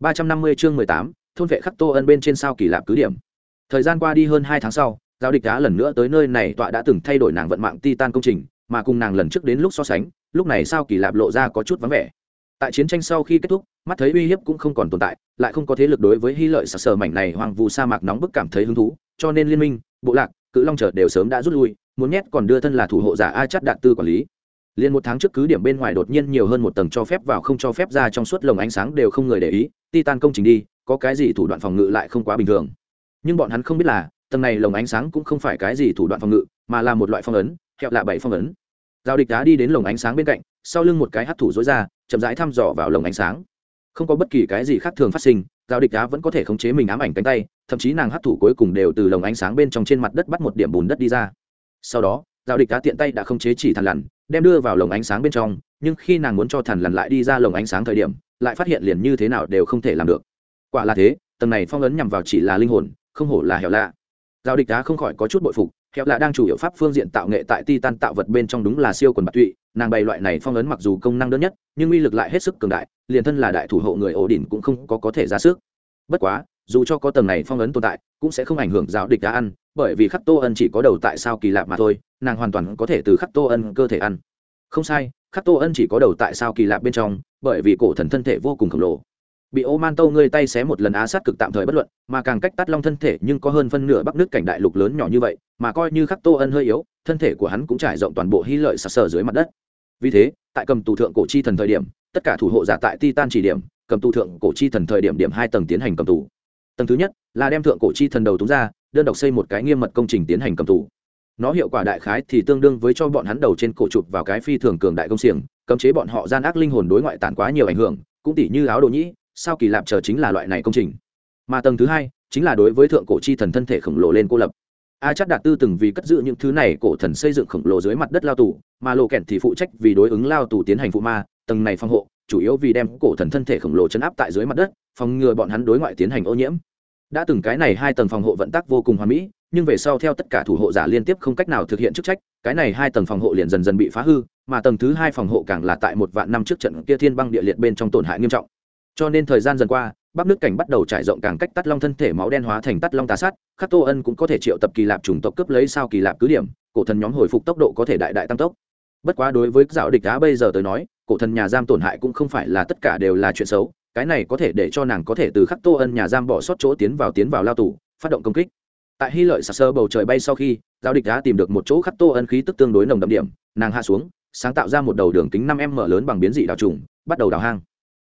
ba trăm năm mươi chương mười tám, thôn vệ khắc tô ân bên trên sao kỳ lạp cứ điểm. Thời gian qua đi hơn hai tháng sau giao địch đá lần nữa tới nơi này tọa đã từng thay đổi nàng vận mạng titan công trình, mà cùng nàng lần trước đến lúc so sánh, lúc này sao kỳ lạp lộ ra có chút vắng vẻ. Tại chiến tranh sau khi kết thúc, mắt thấy uy hiếp cũng không còn tồn tại, lại không có thế lực đối với hy lợi sặc sờ mảnh này hoàng vụ sa mạc nóng bức cảm thấy hứng thú, cho nên liên minh, bộ lạc, cự long chợ đều sớm đã rút lui, muốn nhét còn đưa thân là thủ hộ giả a chắt đạn tư quản lý liền một tháng trước cứ điểm bên ngoài đột nhiên nhiều hơn một tầng cho phép vào không cho phép ra trong suốt lồng ánh sáng đều không người để ý, titan công trình đi, có cái gì thủ đoạn phòng ngự lại không quá bình thường. Nhưng bọn hắn không biết là, tầng này lồng ánh sáng cũng không phải cái gì thủ đoạn phòng ngự, mà là một loại phong ấn hẹo lạ bảy phong ấn. Giao địch đá đi đến lồng ánh sáng bên cạnh, sau lưng một cái hắt thủ dối ra, chậm rãi thăm dò vào lồng ánh sáng. Không có bất kỳ cái gì khác thường phát sinh, giao địch đá vẫn có thể khống chế mình ám ảnh cánh tay, thậm chí nàng hắt thủ cuối cùng đều từ lồng ánh sáng bên trong trên mặt đất bắt một điểm bùn đất đi ra. Sau đó, giao địch đá tiện tay đã khống chế chỉ thằn lằn đem đưa vào lồng ánh sáng bên trong, nhưng khi nàng muốn cho thằn lằn lại đi ra lồng ánh sáng thời điểm, lại phát hiện liền như thế nào đều không thể làm được. Quả là thế, tầng này phong ấn nhằm vào chỉ là linh hồn, không hổ là hẻo lạ. Giao địch đá không khỏi có chút bội phục, hẻo lạ đang chủ yếu pháp phương diện tạo nghệ tại titan tạo vật bên trong đúng là siêu quần bạc tụy, nàng bày loại này phong ấn mặc dù công năng đơn nhất, nhưng uy lực lại hết sức cường đại, liền thân là đại thủ hộ người ổ đỉnh cũng không có có thể ra sức. Bất quá, dù cho có tầng này phong ấn tồn tại, cũng sẽ không ảnh hưởng giáo địch đá ăn bởi vì khắc tô ân chỉ có đầu tại sao kỳ lạ mà thôi, nàng hoàn toàn có thể từ khắc tô ân cơ thể ăn. Không sai, khắc tô ân chỉ có đầu tại sao kỳ lạ bên trong, bởi vì cổ thần thân thể vô cùng khổng lồ. Bị ô man tâu ngươi tay xé một lần á sát cực tạm thời bất luận, mà càng cách tắt long thân thể nhưng có hơn phân nửa bắc nước cảnh đại lục lớn nhỏ như vậy, mà coi như khắc tô ân hơi yếu, thân thể của hắn cũng trải rộng toàn bộ hy lợi sặc sờ dưới mặt đất. Vì thế, tại cầm tù thượng cổ chi thần thời điểm, tất cả thủ hộ giả tại titan chỉ điểm, cầm tù thượng cổ chi thần thời điểm điểm hai tầng tiến hành cầm tù. Tầng thứ nhất là đem thượng cổ chi thần đầu túng ra đơn độc xây một cái nghiêm mật công trình tiến hành cầm tù. Nó hiệu quả đại khái thì tương đương với cho bọn hắn đầu trên cổ chụp vào cái phi thường cường đại công xiềng, cấm chế bọn họ gian ác linh hồn đối ngoại tản quá nhiều ảnh hưởng, cũng tỷ như áo đồ nhĩ, sao kỳ lạp chờ chính là loại này công trình. Mà tầng thứ hai, chính là đối với thượng cổ chi thần thân thể khổng lồ lên cô lập. A chắc đạt tư từng vì cất giữ những thứ này cổ thần xây dựng khổng lồ dưới mặt đất lao tù, mà lộ kẹn thì phụ trách vì đối ứng lao tù tiến hành phụ ma, tầng này phòng hộ, chủ yếu vì đem cổ thần thân thể khổng lồ chấn áp tại dưới mặt đất, phòng ngừa bọn hắn đối ngoại tiến hành ô nhiễm đã từng cái này hai tầng phòng hộ vận tắc vô cùng hoàn mỹ, nhưng về sau theo tất cả thủ hộ giả liên tiếp không cách nào thực hiện chức trách, cái này hai tầng phòng hộ liền dần dần bị phá hư, mà tầng thứ hai phòng hộ càng là tại một vạn năm trước trận kia thiên băng địa liệt bên trong tổn hại nghiêm trọng. Cho nên thời gian dần qua bắc nước cảnh bắt đầu trải rộng càng cách tắt long thân thể máu đen hóa thành tắt long tà sát, khắc tô ân cũng có thể triệu tập kỳ lạp chủng tộc cướp lấy sao kỳ lạp cứ điểm, cổ thần nhóm hồi phục tốc độ có thể đại đại tăng tốc. Bất quá đối với giáo địch đá bây giờ tới nói, cổ thần nhà giam tổn hại cũng không phải là tất cả đều là chuyện xấu cái này có thể để cho nàng có thể từ khắc tô ân nhà giam bỏ sót chỗ tiến vào tiến vào lao tù, phát động công kích. Tại hy lợi sạc sơ bầu trời bay sau khi giao địch đã tìm được một chỗ khắc tô ân khí tức tương đối nồng đậm điểm, nàng hạ xuống, sáng tạo ra một đầu đường kính năm m lớn bằng biến dị đào trùng, bắt đầu đào hang.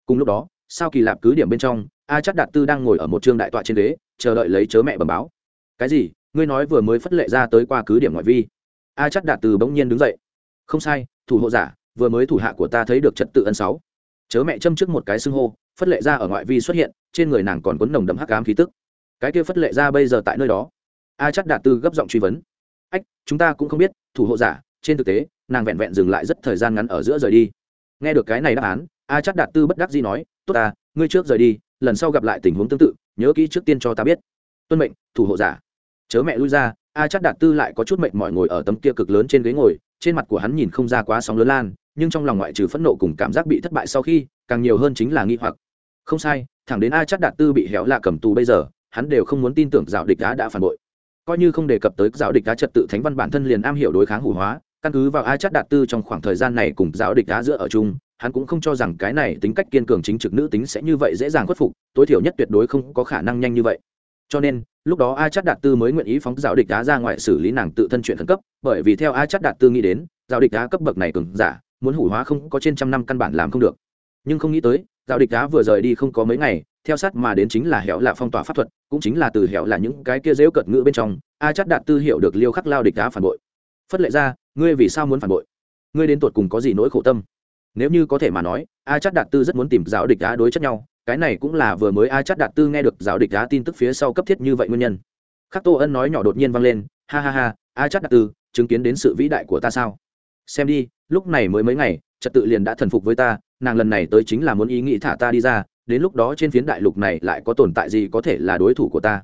Cùng lúc đó, sao kỳ lạp cứ điểm bên trong, a chắc đạt tư đang ngồi ở một t đại tọa trên đế chờ đợi lấy chớ mẹ bẩm báo. Cái gì? Ngươi nói vừa mới phất lệ ra tới qua cứ điểm ngoại vi. A chắc đạt tư bỗng nhiên đứng dậy. Không sai, thủ hộ giả, vừa mới thủ hạ của ta thấy được trật tự ân sáu. Chớ mẹ châm trước một cái xưng hô phất lệ ra ở ngoại vi xuất hiện, trên người nàng còn quấn nồng đậm hắc ám khí tức. Cái kia phất lệ ra bây giờ tại nơi đó. A chắc đạt tư gấp giọng truy vấn. Ách, chúng ta cũng không biết, thủ hộ giả, trên thực tế, nàng vẹn vẹn dừng lại rất thời gian ngắn ở giữa rời đi. Nghe được cái này đáp án, a chắc đạt tư bất đắc dĩ nói, tốt ta, ngươi trước rời đi, lần sau gặp lại tình huống tương tự, nhớ kỹ trước tiên cho ta biết. Tuân mệnh, thủ hộ giả. Chớ mẹ lui ra, a chắc đạt tư lại có chút mệnh mọi ngồi ở tấm kia cực lớn trên ghế ngồi, trên mặt của hắn nhìn không ra quá sóng lớn lan, nhưng trong lòng ngoại trừ phẫn nộ cùng cảm giác bị thất bại sau khi, càng nhiều hơn chính là nghi hoặc không sai, thẳng đến a chắc đạt tư bị héo lạ cầm tù bây giờ, hắn đều không muốn tin tưởng giáo địch đá đã phản bội. Coi như không đề cập tới giáo địch đá trật tự thánh văn bản thân liền am hiểu đối kháng hủ hóa, căn cứ vào a chắc đạt tư trong khoảng thời gian này cùng giáo địch đá giữa ở chung, hắn cũng không cho rằng cái này tính cách kiên cường chính trực nữ tính sẽ như vậy dễ dàng khuất phục, tối thiểu nhất tuyệt đối không có khả năng nhanh như vậy. Cho nên, lúc đó a chắc đạt tư mới nguyện ý phóng giáo địch đá ra ngoài xử lý nàng tự thân chuyện khẩn cấp, bởi vì theo a chắc đạt tư nghĩ đến, giáo địch đá cấp bậc này cường giả, muốn hủ hóa không có trên trăm năm căn bản làm không được. Nhưng không nghĩ tới Giao địch đá vừa rời đi không có mấy ngày, theo sát mà đến chính là hẻo là phong tỏa pháp thuật, cũng chính là từ hẻo là những cái kia dễu cợt ngữ bên trong, a chắc đạt tư hiểu được liêu khắc lao địch đá phản bội. Phất lệ ra, ngươi vì sao muốn phản bội? Ngươi đến tột cùng có gì nỗi khổ tâm? Nếu như có thể mà nói, a chắc đạt tư rất muốn tìm giáo địch đá đối chất nhau, cái này cũng là vừa mới a chắc đạt tư nghe được giáo địch đá tin tức phía sau cấp thiết như vậy nguyên nhân. Khắc tô ân nói nhỏ đột nhiên vang lên, ha ha ha, a chắc đạt tư, chứng kiến đến sự vĩ đại của ta sao? Xem đi, lúc này mới mấy ngày, trật tự liền đã thần phục với ta nàng lần này tới chính là muốn ý nghĩ thả ta đi ra, đến lúc đó trên phiến đại lục này lại có tồn tại gì có thể là đối thủ của ta?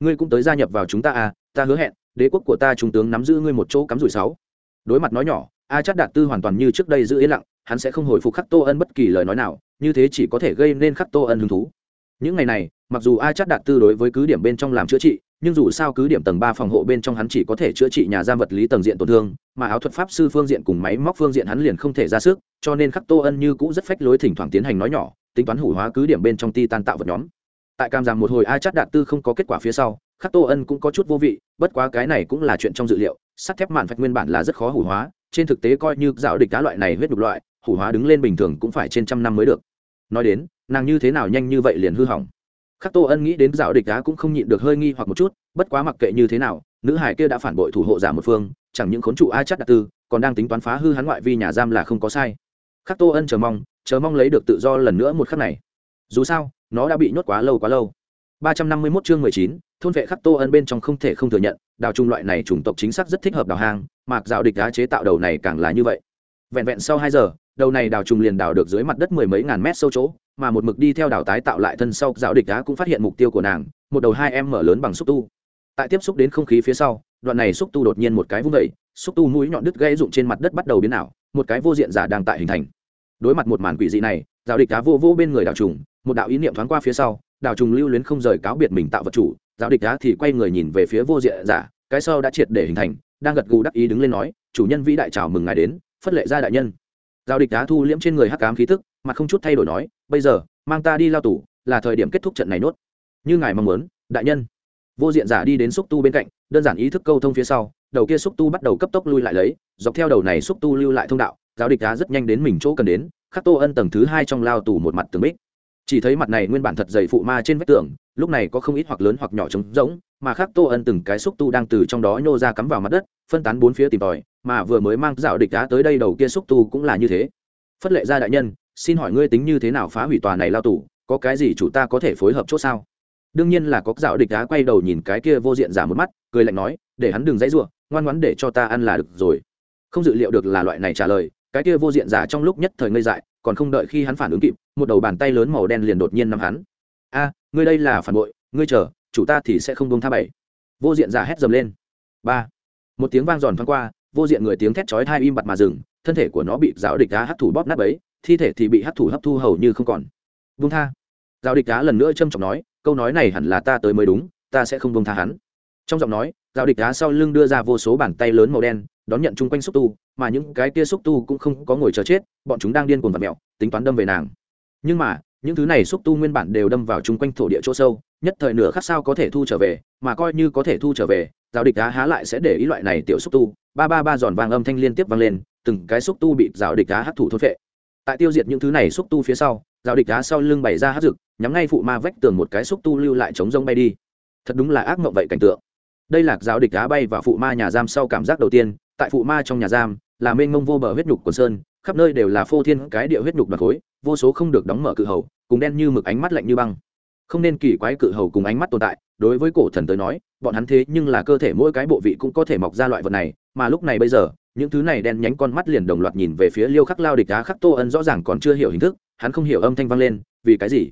Ngươi cũng tới gia nhập vào chúng ta à ta hứa hẹn, đế quốc của ta trung tướng nắm giữ ngươi một chỗ cắm rủi sáu. Đối mặt nói nhỏ, a chắc đạt tư hoàn toàn như trước đây giữ yên lặng, hắn sẽ không hồi phục khắc tô ân bất kỳ lời nói nào, như thế chỉ có thể gây nên khắc tô ân hứng thú. Những ngày này, mặc dù a chắc đạt tư đối với cứ điểm bên trong làm chữa trị nhưng dù sao cứ điểm tầng ba phòng hộ bên trong hắn chỉ có thể chữa trị nhà giam vật lý tầng diện tổn thương, mà áo thuật pháp sư phương diện cùng máy móc phương diện hắn liền không thể ra sức, cho nên khắc tô ân như cũ rất phách lối thỉnh thoảng tiến hành nói nhỏ, tính toán hủ hóa cứ điểm bên trong ti tan tạo vật nhóm. Tại cam giam một hồi a chắc đạt tư không có kết quả phía sau, khắc tô ân cũng có chút vô vị, bất quá cái này cũng là chuyện trong dự liệu, sắt thép mạn phách nguyên bản là rất khó hủ hóa, trên thực tế coi như dạo địch cá loại này huyết đục loại, hủ hóa đứng lên bình thường cũng phải trên trăm năm mới được. Nói đến, nàng như thế nào nhanh như vậy liền hư hỏng khắc tô ân nghĩ đến dạo địch đá cũng không nhịn được hơi nghi hoặc một chút bất quá mặc kệ như thế nào nữ hải kia đã phản bội thủ hộ giả một phương chẳng những khốn trụ a chắc đạt tư còn đang tính toán phá hư hắn ngoại vi nhà giam là không có sai. Khắc tô ân chờ mong chờ mong lấy được tự do lần nữa một khắc này. Dù sao nó đã bị nhốt quá lâu quá lâu. 351 chương 19, thôn vệ khắc tô ân bên trong không thể không thừa nhận đào trung loại này chủng tộc chính xác rất thích hợp đào hang mạc dạo địch đá chế tạo đầu này càng là như vậy. Vẹn vẹn sau hai giờ đầu này đào trùng liền đào được dưới mặt đất mười mấy ngàn mét sâu chỗ, mà một mực đi theo đào tái tạo lại thân sau dạo địch đá cũng phát hiện mục tiêu của nàng, một đầu hai em mở lớn bằng xúc tu. Tại tiếp xúc đến không khí phía sau, đoạn này xúc tu đột nhiên một cái vung vẩy xúc tu mũi nhọn đứt gãy rụng trên mặt đất bắt đầu biến ảo, một cái vô diện giả đang tại hình thành. Đối mặt một màn quỷ dị này dạo địch đá vô vô bên người đào trùng, một đạo ý niệm thoáng qua phía sau, đào trùng lưu luyến không rời cáo biệt mình tạo vật chủ giáo địch đá thì quay người nhìn về phía vô diện giả, cái sau đã triệt để hình thành, đang gật gù đắc ý đứng lên nói, chủ nhân vĩ đại chào mừng ngài đến, phất lệ gia đại nhân giao địch đá thu liễm trên người hắc cám khí tức, mặt không chút thay đổi nói, bây giờ, mang ta đi lao tù, là thời điểm kết thúc trận này nốt. Như ngài mong muốn, đại nhân. Vô diện giả đi đến xúc tu bên cạnh, đơn giản ý thức câu thông phía sau, đầu kia xúc tu bắt đầu cấp tốc lui lại lấy, dọc theo đầu này xúc tu lưu lại thông đạo giáo địch đá rất nhanh đến mình chỗ cần đến, khắc tô ân tầng thứ hai trong lao tù một mặt tường bích. Chỉ thấy mặt này nguyên bản thật dày phụ ma trên vách tường, lúc này có không ít hoặc lớn hoặc nhỏ trống rỗng, mà khắc tô ân từng cái xúc tu đang từ trong đó nhô ra cắm vào mặt đất, phân tán bốn phía tìm tòi mà vừa mới mang dạo địch đá tới đây đầu kia xúc tu cũng là như thế. Phất lệ gia đại nhân, xin hỏi ngươi tính như thế nào phá hủy tòa này lao tù, có cái gì chủ ta có thể phối hợp chỗ sao? Đương nhiên là có dạo địch đá quay đầu nhìn cái kia vô diện giả một mắt, cười lạnh nói, để hắn đừng dãy r ngoan ngoắn để cho ta ăn là được rồi. Không dự liệu được là loại này trả lời, cái kia vô diện giả trong lúc nhất thời ngây dại, còn không đợi khi hắn phản ứng kịp, một đầu bàn tay lớn màu đen liền đột nhiên nắm hắn. A, ngươi đây là phản bội, ngươi chờ, chủ ta thì sẽ không buông tha bảy vô diện giả hét dầm lên. Ba, một tiếng vang giòn thoáng qua vô diện người tiếng thét chói tai im bặt mà dừng, thân thể của nó bị giáo địch đá hấp thủ bóp nát bấy, thi thể thì bị hấp thủ hấp thu hầu như không còn. Buông tha. Giáo địch đá lần nữa trâm trọng nói, câu nói này hẳn là ta tới mới đúng, ta sẽ không buông tha hắn. Trong giọng nói, giáo địch đá sau lưng đưa ra vô số bàn tay lớn màu đen, đón nhận chung quanh xúc tu, mà những cái kia xúc tu cũng không có ngồi chờ chết, bọn chúng đang điên cuồng vật mẹo tính toán đâm về nàng. Nhưng mà, những thứ này xúc tu nguyên bản đều đâm vào chung quanh thổ địa chỗ sâu, nhất thời nửa khắc sao có thể thu trở về, mà coi như có thể thu trở về giáo địch đá há lại sẽ để ý loại này tiểu xúc tu. Ba ba ba giòn vàng âm thanh liên tiếp vang lên, từng cái xúc tu bị giáo địch đá hấp thụ thốt vệ tại tiêu diệt những thứ này xúc tu phía sau, giáo địch đá sau lưng bày ra hấp rực nhắm ngay phụ ma vách tường một cái xúc tu lưu lại chống rông bay đi. Thật đúng là ác mộng vậy cảnh tượng. Đây là giáo địch đá bay và phụ ma nhà giam sau cảm giác đầu tiên, tại phụ ma trong nhà giam, là mênh mông vô bờ huyết nhục quần sơn, khắp nơi đều là phô thiên cái địa huyết nhục đặc khối, vô số không được đóng mở cự hầu, cùng đen như mực ánh mắt lạnh như băng. Không nên kỳ quái cự hầu cùng ánh mắt tồn tại, đối với cổ thần tới nói bọn hắn thế nhưng là cơ thể mỗi cái bộ vị cũng có thể mọc ra loại vật này, mà lúc này bây giờ, những thứ này đen nhánh con mắt liền đồng loạt nhìn về phía liêu khắc lao địch á khắc tô ân rõ ràng còn chưa hiểu hình thức, hắn không hiểu âm thanh vang lên, vì cái gì?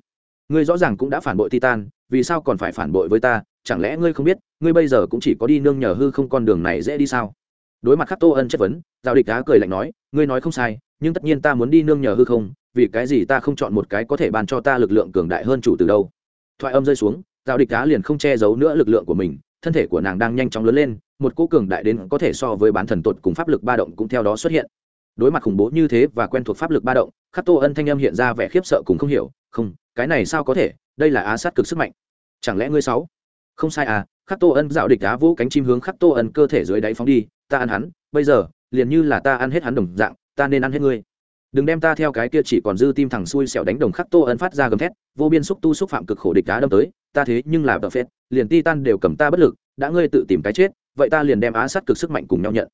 Ngươi rõ ràng cũng đã phản bội titan, vì sao còn phải phản bội với ta? Chẳng lẽ ngươi không biết, ngươi bây giờ cũng chỉ có đi nương nhờ hư không con đường này dễ đi sao? Đối mặt khắc tô ân chất vấn giao địch á cười lạnh nói, ngươi nói không sai, nhưng tất nhiên ta muốn đi nương nhờ hư không, vì cái gì ta không chọn một cái có thể bàn cho ta lực lượng cường đại hơn chủ từ đâu? Thoại âm rơi xuống giao địch á liền không che giấu nữa lực lượng của mình thân thể của nàng đang nhanh chóng lớn lên, một cỗ cường đại đến có thể so với bán thần tột cùng pháp lực ba động cũng theo đó xuất hiện. Đối mặt khủng bố như thế và quen thuộc pháp lực ba động, khắc tô ân thanh âm hiện ra vẻ khiếp sợ cùng không hiểu, không, cái này sao có thể? Đây là á sát cực sức mạnh. Chẳng lẽ ngươi sáu? Không sai à khắc tô ân dạo địch á vũ cánh chim hướng khắc tô ân cơ thể dưới đáy phóng đi, ta ăn hắn, bây giờ liền như là ta ăn hết hắn đồng dạng, ta nên ăn hết ngươi đừng đem ta theo cái kia chỉ còn dư tim thằng xui xẻo đánh đồng khắc tô ấn phát ra gầm thét, vô biên xúc tu xúc phạm cực khổ địch đá đâm tới, ta thế nhưng là bờ phết, liền ti tan đều cầm ta bất lực, đã ngươi tự tìm cái chết, vậy ta liền đem á sát cực sức mạnh cùng nhau nhận.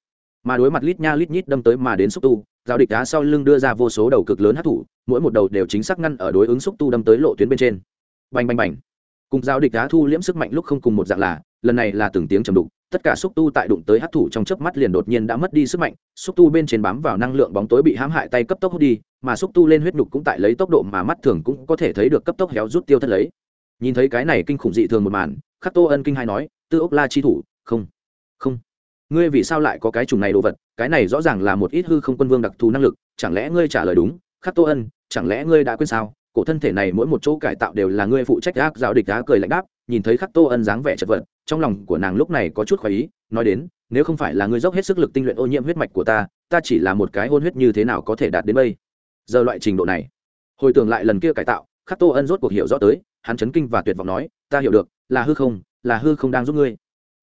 Mà đối mặt lít nha lít nhít đâm tới mà đến xúc tu, giáo địch đá sau lưng đưa ra vô số đầu cực lớn hát thủ mỗi một đầu đều chính xác ngăn ở đối ứng xúc tu đâm tới lộ tuyến bên trên. Bành bành bành. Cùng giáo địch đá thu liễm sức mạnh lúc không cùng một dạng là, lần này là từng tiếng trầm đục tất cả xúc tu tại đụng tới hát thủ trong chớp mắt liền đột nhiên đã mất đi sức mạnh, xúc tu bên trên bám vào năng lượng bóng tối bị hãm hại tay cấp tốc hút đi, mà xúc tu lên huyết nhục cũng tại lấy tốc độ mà mắt thường cũng có thể thấy được cấp tốc héo rút tiêu thất lấy. Nhìn thấy cái này kinh khủng dị thường một màn, khắc tô ân kinh hai nói, tư ốc la chi thủ, không không. Ngươi vì sao lại có cái chủng này đồ vật? Cái này rõ ràng là một ít hư không quân vương đặc thù năng lực, chẳng lẽ ngươi trả lời đúng? Khắc tô ân, chẳng lẽ ngươi đã quên sao? Cổ thân thể này mỗi một chỗ cải tạo đều là ngươi phụ trách ác giáo địch đá cười lạnh đáp nhìn thấy khắc tô ân dáng vẻ chật vật, trong lòng của nàng lúc này có chút khoái ý, nói đến, nếu không phải là ngươi dốc hết sức lực tinh luyện ô nhiễm huyết mạch của ta ta chỉ là một cái hôn huyết như thế nào có thể đạt đến bây? Giờ loại trình độ này, hồi tưởng lại lần kia cải tạo, khắc tô ân rốt cuộc hiểu rõ tới, hắn chấn kinh và tuyệt vọng nói, ta hiểu được, là hư không, là hư không đang giúp ngươi.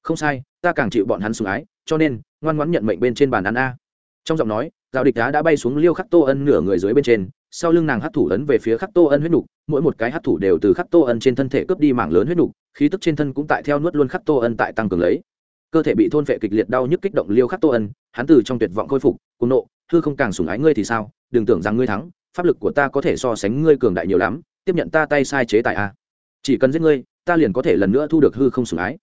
Không sai, ta càng chịu bọn hắn sủng ái, cho nên, ngoan ngoãn nhận mệnh bên trên bàn ăn a. Trong giọng nói, giao địch đá đã bay xuống liêu khắc tô ân nửa người dưới bên trên sau lưng nàng hắc thủ ấn về phía khắc tô ân huyết nục, mỗi một cái hắc thủ đều từ khắc tô ân trên thân thể cướp đi mảng lớn huyết nục, khí tức trên thân cũng tại theo nuốt luôn khắc tô ân tại tăng cường lấy. Cơ thể bị thôn vệ kịch liệt đau nhức kích động liêu khắc tô ân, hắn từ trong tuyệt vọng khôi phục cùng nộ, hư không càng sủng ái ngươi thì sao? Đừng tưởng rằng ngươi thắng, pháp lực của ta có thể so sánh ngươi cường đại nhiều lắm, tiếp nhận ta tay sai chế tại a. Chỉ cần giết ngươi, ta liền có thể lần nữa thu được hư không sủng ái.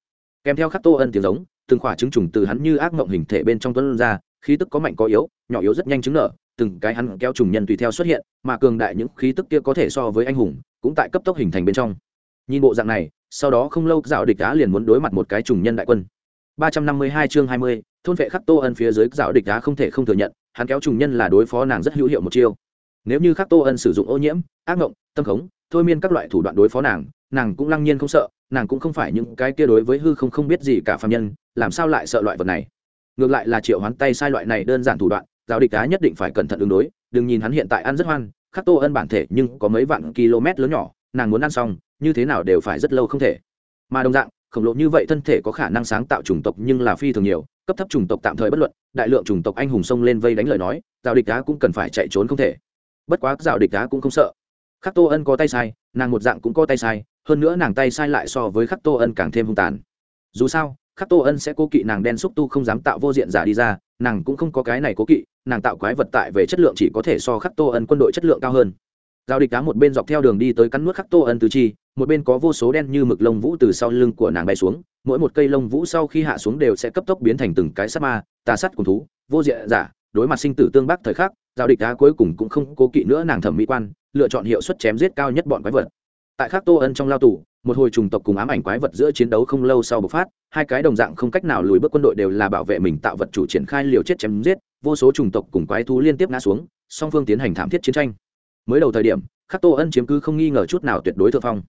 Kèm theo khắc tô ân tiếng giống, từng khỏa trứng trùng từ hắn như ác mộng hình thể bên trong tuấn ra, khí tức có mạnh có yếu, nhỏ yếu rất nhanh chứng nở từng cái hắn kéo trùng nhân tùy theo xuất hiện mà cường đại những khí tức kia có thể so với anh hùng cũng tại cấp tốc hình thành bên trong. Nhìn bộ dạng này sau đó không lâu dạo địch đá liền muốn đối mặt một cái trùng nhân đại quân. 352 chương 20, thôn vệ khắc tô ân phía dưới dạo địch đá không thể không thừa nhận hắn kéo trùng nhân là đối phó nàng rất hữu hiệu một chiêu. Nếu như khắc tô ân sử dụng ô nhiễm ác ngộng, tâm khống thôi miên các loại thủ đoạn đối phó nàng nàng cũng lăng nhiên không sợ nàng cũng không phải những cái kia đối với hư không không biết gì cả phạm nhân làm sao lại sợ loại vật này? Ngược lại là triệu hoán tay sai loại này đơn giản thủ đoạn giáo địch cá nhất định phải cẩn thận ứng đối, đừng nhìn hắn hiện tại ăn rất hoan, khắc tô ân bản thể nhưng có mấy vạn km lớn nhỏ, nàng muốn ăn xong, như thế nào đều phải rất lâu không thể. Mà đồng dạng, khổng lồ như vậy thân thể có khả năng sáng tạo chủng tộc nhưng là phi thường nhiều, cấp thấp chủng tộc tạm thời bất luận, đại lượng chủng tộc anh hùng sông lên vây đánh lời nói giáo địch cá cũng cần phải chạy trốn không thể. Bất quá giáo địch cá cũng không sợ. Khắc tô ân có tay sai, nàng một dạng cũng có tay sai, hơn nữa nàng tay sai lại so với khắc tô ân càng thêm hung tàn. Dù sao khắc tô ân sẽ cố kỵ nàng đen xúc tu không dám tạo vô diện giả đi ra, nàng cũng không có cái này cố kỵ, nàng tạo quái vật tại về chất lượng chỉ có thể so khắc tô ân quân đội chất lượng cao hơn. Giao địch cá một bên dọc theo đường đi tới cắn nuốt khắc tô ân từ chi, một bên có vô số đen như mực lông vũ từ sau lưng của nàng bay xuống, mỗi một cây lông vũ sau khi hạ xuống đều sẽ cấp tốc biến thành từng cái sắt ma, tà sắt cùng thú, vô diện giả, đối mặt sinh tử tương bắc thời khắc, giao địch cá cuối cùng cũng không cố kỵ nữa nàng thẩm mỹ quan, lựa chọn hiệu suất chém giết cao nhất bọn quái vật tại khắc tô ân trong lao tù, một hồi trùng tộc cùng ám ảnh quái vật giữa chiến đấu không lâu sau bộc phát, hai cái đồng dạng không cách nào lùi bước quân đội đều là bảo vệ mình tạo vật chủ triển khai liều chết chém giết, vô số trùng tộc cùng quái thú liên tiếp ngã xuống, song phương tiến hành thảm thiết chiến tranh. Mới đầu thời điểm, khắc tô ân chiếm cứ không nghi ngờ chút nào tuyệt đối thượng phong.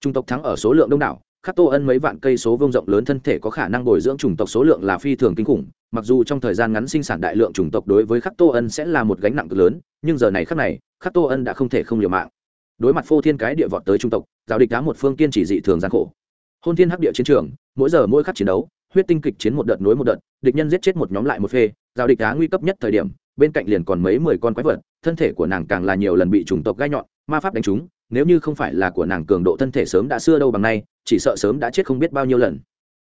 Trung tộc thắng ở số lượng đông đảo, khắc tô ân mấy vạn cây số vông rộng lớn thân thể có khả năng bồi dưỡng chủng tộc số lượng là phi thường kinh khủng, mặc dù trong thời gian ngắn sinh sản đại lượng chủng tộc đối với khắc tô ân sẽ là một gánh nặng cực lớn, nhưng giờ này khắc này, khắc tô ân đã không thể không liều mạng đối mặt phô thiên cái địa vọt tới trung tộc, giáo địch đá một phương kiên chỉ dị thường gian khổ. Hôn thiên hắc địa chiến trường, mỗi giờ mỗi khắc chiến đấu, huyết tinh kịch chiến một đợt nối một đợt, địch nhân giết chết một nhóm lại một phê, giáo địch đá nguy cấp nhất thời điểm, bên cạnh liền còn mấy mười con quái vật, thân thể của nàng càng là nhiều lần bị chủng tộc gai nhọn, ma pháp đánh trúng, nếu như không phải là của nàng cường độ thân thể sớm đã xưa đâu bằng nay, chỉ sợ sớm đã chết không biết bao nhiêu lần.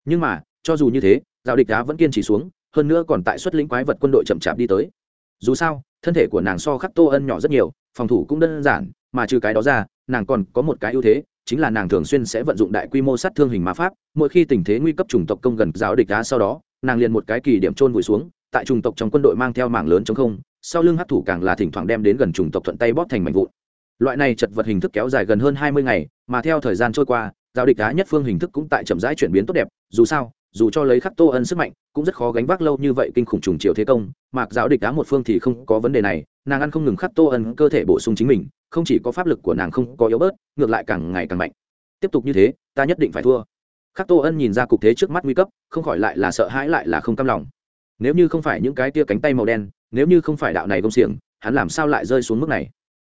Nhưng mà, cho dù như thế, giáo địch đá vẫn kiên trì xuống, hơn nữa còn tại xuất lĩnh quái vật quân đội chậm chạp đi tới dù sao, thân thể của nàng so khắc tô ân nhỏ rất nhiều, phòng thủ cũng đơn giản, mà trừ cái đó ra, nàng còn có một cái ưu thế, chính là nàng thường xuyên sẽ vận dụng đại quy mô sát thương hình ma pháp, mỗi khi tình thế nguy cấp chủng tộc công gần giáo địch đá sau đó, nàng liền một cái kỳ điểm trôn vùi xuống, tại chủng tộc trong quân đội mang theo mảng lớn chống không, sau lưng hấp thủ càng là thỉnh thoảng đem đến gần chủng tộc thuận tay bóp thành mảnh vụn. Loại này chật vật hình thức kéo dài gần hơn hai mươi ngày, mà theo thời gian trôi qua, giáo địch đá nhất phương hình thức cũng tại chậm rãi chuyển biến tốt đẹp, dù sao dù cho lấy khắc tô ân sức mạnh, cũng rất khó gánh vác lâu như vậy kinh khủng trùng triệu thế công, mạc giáo địch đá một phương thì không có vấn đề này, nàng ăn không ngừng khắc tô ân cơ thể bổ sung chính mình, không chỉ có pháp lực của nàng không có yếu bớt, ngược lại càng ngày càng mạnh. Tiếp tục như thế, ta nhất định phải thua. Khắc tô ân nhìn ra cục thế trước mắt nguy cấp, không khỏi lại là sợ hãi lại là không cam lòng. Nếu như không phải những cái tia cánh tay màu đen, nếu như không phải đạo này công xiềng, hắn làm sao lại rơi xuống mức này?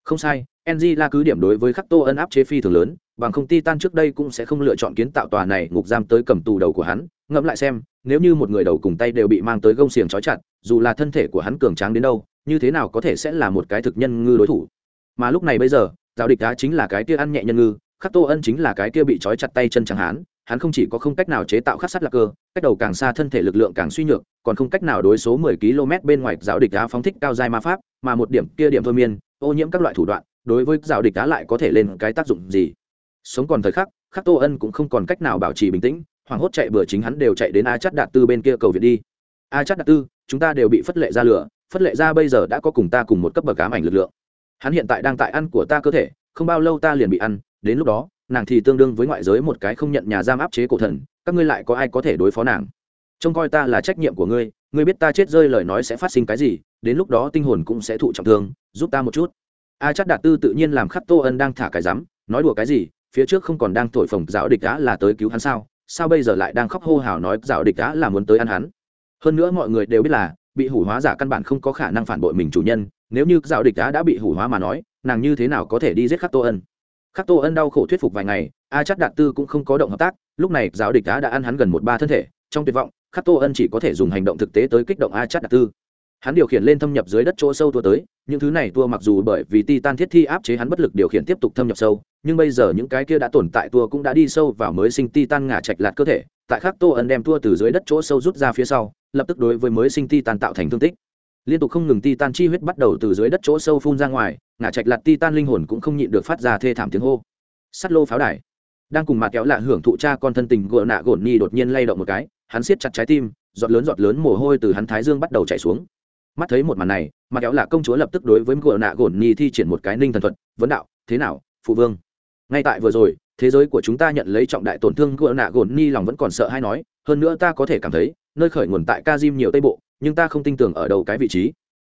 Không sai ng là cứ điểm đối với khắc tô ân áp chế phi thường lớn, bằng không ti tan trước đây cũng sẽ không lựa chọn kiến tạo tòa này ngục giam tới cầm tù đầu của hắn ngẫm lại xem, nếu như một người đầu cùng tay đều bị mang tới gông xiềng trói chặt, dù là thân thể của hắn cường tráng đến đâu, như thế nào có thể sẽ là một cái thực nhân ngư đối thủ? Mà lúc này bây giờ giao địch đá chính là cái kia ăn nhẹ nhân ngư, khắc tô ân chính là cái kia bị trói chặt tay chân chẳng hắn hắn không chỉ có không cách nào chế tạo khắc sắt lạc cơ, cách đầu càng xa thân thể lực lượng càng suy nhược, còn không cách nào đối số 10 km bên ngoài giáo địch đá phóng thích cao giai ma pháp, mà một điểm kia điểm thôi miên, ô nhiễm các loại thủ đoạn, đối với giáo địch đá lại có thể lên cái tác dụng gì? Sống còn thời khắc khắc tô ân cũng không còn cách nào bảo trì bình tĩnh hoảng hốt chạy bừa chính hắn đều chạy đến a chắt đạt tư bên kia cầu việt đi. A chắt đạt tư, chúng ta đều bị phất lệ ra lửa, phất lệ ra bây giờ đã có cùng ta cùng một cấp bậc ám ảnh lực lượng. Hắn hiện tại đang tại ăn của ta cơ thể, không bao lâu ta liền bị ăn, đến lúc đó, nàng thì tương đương với ngoại giới một cái không nhận nhà giam áp chế cổ thần, các ngươi lại có ai có thể đối phó nàng? Trông coi ta là trách nhiệm của ngươi ngươi biết ta chết rơi lời nói sẽ phát sinh cái gì, đến lúc đó tinh hồn cũng sẽ thụ trọng thương, giúp ta một chút. A chắc đạt tư tự nhiên làm khắc tô ân đang thả cái rắm nói đùa cái gì, phía trước không còn đang thổi phồng giáo địch đã là tới cứu hắn sao? Sao bây giờ lại đang khóc hô hào nói dạo địch đã là muốn tới ăn hắn? Hơn nữa mọi người đều biết là, bị hủ hóa giả căn bản không có khả năng phản bội mình chủ nhân, nếu như dạo địch đã đã bị hủ hóa mà nói, nàng như thế nào có thể đi giết khắc tô ân? Khắc tô ân đau khổ thuyết phục vài ngày, a chắc đạt tư cũng không có động hợp tác, lúc này giáo địch đã đã ăn hắn gần một ba thân thể, trong tuyệt vọng, khắc tô ân chỉ có thể dùng hành động thực tế tới kích động a chắc đạt tư hắn điều khiển lên thâm nhập dưới đất chỗ sâu tua tới, những thứ này tua mặc dù bởi vì titan thiết thi áp chế hắn bất lực điều khiển tiếp tục thâm nhập sâu, nhưng bây giờ những cái kia đã tồn tại tua cũng đã đi sâu vào mới sinh titan ngả chạch lạt cơ thể, tại khắc tô ẩn đem tua từ dưới đất chỗ sâu rút ra phía sau, lập tức đối với mới sinh titan tạo thành thương tích. Liên tục không ngừng titan chi huyết bắt đầu từ dưới đất chỗ sâu phun ra ngoài, ngả chạch lạt titan linh hồn cũng không nhịn được phát ra thê thảm tiếng hô. Sắt lô pháo đài. Đang cùng mặt kéo lạ hưởng thụ cha con thân tình gợ nạ gổn ni đột nhiên lay động một cái, hắn siết chặt trái tim, giọt lớn giọt lớn mồ hôi từ hắn thái dương bắt đầu chảy xuống mắt thấy một màn này mặt kéo là công chúa lập tức đối với gỗ nạ gồn nhi thi triển một cái ninh thần thuật, vấn đạo, thế nào, phụ vương? Ngay tại vừa rồi, thế giới của chúng ta nhận lấy trọng đại tổn thương gỗ nạ gồn nhi lòng vẫn còn sợ hay nói, hơn nữa ta có thể cảm thấy, nơi khởi nguồn tại kazim nhiều tây bộ, nhưng ta không tin tưởng ở đầu cái vị trí.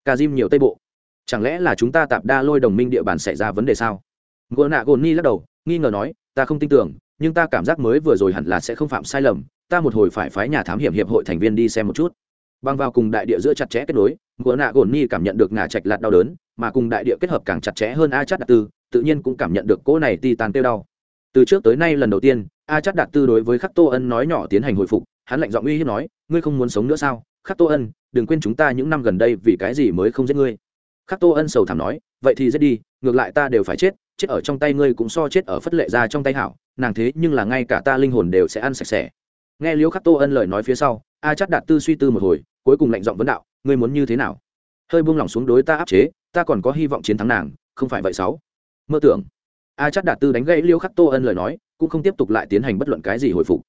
Kazim nhiều tây bộ? Chẳng lẽ là chúng ta tạp đa lôi đồng minh địa bàn xảy ra vấn đề sao? Gỗ nạ gồn ni lắc đầu, nghi ngờ nói, ta không tin tưởng, nhưng ta cảm giác mới vừa rồi hẳn là sẽ không phạm sai lầm, ta một hồi phải phái nhà thám hiểm hiệp hội thành viên đi xem một chút. Băng vào cùng đại địa giữa chặt chẽ kết nối gỡ nạ gồn ni cảm nhận được ngả trạch lạt đau đớn, mà cùng đại địa kết hợp càng chặt chẽ hơn a chát đạt tư, tự nhiên cũng cảm nhận được cỗ này ti tàn tiêu đau. Từ trước tới nay lần đầu tiên, a chát đạt tư đối với khắc tô ân nói nhỏ tiến hành hồi phục, hắn lạnh giọng uy hiếp nói, ngươi không muốn sống nữa sao? Khắc tô ân, đừng quên chúng ta những năm gần đây vì cái gì mới không giết ngươi? Khắc tô ân sầu thảm nói, vậy thì giết đi, ngược lại ta đều phải chết chết ở trong tay ngươi cũng so chết ở phất lệ ra trong tay hảo, nàng thế nhưng là ngay cả ta linh hồn đều sẽ ăn sạch sẽ. Nghe liễu khắc tô ân lời nói phía sau, a chắc đạt tư suy tư một hồi, cuối cùng lạnh giọng vấn đạo ngươi muốn như thế nào? Hơi buông lỏng xuống đối ta áp chế, ta còn có hy vọng chiến thắng nàng, không phải vậy sáu. Mơ tưởng. A chắc đạt tư đánh gãy liêu khắc tô ân lời nói, cũng không tiếp tục lại tiến hành bất luận cái gì hồi phục.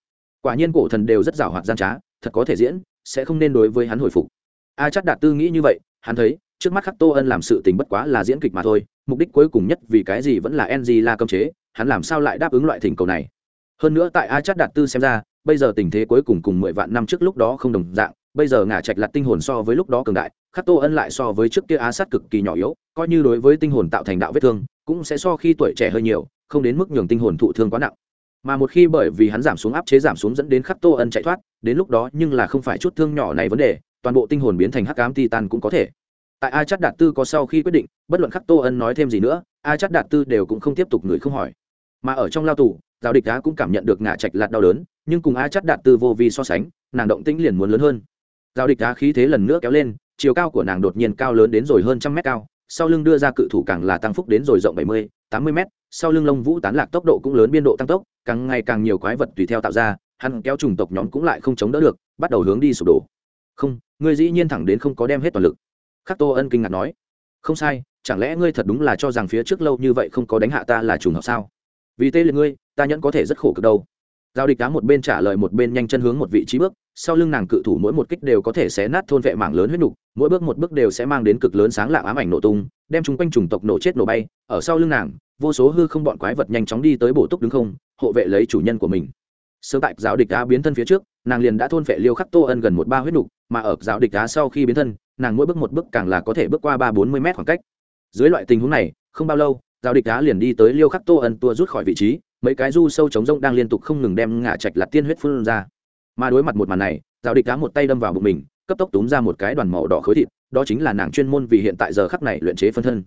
Quả nhiên cổ thần đều rất giàu hoạt gian trá, thật có thể diễn, sẽ không nên đối với hắn hồi phục. A chắc đạt tư nghĩ như vậy, hắn thấy, trước mắt khắc tô ân làm sự tình bất quá là diễn kịch mà thôi, mục đích cuối cùng nhất vì cái gì vẫn là ng la cấm chế, hắn làm sao lại đáp ứng loại thỉnh cầu này? Hơn nữa tại a chắc đạt tư xem ra, bây giờ tình thế cuối cùng cùng mười vạn năm trước lúc đó không đồng dạng bây giờ ngả trạch lặt tinh hồn so với lúc đó cường đại, khắc tô ân lại so với trước kia á sát cực kỳ nhỏ yếu, coi như đối với tinh hồn tạo thành đạo vết thương, cũng sẽ so khi tuổi trẻ hơi nhiều, không đến mức nhường tinh hồn thụ thương quá nặng. Mà một khi bởi vì hắn giảm xuống áp chế giảm xuống dẫn đến khắc tô ân chạy thoát, đến lúc đó nhưng là không phải chút thương nhỏ này vấn đề, toàn bộ tinh hồn biến thành hắc cám titan cũng có thể. Tại a chắt đạt tư có sau khi quyết định, bất luận khắc tô ân nói thêm gì nữa, a chắt đạt tư đều cũng không tiếp tục người không hỏi. Mà ở trong lao tù, giáo địch đá cũng cảm nhận được ngả trạch lạt đau đớn, nhưng cùng a chắt đạt tư vô vi so sánh, nàng động tĩnh liền muốn lớn hơn. Giao địch đá khí thế lần nữa kéo lên, chiều cao của nàng đột nhiên cao lớn đến rồi hơn trăm mét cao, sau lưng đưa ra cự thủ càng là tăng phúc đến rồi rộng bảy mươi, tám mươi mét, sau lưng lông vũ tán lạc tốc độ cũng lớn biên độ tăng tốc, càng ngày càng nhiều quái vật tùy theo tạo ra, hắn kéo trùng tộc nhóm cũng lại không chống đỡ được, bắt đầu hướng đi sụp đổ. Không, ngươi dĩ nhiên thẳng đến không có đem hết toàn lực. Khắc tô ân kinh ngạc nói. Không sai, chẳng lẽ ngươi thật đúng là cho rằng phía trước lâu như vậy không có đánh hạ ta là trùng hợp sao? Vì tê liệt ngươi, ta nhẫn có thể rất khổ cực đâu giao địch đá một bên trả lời một bên nhanh chân hướng một vị trí bước, sau lưng nàng cự thủ mỗi một kích đều có thể xé nát thôn vệ mảng lớn huyết nục, mỗi bước một bước đều sẽ mang đến cực lớn sáng lạng ám ảnh nổ tung, đem chúng quanh chủng tộc nổ chết nổ bay, ở sau lưng nàng, vô số hư không bọn quái vật nhanh chóng đi tới bổ túc đứng không, hộ vệ lấy chủ nhân của mình. Sớm tại giáo địch đá biến thân phía trước, nàng liền đã thôn vệ liêu khắc tô ân gần một ba huyết nục, mà ở giáo địch đá sau khi biến thân, nàng mỗi bước một bước càng là có thể bước qua ba bốn mươi mét khoảng cách. Dưới loại tình huống này, không bao lâu giáo địch đá liền đi tới liêu khắc tô ân tua rút khỏi vị trí mấy cái du sâu trống rông đang liên tục không ngừng đem ngả trạch lạt tiên huyết phun ra. Mà đối mặt một màn này giáo địch cá một tay đâm vào bụng mình, cấp tốc túm ra một cái đoàn màu đỏ khối thịt, đó chính là nàng chuyên môn vì hiện tại giờ khắc này luyện chế phân thân.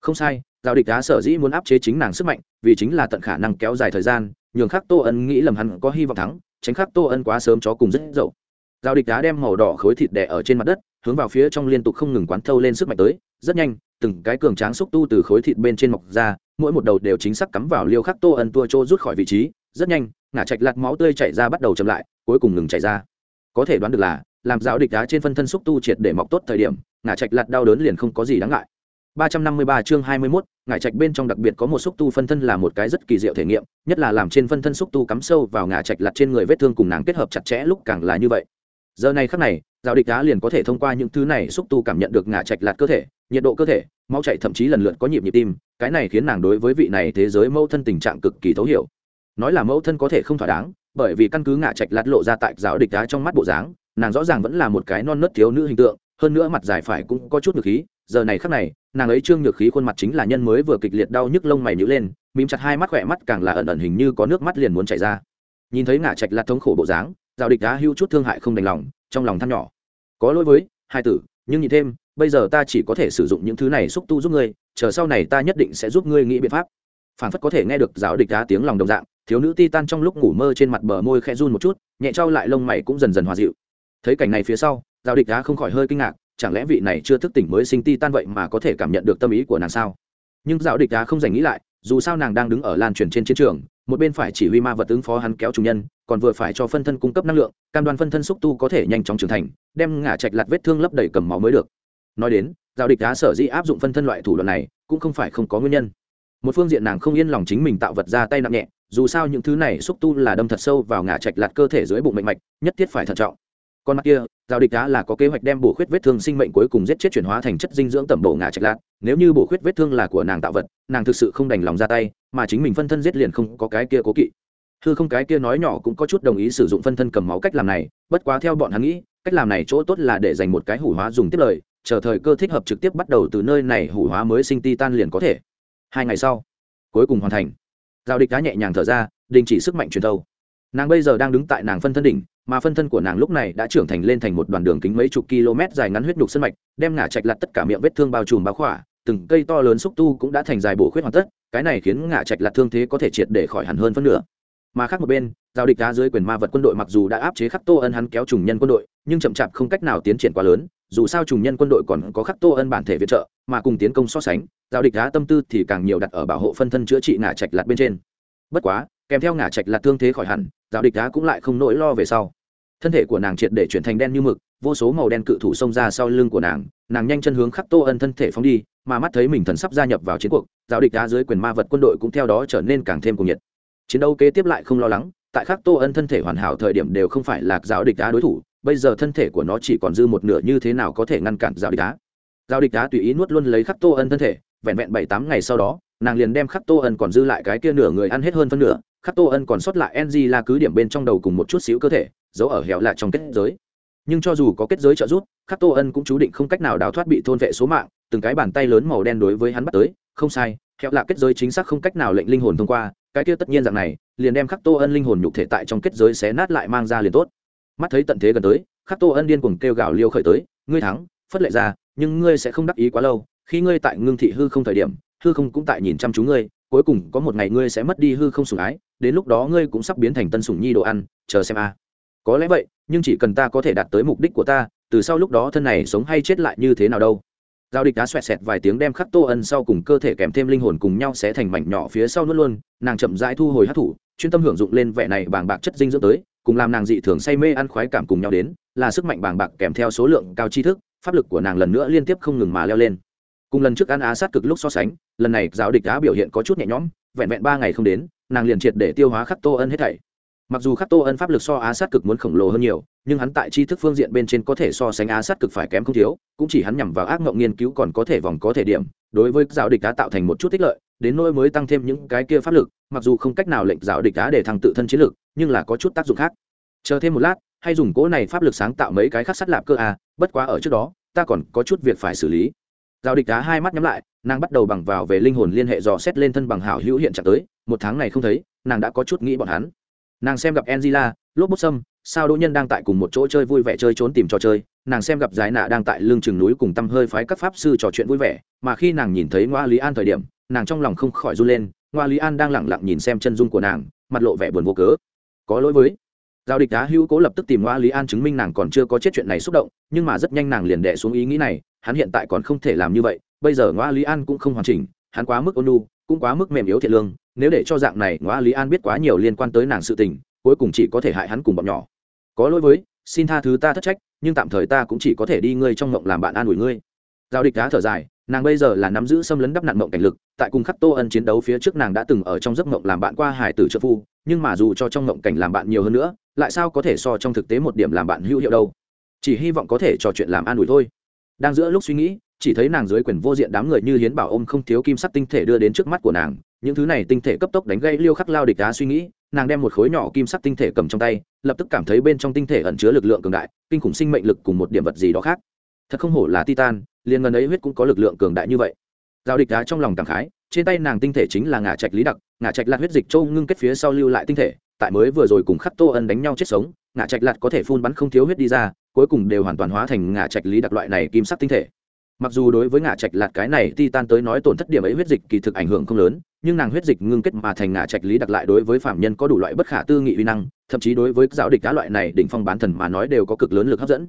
Không sai giáo địch cá sở dĩ muốn áp chế chính nàng sức mạnh, vì chính là tận khả năng kéo dài thời gian, nhường khắc tô ân nghĩ lầm hắn có hy vọng thắng, tránh khắc tô ân quá sớm chó cùng rất dậu. Giao địch cá đem màu đỏ khối thịt đẻ ở trên mặt đất, hướng vào phía trong liên tục không ngừng quán thâu lên sức mạnh tới, rất nhanh, từng cái cường tráng xúc tu từ khối thịt bên trên mọc ra mỗi một đầu đều chính xác cắm vào liêu khắc tô ân tua trô rút khỏi vị trí rất nhanh ngả chạch lạt máu tươi chảy ra bắt đầu chậm lại cuối cùng ngừng chảy ra có thể đoán được là làm giáo địch đá trên phân thân xúc tu triệt để mọc tốt thời điểm ngả chạch lạt đau đớn liền không có gì đáng ngại 353 chương 21, ngải trạch bên trong đặc biệt có một xúc tu phân thân là một cái rất kỳ diệu thể nghiệm, nhất là làm trên phân thân xúc tu cắm sâu vào ngải trạch lật trên người vết thương cùng nàng kết hợp chặt chẽ lúc càng là như vậy. Giờ này khắc này, giáo địch đá liền có thể thông qua những thứ này xúc tu cảm nhận được ngải trạch lật cơ thể, nhiệt độ cơ thể, máu chảy thậm chí lần lượt có nhịp nhịp tim, cái này khiến nàng đối với vị này thế giới mâu thân tình trạng cực kỳ thấu hiểu. Nói là mâu thân có thể không thỏa đáng, bởi vì căn cứ ngạ trạch lạt lộ ra tại giáo địch đá trong mắt bộ dáng, nàng rõ ràng vẫn là một cái non nớt thiếu nữ hình tượng, hơn nữa mặt dài phải cũng có chút ngược khí giờ này khắc này nàng ấy trương nhược khí khuôn mặt chính là nhân mới vừa kịch liệt đau nhức lông mày nhữ lên mím chặt hai mắt khỏe mắt càng là ẩn ẩn hình như có nước mắt liền muốn chảy ra nhìn thấy ngạ trạch lạt thống khổ bộ dáng giao địch đã hưu chút thương hại không đành lòng trong lòng than nhỏ có lỗi với hai tử nhưng nhìn thêm bây giờ ta chỉ có thể sử dụng những thứ này xúc tu giúp ngươi, chờ sau này ta nhất định sẽ giúp ngươi nghĩ biện pháp. Phản phất có thể nghe được giáo địch đá tiếng lòng đồng dạng, thiếu nữ ti tan trong lúc ngủ mơ trên mặt bờ môi khẽ run một chút, nhẹ trao lại lông mày cũng dần dần hòa dịu. Thấy cảnh này phía sau, giáo địch đá không khỏi hơi kinh ngạc, chẳng lẽ vị này chưa thức tỉnh mới sinh ti tan vậy mà có thể cảm nhận được tâm ý của nàng sao? Nhưng giáo địch đá không dành nghĩ lại, dù sao nàng đang đứng ở lan truyền trên chiến trường, một bên phải chỉ huy ma vật ứng phó hắn kéo chủ nhân, còn vừa phải cho phân thân cung cấp năng lượng, cam đoan phân thân xúc tu có thể nhanh chóng trưởng thành, đem ngả chạch lặt vết thương lấp đầy cầm máu mới được nói đến, giao địch đá sở dĩ áp dụng phân thân loại thủ đoạn này, cũng không phải không có nguyên nhân. Một phương diện nàng không yên lòng chính mình tạo vật ra tay nặng nhẹ, dù sao những thứ này xúc tu là đâm thật sâu vào ngả chạch lạt cơ thể dưới bụng mệnh mạch, nhất thiết phải thận trọng. Còn mặt kia, giao địch đá là có kế hoạch đem bổ khuyết vết thương sinh mệnh cuối cùng giết chết chuyển hóa thành chất dinh dưỡng tẩm bổ ngả chạch lạt. Nếu như bổ khuyết vết thương là của nàng tạo vật, nàng thực sự không đành lòng ra tay, mà chính mình phân thân giết liền không có cái kia cố kỵ. Hư không cái kia nói nhỏ cũng có chút đồng ý sử dụng phân thân cầm máu cách làm này, bất quá theo bọn hắn nghĩ, cách làm này chỗ tốt là để dành một cái hủ hóa dùng tiếp lời chờ thời cơ thích hợp trực tiếp bắt đầu từ nơi này hủ hóa mới sinh ti tan liền có thể. Hai ngày sau, cuối cùng hoàn thành. Giao địch cá nhẹ nhàng thở ra, đình chỉ sức mạnh truyền thâu. Nàng bây giờ đang đứng tại nàng phân thân đỉnh, mà phân thân của nàng lúc này đã trưởng thành lên thành một đoàn đường kính mấy chục km dài ngắn huyết nhục sân mạch, đem ngả chạch lặt tất cả miệng vết thương bao trùm bao khỏa, từng cây to lớn xúc tu cũng đã thành dài bổ khuyết hoàn tất, cái này khiến ngả chạch lặt thương thế có thể triệt để khỏi hẳn hơn phân nửa. Mà khác một bên, giao địch đá dưới quyền ma vật quân đội mặc dù đã áp chế khắc tô ân hắn kéo trùng nhân quân đội, nhưng chậm chạp không cách nào tiến triển quá lớn dù sao trùng nhân quân đội còn có khắc tô ân bản thể viện trợ, mà cùng tiến công so sánh, giao địch đá tâm tư thì càng nhiều đặt ở bảo hộ phân thân chữa trị ngả trạch lạt bên trên. Bất quá, kèm theo ngả trạch lạt thương thế khỏi hẳn, giao địch đá cũng lại không nỗi lo về sau. Thân thể của nàng triệt để chuyển thành đen như mực, vô số màu đen cự thủ xông ra sau lưng của nàng nàng nhanh chân hướng khắc tô ân thân thể phóng đi, mà mắt thấy mình thần sắp gia nhập vào chiến cuộc, giao địch đá dưới quyền ma vật quân đội cũng theo đó trở nên càng thêm cuồng nhiệt. Chiến đấu kế tiếp lại không lo lắng, tại khắc tô ân thân thể hoàn hảo thời điểm đều không phải là giáo địch đá đối thủ bây giờ thân thể của nó chỉ còn dư một nửa, như thế nào có thể ngăn cản giao địch đá? Giao địch đá tùy ý nuốt luôn lấy khắc tô ân thân thể, vẹn vẹn bảy tám ngày sau đó, nàng liền đem khắc tô ân còn dư lại cái kia nửa người ăn hết hơn phân nửa, khắc tô ân còn sót lại ng là cứ điểm bên trong đầu cùng một chút xíu cơ thể, giấu ở hẻo lạ trong kết giới. Nhưng cho dù có kết giới trợ giúp, khắc tô ân cũng chú định không cách nào đào thoát bị thôn vệ số mạng, từng cái bàn tay lớn màu đen đối với hắn bắt tới, không sai hẹo lạ kết giới chính xác không cách nào lệnh linh hồn thông qua, cái kia tất nhiên dạng này, liền đem khắc tô ân linh hồn nhục thể tại trong kết giới xé nát lại mang ra liền tốt mắt thấy tận thế gần tới, khắc tô ân điên cuồng kêu gào liêu khởi tới, ngươi thắng, phất lệ ra, nhưng ngươi sẽ không đắc ý quá lâu, khi ngươi tại ngưng thị hư không thời điểm, hư không cũng tại nhìn chăm chú ngươi, cuối cùng có một ngày ngươi sẽ mất đi hư không sủng ái, đến lúc đó ngươi cũng sắp biến thành tân sủng nhi đồ ăn, chờ xem a. Có lẽ vậy, nhưng chỉ cần ta có thể đạt tới mục đích của ta, từ sau lúc đó thân này sống hay chết lại như thế nào đâu. Giao địch đá xoẹt xẹt vài tiếng đem khắc tô ân sau cùng cơ thể kèm thêm linh hồn cùng nhau sẽ thành mảnh nhỏ phía sau nuốt luôn, nàng chậm rãi thu hồi hát thủ chuyên tâm hưởng dụng lên vẻ này bàng bạc chất dinh dưỡng tới cùng làm nàng dị thường say mê ăn khoái cảm cùng nhau đến, là sức mạnh bàng bạc kèm theo số lượng cao tri thức, pháp lực của nàng lần nữa liên tiếp không ngừng mà leo lên. Cùng lần trước ăn á sát cực lúc so sánh, lần này giáo địch á biểu hiện có chút nhẹ nhõm, vẹn vẹn ba ngày không đến, nàng liền triệt để tiêu hóa khắc tô ân hết thảy mặc dù khắc tô ân pháp lực so á sát cực muốn khổng lồ hơn nhiều, nhưng hắn tại tri thức phương diện bên trên có thể so sánh á sát cực phải kém không thiếu, cũng chỉ hắn nhằm vào ác mộng nghiên cứu còn có thể vòng có thể điểm, đối với giáo địch đã tạo thành một chút tích lợi, đến nỗi mới tăng thêm những cái kia pháp lực, mặc dù không cách nào lệnh giáo địch đã để thăng tự thân chiến lực, nhưng là có chút tác dụng khác. Chờ thêm một lát, hay dùng cỗ này pháp lực sáng tạo mấy cái khác sắt lạp cơ à bất quá ở trước đó, ta còn có chút việc phải xử lý. Giao địch đá hai mắt nhắm lại, nàng bắt đầu bằng vào về linh hồn liên hệ dò xét lên thân bằng hảo hữu hiện trạng tới, một tháng này không thấy, nàng đã có chút nghĩ bọn hắn nàng xem gặp angela, lốp bút sâm, sao đỗ nhân đang tại cùng một chỗ chơi vui vẻ chơi trốn tìm trò chơi, nàng xem gặp giải nạ đang tại lưng chừng núi cùng tăm hơi phái các pháp sư trò chuyện vui vẻ, mà khi nàng nhìn thấy ngoa lý an thời điểm, nàng trong lòng không khỏi run lên, ngoa lý an đang lẳng lặng nhìn xem chân dung của nàng, mặt lộ vẻ buồn vô cớ. Có lỗi với. Giao địch đá hữu cố lập tức tìm ngoa lý an chứng minh nàng còn chưa có chết chuyện này xúc động, nhưng mà rất nhanh nàng liền đẻ xuống ý nghĩ này, hắn hiện tại còn không thể làm như vậy, bây giờ ngoa lý an cũng không hoàn chỉnh, hắn quá mức ôn lu cũng quá mức mềm yếu thiệt lương, nếu để cho dạng này, ngoa lý an biết quá nhiều liên quan tới nàng sự tình, cuối cùng chỉ có thể hại hắn cùng bọn nhỏ. Có lỗi với, xin tha thứ ta thất trách, nhưng tạm thời ta cũng chỉ có thể đi ngươi trong mộng làm bạn an ủi ngươi. Giao địch đá thở dài, nàng bây giờ là nắm giữ xâm lấn đắp nạn mộng cảnh lực, tại cùng khắc tô ân chiến đấu phía trước nàng đã từng ở trong giấc mộng làm bạn qua hải tử trợ phu, nhưng mà dù cho trong mộng cảnh làm bạn nhiều hơn nữa, lại sao có thể so trong thực tế một điểm làm bạn hữu hiệu đâu. Chỉ hy vọng có thể trò chuyện làm an ủi thôi. Đang giữa lúc suy nghĩ chỉ thấy nàng dưới quyền vô diện đám người như hiến bảo ôm không thiếu kim sắc tinh thể đưa đến trước mắt của nàng, những thứ này tinh thể cấp tốc đánh gây liêu khắc lao địch đá suy nghĩ, nàng đem một khối nhỏ kim sắc tinh thể cầm trong tay, lập tức cảm thấy bên trong tinh thể ẩn chứa lực lượng cường đại, kinh khủng sinh mệnh lực cùng một điểm vật gì đó khác. Thật không hổ là titan, liền ngần ấy huyết cũng có lực lượng cường đại như vậy. Giao địch đá trong lòng cảm khái, trên tay nàng tinh thể chính là ngả trạch lý đặc ngả trạch lạt huyết dịch châu ngưng kết phía sau lưu lại tinh thể, tại mới vừa rồi cùng khắc tô ân đánh nhau chết sống ngả trạch lạt có thể phun bắn không thiếu huyết đi ra, cuối cùng đều hoàn toàn hóa thành ngả trạch lý đặc loại này kim sắc tinh thể mặc dù đối với ngả trạch lạt cái này titan tới nói tổn thất điểm ấy huyết dịch kỳ thực ảnh hưởng không lớn, nhưng nàng huyết dịch ngưng kết mà thành ngả trạch lý đặc lại đối với phạm nhân có đủ loại bất khả tư nghị uy năng, thậm chí đối với giáo địch cá loại này đỉnh phong bán thần mà nói đều có cực lớn lực hấp dẫn.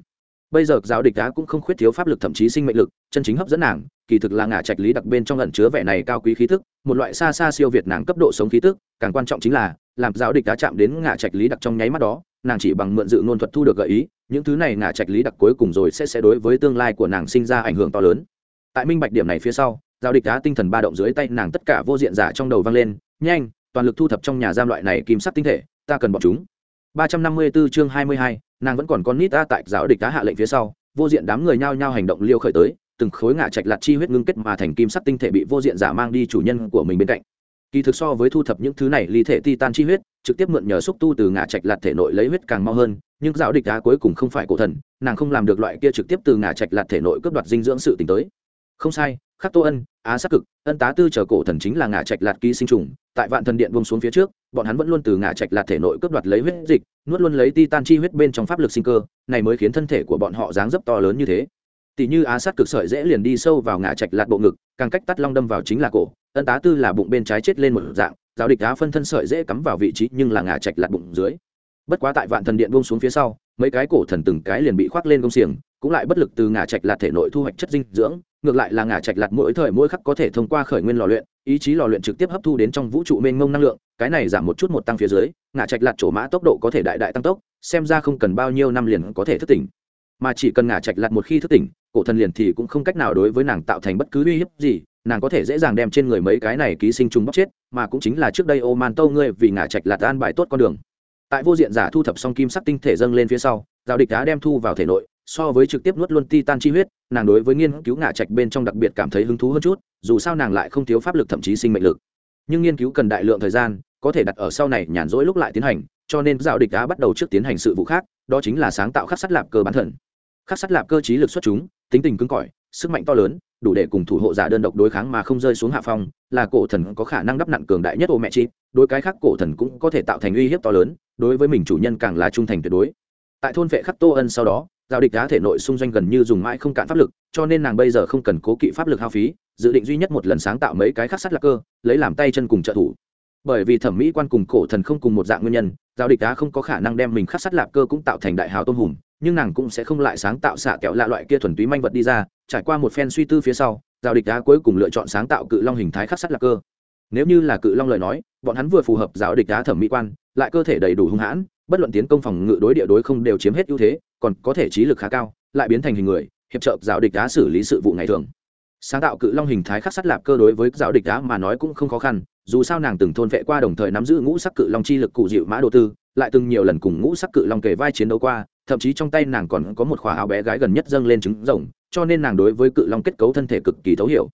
Bây giờ giáo địch cá cũng không khuyết thiếu pháp lực thậm chí sinh mệnh lực, chân chính hấp dẫn nàng, kỳ thực là ngả trạch lý đặc bên trong ẩn chứa vẻ này cao quý khí thức một loại xa xa siêu việt nàng cấp độ sống khí tức, càng quan trọng chính là, làm giáo địch cá chạm đến ngả trạch lý đặc trong nháy mắt đó, nàng chỉ bằng mượn dự ngôn thuật thu được gợi ý những thứ này ngả trạch lý đặc cuối cùng rồi sẽ sẽ đối với tương lai của nàng sinh ra ảnh hưởng to lớn. Tại minh bạch điểm này phía sau giao địch đá tinh thần ba động dưới tay nàng tất cả vô diện giả trong đầu vang lên nhanh toàn lực thu thập trong nhà giam loại này kim sắc tinh thể ta cần bọn chúng. 354 chương 22, nàng vẫn còn con nít ta tại giáo địch đá hạ lệnh phía sau vô diện đám người nhao nhao hành động liêu khởi tới từng khối ngạ trạch lạt chi huyết ngưng kết mà thành kim sắc tinh thể bị vô diện giả mang đi chủ nhân của mình bên cạnh. Kỳ thực so với thu thập những thứ này ly thể titan chi huyết trực tiếp mượn nhờ xúc tu từ ngã trạch lạt thể nội lấy huyết càng mau hơn, nhưng giáo địch đá cuối cùng không phải cổ thần, nàng không làm được loại kia trực tiếp từ ngã trạch lạt thể nội cướp đoạt dinh dưỡng sự tính tới. Không sai, khắc tô ân, á sắc cực, ân tá tư chờ cổ thần chính là ngã trạch lạt ký sinh trùng, tại vạn thần điện bông xuống phía trước, bọn hắn vẫn luôn từ ngã trạch lạt thể nội cướp đoạt lấy huyết dịch, nuốt luôn lấy ti tan chi huyết bên trong pháp lực sinh cơ, này mới khiến thân thể của bọn họ dáng dấp to lớn như thế. Tỷ như á sát cực sợi dễ liền đi sâu vào ngã trạch lạt bộ ngực, càng cách tắt long đâm vào chính là cổ, ân tá tư là bụng bên trái chết lên một dạng giáo địch á phân thân sợi dễ cắm vào vị trí nhưng là ngả chạch lạt bụng dưới. Bất quá tại vạn thần điện buông xuống phía sau, mấy cái cổ thần từng cái liền bị khoác lên công xiềng, cũng lại bất lực từ ngả trạch lạt thể nội thu hoạch chất dinh dưỡng, ngược lại là ngả trạch lạt mỗi thời mỗi khắc có thể thông qua khởi nguyên lò luyện, ý chí lò luyện trực tiếp hấp thu đến trong vũ trụ mênh mông năng lượng, cái này giảm một chút một tăng phía dưới, ngả trạch lạt chỗ mã tốc độ có thể đại đại tăng tốc, xem ra không cần bao nhiêu năm liền có thể thức tỉnh. Mà chỉ cần ngả trạch lạt một khi thức tỉnh, cổ thần liền thì cũng không cách nào đối với nàng tạo thành bất cứ uy hiếp gì nàng có thể dễ dàng đem trên người mấy cái này ký sinh trùng bóc chết, mà cũng chính là trước đây ô man tâu ngươi vì ngả trạch lạt an bài tốt con đường. Tại vô diện giả thu thập xong kim sắc tinh thể dâng lên phía sau giao địch đá đem thu vào thể nội, so với trực tiếp nuốt luôn titan chi huyết, nàng đối với nghiên cứu ngả trạch bên trong đặc biệt cảm thấy hứng thú hơn chút, dù sao nàng lại không thiếu pháp lực thậm chí sinh mệnh lực. Nhưng nghiên cứu cần đại lượng thời gian, có thể đặt ở sau này nhàn rỗi lúc lại tiến hành, cho nên giao địch đá bắt đầu trước tiến hành sự vụ khác, đó chính là sáng tạo khắc sắt lạp cơ bản thần. Khắc sắt lạp cơ trí lực xuất chúng, tính tình cứng cỏi, sức mạnh to lớn đủ để cùng thủ hộ giả đơn độc đối kháng mà không rơi xuống hạ phong, là cổ thần có khả năng đắp nặng cường đại nhất ô mẹ chi, đối cái khác cổ thần cũng có thể tạo thành uy hiếp to lớn, đối với mình chủ nhân càng là trung thành tuyệt đối. Tại thôn vệ khắc tô ân sau đó, giao địch đá thể nội xung doanh gần như dùng mãi không cạn pháp lực, cho nên nàng bây giờ không cần cố kỵ pháp lực hao phí, dự định duy nhất một lần sáng tạo mấy cái khắc sắt lạc cơ, lấy làm tay chân cùng trợ thủ. Bởi vì thẩm mỹ quan cùng cổ thần không cùng một dạng nguyên nhân, giao địch đá không có khả năng đem mình khắc sắt lạc cơ cũng tạo thành đại hào tôm hùm nhưng nàng cũng sẽ không lại sáng tạo xạ kẹo lạ loại kia thuần túy manh vật đi ra, trải qua một phen suy tư phía sau, giao địch đá cuối cùng lựa chọn sáng tạo cự long hình thái khắc sắt lạc cơ. Nếu như là cự long lời nói, bọn hắn vừa phù hợp giáo địch đá thẩm mỹ quan, lại cơ thể đầy đủ hung hãn, bất luận tiến công phòng ngự đối địa đối không đều chiếm hết ưu thế, còn có thể trí lực khá cao, lại biến thành hình người, hiệp trợ giáo địch đá xử lý sự vụ ngày thường. Sáng tạo cự long hình thái khắc sắt lạp cơ đối với giáo địch đá mà nói cũng không khó khăn, dù sao nàng từng thôn vệ qua đồng thời nắm giữ ngũ sắc cự long chi lực cụ dịu mã đầu tư, lại từng nhiều lần cùng ngũ sắc cự long kề vai chiến đấu qua thậm chí trong tay nàng còn có một khỏa áo bé gái gần nhất dâng lên trứng rồng, cho nên nàng đối với cự long kết cấu thân thể cực kỳ thấu hiểu.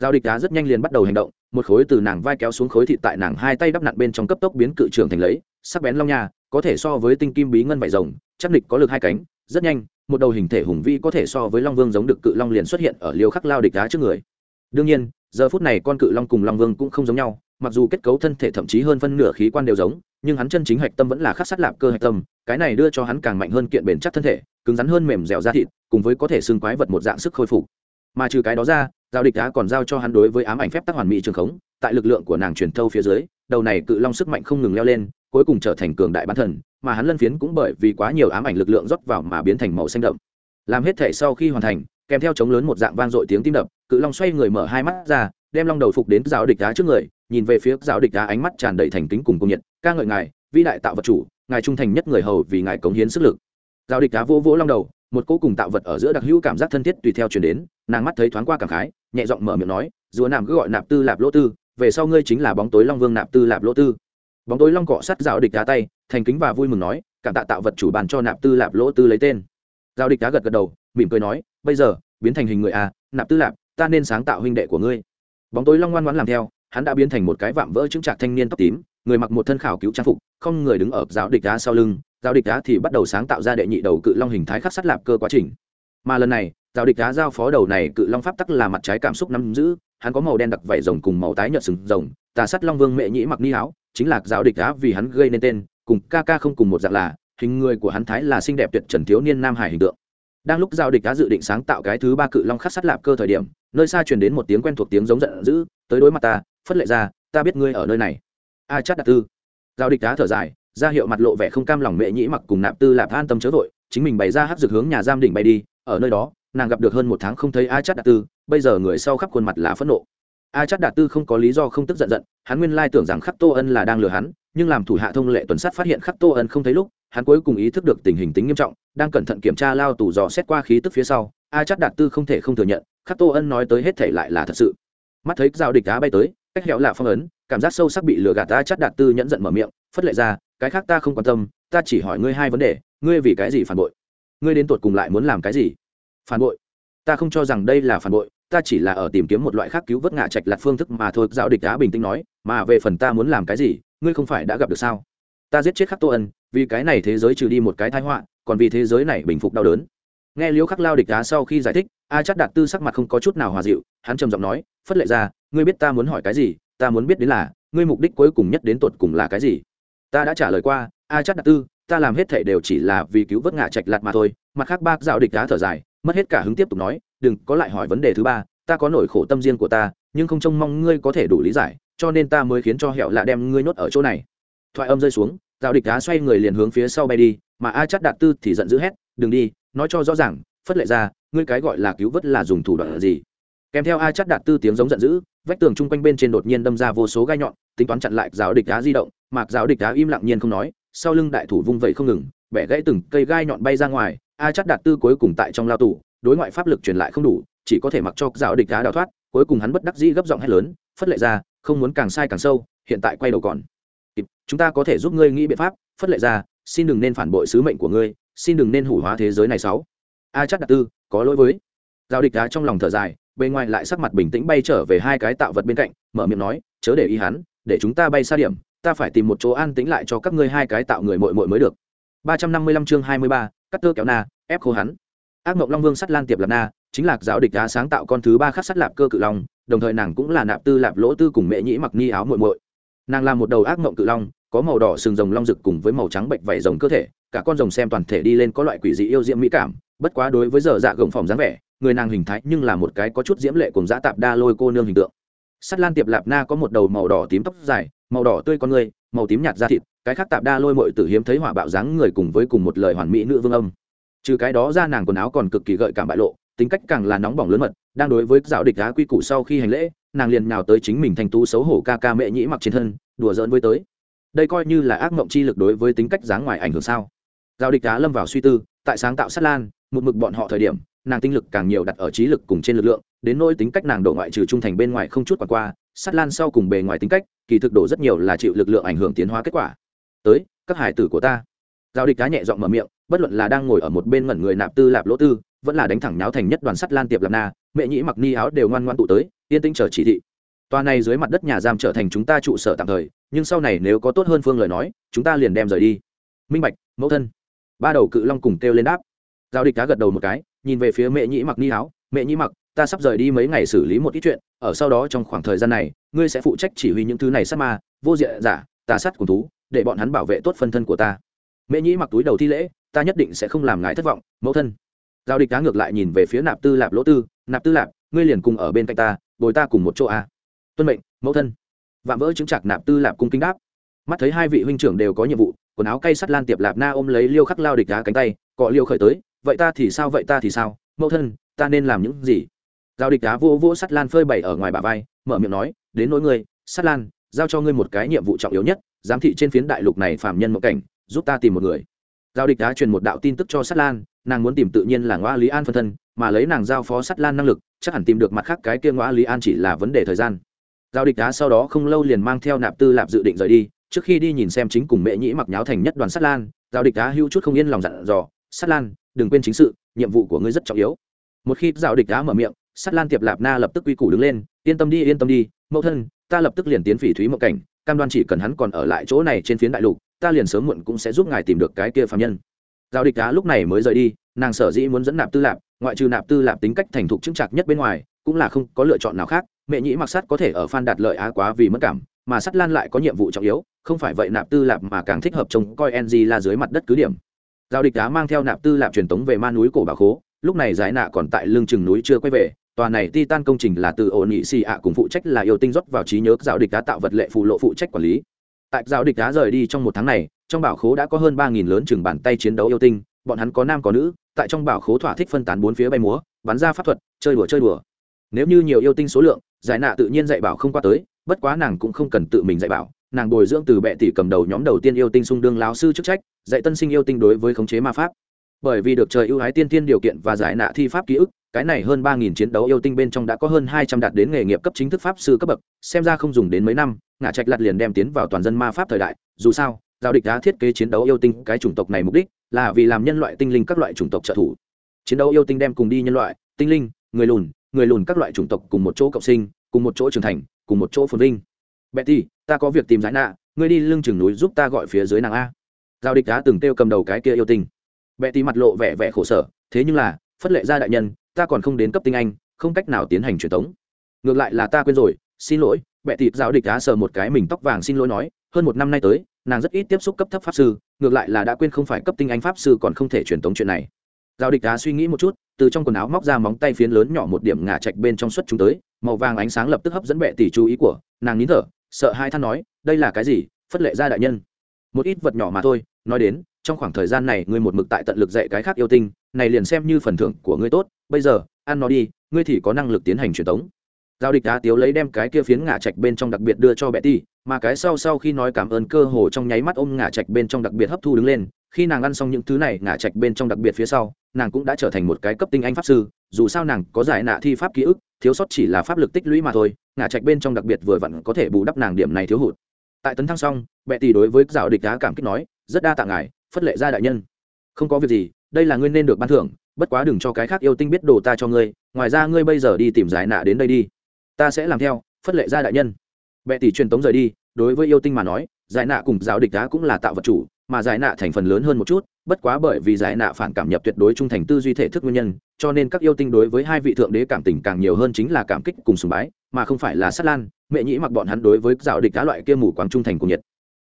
Giao địch đá rất nhanh liền bắt đầu hành động, một khối từ nàng vai kéo xuống khối thịt tại nàng hai tay đắp nặn bên trong cấp tốc biến cự trường thành lấy, sắc bén long nha, có thể so với tinh kim bí ngân vải rồng, chắc địch có lực hai cánh, rất nhanh, một đầu hình thể hùng vĩ có thể so với long vương giống được cự long liền xuất hiện ở liêu khắc lao địch đá trước người. Đương nhiên, giờ phút này con cự long cùng long vương cũng không giống nhau, mặc dù kết cấu thân thể thậm chí hơn phân nửa khí quan đều giống nhưng hắn chân chính hạch tâm vẫn là khắc sắt lạp cơ hạch tâm, cái này đưa cho hắn càng mạnh hơn kiện bền chắc thân thể, cứng rắn hơn mềm dẻo da thịt, cùng với có thể xương quái vật một dạng sức khôi phục. Mà trừ cái đó ra, giao địch đá còn giao cho hắn đối với ám ảnh phép tắc hoàn mỹ trường khống, tại lực lượng của nàng truyền thâu phía dưới, đầu này cự long sức mạnh không ngừng leo lên, cuối cùng trở thành cường đại bán thần, mà hắn lân phiến cũng bởi vì quá nhiều ám ảnh lực lượng rót vào mà biến thành màu xanh đậm. Làm hết thể sau khi hoàn thành, kèm theo chống lớn một dạng vang dội tiếng tim đập, cự long xoay người mở hai mắt ra, đem long đầu phục đến giáo địch đá trước người nhìn về phía giáo địch đá ánh mắt tràn đầy thành kính cùng công nhiệt, ca ngợi ngài, vĩ đại tạo vật chủ, ngài trung thành nhất người hầu vì ngài cống hiến sức lực. Giáo địch đá vỗ vỗ long đầu, một cỗ cùng tạo vật ở giữa đặc hữu cảm giác thân thiết tùy theo chuyển đến, nàng mắt thấy thoáng qua cảm khái, nhẹ giọng mở miệng nói rùa nàm cứ gọi nạp tư lạp lỗ tư, về sau ngươi chính là bóng tối long vương nạp tư lạp lỗ tư. Bóng tối long cọ sắt rào địch đá tay, thành kính và vui mừng nói, cảm tạ tạo vật chủ bàn cho nạp tư lạp lỗ tư lấy tên. Giao địch đá gật gật đầu, mỉm cười nói, bây giờ, biến thành hình người à nạp tư lạp, ta nên sáng tạo huynh đệ của ngươi. Bóng tối long ngoan ngoãn làm theo hắn đã biến thành một cái vạm vỡ chứng trạc thanh niên tóc tím, người mặc một thân khảo cứu trang phục, không người đứng ở giáo địch đá sau lưng, giáo địch đá thì bắt đầu sáng tạo ra đệ nhị đầu cự long hình thái khắc sắt lạp cơ quá trình. Mà lần này giao địch đá giao phó đầu này cự long pháp tắc là mặt trái cảm xúc nắm giữ, hắn có màu đen đặc vảy rồng cùng màu tái nhợt sừng rồng, tà sắt long vương mẹ nhĩ mặc ni áo, chính là giáo địch đá vì hắn gây nên tên, cùng ca ca không cùng một dạng là, hình người của hắn thái là xinh đẹp tuyệt trần thiếu niên nam hải hình tượng. Đang lúc giao địch đã dự định sáng tạo cái thứ ba cự long khắc sắt lạp cơ thời điểm, nơi xa truyền đến một tiếng quen thuộc tiếng giống giận dữ, tới đối mặt ta phất lệ ra, ta biết ngươi ở nơi này. A chát đạt tư. Giao địch đã thở dài, ra hiệu mặt lộ vẻ không cam lòng mẹ nhĩ mặc cùng nạp tư lạp an tâm chớ vội, chính mình bày ra hắc dược hướng nhà giam đỉnh bay đi, ở nơi đó, nàng gặp được hơn một tháng không thấy a chát đạt tư, bây giờ người sau khắp khuôn mặt là phẫn nộ. A chát đạt tư không có lý do không tức giận giận, hắn nguyên lai tưởng rằng khắc tô ân là đang lừa hắn, nhưng làm thủ hạ thông lệ tuần sát phát hiện khắc tô ân không thấy lúc, hắn cuối cùng ý thức được tình hình tính nghiêm trọng, đang cẩn thận kiểm tra lao tù dò xét qua khí tức phía sau, a chát đạt tư không thể không thừa nhận, khắc tô ân nói tới hết thể lại là thật sự. Mắt thấy giao địch đá bay tới cách hẹo là phong ấn, cảm giác sâu sắc bị lừa gạt ta chắt đạt tư nhẫn giận mở miệng, phất lệ ra, cái khác ta không quan tâm, ta chỉ hỏi ngươi hai vấn đề, ngươi vì cái gì phản bội? Ngươi đến tột cùng lại muốn làm cái gì? Phản bội? Ta không cho rằng đây là phản bội, ta chỉ là ở tìm kiếm một loại khác cứu vớt ngạ trạch lặt phương thức mà thôi, giáo địch đã bình tĩnh nói, mà về phần ta muốn làm cái gì, ngươi không phải đã gặp được sao? Ta giết chết khắc tô ân, vì cái này thế giới trừ đi một cái thái họa, còn vì thế giới này bình phục đau đớn. Nghe liễu khắc lao địch đá sau khi giải thích, a chắc đạt tư sắc mặt không có chút nào hòa dịu, hắn trầm giọng nói, phất lệ ra ngươi biết ta muốn hỏi cái gì, ta muốn biết đến là, ngươi mục đích cuối cùng nhất đến tột cùng là cái gì? Ta đã trả lời qua, a chắc đạt tư, ta làm hết thể đều chỉ là vì cứu vớt ngạ trạch lạt mà thôi, mặt khác bác dạo địch đá thở dài, mất hết cả hứng tiếp tục nói, đừng có lại hỏi vấn đề thứ ba, ta có nỗi khổ tâm riêng của ta, nhưng không trông mong ngươi có thể đủ lý giải, cho nên ta mới khiến cho hẹo lạ đem ngươi nhốt ở chỗ này. Thoại âm rơi xuống dạo địch đá xoay người liền hướng phía sau bay đi, mà a chắc đạt tư thì giận dữ hét, đừng đi, nói cho rõ ràng, phất lệ ra, ngươi cái gọi là cứu vớt là dùng thủ đoạn gì? Kèm theo a chắc đạt tư tiếng giống giận dữ vách tường chung quanh bên trên đột nhiên đâm ra vô số gai nhọn, tính toán chặn lại giáo địch đá di động mạc giáo địch đá im lặng nhiên không nói, sau lưng đại thủ vung vẩy không ngừng, bẻ gãy từng cây gai nhọn bay ra ngoài, a chắc đạt tư cuối cùng tại trong lao tù, đối ngoại pháp lực truyền lại không đủ, chỉ có thể mặc cho giáo địch đá đào thoát, cuối cùng hắn bất đắc dĩ gấp giọng hét lớn, phất lệ ra, không muốn càng sai càng sâu, hiện tại quay đầu còn. Chúng ta có thể giúp ngươi nghĩ biện pháp, phất lệ ra, xin đừng nên phản bội sứ mệnh của ngươi, xin đừng nên hủ hóa thế giới này sáu. A chắc đạt tư, có lỗi với. Giáo địch đá trong lòng thở dài bên ngoài lại sắc mặt bình tĩnh bay trở về hai cái tạo vật bên cạnh mở miệng nói chớ để ý hắn để chúng ta bay xa điểm ta phải tìm một chỗ an tĩnh lại cho các ngươi hai cái tạo người muội muội mới được. 355 chương 23, cắt tơ kéo na ép khô hắn. Ác mộng long vương sắt lan tiệp lạp na chính là giáo địch đá sáng tạo con thứ ba khắc sắt lạp cơ cự long đồng thời nàng cũng là nạp tư lạp lỗ tư cùng mẹ nhĩ mặc ni áo muội muội. Nàng là một đầu ác mộng cự long có màu đỏ sừng rồng long rực cùng với màu trắng bệnh vảy rồng cơ thể cả con rồng xem toàn thể đi lên có loại quỷ dị yêu diễm mỹ cảm bất quá đối với giờ dạ gồng phòng dáng vẻ người nàng hình thái nhưng là một cái có chút diễm lệ cùng dã tạp đa lôi cô nương hình tượng. Sắt lan tiệp lạp na có một đầu màu đỏ tím tóc dài, màu đỏ tươi con người, màu tím nhạt da thịt, cái khác tạp đa lôi mội tử hiếm thấy hỏa bạo dáng người cùng với cùng một lời hoàn mỹ nữ vương âm. Trừ cái đó ra nàng quần áo còn cực kỳ gợi cảm bại lộ, tính cách càng là nóng bỏng lớn mật, đang đối với dạo địch đá quy củ sau khi hành lễ, nàng liền nhào tới chính mình thành tú xấu hổ ca ca mẹ nhĩ mặc trên thân, đùa giỡn với tới. Đây coi như là ác mộng chi lực đối với tính cách dáng ngoài ảnh hưởng sao? Giao địch đá lâm vào suy tư, tại sáng tạo sát lan, một mực bọn họ thời điểm nàng tinh lực càng nhiều đặt ở trí lực cùng trên lực lượng, đến nỗi tính cách nàng độ ngoại trừ trung thành bên ngoài không chút quả qua, sát lan sau cùng bề ngoài tính cách, kỳ thực đổ rất nhiều là chịu lực lượng ảnh hưởng tiến hóa kết quả. Tới, các hải tử của ta. Giao địch cá nhẹ giọng mở miệng, bất luận là đang ngồi ở một bên ngẩn người nạp tư lạp lỗ tư, vẫn là đánh thẳng nháo thành nhất đoàn sắt lan tiệp lạp na, mẹ nhĩ mặc ni áo đều ngoan ngoan tụ tới, yên tĩnh chờ chỉ thị. Toa này dưới mặt đất nhà giam trở thành chúng ta trụ sở tạm thời, nhưng sau này nếu có tốt hơn phương lời nói, chúng ta liền đem rời đi. Minh bạch, mẫu thân. Ba đầu cự long cùng kêu lên đáp. Giao địch cá gật đầu một cái nhìn về phía mẹ nhĩ mặc ni áo. Mẹ nhĩ mặc, ta sắp rời đi mấy ngày xử lý một ít chuyện. Ở sau đó trong khoảng thời gian này, ngươi sẽ phụ trách chỉ huy những thứ này sát ma, vô diện giả, tà sát cùng thú, để bọn hắn bảo vệ tốt phân thân của ta. Mẹ nhĩ mặc túi đầu thi lễ, ta nhất định sẽ không làm ngài thất vọng, mẫu thân. Giao địch cá ngược lại nhìn về phía nạp tư lạp lỗ tư. Nạp tư lạp, ngươi liền cùng ở bên cạnh ta, bồi ta cùng một chỗ a tuân mệnh, mẫu thân. Vạm vỡ chứng chặt nạp tư lạp cung kính đáp. Mắt thấy hai vị huynh trưởng đều có nhiệm vụ, quần áo cây sắt lan tiệp lạp na ôm lấy liêu khắc lao địch đá cánh tay, cọ liêu khởi tới vậy ta thì sao, vậy ta thì sao? Mẫu thân, ta nên làm những gì? Giao địch đá vô vô sắt lan phơi bày ở ngoài bà vai, mở miệng nói, đến nỗi ngươi, sắt lan, giao cho ngươi một cái nhiệm vụ trọng yếu nhất, giám thị trên phiến đại lục này phạm nhân một cảnh, giúp ta tìm một người. Giao địch đá truyền một đạo tin tức cho sắt lan, nàng muốn tìm tự nhiên là ngoa lý an phân thân, mà lấy nàng giao phó sắt lan năng lực, chắc hẳn tìm được mặt khác cái kia ngoa lý an chỉ là vấn đề thời gian. Giao địch đá sau đó không lâu liền mang theo nạp tư lạp dự định rời đi, trước khi đi nhìn xem chính cùng mẹ nhĩ mặc nháo thành nhất đoàn sắt lan, giao địch đá hưu chút không yên lòng dặn dò, sắt lan đừng quên chính sự, nhiệm vụ của ngươi rất trọng yếu. Một khi giao địch đá mở miệng sắt lan tiệp lạp na lập tức quy củ đứng lên, yên tâm đi, yên tâm đi, mẫu thân, ta lập tức liền tiến phỉ thúy mộng cảnh, cam đoan chỉ cần hắn còn ở lại chỗ này trên phiến đại lục, ta liền sớm muộn cũng sẽ giúp ngài tìm được cái kia phạm nhân. Giao địch đá lúc này mới rời đi, nàng sở dĩ muốn dẫn nạp tư lạp, ngoại trừ nạp tư lạp tính cách thành thục chững chặt nhất bên ngoài, cũng là không có lựa chọn nào khác, mẹ nhĩ mặc sắt có thể ở phan đạt lợi á quá vì mất cảm, mà sắt lan lại có nhiệm vụ trọng yếu, không phải vậy nạp tư lạp mà càng thích hợp trông coi ng là dưới mặt đất cứ điểm giao địch đá mang theo nạp tư lạp truyền tống về ma núi cổ bà khố, lúc này giải nạ còn tại lưng chừng núi chưa quay về, tòa này titan công trình là từ ổn nghị xì ạ cùng phụ trách là yêu tinh rót vào trí nhớ giao địch đá tạo vật lệ phụ lộ phụ trách quản lý. Tại giao địch đá rời đi trong một tháng này, trong bảo khố đã có hơn ba nghìn lớn chừng bàn tay chiến đấu yêu tinh, bọn hắn có nam có nữ, tại trong bảo khố thỏa thích phân tán bốn phía bay múa, bắn ra pháp thuật, chơi đùa chơi đùa. Nếu như nhiều yêu tinh số lượng, giải nạ tự nhiên dạy bảo không qua tới, bất quá nàng cũng không cần tự mình dạy bảo, nàng bồi dưỡng từ bệ tỷ cầm đầu nhóm đầu tiên yêu tinh xung đương lão sư chức trách dạy tân sinh yêu tinh đối với khống chế ma pháp. Bởi vì được trời ưu ái tiên tiên điều kiện và giải nạ thi pháp ký ức, cái này hơn ba nghìn chiến đấu yêu tinh bên trong đã có hơn hai trăm đạt đến nghề nghiệp cấp chính thức pháp sư cấp bậc, xem ra không dùng đến mấy năm ngã trạch lặt liền đem tiến vào toàn dân ma pháp thời đại. Dù sao, giao địch đã thiết kế chiến đấu yêu tinh cái chủng tộc này mục đích là vì làm nhân loại tinh linh các loại chủng tộc trợ thủ. Chiến đấu yêu tinh đem cùng đi nhân loại, tinh linh, người lùn người lùn các loại chủng tộc cùng một chỗ cộng sinh, cùng một chỗ trưởng thành, cùng một chỗ phồn vinh. Betty, ta có việc tìm giải nạ, ngươi đi lưng chừng núi giúp ta gọi phía dưới nàng a giao địch đã từng kêu cầm đầu cái kia yêu tinh. Betty mặt lộ vẻ vẻ khổ sở, thế nhưng là, phất lệ gia đại nhân, ta còn không đến cấp tinh anh, không cách nào tiến hành truyền thống ngược lại là ta quên rồi, xin lỗi, bệ thịt giáo địch đã sờ một cái mình tóc vàng xin lỗi nói, hơn một năm nay tới, nàng rất ít tiếp xúc cấp thấp pháp sư, ngược lại là đã quên không phải cấp tinh anh pháp sư còn không thể truyền thống chuyện này. Giao địch đã suy nghĩ một chút, từ trong quần áo móc ra móng tay phiến lớn nhỏ một điểm ngả chạch bên trong suất chúng tới, màu vàng ánh sáng lập tức hấp dẫn bệ tỷ chú ý của, nàng nín thở, sợ hai than nói, đây là cái gì, phất lệ gia đại nhân một ít vật nhỏ mà thôi, nói đến, trong khoảng thời gian này ngươi một mực tại tận lực dạy cái khác yêu tinh, này liền xem như phần thưởng của ngươi tốt, bây giờ, ăn nó đi, ngươi thì có năng lực tiến hành truyền tống. Giao địch đá tiếu lấy đem cái kia phiến ngả trạch bên trong đặc biệt đưa cho betty mà cái sau sau khi nói cảm ơn cơ hồ trong nháy mắt ôm ngả trạch bên trong đặc biệt hấp thu đứng lên, khi nàng ăn xong những thứ này, ngả trạch bên trong đặc biệt phía sau, nàng cũng đã trở thành một cái cấp tinh anh pháp sư, dù sao nàng có giải nạ thi pháp ký ức, thiếu sót chỉ là pháp lực tích lũy mà thôi, ngả trạch bên trong đặc biệt vừa vặn có thể bù đắp nàng điểm này thiếu hụt tại tấn thăng xong, bệ tỷ đối với giáo địch đá cảm kích nói, rất đa tạ ngài, phất lệ gia đại nhân. Không có việc gì, đây là ngươi nên được ban thưởng, bất quá đừng cho cái khác yêu tinh biết đồ ta cho ngươi, ngoài ra ngươi bây giờ đi tìm giải nạ đến đây đi. Ta sẽ làm theo, phất lệ gia đại nhân. Bệ tỷ truyền tống rời đi, đối với yêu tinh mà nói, giải nạ cùng giáo địch đá cũng là tạo vật chủ mà giải nạ thành phần lớn hơn một chút, bất quá bởi vì giải nạ phản cảm nhập tuyệt đối trung thành tư duy thể thức nguyên nhân, cho nên các yêu tinh đối với hai vị thượng đế cảm tình càng nhiều hơn chính là cảm kích cùng sùng bái, mà không phải là sát lan, mẹ nhĩ mặc bọn hắn đối với dạo địch cá loại kia mù quáng trung thành cùng nhiệt.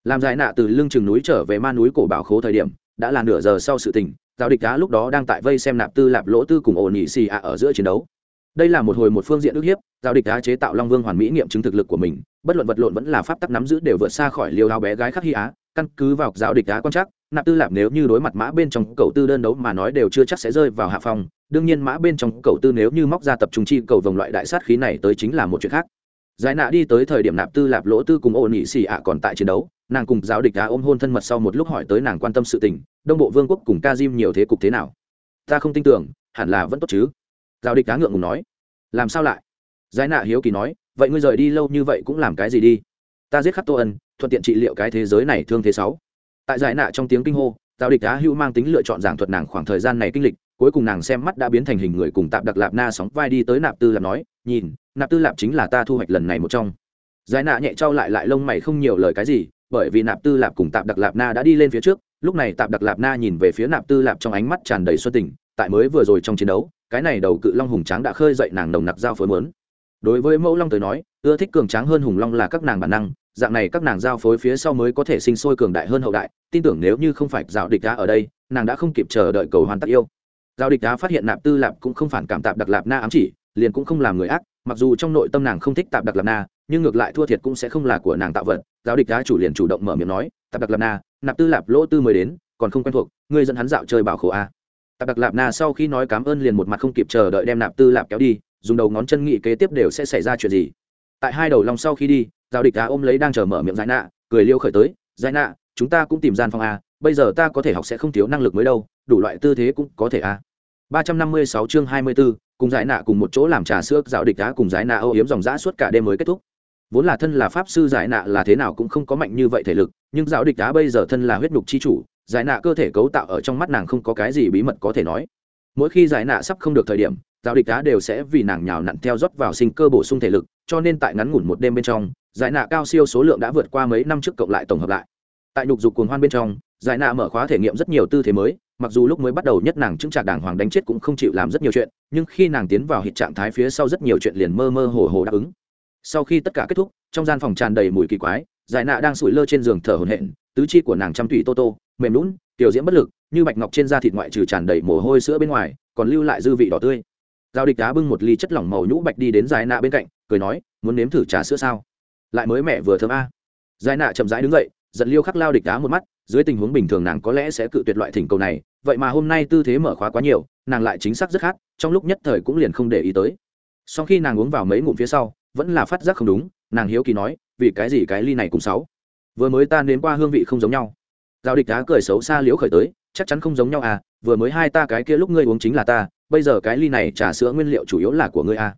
Làm giải nạ từ lưng chừng núi trở về ma núi cổ bảo khố thời điểm, đã là nửa giờ sau sự tình, giáo địch đá lúc đó đang tại vây xem nạp tư lạp lỗ tư cùng ổn nhị xì ạ ở giữa chiến đấu. Đây là một hồi một phương diện ức hiếp giao địch đá chế tạo long vương hoàn mỹ nghiệm chứng thực lực của mình, bất luận vật lộn vẫn là pháp tắc nắm giữ đều vượt xa khỏi liều lao bé gái khắc hy á căn cứ vào giáo địch đá quan chắc nạp tư lạp nếu như đối mặt mã bên trong cầu tư đơn đấu mà nói đều chưa chắc sẽ rơi vào hạ phòng đương nhiên mã bên trong cầu tư nếu như móc ra tập trung chi cầu vòng loại đại sát khí này tới chính là một chuyện khác. Giải nạ đi tới thời điểm nạp tư lạp lỗ tư cùng ổn nhị xì ạ còn tại chiến đấu, nàng cùng giáo địch đá ôm hôn thân mật sau một lúc hỏi tới nàng quan tâm sự tình, đông bộ vương quốc cùng ca diêm nhiều thế cục thế nào? Ta không tin tưởng, hẳn là vẫn tốt chứ. Giáo địch đá ngượng ngùng nói. Làm sao lại? Giải nạ hiếu kỳ nói, vậy ngươi rời đi lâu như vậy cũng làm cái gì đi? Ta giết khắc tô ân thuận tiện trị liệu cái thế giới này thương thế sáu. Tại giải nạ trong tiếng kinh hô giao địch á hữu mang tính lựa chọn giảng thuật nàng khoảng thời gian này kinh lịch, cuối cùng nàng xem mắt đã biến thành hình người cùng tạp đặc lạp na sóng vai đi tới nạp tư lạp nói, nhìn, nạp tư lạp chính là ta thu hoạch lần này một trong. Giải nạ nhẹ trao lại lại lông mày không nhiều lời cái gì, bởi vì nạp tư lạp cùng tạp đặc lạp na đã đi lên phía trước, lúc này tạp đặc lạp na nhìn về phía nạp tư lạp trong ánh mắt tràn đầy xuân tình, tại mới vừa rồi trong chiến đấu, cái này đầu cự long hùng tráng đã khơi dậy nàng nồng nặc giao phối mớn đối với mẫu long tới nói, ưa thích cường tráng hơn hùng long là các nàng bản năng dạng này các nàng giao phối phía sau mới có thể sinh sôi cường đại hơn hậu đại, tin tưởng nếu như không phải giao địch đá ở đây, nàng đã không kịp chờ đợi cầu hoàn tắc yêu. Giao địch đá phát hiện nạp tư lạp cũng không phản cảm tạp đặc lạp na ám chỉ, liền cũng không làm người ác, mặc dù trong nội tâm nàng không thích tạp đặc lạp na, nhưng ngược lại thua thiệt cũng sẽ không là của nàng tạo vật. Giao địch đá chủ liền chủ động mở miệng nói, tạp đặc lạp na, nạp tư lạp lỗ tư mới đến, còn không quen thuộc, ngươi dẫn hắn dạo chơi bảo khổ a. Tạp đặc lạp na sau khi nói cảm ơn liền một mặt không kịp chờ đợi đem nạp tư lạp kéo đi, dùng đầu ngón chân nghị kế tiếp đều sẽ xảy ra chuyện gì. Tại hai đầu long sau khi đi giao địch đá ôm lấy đang chờ mở miệng giải nạ cười liêu khởi tới giải nạ chúng ta cũng tìm gian phòng a bây giờ ta có thể học sẽ không thiếu năng lực mới đâu đủ loại tư thế cũng có thể a ba trăm năm mươi sáu chương hai mươi 24, cùng giải nạ cùng một chỗ làm trà sữa giao địch đá cùng giải nạ âu yếm dòng dã suốt cả đêm mới kết thúc. Vốn là thân là pháp sư giải nạ là thế nào cũng không có mạnh như vậy thể lực nhưng giao địch đá bây giờ thân là huyết nhục chi chủ giải nạ cơ thể cấu tạo ở trong mắt nàng không có cái gì bí mật có thể nói. Mỗi khi giải nạ sắp không được thời điểm giao địch đá đều sẽ vì nàng nhào nặn theo rót vào sinh cơ bổ sung thể lực cho nên tại ngắn ngủn một đêm bên trong giải nạ cao siêu số lượng đã vượt qua mấy năm trước cộng lại tổng hợp lại. Tại nhục dục cuồng hoan bên trong, giải nạ mở khóa thể nghiệm rất nhiều tư thế mới, mặc dù lúc mới bắt đầu nhất nàng chứng trạc đàng hoàng đánh chết cũng không chịu làm rất nhiều chuyện, nhưng khi nàng tiến vào hiện trạng thái phía sau rất nhiều chuyện liền mơ mơ hồ hồ đáp ứng. Sau khi tất cả kết thúc, trong gian phòng tràn đầy mùi kỳ quái, giải nạ đang sủi lơ trên giường thở hổn hển, tứ chi của nàng chăm tủy tô tô, mềm lún, tiểu diễm bất lực, như bạch ngọc trên da thịt ngoại trừ tràn đầy mồ hôi sữa bên ngoài, còn lưu lại dư vị đỏ tươi. Giao địch đá bưng một ly chất lỏng màu nhũ bạch đi đến giải nạ bên cạnh, cười nói, muốn nếm thử trà sữa sao? Lại mới mẹ vừa thơm a. Giải nạ chậm rãi đứng dậy, giận liêu khắc lao địch đá một mắt, dưới tình huống bình thường nàng có lẽ sẽ cự tuyệt loại thỉnh cầu này, vậy mà hôm nay tư thế mở khóa quá nhiều, nàng lại chính xác rất khác, trong lúc nhất thời cũng liền không để ý tới. Sau khi nàng uống vào mấy ngụm phía sau, vẫn là phát giác không đúng, nàng hiếu kỳ nói, vì cái gì cái ly này cùng sáu? Vừa mới ta nếm qua hương vị không giống nhau. Giao địch đá cười xấu xa liễu khởi tới, chắc chắn không giống nhau à vừa mới hai ta cái kia lúc ngươi uống chính là ta, bây giờ cái ly này trà sữa nguyên liệu chủ yếu là của ngươi à.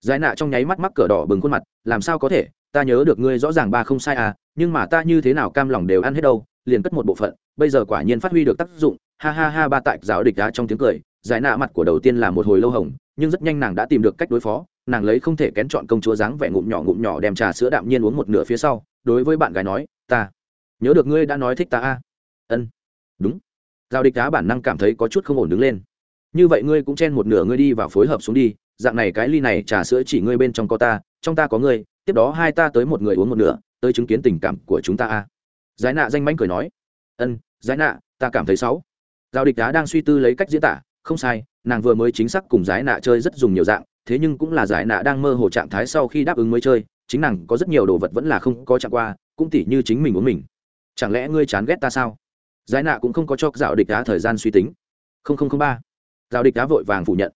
Giải nạ trong nháy mắt mắc cờ đỏ bừng khuôn mặt, làm sao có thể ta nhớ được ngươi rõ ràng ba không sai à nhưng mà ta như thế nào cam lòng đều ăn hết đâu, liền cất một bộ phận, bây giờ quả nhiên phát huy được tác dụng. Ha ha ha, ba tại giáo địch đá trong tiếng cười, giải nạ mặt của đầu tiên là một hồi lâu hồng, nhưng rất nhanh nàng đã tìm được cách đối phó, nàng lấy không thể kén chọn công chúa dáng vẻ ngụm nhỏ ngụm nhỏ đem trà sữa đạm nhiên uống một nửa phía sau, đối với bạn gái nói, ta nhớ được ngươi đã nói thích ta a. Ân, đúng. Giao địch đá bản năng cảm thấy có chút không ổn đứng lên. Như vậy ngươi cũng chen một nửa ngươi đi vào phối hợp xuống đi dạng này cái ly này trà sữa chỉ ngươi bên trong có ta, trong ta có ngươi, tiếp đó hai ta tới một người uống một nửa, tới chứng kiến tình cảm của chúng ta a. Giải nạ danh manh cười nói. Ân, giải nạ, ta cảm thấy xấu. Giao địch đá đang suy tư lấy cách diễn tả, không sai, nàng vừa mới chính xác cùng giải nạ chơi rất dùng nhiều dạng, thế nhưng cũng là giải nạ đang mơ hồ trạng thái sau khi đáp ứng mới chơi, chính nàng có rất nhiều đồ vật vẫn là không có chạm qua, cũng tỉ như chính mình uống mình. Chẳng lẽ ngươi chán ghét ta sao? Giải nạ cũng không có cho dạo địch đá thời gian suy tính. Không không không ba. Dạo địch đá vội vàng phủ nhận.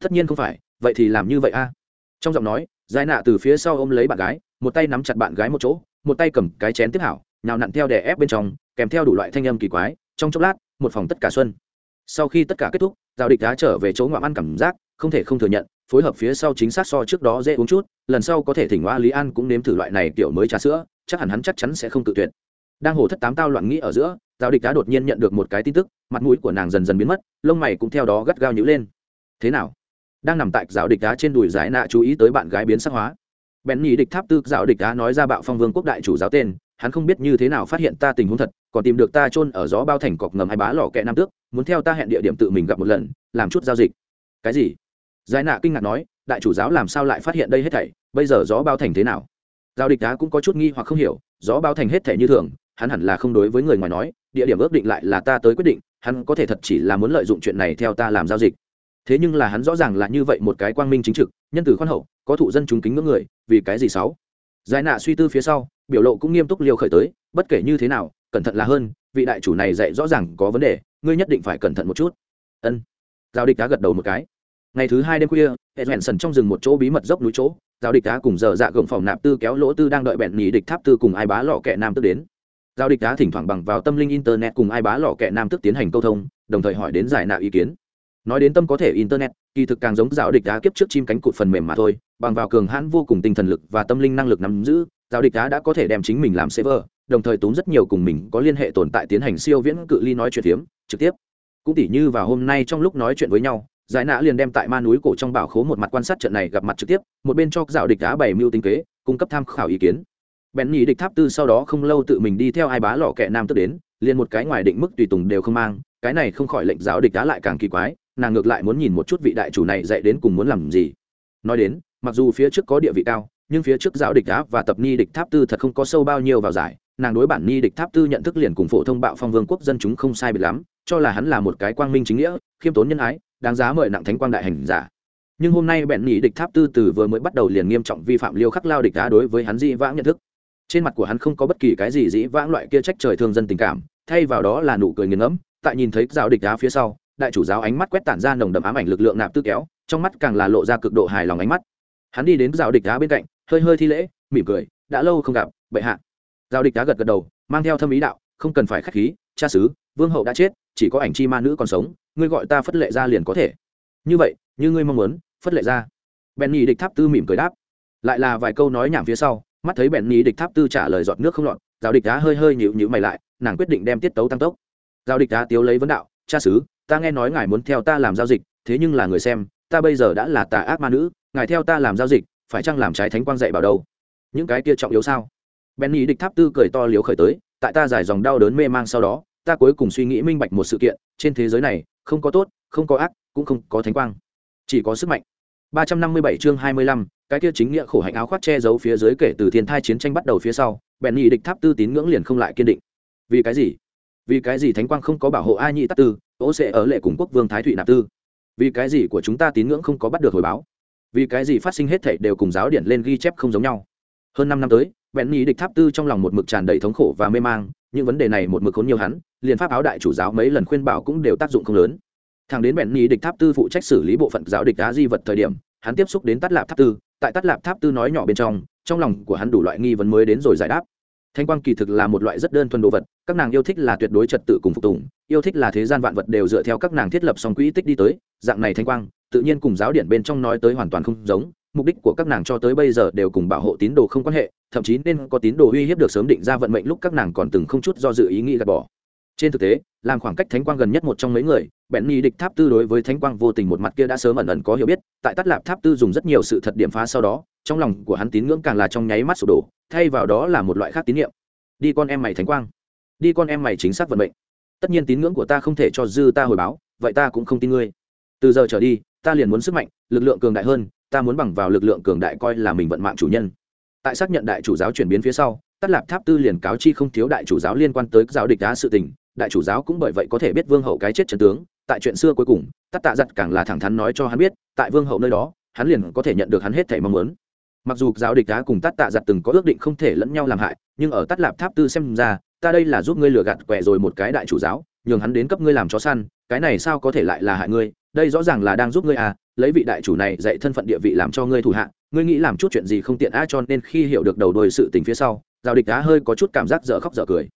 Tất nhiên không phải vậy thì làm như vậy a? Trong giọng nói giải nạ từ phía sau ôm lấy bạn gái, một tay nắm chặt bạn gái một chỗ, một tay cầm cái chén tiếp hảo, nhào nặn theo đè ép bên trong, kèm theo đủ loại thanh âm kỳ quái, trong chốc lát, một phòng tất cả xuân. Sau khi tất cả kết thúc, giao địch đá trở về chỗ ngoạm ăn cảm giác, không thể không thừa nhận, phối hợp phía sau chính xác so trước đó dễ uống chút, lần sau có thể thỉnh hoa lý an cũng nếm thử loại này kiểu mới trà sữa, chắc hẳn hắn chắc chắn sẽ không tự tuyệt. Đang hồ thất tám tao loạn nghĩ ở giữa, giao địch đá đột nhiên nhận được một cái tin tức, mặt mũi của nàng dần dần biến mất, lông mày cũng theo đó gắt gao nhữ lên. Thế nào? Đang nằm tại dạo địch đá trên đùi giải nạ chú ý tới bạn gái biến sắc hóa. Bèn nhì địch tháp tư dạo địch đá nói ra bạo phong vương quốc đại chủ giáo tên, hắn không biết như thế nào phát hiện ta tình huống thật, còn tìm được ta chôn ở gió bao thành cọc ngầm hai bá lò kẹ nam tước, muốn theo ta hẹn địa điểm tự mình gặp một lần, làm chút giao dịch. Cái gì? Giải nạ kinh ngạc nói, đại chủ giáo làm sao lại phát hiện đây hết thảy, bây giờ gió bao thành thế nào? Giao địch đá cũng có chút nghi hoặc không hiểu, gió bao thành hết thảy như thường, hắn hẳn là không đối với người ngoài nói, địa điểm ước định lại là ta tới quyết định, hắn có thể thật chỉ là muốn lợi dụng chuyện này theo ta làm giao dịch thế nhưng là hắn rõ ràng là như vậy một cái quang minh chính trực, nhân từ khoan hậu, có thụ dân chúng kính ngưỡng người, vì cái gì sáu? Giải nạ suy tư phía sau, biểu lộ cũng nghiêm túc liều khởi tới, bất kể như thế nào, cẩn thận là hơn, vị đại chủ này dạy rõ ràng có vấn đề, ngươi nhất định phải cẩn thận một chút. Ân. Giao địch đá gật đầu một cái. Ngày thứ hai đêm khuya hệ hẹn sần trong rừng một chỗ bí mật dốc núi chỗ, giao địch đá cùng giờ dạ gồng phòng nạp tư kéo lỗ tư đang đợi bẹn nhì địch tháp tư cùng ai bá lọ kẹ nam tức đến. Giao địch đá thỉnh thoảng bằng vào tâm linh internet cùng ai bá lọ kẹ nam tức tiến hành câu thông, đồng thời hỏi đến giải nạ ý kiến nói đến tâm có thể internet, kỳ thực càng giống giáo địch đá kiếp trước chim cánh cụt phần mềm mà thôi, bằng vào cường hãn vô cùng tinh thần lực và tâm linh năng lực nắm giữ, giáo địch đá đã có thể đem chính mình làm server, đồng thời tốn rất nhiều cùng mình có liên hệ tồn tại tiến hành siêu viễn cự ly nói chuyện hiếm trực tiếp. Cũng tỉ như vào hôm nay trong lúc nói chuyện với nhau, giải nã liền đem tại ma núi cổ trong bảo khố một mặt quan sát trận này gặp mặt trực tiếp, một bên cho dạo địch đá bày mưu tinh kế, cung cấp tham khảo ý kiến. Bèn nhị địch tháp tư sau đó không lâu tự mình đi theo ai bá lọ kẹ nam tức đến, liền một cái ngoài định mức tùy tùng đều không mang, cái này không khỏi lệnh giáo địch đá lại càng kỳ quái nàng ngược lại muốn nhìn một chút vị đại chủ này dạy đến cùng muốn làm gì. Nói đến, mặc dù phía trước có địa vị cao, nhưng phía trước giáo địch Áp và tập ni địch tháp tư thật không có sâu bao nhiêu vào giải. Nàng đối bản ni địch tháp tư nhận thức liền cùng phổ thông bạo phong vương quốc dân chúng không sai biệt lắm, cho là hắn là một cái quang minh chính nghĩa, khiêm tốn nhân ái, đáng giá mời nặng thánh quang đại hành giả. Nhưng hôm nay bẹn nhị địch tháp tư từ vừa mới bắt đầu liền nghiêm trọng vi phạm liêu khắc lao địch đá đối với hắn dĩ vãng nhận thức. Trên mặt của hắn không có bất kỳ cái gì dĩ vãng loại kia trách trời thương dân tình cảm, thay vào đó là nụ cười nghiền ngẫm, tại nhìn thấy giáo địch đá phía sau đại chủ giáo ánh mắt quét tản ra nồng đậm ám ảnh lực lượng nạp tư kéo, trong mắt càng là lộ ra cực độ hài lòng ánh mắt. Hắn đi đến giáo địch đá bên cạnh, hơi hơi thi lễ, mỉm cười, đã lâu không gặp, bệ hạ. Giao địch đá gật gật đầu, mang theo thâm ý đạo, không cần phải k h á c h khí, cha xứ vương hậu đã chết, chỉ có ảnh chi ma nữ còn sống, ngươi gọi ta phất lệ ra liền có thể. Như vậy, như ngươi mong muốn, phất lệ ra. Bèn nhì địch tháp tư mỉm cười đáp. Lại là vài câu nói nhảm phía sau, mắt thấy bèn nhì địch tháp tư trả lời giọt nước không lọt, giao địch đá hơi hơi nhịu nhịu mày lại, nàng quyết định đem tiết tấu tăng tốc. Giao địch đá tiếu lấy vấn đạo, cha xứ ta nghe nói ngài muốn theo ta làm giao dịch thế nhưng là người xem ta bây giờ đã là tà ác ma nữ ngài theo ta làm giao dịch phải chăng làm trái thánh quang dạy bảo đâu? Những cái kia trọng yếu sao? Benny địch tháp tư cười to liếu khởi tới tại ta giải dòng đau đớn mê mang sau đó ta cuối cùng suy nghĩ minh bạch một sự kiện trên thế giới này không có tốt không có ác cũng không có thánh quang. Chỉ có sức mạnh. 357 chương 25, cái kia chính nghĩa khổ hạnh áo khoác che giấu phía dưới kể từ thiên thai chiến tranh bắt đầu phía sau bèn nhị địch tháp tư tín ngưỡng liền không lại kiên định. Vì cái gì? Vì cái gì thánh quang không có bảo hộ ai nhị tắc tư ô sẽ ở lệ cùng quốc vương thái thụy nạp tư? Vì cái gì của chúng ta tín ngưỡng không có bắt được hồi báo? Vì cái gì phát sinh hết thảy đều cùng giáo điển lên ghi chép không giống nhau? Hơn năm năm tới, bèn nhị địch tháp tư trong lòng một mực tràn đầy thống khổ và mê mang, những vấn đề này một mực khốn nhiều hắn, liền pháp áo đại chủ giáo mấy lần khuyên bảo cũng đều tác dụng không lớn. Thằng đến bèn nhị địch tháp tư phụ trách xử lý bộ phận giáo địch đá di vật thời điểm, hắn tiếp xúc đến tắt lạp tháp tư, tại tắt lạp tháp tư nói nhỏ bên trong trong lòng của hắn đủ loại nghi vấn mới đến rồi giải đáp thanh quang kỳ thực là một loại rất đơn thuần đồ vật, các nàng yêu thích là tuyệt đối trật tự cùng phục tùng, yêu thích là thế gian vạn vật đều dựa theo các nàng thiết lập song quỹ tích đi tới, dạng này thanh quang, tự nhiên cùng giáo điển bên trong nói tới hoàn toàn không giống, mục đích của các nàng cho tới bây giờ đều cùng bảo hộ tín đồ không quan hệ, thậm chí nên có tín đồ uy hiếp được sớm định ra vận mệnh lúc các nàng còn từng không chút do dự ý nghĩ gạt bỏ trên thực tế, làm khoảng cách thánh quang gần nhất một trong mấy người bẹn ni địch tháp tư đối với thánh quang vô tình một mặt kia đã sớm ẩn ẩn có hiểu biết, tại tắt lạp tháp tư dùng rất nhiều sự thật điểm phá sau đó, trong lòng của hắn tín ngưỡng càng là trong nháy mắt sụp đổ, thay vào đó là một loại khác tín nhiệm đi con em mày thánh quang. Đi con em mày chính xác vận mệnh. Tất nhiên tín ngưỡng của ta không thể cho dư ta hồi báo, vậy ta cũng không tin ngươi. Từ giờ trở đi, ta liền muốn sức mạnh, lực lượng cường đại hơn, ta muốn bằng vào lực lượng cường đại coi là mình vận mạng chủ nhân. Tại xác nhận đại chủ giáo chuyển biến phía sau tắt lạp tháp tư liền cáo chi không thiếu đại chủ giáo liên quan tới giáo địch đá sự tình đại chủ giáo cũng bởi vậy có thể biết vương hậu cái chết trần tướng, tại chuyện xưa cuối cùng tắt tạ giặt càng là thẳng thắn nói cho hắn biết, tại vương hậu nơi đó, hắn liền có thể nhận được hắn hết thảy mong muốn. Mặc dù giáo địch đá cùng tắt tạ giặt từng có ước định không thể lẫn nhau làm hại, nhưng ở tắt lạp tháp tư xem ra, ta đây là giúp ngươi lừa gạt quẹ rồi một cái đại chủ giáo, nhường hắn đến cấp ngươi làm chó săn, cái này sao có thể lại là hại ngươi, đây rõ ràng là đang giúp ngươi à lấy vị đại chủ này dạy thân phận địa vị làm cho ngươi thủ hạ, ngươi nghĩ làm chút chuyện gì không tiện a cho nên khi hiểu được đầu đuôi sự tình phía sau giao địch đá hơi có chút cảm giác dở khóc dở cười.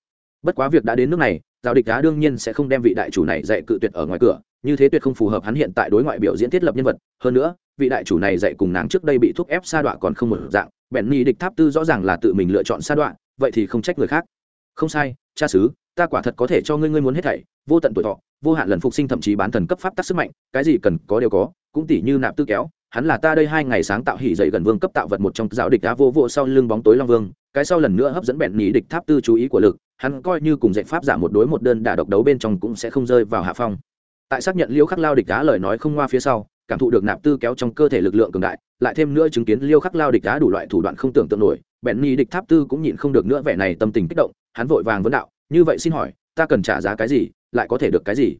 Bất quá việc đã đến nước này giao địch đá đương nhiên sẽ không đem vị đại chủ này dạy cự tuyệt ở ngoài cửa, như thế tuyệt không phù hợp hắn hiện tại đối ngoại biểu diễn thiết lập nhân vật. Hơn nữa, vị đại chủ này dạy cùng nàng trước đây bị thúc ép sa đọa còn không một dạng, bèn ni địch tháp tư rõ ràng là tự mình lựa chọn sa đọa, vậy thì không trách người khác. Không sai, cha xứ, ta quả thật có thể cho ngươi ngươi muốn hết thảy, vô tận tuổi thọ, vô hạn lần phục sinh thậm chí bán thần cấp pháp tác sức mạnh, cái gì cần có đều có, cũng tỷ như nạp tư kéo hắn là ta đây hai ngày sáng tạo hỉ dậy gần vương cấp tạo vật một trong giáo địch đá vô vô sau lưng bóng tối long vương, cái sau lần nữa hấp dẫn bẹn nhí địch tháp tư chú ý của lực, hắn coi như cùng dạy pháp giả một đối một đơn đả độc đấu bên trong cũng sẽ không rơi vào hạ phong. Tại xác nhận liêu khắc lao địch đá lời nói không ngoa phía sau, cảm thụ được nạp tư kéo trong cơ thể lực lượng cường đại, lại thêm nữa chứng kiến liêu khắc lao địch đá đủ loại thủ đoạn không tưởng tượng nổi, bẹn nhí địch tháp tư cũng nhịn không được nữa vẻ này tâm tình kích động, hắn vội vàng vấn đạo, như vậy xin hỏi, ta cần trả giá cái gì, lại có thể được cái gì?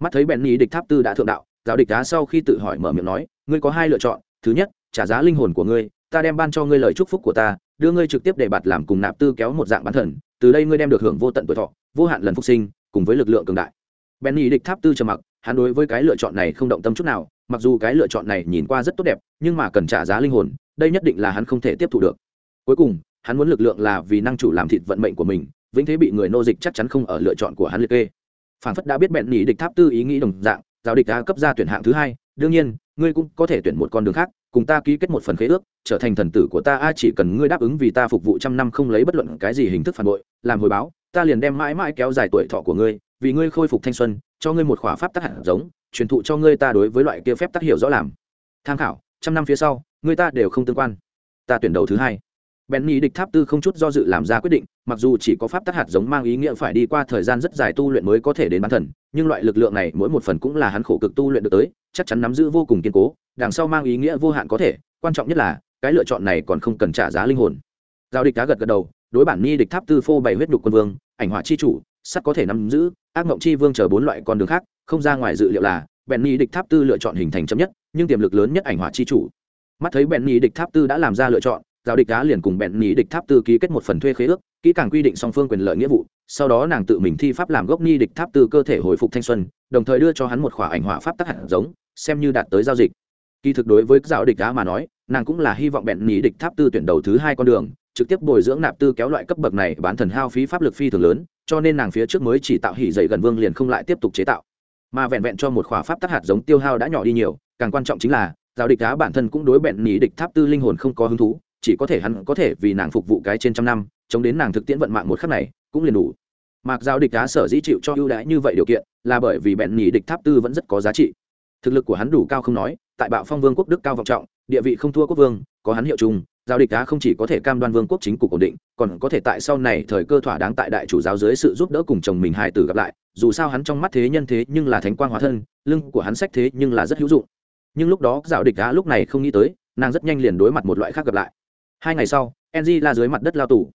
Mắt thấy bẹn nhí địch tháp tư đã thượng đạo giáo địch đá sau khi tự hỏi mở miệng nói, ngươi có hai lựa chọn, thứ nhất, trả giá linh hồn của ngươi, ta đem ban cho ngươi lời chúc phúc của ta, đưa ngươi trực tiếp để bạt làm cùng nạp tư kéo một dạng bán thần, từ đây ngươi đem được hưởng vô tận tuổi thọ, vô hạn lần phục sinh, cùng với lực lượng cường đại. Benny địch tháp tư trầm mặc, hắn đối với cái lựa chọn này không động tâm chút nào, mặc dù cái lựa chọn này nhìn qua rất tốt đẹp, nhưng mà cần trả giá linh hồn, đây nhất định là hắn không thể tiếp thu được. Cuối cùng, hắn muốn lực lượng là vì năng chủ làm thịt vận mệnh của mình, vĩnh thế bị người nô dịch chắc chắn không ở lựa chọn của hắn liệt kê. Phản phất đã biết bẹn nỉ địch tháp tư ý nghĩ đồng dạng giáo địch đã cấp ra tuyển hạng thứ hai, đương nhiên, ngươi cũng có thể tuyển một con đường khác, cùng ta ký kết một phần khế ước, trở thành thần tử của ta, a chỉ cần ngươi đáp ứng vì ta phục vụ trăm năm không lấy bất luận cái gì hình thức phản bội, làm hồi báo, ta liền đem mãi mãi kéo dài tuổi thọ của ngươi, vì ngươi khôi phục thanh xuân, cho ngươi một khỏa pháp tác hạt giống, truyền thụ cho ngươi ta đối với loại kia phép tác hiểu rõ làm. Tham khảo, trăm năm phía sau, ngươi ta đều không tương quan. Ta tuyển đầu thứ hai. Benny địch tháp tư không chút do dự làm ra quyết định, mặc dù chỉ có pháp tác hạt giống mang ý nghĩa phải đi qua thời gian rất dài tu luyện mới có thể đến bán thần, nhưng loại lực lượng này mỗi một phần cũng là hắn khổ cực tu luyện được tới, chắc chắn nắm giữ vô cùng kiên cố, đằng sau mang ý nghĩa vô hạn có thể, quan trọng nhất là, cái lựa chọn này còn không cần trả giá linh hồn. Giao địch cá gật gật đầu, đối bản ni địch tháp tư phô bày huyết nhục quân vương, ảnh hỏa chi chủ, sắt có thể nắm giữ, ác mộng chi vương chờ bốn loại con đường khác, không ra ngoài dự liệu là, Bèn Benny địch tháp tư lựa chọn hình thành chấm nhất, nhưng tiềm lực lớn nhất ảnh hỏa chi chủ. Mắt thấy Bèn Benny địch tháp tư đã làm ra lựa chọn, giao địch đá liền cùng bẹn nhì địch tháp tư ký kết một phần thuê khế ước, kỹ càng quy định song phương quyền lợi nghĩa vụ, sau đó nàng tự mình thi pháp làm gốc ni địch tháp tư cơ thể hồi phục thanh xuân, đồng thời đưa cho hắn một khỏa ảnh hỏa pháp tác hạt giống, xem như đạt tới giao dịch. Kỳ thực đối với giáo địch đá mà nói, nàng cũng là hy vọng bẹn nhì địch tháp tư tuyển đầu thứ hai con đường, trực tiếp bồi dưỡng nạp tư kéo loại cấp bậc này bán thần hao phí pháp lực phi thường lớn, cho nên nàng phía trước mới chỉ tạo hỉ dậy gần vương liền không lại tiếp tục chế tạo. Mà vẹn vẹn cho một khỏa pháp tác hạt giống tiêu hao đã nhỏ đi nhiều, càng quan trọng chính là giáo địch đá bản thân cũng đối bẹn nhì địch tháp tư linh hồn không có hứng thú chỉ có thể hắn có thể vì nàng phục vụ cái trên trăm năm, chống đến nàng thực tiễn vận mạng một khắc này, cũng liền đủ. Mạc giao địch đá sở dĩ chịu cho ưu đãi như vậy điều kiện, là bởi vì bẹn nhì địch tháp tư vẫn rất có giá trị. Thực lực của hắn đủ cao không nói, tại bạo phong vương quốc đức cao vọng trọng, địa vị không thua quốc vương, có hắn hiệu chung giao địch đá không chỉ có thể cam đoan vương quốc chính cục ổn định, còn có thể tại sau này thời cơ thỏa đáng tại đại chủ giáo dưới sự giúp đỡ cùng chồng mình hài tử gặp lại, dù sao hắn trong mắt thế nhân thế nhưng là thánh quang hóa thân, lưng của hắn sách thế nhưng là rất hữu dụng. Nhưng lúc đó giao địch đá lúc này không nghĩ tới, nàng rất nhanh liền đối mặt một loại khác gặp lại hai ngày sau enzy la dưới mặt đất lao tù.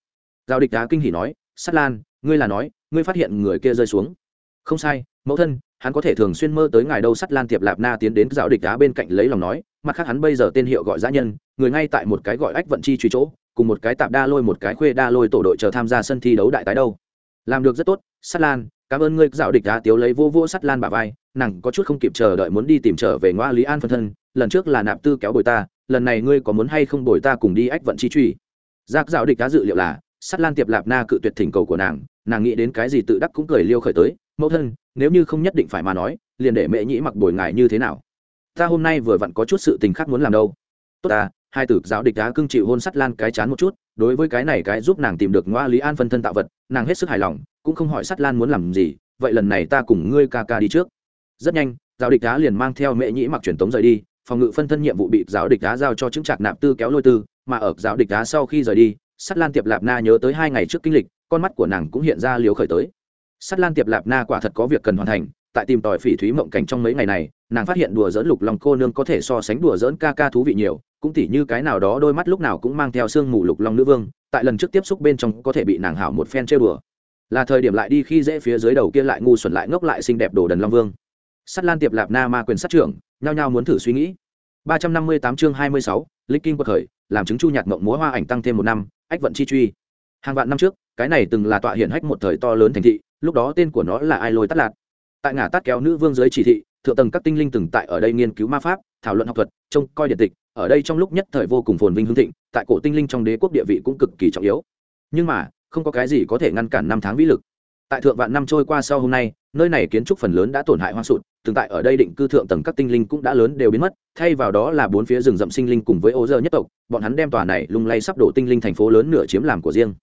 Giao địch đá kinh hỉ nói sắt lan, ngươi là nói, ngươi phát hiện người kia rơi xuống. Không sai, mẫu thân, hắn có thể thường xuyên mơ tới ngài đâu. Sắt lan tiệp lạp na tiến đến giao địch đá bên cạnh lấy lòng nói, mặt khác hắn bây giờ tên hiệu gọi giã nhân, người ngay tại một cái gọi ách vận chi truy chỗ, cùng một cái tạp đa lôi, một cái khuê đa lôi tổ đội chờ tham gia sân thi đấu đại tái đâu. Làm được rất tốt sắt lan, cảm ơn ngươi. Dạo địch đá tiếu lấy vô vô sắt lan bà vai, nàng có chút không kịp chờ đợi muốn đi tìm trở về ngoa lý an phân thân, lần trước là nạp tư kéo bồi ta lần này ngươi có muốn hay không đổi ta cùng đi ách vận chi truy? Giác dạo địch đã dự liệu là sắt lan tiệp lạp na cự tuyệt thỉnh cầu của nàng nàng nghĩ đến cái gì tự đắc cũng cười liêu khởi tới, mẫu thân, nếu như không nhất định phải mà nói, liền để mẹ nhĩ mặc bồi ngài như thế nào? Ta hôm nay vừa vặn có chút sự tình khác muốn làm đâu. Tốt ta, hai tử giáo địch đá cưng chịu hôn sắt lan cái chán một chút, đối với cái này cái giúp nàng tìm được ngoa lý an phân thân tạo vật, nàng hết sức hài lòng, cũng không hỏi sắt lan muốn làm gì, vậy lần này ta cùng ngươi ca ca đi trước. Rất nhanh, giáo địch đá liền mang theo mẹ nhĩ mặc truyền tống rời đi phòng ngự phân thân nhiệm vụ bị giáo địch đá giao cho chứng trạc nạp tư kéo lôi tư, mà ở giáo địch đá sau khi rời đi sắt lan tiệp lạp na nhớ tới hai ngày trước kinh lịch, con mắt của nàng cũng hiện ra liều khởi tới. Sắt lan tiệp lạp na quả thật có việc cần hoàn thành, tại tìm tòi phỉ thúy mộng cảnh trong mấy ngày này, nàng phát hiện đùa dỡn lục lòng cô nương có thể so sánh đùa dỡn ca ca thú vị nhiều, cũng tỉ như cái nào đó đôi mắt lúc nào cũng mang theo sương mù lục long nữ vương, tại lần trước tiếp xúc bên trong có thể bị nàng hảo một phen chơi đùa. Là thời điểm lại đi khi dễ phía dưới đầu kia lại ngu xuẩn lại ngốc lại xinh đẹp đồ đần long vương sắt lan tiệp lạp na ma quyền sát trưởng, nhao nhao muốn thử suy nghĩ. ba trăm năm mươi tám chương hai mươi sáu linh kinh quật khởi, làm chứng chu nhạc mộng múa hoa ảnh tăng thêm một năm, ách vận chi truy. Hàng vạn năm trước, cái này từng là tọa hiển hách một thời to lớn thành thị, lúc đó tên của nó là ai lôi tắt lạc tại ngã tắt kéo nữ vương dưới chỉ thị, thượng tầng các tinh linh từng tại ở đây nghiên cứu ma pháp, thảo luận học thuật, trông coi điện tịch, ở đây trong lúc nhất thời vô cùng phồn vinh hương thịnh, tại cổ tinh linh trong đế quốc địa vị cũng cực kỳ trọng yếu. Nhưng mà, không có cái gì có thể ngăn cản năm tháng vĩ lực tại thượng vạn năm trôi qua sau hôm nay, nơi này kiến trúc phần lớn đã tổn hại hoang sụt, Tương tại ở đây định cư thượng tầng các tinh linh cũng đã lớn đều biến mất, thay vào đó là bốn phía rừng rậm sinh linh cùng với ô dơ nhất tộc, bọn hắn đem tòa này lung lay sắp đổ tinh linh thành phố lớn nửa chiếm làm của riêng.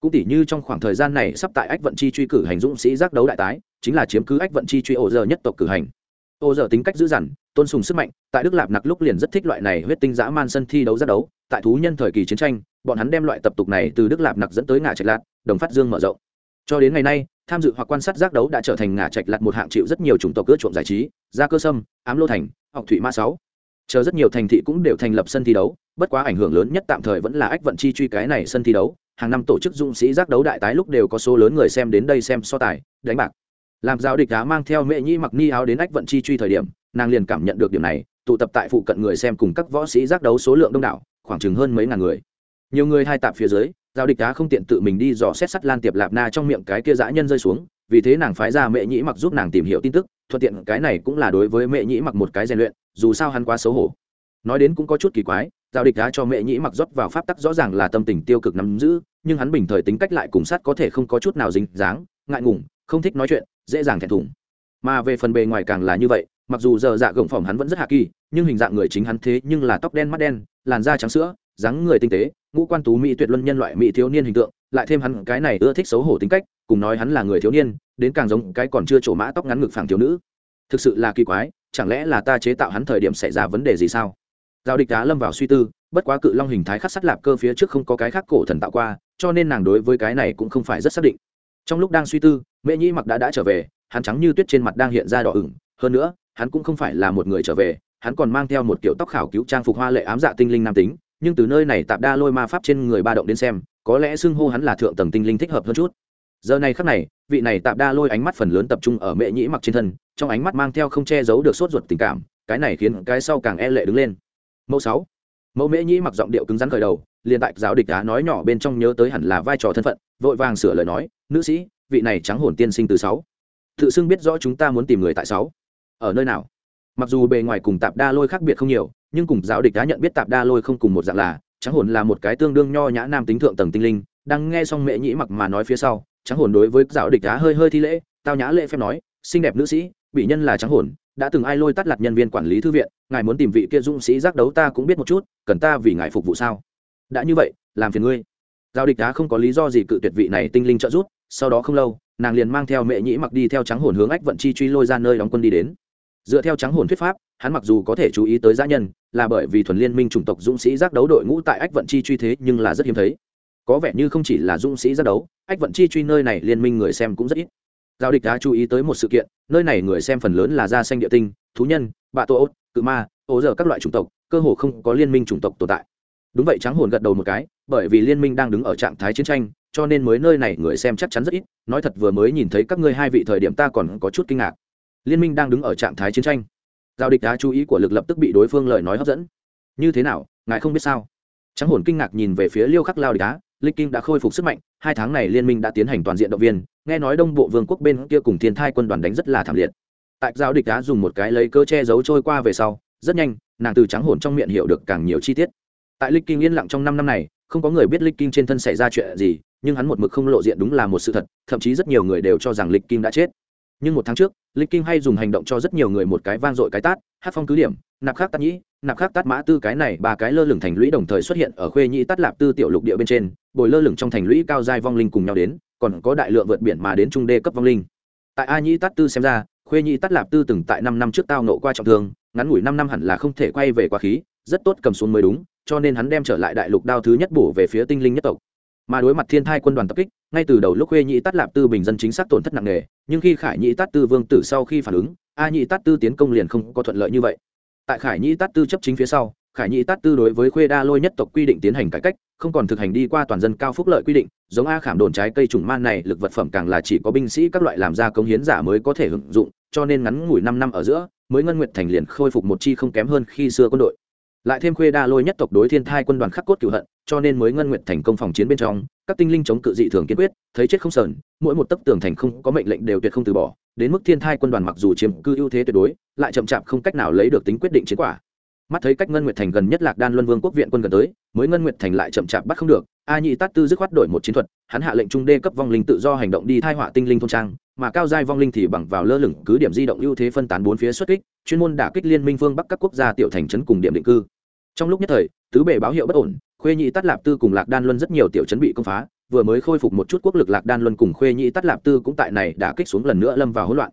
Cũng tỷ như trong khoảng thời gian này sắp tại ách vận chi truy cử hành dũng sĩ giác đấu đại tái, chính là chiếm cứ ách vận chi truy ô dơ nhất tộc cử hành. Ô dơ tính cách dữ dằn, tôn sùng sức mạnh, tại đức lạp nặc lúc liền rất thích loại này huyết tinh dã man sân thi đấu giác đấu, tại thú nhân thời kỳ chiến tranh, bọn hắn đem loại tập tục này từ đức lạp nặc dẫn tới ngã trạch lạc đồng phát dương mở rộng. Cho đến ngày nay tham dự hoặc quan sát giác đấu đã trở thành ngả trạch lạt một hạng chịu rất nhiều chủng tộc cướp trộm giải trí, gia cơ sâm, ám lô thành, học thụy ma sáu. Chờ rất nhiều thành thị cũng đều thành lập sân thi đấu, bất quá ảnh hưởng lớn nhất tạm thời vẫn là ách vận chi truy cái này sân thi đấu. Hàng năm tổ chức dũng sĩ giác đấu đại tái lúc đều có số lớn người xem đến đây xem so tài, đánh bạc. Làm giáo địch đá mang theo mẹ nhi mặc ni áo đến ách vận chi truy thời điểm, nàng liền cảm nhận được điểm này, tụ tập tại phụ cận người xem cùng các võ sĩ giác đấu số lượng đông đảo, khoảng chừng hơn mấy ngàn người. Nhiều người hai tạp phía dưới giao địch đá không tiện tự mình đi dò xét sắt lan tiệp lạp na trong miệng cái kia dã nhân rơi xuống, vì thế nàng phái ra mẹ nhĩ mặc giúp nàng tìm hiểu tin tức, thuận tiện cái này cũng là đối với mẹ nhĩ mặc một cái rèn luyện, dù sao hắn quá xấu hổ. Nói đến cũng có chút kỳ quái, giao địch đá cho mẹ nhĩ mặc rót vào pháp tắc rõ ràng là tâm tình tiêu cực nắm giữ, nhưng hắn bình thời tính cách lại cùng sát có thể không có chút nào dính dáng, ngại ngùng, không thích nói chuyện, dễ dàng thẹn thùng. Mà về phần bề ngoài càng là như vậy, mặc dù giờ dạ gồng phỏng hắn vẫn rất hạ kỳ, nhưng hình dạng người chính hắn thế nhưng là tóc đen mắt đen, làn da trắng sữa dáng người tinh tế, ngũ quan tú mỹ tuyệt luân nhân loại mỹ thiếu niên hình tượng, lại thêm hắn cái này ưa thích xấu hổ tính cách, cùng nói hắn là người thiếu niên, đến càng giống cái còn chưa trổ mã tóc ngắn ngực phẳng thiếu nữ. Thực sự là kỳ quái, chẳng lẽ là ta chế tạo hắn thời điểm xảy ra vấn đề gì sao? Giao địch đá lâm vào suy tư, bất quá cự long hình thái khắc sắt lạp cơ phía trước không có cái khác cổ thần tạo qua, cho nên nàng đối với cái này cũng không phải rất xác định. Trong lúc đang suy tư, Mễ nhĩ mặc đã đã trở về, hắn trắng như tuyết trên mặt đang hiện ra đỏ ửng, hơn nữa, hắn cũng không phải là một người trở về, hắn còn mang theo một kiểu tóc khảo cứu trang phục hoa lệ ám dạ tinh linh nam tính nhưng từ nơi này tạp đa lôi ma pháp trên người ba động đến xem, có lẽ xưng hô hắn là thượng tầng tinh linh thích hợp hơn chút. Giờ này khắc này, vị này tạp đa lôi ánh mắt phần lớn tập trung ở mẹ nhĩ mặc trên thân, trong ánh mắt mang theo không che giấu được sốt ruột tình cảm, cái này khiến cái sau càng e lệ đứng lên. Mẫu sáu. Mẫu mễ nhĩ mặc giọng điệu cứng rắn khởi đầu, liền tại giáo địch đá nói nhỏ bên trong nhớ tới hẳn là vai trò thân phận, vội vàng sửa lời nói, nữ sĩ, vị này trắng hồn tiên sinh từ sáu. Tự xưng biết rõ chúng ta muốn tìm người tại sáu. Ở nơi nào? Mặc dù bề ngoài cùng tạp đa lôi khác biệt không nhiều nhưng cùng giáo địch đã nhận biết tạp đa lôi không cùng một dạng là, trắng hồn là một cái tương đương nho nhã nam tính thượng tầng tinh linh, đang nghe xong mẹ nhĩ mặc mà nói phía sau, trắng hồn đối với giáo địch đã hơi hơi thi lễ, tao nhã lễ phép nói, xinh đẹp nữ sĩ, bị nhân là trắng hồn, đã từng ai lôi tắt lặt nhân viên quản lý thư viện, ngài muốn tìm vị kia dũng sĩ giác đấu ta cũng biết một chút, cần ta vì ngài phục vụ sao? Đã như vậy, làm phiền ngươi. Giao địch đá không có lý do gì cự tuyệt vị này tinh linh trợ giúp, sau đó không lâu, nàng liền mang theo mẹ nhĩ mặc đi theo trắng hồn hướng ách vận chi truy lôi ra nơi đóng quân đi đến dựa theo trắng hồn thuyết pháp, hắn mặc dù có thể chú ý tới giã nhân, là bởi vì thuần liên minh chủng tộc dũng sĩ giác đấu đội ngũ tại ách vận chi truy thế nhưng là rất hiếm thấy. Có vẻ như không chỉ là dũng sĩ giác đấu, ách vận chi truy nơi này liên minh người xem cũng rất ít. Giao địch đã chú ý tới một sự kiện, nơi này người xem phần lớn là da xanh địa tinh, thú nhân, bạ tô ốt, cự ma, ố giờ các loại chủng tộc, cơ hồ không có liên minh chủng tộc tồn tại. Đúng vậy, trắng hồn gật đầu một cái, bởi vì liên minh đang đứng ở trạng thái chiến tranh, cho nên mới nơi này người xem chắc chắn rất ít. Nói thật vừa mới nhìn thấy các ngươi hai vị thời điểm ta còn có chút kinh ngạc liên minh đang đứng ở trạng thái chiến tranh. Giao địch đá chú ý của lực lập tức bị đối phương lời nói hấp dẫn. Như thế nào, ngài không biết sao? Trắng hồn kinh ngạc nhìn về phía liêu khắc lao địch đá, lịch kinh đã khôi phục sức mạnh, hai tháng này liên minh đã tiến hành toàn diện động viên, nghe nói đông bộ vương quốc bên kia cùng thiên thai quân đoàn đánh rất là thảm liệt. Tại giao địch đá dùng một cái lấy cơ che giấu trôi qua về sau, rất nhanh, nàng từ trắng hồn trong miệng hiểu được càng nhiều chi tiết. Tại lịch kinh yên lặng trong năm năm này, không có người biết lịch kinh trên thân xảy ra chuyện gì, nhưng hắn một mực không lộ diện đúng là một sự thật, thậm chí rất nhiều người đều cho rằng lịch kinh đã chết nhưng một tháng trước, lịch kinh hay dùng hành động cho rất nhiều người một cái vang dội cái tát, hát phong cứ điểm, nạp khắc tát nhĩ, nạp khắc tát mã tư cái này ba cái lơ lửng thành lũy đồng thời xuất hiện ở khuê nhĩ tát lạp tư tiểu lục địa bên trên, bồi lơ lửng trong thành lũy cao giai vong linh cùng nhau đến, còn có đại lượng vượt biển mà đến trung đê cấp vong linh. Tại a nhĩ tát tư xem ra, khuê nhĩ tát lạp tư từng tại năm năm trước tao nộ qua trọng thương, ngắn ngủi năm năm hẳn là không thể quay về quá khí, rất tốt cầm xuống mới đúng, cho nên hắn đem trở lại đại lục đao thứ nhất bổ về phía tinh linh nhất tộc. Mà đối mặt thiên thai quân đoàn tập kích, ngay từ đầu lúc khuê nhĩ tát lạp tư bình dân chính xác tổn thất nặng nề nhưng khi khải nhĩ tát tư vương tử sau khi phản ứng, a nhĩ tát tư tiến công liền không có thuận lợi như vậy. tại khải nhĩ tát tư chấp chính phía sau, khải nhĩ tát tư đối với khuê đa lôi nhất tộc quy định tiến hành cải cách, không còn thực hành đi qua toàn dân cao phúc lợi quy định, giống a khảm đồn trái cây trùng man này, lực vật phẩm càng là chỉ có binh sĩ các loại làm ra công hiến giả mới có thể hưởng dụng, cho nên ngắn ngủi năm năm ở giữa, mới ngân nguyện thành liền khôi phục một chi không kém hơn khi xưa quân đội lại thêm khuê đa lôi nhất tộc đối thiên thai quân đoàn khắc cốt cựu hận, cho nên mới ngân nguyện thành công phòng chiến bên trong, các tinh linh chống cự dị thường kiên quyết, thấy chết không sờn, mỗi một tấc tường thành không có mệnh lệnh đều tuyệt không từ bỏ, đến mức thiên thai quân đoàn mặc dù chiếm cư ưu thế tuyệt đối, lại chậm chạp không cách nào lấy được tính quyết định chiến quả. Mắt thấy cách ngân nguyệt thành gần nhất lạc đan luân vương quốc viện quân gần tới, mới ngân nguyệt thành lại chậm chạp bắt không được, a nhị tát tư dứt khoát đổi một chiến thuật, hắn hạ lệnh trung đê cấp vong linh tự do hành động đi thai họa tinh linh thôn trang, mà cao giai vong linh thì bằng vào lơ lửng cứ điểm di động ưu thế phân tán bốn phía xuất kích, chuyên môn đả kích liên minh phương bắc các quốc gia tiểu thành trấn cùng điểm định cư trong lúc nhất thời tứ bề báo hiệu bất ổn khuê nhị tát lạp tư cùng lạc đan luân rất nhiều tiểu trấn bị công phá vừa mới khôi phục một chút quốc lực lạc đan luân cùng khuê nhị tát lạp tư cũng tại này đã kích xuống lần nữa lâm vào hỗn loạn.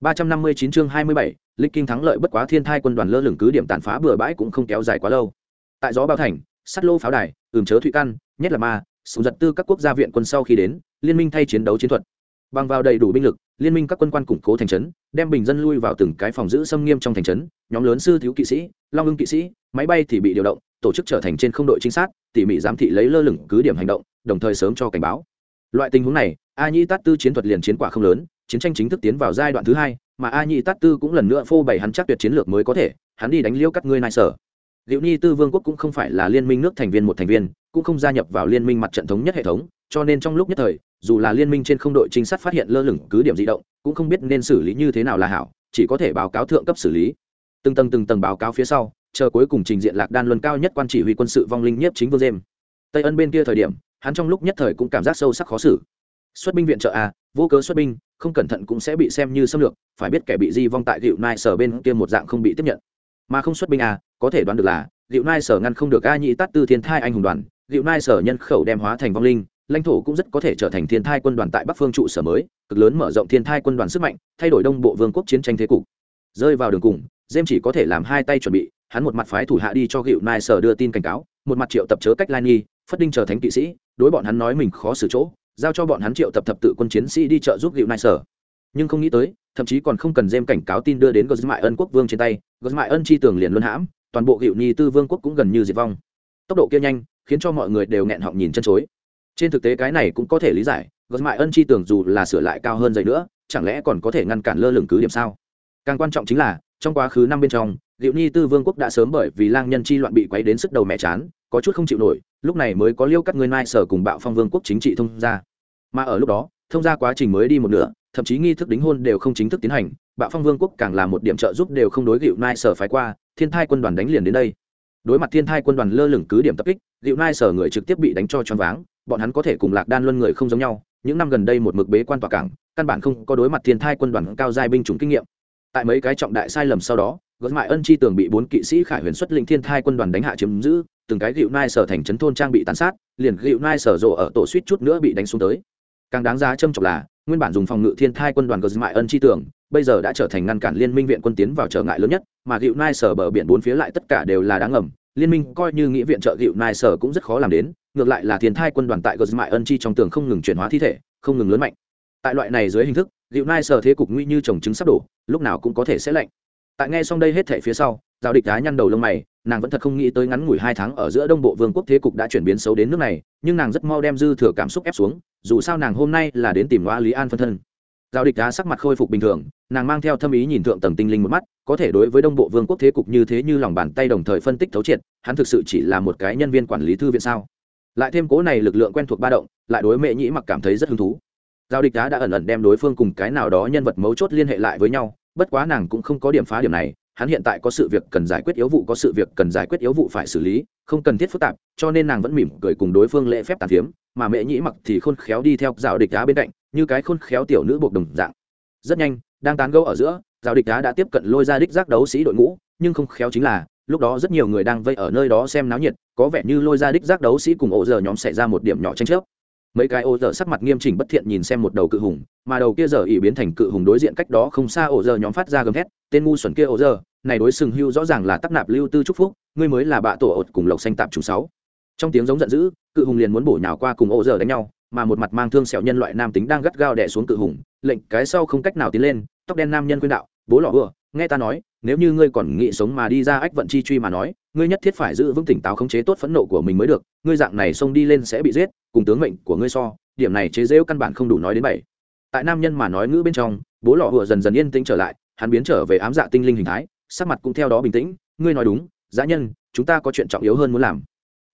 359 chương 27, lịch kinh thắng lợi bất quá thiên thai quân đoàn lơ lửng cứ điểm tàn phá bừa bãi cũng không kéo dài quá lâu. Tại gió bao thành sắt lô pháo đài ừm chớ thụy căn nhất là ma sùng giật tư các quốc gia viện quân sau khi đến liên minh thay chiến đấu chiến thuật. Bằng vào đầy đủ binh lực liên minh các quân quan củng cố thành trấn đem bình dân lui vào từng cái phòng giữ xâm nghiêm trong thành trấn nhóm lớn sư thiếu kỵ sĩ long ưng kỵ sĩ máy bay thì bị điều động, tổ chức trở thành trên không đội chính sát, tỉ mỉ giám thị lấy lơ lửng cứ điểm hành động, đồng thời sớm cho cảnh báo. Loại tình huống này, a nhĩ tát tư chiến thuật liền chiến quả không lớn, chiến tranh chính thức tiến vào giai đoạn thứ hai, mà a nhĩ tát tư cũng lần nữa phô bày hắn chắc tuyệt chiến lược mới có thể, hắn đi đánh liêu các ngươi nai sở. Liệu nhi tư vương quốc cũng không phải là liên minh nước thành viên một thành viên, cũng không gia nhập vào liên minh mặt trận thống nhất hệ thống, cho nên trong lúc nhất thời, dù là liên minh trên không đội trinh sát phát hiện lơ lửng cứ điểm di động, cũng không biết nên xử lý như thế nào là hảo, chỉ có thể báo cáo thượng cấp xử lý. Từng tầng từng tầng báo cáo phía sau chờ cuối cùng trình diện lạc đan luân cao nhất quan chỉ huy quân sự vong linh nhiếp chính vương dêm. Tây ân bên kia thời điểm, hắn trong lúc nhất thời cũng cảm giác sâu sắc khó xử. Xuất binh viện trợ a, vô cớ xuất binh, không cẩn thận cũng sẽ bị xem như xâm lược, phải biết kẻ bị di vong tại dịu nai sở bên kia một dạng không bị tiếp nhận. Mà không xuất binh a, có thể đoán được là dịu nai sở ngăn không được a nhị tát tư thiên thai anh hùng đoàn dịu nai sở nhân khẩu đem hóa thành vong linh, lãnh thổ cũng rất có thể trở thành thiên thai quân đoàn tại bắc phương trụ sở mới, cực lớn mở rộng thiên thai quân đoàn sức mạnh, thay đổi đông bộ vương quốc chiến tranh thế cục. Rơi vào đường cùng, dêm chỉ có thể làm hai tay chuẩn bị hắn một mặt phái thủ hạ đi cho gịu nai sở đưa tin cảnh cáo, một mặt triệu tập chớ cách lai nghi, phất đinh chờ thánh kỵ sĩ, đối bọn hắn nói mình khó xử chỗ, giao cho bọn hắn triệu tập thập tự quân chiến sĩ đi trợ giúp gịu nai sở. Nhưng không nghĩ tới, thậm chí còn không cần dêm cảnh cáo tin đưa đến gớt mại ân quốc vương trên tay gớt mại ân chi tường liền luân hãm, toàn bộ gịu nhi tư vương quốc cũng gần như diệt vong. Tốc độ kia nhanh, khiến cho mọi người đều nghẹn họng nhìn chân chối. Trên thực tế cái này cũng có thể lý giải gớt mại ân chi tường dù là sửa lại cao hơn dày nữa, chẳng lẽ còn có thể ngăn cản lơ lửng cứ điểm sao? Càng quan trọng chính là, trong quá khứ năm bên trong liệu nhi tư vương quốc đã sớm bởi vì lang nhân chi loạn bị quấy đến sức đầu mẹ chán, có chút không chịu nổi, lúc này mới có liêu cắt người nai sở cùng bạo phong vương quốc chính trị thông ra mà ở lúc đó, thông ra quá trình mới đi một nửa, thậm chí nghi thức đính hôn đều không chính thức tiến hành, bạo phong vương quốc càng là một điểm trợ giúp đều không đối Liễu nai sở phái qua, thiên thai quân đoàn đánh liền đến đây. Đối mặt thiên thai quân đoàn lơ lửng cứ điểm tập kích Liễu nai sở người trực tiếp bị đánh cho choáng váng, bọn hắn có thể cùng lạc đan luân người không giống nhau, những năm gần đây một mực bế quan tòa cảng, căn bản không có đối mặt thiên thai quân đoàn cao giai binh chủng kinh nghiệm. Tại mấy cái trọng đại sai lầm sau đó gớt mại ân chi tường bị bốn kỵ sĩ khải huyền xuất linh thiên thai quân đoàn đánh hạ chiếm giữ, từng cái gịu nai sở thành trấn thôn trang bị tàn sát, liền gịu nai sở rộ ở tổ suýt chút nữa bị đánh xuống tới. Càng đáng giá châm trọng là, nguyên bản dùng phòng ngự thiên thai quân đoàn gớt mại ân chi tường, bây giờ đã trở thành ngăn cản liên minh viện quân tiến vào trở ngại lớn nhất, mà gịu nai sở bờ biển bốn phía lại tất cả đều là đáng ngầm, liên minh coi như nghĩa viện trợ gịu nai sở cũng rất khó làm đến, ngược lại là thiên thai quân đoàn tại gờ mại ân chi trong tường không ngừng chuyển hóa thi thể, không ngừng lớn mạnh. Tại loại này dưới hình thức, gịu nai sở thế cục nguy như trồng trứng sắp đổ, lúc nào cũng có thể sẽ lạnh tại nghe xong đây hết thể phía sau, giao địch đá nhăn đầu lông mày, nàng vẫn thật không nghĩ tới ngắn ngủi hai tháng ở giữa đông bộ vương quốc thế cục đã chuyển biến xấu đến nước này, nhưng nàng rất mau đem dư thừa cảm xúc ép xuống, dù sao nàng hôm nay là đến tìm loa lý an phân thân. Giao địch đá sắc mặt khôi phục bình thường, nàng mang theo thâm ý nhìn thượng tầng tinh linh một mắt, có thể đối với đông bộ vương quốc thế cục như thế như lòng bàn tay đồng thời phân tích thấu triệt, hắn thực sự chỉ là một cái nhân viên quản lý thư viện sao? Lại thêm cố này lực lượng quen thuộc ba động, lại đối mẹ nhĩ mặc cảm thấy rất hứng thú. Giao địch đá đã ẩn ẩn đem đối phương cùng cái nào đó nhân vật mấu chốt liên hệ lại với nhau bất quá nàng cũng không có điểm phá điểm này, hắn hiện tại có sự việc cần giải quyết yếu vụ có sự việc cần giải quyết yếu vụ phải xử lý, không cần thiết phức tạp, cho nên nàng vẫn mỉm cười cùng đối phương lễ phép tàn phiếm, mà mẹ nhĩ mặc thì khôn khéo đi theo dạo địch đá bên cạnh, như cái khôn khéo tiểu nữ buộc đồng dạng. Rất nhanh, đang tán gẫu ở giữa dạo địch đá đã tiếp cận lôi ra đích giác đấu sĩ đội ngũ, nhưng không khéo chính là, lúc đó rất nhiều người đang vây ở nơi đó xem náo nhiệt, có vẻ như lôi ra đích giác đấu sĩ cùng ổ giờ nhóm xảy ra một điểm nhỏ tranh chấp mấy cái ô giờ sắc mặt nghiêm chỉnh bất thiện nhìn xem một đầu cự hùng, mà đầu kia giờ ỉ biến thành cự hùng đối diện cách đó không xa ổ giờ nhóm phát ra gầm thét, tên ngu xuẩn kia ổ giờ này đối sừng hưu rõ ràng là tắc nạp lưu tư trúc phúc, ngươi mới là bạ tổ ột cùng lộc xanh tạp chủ sáu. Trong tiếng giống giận dữ, cự hùng liền muốn bổ nhào qua cùng ổ giờ đánh nhau, mà một mặt mang thương sẹo nhân loại nam tính đang gắt gao đè xuống cự hùng, lệnh cái sau không cách nào tiến lên, tóc đen nam nhân khuyên đạo, bố lọ vừa nghe ta nói, nếu như ngươi còn nghĩ sống mà đi ra ách vận chi truy mà nói, ngươi nhất thiết phải giữ vững tỉnh táo khống chế tốt phẫn nộ của mình mới được, ngươi dạng này xông đi lên sẽ bị giết, cùng tướng mệnh của ngươi so, điểm này chế rêu căn bản không đủ nói đến bảy. Tại nam nhân mà nói ngữ bên trong, bố lọ vừa dần dần yên tĩnh trở lại, hắn biến trở về ám dạ tinh linh hình thái, sắc mặt cũng theo đó bình tĩnh, ngươi nói đúng, dã nhân, chúng ta có chuyện trọng yếu hơn muốn làm.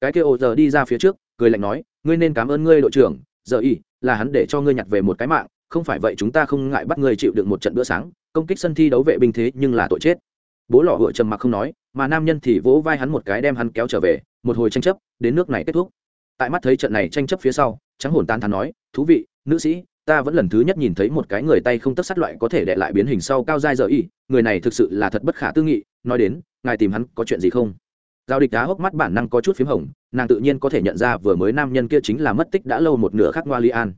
Cái kia ô giờ đi ra phía trước, cười lạnh nói, ngươi nên cảm ơn ngươi đội trưởng, giờ y, là hắn để cho ngươi nhặt về một cái mạng, không phải vậy chúng ta không ngại bắt ngươi chịu được một trận bữa sáng công kích sân thi đấu vệ binh thế nhưng là tội chết. Bố lọ vựa trầm mặc không nói, mà nam nhân thì vỗ vai hắn một cái đem hắn kéo trở về, một hồi tranh chấp, đến nước này kết thúc. Tại mắt thấy trận này tranh chấp phía sau, trắng hồn tan thắn nói, thú vị, nữ sĩ, ta vẫn lần thứ nhất nhìn thấy một cái người tay không tất sát loại có thể đệ lại biến hình sau cao dai giờ y, người này thực sự là thật bất khả tư nghị, nói đến, ngài tìm hắn có chuyện gì không? Giao địch đá hốc mắt bản năng có chút p h í m hồng, nàng tự nhiên có thể nhận ra vừa mới nam nhân kia chính là mất tích đã lâu một nửa khác ngoa li an.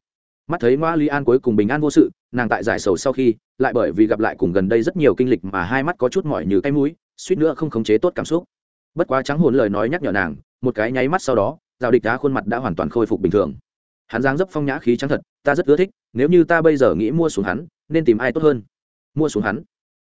Mắt thấy ngoa li an cuối cùng bình an vô sự nàng tại giải sầu sau khi, lại bởi vì gặp lại cùng gần đây rất nhiều kinh lịch mà hai mắt có chút mỏi như cái mũi, suýt nữa không khống chế tốt cảm xúc. Bất quá trắng hồn lời nói nhắc nhở nàng, một cái nháy mắt sau đó, giao địch đá khuôn mặt đã hoàn toàn khôi phục bình thường. Hắn giang dấp phong nhã khí trắng thật, ta rất ưa thích, nếu như ta bây giờ nghĩ mua xuống hắn, nên tìm ai tốt hơn? Mua xuống hắn.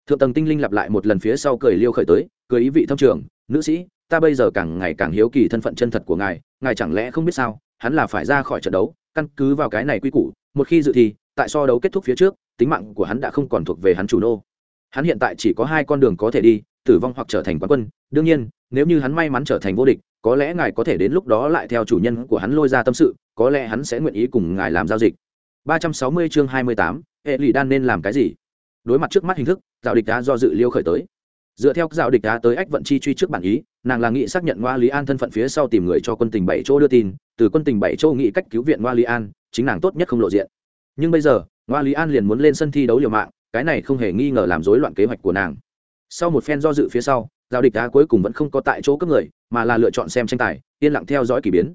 Thượng tầng tinh linh lặp lại một lần phía sau cười liêu khởi tới, cười ý vị thông trường, nữ sĩ, ta bây giờ càng ngày càng hiếu kỳ thân phận chân thật của ngài ngài chẳng lẽ không biết sao, hắn là phải ra khỏi trận đấu, căn cứ vào cái này quy củ một khi dự thi tại so đấu kết thúc phía trước tính mạng của hắn đã không còn thuộc về hắn chủ nô. Hắn hiện tại chỉ có hai con đường có thể đi tử vong hoặc trở thành quán quân. Đương nhiên nếu như hắn may mắn trở thành vô địch có lẽ ngài có thể đến lúc đó lại theo chủ nhân của hắn lôi ra tâm sự có lẽ hắn sẽ nguyện ý cùng ngài làm giao dịch. 360 chương 28, hệ lụy đan nên làm cái gì? Đối mặt trước mắt hình thức dạo địch đá do dự liêu khởi tới. Dựa theo dạo địch đá tới ách vận chi truy trước bản ý nàng là nghị xác nhận ngoa lý an thân phận phía sau tìm người cho quân tình bảy chỗ đưa tin từ quân tình bảy chỗ nghị cách cứu viện ngoa lý an chính nàng tốt nhất không lộ diện. Nhưng bây giờ, ngoa lý an liền muốn lên sân thi đấu liều mạng, cái này không hề nghi ngờ làm rối loạn kế hoạch của nàng. Sau một phen do dự phía sau, giao địch đá cuối cùng vẫn không có tại chỗ cấp người, mà là lựa chọn xem tranh tài, yên lặng theo dõi k ỳ biến.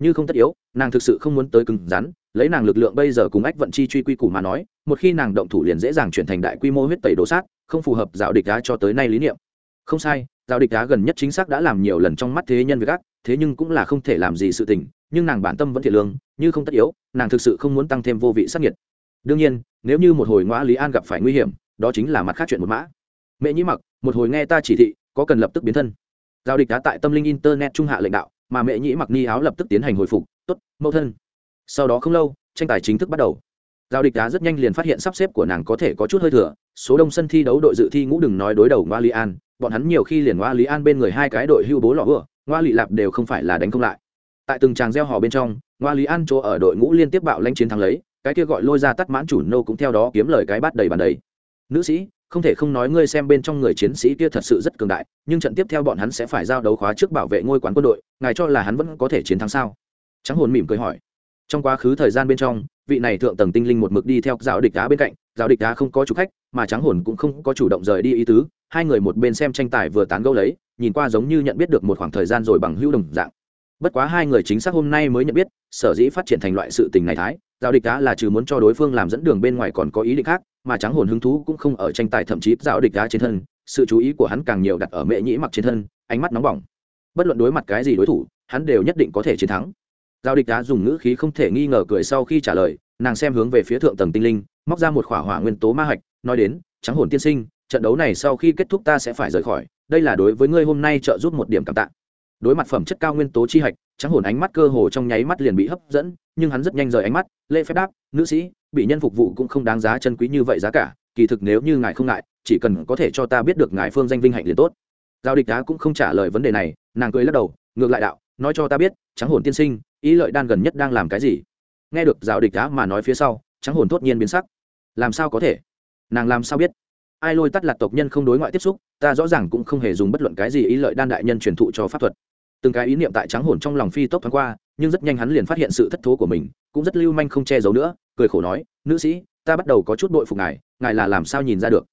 Như không tất yếu, nàng thực sự không muốn tới cứng rắn, lấy nàng lực lượng bây giờ cùng ách vận chi truy quy củ mà nói, một khi nàng động thủ liền dễ dàng chuyển thành đại quy mô huyết tẩy đồ sát, không phù hợp dạo địch đá cho tới nay lý niệm. Không sai Giao địch đá gần nhất chính xác đã làm nhiều lần trong mắt thế nhân việc ác thế nhưng cũng là không thể làm gì sự tình, nhưng nàng bản tâm vẫn thiệt lương, như không tất yếu, nàng thực sự không muốn tăng thêm vô vị sắc nhiệt đương nhiên, nếu như một hồi ngoã lý an gặp phải nguy hiểm, đó chính là mặt khác chuyện một mã. Mẹ nhĩ mặc, một hồi nghe ta chỉ thị, có cần lập tức biến thân. Giao địch đá tại tâm linh internet trung hạ lãnh đạo, mà mẹ nhĩ mặc ni áo lập tức tiến hành hồi phục, tốt, mẫu thân. Sau đó không lâu, tranh tài chính thức bắt đầu. Giao địch đá rất nhanh liền phát hiện sắp xếp của nàng có thể có chút hơi thừa số đông sân thi đấu đội dự thi ngũ đừng nói đối đầu ngoa li an, bọn hắn nhiều khi liền ngoa lý an bên người hai cái đội hưu bố lọ vừa, ngoa lị lạp đều không phải là đánh không lại. Tại từng tràng gieo hò bên trong, ngoa lý an chỗ ở đội ngũ liên tiếp bạo lanh chiến thắng lấy, cái kia gọi lôi ra tắt mãn chủ nô cũng theo đó kiếm lời cái bát đầy bàn đầy. Nữ sĩ, không thể không nói ngươi xem bên trong người chiến sĩ kia thật sự rất cường đại, nhưng trận tiếp theo bọn hắn sẽ phải giao đấu khóa trước bảo vệ ngôi quán quân đội, ngài cho là hắn vẫn có thể chiến thắng sao? Trắng hồn mỉm cười hỏi. Trong quá khứ thời gian bên trong, vị này thượng tầng tinh linh một mực đi theo giáo địch đá bên cạnh giáo địch đá không có chủ khách, mà trắng hồn cũng không có chủ động rời đi ý tứ. Hai người một bên xem tranh tài vừa tán gẫu lấy, nhìn qua giống như nhận biết được một khoảng thời gian rồi bằng hữu đồng dạng. Bất quá hai người chính xác hôm nay mới nhận biết, sở dĩ phát triển thành loại sự tình này thái, giao địch đá là trừ muốn cho đối phương làm dẫn đường bên ngoài còn có ý định khác, mà trắng hồn hứng thú cũng không ở tranh tài thậm chí giao địch đá trên thân, sự chú ý của hắn càng nhiều đặt ở mẹ nhĩ mặc trên thân, ánh mắt nóng bỏng. Bất luận đối mặt cái gì đối thủ, hắn đều nhất định có thể chiến thắng. Giao địch đá dùng ngữ khí không thể nghi ngờ cười sau khi trả lời nàng xem hướng về phía thượng tầng tinh linh, móc ra một khỏa hỏa nguyên tố ma hạch, nói đến, trắng hồn tiên sinh, trận đấu này sau khi kết thúc ta sẽ phải rời khỏi, đây là đối với ngươi hôm nay trợ giúp một điểm cảm tạ. Đối mặt phẩm chất cao nguyên tố chi hạch, trắng hồn ánh mắt cơ hồ trong nháy mắt liền bị hấp dẫn, nhưng hắn rất nhanh rời ánh mắt, lễ phép đáp, nữ sĩ, bị nhân phục vụ cũng không đáng giá chân quý như vậy giá cả, kỳ thực nếu như ngài không ngại, chỉ cần có thể cho ta biết được ngài phương danh vinh hạnh liền tốt. Giao địch đá cũng không trả lời vấn đề này, nàng cười lắc đầu, ngược lại đạo, nói cho ta biết, trắng hồn tiên sinh, ý lợi đan gần nhất đang làm cái gì? Nghe được rào địch đá mà nói phía sau, trắng hồn thốt nhiên biến sắc. Làm sao có thể? Nàng làm sao biết? Ai lôi tắt lạc tộc nhân không đối ngoại tiếp xúc, ta rõ ràng cũng không hề dùng bất luận cái gì ý lợi đan đại nhân truyền thụ cho pháp thuật. Từng cái ý niệm tại trắng hồn trong lòng phi tốc thoáng qua, nhưng rất nhanh hắn liền phát hiện sự thất thố của mình, cũng rất lưu manh không che giấu nữa, cười khổ nói, nữ sĩ, ta bắt đầu có chút bội phục ngài ngài là làm sao nhìn ra được?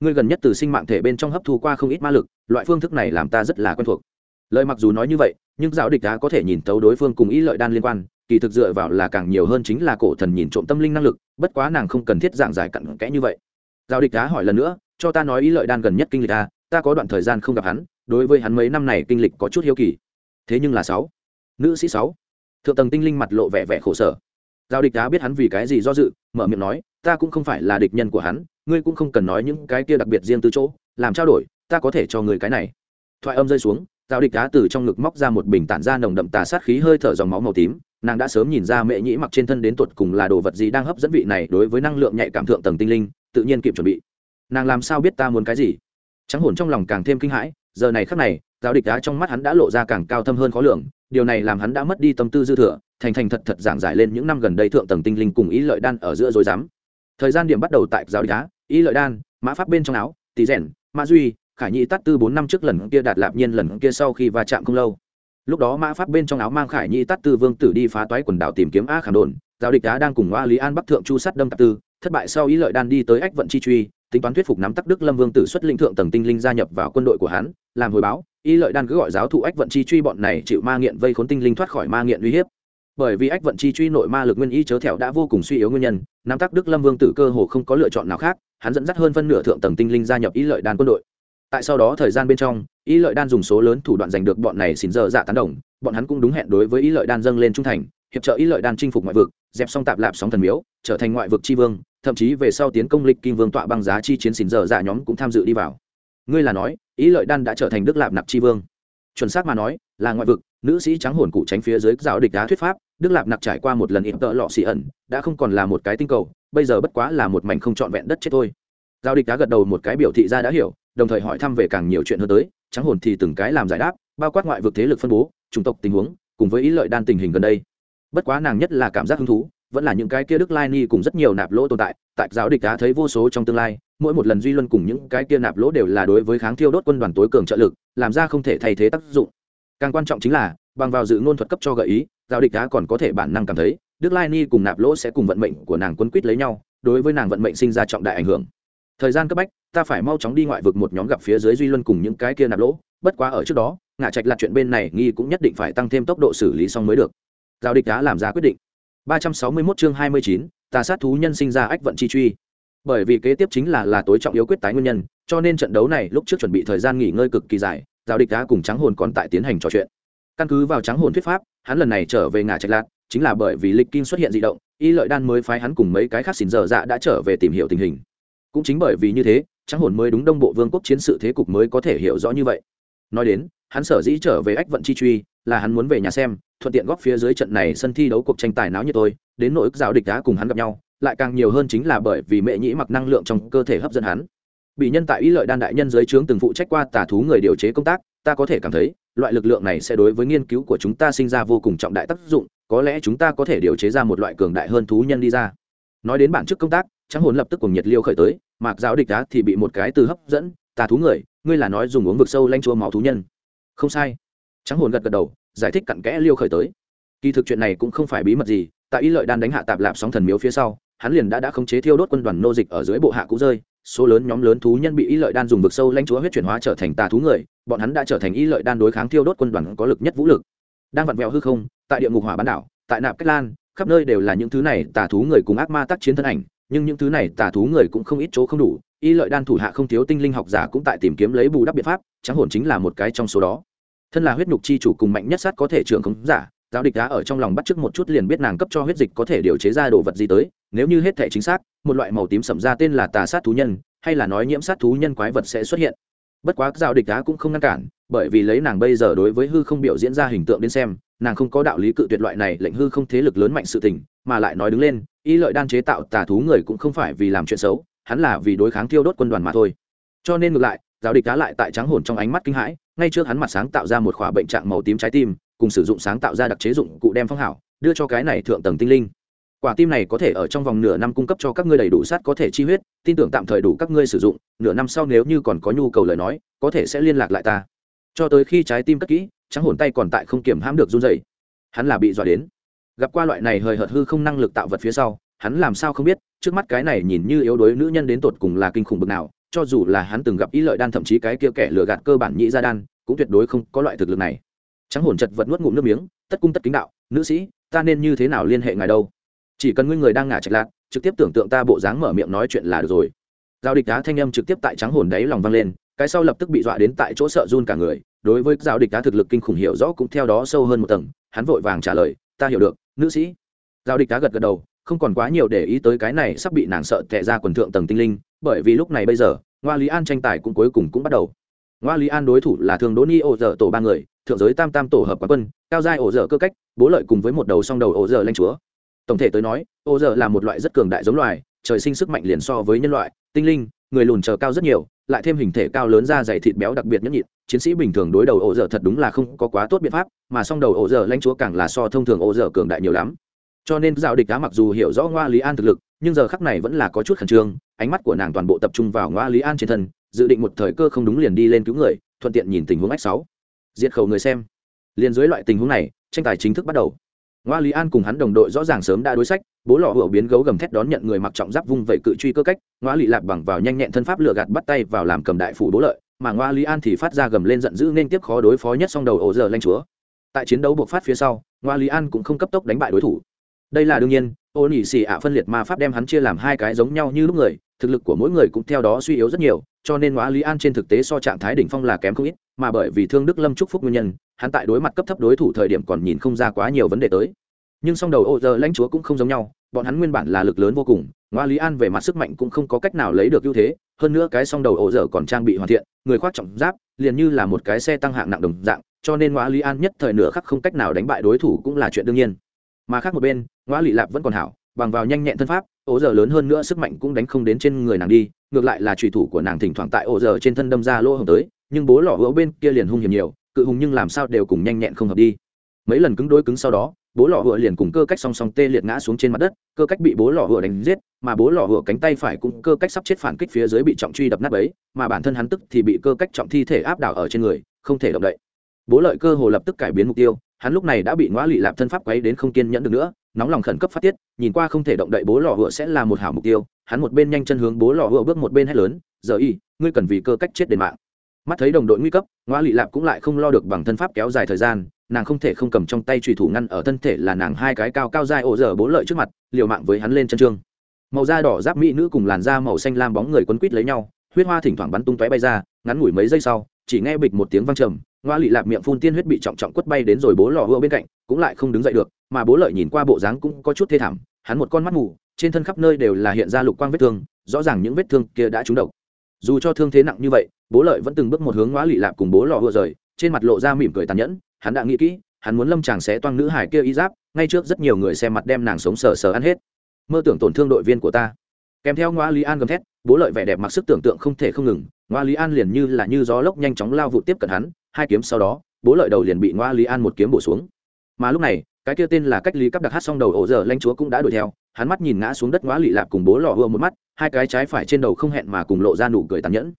Ngươi gần nhất từ sinh mạng thể bên trong hấp thu qua không ít ma lực, loại phương thức này làm ta rất là quen thuộc. Lời mặc dù nói như vậy, nhưng giáo địch đã có thể nhìn tấu đối phương cùng ý lợi đan liên quan kỳ thực dựa vào là càng nhiều hơn chính là cổ thần nhìn trộm tâm linh năng lực, bất quá nàng không cần thiết dạng giải cặn kẽ như vậy. Giao địch đá hỏi lần nữa, cho ta nói ý lợi đan gần nhất kinh lịch ta ta có đoạn thời gian không gặp hắn, đối với hắn mấy năm này kinh lịch có chút hiếu kỳ. Thế nhưng là sáu, nữ sĩ sáu, thượng tầng tinh linh mặt lộ vẻ vẻ khổ sở. Giao địch đá biết hắn vì cái gì do dự, mở miệng nói, ta cũng không phải là địch nhân của hắn, ngươi cũng không cần nói những cái kia đặc biệt riêng từ chỗ, làm trao đổi, ta có thể cho người cái này. Thoại âm rơi xuống giao địch đá từ trong ngực móc ra một bình tản ra nồng đậm tà sát khí hơi thở dòng máu màu tím, nàng đã sớm nhìn ra mẹ nhĩ mặc trên thân đến tột cùng là đồ vật gì đang hấp dẫn vị này đối với năng lượng nhạy cảm thượng tầng tinh linh, tự nhiên kịp chuẩn bị. Nàng làm sao biết ta muốn cái gì? Trắng hồn trong lòng càng thêm kinh hãi, giờ này khắc này giáo địch đá trong mắt hắn đã lộ ra càng cao thâm hơn khó lường, điều này làm hắn đã mất đi tâm tư dư thừa, thành thành thật thật giảng giải lên những năm gần đây thượng tầng tinh linh cùng ý lợi đan ở giữa rồi dám thời gian điểm bắt đầu tại giáo địch đá, ý lợi đan, mã pháp bên trong áo tí rèn mã duy khải nhị tát tư bốn năm trước lần kia đạt lạp nhiên lần kia sau khi va chạm không lâu. Lúc đó mã pháp bên trong áo mang khải nhị tát tư vương tử đi phá toái quần đảo tìm kiếm a khảm đồn, giáo địch đá đang cùng hoa lý an bắc thượng chu sát đâm tạp tư, thất bại sau ý lợi đan đi tới ách vận chi truy, tính toán thuyết phục nắm tắc đức lâm vương tử xuất linh thượng tầng tinh linh gia nhập vào quân đội của hắn, làm hồi báo, ý lợi đan cứ gọi giáo thụ ách vận chi truy bọn này chịu ma nghiện vây khốn tinh linh thoát khỏi ma nghiện uy hiếp. Bởi vì ách vận chi truy nội ma lực nguyên y chớ thẹo đã vô cùng suy yếu nguyên nhân, nắm tắc đức lâm vương tử cơ hồ không có lựa chọn nào khác, hắn dẫn dắt hơn phân nửa thượng tầng tinh linh gia nhập ý lợi đan quân đội tại sau đó thời gian bên trong ý lợi đan dùng số lớn thủ đoạn giành được bọn này xin dơ dạ tán đồng, bọn hắn cũng đúng hẹn đối với ý lợi đan dâng lên trung thành, hiệp trợ ý lợi đan chinh phục ngoại vực, dẹp xong tạp lạp sóng thần miếu, trở thành ngoại vực tri vương, thậm chí về sau tiến công lịch kim vương tọa băng giá chi chiến xin dơ dạ nhóm cũng tham dự đi vào. Ngươi là nói ý lợi đan đã trở thành đức lạp nạp tri vương. Chuẩn xác mà nói, là ngoại vực, nữ sĩ trắng hồn cụ tránh phía dưới giáo địch đá thuyết pháp, đức lạp nạp trải qua một lần ịp tợ lọ xì ẩn, đã không còn là một cái tinh cầu, bây giờ bất quá là một mảnh không trọn vẹn đất chết thôi. Giao địch đá gật đầu một cái biểu thị ra đã hiểu đồng thời hỏi thăm về càng nhiều chuyện hơn tới, trắng hồn thì từng cái làm giải đáp, bao quát ngoại vực thế lực phân bố, chủng tộc tình huống, cùng với ý lợi đan tình hình gần đây. Bất quá nàng nhất là cảm giác hứng thú, vẫn là những cái kia đức lai ni cùng rất nhiều nạp lỗ tồn tại tại giáo địch đã thấy vô số trong tương lai, mỗi một lần duy luân cùng những cái kia nạp lỗ đều là đối với kháng thiêu đốt quân đoàn tối cường trợ lực, làm ra không thể thay thế tác dụng. Càng quan trọng chính là, bằng vào dự ngôn thuật cấp cho gợi ý, giáo địch đã còn có thể bản năng cảm thấy, đức lai ni cùng nạp lỗ sẽ cùng vận mệnh của nàng quân quýt lấy nhau, đối với nàng vận mệnh sinh ra trọng đại ảnh hưởng thời gian cấp bách ta phải mau chóng đi ngoại vực một nhóm gặp phía dưới duy luân cùng những cái kia nạp lỗ bất quá ở trước đó ngã trạch là chuyện bên này nghi cũng nhất định phải tăng thêm tốc độ xử lý xong mới được. Giao địch đã làm ra quyết định. 361 chương 29, tà sát thú nhân sinh ra ách vận chi truy. Bởi vì kế tiếp chính là là tối trọng yếu quyết tái nguyên nhân cho nên trận đấu này lúc trước chuẩn bị thời gian nghỉ ngơi cực kỳ dài giao địch đã cùng trắng hồn còn tại tiến hành trò chuyện. Căn cứ vào trắng hồn thuyết pháp hắn lần này trở về ngã trạch lạc chính là bởi vì lịch kim xuất hiện dị động y lợi đan mới phái hắn cùng mấy cái khác xỉn dở dạ đã trở về tìm hiểu tình hình cũng chính bởi vì như thế, trắng hồn mới đúng đông bộ vương quốc chiến sự thế cục mới có thể hiểu rõ như vậy. Nói đến, hắn sở dĩ trở về ách vận chi truy, là hắn muốn về nhà xem, thuận tiện góp phía dưới trận này sân thi đấu cuộc tranh tài náo như tôi đến nỗi giáo địch đá cùng hắn gặp nhau, lại càng nhiều hơn chính là bởi vì mẹ nhĩ mặc năng lượng trong cơ thể hấp dẫn hắn. Bị nhân tại ý lợi đan đại nhân dưới trướng từng phụ trách qua tà thú người điều chế công tác, ta có thể cảm thấy, loại lực lượng này sẽ đối với nghiên cứu của chúng ta sinh ra vô cùng trọng đại tác dụng, có lẽ chúng ta có thể điều chế ra một loại cường đại hơn thú nhân đi ra. Nói đến bản chức công tác, trắng hồn lập tức cùng nhiệt liêu khởi tới mạc giáo địch đá thì bị một cái từ hấp dẫn, tà thú người, ngươi là nói dùng uống vực sâu lanh chua máu thú nhân. Không sai. Trắng hồn gật gật đầu, giải thích cặn kẽ liêu khởi tới. Kỳ thực chuyện này cũng không phải bí mật gì, tại ý lợi đan đánh hạ tạp lạp sóng thần miếu phía sau, hắn liền đã đã khống chế thiêu đốt quân đoàn nô dịch ở dưới bộ hạ cũ rơi, số lớn nhóm lớn thú nhân bị ý lợi đan dùng vực sâu lanh chúa huyết chuyển hóa trở thành tà thú người, bọn hắn đã trở thành ý lợi đan đối kháng thiêu đốt quân đoàn có lực nhất vũ lực. Đang vặn vẹo hư không, tại địa ngục hỏa bán đảo, tại nạp cách lan, khắp nơi đều là những thứ này tà thú người cùng ác ma tác chiến thân ảnh nhưng những thứ này tà thú người cũng không ít chỗ không đủ, y lợi đan thủ hạ không thiếu tinh linh học giả cũng tại tìm kiếm lấy bù đắp biện pháp, trắng hồn chính là một cái trong số đó. Thân là huyết nhục chi chủ cùng mạnh nhất sát có thể trưởng khống giả, giáo địch đã ở trong lòng bắt chước một chút liền biết nàng cấp cho huyết dịch có thể điều chế ra đồ vật gì tới, nếu như hết thể chính xác, một loại màu tím sẩm ra tên là tà sát thú nhân, hay là nói nhiễm sát thú nhân quái vật sẽ xuất hiện. Bất quá giáo địch đá cũng không ngăn cản, bởi vì lấy nàng bây giờ đối với hư không biểu diễn ra hình tượng đến xem nàng không có đạo lý cự tuyệt loại này lệnh hư không thế lực lớn mạnh sự tình, mà lại nói đứng lên, y lợi đan chế tạo tà thú người cũng không phải vì làm chuyện xấu, hắn là vì đối kháng thiêu đốt quân đoàn mà thôi. Cho nên ngược lại, giáo địch đá lại tại trắng hồn trong ánh mắt kinh hãi, ngay trước hắn mặt sáng tạo ra một khỏa bệnh trạng màu tím trái tim, cùng sử dụng sáng tạo ra đặc chế dụng cụ đem phong hảo, đưa cho cái này thượng tầng tinh linh. Quả tim này có thể ở trong vòng nửa năm cung cấp cho các ngươi đầy đủ sát có thể chi huyết, tin tưởng tạm thời đủ các ngươi sử dụng, nửa năm sau nếu như còn có nhu cầu lời nói, có thể sẽ liên lạc lại ta cho tới khi trái tim cất kỹ, trắng hồn tay còn tại không kiểm hãm được run dày hắn là bị dọa đến. Gặp qua loại này hời hợt hư không năng lực tạo vật phía sau, hắn làm sao không biết, trước mắt cái này nhìn như yếu đuối nữ nhân đến tột cùng là kinh khủng bực nào, cho dù là hắn từng gặp ý lợi đan thậm chí cái kia kẻ lừa gạt cơ bản nhĩ ra đan, cũng tuyệt đối không có loại thực lực này. Trắng hồn chật vật nuốt ngụm nước miếng, tất cung tất kính đạo, nữ sĩ, ta nên như thế nào liên hệ ngài đâu? Chỉ cần ngươi người đang ngả trạch lạc, trực tiếp tưởng tượng ta bộ dáng mở miệng nói chuyện là được rồi. Giao địch đá thanh âm trực tiếp tại trắng hồn đấy lòng vang lên cái sau lập tức bị dọa đến tại chỗ sợ run cả người, đối với giao địch đá thực lực kinh khủng hiểu rõ cũng theo đó sâu hơn một tầng, hắn vội vàng trả lời, ta hiểu được, nữ sĩ. Giao địch đá gật gật đầu, không còn quá nhiều để ý tới cái này sắp bị nàng sợ tệ ra quần thượng tầng tinh linh, bởi vì lúc này bây giờ, ngoa lý an tranh tài cũng cuối cùng cũng bắt đầu. Ngoa lý an đối thủ là thường đỗ ni ô dở tổ ba người, thượng giới tam tam tổ hợp quán quân, cao giai ổ dở cơ cách, bố lợi cùng với một đầu song đầu ổ dở lanh chúa. Tổng thể tới nói, ổ dở là một loại rất cường đại giống loài, trời sinh sức mạnh liền so với nhân loại, tinh linh, người lùn chờ cao rất nhiều lại thêm hình thể cao lớn ra dày thịt béo đặc biệt nhẫn nhịn, chiến sĩ bình thường đối đầu ổ dở thật đúng là không có quá tốt biện pháp, mà song đầu ổ dở lãnh chúa càng là so thông thường ổ dở cường đại nhiều lắm. Cho nên giao địch đá mặc dù hiểu rõ ngoa lý an thực lực, nhưng giờ khắc này vẫn là có chút khẩn trương, ánh mắt của nàng toàn bộ tập trung vào ngoa lý an trên thân, dự định một thời cơ không đúng liền đi lên cứu người, thuận tiện nhìn tình huống ách sáu. Diệt khẩu người xem. Liền dưới loại tình huống này, tranh tài chính thức bắt đầu ngoa lý an cùng hắn đồng đội rõ ràng sớm đã đối sách, bố lọ hựa biến gấu gầm thét đón nhận người mặc trọng giáp vung vẩy cự truy cơ cách, ngoa lị lạc bằng vào nhanh nhẹn thân pháp lựa gạt bắt tay vào làm cầm đại phủ bố lợi, mà ngoa lý an thì phát ra gầm lên giận dữ nên tiếp khó đối phó nhất song đầu ổ giờ lanh chúa. Tại chiến đấu buộc phát phía sau, ngoa lý an cũng không cấp tốc đánh bại đối thủ. Đây là đương nhiên, ô nhị xì ạ phân liệt ma pháp đem hắn chia làm hai cái giống nhau như lúc người, thực lực của mỗi người cũng theo đó suy yếu rất nhiều, cho nên ngoa lý an trên thực tế so trạng thái đỉnh phong là kém không ít, mà bởi vì thương đức lâm chúc phúc nguyên nhân hắn tại đối mặt cấp thấp đối thủ thời điểm còn nhìn không ra quá nhiều vấn đề tới. Nhưng song đầu ô giờ lãnh chúa cũng không giống nhau, bọn hắn nguyên bản là lực lớn vô cùng, ngoa lý an về mặt sức mạnh cũng không có cách nào lấy được ưu thế, hơn nữa cái song đầu ổ dở còn trang bị hoàn thiện, người khoác trọng giáp, liền như là một cái xe tăng hạng nặng đồng dạng, cho nên ngoa lý an nhất thời nửa khắc không cách nào đánh bại đối thủ cũng là chuyện đương nhiên. Mà khác một bên, ngoa lị lạp vẫn còn hảo, bằng vào nhanh nhẹn thân pháp ổ giờ lớn hơn nữa sức mạnh cũng đánh không đến trên người nàng đi, ngược lại là trùy thủ của nàng thỉnh thoảng tại ổ giờ trên thân đâm ra lỗ hồng tới, nhưng bố lỏ hữu bên kia liền hung hiểm nhiều cự hùng nhưng làm sao đều cùng nhanh nhẹn không hợp đi. Mấy lần cứng đối cứng sau đó, bố lò hựa liền cùng cơ cách song song tê liệt ngã xuống trên mặt đất, cơ cách bị bố lò hựa đánh giết, mà bố lò hựa cánh tay phải cũng cơ cách sắp chết phản kích phía dưới bị trọng truy đập nát ấy mà bản thân hắn tức thì bị cơ cách trọng thi thể áp đảo ở trên người, không thể động đậy. Bố lợi cơ hồ lập tức cải biến mục tiêu, hắn lúc này đã bị ngõ lị lạp thân pháp quấy đến không kiên nhẫn được nữa, nóng lòng khẩn cấp phát tiết, nhìn qua không thể động đậy bố lò hựa sẽ là một hảo mục tiêu, hắn một bên nhanh chân hướng bố lò hựa bước một bên hét lớn, giờ y, ngươi cần vì cơ cách chết đền mạng mắt thấy đồng đội nguy cấp ngoa lị lạp cũng lại không lo được bằng thân pháp kéo dài thời gian, nàng không thể không cầm trong tay trùy thủ ngăn ở thân thể là nàng hai cái cao cao dài ổ dở bố lợi trước mặt, liều mạng với hắn lên chân trương. Màu da đỏ giáp mỹ nữ cùng làn da màu xanh lam bóng người quấn quít lấy nhau, huyết hoa thỉnh thoảng bắn tung tóe bay ra, ngắn ngủi mấy giây sau, chỉ nghe bịch một tiếng vang trầm ngoa lị lạp miệng phun tiên huyết bị trọng trọng quất bay đến rồi bố lò hựa bên cạnh, cũng lại không đứng dậy được, mà bố lợi nhìn qua bộ dáng cũng có chút thê thảm, hắn một con mắt mù, trên thân khắp nơi đều là hiện ra lục quang vết thương, rõ ràng những vết thương kia đã trúng độc dù cho thương thế nặng như vậy, bố lợi vẫn từng bước một hướng ngoa lị lạp cùng bố lò vừa rời, trên mặt lộ ra mỉm cười tàn nhẫn, hắn đã nghĩ kỹ, hắn muốn lâm chàng sẽ toang nữ hải kia y giáp, ngay trước rất nhiều người xem mặt đem nàng sống sờ sờ ăn hết. Mơ tưởng tổn thương đội viên của ta. Kèm theo ngoa lý an gầm thét, bố lợi vẻ đẹp mặc sức tưởng tượng không thể không ngừng ngoa lý an liền như là như gió lốc nhanh chóng lao vụ tiếp cận hắn, hai kiếm sau đó, bố lợi đầu liền bị ngoa lý an một kiếm bổ xuống. Mà lúc này, cái kia tên là cách lý cắp đặc hát xong đầu ổ giờ lanh chúa cũng đã đuổi theo hắn mắt nhìn ngã xuống đất ngoa lị lạp cùng bố lò hua một mắt, hai cái trái phải trên đầu không hẹn mà cùng lộ ra nụ cười tàn nhẫn.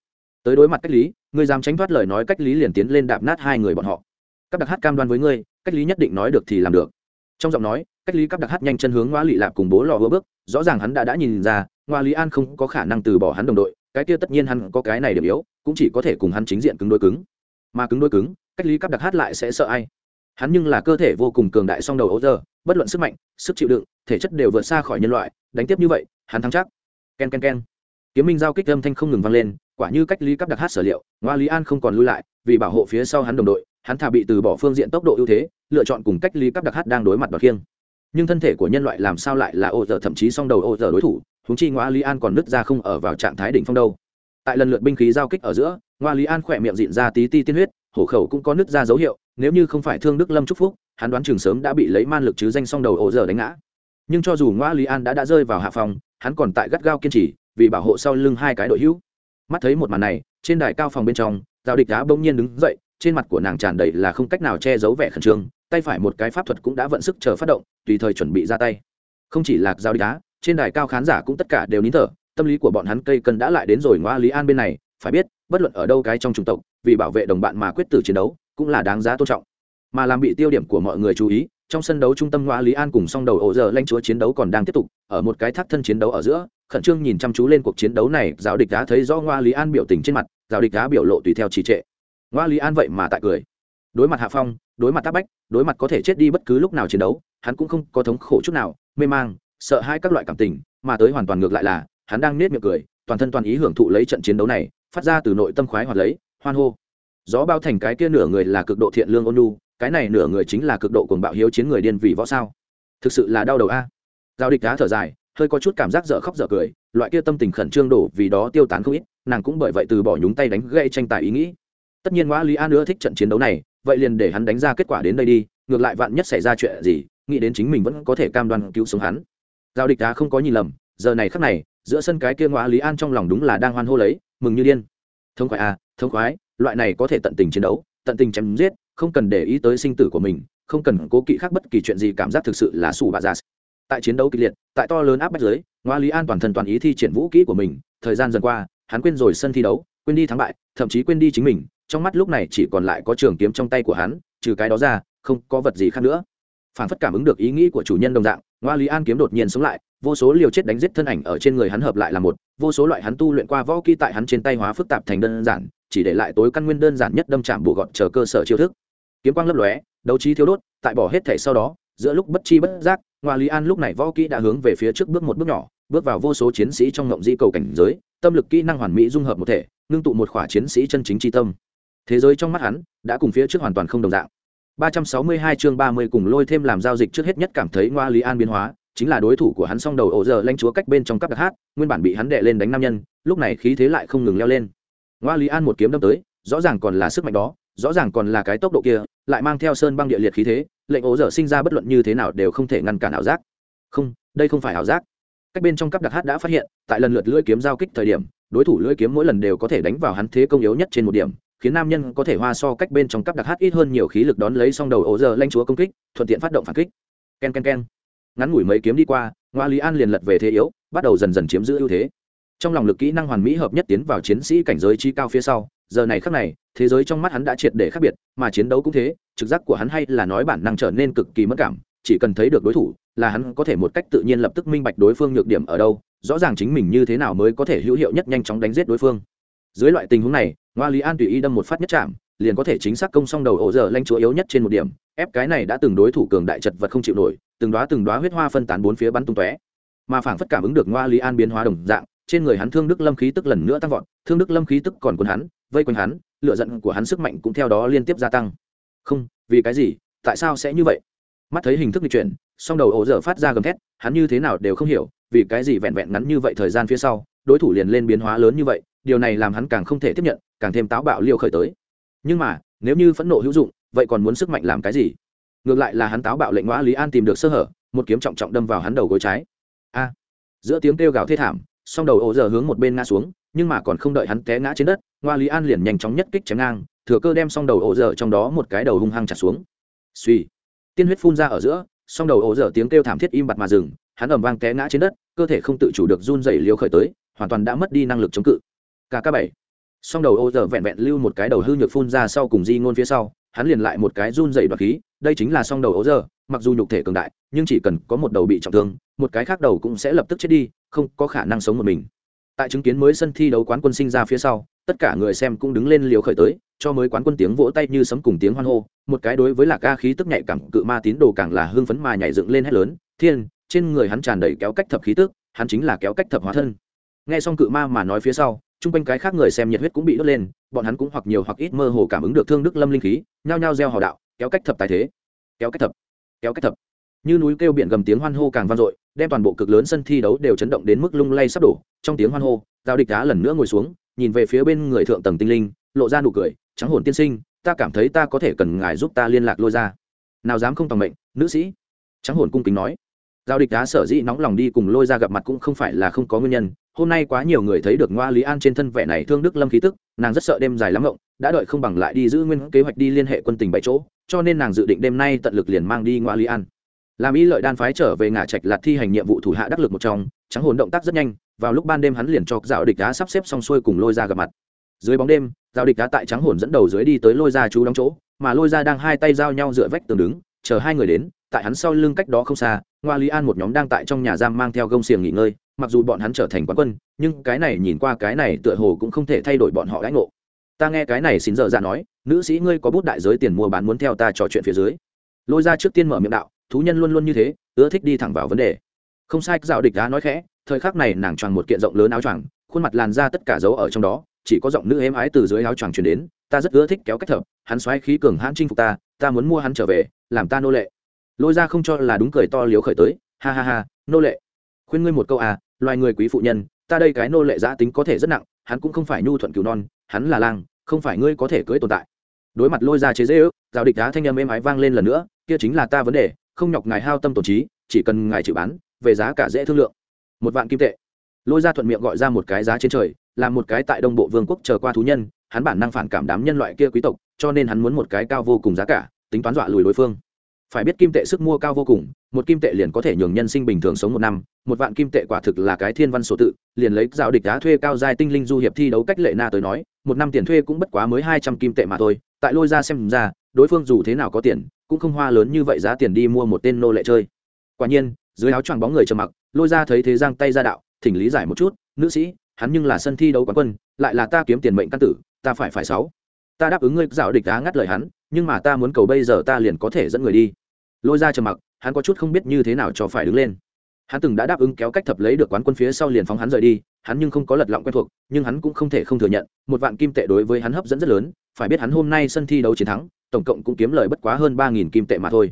Tới đối mặt cách lý, ngươi dám tránh thoát lời nói cách lý liền tiến lên đạp nát hai người bọn họ. Các đặc hát cam đoan với ngươi, cách lý nhất định nói được thì làm được. Trong giọng nói, cách lý cắp đặc hát nhanh chân hướng ngoa lị lạp cùng bố lò hua bước, rõ ràng hắn đã đã nhìn ra ngoa lý an không có khả năng từ bỏ hắn đồng đội, cái kia tất nhiên hắn có cái này điểm yếu, cũng chỉ có thể cùng hắn chính diện cứng đôi cứng. Mà cứng đôi cứng, cách lý cắp đặc hát lại sẽ sợ ai? Hắn nhưng là cơ thể vô cùng cường đại song đầu ấu giờ bất luận sức mạnh, sức chịu đựng, thể chất đều vượt xa khỏi nhân loại, đánh tiếp như vậy, hắn thắng chắc. Ken ken ken. Kiếm minh giao kích âm thanh không ngừng vang lên, quả như cách lý cắp đặc hát sở liệu, ngoa lý an không còn lui lại, vì bảo hộ phía sau hắn đồng đội, hắn thà bị từ bỏ phương diện tốc độ ưu thế, lựa chọn cùng cách lý cắp đặc hát đang đối mặt đoạt khiêng. Nhưng thân thể của nhân loại làm sao lại là ô giờ thậm chí song đầu ô giờ đối thủ húng chi ngoa lý an còn nứt ra không ở vào trạng thái đỉnh phong đâu. Tại lần lượt binh khí giao kích ở giữa, ngoa lý an khỏe miệng dịn ra tí ti tiên huyết, hổ khẩu cũng có nứt ra dấu hiệu, nếu như không phải thương đức lâm trúc phúc hắn đoán Trường sớm đã bị lấy man lực chứ danh song đầu ổ giờ đánh ngã. Nhưng cho dù ngoa lý an đã đã rơi vào hạ phòng, hắn còn tại gắt gao kiên trì, vì bảo hộ sau lưng hai cái đội hữu. Mắt thấy một màn này, trên đài cao phòng bên trong, giao địch đá bỗng nhiên đứng dậy, trên mặt của nàng tràn đầy là không cách nào che giấu vẻ khẩn trương, tay phải một cái pháp thuật cũng đã vận sức chờ phát động, tùy thời chuẩn bị ra tay. Không chỉ là giao địch đá trên đài cao khán giả cũng tất cả đều nín thở, tâm lý của bọn hắn cây cân đã lại đến rồi ngoa lý an bên này, phải biết, bất luận ở đâu cái trong chủng tộc, vì bảo vệ đồng bạn mà quyết tử chiến đấu, cũng là đáng giá tôn trọng mà làm bị tiêu điểm của mọi người chú ý, trong sân đấu trung tâm ngoa lý an cùng song đầu ổ giờ lanh chúa chiến đấu còn đang tiếp tục, ở một cái thác thân chiến đấu ở giữa, khẩn trương nhìn chăm chú lên cuộc chiến đấu này, giáo địch đá thấy do ngoa lý an biểu tình trên mặt, giáo địch đá biểu lộ tùy theo trì trệ. Ngoa lý an vậy mà tại cười. Đối mặt hạ phong, đối mặt tác bách, đối mặt có thể chết đi bất cứ lúc nào chiến đấu, hắn cũng không có thống khổ chút nào, mê mang, sợ hai các loại cảm tình, mà tới hoàn toàn ngược lại là, hắn đang nết miệng cười, toàn thân toàn ý hưởng thụ lấy trận chiến đấu này, phát ra từ nội tâm khoái hoạt lấy, hoan hô. Gió bao thành cái kia nửa người là cực độ thiện lương ôn nhu cái này nửa người chính là cực độ cuồng bạo hiếu chiến người điên vì võ sao? Thực sự là đau đầu a. Giao địch đá thở dài, hơi có chút cảm giác dở khóc dở cười, loại kia tâm tình khẩn trương đổ vì đó tiêu tán không ít, nàng cũng bởi vậy từ bỏ nhúng tay đánh gây tranh tài ý nghĩ. Tất nhiên ngoã lý an nữa thích trận chiến đấu này, vậy liền để hắn đánh ra kết quả đến đây đi, ngược lại vạn nhất xảy ra chuyện gì, nghĩ đến chính mình vẫn có thể cam đoan cứu sống hắn. Giao địch đá không có nhìn lầm, giờ này khắc này, giữa sân cái kia ngoã lý an trong lòng đúng là đang hoan hô lấy, mừng như điên. Thông khoái à thông khoái, loại này có thể tận tình chiến đấu, tận tình chém giết không cần để ý tới sinh tử của mình, không cần cố kỵ khác bất kỳ chuyện gì cảm giác thực sự là sủ bạ giả tại chiến đấu kịch liệt, tại to lớn áp bách giới ngoa lý an toàn thân toàn ý thi triển vũ kỹ của mình, thời gian dần qua, hắn quên rồi sân thi đấu, quên đi thắng bại, thậm chí quên đi chính mình, trong mắt lúc này chỉ còn lại có trường kiếm trong tay của hắn, trừ cái đó ra, không có vật gì khác nữa. Phản phất cảm ứng được ý nghĩ của chủ nhân đồng dạng ngoa lý an kiếm đột nhiên sống lại, vô số liều chết đánh giết thân ảnh ở trên người hắn hợp lại là một, vô số loại hắn tu luyện qua võ kỹ tại hắn trên tay hóa phức tạp thành đơn giản, chỉ để lại tối căn nguyên đơn giản nhất đâm chạm bộ gọn chờ cơ sở chiêu thức kiếm quang lấp lóe, đấu trí thiếu đốt, tại bỏ hết thể sau đó, giữa lúc bất chi bất giác, ngoa lý an lúc này võ kỹ đã hướng về phía trước bước một bước nhỏ, bước vào vô số chiến sĩ trong ngộng di cầu cảnh giới, tâm lực kỹ năng hoàn mỹ dung hợp một thể, ngưng tụ một khỏa chiến sĩ chân chính tri tâm. Thế giới trong mắt hắn đã cùng phía trước hoàn toàn không đồng dạng. 362 chương 30 cùng lôi thêm làm giao dịch trước hết nhất cảm thấy ngoa lý an biến hóa, chính là đối thủ của hắn song đầu ổ giờ lanh chúa cách bên trong các đặc hát, nguyên bản bị hắn đệ lên đánh nam nhân, lúc này khí thế lại không ngừng leo lên. Ngoa lý an một kiếm đâm tới, rõ ràng còn là sức mạnh đó rõ ràng còn là cái tốc độ kia, lại mang theo sơn băng địa liệt khí thế, lệnh ố dở sinh ra bất luận như thế nào đều không thể ngăn cản ảo giác. Không, đây không phải ảo giác. Cách bên trong cấp đặc hát đã phát hiện, tại lần lượt lưỡi kiếm giao kích thời điểm, đối thủ lưỡi kiếm mỗi lần đều có thể đánh vào hắn thế công yếu nhất trên một điểm, khiến nam nhân có thể hoa so cách bên trong cấp đặc hát ít hơn nhiều khí lực đón lấy xong đầu ố dở lanh chúa công kích, thuận tiện phát động phản kích. Ken ken ken. Ngắn ngủi mấy kiếm đi qua, ngoa lý an liền lật về thế yếu, bắt đầu dần dần chiếm giữ ưu thế trong lòng lực kỹ năng hoàn mỹ hợp nhất tiến vào chiến sĩ cảnh giới chi cao phía sau, giờ này khắc này, thế giới trong mắt hắn đã triệt để khác biệt, mà chiến đấu cũng thế, trực giác của hắn hay là nói bản năng trở nên cực kỳ mất cảm, chỉ cần thấy được đối thủ, là hắn có thể một cách tự nhiên lập tức minh bạch đối phương nhược điểm ở đâu, rõ ràng chính mình như thế nào mới có thể hữu hiệu nhất nhanh chóng đánh giết đối phương. Dưới loại tình huống này, ngoa lý an tùy ý đâm một phát nhất chạm, liền có thể chính xác công xong đầu ổ giờ lanh chúa yếu nhất trên một điểm, ép cái này đã từng đối thủ cường đại chật vật không chịu nổi, từng đoá từng đoá huyết hoa phân tán bốn phía bắn tung tóe. Mà phảng phất cảm ứng được ngoa lý an biến hóa đồng dạng trên người hắn thương đức lâm khí tức lần nữa tăng vọt, thương đức lâm khí tức còn quân hắn, vây quanh hắn lựa giận của hắn sức mạnh cũng theo đó liên tiếp gia tăng. Không, vì cái gì? Tại sao sẽ như vậy? Mắt thấy hình thức di chuyển, song đầu ổ dở phát ra gầm thét, hắn như thế nào đều không hiểu, vì cái gì vẹn vẹn ngắn như vậy thời gian phía sau, đối thủ liền lên biến hóa lớn như vậy, điều này làm hắn càng không thể tiếp nhận, càng thêm táo bạo liêu khởi tới. Nhưng mà, nếu như phẫn nộ hữu dụng, vậy còn muốn sức mạnh làm cái gì? Ngược lại là hắn táo bạo lệnh ngõ lý an tìm được sơ hở, một kiếm trọng trọng đâm vào hắn đầu gối trái. A! Giữa tiếng kêu gào thê thảm song đầu ổ dở hướng một bên ngã xuống, nhưng mà còn không đợi hắn té ngã trên đất, ngoa lý an liền nhanh chóng nhất kích chém ngang, thừa cơ đem xong đầu ổ dở trong đó một cái đầu hung hăng chặt xuống. Suy tiên huyết phun ra ở giữa, song đầu ổ dở tiếng kêu thảm thiết im bặt mà dừng, hắn ầm vang té ngã trên đất, cơ thể không tự chủ được run dày liều khởi tới, hoàn toàn đã mất đi năng lực chống cự. Kk bảy. Song đầu ổ dở vẹn vẹn lưu một cái đầu hư nhược phun ra sau cùng di ngôn phía sau, hắn liền lại một cái run dày đoạt khí, đây chính là song đầu ổ dở mặc dù nhục thể cường đại, nhưng chỉ cần có một đầu bị trọng thương, một cái khác đầu cũng sẽ lập tức chết đi, không có khả năng sống một mình. Tại chứng kiến mới sân thi đấu quán quân sinh ra phía sau, tất cả người xem cũng đứng lên liều khởi tới, cho mới quán quân tiếng vỗ tay như sấm cùng tiếng hoan hô, một cái đối với lạc ca khí tức nhạy cảm, cự ma tín đồ càng là hưng phấn mà nhảy dựng lên hết lớn, thiên, trên người hắn tràn đầy kéo cách thập khí tức, hắn chính là kéo cách thập hóa thân. Nghe xong cự ma mà nói phía sau, chung quanh cái khác người xem nhiệt huyết cũng bị đốt lên, bọn hắn cũng hoặc nhiều hoặc ít mơ hồ cảm ứng được thương đức lâm linh khí, nhao nhao gieo hò đạo, kéo cách thập tài thế, kéo cách thập kéo cách thập. Như núi kêu biển gầm tiếng hoan hô càng vang dội, đem toàn bộ cực lớn sân thi đấu đều chấn động đến mức lung lay sắp đổ. Trong tiếng hoan hô, giao địch đá lần nữa ngồi xuống, nhìn về phía bên người thượng tầng tinh linh, lộ ra nụ cười, trắng hồn tiên sinh, ta cảm thấy ta có thể cần ngài giúp ta liên lạc lôi ra. Nào dám không tòng mệnh, nữ sĩ. Trắng hồn cung kính nói. Giao địch đá sở dĩ nóng lòng đi cùng lôi ra gặp mặt cũng không phải là không có nguyên nhân hôm nay quá nhiều người thấy được ngoa lý an trên thân vẻ này thương đức lâm khí tức, nàng rất sợ đêm dài lắm ngộng, đã đợi không bằng lại đi giữ nguyên kế hoạch đi liên hệ quân tình bảy chỗ, cho nên nàng dự định đêm nay tận lực liền mang đi ngoa lý an. Làm y lợi đan phái trở về ngã trạch lạt thi hành nhiệm vụ thủ hạ đắc lực một trong, trắng hồn động tác rất nhanh, vào lúc ban đêm hắn liền cho dạo địch đá sắp xếp xong xuôi cùng lôi ra gặp mặt. Dưới bóng đêm, dạo địch đá tại trắng hồn dẫn đầu dưới đi tới lôi ra chú đóng chỗ, mà lôi ra đang hai tay giao nhau dựa vách tường đứng, chờ hai người đến, tại hắn sau lưng cách đó không xa, ngoa lý an một nhóm đang tại trong nhà giam mang theo gông xiềng nghỉ ngơi mặc dù bọn hắn trở thành quán quân, nhưng cái này nhìn qua cái này tựa hồ cũng không thể thay đổi bọn họ đãi ngộ. Ta nghe cái này xin giờ ra dạ nói, nữ sĩ ngươi có bút đại giới tiền mua bán muốn theo ta trò chuyện phía dưới. Lôi ra trước tiên mở miệng đạo, thú nhân luôn luôn như thế, ưa thích đi thẳng vào vấn đề. Không sai dạo địch đá nói khẽ, thời khắc này nàng choàng một kiện rộng lớn áo choàng, khuôn mặt làn ra tất cả dấu ở trong đó, chỉ có giọng nữ êm ái từ dưới áo choàng truyền đến, ta rất ưa thích kéo cách thở, hắn xoáy khí cường hãn chinh phục ta ta muốn mua hắn trở về, làm ta nô lệ. Lôi ra không cho là đúng cười to liếu khởi tới, ha ha ha, nô lệ, khuyên ngươi một câu à loài người quý phụ nhân, ta đây cái nô lệ giã tính có thể rất nặng, hắn cũng không phải nhu thuận cứu non, hắn là lang, không phải ngươi có thể cưỡi tồn tại. Đối mặt lôi ra chế dễ ước giao địch đá thanh âm êm ái vang lên lần nữa, kia chính là ta vấn đề, không nhọc ngài hao tâm tổn trí, chỉ cần ngài chịu bán, về giá cả dễ thương lượng. Một vạn kim tệ. Lôi ra thuận miệng gọi ra một cái giá trên trời, là một cái tại đông bộ vương quốc chờ qua thú nhân, hắn bản năng phản cảm đám nhân loại kia quý tộc, cho nên hắn muốn một cái cao vô cùng giá cả, tính toán dọa lùi đối phương phải biết kim tệ sức mua cao vô cùng, một kim tệ liền có thể nhường nhân sinh bình thường sống một năm, một vạn kim tệ quả thực là cái thiên văn số tự, liền lấy giao địch đá thuê cao giai tinh linh du hiệp thi đấu cách lệ na tới nói, một năm tiền thuê cũng bất quá mới hai trăm kim tệ mà thôi, tại lôi ra xem ra, đối phương dù thế nào có tiền, cũng không hoa lớn như vậy giá tiền đi mua một tên nô lệ chơi. Quả nhiên, dưới áo choàng bóng người trầm mặc, lôi ra thấy thế giang tay ra đạo, thỉnh lý giải một chút, nữ sĩ, hắn nhưng là sân thi đấu quán quân, lại là ta kiếm tiền mệnh căn tử, ta phải phải sáu. Ta đáp ứng ngươi dạo địch đá ngắt lời hắn nhưng mà ta muốn cầu bây giờ ta liền có thể dẫn người đi. Lôi ra trầm mặc, hắn có chút không biết như thế nào cho phải đứng lên. Hắn từng đã đáp ứng kéo cách thập lấy được quán quân phía sau liền phóng hắn rời đi, hắn nhưng không có lật lọng quen thuộc, nhưng hắn cũng không thể không thừa nhận, một vạn kim tệ đối với hắn hấp dẫn rất lớn, phải biết hắn hôm nay sân thi đấu chiến thắng, tổng cộng cũng kiếm lời bất quá hơn ba nghìn kim tệ mà thôi.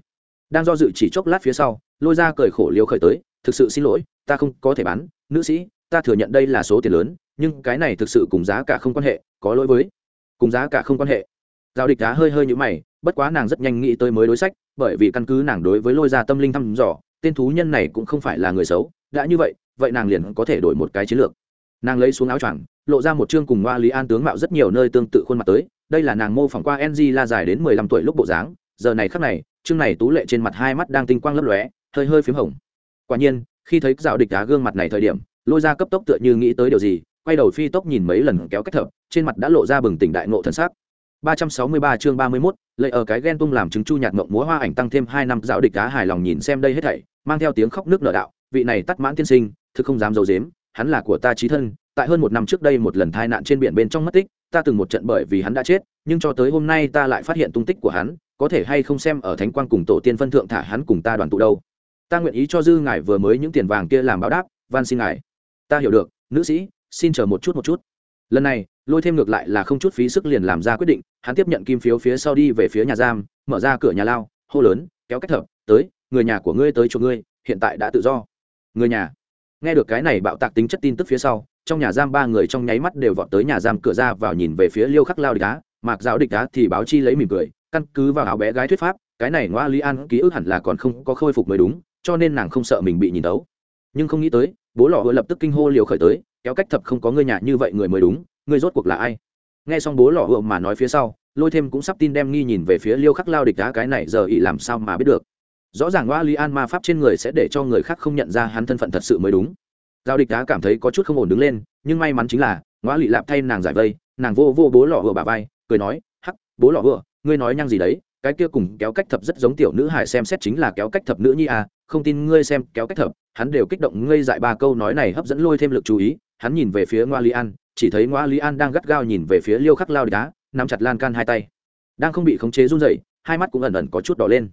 Đang do dự chỉ chốc lát phía sau, lôi ra cười khổ liêu khởi tới, thực sự xin lỗi, ta không có thể bán, nữ sĩ, ta thừa nhận đây là số tiền lớn, nhưng cái này thực sự cùng giá cả không quan hệ, có lỗi với. Cùng giá cả không quan hệ giao địch đá hơi hơi như mày, bất quá nàng rất nhanh nghĩ tới mới đối sách, bởi vì căn cứ nàng đối với lôi ra tâm linh thăm dò, tên thú nhân này cũng không phải là người xấu, đã như vậy vậy nàng liền có thể đổi một cái chiến lược. Nàng lấy xuống áo choàng, lộ ra một chương cùng hoa lý an tướng mạo rất nhiều nơi tương tự khuôn mặt tới, đây là nàng mô phỏng qua ng la dài đến mười lăm tuổi lúc bộ dáng, giờ này khắc này, chương này tú lệ trên mặt hai mắt đang tinh quang lấp lóe, hơi hơi p h í m hồng. Quả nhiên, khi thấy dạo địch đá gương mặt này thời điểm, lôi ra cấp tốc tựa như nghĩ tới điều gì, quay đầu phi tốc nhìn mấy lần kéo cách thập trên mặt đã lộ ra bừng tỉnh đại ngộ thần sắc. 363 chương 31, lấy ở cái ghen tung làm chứng chu nhạt mộng múa hoa ảnh tăng thêm 2 năm dạo địch cá hài lòng nhìn xem đây hết thảy, mang theo tiếng khóc nước nở đạo, vị này tắt mãn tiên sinh, thực không dám giấu giếm, hắn là của ta chí thân, tại hơn một năm trước đây một lần tai nạn trên biển bên trong mất tích, ta từng một trận bởi vì hắn đã chết, nhưng cho tới hôm nay ta lại phát hiện tung tích của hắn, có thể hay không xem ở thánh quang cùng tổ tiên phân thượng thả hắn cùng ta đoàn tụ đâu. Ta nguyện ý cho dư ngài vừa mới những tiền vàng kia làm báo đáp, van xin ngài. Ta hiểu được, nữ sĩ, xin chờ một chút một chút. Lần này, lôi thêm ngược lại là không chút phí sức liền làm ra quyết định hắn tiếp nhận kim phiếu phía sau đi về phía nhà giam, mở ra cửa nhà lao, hô lớn, kéo cách thập tới, người nhà của ngươi tới chỗ ngươi, hiện tại đã tự do. Người nhà. Nghe được cái này bạo tạc tính chất tin tức phía sau, trong nhà giam ba người trong nháy mắt đều vọt tới nhà giam cửa ra vào nhìn về phía liêu khắc lao địch đá mạc giáo địch đá thì báo chi lấy mỉm cười, căn cứ vào áo bé gái thuyết pháp, cái này ngoa lý an ký ức hẳn là còn không có khôi phục mới đúng, cho nên nàng không sợ mình bị nhìn tấu nhưng không nghĩ tới, bố lò hứa lập tức kinh hô liều khởi tới, kéo cách thập không có người nhà như vậy người mới đúng, người rốt cuộc là ai? Nghe xong bố lọ hựa mà nói phía sau, lôi thêm cũng sắp tin đem nghi nhìn về phía liêu khắc lao địch đá cái này giờ ị làm sao mà biết được. Rõ ràng oa li an ma pháp trên người sẽ để cho người khác không nhận ra hắn thân phận thật sự mới đúng. Giao địch đá cảm thấy có chút không ổn đứng lên, nhưng may mắn chính là ngoa lị lạp thay nàng giải vây, nàng vô vô bố lọ hựa bà vai, cười nói, hắc, bố lọ hựa ngươi nói nhăng gì đấy, cái kia cùng kéo cách thập rất giống tiểu nữ hải xem xét chính là kéo cách thập nữ nhi à không tin ngươi xem kéo cách thập. Hắn đều kích động, ngây dại ba câu nói này hấp dẫn lôi thêm lực chú ý hắn nhìn về phía ngoa li an, chỉ thấy ngoa li an đang gắt gao nhìn về phía liêu khắc lao đá, nắm chặt lan can hai tay. Đang không bị khống chế run dậy hai mắt cũng ẩn ẩn có chút đỏ lên.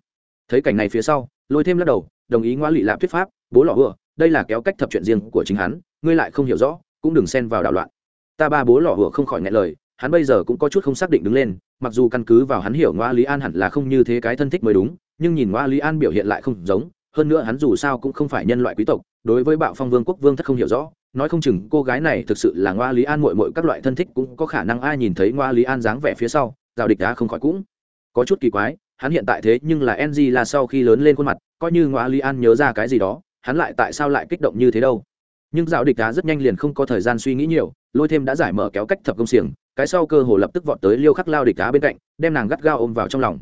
Thấy cảnh này phía sau, lôi thêm lắc đầu, đồng ý ngoa lị lạp thuyết pháp, bố lọ hùa đây là kéo cách thập chuyện riêng của chính hắn, ngươi lại không hiểu rõ, cũng đừng xen vào đạo loạn. Ta ba bố lọ hựa không khỏi ngại lời, hắn bây giờ cũng có chút không xác định đứng lên, mặc dù căn cứ vào hắn hiểu ngoa lý an hẳn là không như thế cái thân thích mới đúng, nhưng nhìn ngoa lý an biểu hiện lại không giống, hơn nữa hắn dù sao cũng không phải nhân loại quý tộc đối với bạo phong vương quốc vương thất không hiểu rõ, nói không chừng cô gái này thực sự là ngoa lý an mội mội các loại thân thích cũng có khả năng ai nhìn thấy ngoa lý an dáng vẻ phía sau giao địch đã không khỏi cũng có chút kỳ quái, hắn hiện tại thế nhưng là ng là sau khi lớn lên khuôn mặt, coi như ngoa lý an nhớ ra cái gì đó, hắn lại tại sao lại kích động như thế đâu. Nhưng giao địch đá rất nhanh liền không có thời gian suy nghĩ nhiều, lôi thêm đã giải mở kéo cách thập công xiềng, cái sau cơ hồ lập tức vọt tới liêu khắc lao địch đá bên cạnh, đem nàng gắt gao ôm vào trong lòng.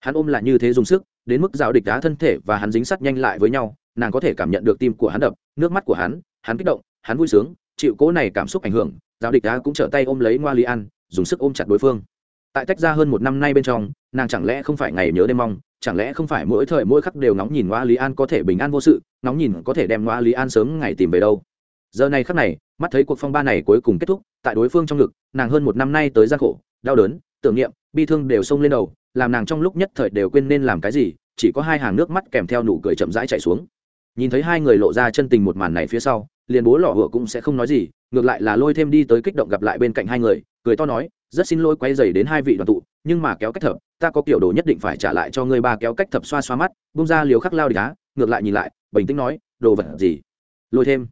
Hắn ôm lại như thế dùng sức, đến mức giao địch đá thân thể và hắn dính sắt nhanh lại với nhau nàng có thể cảm nhận được tim của hắn đập, nước mắt của hắn hắn kích động, hắn vui sướng, chịu cố này cảm xúc ảnh hưởng, giáo địch đá cũng trở tay ôm lấy ngoa li an, dùng sức ôm chặt đối phương. Tại tách ra hơn một năm nay bên trong, nàng chẳng lẽ không phải ngày nhớ đêm mong, chẳng lẽ không phải mỗi thời mỗi khắc đều ngóng nhìn ngoa lý an có thể bình an vô sự, ngóng nhìn có thể đem ngoa lý an sớm ngày tìm về đâu. Giờ này khắc này, mắt thấy cuộc phong ba này cuối cùng kết thúc, tại đối phương trong ngực, nàng hơn một năm nay tới gian khổ, đau đớn, tưởng niệm, bi thương đều xông lên đầu, làm nàng trong lúc nhất thời đều quên nên làm cái gì, chỉ có hai hàng nước mắt kèm theo nụ cười chậm rãi chạy xuống nhìn thấy hai người lộ ra chân tình một màn này phía sau, liền bố lọ hựa cũng sẽ không nói gì, ngược lại là lôi thêm đi tới kích động gặp lại bên cạnh hai người, cười to nói, rất xin lỗi quay dày đến hai vị đoàn tụ, nhưng mà kéo cách thập, ta có kiểu đồ nhất định phải trả lại cho ngươi ba kéo cách thập xoa xoa mắt, bung ra liều khắc lao đá ngược lại nhìn lại, bình tĩnh nói, đồ vật gì? Lôi thêm.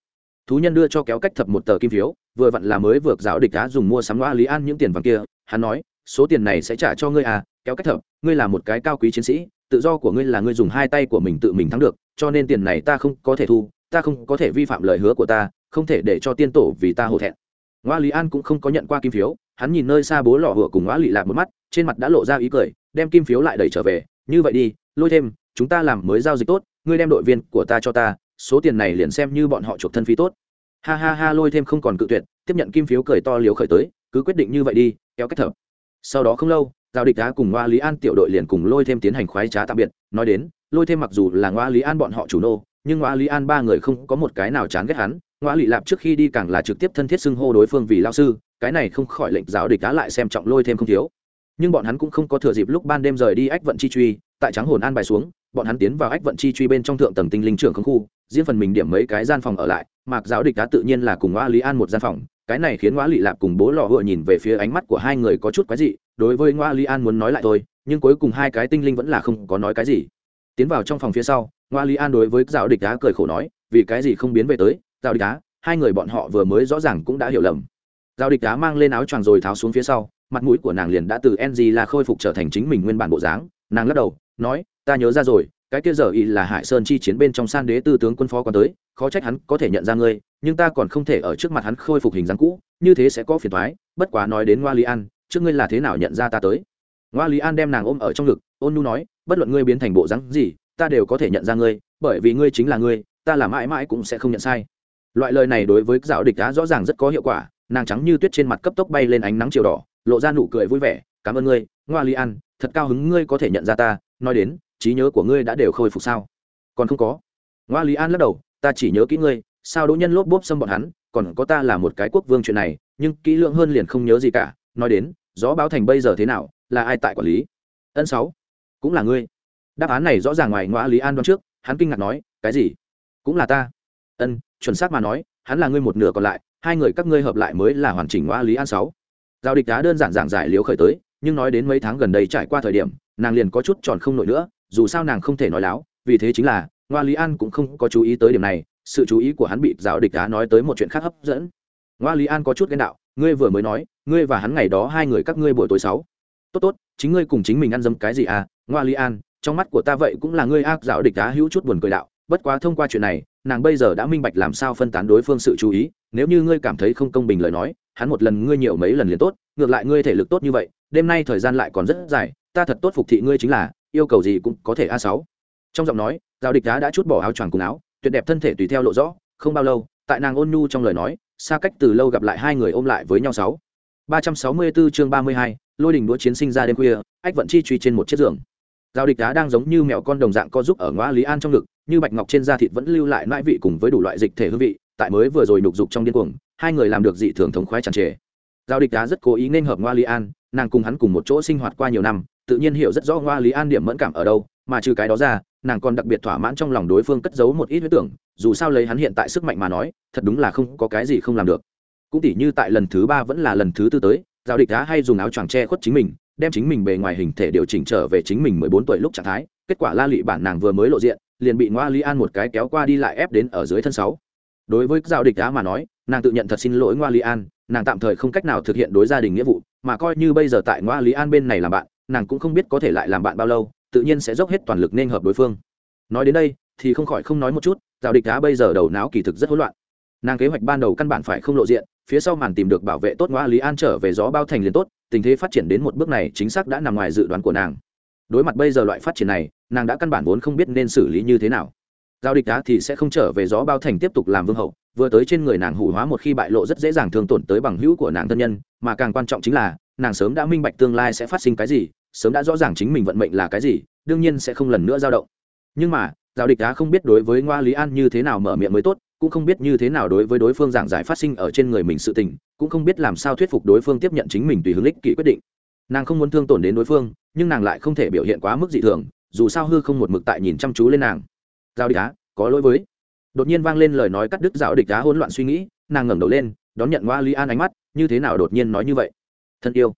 Thú nhân đưa cho kéo cách thập một tờ kim phiếu, vừa vặn là mới vượt giáo địch đá dùng mua sắm loa lý an những tiền vàng kia, hắn nói, số tiền này sẽ trả cho ngươi à kéo cách thập, ngươi là một cái cao quý chiến sĩ, tự do của ngươi là ngươi dùng hai tay của mình tự mình thắng được cho nên tiền này ta không có thể thu, ta không có thể vi phạm lời hứa của ta, không thể để cho tiên tổ vì ta hổ thẹn. Ngoa lý an cũng không có nhận qua kim phiếu, hắn nhìn nơi xa bố lò hựa cùng ngoa lị lạc một mắt, trên mặt đã lộ ra ý cười, đem kim phiếu lại đẩy trở về, như vậy đi, lôi thêm, chúng ta làm mới giao dịch tốt, ngươi đem đội viên của ta cho ta, số tiền này liền xem như bọn họ chuộc thân phí tốt. Ha ha ha, lôi thêm không còn cự tuyệt, tiếp nhận kim phiếu cười to liều khởi tới, cứ quyết định như vậy đi, kéo cách thở. Sau đó không lâu, giao địch đá cùng ngoa lý an tiểu đội liền cùng lôi thêm tiến hành khoái trá tạm biệt, nói đến lôi thêm mặc dù là ngoa lý an bọn họ chủ nô, nhưng ngoa lý an ba người không có một cái nào chán ghét hắn. Ngoa lị lạp trước khi đi càng là trực tiếp thân thiết xưng hô đối phương vì lao sư, cái này không khỏi lệnh giáo địch đá lại xem trọng lôi thêm không thiếu. Nhưng bọn hắn cũng không có thừa dịp lúc ban đêm rời đi ách vận chi truy, tại trắng hồn an bài xuống, bọn hắn tiến vào ách vận chi truy bên trong thượng tầng tinh linh trưởng không khu, riêng phần mình điểm mấy cái gian phòng ở lại mặc giáo địch đá tự nhiên là cùng ngoa lý an một gian phòng, cái này khiến ngoa lị lạp cùng bố lò hựa nhìn về phía ánh mắt của hai người có chút quái dị, đối với ngoa lý an muốn nói lại thôi, nhưng cuối cùng hai cái tinh linh vẫn là không có nói cái gì tiến vào trong phòng phía sau, ngoa lý an đối với dạo địch đá cười khổ nói, vì cái gì không biến về tới dạo địch đá hai người bọn họ vừa mới rõ ràng cũng đã hiểu lầm. Giao địch đá mang lên áo choàng rồi tháo xuống phía sau, mặt mũi của nàng liền đã từ ng là khôi phục trở thành chính mình nguyên bản bộ dáng. Nàng lắc đầu, nói, ta nhớ ra rồi, cái kia giờ y là hải sơn chi chiến bên trong san đế tư tướng quân phó còn tới, khó trách hắn có thể nhận ra ngươi, nhưng ta còn không thể ở trước mặt hắn khôi phục hình dáng cũ, như thế sẽ có phiền thoái bất quá nói đến ngoa lý an, trước ngươi là thế nào nhận ra ta tới? Ngoa lý an đem nàng ôm ở trong ngực, ôn nu nói bất luận ngươi biến thành bộ dáng gì, ta đều có thể nhận ra ngươi, bởi vì ngươi chính là ngươi, ta là mãi mãi cũng sẽ không nhận sai. Loại lời này đối với dạo địch đá rõ ràng rất có hiệu quả, nàng trắng như tuyết trên mặt cấp tốc bay lên ánh nắng chiều đỏ, lộ ra nụ cười vui vẻ, cảm ơn ngươi, ngoa li an, thật cao hứng ngươi có thể nhận ra ta, nói đến, trí nhớ của ngươi đã đều khôi phục sao? Còn không có. Ngoa lý an lắc đầu, ta chỉ nhớ kỹ ngươi, sao đỗ nhân lốp bốp xâm bọn hắn, còn có ta là một cái quốc vương chuyện này, nhưng kỹ lượng hơn liền không nhớ gì cả, nói đến, gió báo thành bây giờ thế nào, là ai tại quản lý? Ân sáu cũng là ngươi. Đáp án này rõ ràng ngoài ngoã lý an đoán trước, hắn kinh ngạc nói, cái gì? Cũng là ta? Ân, chuẩn xác mà nói, hắn là ngươi một nửa còn lại, hai người các ngươi hợp lại mới là hoàn chỉnh ngoa lý an sáu. Giao địch đá đơn giản giảng giải liếu khởi tới, nhưng nói đến mấy tháng gần đây trải qua thời điểm, nàng liền có chút tròn không nổi nữa, dù sao nàng không thể nói láo, vì thế chính là ngoa lý an cũng không có chú ý tới điểm này, sự chú ý của hắn bị giáo địch đá nói tới một chuyện khác hấp dẫn. Ngoa lý an có chút ghen đạo, ngươi vừa mới nói, ngươi và hắn ngày đó hai người các ngươi buổi tối sáu tốt tốt, chính ngươi cùng chính mình ăn dấm cái gì à ngoa li an, trong mắt của ta vậy cũng là ngươi ác dạo địch đá hữu chút buồn cười đạo, bất quá thông qua chuyện này, nàng bây giờ đã minh bạch làm sao phân tán đối phương sự chú ý, nếu như ngươi cảm thấy không công bình lời nói, hắn một lần ngươi nhiều mấy lần liền tốt, ngược lại ngươi thể lực tốt như vậy, đêm nay thời gian lại còn rất dài, ta thật tốt phục thị ngươi chính là, yêu cầu gì cũng có thể a sáu. Trong giọng nói giao địch đá đã chút bỏ áo choàng cùng áo, tuyệt đẹp thân thể tùy theo lộ rõ, không bao lâu, tại nàng ôn nhu trong lời nói, xa cách từ lâu gặp lại hai người ôm lại với nhau sáu ba trăm sáu mươi 364 chương ba mươi hai, lôi đình đũa chiến sinh ra đêm khuya, ách vận chi truy trên một chiếc giường. Giao địch đá đang giống như mèo con đồng dạng co giúp ở ngoa lý an trong ngực, như bạch ngọc trên da thịt vẫn lưu lại nãi vị cùng với đủ loại dịch thể hương vị, tại mới vừa rồi nục dục trong điên cuồng, hai người làm được dị thường thống khoái tràn trề. Giao địch đá rất cố ý nên hợp ngoa lý an, nàng cùng hắn cùng một chỗ sinh hoạt qua nhiều năm, tự nhiên hiểu rất rõ ngoa lý an điểm mẫn cảm ở đâu, mà trừ cái đó ra, nàng còn đặc biệt thỏa mãn trong lòng đối phương cất giấu một ít huyết tưởng, dù sao lấy hắn hiện tại sức mạnh mà nói, thật đúng là không có cái gì không làm được cũng tỉ như tại lần thứ ba vẫn là lần thứ tư tới, giao địch đá hay dùng áo choàng che khuất chính mình, đem chính mình bề ngoài hình thể điều chỉnh trở về chính mình mười bốn tuổi lúc trạng thái, kết quả la lụy bản nàng vừa mới lộ diện, liền bị ngoa lý an một cái kéo qua đi lại ép đến ở dưới thân sáu. Đối với giao địch đá mà nói, nàng tự nhận thật xin lỗi ngoa lý an, nàng tạm thời không cách nào thực hiện đối gia đình nghĩa vụ, mà coi như bây giờ tại ngoa lý an bên này làm bạn, nàng cũng không biết có thể lại làm bạn bao lâu, tự nhiên sẽ dốc hết toàn lực nên hợp đối phương. Nói đến đây, thì không khỏi không nói một chút, giao địch đá bây giờ đầu não kỳ thực rất hỗn loạn nàng kế hoạch ban đầu căn bản phải không lộ diện, phía sau màn tìm được bảo vệ tốt ngoa lý an trở về gió bao thành liền tốt, tình thế phát triển đến một bước này chính xác đã nằm ngoài dự đoán của nàng. Đối mặt bây giờ loại phát triển này, nàng đã căn bản vốn không biết nên xử lý như thế nào. Giao địch đá thì sẽ không trở về gió bao thành tiếp tục làm vương hậu, vừa tới trên người nàng hủ hóa một khi bại lộ rất dễ dàng thương tổn tới bằng hữu của nàng thân nhân, mà càng quan trọng chính là, nàng sớm đã minh bạch tương lai sẽ phát sinh cái gì, sớm đã rõ ràng chính mình vận mệnh là cái gì, đương nhiên sẽ không lần nữa dao động. Nhưng mà, giao địch đá không biết đối với ngoa lý an như thế nào mở miệng mới tốt cũng không biết như thế nào đối với đối phương giảng giải phát sinh ở trên người mình sự tình, cũng không biết làm sao thuyết phục đối phương tiếp nhận chính mình tùy hướng lích kỷ quyết định. Nàng không muốn thương tổn đến đối phương, nhưng nàng lại không thể biểu hiện quá mức dị thường, dù sao hư không một mực tại nhìn chăm chú lên nàng. Giao địch á, có lỗi với. Đột nhiên vang lên lời nói cắt đứt dạo địch á hỗn loạn suy nghĩ, nàng ngẩng đầu lên, đón nhận ngoa lý an ánh mắt, như thế nào đột nhiên nói như vậy? Thân yêu.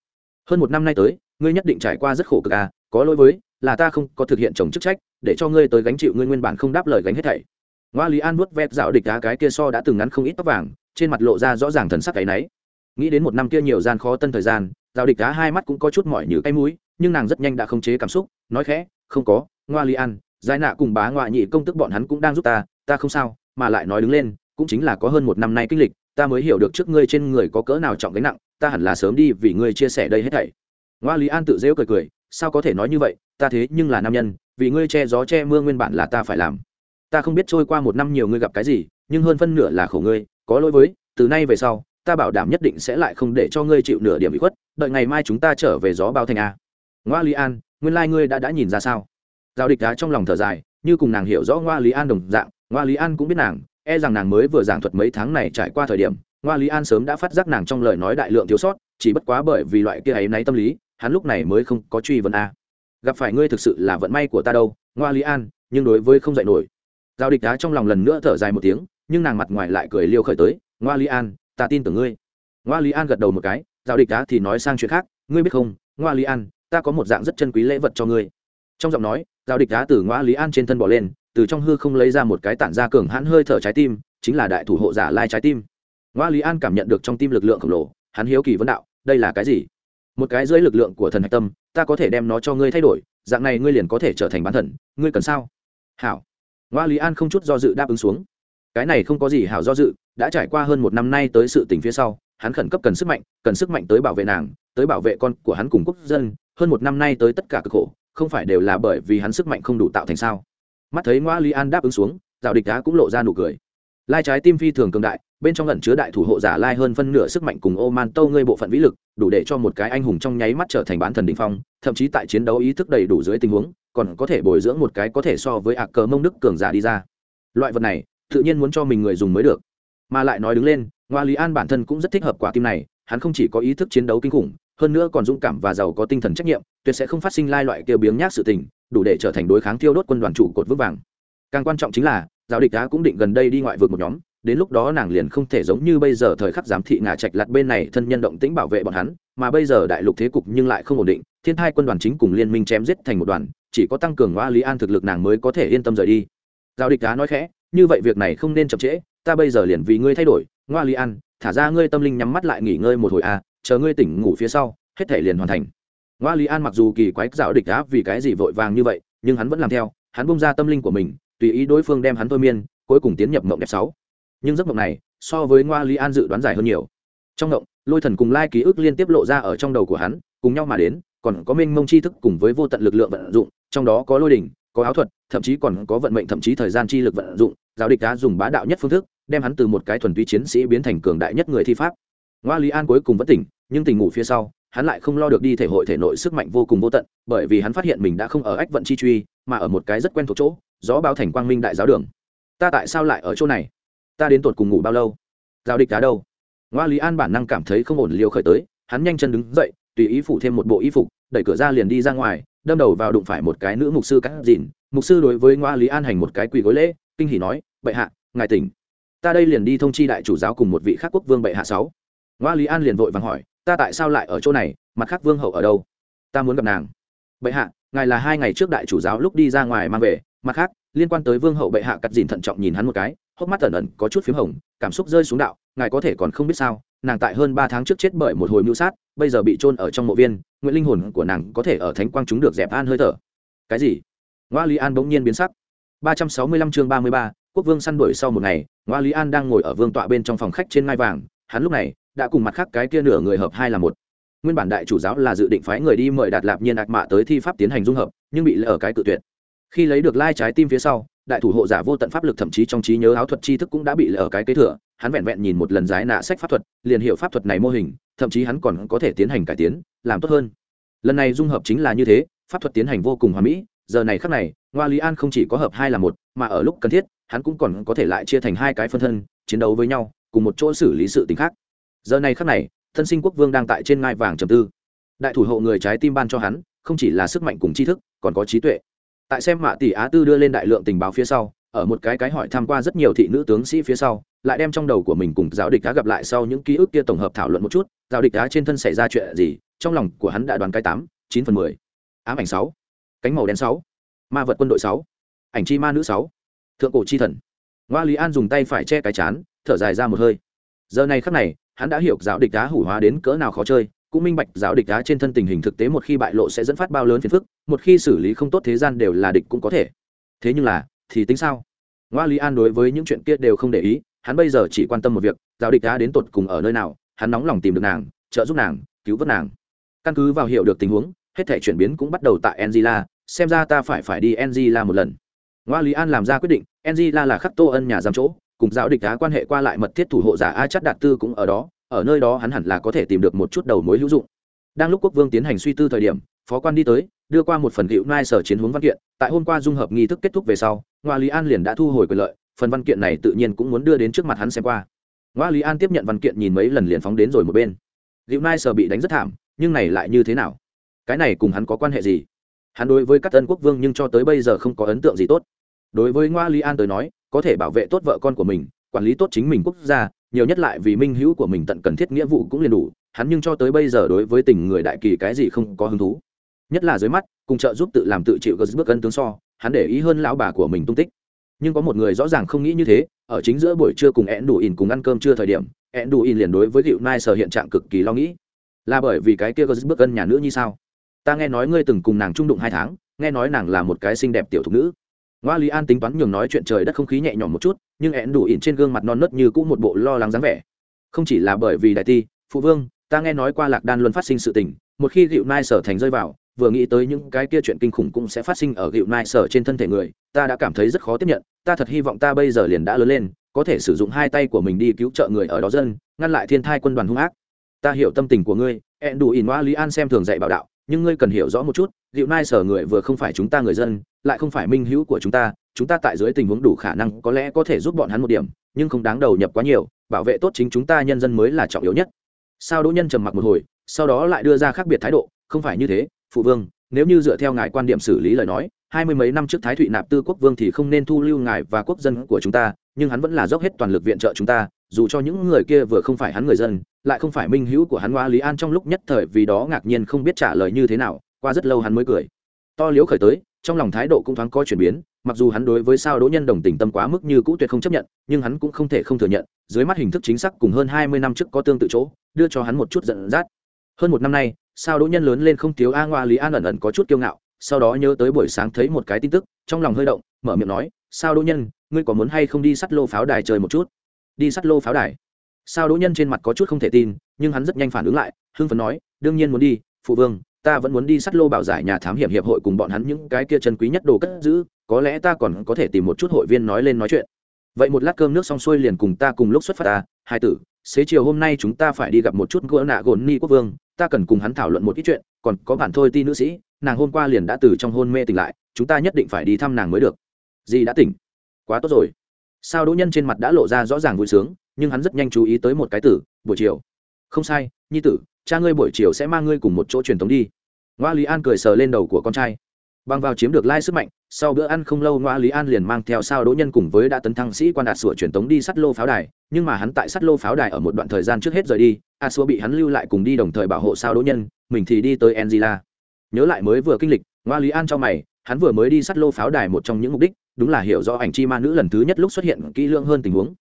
Hơn một năm nay tới, ngươi nhất định trải qua rất khổ cực à có lỗi với, là ta không có thực hiện chồng chức trách, để cho ngươi tới gánh chịu ngươi nguyên bản không đáp lời gánh hết thảy ngoa lý an vuốt vét dạo địch đá cái kia so đã từng ngắn không ít tóc vàng, trên mặt lộ ra rõ ràng thần sắc cái náy. Nghĩ đến một năm kia nhiều gian khó tân thời gian, dạo địch đá hai mắt cũng có chút mỏi như cái mũi, nhưng nàng rất nhanh đã không chế cảm xúc, nói khẽ, không có, ngoa lý an, giải nạ cùng bá ngoại nhị công tức bọn hắn cũng đang giúp ta ta không sao, mà lại nói đứng lên, cũng chính là có hơn một năm nay kinh lịch, ta mới hiểu được trước ngươi trên người có cỡ nào trọng gánh nặng, ta hẳn là sớm đi vì ngươi chia sẻ đây hết thảy. Ngoa lý an tự dễu cười cười, sao có thể nói như vậy, ta thế nhưng là nam nhân, vì ngươi che gió che mưa nguyên bản là ta phải làm ta không biết trôi qua một năm nhiều ngươi gặp cái gì, nhưng hơn phân nửa là khổ ngươi, có lỗi với, từ nay về sau, ta bảo đảm nhất định sẽ lại không để cho ngươi chịu nửa điểm bị khuất, đợi ngày mai chúng ta trở về gió bao thành a. Ngoa lý an, nguyên lai、like、ngươi đã đã nhìn ra sao? Giao địch đá trong lòng thở dài, như cùng nàng hiểu rõ ngoa lý an đồng dạng, ngoa lý an cũng biết nàng e rằng nàng mới vừa giảng thuật mấy tháng này trải qua thời điểm, ngoa lý an sớm đã phát giác nàng trong lời nói đại lượng thiếu sót, chỉ bất quá bởi vì loại kia ấy náy tâm lý, hắn lúc này mới không có truy vấn a. Gặp phải ngươi thực sự là vận may của ta đâu, ngoa lý an, nhưng đối với không dạy nổi giao địch đá trong lòng lần nữa thở dài một tiếng, nhưng nàng mặt ngoài lại cười liêu khởi tới, ngoa lý an, ta tin tưởng ngươi. Ngoa lý an gật đầu một cái, giao địch đá thì nói sang chuyện khác, ngươi biết không, ngoa lý an, ta có một dạng rất chân quý lễ vật cho ngươi. Trong giọng nói, giao địch đá từ ngoa lý an trên thân bỏ lên, từ trong hư không lấy ra một cái tản ra cường hãn hơi thở trái tim, chính là đại thủ hộ giả lai trái tim. Ngoa lý an cảm nhận được trong tim lực lượng khổng lồ, hắn hiếu kỳ vấn đạo, đây là cái gì? Một cái dưới lực lượng của thần hạch tâm, ta có thể đem nó cho ngươi thay đổi, dạng này ngươi liền có thể trở thành bán thần, ngươi cần sao? Hảo ngoa lý an không chút do dự đáp ứng xuống. Cái này không có gì hảo do dự, đã trải qua hơn một năm nay tới sự tình phía sau, hắn khẩn cấp cần sức mạnh, cần sức mạnh tới bảo vệ nàng, tới bảo vệ con của hắn cùng quốc dân, hơn một năm nay tới tất cả cực khổ, không phải đều là bởi vì hắn sức mạnh không đủ tạo thành sao? Mắt thấy ngoa lý an đáp ứng xuống, rào địch đá cũng lộ ra nụ cười. Lai trái tim phi thường cường đại, bên trong lần chứa đại thủ hộ giả lai hơn phân nửa sức mạnh cùng ô man tâu ngươi bộ phận vĩ lực, đủ để cho một cái anh hùng trong nháy mắt trở thành bán thần đình phong, thậm chí tại chiến đấu ý thức đầy đủ dưới tình huống còn có thể bồi dưỡng một cái có thể so với ạc cờ mông đức cường giả đi ra. Loại vật này, tự nhiên muốn cho mình người dùng mới được. Mà lại nói đứng lên, ngoa lý an bản thân cũng rất thích hợp quả tim này, hắn không chỉ có ý thức chiến đấu kinh khủng, hơn nữa còn dũng cảm và giàu có tinh thần trách nhiệm, tuyệt sẽ không phát sinh lai loại kêu biếng nhác sự tình, đủ để trở thành đối kháng thiêu đốt quân đoàn chủ cột vững vàng. Càng quan trọng chính là, giáo địch đá cũng định gần đây đi ngoại vượt một nhóm, đến lúc đó nàng liền không thể giống như bây giờ thời khắc giám thị ngả trạch lặt bên này thân nhân động tĩnh bảo vệ bọn hắn, mà bây giờ đại lục thế cục nhưng lại không ổn định thiên thai quân đoàn chính cùng liên minh chém giết thành một đoàn chỉ có tăng cường hoa lý an thực lực nàng mới có thể yên tâm rời đi. Giao địch đá nói khẽ như vậy việc này không nên chậm trễ ta bây giờ liền vì ngươi thay đổi ngoa lý an thả ra ngươi tâm linh nhắm mắt lại nghỉ ngơi một hồi a à, chờ ngươi tỉnh ngủ phía sau hết thể liền hoàn thành. Ngoa lý an mặc dù kỳ quái dạo địch đá vì cái gì vội vàng như vậy nhưng hắn vẫn làm theo hắn bung ra tâm linh của mình tùy ý đối phương đem hắn thôi miên cuối cùng tiến nhập mộng đẹp sáu. Nhưng giấc mộng này so với ngoa lý an dự đoán dài hơn nhiều. Trong mộng lôi thần cùng lai ký ức liên tiếp lộ ra ở trong đầu của hắn cùng nhau mà đến còn có mênh mông tri thức cùng với vô tận lực lượng vận dụng, trong đó có lôi đỉnh, có áo thuật, thậm chí còn có vận mệnh, thậm chí thời gian chi lực vận dụng, giáo địch đã dùng bá đạo nhất phương thức, đem hắn từ một cái thuần túy chiến sĩ biến thành cường đại nhất người thi pháp. Ngoa lý an cuối cùng vẫn tỉnh, nhưng tỉnh ngủ phía sau, hắn lại không lo được đi thể hội thể nội sức mạnh vô cùng vô tận, bởi vì hắn phát hiện mình đã không ở ách vận chi truy, mà ở một cái rất quen thuộc chỗ, gió bao thành quang minh đại giáo đường. Ta tại sao lại ở chỗ này? Ta đến tột cùng ngủ bao lâu? Giao địch đá đâu? Ngoa lý an bản năng cảm thấy không ổn liều khởi tới, hắn nhanh chân đứng dậy tùy ý phủ thêm một bộ y phục, đẩy cửa ra liền đi ra ngoài, đâm đầu vào đụng phải một cái nữ mục sư cắt dìn. Mục sư đối với ngoa lý an hành một cái quỳ gối lễ, kinh hỉ nói, bệ hạ, ngài tỉnh. Ta đây liền đi thông chi đại chủ giáo cùng một vị khác quốc vương bệ hạ sáu. Ngoa lý an liền vội vàng hỏi, ta tại sao lại ở chỗ này? Mặt khác vương hậu ở đâu? Ta muốn gặp nàng. Bệ hạ, ngài là hai ngày trước đại chủ giáo lúc đi ra ngoài mang về. Mặt khác, liên quan tới vương hậu bệ hạ cắt dìn thận trọng nhìn hắn một cái, hốc mắt ẩn ẩn có chút p h í m hồng, cảm xúc rơi xuống đạo ngài có thể còn không biết sao, nàng tại hơn ba tháng trước chết bởi một hồi mưu sát, bây giờ bị trôn ở trong mộ viên, nguyện linh hồn của nàng có thể ở thánh quang chúng được dẹp an hơi thở. Cái gì? Ngoa lý an bỗng nhiên biến sắc. Ba trăm sáu mươi lăm chương ba mươi ba, quốc vương săn đuổi sau một ngày, ngoa lý an đang ngồi ở vương tọa bên trong phòng khách trên ngai vàng, hắn lúc này đã cùng mặt khác cái kia nửa người hợp hai là một. Nguyên bản đại chủ giáo là dự định phái người đi mời đạt lạp nhiên ạc mạ tới thi pháp tiến hành dung hợp, nhưng bị lỡ cái cự tuyệt. Khi lấy được lai trái tim phía sau đại thủ hộ giả vô tận pháp lực thậm chí trong trí nhớ áo thuật tri thức cũng đã bị lỡ cái kế thừa, hắn vẹn vẹn nhìn một lần giái nạ sách pháp thuật, liền hiệu pháp thuật này mô hình, thậm chí hắn còn có thể tiến hành cải tiến, làm tốt hơn. Lần này dung hợp chính là như thế, pháp thuật tiến hành vô cùng hòa mỹ, giờ này khắc này, ngoa lý an không chỉ có hợp hai là một, mà ở lúc cần thiết, hắn cũng còn có thể lại chia thành hai cái phân thân, chiến đấu với nhau, cùng một chỗ xử lý sự t khác. Giờ này khắc này, thân sinh quốc vương đang tại trên ngai vàng trầm tư. Đại thủ hộ người trái tim ban cho hắn, không chỉ là sức mạnh cùng tri thức, còn có trí tuệ tại xem mạ tỷ á tư đưa lên đại lượng tình báo phía sau, ở một cái cái hỏi tham q u a rất nhiều thị nữ tướng sĩ phía sau, lại đem trong đầu của mình cùng giáo địch đã gặp lại sau những ký ức kia tổng hợp thảo luận một chút, giáo địch đã trên thân xảy ra chuyện gì, trong lòng của hắn đã đoán cái tám, chín phần mười. Ám ảnh sáu. Cánh màu đen sáu. Ma vật quân đội sáu. Ảnh chi ma nữ sáu. Thượng cổ chi thần. Ngoa lý an dùng tay phải che cái chán, thở dài ra một hơi. Giờ này khắc này, hắn đã hiểu giáo địch đá hủ hóa đến cỡ nào khó chơi cũng minh bạch giáo địch đá trên thân tình hình thực tế một khi bại lộ sẽ dẫn phát bao lớn phiền phức, một khi xử lý không tốt thế gian đều là địch cũng có thể. Thế nhưng là, thì tính sao? Ngoa lý an đối với những chuyện kia đều không để ý, hắn bây giờ chỉ quan tâm một việc, giáo địch đá đến tột cùng ở nơi nào, hắn nóng lòng tìm được nàng, trợ giúp nàng, cứu vớt nàng. Căn cứ vào hiểu được tình huống, hết thể chuyển biến cũng bắt đầu tại angela, xem ra ta phải phải đi angela một lần. Ngoa lý an làm ra quyết định, angela là khắc tô ân nhà giam chỗ, cùng giáo địch đá quan hệ qua lại mật thiết thủ hộ giả a chắt đạt tư cũng ở đó ở nơi đó hắn hẳn là có thể tìm được một chút đầu mối hữu dụng. Đang lúc quốc vương tiến hành suy tư thời điểm, phó quan đi tới, đưa qua một phần hữu nai sở chiến hướng văn kiện, tại hôm qua dung hợp nghi thức kết thúc về sau, ngoa lý an liền đã thu hồi quyền lợi, phần văn kiện này tự nhiên cũng muốn đưa đến trước mặt hắn xem qua. Ngoa lý an tiếp nhận văn kiện nhìn mấy lần liền phóng đến rồi một bên. Hữu nai sở bị đánh rất thảm, nhưng này lại như thế nào? Cái này cùng hắn có quan hệ gì? Hắn đối với các tân quốc vương nhưng cho tới bây giờ không có ấn tượng gì tốt. Đối với ngoa lý an tới nói, có thể bảo vệ tốt vợ con của mình, quản lý tốt chính mình quốc gia nhiều nhất lại vì minh hữu của mình tận cần thiết nghĩa vụ cũng liền đủ, hắn nhưng cho tới bây giờ đối với tình người đại kỳ cái gì không có hứng thú. Nhất là dưới mắt, cùng trợ giúp tự làm tự chịu gớt bước cân tướng so, hắn để ý hơn lão bà của mình tung tích. Nhưng có một người rõ ràng không nghĩ như thế, ở chính giữa buổi trưa cùng ẹn đủ ỉn cùng ăn cơm trưa thời điểm ẹn đủ ỉn liền đối với gịu nai sở hiện trạng cực kỳ lo nghĩ. Là bởi vì cái kia gớt bước cân nhà nữ như sao? Ta nghe nói ngươi từng cùng nàng trung đụng hai tháng, nghe nói nàng là một cái xinh đẹp tiểu thục nữ ngoa lý an tính toán nhường nói chuyện trời đất không khí nhẹ nhõm một chút, nhưng ẹn đủ ỉn trên gương mặt non nớt như cũng một bộ lo lắng dáng vẻ. Không chỉ là bởi vì đại ti, phụ vương, ta nghe nói qua lạc đan luôn phát sinh sự tình, một khi gịu nai sở thành rơi vào, vừa nghĩ tới những cái kia chuyện kinh khủng cũng sẽ phát sinh ở gịu nai sở trên thân thể người, ta đã cảm thấy rất khó tiếp nhận, ta thật hy vọng ta bây giờ liền đã lớn lên, có thể sử dụng hai tay của mình đi cứu trợ người ở đó dân, ngăn lại thiên thai quân đoàn hung ác. Ta hiểu tâm tình của ngươi ẹn đủ ỉn ngoa lý an xem thường dạy bảo đạo, nhưng ngươi cần hiểu rõ một chút dịu nai sở người vừa không phải chúng ta người dân lại không phải minh hữu của chúng ta chúng ta tại dưới tình huống đủ khả năng có lẽ có thể giúp bọn hắn một điểm, nhưng không đáng đầu nhập quá nhiều, bảo vệ tốt chính chúng ta nhân dân mới là trọng yếu nhất. Sao đỗ nhân trầm mặc một hồi, sau đó lại đưa ra khác biệt thái độ, không phải như thế, phụ vương, nếu như dựa theo ngài quan điểm xử lý lời nói, hai mươi mấy năm trước thái thụy nạp tư quốc vương thì không nên thu lưu ngài và quốc dân của chúng ta, nhưng hắn vẫn là dốc hết toàn lực viện trợ chúng ta, dù cho những người kia vừa không phải hắn người dân, lại không phải minh hữu của hắn hoa lý an trong lúc nhất thời vì đó ngạc nhiên không biết trả lời như thế nào, qua rất lâu hắn mới cười. To liếu khởi tới trong lòng thái độ cũng thoáng có chuyển biến, mặc dù hắn đối với sao đỗ nhân đồng tình tâm quá mức như cũ tuyệt không chấp nhận, nhưng hắn cũng không thể không thừa nhận, dưới mắt hình thức chính xác cùng hơn hai mươi năm trước có tương tự chỗ, đưa cho hắn một chút giận dắt. Hơn một năm nay, sao đỗ nhân lớn lên không thiếu a ngoa lý an ẩn ẩn có chút kiêu ngạo, sau đó nhớ tới buổi sáng thấy một cái tin tức, trong lòng hơi động, mở miệng nói, sao đỗ nhân, ngươi có muốn hay không đi sắt lô pháo đài chơi một chút? Đi sắt lô pháo đài? Sao đỗ nhân trên mặt có chút không thể tin, nhưng hắn rất nhanh phản ứng lại, hưng phấn nói, đương nhiên muốn đi, phụ vương ta vẫn muốn đi sắt lô bảo giải nhà thám hiểm hiệp hội cùng bọn hắn những cái kia chân quý nhất đồ cất giữ, có lẽ ta còn có thể tìm một chút hội viên nói lên nói chuyện. Vậy một lát cơm nước xong xuôi liền cùng ta cùng lúc xuất phát ta, hai tử, xế chiều hôm nay chúng ta phải đi gặp một chút gỡ nạ gồn ni quốc vương, ta cần cùng hắn thảo luận một ít chuyện, còn có bản thôi ti nữ sĩ, nàng hôm qua liền đã từ trong hôn mê tỉnh lại, chúng ta nhất định phải đi thăm nàng mới được. Dì đã tỉnh. Quá tốt rồi. Sao đỗ nhân trên mặt đã lộ ra rõ ràng vui sướng, nhưng hắn rất nhanh chú ý tới một cái tử, buổi chiều. Không sai, nhi tử cha ngươi buổi chiều sẽ mang ngươi cùng một chỗ truyền thống đi. Ngoa lý an cười sờ lên đầu của con trai. Bằng vào chiếm được lai sức mạnh, sau bữa ăn không lâu ngoa lý an liền mang theo sao đỗ nhân cùng với đã tấn thăng sĩ quan đạt sủa truyền tống đi sắt lô pháo đài, nhưng mà hắn tại sắt lô pháo đài ở một đoạn thời gian trước hết rời đi, a xua bị hắn lưu lại cùng đi đồng thời bảo hộ sao đỗ nhân, mình thì đi tới angela. Nhớ lại mới vừa kinh lịch, ngoa lý an cho mày, hắn vừa mới đi sắt lô pháo đài một trong những mục đích, đúng là hiểu rõ ảnh chi ma nữ lần thứ nhất lúc xuất hiện kỹ lưỡng hơn tình huống.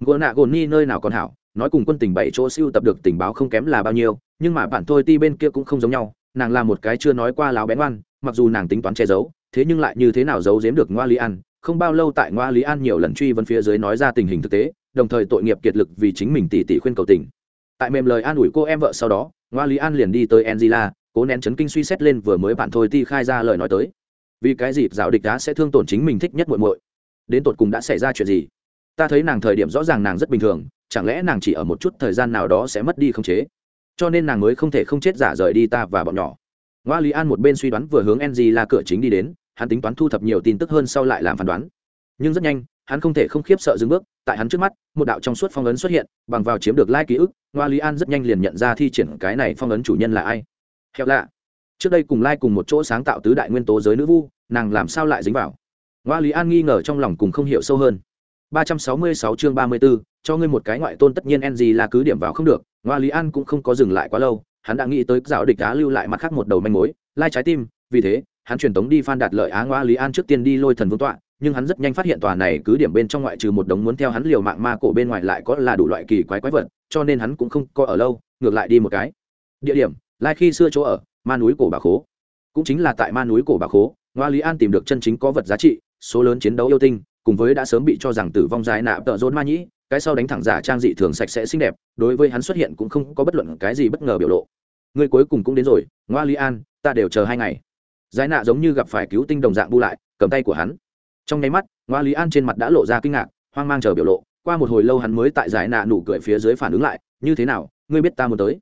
Gồn nạ gồn ni nơi nào còn hảo, nói cùng quân tình bảy chỗ siêu tập được tình báo không kém là bao nhiêu nhưng mà bản thôi ti bên kia cũng không giống nhau, nàng là một cái chưa nói qua láo bén oan mặc dù nàng tính toán che giấu, thế nhưng lại như thế nào giấu giếm được ngoa lý an, không bao lâu tại ngoa lý an nhiều lần truy vấn phía dưới nói ra tình hình thực tế, đồng thời tội nghiệp kiệt lực vì chính mình tỉ tỉ khuyên cầu tình. Tại mềm lời an ủi cô em vợ sau đó, ngoa lý an liền đi tới angela, cố nén chấn kinh suy xét lên vừa mới bạn thôi ti khai ra lời nói tới. Vì cái gì dạo địch đá sẽ thương tổn chính mình thích nhất muội muội? Đến tột cùng đã xảy ra chuyện gì? Ta thấy nàng thời điểm rõ ràng nàng rất bình thường, chẳng lẽ nàng chỉ ở một chút thời gian nào đó sẽ mất đi không chế? Cho nên nàng mới không thể không chết giả rời đi ta và bọn nhỏ. Ngoa lý an một bên suy đoán vừa hướng ng là cửa chính đi đến hắn tính toán thu thập nhiều tin tức hơn sau lại làm phán đoán. Nhưng rất nhanh hắn không thể không khiếp sợ dừng bước tại hắn trước mắt một đạo trong suốt phong ấn xuất hiện bằng vào chiếm được lai ký ức ngoa lý an rất nhanh liền nhận ra thi triển cái này phong ấn chủ nhân là ai. Hẹo lạ. Trước đây cùng lai cùng một chỗ sáng tạo tứ đại nguyên tố giới nữ vu nàng làm sao lại dính vào? Ngoa lý an nghi ngờ trong lòng cùng không hiểu sâu hơn. 366 chương 34, cho ngươi một cái ngoại tôn tất nhiên NG là cứ điểm vào không được, Ngoa Lý An cũng không có dừng lại quá lâu, hắn đã nghĩ tới giáo địch á lưu lại mặt khác một đầu manh mối, lai trái tim, vì thế, hắn truyền tống đi Phan đạt lợi Á Ngoa Lý An trước tiên đi lôi thần vương tọa, nhưng hắn rất nhanh phát hiện tòa này cứ điểm bên trong ngoại trừ một đống muốn theo hắn liều mạng ma cổ bên ngoài lại có là đủ loại kỳ quái quái vật, cho nên hắn cũng không có ở lâu, ngược lại đi một cái. Địa điểm, lai khi xưa chỗ ở, ma núi cổ bà khố. Cũng chính là tại ma núi cổ bà khố, Ngoa Lý An tìm được chân chính có vật giá trị, số lớn chiến đấu yêu tinh, cùng với đã sớm bị cho rằng tử vong dài nạ tợ rốn ma nhĩ cái sau đánh thẳng giả trang dị thường sạch sẽ xinh đẹp, đối với hắn xuất hiện cũng không có bất luận cái gì bất ngờ biểu lộ. Người cuối cùng cũng đến rồi, ngoa li an, ta đều chờ hai ngày. Giải nạ giống như gặp phải cứu tinh đồng dạng bu lại, cầm tay của hắn. Trong nháy mắt, ngoa lý an trên mặt đã lộ ra kinh ngạc, hoang mang chờ biểu lộ. Qua một hồi lâu hắn mới tại giải nạ nụ cười phía dưới phản ứng lại, như thế nào, ngươi biết ta muốn tới?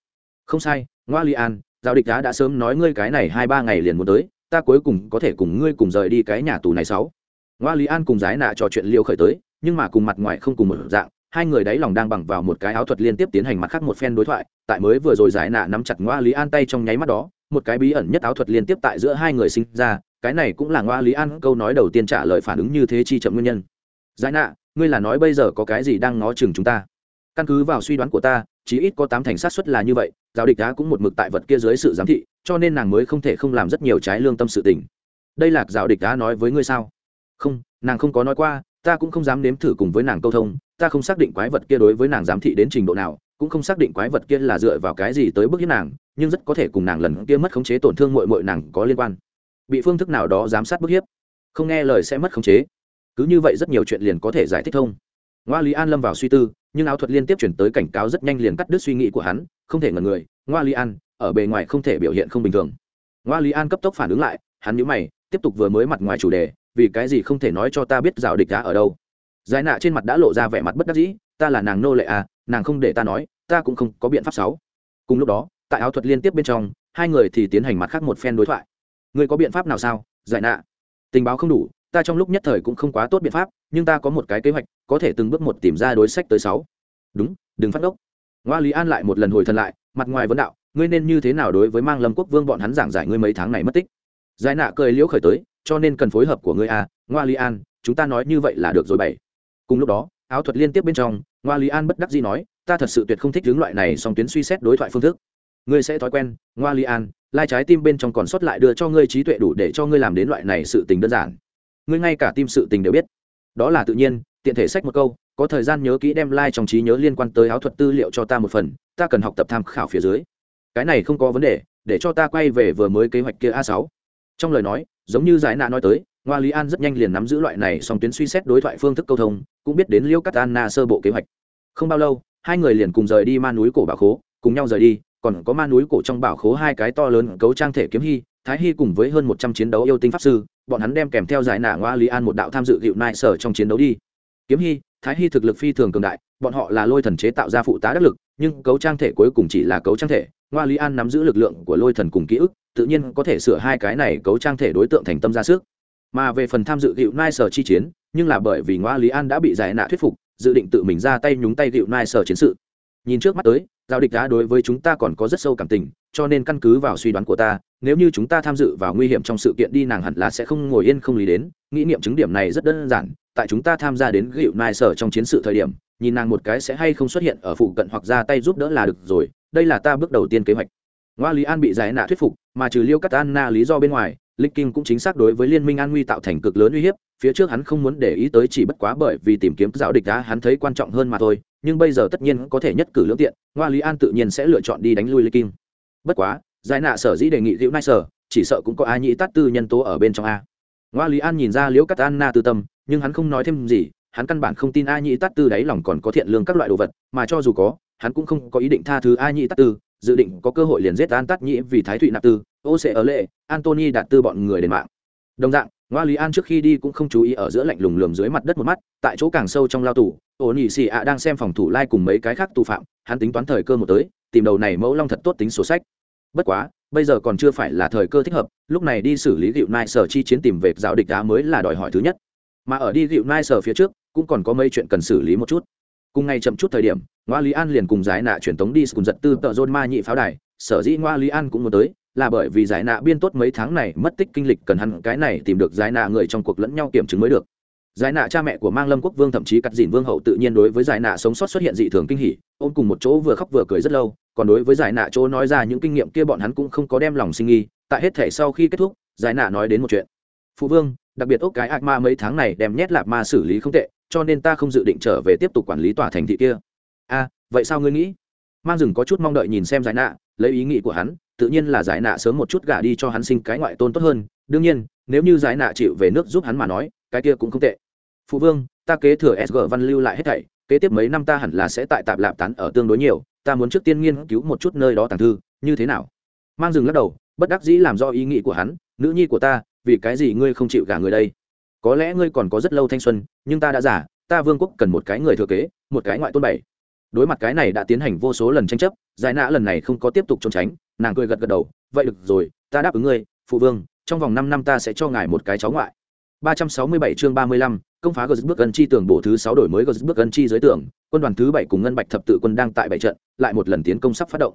Không sai, ngoa lý an, giao địch đá đã sớm nói ngươi cái này hai ba ngày liền muốn tới, ta cuối cùng có thể cùng ngươi cùng rời đi cái nhà tù này sáu. Ngoa lý an cùng giải nạ trò chuyện liêu khởi tới nhưng mà cùng mặt ngoài không cùng một dạng, hai người đáy lòng đang bằng vào một cái áo thuật liên tiếp tiến hành mặt khác một phen đối thoại, tại mới vừa rồi giải nạ nắm chặt ngoa lý an tay trong nháy mắt đó, một cái bí ẩn nhất áo thuật liên tiếp tại giữa hai người sinh ra, cái này cũng là ngoa lý an câu nói đầu tiên trả lời phản ứng như thế chi chậm nguyên nhân. Giải nạ, ngươi là nói bây giờ có cái gì đang ngó chừng chúng ta? Căn cứ vào suy đoán của ta, chí ít có tám thành sát suất là như vậy, giáo địch đá cũng một mực tại vật kia dưới sự giám thị, cho nên nàng mới không thể không làm rất nhiều trái lương tâm sự tình. Đây là giáo địch đá nói với ngươi sao? Không, nàng không có nói qua ta cũng không dám nếm thử cùng với nàng câu thông, ta không xác định quái vật kia đối với nàng giám thị đến trình độ nào, cũng không xác định quái vật kia là dựa vào cái gì tới bức hiếp nàng, nhưng rất có thể cùng nàng lần kia mất khống chế tổn thương mội mội nàng có liên quan. Bị phương thức nào đó giám sát bức hiếp, không nghe lời sẽ mất khống chế. Cứ như vậy rất nhiều chuyện liền có thể giải thích thông. Ngoa lý an lâm vào suy tư, nhưng áo thuật liên tiếp chuyển tới cảnh cáo rất nhanh liền cắt đứt suy nghĩ của hắn, không thể ngần người, ngoa lý an, ở bề ngoài không thể biểu hiện không bình thường. Ngoa lý an cấp tốc phản ứng lại, hắn nhíu mày, tiếp tục vừa mới mặt ngoài chủ đề vì cái gì không thể nói cho ta biết rào địch đã ở đâu? Giải nạ trên mặt đã lộ ra vẻ mặt bất đắc dĩ, ta là nàng nô lệ à nàng không để ta nói, ta cũng không có biện pháp sáu cùng lúc đó, tại áo thuật liên tiếp bên trong, hai người thì tiến hành mặt khác một phen đối thoại. Người có biện pháp nào sao, giải nạ? Tình báo không đủ, ta trong lúc nhất thời cũng không quá tốt biện pháp, nhưng ta có một cái kế hoạch, có thể từng bước một tìm ra đối sách tới sáu. Đúng, đừng phát ốc ngoa lý an lại một lần hồi thần lại, mặt ngoài vấn đạo, ngươi nên như thế nào đối với mang lâm quốc vương bọn hắn giảng giải ngươi mấy tháng này mất tích? Giải nạ cười liễu khởi tới cho nên cần phối hợp của ngươi à ngoa li an, chúng ta nói như vậy là được rồi bảy. Cùng lúc đó, áo thuật liên tiếp bên trong, ngoa li an bất đắc dĩ nói, ta thật sự tuyệt không thích hướng loại này song tuyến suy xét đối thoại phương thức. Ngươi sẽ thói quen, ngoa li an, lai trái tim bên trong còn sót lại đưa cho ngươi trí tuệ đủ để cho ngươi làm đến loại này sự tình đơn giản. Ngươi ngay cả tim sự tình đều biết. Đó là tự nhiên, tiện thể sách một câu, có thời gian nhớ kỹ đem lai、like、trong trí nhớ liên quan tới áo thuật tư liệu cho ta một phần, ta cần học tập tham khảo phía dưới. Cái này không có vấn đề, để cho ta quay về vừa mới kế hoạch kia a sáu trong lời nói, giống như giải nạ nói tới, ngoa lý an rất nhanh liền nắm giữ loại này song tuyến suy xét đối thoại phương thức câu thông, cũng biết đến liêu cắt anna sơ bộ kế hoạch. Không bao lâu, hai người liền cùng rời đi ma núi cổ bảo khố, cùng nhau rời đi, còn có ma núi cổ trong bảo khố hai cái to lớn cấu trang thể kiếm hy, thái hy cùng với hơn một trăm chiến đấu yêu tinh pháp sư, bọn hắn đem kèm theo giải nạ ngoa lý an một đạo tham dự hiệu nại sở trong chiến đấu đi. Kiếm hy thái hy thực lực phi thường cường đại, bọn họ là lôi thần chế tạo ra phụ tá đắc lực, nhưng cấu trang thể cuối cùng chỉ là cấu trang thể. Ngoa lý an nắm giữ lực lượng của lôi thần cùng ký ức, tự nhiên có thể sửa hai cái này cấu trang thể đối tượng thành tâm ra sức. Mà về phần tham dự gịu nai sở chi chiến, nhưng là bởi vì ngoa lý an đã bị giải nạ thuyết phục, dự định tự mình ra tay nhúng tay gịu nai sở chiến sự. Nhìn trước mắt tới, giao địch đã đối với chúng ta còn có rất sâu cảm tình, cho nên căn cứ vào suy đoán của ta, nếu như chúng ta tham dự vào nguy hiểm trong sự kiện đi, nàng hẳn là sẽ không ngồi yên không lý đến nghĩ niệm chứng điểm này rất đơn giản, tại chúng ta tham gia đến gịu nai sở trong chiến sự thời điểm, nhìn nàng một cái sẽ hay không xuất hiện ở phụ cận hoặc ra tay giúp đỡ là được rồi, đây là ta bước đầu tiên kế hoạch. Ngoa lý an bị giải nạ thuyết phục, mà trừ liêu cắt anna lý do bên ngoài, lịch kinh cũng chính xác đối với liên minh an nguy tạo thành cực lớn uy hiếp, phía trước hắn không muốn để ý tới chỉ bất quá bởi vì tìm kiếm giáo địch đá hắn thấy quan trọng hơn mà thôi, nhưng bây giờ tất nhiên có thể nhất cử lưỡng tiện, ngoa lý an tự nhiên sẽ lựa chọn đi đánh lui lịch kinh. Bất quá, giải nạ sở dĩ đề nghị hữu nai sở, chỉ sợ cũng có a nhĩ tát tư nhân tố ở bên trong a ngoa lý an nhìn ra liễu cắt An Na tư tâm, nhưng hắn không nói thêm gì, hắn căn bản không tin a nhĩ tát tư đáy lòng còn có thiện lương các loại đồ vật, mà cho dù có, hắn cũng không có ý định tha thứ a nhĩ tát tư, dự định có cơ hội liền giết an tát nhĩ vì thái thụy nạp tư, ô sẽ ở lệ, antony đạt tư bọn người đền mạng. Đồng dạng, ngoa lý an trước khi đi cũng không chú ý ở giữa lạnh lùng lườm dưới mặt đất một mắt, tại chỗ càng sâu trong lao tù ổ nỉ xì ạ đang xem phòng thủ lai cùng mấy cái khác tù phạm, hắn tính toán thời cơ một tới, tìm đầu này mẫu long thật tốt tính sổ sách. Bất quá bây giờ còn chưa phải là thời cơ thích hợp, lúc này đi xử lý dịu nai sở chi chiến tìm về giáo địch đá mới là đòi hỏi thứ nhất. Mà ở đi dịu nai sở phía trước, cũng còn có mấy chuyện cần xử lý một chút. Cùng ngày chậm chút thời điểm, ngoa lý an liền cùng giải nạ truyền tống đi cùng giật tư tợ dôn ma nhị pháo đài. Sở dĩ ngoa lý an cũng muốn tới, là bởi vì giải nạ biên tốt mấy tháng này mất tích kinh lịch cần hắn cái này tìm được giải nạ người trong cuộc lẫn nhau kiểm chứng mới được. Giải nạ cha mẹ của mang lâm quốc vương thậm chí cắt dìn vương hậu tự nhiên đối với giải nạ sống sót xuất hiện dị thường kinh hỉ, ôm cùng một chỗ vừa khóc vừa cười rất lâu còn đối với giải nạ chỗ nói ra những kinh nghiệm kia bọn hắn cũng không có đem lòng sinh nghi, tại hết thể sau khi kết thúc, giải nạ nói đến một chuyện. Phụ vương, đặc biệt ốc cái ác ma mấy tháng này đem nhét lạp ma xử lý không tệ, cho nên ta không dự định trở về tiếp tục quản lý tòa thành thị kia. A vậy sao ngươi nghĩ? Mang rừng có chút mong đợi nhìn xem giải nạ, lấy ý nghĩ của hắn, tự nhiên là giải nạ sớm một chút gả đi cho hắn sinh cái ngoại tôn tốt hơn. Đương nhiên, nếu như giải nạ chịu về nước giúp hắn mà nói, cái kia cũng không tệ. Phụ vương, ta kế thừa sg văn lưu lại hết thảy kế tiếp mấy năm ta hẳn là sẽ tại tạp lạp tán ở tương đối nhiều, ta muốn trước tiên nghiên cứu một chút nơi đó tàng thư, như thế nào? Mang rừng lắc đầu, bất đắc dĩ làm do ý nghĩ của hắn, nữ nhi của ta, vì cái gì ngươi không chịu gả người đây? Có lẽ ngươi còn có rất lâu thanh xuân, nhưng ta đã giả ta vương quốc cần một cái người thừa kế, một cái ngoại tôn bảy. Đối mặt cái này đã tiến hành vô số lần tranh chấp, giải nã lần này không có tiếp tục trốn tránh, nàng cười gật gật đầu, vậy được rồi, ta đáp ứng ngươi, phụ vương, trong vòng năm năm ta sẽ cho ngài một cái cháu ngoại. 367 chương 35, công phá gờ bước gần chi tường bổ thứ 6 đổi mới gờ bước gần chi dưới tường. Quân đoàn thứ 7 cùng ngân bạch thập tự quân đang tại bảy trận lại một lần tiến công sắp phát động.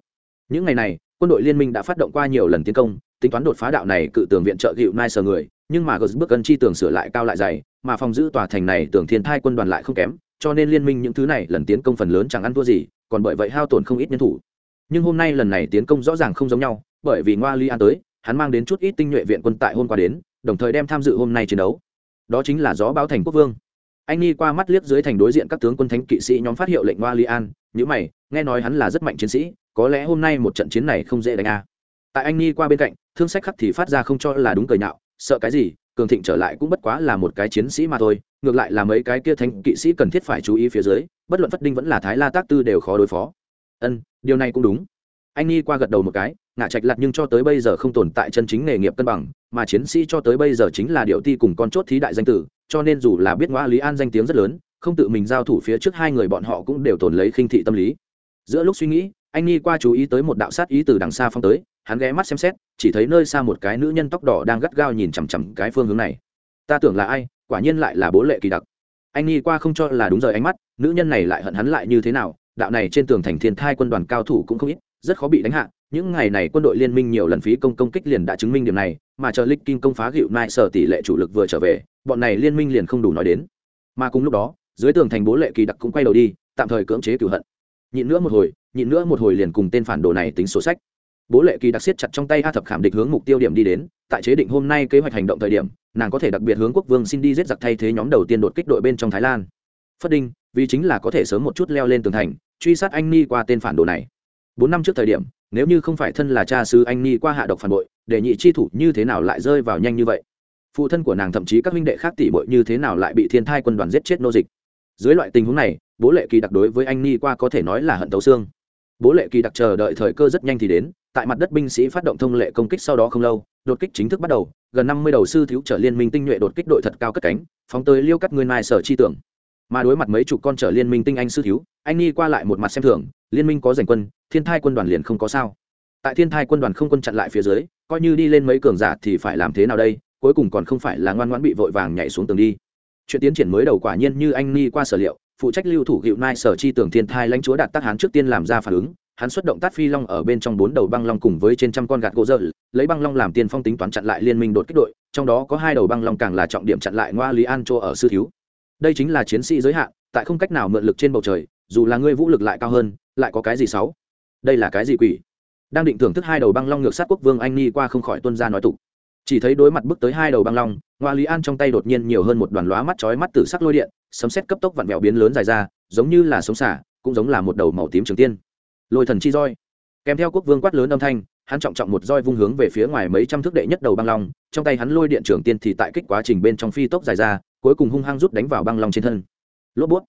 Những ngày này quân đội liên minh đã phát động qua nhiều lần tiến công tính toán đột phá đạo này cự tường viện trợ dịu nai sờ người nhưng mà gờ bước gần chi tường sửa lại cao lại dày mà phòng giữ tòa thành này tưởng thiên thai quân đoàn lại không kém cho nên liên minh những thứ này lần tiến công phần lớn chẳng ăn thua gì còn bởi vậy hao tổn không ít nhân thủ. Nhưng hôm nay lần này tiến công rõ ràng không giống nhau bởi vì ngoa li an tới hắn mang đến chút ít tinh nhuệ viện quân tại hôm qua đến đồng thời đem tham dự hôm nay chiến đấu. Đó chính là gió báo thành quốc vương. Anh nghi qua mắt liếc dưới thành đối diện các tướng quân thánh kỵ sĩ nhóm phát hiệu lệnh hoa li an, nhữ mày, nghe nói hắn là rất mạnh chiến sĩ, có lẽ hôm nay một trận chiến này không dễ đánh a. À. tại anh nghi qua bên cạnh, thương sách khắc thì phát ra không cho là đúng cười nhạo, sợ cái gì, cường thịnh trở lại cũng bất quá là một cái chiến sĩ mà thôi, ngược lại là mấy cái kia thánh kỵ sĩ cần thiết phải chú ý phía dưới, bất luận phất đinh vẫn là thái la tác tư đều khó đối phó. Ân, điều này cũng đúng. Anh nghi qua gật đầu một cái ngạ trạch lặt nhưng cho tới bây giờ không tồn tại chân chính nghề nghiệp cân bằng, mà chiến sĩ cho tới bây giờ chính là điệu ti cùng con chốt thí đại danh tử, cho nên dù là biết ngoa lý an danh tiếng rất lớn, không tự mình giao thủ phía trước hai người bọn họ cũng đều tồn lấy khinh thị tâm lý. Giữa lúc suy nghĩ, anh nghi qua chú ý tới một đạo sát ý từ đằng xa phong tới, hắn ghé mắt xem xét, chỉ thấy nơi xa một cái nữ nhân tóc đỏ đang gắt gao nhìn chằm chằm cái phương hướng này. Ta tưởng là ai, quả nhiên lại là bố lệ kỳ đặc. Anh nghi qua không cho là đúng rời ánh mắt, nữ nhân này lại hận hắn lại như thế nào, đạo này trên tường thành thiên thai quân đoàn cao thủ cũng không ít, rất khó bị đánh hạ những ngày này quân đội liên minh nhiều lần phí công công kích liền đã chứng minh điểm này, mà chờ lịch kim công phá gịu mai sở tỷ lệ chủ lực vừa trở về, bọn này liên minh liền không đủ nói đến. Mà cùng lúc đó, dưới tường thành bố lệ kỳ đặc cũng quay đầu đi, tạm thời cưỡng chế cửu hận. Nhịn nữa một hồi, nhịn nữa một hồi liền cùng tên phản đồ này tính sổ sách. Bố lệ kỳ đặc siết chặt trong tay a thập khảm địch hướng mục tiêu điểm đi đến, tại chế định hôm nay kế hoạch hành động thời điểm, nàng có thể đặc biệt hướng quốc vương xin đi giết giặc thay thế nhóm đầu tiên đột kích đội bên trong thái lan. Phất đinh, vì chính là có thể sớm một chút leo lên tường thành, truy sát anh ni qua tên phản đồ này. Bốn năm trước thời điểm nếu như không phải thân là cha sứ anh ni qua hạ độc phản bội, để nhị chi thủ như thế nào lại rơi vào nhanh như vậy? Phụ thân của nàng thậm chí các huynh đệ khác tỷ bội như thế nào lại bị thiên thai quân đoàn giết chết nô dịch? Dưới loại tình huống này, bố lệ kỳ đặc đối với anh ni qua có thể nói là hận tấu xương. Bố lệ kỳ đặc chờ đợi thời cơ rất nhanh thì đến, tại mặt đất binh sĩ phát động thông lệ công kích sau đó không lâu, đột kích chính thức bắt đầu, gần năm mươi đầu sư thiếu trở liên minh tinh nhuệ đột kích đội thật cao cất cánh, phóng tới liêu cắt người mai sở chi tưởng. Mà đối mặt mấy chục con trở liên minh tinh anh sư thiếu anh ni qua lại một mặt xem thường, liên minh có giành quân, thiên thai quân đoàn liền không có sao. Tại thiên thai quân đoàn không quân chặn lại phía dưới, coi như đi lên mấy cường giả thì phải làm thế nào đây, cuối cùng còn không phải là ngoan ngoãn bị vội vàng nhảy xuống tường đi. Chuyện tiến triển mới đầu quả nhiên như anh ni qua sở liệu, phụ trách lưu thủ hiệu nai sở chi tưởng thiên thai lãnh chúa đạt tác hán trước tiên làm ra phản ứng, hắn xuất động tát phi long ở bên trong bốn đầu băng long cùng với trên trăm con gạt gỗ dơ lấy băng long làm tiên phong tính toán chặn lại liên minh đột kích đội, trong đó có hai đầu băng long càng là trọng điểm chặn lại ngoa lý an châu ở sư thiếu. Đây chính là chiến sĩ giới hạn, tại không cách nào mượn lực trên bầu trời dù là ngươi vũ lực lại cao hơn, lại có cái gì xấu đây là cái gì quỷ? Đang định thưởng thức hai đầu băng long ngược sát quốc vương anh ni qua không khỏi tuân ra nói tục. Chỉ thấy đối mặt bước tới hai đầu băng long, ngoa lý an trong tay đột nhiên nhiều hơn một đoàn lóa mắt chói mắt tử sắc lôi điện, sấm xét cấp tốc vặn vẹo biến lớn dài ra, giống như là sống xả, cũng giống là một đầu màu tím trường tiên. Lôi thần chi roi. Kèm theo quốc vương quát lớn âm thanh, hắn trọng trọng một roi vung hướng về phía ngoài mấy trăm thước đệ nhất đầu băng long, trong tay hắn lôi điện trường tiên thì tại kích quá trình bên trong phi tốc dài ra, cuối cùng hung hăng rút đánh vào băng long trên thân. Lốp bút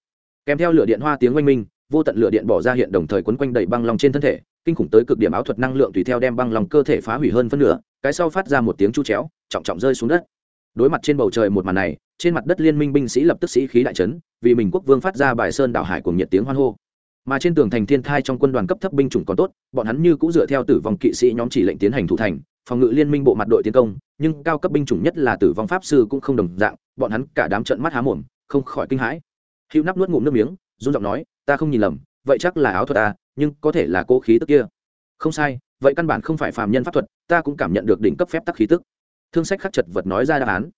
kèm theo lửa điện hoa tiếng oanh minh, vô tận lửa điện bỏ ra hiện đồng thời quấn quanh đầy băng long trên thân thể, kinh khủng tới cực điểm áo thuật năng lượng tùy theo đem băng long cơ thể phá hủy hơn phân nửa, cái sau phát ra một tiếng chu chéo, trọng trọng rơi xuống đất. Đối mặt trên bầu trời một màn này, trên mặt đất liên minh binh sĩ lập tức sĩ khí đại trấn vì mình quốc vương phát ra bài sơn đảo hải cùng nhiệt tiếng hoan hô. Mà trên tường thành thiên thai trong quân đoàn cấp thấp binh chủng còn tốt, bọn hắn như cũng dựa theo tử vong kỵ sĩ nhóm chỉ lệnh tiến hành thủ thành, phòng ngự liên minh bộ mặt đội tiến công, nhưng cao cấp binh chủng nhất là tử vong pháp sư cũng không đồng dạng, bọn hắn cả đám trận mắt há mồm, không khỏi kinh hãi hữu nắp nuốt ngụm nước miếng, run giọng nói, ta không nhìn lầm, vậy chắc là áo thuật ta nhưng có thể là cố khí tức kia. Không sai, vậy căn bản không phải phàm nhân pháp thuật, ta cũng cảm nhận được đỉnh cấp phép tắc khí tức. Thương sách khắc chật vật nói ra đáp án.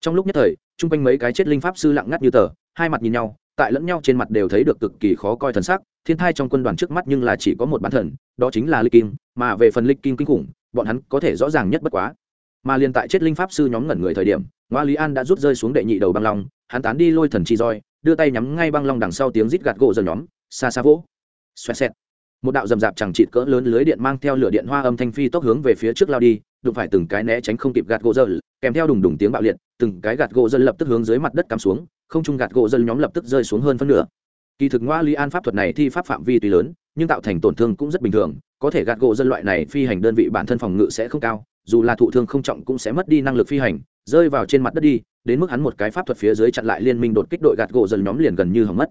Trong lúc nhất thời, chung quanh mấy cái chết linh pháp sư lặng ngắt như tờ, hai mặt nhìn nhau, tại lẫn nhau trên mặt đều thấy được cực kỳ khó coi thần sắc, thiên thai trong quân đoàn trước mắt nhưng là chỉ có một bán thần, đó chính là lịch kim mà về phần lịch kim kinh khủng, bọn hắn có thể rõ ràng nhất bất quá. Mà liền tại chết linh pháp sư nhóm ngẩn người thời điểm, ngoa lý an đã rút rơi xuống đệ nhị đầu băng long, hắn tán đi lôi thần chi roi đưa tay nhắm ngay băng long đằng sau tiếng rít gạt gỗ dần nhóm, xa xa vỗ. Xoẹt xẹt. Một đạo rầm rạp chẳng chịt cỡ lớn lưới điện mang theo lửa điện hoa âm thanh phi tốc hướng về phía trước lao đi, đụng phải từng cái né tránh không kịp gạt gỗ dần kèm theo đùng đùng tiếng bạo liệt, từng cái gạt gỗ dần lập tức hướng dưới mặt đất cắm xuống, không trung gạt gỗ dần nhóm lập tức rơi xuống hơn phân nửa kỳ thực ngoa lý an pháp thuật này thi pháp phạm vi tuy lớn, nhưng tạo thành tổn thương cũng rất bình thường, có thể gạt gỗ dân loại này phi hành đơn vị bản thân phòng ngự sẽ không cao, dù là thụ thương không trọng cũng sẽ mất đi năng lực phi hành, rơi vào trên mặt đất đi, đến mức hắn một cái pháp thuật phía dưới chặn lại liên minh đột kích đội gạt gỗ dân nhóm liền gần như hỏng mất.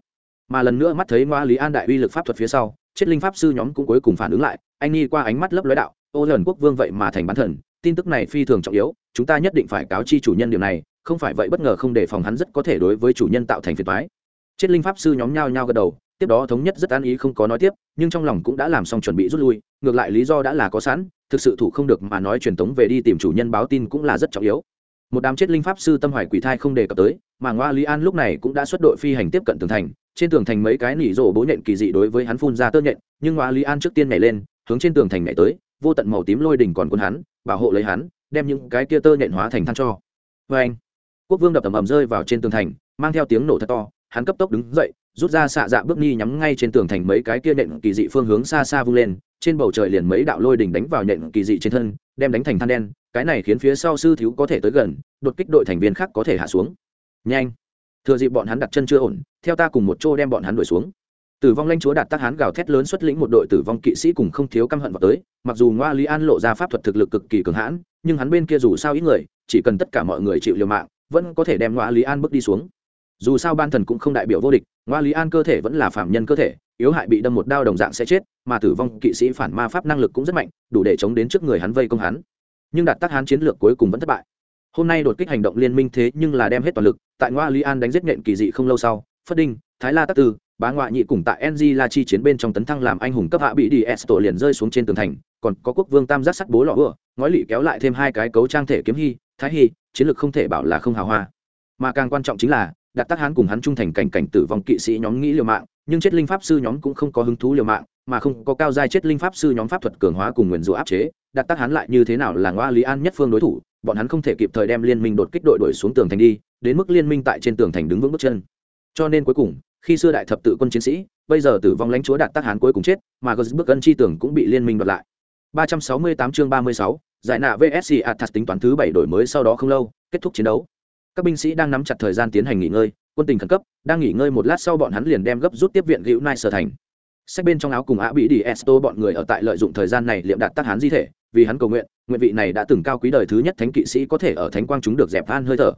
Mà lần nữa mắt thấy ngoa lý an đại uy lực pháp thuật phía sau, chết linh pháp sư nhóm cũng cuối cùng phản ứng lại, anh nghi qua ánh mắt lấp lói đạo, ô lần quốc vương vậy mà thành bán thần, tin tức này phi thường trọng yếu, chúng ta nhất định phải cáo chi chủ nhân điều này, không phải vậy bất ngờ không đề phòng hắn rất có thể đối với chủ nhân tạo thành phiền toái chết linh pháp sư nhóm nhao nhao gật đầu, tiếp đó thống nhất rất an ý không có nói tiếp, nhưng trong lòng cũng đã làm xong chuẩn bị rút lui, ngược lại lý do đã là có sẵn, thực sự thủ không được mà nói truyền tống về đi tìm chủ nhân báo tin cũng là rất trọng yếu. Một đám chết linh pháp sư tâm hoài quỷ thai không đề cập tới, mà ngoa lý an lúc này cũng đã xuất đội phi hành tiếp cận tường thành, trên tường thành mấy cái nỉ rổ bố nhện kỳ dị đối với hắn phun ra tơ nhện, nhưng ngoa lý an trước tiên nhảy lên, hướng trên tường thành nhảy tới, vô tận màu tím lôi đỉnh còn quân hắn, bảo hộ lấy hắn, đem những cái kia tơ nhện hóa thành than cho. Vê anh quốc vương đập tầm ầm rơi vào trên tường thành, mang theo tiếng nổ thật to hắn cấp tốc đứng dậy, rút ra xạ dạ bước ni nhắm ngay trên tường thành mấy cái kia nện kỳ dị phương hướng xa xa vung lên, trên bầu trời liền mấy đạo lôi đỉnh đánh vào nện kỳ dị trên thân, đem đánh thành than đen, cái này khiến phía sau sư thiếu có thể tới gần, đột kích đội thành viên khác có thể hạ xuống. Nhanh! Thừa dịp bọn hắn đặt chân chưa ổn, theo ta cùng một chỗ đem bọn hắn đuổi xuống. Tử vong lanh chúa đạt tác hán gào thét lớn xuất lĩnh một đội tử vong kỵ sĩ cùng không thiếu căm hận vào tới, mặc dù ngoa lý an lộ ra pháp thuật thực lực cực kỳ cường hãn, nhưng hắn bên kia dù sao ít người, chỉ cần tất cả mọi người chịu liều mạng, vẫn có thể đem ngoa lý an bước đi xuống dù sao ban thần cũng không đại biểu vô địch, ngoa lý an cơ thể vẫn là phạm nhân cơ thể, yếu hại bị đâm một đao đồng dạng sẽ chết, mà tử vong kỵ sĩ phản ma pháp năng lực cũng rất mạnh, đủ để chống đến trước người hắn vây công hắn. Nhưng đạt tác hắn chiến lược cuối cùng vẫn thất bại. Hôm nay đột kích hành động liên minh thế nhưng là đem hết toàn lực, tại ngoa lý an đánh giết nện kỳ dị không lâu sau, phất đinh, thái la tắc tư, bá ngoại nhị cùng tại ng la chi chiến bên trong tấn thăng làm anh hùng cấp hạ bị đi s tổ liền rơi xuống trên tường thành, còn có quốc vương tam giác sắt bố lọ vừa ngói lị kéo lại thêm hai cái cấu trang thể kiếm hy, thái hy, chiến lược không thể bảo là không hào hoa. Mà càng quan trọng chính là đặt tác hán cùng hắn trung thành cảnh cảnh tử vong kỵ sĩ nhóm nghĩ liều mạng nhưng chết linh pháp sư nhóm cũng không có hứng thú liều mạng mà không có cao giai chết linh pháp sư nhóm pháp thuật cường hóa cùng nguyền rủa áp chế. Đặt tác hán lại như thế nào là ngoa lý an nhất phương đối thủ bọn hắn không thể kịp thời đem liên minh đột kích đội đuổi xuống tường thành đi đến mức liên minh tại trên tường thành đứng vững bước chân. Cho nên cuối cùng khi xưa đại thập tự quân chiến sĩ bây giờ tử vong lãnh chúa đạt tác hán cuối cùng chết mà gờ bước ân chi tưởng cũng bị liên minh đoạt lại. 368 chương 36, giải nạ vsc athas tính toán thứ bảy đổi mới sau đó không lâu kết thúc chiến đấu các binh sĩ đang nắm chặt thời gian tiến hành nghỉ ngơi, quân tình khẩn cấp, đang nghỉ ngơi một lát sau bọn hắn liền đem gấp rút tiếp viện hữu nai sở thành. Sách bên trong áo cùng á bị đi esto bọn người ở tại lợi dụng thời gian này liệm đạt tác hán di thể, vì hắn cầu nguyện nguyện vị này đã từng cao quý đời thứ nhất thánh kỵ sĩ có thể ở thánh quang chúng được dẹp than hơi thở.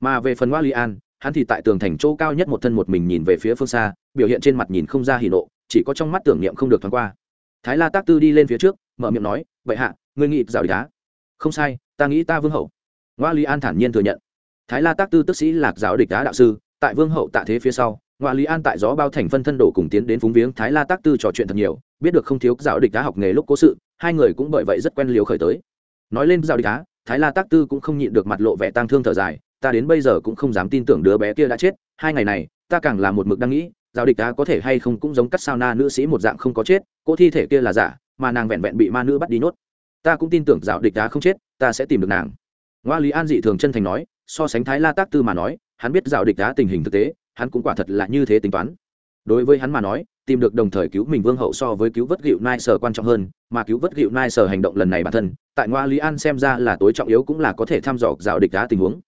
Mà về phần ngoa li an, hắn thì tại tường thành chỗ cao nhất một thân một mình nhìn về phía phương xa, biểu hiện trên mặt nhìn không ra hỉ nộ, chỉ có trong mắt tưởng niệm không được thoáng qua. Thái la tác tư đi lên phía trước, mở miệng nói vậy hạ, ngươi nghĩ rào đá không sai, ta nghĩ ta vương hậu. Ngoa lý an thản nhiên thừa nhận thái la tác tư tức sĩ lạc giáo địch đá đạo sư, tại vương hậu tạ thế phía sau ngoại lý an tại gió bao thành phân thân đổ cùng tiến đến phúng viếng thái la tác tư trò chuyện thật nhiều, biết được không thiếu giáo địch đá học nghề lúc cố sự, hai người cũng bởi vậy rất quen liều khởi tới. Nói lên giáo địch đá thái la tác tư cũng không nhịn được mặt lộ vẻ tang thương thở dài, ta đến bây giờ cũng không dám tin tưởng đứa bé kia đã chết, hai ngày này, ta càng là một mực đang nghĩ, giáo địch đá có thể hay không cũng giống cắt sao na nữ sĩ một dạng không có chết cỗ thi thể kia là giả, mà nàng vẹn vẹn bị ma nữ bắt đi nốt. Ta cũng tin tưởng giáo địch đá không chết, ta sẽ tìm được nàng. Ngoa lý an dị thường chân thành nói so sánh thái la tác tư mà nói, hắn biết dạo địch đá tình hình thực tế, hắn cũng quả thật là như thế tính toán. Đối với hắn mà nói, tìm được đồng thời cứu mình vương hậu so với cứu vớt gịu nai sở quan trọng hơn, mà cứu vớt gịu nai sở hành động lần này bản thân, tại ngoa lý an xem ra là tối trọng yếu cũng là có thể thăm dò dạo địch đá tình huống.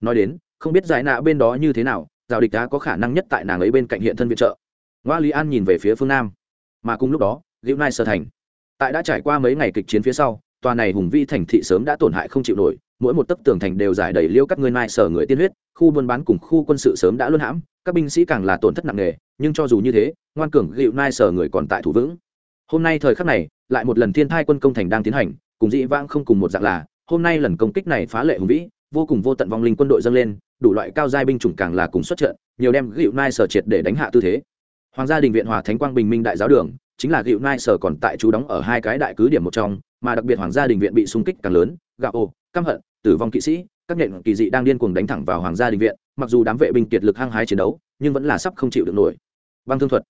Nói đến, không biết giải nạ bên đó như thế nào dạo địch đá có khả năng nhất tại nàng ấy bên cạnh hiện thân viện trợ. Ngoa lý an nhìn về phía phương nam. Mà cùng lúc đó gịu nai sở thành. Tại đã trải qua mấy ngày kịch chiến phía sau, tòa này hùng vi thành thị sớm đã tổn hại không chịu nổi mỗi một tấc tường thành đều giải đầy liêu các ngươi nai sở người tiên huyết, khu buôn bán cùng khu quân sự sớm đã luân hãm, các binh sĩ càng là tổn thất nặng nề, nhưng cho dù như thế, ngoan cường gịu nai sở người còn tại thủ vững. Hôm nay thời khắc này, lại một lần thiên thai quân công thành đang tiến hành, cùng dĩ vãng không cùng một dạng là, hôm nay lần công kích này phá lệ hùng vĩ, vô cùng vô tận vong linh quân đội dâng lên, đủ loại cao giai binh chủng càng là cùng xuất trận, nhiều đem gịu nai sở triệt để đánh hạ tư thế. Hoàng gia đình viện hòa thánh quang bình minh đại giáo đường, chính là gịu nai sở còn tại chú đóng ở hai cái đại cứ điểm một trong, mà đặc biệt hoàng gia đình viện bị xung kích càng lớn, gạo ô, căm hận tử vong kỵ sĩ, các nhện kỳ dị đang điên cuồng đánh thẳng vào hoàng gia đình viện, mặc dù đám vệ binh kiệt lực hăng hái chiến đấu, nhưng vẫn là sắp không chịu được nổi. Băng thương thuật.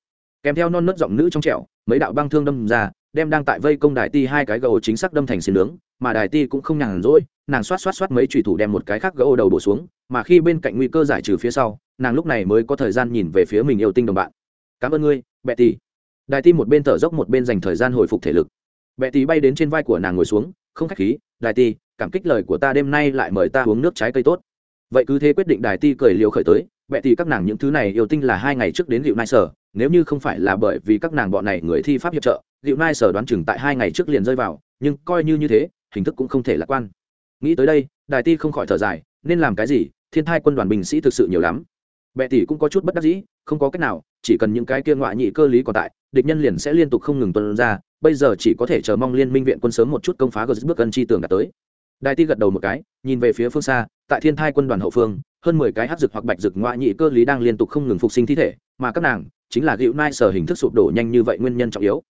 Kèm theo non nớt giọng nữ trong trẻo, mấy đạo băng thương đâm ra, đem đang tại vây công đài ti hai cái gấu chính xác đâm thành xin nướng, mà đài ti cũng không nhàn rỗi, nàng xoát xoát xoát mấy trùy thủ đem một cái khác gấu đầu đổ xuống, mà khi bên cạnh nguy cơ giải trừ phía sau, nàng lúc này mới có thời gian nhìn về phía mình yêu tinh đồng bạn. Cảm ơn ngươi, bệ tỷ đài ti một bên thở dốc một bên dành thời gian hồi phục thể lực. Bệ tỷ bay đến trên vai của nàng ngồi xuống, không khách khí, đài ti cảm kích lời của ta đêm nay lại mời ta uống nước trái cây tốt. Vậy cứ thế quyết định đài ti cười liều khởi tới, bệ tỷ các nàng những thứ này yêu tinh là hai ngày trước đến liệu nai sở, nếu như không phải là bởi vì các nàng bọn này người thi pháp hiệp trợ liệu nai sở đoán chừng tại hai ngày trước liền rơi vào, nhưng coi như như thế, hình thức cũng không thể lạc quan. Nghĩ tới đây, đài ti không khỏi thở dài, nên làm cái gì, thiên thai quân đoàn binh sĩ thực sự nhiều lắm. Bệ tỷ cũng có chút bất đắc dĩ, không có cách nào, chỉ cần những cái kia ngoại nhị cơ lý còn tại, địch nhân liền sẽ liên tục không ngừng tuân ra, bây giờ chỉ có thể chờ mong liên minh viện quân sớm một chút công phá gờ bước cân chi tường đã tới đại ti gật đầu một cái, nhìn về phía phương xa, tại thiên thai quân đoàn hậu phương, hơn mười cái hát rực hoặc bạch rực ngoại nhị cơ lý đang liên tục không ngừng phục sinh thi thể, mà các nàng chính là gịu nai sở hình thức sụp đổ nhanh như vậy nguyên nhân trọng yếu.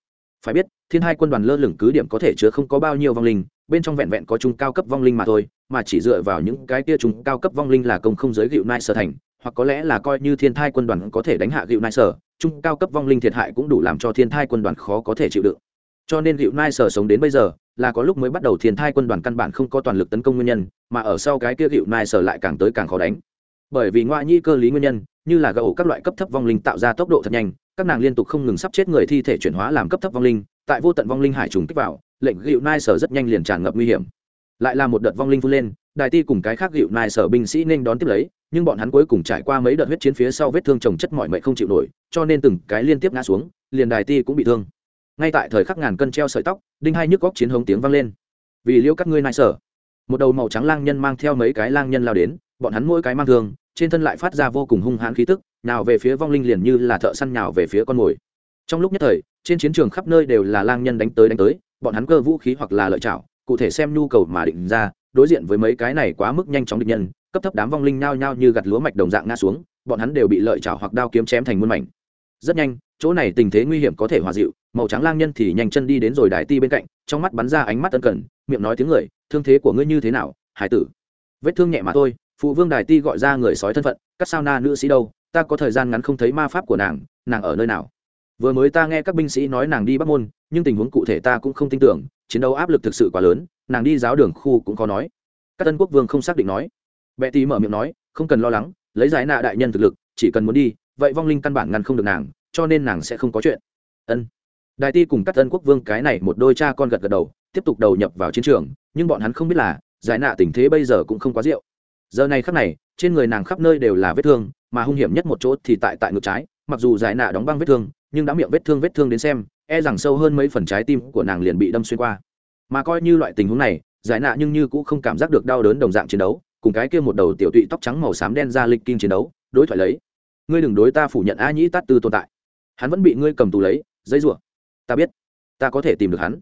Phải biết, thiên hai quân đoàn lơ lửng cứ điểm có thể chứa không có bao nhiêu vong linh, bên trong vẹn vẹn có trung cao cấp vong linh mà thôi, mà chỉ dựa vào những cái kia trung cao cấp vong linh là công không giới gịu nai sở thành, hoặc có lẽ là coi như thiên thai quân đoàn có thể đánh hạ gịu nai sở, trung cao cấp vong linh thiệt hại cũng đủ làm cho thiên thai quân đoàn khó có thể chịu đựng. Cho nên gịu nai sở sống đến bây giờ là có lúc mới bắt đầu thiên thai quân đoàn căn bản không có toàn lực tấn công nguyên nhân, mà ở sau cái kia hiệu nai sở lại càng tới càng khó đánh. Bởi vì ngoại nhi cơ lý nguyên nhân, như là gậu các loại cấp thấp vong linh tạo ra tốc độ thật nhanh, các nàng liên tục không ngừng sắp chết người thi thể chuyển hóa làm cấp thấp vong linh, tại vô tận vong linh hải trùng kích vào, lệnh hiệu nai sở rất nhanh liền tràn ngập nguy hiểm. Lại là một đợt vong linh phun lên, đại ti cùng cái khác hiệu nai sở binh sĩ nên đón tiếp lấy, nhưng bọn hắn cuối cùng trải qua mấy đợt huyết chiến phía sau vết thương trồng chất mọi mệnh không chịu nổi, cho nên từng cái liên tiếp ngã xuống, liền đại ti cũng bị thương ngay tại thời khắc ngàn cân treo sợi tóc, đinh hai nhức góc chiến hống tiếng vang lên. Vì liêu các ngươi nai sở. Một đầu màu trắng lang nhân mang theo mấy cái lang nhân lao đến, bọn hắn mỗi cái mang thương, trên thân lại phát ra vô cùng hung hãn khí tức, nào về phía vong linh liền như là thợ săn nhào về phía con mồi. Trong lúc nhất thời, trên chiến trường khắp nơi đều là lang nhân đánh tới đánh tới, bọn hắn cơ vũ khí hoặc là lợi chảo cụ thể xem nhu cầu mà định ra, đối diện với mấy cái này quá mức nhanh chóng địch nhân, cấp thấp đám vong linh nhao nhao như gặt lúa mạch đồng dạng ngã xuống, bọn hắn đều bị lợi chảo hoặc đao kiếm chém thành muôn mảnh. Rất nhanh chỗ này tình thế nguy hiểm có thể hòa dịu, màu trắng lang nhân thì nhanh chân đi đến rồi đại ti bên cạnh, trong mắt bắn ra ánh mắt tân cần, miệng nói tiếng người, thương thế của ngươi như thế nào, hải tử? Vết thương nhẹ mà thôi. Phụ vương đài ti gọi ra người sói thân phận, các sao na nữ sĩ đâu, ta có thời gian ngắn không thấy ma pháp của nàng nàng ở nơi nào? Vừa mới ta nghe các binh sĩ nói nàng đi bắc môn, nhưng tình huống cụ thể ta cũng không tin tưởng, chiến đấu áp lực thực sự quá lớn, nàng đi giáo đường khu cũng có nói. Các tân quốc vương không xác định nói. Bệ tì mở miệng nói, không cần lo lắng, lấy giải nạ đại nhân thực lực, chỉ cần muốn đi, vậy vong linh căn bản ngăn không được nàng cho nên nàng sẽ không có chuyện. Ân. Đại ti cùng các tân quốc vương cái này một đôi cha con gật gật đầu, tiếp tục đầu nhập vào chiến trường, nhưng bọn hắn không biết là, giải nạ tình thế bây giờ cũng không quá rượu. Giờ này khắc này, trên người nàng khắp nơi đều là vết thương, mà hung hiểm nhất một chỗ thì tại tại ngực trái, mặc dù giải nạ đóng băng vết thương, nhưng đã miệng vết thương vết thương đến xem e rằng sâu hơn mấy phần trái tim của nàng liền bị đâm xuyên qua. Mà coi như loại tình huống này, giải nạ nhưng như cũng không cảm giác được đau đớn đồng dạng chiến đấu, cùng cái kia một đầu tiểu tụy tóc trắng màu xám đen ra lịch kim chiến đấu, đối thoại lấy. Ngươi đừng đối ta phủ nhận a nhĩ tát tư tồn tại hắn vẫn bị ngươi cầm tù lấy, dây rủa. Ta biết. Ta có thể tìm được hắn.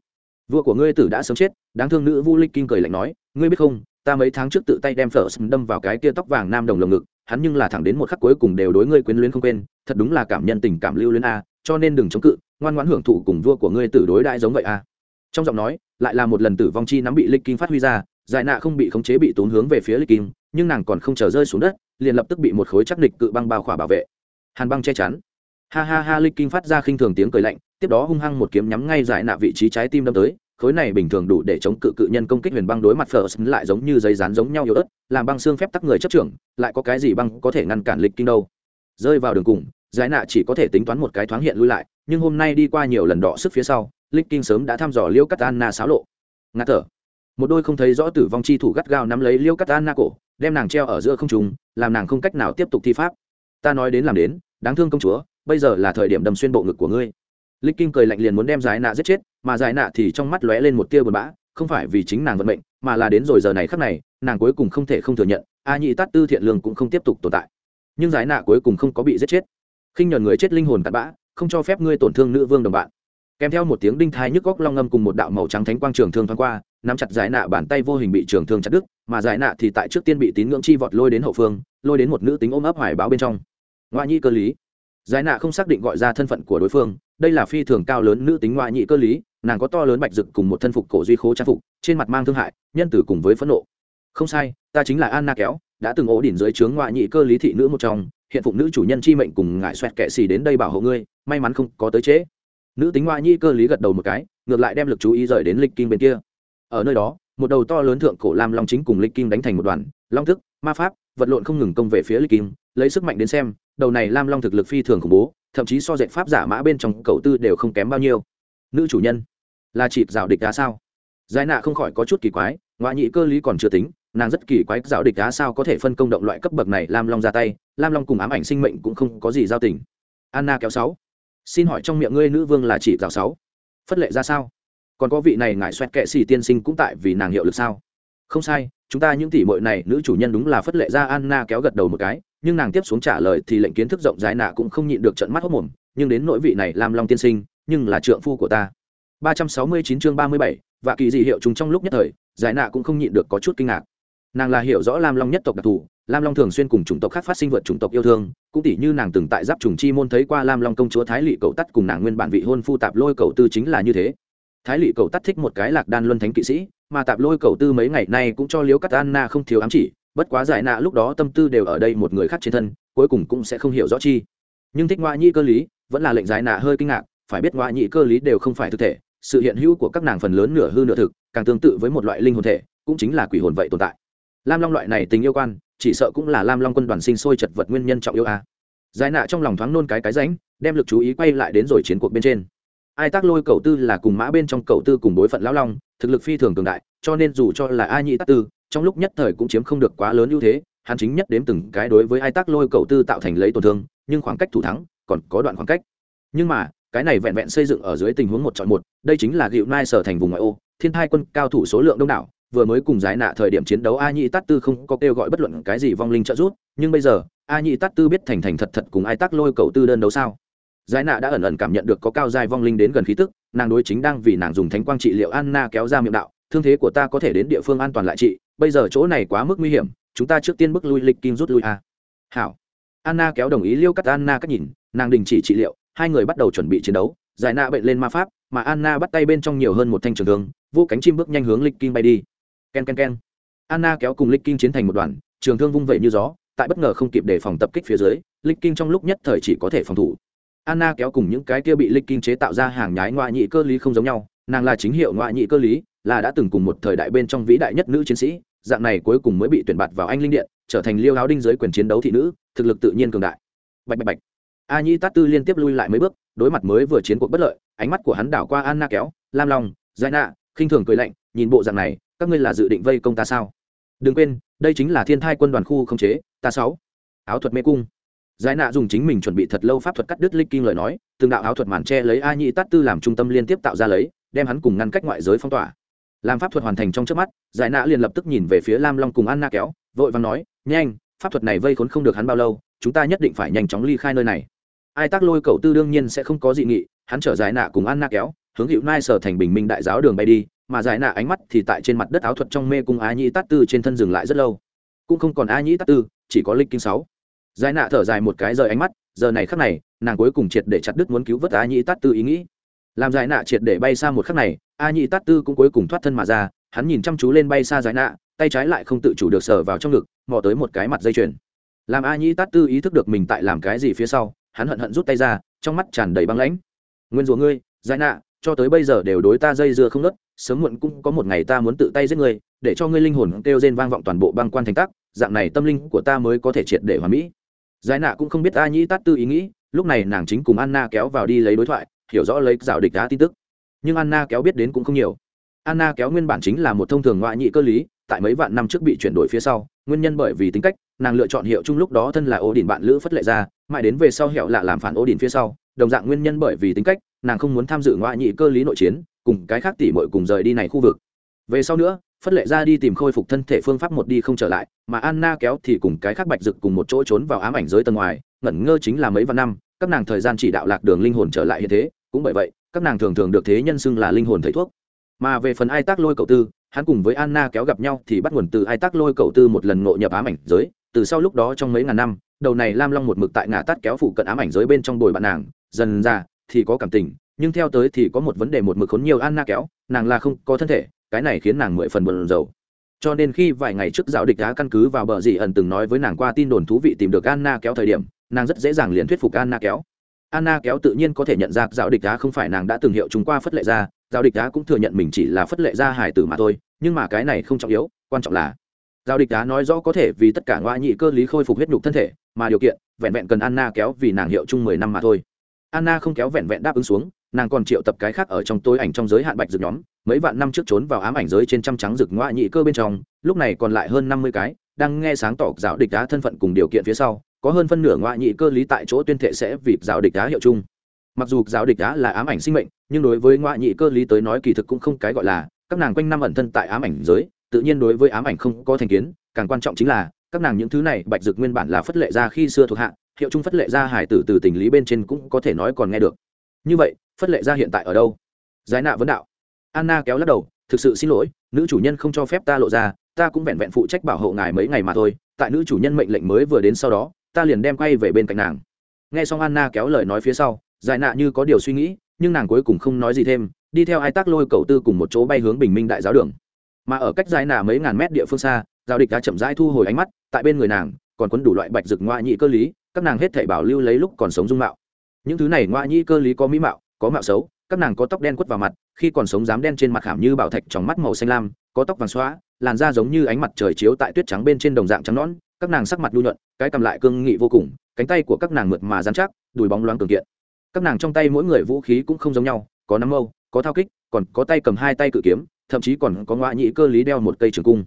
Vua của ngươi tử đã sớm chết, đáng thương nữ vu lịch kinh cười lạnh nói, ngươi biết không, ta mấy tháng trước tự tay đem phở đâm vào cái kia tóc vàng nam đồng lồng ngực, hắn nhưng là thẳng đến một khắc cuối cùng đều đối ngươi quyến luyến không quên, thật đúng là cảm nhận tình cảm lưu luyến a, cho nên đừng chống cự, ngoan ngoãn hưởng thụ cùng vua của ngươi tử đối đãi giống vậy a. trong giọng nói, lại là một lần tử vong chi nắm bị lịch kim phát huy ra, giải nạ không bị khống chế bị tốn hướng về phía lịch kim nhưng nàng còn không chờ rơi xuống đất, liền lập tức bị một khối chắc địch cự băng bao khỏa bảo vệ. Hàn băng che chắn ha ha ha lịch kinh phát ra khinh thường tiếng cười lạnh tiếp đó hung hăng một kiếm nhắm ngay giải nạ vị trí trái tim đâm tới khối này bình thường đủ để chống cự cự nhân công kích huyền băng đối mặt First lại giống như giấy dán giống nhau yếu ớt, làm băng xương phép tắc người chấp trưởng, lại có cái gì băng có thể ngăn cản lịch kinh đâu. Rơi vào đường cùng, giải nạ chỉ có thể tính toán một cái thoáng hiện lui lại, nhưng hôm nay đi qua nhiều lần đọ sức phía sau, lịch kinh sớm đã thăm dò Liêu cắt Anna xáo lộ. Ngạt thở. Một đôi không thấy rõ tử vong chi thủ gắt gao nắm lấy Liêu cắt Anna cổ, đem nàng treo ở giữa không trung, làm nàng không cách nào tiếp tục thi pháp. Ta nói đến làm đến, đáng thương công chúa, bây giờ là thời điểm đâm xuyên bộ ngực của ngươi. Lịch Kim cười lạnh liền muốn đem giải nạ giết chết, mà giải nạ thì trong mắt lóe lên một tia buồn bã, không phải vì chính nàng vận mệnh, mà là đến rồi giờ này khắc này, nàng cuối cùng không thể không thừa nhận, a nhị tát tư thiện lương cũng không tiếp tục tồn tại. Nhưng giải nạ cuối cùng không có bị giết chết. Khinh nhờn người chết linh hồn tạt bã, không cho phép ngươi tổn thương nữ vương đồng bạn. Kèm theo một tiếng đinh thai nhức góc long ngâm cùng một đạo màu trắng thánh quang trường thương thoáng qua, nắm chặt giải nạ bàn tay vô hình bị trường thương chặt đứt, mà giải nạ thì tại trước tiên bị tín ngưỡng chi vọt lôi đến hậu phương, lôi đến một nữ tính ôm ấp hoài báo bên trong. Ngoại nhi cơ lý giải nạ không xác định gọi ra thân phận của đối phương, đây là phi thường cao lớn nữ tính ngoại nhị cơ lý, nàng có to lớn bạch rực cùng một thân phục cổ duy khố trang phục, trên mặt mang thương hại, nhân tử cùng với phẫn nộ. Không sai, ta chính là anna kéo, đã từng ổ đỉnh dưới trướng ngoại nhị cơ lý thị nữ một trong, hiện phục nữ chủ nhân chi mệnh cùng ngại xoẹt kệ xì đến đây bảo hộ ngươi, may mắn không có tới trễ. Nữ tính ngoại nhị cơ lý gật đầu một cái, ngược lại đem lực chú ý rời đến lịch kinh bên kia. Ở nơi đó, một đầu to lớn thượng cổ lam long chính cùng lịch kinh đánh thành một đoàn, long thức ma pháp, vật lộn không ngừng công về phía lịch kim, lấy sức mạnh đến xem, đầu này lam long thực lực phi thường khủng bố, thậm chí so dạy pháp giả mã bên trong cầu tư đều không kém bao nhiêu. Nữ chủ nhân, là chịp rào địch đá sao? Giải nạ không khỏi có chút kỳ quái, ngoại nhị cơ lý còn chưa tính, nàng rất kỳ quái rào địch đá sao có thể phân công động loại cấp bậc này lam long ra tay, lam long cùng ám ảnh sinh mệnh cũng không có gì giao tình. Anna kéo sáu. Xin hỏi trong miệng ngươi nữ vương là chị rào sáu? Phất lệ ra sao? Còn có vị này ngại xoẹt kệ xì tiên sinh cũng tại vì nàng hiệu lực sao? Không sai chúng ta những tỷ muội này nữ chủ nhân đúng là phất lệ ra anna kéo gật đầu một cái nhưng nàng tiếp xuống trả lời thì lệnh kiến thức rộng rãi nạ cũng không nhịn được trận mắt hốc mồm nhưng đến nội vị này làm long tiên sinh nhưng là trượng phu của ta. 369 chương 37, và kỳ dị hiệu chúng trong lúc nhất thời giải nạ cũng không nhịn được có chút kinh ngạc. Nàng là hiểu rõ lam long nhất tộc đặc thù lam long thường xuyên cùng chủng tộc khác phát sinh vượt chủng tộc yêu thương cũng tỷ như nàng từng tại giáp trùng chi môn thấy qua lam long công chúa thái lị cầu tắt cùng nàng nguyên bản vị hôn phu tạp lôi cầu tư chính là như thế thái lỵ cầu tắt thích một cái lạc đan luân thánh kỵ sĩ, mà tạp lôi cầu tư mấy ngày nay cũng cho liếu cắt anna không thiếu ám chỉ, bất quá giải nạ lúc đó tâm tư đều ở đây một người khác trên thân, cuối cùng cũng sẽ không hiểu rõ chi. Nhưng thích ngoại nhị cơ lý, vẫn là lệnh giải nạ hơi kinh ngạc, phải biết ngoại nhị cơ lý đều không phải thực thể, sự hiện hữu của các nàng phần lớn nửa hư nửa thực, càng tương tự với một loại linh hồn thể, cũng chính là quỷ hồn vậy tồn tại. Lam long loại này tình yêu quan, chỉ sợ cũng là lam long quân đoàn sinh sôi chật vật nguyên nhân trọng yêu a. Giải nạ trong lòng thoáng nôn cái cái ránh đem lực chú ý quay lại đến rồi chiến cuộc bên trên ai tác lôi cầu tư là cùng mã bên trong cầu tư cùng bối phận lão long, thực lực phi thường cường đại, cho nên dù cho là ai nhị tác tư, trong lúc nhất thời cũng chiếm không được quá lớn ưu thế, hắn chính nhất đếm từng cái đối với ai tác lôi cầu tư tạo thành lấy tổn thương, nhưng khoảng cách thủ thắng còn có đoạn khoảng cách. Nhưng mà, cái này vẹn vẹn xây dựng ở dưới tình huống một chọn một, đây chính là gịu nai sở thành vùng ngoại ô, thiên thai quân cao thủ số lượng đông đảo, vừa mới cùng giải nạ thời điểm chiến đấu a nhị tát tư không có kêu gọi bất luận cái gì vong linh trợ giúp, nhưng bây giờ, a nhị tát tư biết thành thành thật thật cùng ai tác lôi cầu tư đơn đấu sao? Giải nạ đã ẩn ẩn cảm nhận được có cao dài vong linh đến gần khí tức, nàng đối chính đang vì nàng dùng thánh quang trị liệu anna kéo ra miệng đạo, thương thế của ta có thể đến địa phương an toàn lại chị. bây giờ chỗ này quá mức nguy hiểm, chúng ta trước tiên bước lui lịch kim rút lui a. Hảo. Anna kéo đồng ý liêu cắt anna cách nhìn, nàng đình chỉ trị liệu, hai người bắt đầu chuẩn bị chiến đấu, giải nạ bệnh lên ma pháp, mà anna bắt tay bên trong nhiều hơn một thanh trường thương, vô cánh chim bước nhanh hướng lịch kim bay đi. Ken ken ken. Anna kéo cùng lịch kim chiến thành một đoàn, trường thương vung vẩy như gió, tại bất ngờ không kịp để phòng tập kích phía dưới, lịch kim trong lúc nhất thời chỉ có thể phòng thủ anna kéo cùng những cái kia bị lịch kinh chế tạo ra hàng nhái ngoại nhị cơ lý không giống nhau, nàng là chính hiệu ngoại nhị cơ lý, là đã từng cùng một thời đại bên trong vĩ đại nhất nữ chiến sĩ, dạng này cuối cùng mới bị tuyển bạt vào anh linh điện, trở thành liêu áo đinh giới quyền chiến đấu thị nữ, thực lực tự nhiên cường đại. Bạch bạch bạch. A nhĩ tát tư liên tiếp lui lại mấy bước, đối mặt mới vừa chiến cuộc bất lợi, ánh mắt của hắn đảo qua anna kéo, lam long giải nạ, khinh thường cười lạnh, nhìn bộ dạng này, các ngươi là dự định vây công ta sao? Đừng quên, đây chính là thiên thai quân đoàn khu không chế, ta sáu. Áo thuật mê cung giải nạ dùng chính mình chuẩn bị thật lâu pháp thuật cắt đứt linh kinh lời nói, từng đạo áo thuật màn tre lấy a nhĩ tát tư làm trung tâm liên tiếp tạo ra lấy, đem hắn cùng ngăn cách ngoại giới phong tỏa. Làm pháp thuật hoàn thành trong trước mắt, giải nạ liền lập tức nhìn về phía lam long cùng anna kéo, vội vàng nói, nhanh, pháp thuật này vây khốn không được hắn bao lâu, chúng ta nhất định phải nhanh chóng ly khai nơi này. Ai tác lôi cậu tư đương nhiên sẽ không có dị nghị, hắn trở giải nạ cùng anna kéo, hướng hiệu nai sở thành bình minh đại giáo đường bay đi, mà giải nạ ánh mắt thì tại trên mặt đất áo thuật trong mê cung a nhĩ tát tư trên thân dừng lại rất lâu. Cũng không còn a nhĩ tát tư, chỉ có lịch kinh sáu giải nạ thở dài một cái rời ánh mắt giờ này khắc này nàng cuối cùng triệt để chặt đứt muốn cứu vớt a nhĩ tát tư ý nghĩ. Làm giải nạ triệt để bay xa một khắc này a nhĩ tát tư cũng cuối cùng thoát thân mà ra hắn nhìn chăm chú lên bay xa giải nạ tay trái lại không tự chủ được sờ vào trong ngực mò tới một cái mặt dây chuyền. Làm a nhĩ tát tư ý thức được mình tại làm cái gì phía sau hắn hận hận rút tay ra trong mắt tràn đầy băng lãnh. Nguyên rủa ngươi giải nạ cho tới bây giờ đều đối ta dây dưa không nớt sớm muộn cũng có một ngày ta muốn tự tay giết ngươi để cho ngươi linh hồn kêu rên vang vọng toàn bộ băng quan thành tắc, dạng này tâm linh của ta mới có thể triệt để hoàn mỹ giải nạ cũng không biết a nhĩ tát tư ý nghĩ, lúc này nàng chính cùng anna kéo vào đi lấy đối thoại, hiểu rõ lấy rào địch đá tin tức. Nhưng anna kéo biết đến cũng không nhiều. Anna kéo nguyên bản chính là một thông thường ngoại nhị cơ lý, tại mấy vạn năm trước bị chuyển đổi phía sau, nguyên nhân bởi vì tính cách, nàng lựa chọn hiệu chung lúc đó thân là ô đình bạn lữ phất lệ ra, mãi đến về sau hiệu lạ làm phản ô đình phía sau, đồng dạng nguyên nhân bởi vì tính cách, nàng không muốn tham dự ngoại nhị cơ lý nội chiến, cùng cái khác tỉ mội cùng rời đi này khu vực. Về sau nữa phất lệ ra đi tìm khôi phục thân thể phương pháp một đi không trở lại, mà anna kéo thì cùng cái khác bạch rực cùng một chỗ trốn vào ám ảnh giới tầng ngoài, ngẩn ngơ chính là mấy vạn năm, các nàng thời gian chỉ đạo lạc đường linh hồn trở lại hiện thế, cũng bởi vậy, các nàng thường thường được thế nhân xưng là linh hồn thầy thuốc. Mà về phần ai tác lôi cậu tư, hắn cùng với anna kéo gặp nhau thì bắt nguồn từ ai tác lôi cậu tư một lần ngộ nhập ám ảnh giới, từ sau lúc đó trong mấy ngàn năm, đầu này lam long một mực tại ngã tắt kéo phụ cận ám ảnh giới bên trong đồi bạn nàng, dần ra thì có cảm tình, nhưng theo tới thì có một vấn đề một mực khốn nhiều anna kéo, nàng là không có thân thể cái này khiến nàng mười phần bận rầu. Cho nên khi vài ngày trước giáo địch đã căn cứ vào bờ gì ẩn từng nói với nàng qua tin đồn thú vị tìm được anna kéo thời điểm, nàng rất dễ dàng liền thuyết phục anna kéo. Anna kéo tự nhiên có thể nhận ra giáo địch đá không phải nàng đã từng hiệu chúng qua phất lệ ra giáo địch đá cũng thừa nhận mình chỉ là phất lệ ra hải tử mà thôi, nhưng mà cái này không trọng yếu, quan trọng là giáo địch đá nói rõ có thể vì tất cả ngoại nhị cơ lý khôi phục huyết nhục thân thể, mà điều kiện vẹn vẹn cần anna kéo vì nàng hiệu chung mười năm mà thôi. Anna không kéo vẹn vẹn đáp ứng xuống nàng còn triệu tập cái khác ở trong tối ảnh trong giới hạn bạch dược nhóm, mấy vạn năm trước trốn vào ám ảnh giới trên trăm trắng rực ngoại nhị cơ bên trong, lúc này còn lại hơn năm mươi cái, đang nghe sáng tỏ giáo địch đá thân phận cùng điều kiện phía sau, có hơn phân nửa ngoại nhị cơ lý tại chỗ tuyên thệ sẽ vì giáo địch đá hiệu chung. Mặc dù giáo địch đá là ám ảnh sinh mệnh, nhưng đối với ngoại nhị cơ lý tới nói kỳ thực cũng không cái gọi là, các nàng quanh năm ẩn thân tại ám ảnh giới, tự nhiên đối với ám ảnh không có thành kiến, càng quan trọng chính là, các nàng những thứ này bạch dược nguyên bản là phất lệ ra khi xưa thuộc hạ, hiệu chung phất lệ ra hải tử từ tình lý bên trên cũng có thể nói còn nghe được như vậy, phất lệ ra hiện tại ở đâu? Giải nạ vấn đạo. Anna kéo lắc đầu, thực sự xin lỗi, nữ chủ nhân không cho phép ta lộ ra, ta cũng vẹn vẹn phụ trách bảo hộ ngài mấy ngày mà thôi, tại nữ chủ nhân mệnh lệnh mới vừa đến sau đó, ta liền đem quay về bên cạnh nàng. Nghe xong anna kéo lời nói phía sau, giải nạ như có điều suy nghĩ, nhưng nàng cuối cùng không nói gì thêm, đi theo ai tác lôi cầu tư cùng một chỗ bay hướng bình minh đại giáo đường. Mà ở cách giải nạ mấy ngàn mét địa phương xa giao địch đã chậm rãi thu hồi ánh mắt, tại bên người nàng, còn quấn đủ loại bạch rực ngoại nhị cơ lý, các nàng hết thảy bảo lưu lấy lúc còn sống dung mạo những thứ này ngoại nhi cơ lý có mỹ mạo, có mạo xấu, các nàng có tóc đen quất vào mặt, khi còn sống dám đen trên mặt khảm như bảo thạch trong mắt màu xanh lam, có tóc vàng xóa, làn da giống như ánh mặt trời chiếu tại tuyết trắng bên trên đồng dạng trắng nõn, các nàng sắc mặt lưu nhuận, cái cầm lại cương nghị vô cùng, cánh tay của các nàng mượt mà dán chắc, đùi bóng loáng cường kiện. Các nàng trong tay mỗi người vũ khí cũng không giống nhau, có nắm mâu, có thao kích, còn có tay cầm hai tay cự kiếm, thậm chí còn có ngoại nhị cơ lý đeo một cây trường cung.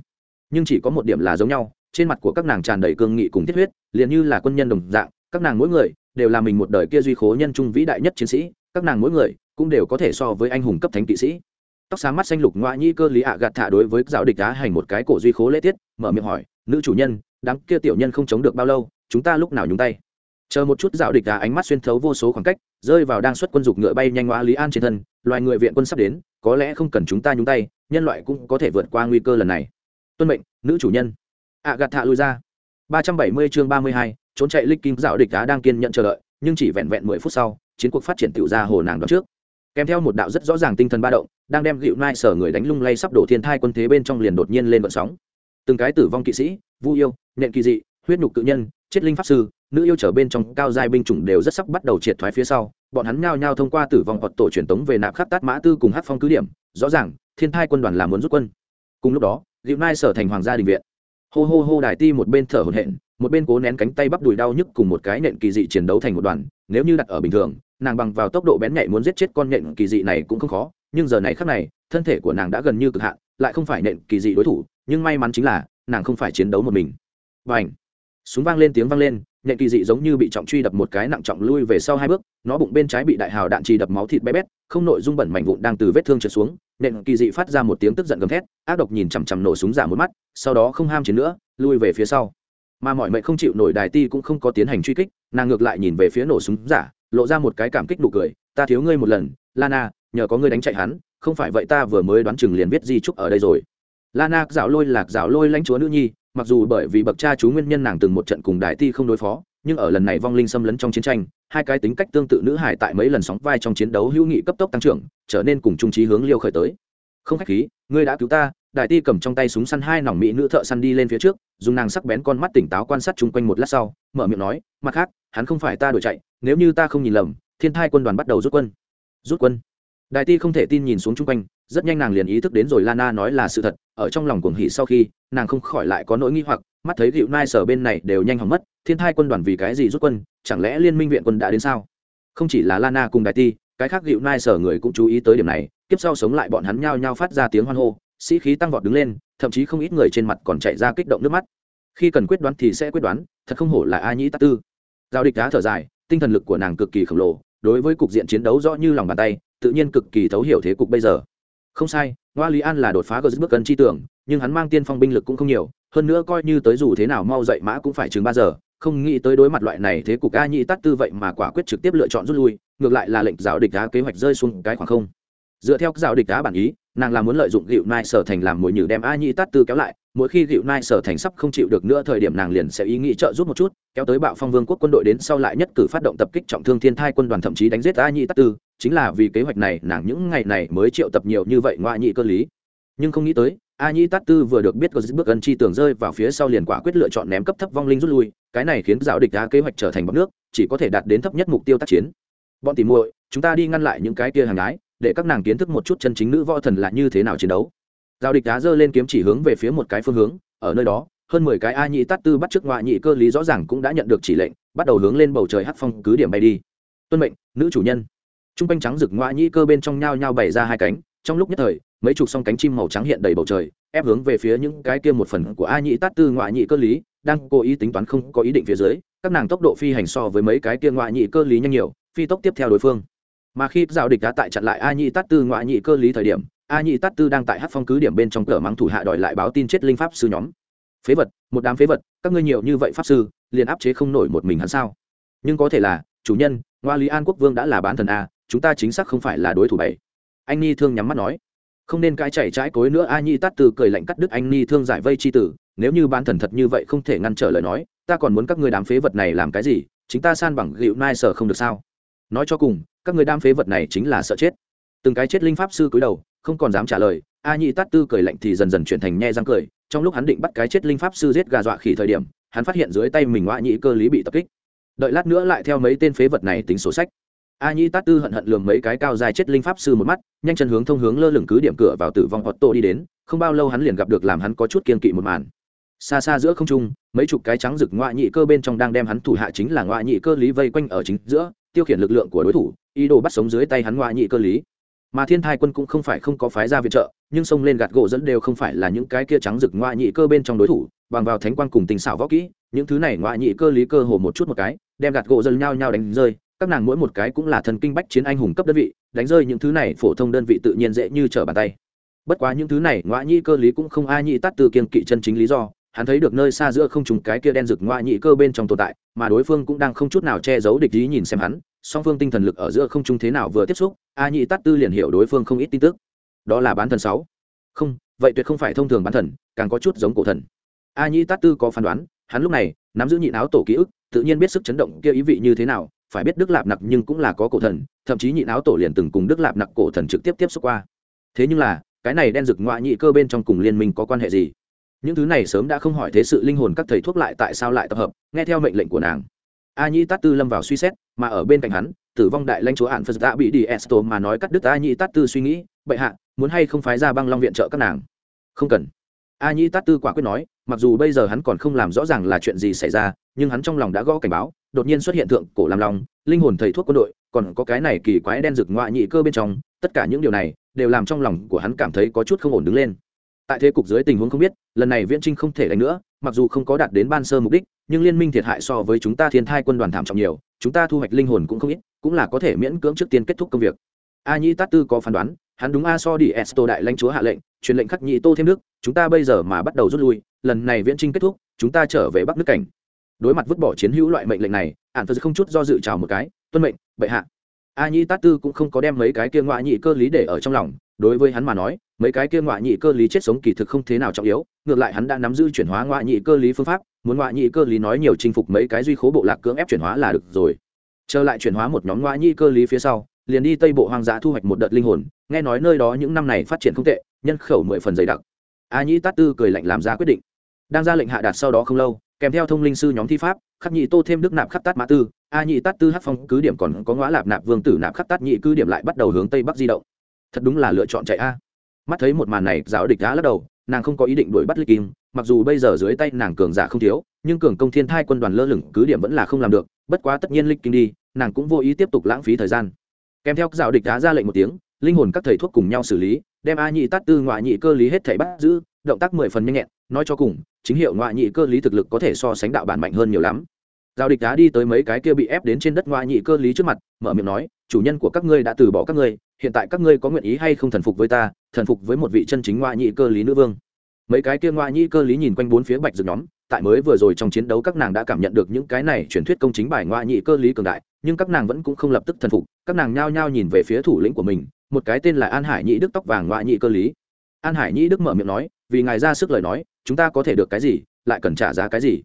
Nhưng chỉ có một điểm là giống nhau, trên mặt của các nàng tràn đầy cương nghị cùng thiết huyết, liền như là quân nhân đồng dạng các nàng mỗi người đều là mình một đời kia duy khố nhân trung vĩ đại nhất chiến sĩ, các nàng mỗi người cũng đều có thể so với anh hùng cấp thánh kỵ sĩ. Tóc sáng mắt xanh lục ngoại nhi cơ lý ạ gạt thả đối với giáo địch đá hành một cái cổ duy khố lễ tiết, mở miệng hỏi, nữ chủ nhân, đám kia tiểu nhân không chống được bao lâu, chúng ta lúc nào nhúng tay? Chờ một chút dạo địch đá ánh mắt xuyên thấu vô số khoảng cách, rơi vào đang xuất quân dục ngựa bay nhanh hóa lý an trên thân, loài người viện quân sắp đến, có lẽ không cần chúng ta nhúng tay, nhân loại cũng có thể vượt qua nguy cơ lần này. Tuân mệnh, nữ chủ nhân. Ạ gạt thạ lui ra. Ba trăm bảy mươi chương ba mươi hai trốn chạy lịch kim dạo địch đá đang kiên nhận chờ đợi, nhưng chỉ vẹn vẹn mười phút sau, chiến cuộc phát triển tiểu ra hồ nàng đó trước. Kèm theo một đạo rất rõ ràng tinh thần ba động, đang đem gịu nai sở người đánh lung lay sắp đổ thiên thai quân thế bên trong liền đột nhiên lên vận sóng. Từng cái tử vong kỵ sĩ, vu yêu, nện kỳ dị, huyết nhục cự nhân, chết linh pháp sư, nữ yêu trở bên trong cao giai binh chủng đều rất sắp bắt đầu triệt thoái phía sau, bọn hắn nhao nhao thông qua tử vong hoặc tổ truyền tống về nạp khắc tát mã tư cùng hát phong cứ điểm, rõ ràng, thiên thai quân đoàn là muốn rút quân. Cùng lúc đó, gịu nai sở thành hoàng gia đình viện. Hô hô hô đài ti một bên thở hổn hển một bên cố nén cánh tay bắp đùi đau nhức cùng một cái nện kỳ dị chiến đấu thành một đoàn, nếu như đặt ở bình thường, nàng bằng vào tốc độ bén nhạy muốn giết chết con nện kỳ dị này cũng không khó, nhưng giờ này khác này, thân thể của nàng đã gần như cực hạn, lại không phải nện kỳ dị đối thủ, nhưng may mắn chính là, nàng không phải chiến đấu một mình. Và ảnh súng vang lên, tiếng vang lên, nện kỳ dị giống như bị trọng truy đập một cái nặng trọng lui về sau hai bước, nó bụng bên trái bị đại hào đạn trì đập máu thịt bé bét, không nội dung bẩn mảnh vụn đang từ vết thương trượt xuống, nện kỳ dị phát ra một tiếng tức giận gầm thét, ác độc nhìn chằm chằm nổ súng giả một mắt, sau đó không ham chiến nữa, lui về phía sau mà mọi mệnh không chịu nổi đài ti cũng không có tiến hành truy kích, nàng ngược lại nhìn về phía nổ súng giả, lộ ra một cái cảm kích nụ cười, ta thiếu ngươi một lần, lana, nhờ có ngươi đánh chạy hắn, không phải vậy ta vừa mới đoán chừng liền viết di trúc ở đây rồi. Lana dạo lôi lạc dạo lôi lãnh chúa nữ nhi, mặc dù bởi vì bậc cha chú nguyên nhân nàng từng một trận cùng đại ti không đối phó, nhưng ở lần này vong linh xâm lấn trong chiến tranh, hai cái tính cách tương tự nữ hải tại mấy lần sóng vai trong chiến đấu hữu nghị cấp tốc tăng trưởng, trở nên cùng trung trí hướng liêu khởi tới. Không khách khí, ngươi đã cứu ta. Đại ti cầm trong tay súng săn hai nòng mỹ nữ thợ săn đi lên phía trước dùng nàng sắc bén con mắt tỉnh táo quan sát chung quanh một lát sau, mở miệng nói, mặt khác, hắn không phải ta đuổi chạy, nếu như ta không nhìn lầm, thiên thai quân đoàn bắt đầu rút quân. Rút quân? Đại ti không thể tin nhìn xuống chung quanh, rất nhanh nàng liền ý thức đến rồi lana nói là sự thật, ở trong lòng cuồng hỉ sau khi, nàng không khỏi lại có nỗi nghi hoặc, mắt thấy dịu nai sở bên này đều nhanh hỏng mất, thiên thai quân đoàn vì cái gì rút quân, chẳng lẽ liên minh viện quân đã đến sao? Không chỉ là lana cùng đại ti, cái khác dịu nai sở người cũng chú ý tới điểm này, tiếp sau sống lại bọn hắn nhao nhao phát ra tiếng hoan hô, sĩ khí tăng vọt đứng lên thậm chí không ít người trên mặt còn chạy ra kích động nước mắt. Khi cần quyết đoán thì sẽ quyết đoán, thật không hổ là a nhĩ tắc tư. Giao địch đá thở dài, tinh thần lực của nàng cực kỳ khổng lồ, đối với cục diện chiến đấu rõ như lòng bàn tay, tự nhiên cực kỳ thấu hiểu thế cục bây giờ. Không sai ngoa lý an là đột phá gờ bước cân chi tưởng, nhưng hắn mang tiên phong binh lực cũng không nhiều, hơn nữa coi như tới dù thế nào mau dậy mã cũng phải chừng ba giờ, không nghĩ tới đối mặt loại này thế cục a nhĩ Tát tư vậy mà quả quyết trực tiếp lựa chọn rút lui, ngược lại là lệnh giáo địch đá kế hoạch rơi xuống cái khoảng không. Dựa theo giáo địch đá bản ý nàng là muốn lợi dụng gịu nai sở thành làm mồi nhử đem a nhĩ tát tư kéo lại, mỗi khi gịu nai sở thành sắp không chịu được nữa thời điểm nàng liền sẽ ý nghĩ trợ giúp một chút, kéo tới bạo phong vương quốc quân đội đến sau lại nhất cử phát động tập kích trọng thương thiên thai quân đoàn thậm chí đánh giết a nhĩ tát tư, chính là vì kế hoạch này nàng những ngày này mới triệu tập nhiều như vậy ngoại nhị cơ lý. Nhưng không nghĩ tới, a nhĩ tát tư vừa được biết có bước gần chi tường rơi vào phía sau liền quả quyết lựa chọn ném cấp thấp vong linh rút lui, cái này khiến giáo địch đã kế hoạch trở thành bọc nước, chỉ có thể đạt đến thấp nhất mục tiêu tác chiến. Bọn tìm muội, chúng ta đi ngăn lại những cái kia hàng gái để các nàng kiến thức một chút chân chính nữ võ thần là như thế nào chiến đấu. Giao địch đá giơ lên kiếm chỉ hướng về phía một cái phương hướng, ở nơi đó, hơn mười cái a nhị tát tư bắt trước ngoại nhị cơ lý rõ ràng cũng đã nhận được chỉ lệnh, bắt đầu hướng lên bầu trời hát phong cứ điểm bay đi. Tuân mệnh, nữ chủ nhân. T r u n g quanh trắng rực ngoại nhị cơ bên trong nhao nhao bày ra hai cánh, trong lúc nhất thời, mấy chục song cánh chim màu trắng hiện đầy bầu trời, ép hướng về phía những cái kia một phần của a nhị tát tư ngoại nhị cơ lý, đang cố ý tính toán không có ý định phía dưới, các nàng tốc độ phi hành so với mấy cái kia ngoại nhị cơ lý nhanh nhiều, phi tốc tiếp theo đối phương mà khi giao địch đã tại chặn lại a nhị tát tư ngoại nhị cơ lý thời điểm, a nhị tát tư đang tại hát phong cứ điểm bên trong cửa mắng thủ hạ đòi lại báo tin chết linh pháp sư nhóm. Phế vật, một đám phế vật, các ngươi nhiều như vậy pháp sư, liền áp chế không nổi một mình hắn sao? Nhưng có thể là, chủ nhân, ngoa lý an quốc vương đã là bán thần a, chúng ta chính xác không phải là đối thủ bảy anh ni thương nhắm mắt nói. Không nên cãi chảy trái cối nữa, a nhị tát tư cười lạnh cắt đứt anh ni thương giải vây chi tử, nếu như bán thần thật như vậy không thể ngăn trở lời nói, ta còn muốn các ngươi đám phế vật này làm cái gì, chính ta san bằng gịu nai sở không được sao? Nói cho cùng các người đam phế vật này chính là sợ chết. Từng cái chết linh pháp sư cúi đầu, không còn dám trả lời. A nhị tát tư cười lạnh thì dần dần chuyển thành nhe răng cười. Trong lúc hắn định bắt cái chết linh pháp sư giết gà dọa khỉ thời điểm, hắn phát hiện dưới tay mình ngoại nhị cơ lý bị tập kích. Đợi lát nữa lại theo mấy tên phế vật này tính sổ sách. A nhị tát tư hận hận lường mấy cái cao dài chết linh pháp sư một mắt, nhanh chân hướng thông hướng lơ lửng cứ điểm cửa vào tử vong otto đi đến. Không bao lâu hắn liền gặp được làm hắn có chút kiên kỵ một màn. Xa xa giữa không trung, mấy chục cái trắng rực ngoại nhị cơ bên trong đang đem hắn thủ hạ chính là ngoại nhị cơ lý vây quanh ở chính giữa, tiêu khiển lực lượng của đối thủ ý đồ bắt sống dưới tay hắn ngoại nhị cơ lý. Mà thiên thai quân cũng không phải không có phái ra viện trợ, nhưng xông lên gạt gỗ dẫn đều không phải là những cái kia trắng rực ngoại nhị cơ bên trong đối thủ, bằng vào thánh quang cùng tình xảo võ kỹ, những thứ này ngoại nhị cơ lý cơ hồ một chút một cái, đem gạt gỗ dân nhau nhau đánh rơi, các nàng mỗi một cái cũng là thần kinh bách chiến anh hùng cấp đơn vị, đánh rơi những thứ này phổ thông đơn vị tự nhiên dễ như trở bàn tay. Bất quá những thứ này ngoại nhị cơ lý cũng không ai nhị tắt từ kiên kỵ chân chính lý do, hắn thấy được nơi xa giữa không trùng cái kia đen rực ngoại nhị cơ bên trong tồn tại, mà đối phương cũng đang không chút nào che giấu địch ý nhìn xem hắn song phương tinh thần lực ở giữa không trung thế nào vừa tiếp xúc, a nhị tát tư liền hiểu đối phương không ít tin tức. Đó là bán thần sáu. Không, vậy tuyệt không phải thông thường bán thần, càng có chút giống cổ thần. A nhị tát tư có phán đoán, hắn lúc này nắm giữ nhị áo tổ ký ức, tự nhiên biết sức chấn động kia ý vị như thế nào, phải biết đức lạp nặc nhưng cũng là có cổ thần, thậm chí nhị áo tổ liền từng cùng đức lạp nặc cổ thần trực tiếp tiếp xúc qua. Thế nhưng là, cái này đen rực ngoại nhị cơ bên trong cùng liên minh có quan hệ gì? Những thứ này sớm đã không hỏi thế sự linh hồn các thầy thuốc lại tại sao lại tập hợp, nghe theo mệnh lệnh của nàng a nhĩ tát tư lâm vào suy xét, mà ở bên cạnh hắn, tử vong đại lãnh chúa hạn phật đã bị đi esto mà nói cắt đứt a nhĩ tát tư suy nghĩ, bệ hạ, muốn hay không phái ra băng long viện trợ các nàng? Không cần. A nhĩ tát tư quả quyết nói, mặc dù bây giờ hắn còn không làm rõ ràng là chuyện gì xảy ra, nhưng hắn trong lòng đã gõ cảnh báo, đột nhiên xuất hiện thượng cổ làm lòng linh hồn thầy thuốc quân đội, còn có cái này kỳ quái đen rực ngoại nhị cơ bên trong, tất cả những điều này đều làm trong lòng của hắn cảm thấy có chút không ổn đứng lên. Tại thế cục dưới tình huống không biết, lần này viễn trinh không thể đánh nữa mặc dù không có đạt đến ban sơ mục đích, nhưng liên minh thiệt hại so với chúng ta thiên thai quân đoàn thảm trọng nhiều, chúng ta thu hoạch linh hồn cũng không ít, cũng là có thể miễn cưỡng trước tiên kết thúc công việc. A nhĩ tát tư có phán đoán, hắn đúng a so đi esto đại lãnh chúa hạ lệnh, truyền lệnh khắc nhị tô thêm nước, chúng ta bây giờ mà bắt đầu rút lui, lần này viễn trinh kết thúc, chúng ta trở về bắc nước cảnh. Đối mặt vứt bỏ chiến hữu loại mệnh lệnh này ạn phật không chút do dự chào một cái, tuân mệnh, bệ hạ. A nhĩ tát tư cũng không có đem mấy cái kia ngoại nhị cơ lý để ở trong lòng đối với hắn mà nói, mấy cái kia ngoại nhị cơ lý chết sống kỳ thực không thế nào trọng yếu, ngược lại hắn đã nắm giữ chuyển hóa ngoại nhị cơ lý phương pháp, muốn ngoại nhị cơ lý nói nhiều chinh phục mấy cái duy khố bộ lạc cưỡng ép chuyển hóa là được rồi. Trở lại chuyển hóa một nhóm ngoại nhị cơ lý phía sau, liền đi tây bộ hoang dã thu hoạch một đợt linh hồn, nghe nói nơi đó những năm này phát triển không tệ, nhân khẩu mười phần dày đặc. A nhĩ tát tư cười lạnh làm ra quyết định. Đang ra lệnh hạ đạt sau đó không lâu, kèm theo thông linh sư nhóm thi pháp, khắc nhị tô thêm đức nạp khắc tát mã tư, a nhị tát tư hát phong cứ điểm còn có ngõ lạp nạp vương tử nạp khắc tát nhị cứ điểm lại bắt đầu hướng tây bắc di động thật đúng là lựa chọn chạy a. Mắt thấy một màn này, giáo địch đã lắc đầu, nàng không có ý định đuổi bắt lịch kim, mặc dù bây giờ dưới tay nàng cường giả không thiếu, nhưng cường công thiên thai quân đoàn lơ lửng cứ điểm vẫn là không làm được, bất quá tất nhiên lịch kim đi, nàng cũng vô ý tiếp tục lãng phí thời gian. Kèm theo giáo địch đã ra lệnh một tiếng, linh hồn các thầy thuốc cùng nhau xử lý, đem a nhị tát tư ngoại nhị cơ lý hết thảy bắt giữ, động tác mười phần nhanh nhẹn, nói cho cùng, chính hiệu ngoại nhị cơ lý thực lực có thể so sánh đạo bản mạnh hơn nhiều lắm giao địch đá đi tới mấy cái kia bị ép đến trên đất ngoại nhị cơ lý trước mặt, mở miệng nói, chủ nhân của các ngươi đã từ bỏ các ngươi, hiện tại các ngươi có nguyện ý hay không thần phục với ta, thần phục với một vị chân chính ngoại nhị cơ lý nữ vương? Mấy cái kia ngoại nhị cơ lý nhìn quanh bốn phía bạch rực nhóm, tại mới vừa rồi trong chiến đấu các nàng đã cảm nhận được những cái này truyền thuyết công chính bài ngoại nhị cơ lý cường đại, nhưng các nàng vẫn cũng không lập tức thần phục, các nàng nhao nhao nhìn về phía thủ lĩnh của mình, một cái tên là an hải nhị đức tóc vàng ngoại nhị cơ lý. An hải nhị đức mở miệng nói, vì ngài ra sức lời nói, chúng ta có thể được cái gì, lại cần trả giá cái gì?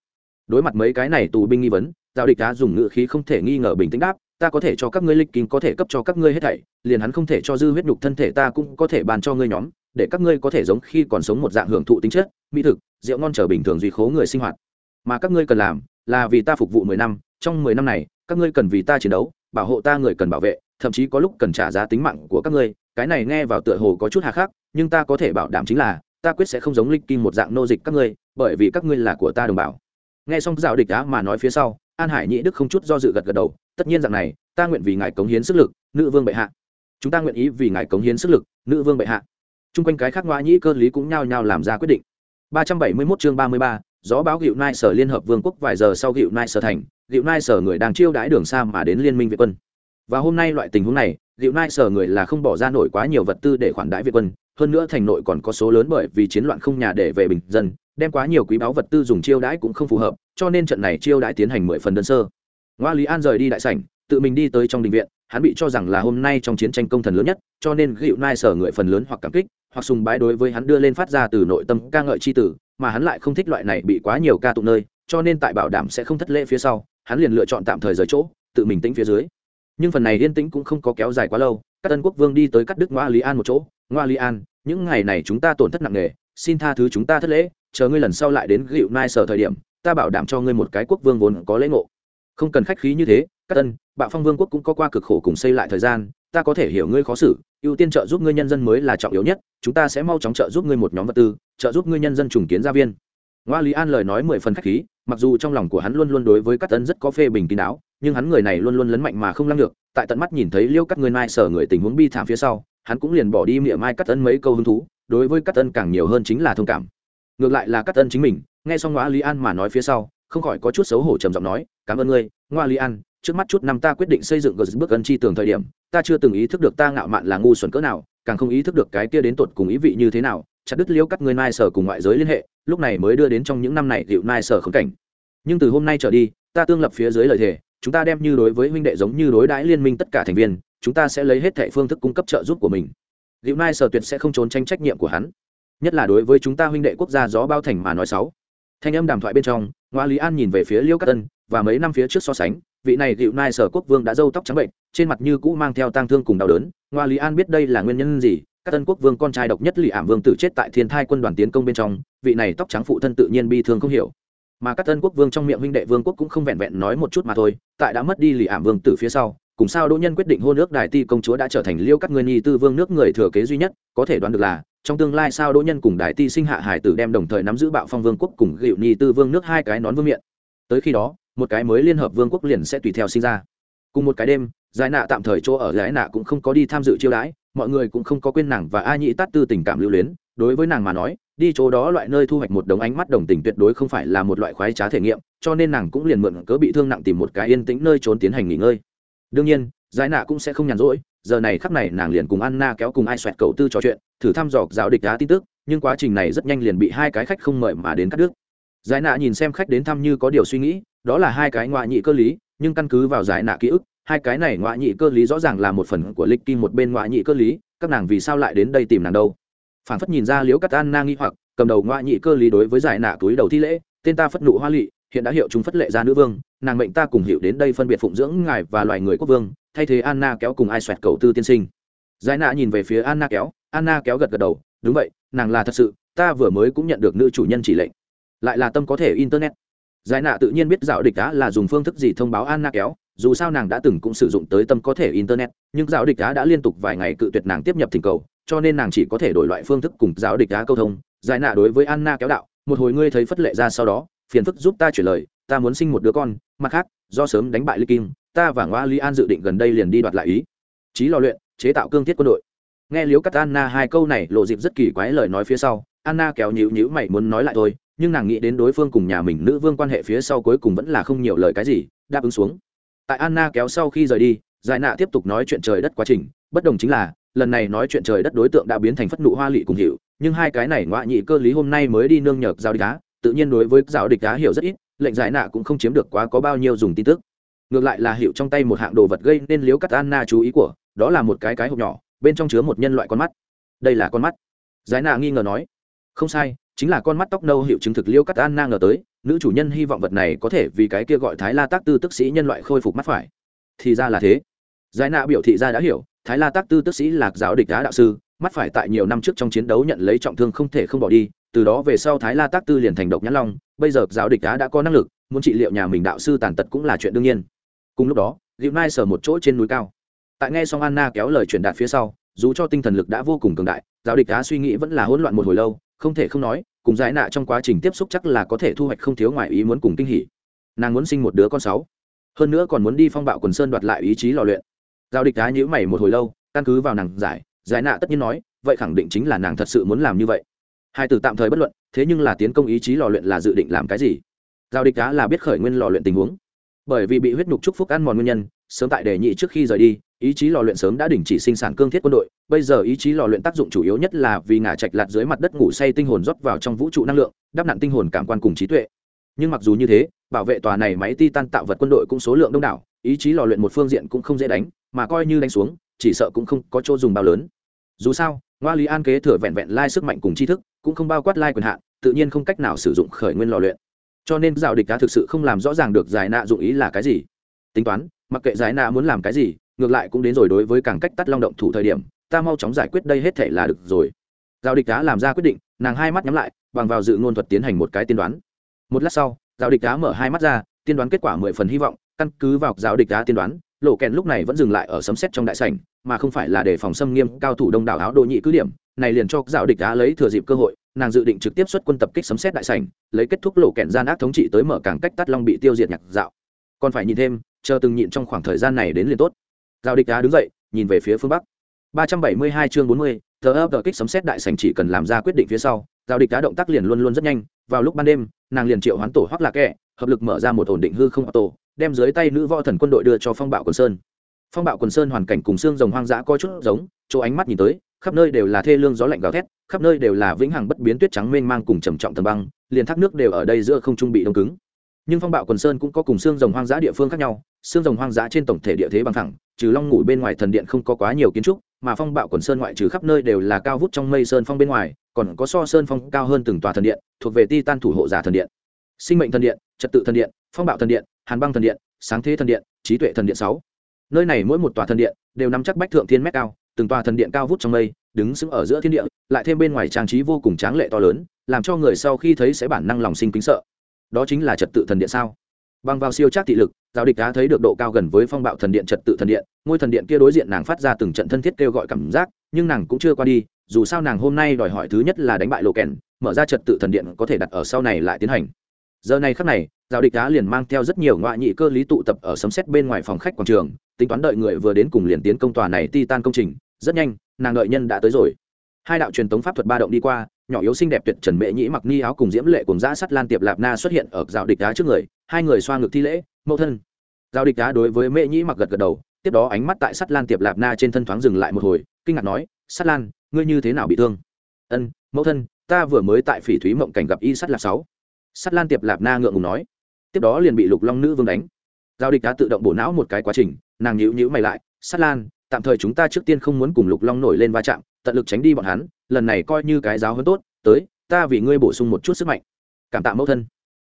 Đối mặt mấy cái này tù binh nghi vấn, giao địch đã dùng ngự khí không thể nghi ngờ bình tĩnh đáp, ta có thể cho các ngươi lịch kinh có thể cấp cho các ngươi hết thảy, liền hắn không thể cho dư huyết nhục thân thể ta cũng có thể bàn cho ngươi nhóm, để các ngươi có thể giống khi còn sống một dạng hưởng thụ tính chất, mỹ thực, rượu ngon trở bình thường duy khố người sinh hoạt. Mà các ngươi cần làm là vì ta phục vụ mười năm, trong mười năm này, các ngươi cần vì ta chiến đấu, bảo hộ ta người cần bảo vệ, thậm chí có lúc cần trả giá tính mạng của các ngươi. Cái này nghe vào tựa hồ có chút hà khắc, nhưng ta có thể bảo đảm chính là, ta quyết sẽ không giống lịch kim một dạng nô dịch các ngươi, bởi vì các ngươi là của ta đồng bào nghe xong dạo địch á mà nói phía sau an hải nhĩ đức không chút do dự gật gật đầu tất nhiên rằng này ta nguyện vì ngài cống hiến sức lực nữ vương bệ hạ. Chúng ta nguyện ý vì ngài cống hiến sức lực nữ vương bệ hạ. Chung quanh cái khác ngoại nhĩ cơ lý cũng nhao nhao làm ra quyết định. 371 chương 33, gió báo gịu nai sở liên hợp vương quốc vài giờ sau gịu nai sở thành gịu nai sở người đang chiêu đãi đường xa mà đến liên minh việt quân. Và hôm nay loại tình huống này gịu nai sở người là không bỏ ra nổi quá nhiều vật tư để khoản đãi việt quân hơn nữa thành nội còn có số lớn bởi vì chiến loạn không nhà để về bình dân đem quá nhiều quý báu vật tư dùng chiêu đãi cũng không phù hợp, cho nên trận này chiêu đãi tiến hành mười phần đơn sơ. Ngoa lý an rời đi đại sảnh, tự mình đi tới trong đình viện, hắn bị cho rằng là hôm nay trong chiến tranh công thần lớn nhất, cho nên gịu nai sở người phần lớn hoặc cảm kích, hoặc sùng bái đối với hắn đưa lên phát ra từ nội tâm ca ngợi c h i tử, mà hắn lại không thích loại này bị quá nhiều ca tụng nơi, cho nên tại bảo đảm sẽ không thất lễ phía sau, hắn liền lựa chọn tạm thời rời chỗ, tự mình tĩnh phía dưới. Nhưng phần này yên tĩnh cũng không có kéo dài quá lâu, các tân quốc vương đi tới cắt đức ngoa lý an một chỗ. Ngoa lý an, những ngày này chúng ta tổn thất nặng nề, xin tha thứ chúng ta thất lễ chờ ngươi lần sau lại đến gịu nai sở thời điểm, ta bảo đảm cho ngươi một cái quốc vương vốn có lễ ngộ. Không cần khách khí như thế các tân bạo phong vương quốc cũng có qua cực khổ cùng xây lại thời gian, ta có thể hiểu ngươi khó xử, ưu tiên trợ giúp ngươi nhân dân mới là trọng yếu nhất, chúng ta sẽ mau chóng trợ giúp ngươi một nhóm vật tư, trợ giúp ngươi nhân dân trùng kiến gia viên. Ngoa lý an lời nói mười phần khách khí, mặc dù trong lòng của hắn luôn luôn đối với các tân rất có phê bình kín đáo, nhưng hắn người này luôn luôn lấn mạnh mà không lăng được, tại tận mắt nhìn thấy liêu các ngươi mai sở người tình huống bi thảm phía sau, hắn cũng liền bỏ đi miệng mai cắt tân mấy câu hứng thú, đối với cắt tân càng nhiều hơn chính là thông cảm ngược lại là cắt tân chính mình, nghe xong ngoa lý an mà nói phía sau, không khỏi có chút xấu hổ trầm giọng nói, cảm ơn ngươi, ngoa lý an, trước mắt chút năm ta quyết định xây dựng gờ bước ân chi tường thời điểm, ta chưa từng ý thức được ta ngạo mạn là ngu xuẩn cỡ nào, càng không ý thức được cái kia đến tột cùng ý vị như thế nào, chặt đứt liễu cắt ngươi nai sở cùng ngoại giới liên hệ, lúc này mới đưa đến trong những năm này liệu nai sở khống cảnh. Nhưng từ hôm nay trở đi, ta tương lập phía dưới lời thề, chúng ta đem như đối với huynh đệ giống như đối đãi liên minh tất cả thành viên, chúng ta sẽ lấy hết thẻ phương thức cung cấp trợ giúp của mình. Liệu nai sở tuyệt sẽ không trốn tranh trách nhiệm của hắn nhất là đối với chúng ta huynh đệ quốc gia gió bao thành mà nói sáu. Thanh âm đàm thoại bên trong, ngoa lý an nhìn về phía liêu cát tân và mấy năm phía trước so sánh, vị này dịu nai sở quốc vương đã râu tóc trắng bệnh, trên mặt như cũ mang theo tang thương cùng đau đớn. Ngoa lý an biết đây là nguyên nhân gì các tân quốc vương con trai độc nhất lì ảm vương tử chết tại thiên thai quân đoàn tiến công bên trong, vị này tóc trắng phụ thân tự nhiên bi thương không hiểu. Mà các tân quốc vương trong miệng huynh đệ vương quốc cũng không vẹn vẹn nói một chút mà thôi, tại đã mất đi lì ảm vương tử phía sau cùng sao đỗ nhân quyết định hôn nước đài ti công chúa đã trở thành liêu các người nhi tư vương nước người thừa kế duy nhất, có thể đoán được là, trong tương lai sao đỗ nhân cùng đài ti sinh hạ hải tử đem đồng thời nắm giữ bạo phong vương quốc cùng gịu nhi tư vương nước hai cái nón vương miệng tới khi đó, một cái mới liên hợp vương quốc liền sẽ tùy theo sinh ra. Cùng một cái đêm, giải nạ tạm thời chỗ ở giải nạ cũng không có đi tham dự chiêu đãi, mọi người cũng không có quên nàng và a nhị tát tư tình cảm lưu luyến. Đối với nàng mà nói, đi chỗ đó loại nơi thu hoạch một đống ánh mắt đồng tình tuyệt đối không phải là một loại khoái trá thể nghiệm, cho nên nàng cũng liền mượn cớ bị thương nặng tìm một cái yên tĩnh nơi trốn tiến hành nghỉ ngơi đương nhiên, giải nạ cũng sẽ không nhàn rỗi, giờ này khắp này nàng liền cùng anna kéo cùng ai xoẹt cầu tư trò chuyện, thử thăm dò giáo địch đá tin tức, nhưng quá trình này rất nhanh liền bị hai cái khách không mời mà đến cắt đứt. Giải nạ nhìn xem khách đến thăm như có điều suy nghĩ, đó là hai cái ngoại nhị cơ lý, nhưng căn cứ vào giải nạ ký ức, hai cái này ngoại nhị cơ lý rõ ràng là một phần của lịch kim một bên ngoại nhị cơ lý, các nàng vì sao lại đến đây tìm nàng đâu? Phản phất nhìn ra liễu cắt an na nghi hoặc, cầm đầu ngoại nhị cơ lý đối với giải nạ túi đầu thi lễ, tên ta phất nụ hoa lị hiện đã hiệu chúng phất lệ ra nữ vương, nàng mệnh ta cùng hiệu đến đây phân biệt phụng dưỡng ngài và loài người quốc vương, thay thế anna kéo cùng ai xoẹt cầu tư tiên sinh. Giải nạ nhìn về phía anna kéo anna kéo gật gật đầu, đúng vậy, nàng là thật sự, ta vừa mới cũng nhận được nữ chủ nhân chỉ lệnh. Lại là tâm có thể internet. Giải nạ tự nhiên biết dạo địch đá là dùng phương thức gì thông báo anna kéo, dù sao nàng đã từng cũng sử dụng tới tâm có thể internet, nhưng giáo địch đá đã liên tục vài ngày cự tuyệt nàng tiếp nhập thỉnh cầu, cho nên nàng chỉ có thể đổi loại phương thức cùng giáo địch đá câu thông. Giải nạ đối với anna kéo đạo, một hồi ngươi thấy phất lệ ra sau đó phiền phức giúp ta chuyển lời, ta muốn sinh một đứa con, mặt khác, do sớm đánh bại ly kim ta và ngoa li an dự định gần đây liền đi đoạt lại ý. Chí lò luyện, chế tạo cương thiết quân đội. Nghe liếu cắt anna hai câu này, lộ dịp rất kỳ quái lời nói phía sau, anna kéo nhịu nhữ mày muốn nói lại thôi, nhưng nàng nghĩ đến đối phương cùng nhà mình nữ vương quan hệ phía sau cuối cùng vẫn là không nhiều lời cái gì, đáp ứng xuống. Tại anna kéo sau khi rời đi, giải nạ tiếp tục nói chuyện trời đất quá trình, bất đồng chính là, lần này nói chuyện trời đất đối tượng đã biến thành phất nụ hoa lị cùng hiệu nhưng hai cái này ngoại nhị cơ lý hôm nay mới đi nương nhờ giao đi đá tự nhiên đối với giáo địch đá hiểu rất ít, lệnh giải nạ cũng không chiếm được quá có bao nhiêu dùng tin tức. Ngược lại là hiệu trong tay một hạng đồ vật gây nên liếu cắt anna chú ý của, đó là một cái cái hộp nhỏ, bên trong chứa một nhân loại con mắt. Đây là con mắt. Giải nạ nghi ngờ nói, không sai, chính là con mắt tóc nâu hiệu chứng thực liêu cắt anna ngờ tới, nữ chủ nhân hy vọng vật này có thể vì cái kia gọi thái la tác tư tức sĩ nhân loại khôi phục mắt phải. Thì ra là thế. Giải nạ biểu thị ra đã hiểu, thái la tác tư tức sĩ lạc giáo địch đá đạo sư mắt phải tại nhiều năm trước trong chiến đấu nhận lấy trọng thương không thể không bỏ đi, từ đó về sau thái la tác tư liền thành độc nhãn long, bây giờ giáo địch đá đã có năng lực, muốn trị liệu nhà mình đạo sư tàn tật cũng là chuyện đương nhiên. Cùng lúc đó liệu nai sờ một chỗ trên núi cao. Tại nghe xong anna kéo lời truyền đạt phía sau, dù cho tinh thần lực đã vô cùng cường đại, giáo địch đá suy nghĩ vẫn là hỗn loạn một hồi lâu, không thể không nói, cùng giải nạ trong quá trình tiếp xúc chắc là có thể thu hoạch không thiếu ngoài ý muốn cùng kinh hỉ. Nàng muốn sinh một đứa con sáu, hơn nữa còn muốn đi phong bạo quần sơn đoạt lại ý chí lò luyện. Giao địch đá nhữ mày một hồi lâu, căn cứ vào nàng giải giải nạ tất nhiên nói, vậy khẳng định chính là nàng thật sự muốn làm như vậy. Hai từ tạm thời bất luận, thế nhưng là tiến công ý chí lò luyện là dự định làm cái gì? Giao địch cá là biết khởi nguyên lò luyện tình huống. Bởi vì bị huyết nhục chúc phúc ăn mòn nguyên nhân, sớm tại đề nhị trước khi rời đi, ý chí lò luyện sớm đã đình chỉ sinh sản cương thiết quân đội. Bây giờ ý chí lò luyện tác dụng chủ yếu nhất là vì ngả trạch lạt dưới mặt đất ngủ say tinh hồn rót vào trong vũ trụ năng lượng, đắp nặn tinh hồn cảm quan cùng trí tuệ. Nhưng mặc dù như thế, bảo vệ tòa này máy ti tan tạo vật quân đội cũng số lượng đông đảo, ý chí lò luyện một phương diện cũng không dễ đánh, mà coi như đánh xuống, chỉ sợ cũng không có chỗ dùng bao lớn dù sao, ngoa lý an kế thừa vẹn vẹn lai sức mạnh cùng tri thức, cũng không bao quát lai quyền hạn, tự nhiên không cách nào sử dụng khởi nguyên lò luyện. Cho nên giao địch đã thực sự không làm rõ ràng được giải nạ dụng ý là cái gì. Tính toán, mặc kệ giải nạ muốn làm cái gì, ngược lại cũng đến rồi đối với càng cách tắt long động thủ thời điểm, ta mau chóng giải quyết đây hết thể là được rồi. Giao địch cá làm ra quyết định, nàng hai mắt nhắm lại, bằng vào dự ngôn thuật tiến hành một cái tiên đoán. Một lát sau giao địch cá mở hai mắt ra, tiên đoán kết quả mười phần hy vọng, căn cứ vào giao địch cá tiên đoán lộ kèn lúc này vẫn dừng lại ở sấm xét trong đại sảnh mà không phải là để phòng xâm nghiêm cao thủ đông đảo áo đồ nhị cứ điểm này liền cho giao địch đá lấy thừa dịp cơ hội nàng dự định trực tiếp xuất quân tập kích sấm xét đại sảnh lấy kết thúc lộ kèn gian ác thống trị tới mở càng cách tắt long bị tiêu diệt nhạc dạo. Còn phải nhìn thêm chờ từng nhịn trong khoảng thời gian này đến liền tốt. Giao địch đá đứng dậy nhìn về phía phương bắc. 372 chương 40, thờ ấp tờ kích sấm xét đại sảnh chỉ cần làm ra quyết định phía sau giao địch đá động tác liền luôn luôn rất nhanh. Vào lúc ban đêm nàng liền triệu hoán tổ hoắc là kẹ, hợp lực mở ra một ổn định hư không tổ đem dưới tay nữ võ thần quân đội đưa cho phong bạo quần sơn. Phong bạo quần sơn hoàn cảnh cùng xương rồng hoang dã có chút giống, chỗ ánh mắt nhìn tới, khắp nơi đều là thê lương gió lạnh gào thét, khắp nơi đều là vĩnh hằng bất biến tuyết trắng mênh mang cùng trầm trọng tầm băng, liền thác nước đều ở đây giữa không trung bị đông cứng. Nhưng phong bạo quần sơn cũng có cùng xương rồng hoang dã địa phương khác nhau, xương rồng hoang dã trên tổng thể địa thế bằng thẳng trừ long ngủ bên ngoài thần điện không có quá nhiều kiến trúc, mà phong bạo quần sơn ngoại trừ khắp nơi đều là cao vút trong mây sơn phong bên ngoài, còn có so sơn phong cao hơn từng tòa thần điện, thuộc về ti tan thủ hộ giả thần điện. Sinh mệnh thần điện, trật tự thần điện phong bạo thần điện, hàn băng thần điện, sáng thế thần điện, trí tuệ thần điện sáu. Nơi này mỗi một tòa thần điện đều nắm chắc bách thượng thiên mét cao, từng tòa thần điện cao vút trong mây, đứng sững ở giữa thiên địa, lại thêm bên ngoài trang trí vô cùng tráng lệ to lớn, làm cho người sau khi thấy sẽ bản năng lòng sinh kính sợ. Đó chính là trật tự thần điện sao? Bằng vào siêu trác thị lực giao địch đã thấy được độ cao gần với phong bạo thần điện trật tự thần điện, ngôi thần điện kia đối diện nàng phát ra từng trận thân thiết kêu gọi cảm giác, nhưng nàng cũng chưa qua đi, dù sao nàng hôm nay đòi hỏi thứ nhất là đánh bại lộ kèn, mở ra trật tự thần điện có thể đặt ở sau này lại tiến hành giờ này khắc này giao địch đá liền mang theo rất nhiều ngoại nhị cơ lý tụ tập ở sấm xét bên ngoài phòng khách quảng trường, tính toán đợi người vừa đến cùng liền tiến công tòa này ti tan công trình. Rất nhanh, nàng đợi nhân đã tới rồi. Hai đạo truyền tống pháp thuật ba động đi qua, nhỏ yếu xinh đẹp tuyệt trần mệ nhĩ mặc ni áo cùng diễm lệ cùng giã sắt lan tiệp lạp na xuất hiện ở giao địch đá trước người, hai người xoa ngực thi lễ, mẫu thân. Giao địch đá đối với mệ nhĩ mặc gật gật đầu, tiếp đó ánh mắt tại sắt lan tiệp lạp na trên thân thoáng dừng lại một hồi, kinh ngạc nói, sắt lan, ngươi như thế nào bị thương? Ân, mẫu thân, ta vừa mới tại phỉ thúy mộng cảnh gặp y sắt lạp sáu sắt lan tiệp lạp na ngượng ngùng nói. Tiếp đó liền bị lục long nữ vương đánh. Giao địch đã tự động bổ não một cái quá trình, nàng nhữ nhữ mày lại, sắt lan, tạm thời chúng ta trước tiên không muốn cùng lục long nổi lên va chạm, tận lực tránh đi bọn hắn, lần này coi như cái giáo hơn tốt, tới, ta vì ngươi bổ sung một chút sức mạnh. Cảm tạ mẫu thân.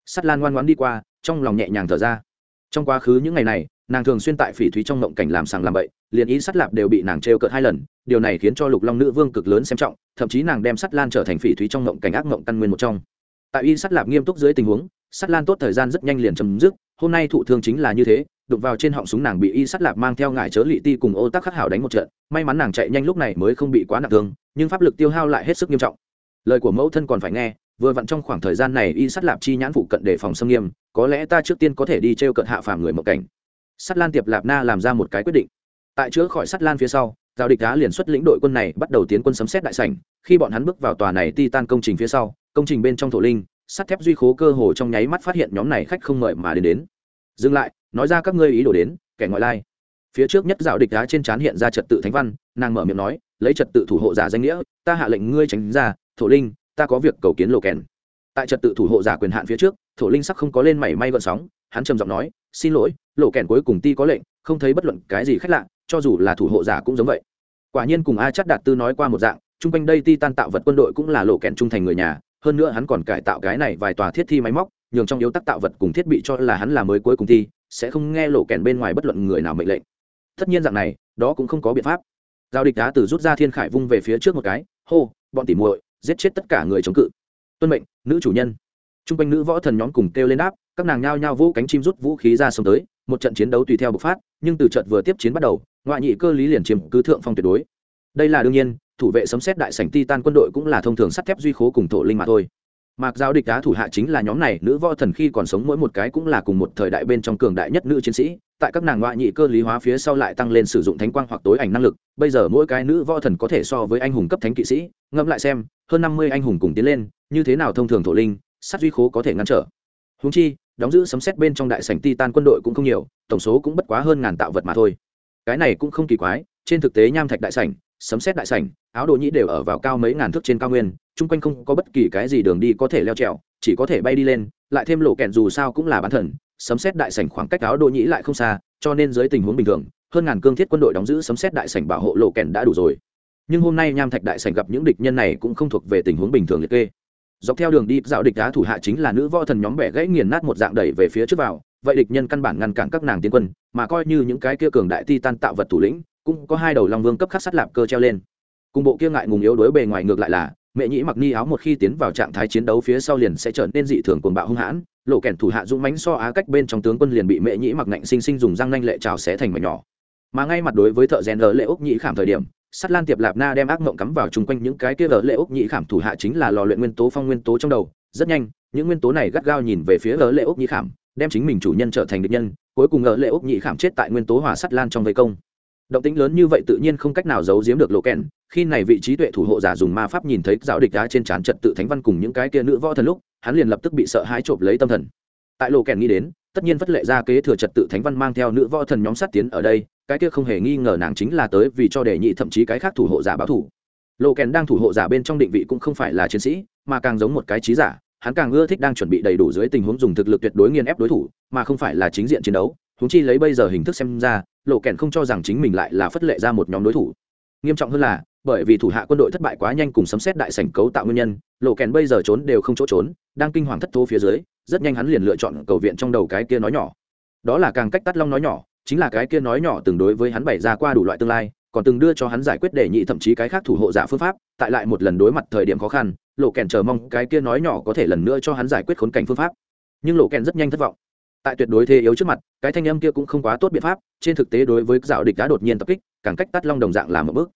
Sắt lan ngoan ngoãn đi qua, trong lòng nhẹ nhàng thở ra. Trong quá khứ những ngày này, nàng thường xuyên tại phỉ thúy trong ngộng cảnh làm sàng làm bậy, liền ý sắt lạp đều bị nàng trêu cợt hai lần, điều này khiến cho lục long nữ vương cực lớn xem trọng, thậm chí nàng đem sắt lan trở thành phỉ thúy trong ngộng cảnh ác ngộng căn nguyên một trong tại y sắt lạp nghiêm túc dưới tình huống, sắt lan tốt thời gian rất nhanh liền chấm dứt, hôm nay thụ thương chính là như thế, đụng vào trên họng súng nàng bị y sắt lạp mang theo ngải chớ lị ti cùng ô tắc khắc hảo đánh một trận, may mắn nàng chạy nhanh lúc này mới không bị quá nặng thương, nhưng pháp lực tiêu hao lại hết sức nghiêm trọng. Lời của mẫu thân còn phải nghe, vừa vặn trong khoảng thời gian này y sắt lạp chi nhãn phụ cận đề phòng xâm nghiêm, có lẽ ta trước tiên có thể đi t r e o cận hạ phàm người mộng cảnh. Sắt lan tiệp lạp na làm ra một cái quyết định. Tại chữa khỏi sắt lan phía sau, giao địch đá liền xuất lĩnh đội quân này bắt đầu tiến quân sấm xét đại sảnh, khi bọn hắn bước vào tòa này ti tan công trình phía sau công trình bên trong thổ linh, sắt thép duy khố cơ hồ trong nháy mắt phát hiện nhóm này khách không mời mà đến đến. Dừng lại, nói ra các ngươi ý đồ đến, kẻ ngoại lai. Phía trước nhất dạo địch đá trên trán hiện ra trật tự thánh văn, nàng mở miệng nói, lấy trật tự thủ hộ giả danh nghĩa, ta hạ lệnh ngươi tránh ra, thổ linh, ta có việc cầu kiến lộ kèn. Tại trật tự thủ hộ giả quyền hạn phía trước, thổ linh sắc không có lên mảy may gợn sóng, hắn trầm giọng nói, xin lỗi, lộ kèn cuối cùng ti có lệnh, không thấy bất luận cái gì khách lạ, cho dù là thủ hộ giả cũng giống vậy. Quả nhiên cùng a chắt đạt tư nói qua một dạng, chung quanh đây ti tan tạo vật quân đội cũng là lộ kèn trung thành người nhà hơn nữa hắn còn cải tạo cái này vài tòa thiết thi máy móc, nhường trong yếu tắc tạo vật cùng thiết bị cho là hắn là mới cuối cùng thi, sẽ không nghe lộ kèn bên ngoài bất luận người nào mệnh lệnh. Tất nhiên dạng này, đó cũng không có biện pháp. Giao địch đá từ rút ra thiên khải vung về phía trước một cái, hô, bọn tỉ muội, giết chết tất cả người chống cự. Tuân mệnh, nữ chủ nhân. T r u n g quanh nữ võ thần nhóm cùng kêu lên đáp, các nàng nhao nhao vũ cánh chim rút vũ khí ra sông tới, một trận chiến đấu tùy theo bộc phát, nhưng từ trận vừa tiếp chiến bắt đầu, ngoại nhị cơ lý liền chiếm cứ thượng phong tuyệt đối. Đây là đương nhiên thủ vệ sấm xét đại sảnh ti tan quân đội cũng là thông thường sắt thép duy khố cùng thổ linh mà thôi Mạc Giao địch đá thủ hạ chính là nhóm này nữ võ thần khi còn sống mỗi một cái cũng là cùng một thời đại bên trong cường đại nhất nữ chiến sĩ, tại các nàng ngoại nhị cơ lý hóa phía sau lại tăng lên sử dụng thánh quang hoặc tối ảnh năng lực, bây giờ mỗi cái nữ võ thần có thể so với anh hùng cấp thánh kỵ sĩ, ngẫm lại xem, hơn năm mươi anh hùng cùng tiến lên, như thế nào thông thường thổ linh, sắt duy khố có thể ngăn trở. Huống chi, đóng giữ sấm xét bên trong đại sảnh Titan quân đội cũng không nhiều, tổng số cũng bất quá hơn ngàn tạo vật mà thôi. Cái này cũng không kỳ quái, trên thực tế nham thạch đại sảnh, sấm xét đại sảnh, áo đồ nhĩ đều ở vào cao mấy ngàn thước trên cao nguyên, chung quanh không có bất kỳ cái gì đường đi có thể leo trèo chỉ có thể bay đi lên lại thêm lộ kẹn dù sao cũng là bán thần sấm xét đại sảnh khoảng cách áo đồ nhĩ lại không xa cho nên dưới tình huống bình thường hơn ngàn cương thiết quân đội đóng giữ sấm xét đại sảnh bảo hộ lộ kẹn đã đủ rồi. Nhưng hôm nay nham thạch đại sảnh gặp những địch nhân này cũng không thuộc về tình huống bình thường liệt kê. Dọc theo đường đi dạo địch đá thủ hạ chính là nữ võ thần nhóm bẻ gãy nghiền nát một dạng đẩy về phía trước vào vậy địch nhân căn bản ngăn cản các nàng tiến quân mà coi như những cái kia cường đại ti tan tạo vật thủ lĩnh cũng có hai đầu long vương cấp khắc sắt lạp cơ treo lên. Cùng bộ kia ngại ngùng yếu đối bề ngoài ngược lại là, mẹ nhĩ mặc ni áo một khi tiến vào trạng thái chiến đấu phía sau liền sẽ trở nên dị thường cuồng bạo hung hãn, lộ kẻn thủ hạ dũng mãnh so á cách bên trong tướng quân liền bị mẹ nhĩ mặc ngạnh sinh sinh dùng răng nanh lệ trào xé thành mảnh nhỏ. Mà ngay mặt đối với thợ rèn lỡ lệ úc nhĩ khảm thời điểm sắt lan tiệp lạp na đem ác mộng cắm vào chung quanh những cái kia lỡ lệ úc nhĩ khảm thủ hạ chính là lò luyện nguyên tố phong nguyên tố trong đầu. Rất nhanh, những nguyên tố này gắt gao nhìn về phía lỡ lệ úc nhĩ khảm, đem chính mình chủ nhân trở thành địch nhân, cuối cùng lỡ lệ úc nhĩ khảm chết tại nguyên tố hỏa sắt lan trong vây công động tĩnh lớn như vậy tự nhiên không cách nào giấu giếm được lộ kèn, khi này vị trí tuệ thủ hộ giả dùng ma pháp nhìn thấy giáo địch đá trên trán trật tự thánh văn cùng những cái kia nữ võ thần lúc, hắn liền lập tức bị sợ hãi trộm lấy tâm thần. Tại lộ kèn nghĩ đến, tất nhiên vất lệ ra kế thừa trật tự thánh văn mang theo nữ võ thần nhóm sát tiến ở đây, cái kia không hề nghi ngờ nàng chính là tới vì cho đề nhị thậm chí cái khác thủ hộ giả báo thủ. Lộ kèn đang thủ hộ giả bên trong định vị cũng không phải là chiến sĩ, mà càng giống một cái trí giả, hắn càng ưa thích đang chuẩn bị đầy đủ dưới tình huống dùng thực lực tuyệt đối nghiền ép đối thủ, mà không phải là chính diện chiến đấu. Húng chi lấy bây giờ hình thức xem ra lộ kèn không cho rằng chính mình lại là phất lệ ra một nhóm đối thủ. Nghiêm trọng hơn là, bởi vì thủ hạ quân đội thất bại quá nhanh cùng sấm xét đại sảnh cấu tạo nguyên nhân, lộ kèn bây giờ trốn đều không chỗ trốn, đang kinh hoàng thất thố phía dưới, rất nhanh hắn liền lựa chọn cầu viện trong đầu cái kia nói nhỏ. Đó là càng cách tắt long nói nhỏ, chính là cái kia nói nhỏ từng đối với hắn bày ra qua đủ loại tương lai, còn từng đưa cho hắn giải quyết đề nghị thậm chí cái khác thủ hộ giả phương pháp, tại lại một lần đối mặt thời điểm khó khăn, lộ kèn chờ mong cái kia nói nhỏ có thể lần nữa cho hắn giải quyết khốn cảnh phương pháp. Nhưng lộ kèn rất nhanh thất vọng tại tuyệt đối thế yếu trước mặt cái thanh âm kia cũng không quá tốt biện pháp trên thực tế đối với dạo địch đã đột nhiên tập kích càng cách tắt long đồng dạng làm một bước.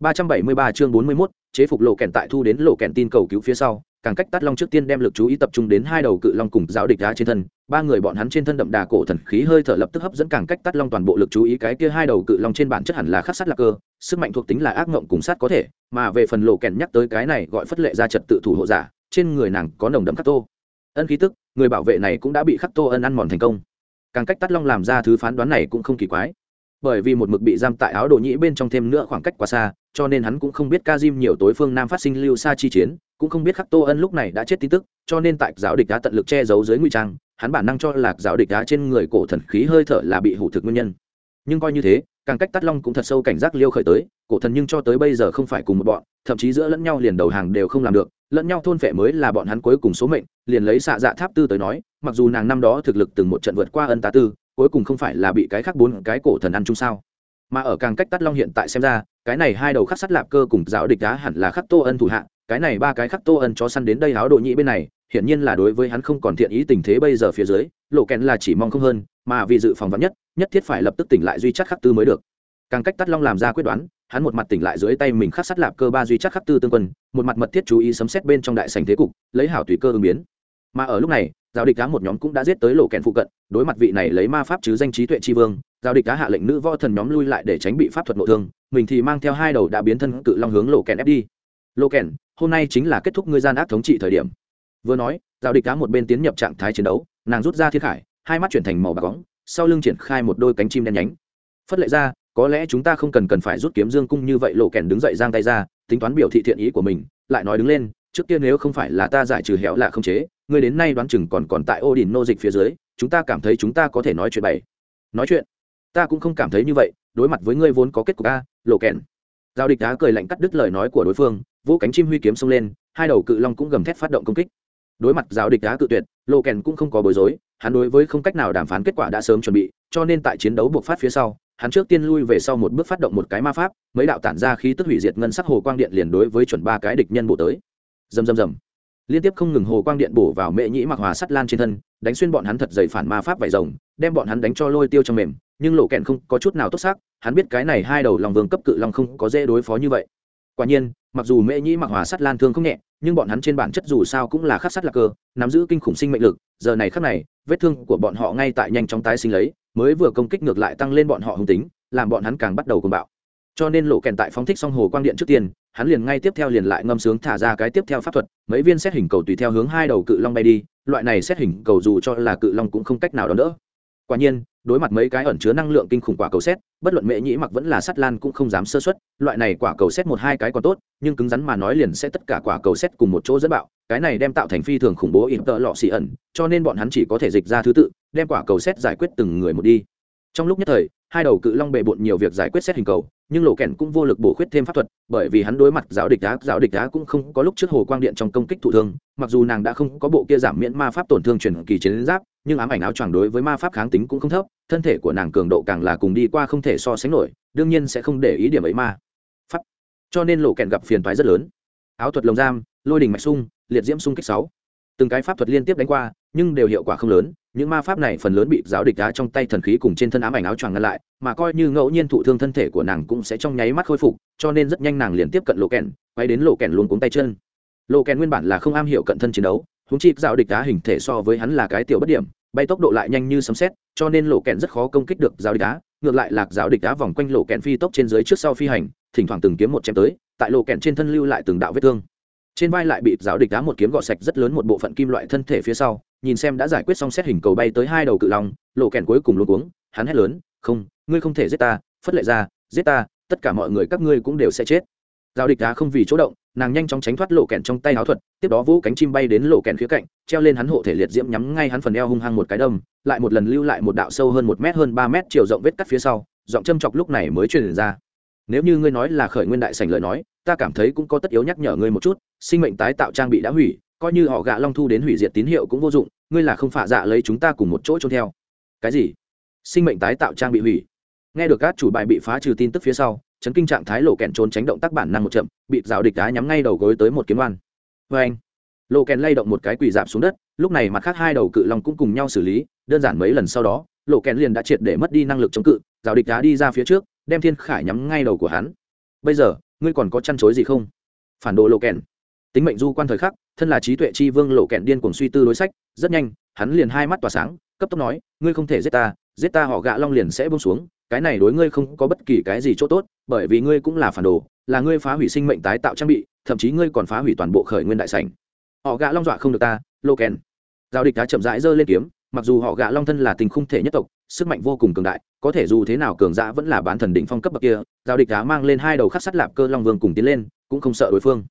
373 chương 41, chế phục lộ kèn tại thu đến lộ kèn tin cầu cứu phía sau càng cách tắt long trước tiên đem lực chú ý tập trung đến hai đầu cự long cùng giáo địch đá trên thân ba người bọn hắn trên thân đậm đà cổ thần khí hơi thở lập tức hấp dẫn càng cách tắt long toàn bộ lực chú ý cái kia hai đầu cự long trên bản chất hẳn là khắc sát lạc cơ sức mạnh thuộc tính là ác ngộng cùng sát có thể mà về phần lộ kèn nhắc tới cái này gọi phất lệ ra trật tự thủ hộ giả trên người nàng có nồng đậm khắc tô ân khí tức, người bảo vệ này cũng đã bị khắc tô ân ăn mòn thành công. Càng cách tắt long làm ra thứ phán đoán này cũng không kỳ quái. Bởi vì một mực bị giam tại áo đồ nhĩ bên trong thêm nữa khoảng cách quá xa, cho nên hắn cũng không biết ca diêm nhiều tối phương nam phát sinh lưu xa chi chiến, cũng không biết khắc tô ân lúc này đã chết tin tức, cho nên tại giáo địch đã tận lực che giấu dưới nguy trang, hắn bản năng cho lạc giáo địch đá trên người cổ thần khí hơi thở là bị hủ thực nguyên nhân nhưng coi như thế, càng cách tắt long cũng thật sâu cảnh giác liêu khởi tới, cổ thần nhưng cho tới bây giờ không phải cùng một bọn, thậm chí giữa lẫn nhau liền đầu hàng đều không làm được, lẫn nhau thôn phệ mới là bọn hắn cuối cùng số mệnh, liền lấy xạ dạ tháp tư tới nói, mặc dù nàng năm đó thực lực từng một trận vượt qua ân tá tư, cuối cùng không phải là bị cái khác bốn cái cổ thần ăn chung sao. Mà ở càng cách tắt long hiện tại xem ra, cái này hai đầu khắc sắt lạp cơ cùng giáo địch đá hẳn là khắc tô ân thủ hạ, cái này ba cái khắc tô ân cho săn đến đây háo độ nhĩ bên này hiển nhiên là đối với hắn không còn thiện ý tình thế bây giờ phía dưới, lộ kèn là chỉ mong không hơn, mà vì dự phòng vắn nhất nhất thiết phải lập tức tỉnh lại duy chắc khắc tư mới được. Càng cách tắt long làm ra quyết đoán, hắn một mặt tỉnh lại dưới tay mình khắc sắt lạp cơ ba duy chắc khắc tư tương quân, một mặt mật thiết chú ý sấm xét bên trong đại sành thế cục, lấy hảo tùy cơ ứng biến. Mà ở lúc này giao địch cá một nhóm cũng đã giết tới lộ kèn phụ cận, đối mặt vị này lấy ma pháp chứ danh trí tuệ tri vương giao địch cá hạ lệnh nữ võ thần nhóm lui lại để tránh bị pháp thuật nội thương, mình thì mang theo hai đầu đã biến thân cự long hướng lộ kèn ép đi. Lộ kèn hôm nay chính là kết thúc ngươi gian ác thống trị thời điểm vừa nói giao địch đá một bên tiến nhập trạng thái chiến đấu, nàng rút ra thiên khải, hai mắt chuyển thành màu bạc bóng, sau lưng triển khai một đôi cánh chim đen nhánh. Phất lệ ra, có lẽ chúng ta không cần cần phải rút kiếm dương cung như vậy, lộ kèn đứng dậy giang tay ra, tính toán biểu thị thiện ý của mình, lại nói đứng lên, trước kia nếu không phải là ta giải trừ hẻo lạ không chế, ngươi đến nay đoán chừng còn còn tại ô đình nô dịch phía dưới, chúng ta cảm thấy chúng ta có thể nói chuyện bày nói chuyện? Ta cũng không cảm thấy như vậy, đối mặt với ngươi vốn có kết cục a, lộ kèn. Giao địch đá cười lạnh cắt đứt lời nói của đối phương, vỗ cánh chim huy kiếm xông lên, hai đầu cự long cũng gầm thét phát động công kích đối mặt giáo địch đá cự tuyệt lộ kèn cũng không có bối rối, hắn đối với không cách nào đàm phán kết quả đã sớm chuẩn bị, cho nên tại chiến đấu buộc phát phía sau, hắn trước tiên lui về sau một bước phát động một cái ma pháp, mấy đạo tản ra khí tức hủy diệt ngân sắc hồ quang điện liền đối với chuẩn ba cái địch nhân bộ tới. Dầm dầm dầm liên tiếp không ngừng hồ quang điện bổ vào mẹ nhĩ mặc hòa sắt lan trên thân, đánh xuyên bọn hắn thật dày phản ma pháp vải rồng, đem bọn hắn đánh cho lôi tiêu trong mềm, nhưng lộ kẹn không có chút nào tốt xác hắn biết cái này hai đầu lòng vương cấp cự long không có dễ đối phó như vậy. Quả nhiên mặc dù mẹ nhĩ mặc hòa sắt lan thương không nhẹ, nhưng bọn hắn trên bản chất dù sao cũng là khắc sắt lạc cơ, nắm giữ kinh khủng sinh mệnh lực, giờ này khắc này, vết thương của bọn họ ngay tại nhanh chóng tái sinh lấy, mới vừa công kích ngược lại tăng lên bọn họ hung tính, làm bọn hắn càng bắt đầu cùng bạo. Cho nên lộ kèn tại phóng thích xong hồ quang điện trước tiên, hắn liền ngay tiếp theo liền lại ngâm sướng thả ra cái tiếp theo pháp thuật, mấy viên xét hình cầu tùy theo hướng hai đầu cự long bay đi, loại này xét hình cầu dù cho là cự long cũng không cách nào đón đỡ quả nhiên, đối mặt mấy cái ẩn chứa năng lượng kinh khủng quả cầu xét, bất luận mẹ nhĩ mặc vẫn là sắt lan cũng không dám sơ xuất loại này quả cầu xét một hai cái còn tốt, nhưng cứng rắn mà nói liền sẽ tất cả quả cầu xét cùng một chỗ dẫn bạo, cái này đem tạo thành phi thường khủng bố in tợ lọ xì ẩn, cho nên bọn hắn chỉ có thể dịch ra thứ tự, đem quả cầu xét giải quyết từng người một đi. Trong lúc nhất thời hai đầu cự long bề bộn nhiều việc giải quyết xét hình cầu, nhưng lộ kèn cũng vô lực bổ khuyết thêm pháp thuật, bởi vì hắn đối mặt giáo địch đá, giáo địch đá cũng không có lúc trước hồ quang điện trong công kích thụ thương, mặc dù nàng đã không có bộ kia giảm miễn ma pháp tổn thương truyền kỳ chiến giáp, nhưng ám ảnh áo choàng đối với ma pháp kháng tính cũng không thấp, thân thể của nàng cường độ càng là cùng đi qua không thể so sánh nổi, đương nhiên sẽ không để ý điểm ấy ma pháp. Cho nên lộ kèn gặp phiền toái rất lớn. Áo thuật lồng giam, lôi đình mạch sung, liệt diễm sung kích sáu. Từng cái pháp thuật liên tiếp đánh qua, nhưng đều hiệu quả không lớn những ma pháp này phần lớn bị giáo địch đá trong tay thần khí cùng trên thân ám ảnh áo choàng ngăn lại, mà coi như ngẫu nhiên thụ thương thân thể của nàng cũng sẽ trong nháy mắt khôi phục, cho nên rất nhanh nàng liền tiếp cận lộ kèn, quay đến lộ kèn luôn cuống tay chân. Lộ kèn nguyên bản là không am hiểu cận thân chiến đấu húng chi giáo địch đá hình thể so với hắn là cái tiểu bất điểm, bay tốc độ lại nhanh như sấm xét cho nên lộ kèn rất khó công kích được giáo địch đá ngược lại lạc giáo địch đá vòng quanh lộ kèn phi tốc trên dưới trước sau phi hành, thỉnh thoảng từng kiếm một chém tới, tại lộ kèn trên thân lưu lại từng đạo vết thương. Trên vai lại bị giáo địch đá một kiếm gọt sạch rất lớn một bộ phận kim loại thân thể phía sau nhìn xem đã giải quyết xong xét hình cầu bay tới hai đầu cự long, lộ kèn cuối cùng luôn cuống, hắn hét lớn, không, ngươi không thể giết ta, phất lệ ra, giết ta, tất cả mọi người các ngươi cũng đều sẽ chết. Giao địch đá không vì chỗ động, nàng nhanh chóng tránh thoát lộ kèn trong tay áo thuật, tiếp đó vũ cánh chim bay đến lộ kèn khía cạnh, treo lên hắn hộ thể liệt diễm nhắm ngay hắn phần eo hung hăng một cái đâm, lại một lần lưu lại một đạo sâu hơn một mét hơn ba mét chiều rộng vết cắt phía sau, giọng châm chọc lúc này mới truyền ra. Nếu như ngươi nói là khởi nguyên đại sảnh lời nói, ta cảm thấy cũng có tất yếu nhắc nhở ngươi một chút, sinh mệnh tái tạo trang bị đã hủy coi như họ gạ long thu đến hủy diệt tín hiệu cũng vô dụng, ngươi là không phạ dạ lấy chúng ta cùng một chỗ trôn theo. Cái gì? Sinh mệnh tái tạo trang bị hủy. Nghe được các chủ bài bị phá trừ tin tức phía sau, chấn kinh trạng thái lộ kèn trốn tránh động tác bản năng một chậm, bị rào địch đá nhắm ngay đầu gối tới một kiếm oan. Vê anh, lộ kèn lay động một cái quỳ dạp xuống đất, lúc này mặt khác hai đầu cự long cũng cùng nhau xử lý, đơn giản mấy lần sau đó, lộ kèn liền đã triệt để mất đi năng lực chống cự, rào địch đá đi ra phía trước, đem thiên khải nhắm ngay đầu của hắn. Bây giờ, ngươi còn có chăn chối gì không? Phản đồ lộ kèn. Tính mệnh du quan thời khắc thân là trí tuệ chi vương lộ kẹn điên cuồng suy tư đối sách, rất nhanh, hắn liền hai mắt tỏa sáng, cấp tốc nói, ngươi không thể giết ta giết ta họ gạ long liền sẽ bông xuống, cái này đối ngươi không có bất kỳ cái gì chỗ tốt, bởi vì ngươi cũng là phản đồ, là ngươi phá hủy sinh mệnh tái tạo trang bị, thậm chí ngươi còn phá hủy toàn bộ khởi nguyên đại sảnh. Họ gạ long dọa không được ta, lô kèn. Giao địch đã chậm rãi giơ lên kiếm, mặc dù họ gạ long thân là tình khung thể nhất tộc, sức mạnh vô cùng cường đại, có thể dù thế nào cường dã vẫn là bán thần đỉnh phong cấp bậc kia, giao địch đã mang lên hai đầu khắc sắt lạp cơ long vương cùng tiến lên, cũng không sợ đối phương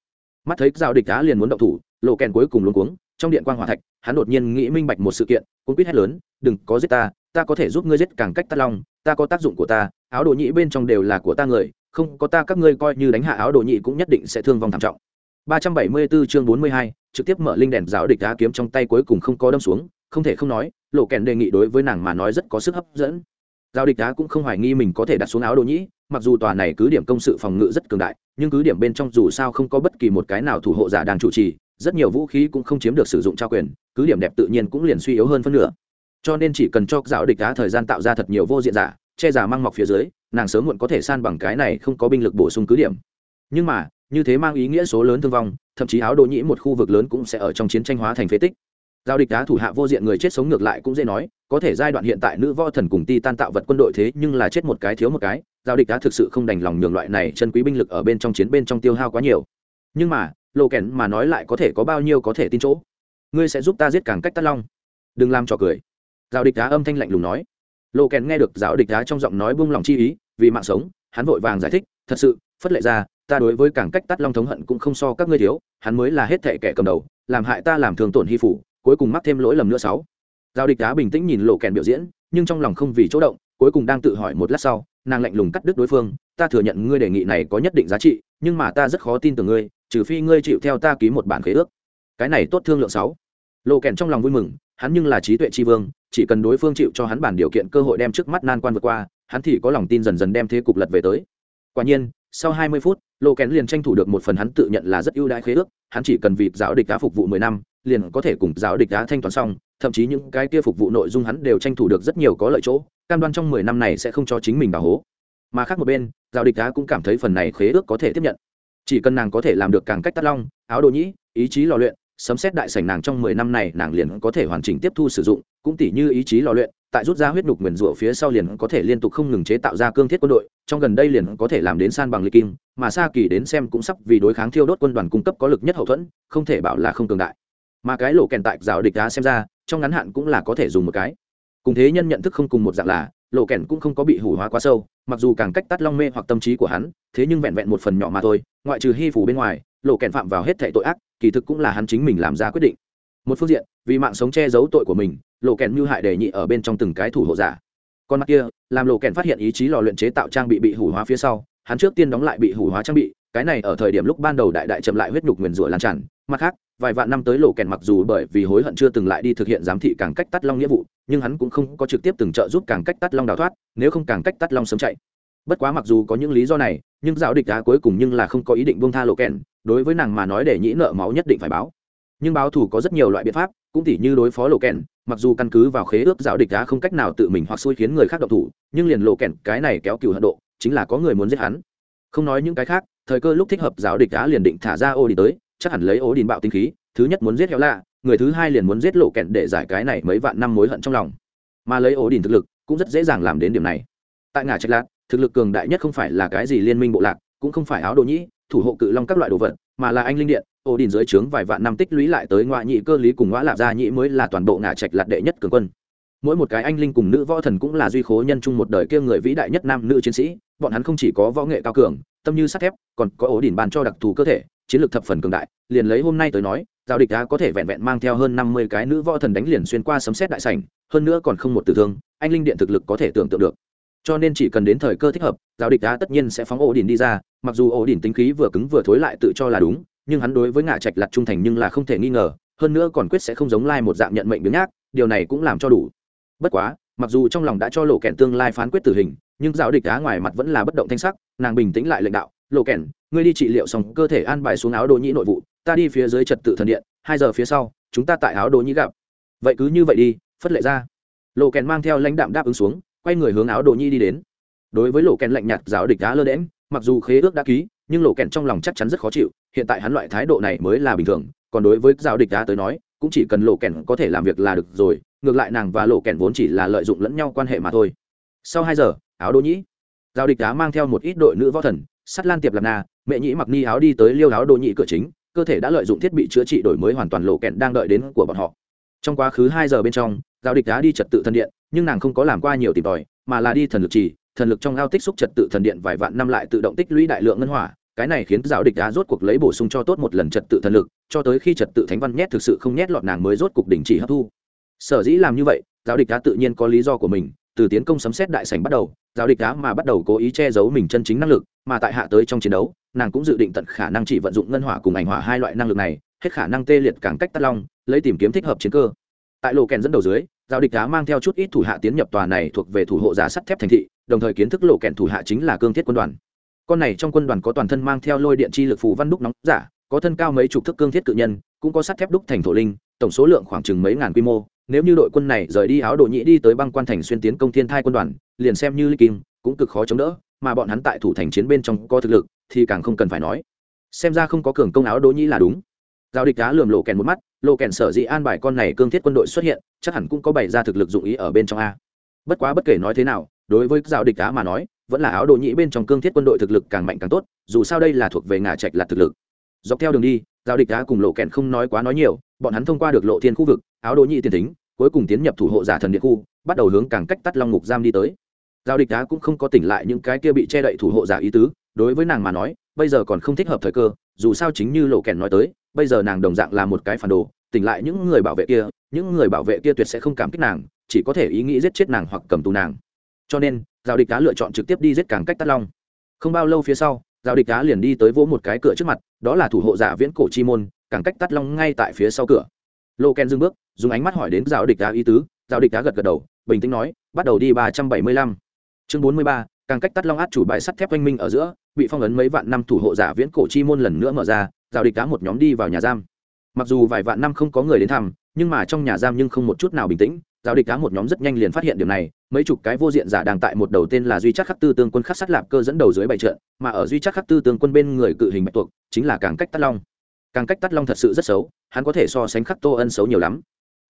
mắt thấy giao địch đá liền muốn động thủ lộ kèn cuối cùng luống cuống trong điện quan hòa thạch hắn đột nhiên nghĩ minh bạch một sự kiện cũng biết hét lớn đừng có giết ta ta có thể giúp ngươi giết càng cách tắt long ta có tác dụng của ta áo đồ nhĩ bên trong đều là của ta người không có ta các ngươi coi như đánh hạ áo đồ nhĩ cũng nhất định sẽ thương vong thảm trọng. 374 chương 42, trực tiếp mở linh đèn giáo địch đá kiếm trong tay cuối cùng không có đâm xuống không thể không nói lộ kèn đề nghị đối với nàng mà nói rất có sức hấp dẫn. Giao địch đá cũng không hoài nghi mình có thể đặt xuống áo đồ nhĩ mặc dù tòa này cứ điểm công sự phòng ngự rất cường đại, nhưng cứ điểm bên trong dù sao không có bất kỳ một cái nào thủ hộ giả đang chủ trì, rất nhiều vũ khí cũng không chiếm được sử dụng trao quyền, cứ điểm đẹp tự nhiên cũng liền suy yếu hơn phân nửa. Cho nên chỉ cần cho giáo địch đá thời gian tạo ra thật nhiều vô diện giả, che giả mang mọc phía dưới, nàng sớm muộn có thể san bằng cái này không có binh lực bổ sung cứ điểm. Nhưng mà, như thế mang ý nghĩa số lớn thương vong, thậm chí áo đồ nhĩ một khu vực lớn cũng sẽ ở trong chiến tranh hóa thành phế tích giao địch đá thủ hạ vô diện người chết sống ngược lại cũng dễ nói, có thể giai đoạn hiện tại nữ võ thần cùng ti tan tạo vật quân đội thế nhưng là chết một cái thiếu một cái, giao địch đá thực sự không đành lòng nhường loại này chân quý binh lực ở bên trong chiến bên trong tiêu hao quá nhiều. Nhưng mà lộ kèn mà nói lại có thể có bao nhiêu có thể tin chỗ. Ngươi sẽ giúp ta giết càng cách tắt long. Đừng làm trò cười. Giao địch đá âm thanh lạnh lùng nói. Lộ kèn nghe được giáo địch đá trong giọng nói buông lòng chi ý, vì mạng sống, hắn vội vàng giải thích, thật sự, phất lệ ra, ta đối với cảng cách tắt long thống hận cũng không so các ngươi thiếu, hắn mới là hết thệ kẻ cầm đầu, làm hại ta làm thường tổn hy phủ cuối cùng mắc thêm lỗi lầm nữa sáu. Giao địch đá bình tĩnh nhìn lộ kèn biểu diễn, nhưng trong lòng không vì chỗ động, cuối cùng đang tự hỏi một lát sau, nàng lạnh lùng cắt đứt đối phương, ta thừa nhận ngươi đề nghị này có nhất định giá trị, nhưng mà ta rất khó tin tưởng ngươi, trừ phi ngươi chịu theo ta ký một bản khế ước. Cái này tốt thương lượng sáu. Lộ kèn trong lòng vui mừng, hắn nhưng là trí tuệ tri vương, chỉ cần đối phương chịu cho hắn bản điều kiện cơ hội đem trước mắt nan quan vượt qua, hắn thì có lòng tin dần dần đem thế cục lật về tới. Quả nhiên sau 20 phút, Lô kén liền tranh thủ được một phần hắn tự nhận là rất ưu đãi khế ước, hắn chỉ cần vịt giáo địch đá phục vụ 10 năm, liền có thể cùng giáo địch đá thanh toán xong, thậm chí những cái kia phục vụ nội dung hắn đều tranh thủ được rất nhiều có lợi chỗ, cam đoan trong 10 năm này sẽ không cho chính mình đào hố mà khác một bên, giáo địch đá cũng cảm thấy phần này khế ước có thể tiếp nhận. Chỉ cần nàng có thể làm được càng cách tắt long, áo đồ nhĩ, ý chí lò luyện, sấm xét đại sảnh nàng trong mười năm này nàng liền có thể hoàn chỉnh tiếp thu sử dụng, cũng tỉ như ý chí lò luyện tại rút ra huyết nhục nguyền rủa phía sau liền có thể liên tục không ngừng chế tạo ra cương thiết quân đội, trong gần đây liền có thể làm đến san bằng lịch kim, mà xa kỳ đến xem cũng sắp vì đối kháng thiêu đốt quân đoàn cung cấp có lực nhất hậu thuẫn, không thể bảo là không cường đại. Mà cái lỗ kèn tại rào địch đá xem ra, trong ngắn hạn cũng là có thể dùng một cái. Cùng thế nhân nhận thức không cùng một dạng là lộ kèn cũng không có bị hủ hóa quá sâu, mặc dù càng cách tắt long mê hoặc tâm trí của hắn, thế nhưng vẹn vẹn một phần nhỏ mà thôi, ngoại trừ hy phủ bên ngoài lộ kèn phạm vào hết thệ tội ác, kỳ thực cũng là hắn chính mình làm ra quyết định một phương diện, vì mạng sống che giấu tội của mình, lộ kèn mưu hại đề nhị ở bên trong từng cái thủ hộ giả. Còn mặt kia, làm lộ kèn phát hiện ý chí lò luyện chế tạo trang bị bị hủ hóa phía sau, hắn trước tiên đóng lại bị hủ hóa trang bị, cái này ở thời điểm lúc ban đầu đại đại chậm lại huyết nhục nguyền rủa lan tràn. Mặt khác, vài vạn năm tới lộ kèn mặc dù bởi vì hối hận chưa từng lại đi thực hiện giám thị càng cách tắt long nghĩa vụ, nhưng hắn cũng không có trực tiếp từng trợ giúp càng cách tắt long đào thoát, nếu không càng cách tắt long sớm chạy. Bất quá mặc dù có những lý do này, nhưng giáo địch đá cuối cùng nhưng là không có ý định buông tha lộ kèn, đối với nàng mà nói để nhĩ nợ máu nhất định phải báo nhưng báo thù có rất nhiều loại biện pháp, cũng tỉ như đối phó lộ kèn, mặc dù căn cứ vào khế ước giáo địch đã không cách nào tự mình hoặc xui khiến người khác độc thủ, nhưng liền lộ kèn, cái này kéo cừu hận độ, chính là có người muốn giết hắn. Không nói những cái khác, thời cơ lúc thích hợp giáo địch đã liền định thả ra ô đi tới, chắc hẳn lấy ô đình bạo tinh khí, thứ nhất muốn giết héo lạ, người thứ hai liền muốn giết lộ kèn để giải cái này mấy vạn năm mối hận trong lòng. Mà lấy ố đình thực lực, cũng rất dễ dàng làm đến điểm này. Tại ngã trạch lạc, thực lực cường đại nhất không phải là cái gì liên minh bộ lạc, cũng không phải áo đồ nhĩ, thủ hộ cự long các loại đồ vật, mà là anh linh điện ổ đình dưới trướng vài vạn năm tích lũy lại tới ngoại nhị cơ lý cùng ngõ lạp gia nhị mới là toàn bộ ngã trạch lạt đệ nhất cường quân. Mỗi một cái anh linh cùng nữ võ thần cũng là duy khố nhân chung một đời kia người vĩ đại nhất nam nữ chiến sĩ, bọn hắn không chỉ có võ nghệ cao cường, tâm như sắt thép, còn có ổ đỉnh bàn cho đặc thù cơ thể, chiến lược thập phần cường đại, liền lấy hôm nay tới nói giao địch đã có thể vẹn vẹn mang theo hơn năm mươi cái nữ võ thần đánh liền xuyên qua sấm xét đại sảnh, hơn nữa còn không một tử thương, anh linh điện thực lực có thể tưởng tượng được. Cho nên chỉ cần đến thời cơ thích hợp giao địch đã tất nhiên sẽ phóng ổ đỉnh đi ra, mặc dù ổ đỉnh tính khí vừa cứng vừa thối lại tự cho là đúng nhưng hắn đối với ngạ trạch lặt trung thành nhưng là không thể nghi ngờ, hơn nữa còn quyết sẽ không giống lai một dạng nhận mệnh biếng nhác, điều này cũng làm cho đủ. Bất quá, mặc dù trong lòng đã cho lộ kẹn tương lai phán quyết tử hình, nhưng giáo địch á ngoài mặt vẫn là bất động thanh sắc, nàng bình tĩnh lại lệnh đạo, lộ kẹn ngươi đi trị liệu xong, cơ thể an bài xuống áo đồ nhĩ nội vụ, ta đi phía dưới trật tự thần điện, hai giờ phía sau, chúng ta tại áo đồ nhĩ gặp. Vậy cứ như vậy đi, phất lệ ra. Lộ kẹn mang theo lãnh đạm đáp ứng xuống, quay người hướng áo đồ nhĩ đi đến. Đối với lộ kẹn lạnh nhạt, giáo địch á lơ đễm mặc dù khế ước đã ký nhưng lộ kèn trong lòng chắc chắn rất khó chịu, hiện tại hắn loại thái độ này mới là bình thường, còn đối với giao địch đá tới nói, cũng chỉ cần lộ kèn có thể làm việc là được rồi, ngược lại nàng và lộ kèn vốn chỉ là lợi dụng lẫn nhau quan hệ mà thôi. Sau hai giờ, áo đỗ nhĩ. Giao địch đá mang theo một ít đội nữ võ thần, sắt lan tiệp lạp na, mẹ nhĩ mặc ni áo đi tới liêu áo đỗ nhĩ cửa chính, cơ thể đã lợi dụng thiết bị chữa trị đổi mới hoàn toàn lộ kèn đang đợi đến của bọn họ. Trong quá khứ hai giờ bên trong giao địch đá đi trật tự thần điện, nhưng nàng không có làm qua nhiều tìm tòi, mà là đi thần lực trì thần lực trong ao tích xúc trật tự thần điện vài vạn năm lại tự động tích lũy đại lượng ngân hỏa, cái này khiến giáo địch đá rốt cuộc lấy bổ sung cho tốt một lần trật tự thần lực, cho tới khi trật tự thánh văn nhét thực sự không nhét lọt nàng mới rốt cuộc đình chỉ hấp thu. Sở dĩ làm như vậy, giáo địch đá tự nhiên có lý do của mình, từ tiến công sấm xét đại sảnh bắt đầu, giáo địch đá mà bắt đầu cố ý che giấu mình chân chính năng lực, mà tại hạ tới trong chiến đấu, nàng cũng dự định tận khả năng chỉ vận dụng ngân hỏa cùng ảnh hỏa hai loại năng lực này, hết khả năng tê liệt càng cách tắt long, lấy tìm kiếm thích hợp chiến cơ. Tại lộ kèn dẫn đầu dưới giao địch đá mang theo chút ít thủ hạ tiến nhập tòa này thuộc về thủ hộ giả sắt thép thành thị đồng thời kiến thức lộ kèn thủ hạ chính là cương thiết quân đoàn. Con này trong quân đoàn có toàn thân mang theo lôi điện chi lực phù văn đúc nóng giả, có thân cao mấy chục thước cương thiết cự nhân, cũng có sắt thép đúc thành thổ linh, tổng số lượng khoảng chừng mấy ngàn quy mô. Nếu như đội quân này rời đi áo đồ nhĩ đi tới băng quan thành xuyên tiến công thiên thai quân đoàn, liền xem như ly kim cũng cực khó chống đỡ, mà bọn hắn tại thủ thành chiến bên trong có thực lực, thì càng không cần phải nói. Xem ra không có cường công áo đỗ nhĩ là đúng. Giao địch đá lườm lộ kèn một mắt, lộ kèn sở dĩ an bài con này cương thiết quân đội xuất hiện, chắc hẳn cũng có bày ra thực lực dụng ý ở bên trong a. Bất quá bất kể nói thế nào đối với giao địch đá mà nói, vẫn là áo đồ nhĩ bên trong cương thiết quân đội thực lực càng mạnh càng tốt, dù sao đây là thuộc về ngả trạch là thực lực. Dọc theo đường đi giao địch đá cùng lộ kèn không nói quá nói nhiều, bọn hắn thông qua được lộ thiên khu vực, áo đồ nhĩ tiền tính cuối cùng tiến nhập thủ hộ giả thần địa khu, bắt đầu hướng càng cách tắt long ngục giam đi tới. Giao địch đá cũng không có tỉnh lại những cái kia bị che đậy thủ hộ giả ý tứ, đối với nàng mà nói, bây giờ còn không thích hợp thời cơ, dù sao chính như lộ kèn nói tới, bây giờ nàng đồng dạng là một cái phản đồ, tỉnh lại những người bảo vệ kia, những người bảo vệ kia tuyệt sẽ không cảm kích nàng, chỉ có thể ý nghĩ giết chết nàng hoặc cầm tù nàng cho nên, giao địch cá lựa chọn trực tiếp đi giết càng cách tắt long. Không bao lâu phía sau, giao địch cá liền đi tới vỗ một cái cửa trước mặt, đó là thủ hộ giả viễn cổ chi môn, càng cách tắt long ngay tại phía sau cửa. Lô ken dưng bước, dùng ánh mắt hỏi đến giao địch cá ý tứ, giao địch cá gật gật đầu, bình tĩnh nói, bắt đầu đi ba trăm bảy mươi lăm. Chương bốn mươi ba, càng cách tắt long át chủ bài sắt thép oanh minh ở giữa, bị phong ấn mấy vạn năm thủ hộ giả viễn cổ chi môn lần nữa mở ra, giao địch cá một nhóm đi vào nhà giam. Mặc dù vài vạn năm không có người đến thăm, nhưng mà trong nhà giam nhưng không một chút nào bình tĩnh giao địch cá một nhóm rất nhanh liền phát hiện điều này, mấy chục cái vô diện giả đang tại một đầu tên là duy chắc khắc tư tương quân khắc sắt lạp cơ dẫn đầu dưới bảy trận, mà ở duy chắc khắc tư tương quân bên người cự hình bạch tuộc, chính là càng cách tắt long. Càng cách tắt long thật sự rất xấu, hắn có thể so sánh khắc tô ân xấu nhiều lắm.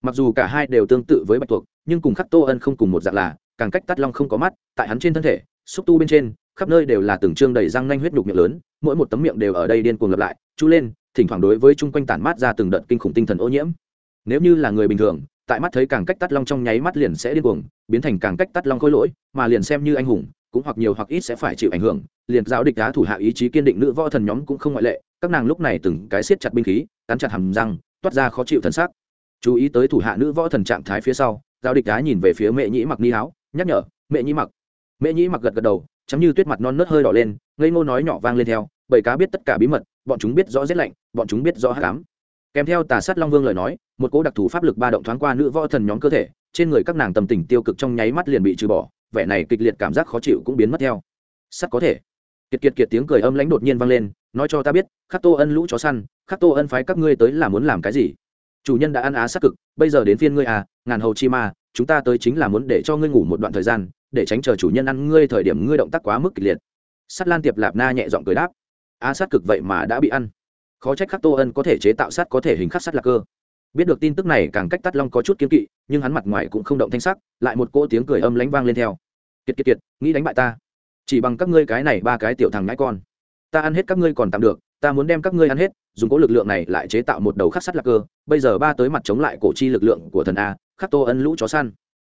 Mặc dù cả hai đều tương tự với bạch tuộc, nhưng cùng khắc tô ân không cùng một dạng là, càng cách tắt long không có mắt, tại hắn trên thân thể, xúc tu bên trên, khắp nơi đều là từng trương đầy răng nanh huyết nhục miệng lớn, mỗi một tấm miệng đều ở đây điên cuồng lập lại chú lên, thỉnh thoảng đối với chung quanh tản mát ra từng đợt kinh khủng tinh thần ô nhiễm. Nếu như là người bình thường tại mắt thấy càng cách tắt long trong nháy mắt liền sẽ điên cuồng, biến thành càng cách tắt long khôi lỗi, mà liền xem như anh hùng, cũng hoặc nhiều hoặc ít sẽ phải chịu ảnh hưởng. Liền giáo địch đá thủ hạ ý chí kiên định nữ võ thần nhóm cũng không ngoại lệ, các nàng lúc này từng cái siết chặt binh khí, cắn chặt hầm răng, toát ra khó chịu thần sắc. Chú ý tới thủ hạ nữ võ thần trạng thái phía sau, giáo địch đá nhìn về phía mẹ nhĩ mặc ni áo nhắc nhở mẹ nhĩ mặc. Mẹ nhĩ mặc gật gật đầu chắm như tuyết mặt non nớt hơi đỏ lên, ngây ngô nói nhỏ vang lên theo, bảy cá biết tất cả bí mật, bọn chúng biết rõ rét lạnh, bọn chúng biết rõ hát cám kèm theo tà sát long vương lời nói, một cỗ đặc thù pháp lực ba động thoáng qua nữ võ thần nhóm cơ thể, trên người các nàng tầm tình tiêu cực trong nháy mắt liền bị trừ bỏ, vẻ này kịch liệt cảm giác khó chịu cũng biến mất theo. Sắt có thể. Kiệt kiệt kiệt tiếng cười âm lãnh đột nhiên vang lên, nói cho ta biết, khắc tô ân lũ chó săn, khắc tô ân phái các ngươi tới là muốn làm cái gì? Chủ nhân đã ăn á sát cực, bây giờ đến phiên ngươi à ngàn hầu chi ma, chúng ta tới chính là muốn để cho ngươi ngủ một đoạn thời gian, để tránh chờ chủ nhân ăn ngươi thời điểm ngươi động tác quá mức kịch liệt. Sắt lan tiệp lạp na nhẹ giọng cười đáp. Á sát cực vậy mà đã bị ăn khó trách khắc tô ân có thể chế tạo sắt có thể hình khắc sắt lạc cơ. Biết được tin tức này, càng cách tắt long có chút kiếm kỵ, nhưng hắn mặt ngoài cũng không động thanh sắc, lại một cỗ tiếng cười âm lánh vang lên theo. Kiệt kiệt kiệt, nghĩ đánh bại ta. Chỉ bằng các ngươi cái này ba cái tiểu thằng ngãi con. Ta ăn hết các ngươi còn tạm được, ta muốn đem các ngươi ăn hết, dùng cỗ lực lượng này lại chế tạo một đầu khắc sắt lạc cơ. Bây giờ ba tới mặt chống lại cổ chi lực lượng của thần a, khắc tô ân lũ chó săn.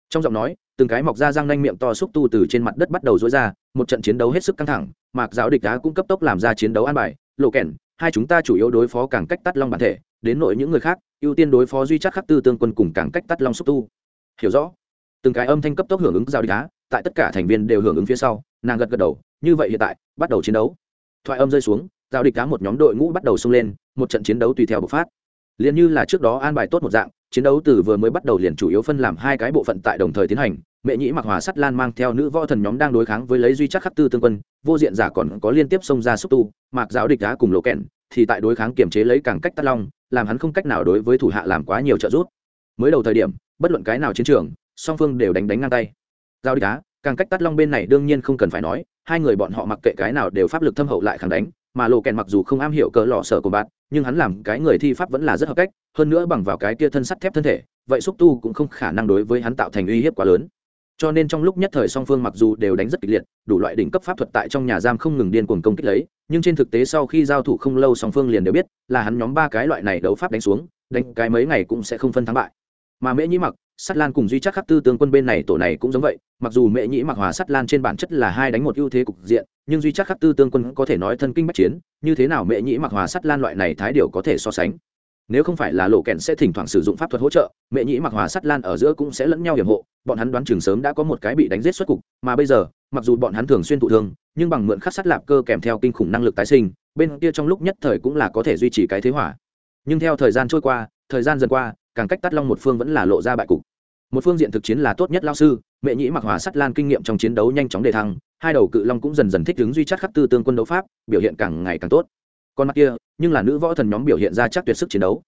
Trong giọng nói, từng cái mọc ra răng nanh miệng to xúc tu từ trên mặt đất bắt đầu dối ra, một trận chiến đấu hết sức căng thẳng, mạc giáo địch đá cũng cấp tốc làm ra chiến đấu an bài, lộ kẻn hai chúng ta chủ yếu đối phó càng cách tắt long bản thể, đến nội những người khác, ưu tiên đối phó duy chắc khắc tư tương quân cùng càng cách tắt long xúc tu. Hiểu rõ. Từng cái âm thanh cấp tốc hưởng ứng giao địch đá tại tất cả thành viên đều hưởng ứng phía sau, nàng gật gật đầu, như vậy hiện tại, bắt đầu chiến đấu. Thoại âm rơi xuống, giao địch đá một nhóm đội ngũ bắt đầu xông lên, một trận chiến đấu tùy theo bộc phát. Liền như là trước đó an bài tốt một dạng, chiến đấu từ vừa mới bắt đầu liền chủ yếu phân làm hai cái bộ phận tại đồng thời tiến hành mẹ nhĩ mặc hòa sắt lan mang theo nữ võ thần nhóm đang đối kháng với lấy duy chắc khắc tư tương quân, vô diện giả còn có liên tiếp xông ra xúc tu mạc giáo địch đá cùng lộ kẹn, thì tại đối kháng kiềm chế lấy càng cách tắt long, làm hắn không cách nào đối với thủ hạ làm quá nhiều trợ giúp. Mới đầu thời điểm, bất luận cái nào chiến trường, song phương đều đánh đánh ngang tay. Giao địch đá, càng cách tắt long bên này đương nhiên không cần phải nói, hai người bọn họ mặc kệ cái nào đều pháp lực thâm hậu lại khẳng đánh, mà lộ kèn mặc dù không am hiểu cỡ lọ sở của bạn, nhưng hắn làm cái người thi pháp vẫn là rất hợp cách, hơn nữa bằng vào cái kia thân sắt thép thân thể, vậy xúc tu cũng không khả năng đối với hắn tạo thành uy hiếp quá lớn cho nên trong lúc nhất thời song phương mặc dù đều đánh rất kịch liệt, đủ loại đỉnh cấp pháp thuật tại trong nhà giam không ngừng điên cuồng công kích lấy, nhưng trên thực tế sau khi giao thủ không lâu song phương liền đều biết là hắn nhóm ba cái loại này đấu pháp đánh xuống, đánh cái mấy ngày cũng sẽ không phân thắng bại. Mà mễ nhĩ mặc, sắt lan cùng duy chắc khắc tư tướng quân bên này tổ này cũng giống vậy, mặc dù mễ nhĩ mặc hòa sắt lan trên bản chất là hai đánh một ưu thế cục diện, nhưng duy chắc khắc tư tương quân có thể nói thân kinh bách chiến, như thế nào mễ nhĩ mặc hòa sắt lan loại này thái điều có thể so sánh? Nếu không phải là lộ kẹn sẽ thỉnh thoảng sử dụng pháp thuật hỗ trợ mẹ nhĩ mặc hòa sắt lan ở giữa cũng sẽ lẫn nhau hiểm hộ bọn hắn đoán chừng sớm đã có một cái bị đánh giết xuất cục, mà bây giờ, mặc dù bọn hắn thường xuyên thụ thương, nhưng bằng mượn khắc sắt lạp cơ kèm theo kinh khủng năng lực tái sinh, bên kia trong lúc nhất thời cũng là có thể duy trì cái thế hỏa. Nhưng theo thời gian trôi qua, thời gian dần qua, càng cách tắt long một phương vẫn là lộ ra bại cục. Một phương diện thực chiến là tốt nhất lao sư, mẹ nhĩ mặc hòa sắt lan kinh nghiệm trong chiến đấu nhanh chóng đề thăng, hai đầu cự long cũng dần dần thích ứng duy chắc khắc tư tương quân đấu pháp, biểu hiện càng ngày càng tốt. Con mặt kia, nhưng là nữ võ thần nhóm biểu hiện ra chắc tuyệt sức chiến đấu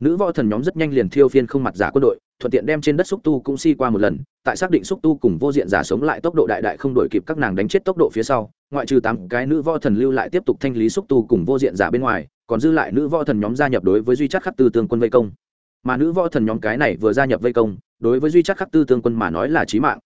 nữ võ thần nhóm rất nhanh liền thiêu phiên không mặt giả quân đội, thuận tiện đem trên đất xúc tu cũng si qua một lần, tại xác định xúc tu cùng vô diện giả sống lại tốc độ đại đại không đổi kịp các nàng đánh chết tốc độ phía sau, ngoại trừ tám cái nữ võ thần lưu lại tiếp tục thanh lý xúc tu cùng vô diện giả bên ngoài, còn dư lại nữ võ thần nhóm gia nhập đối với duy chắc khắc tư tương quân vây công. Mà nữ võ thần nhóm cái này vừa gia nhập vây công, đối với duy chắc khắc tư tương quân mà nói là trí mạng.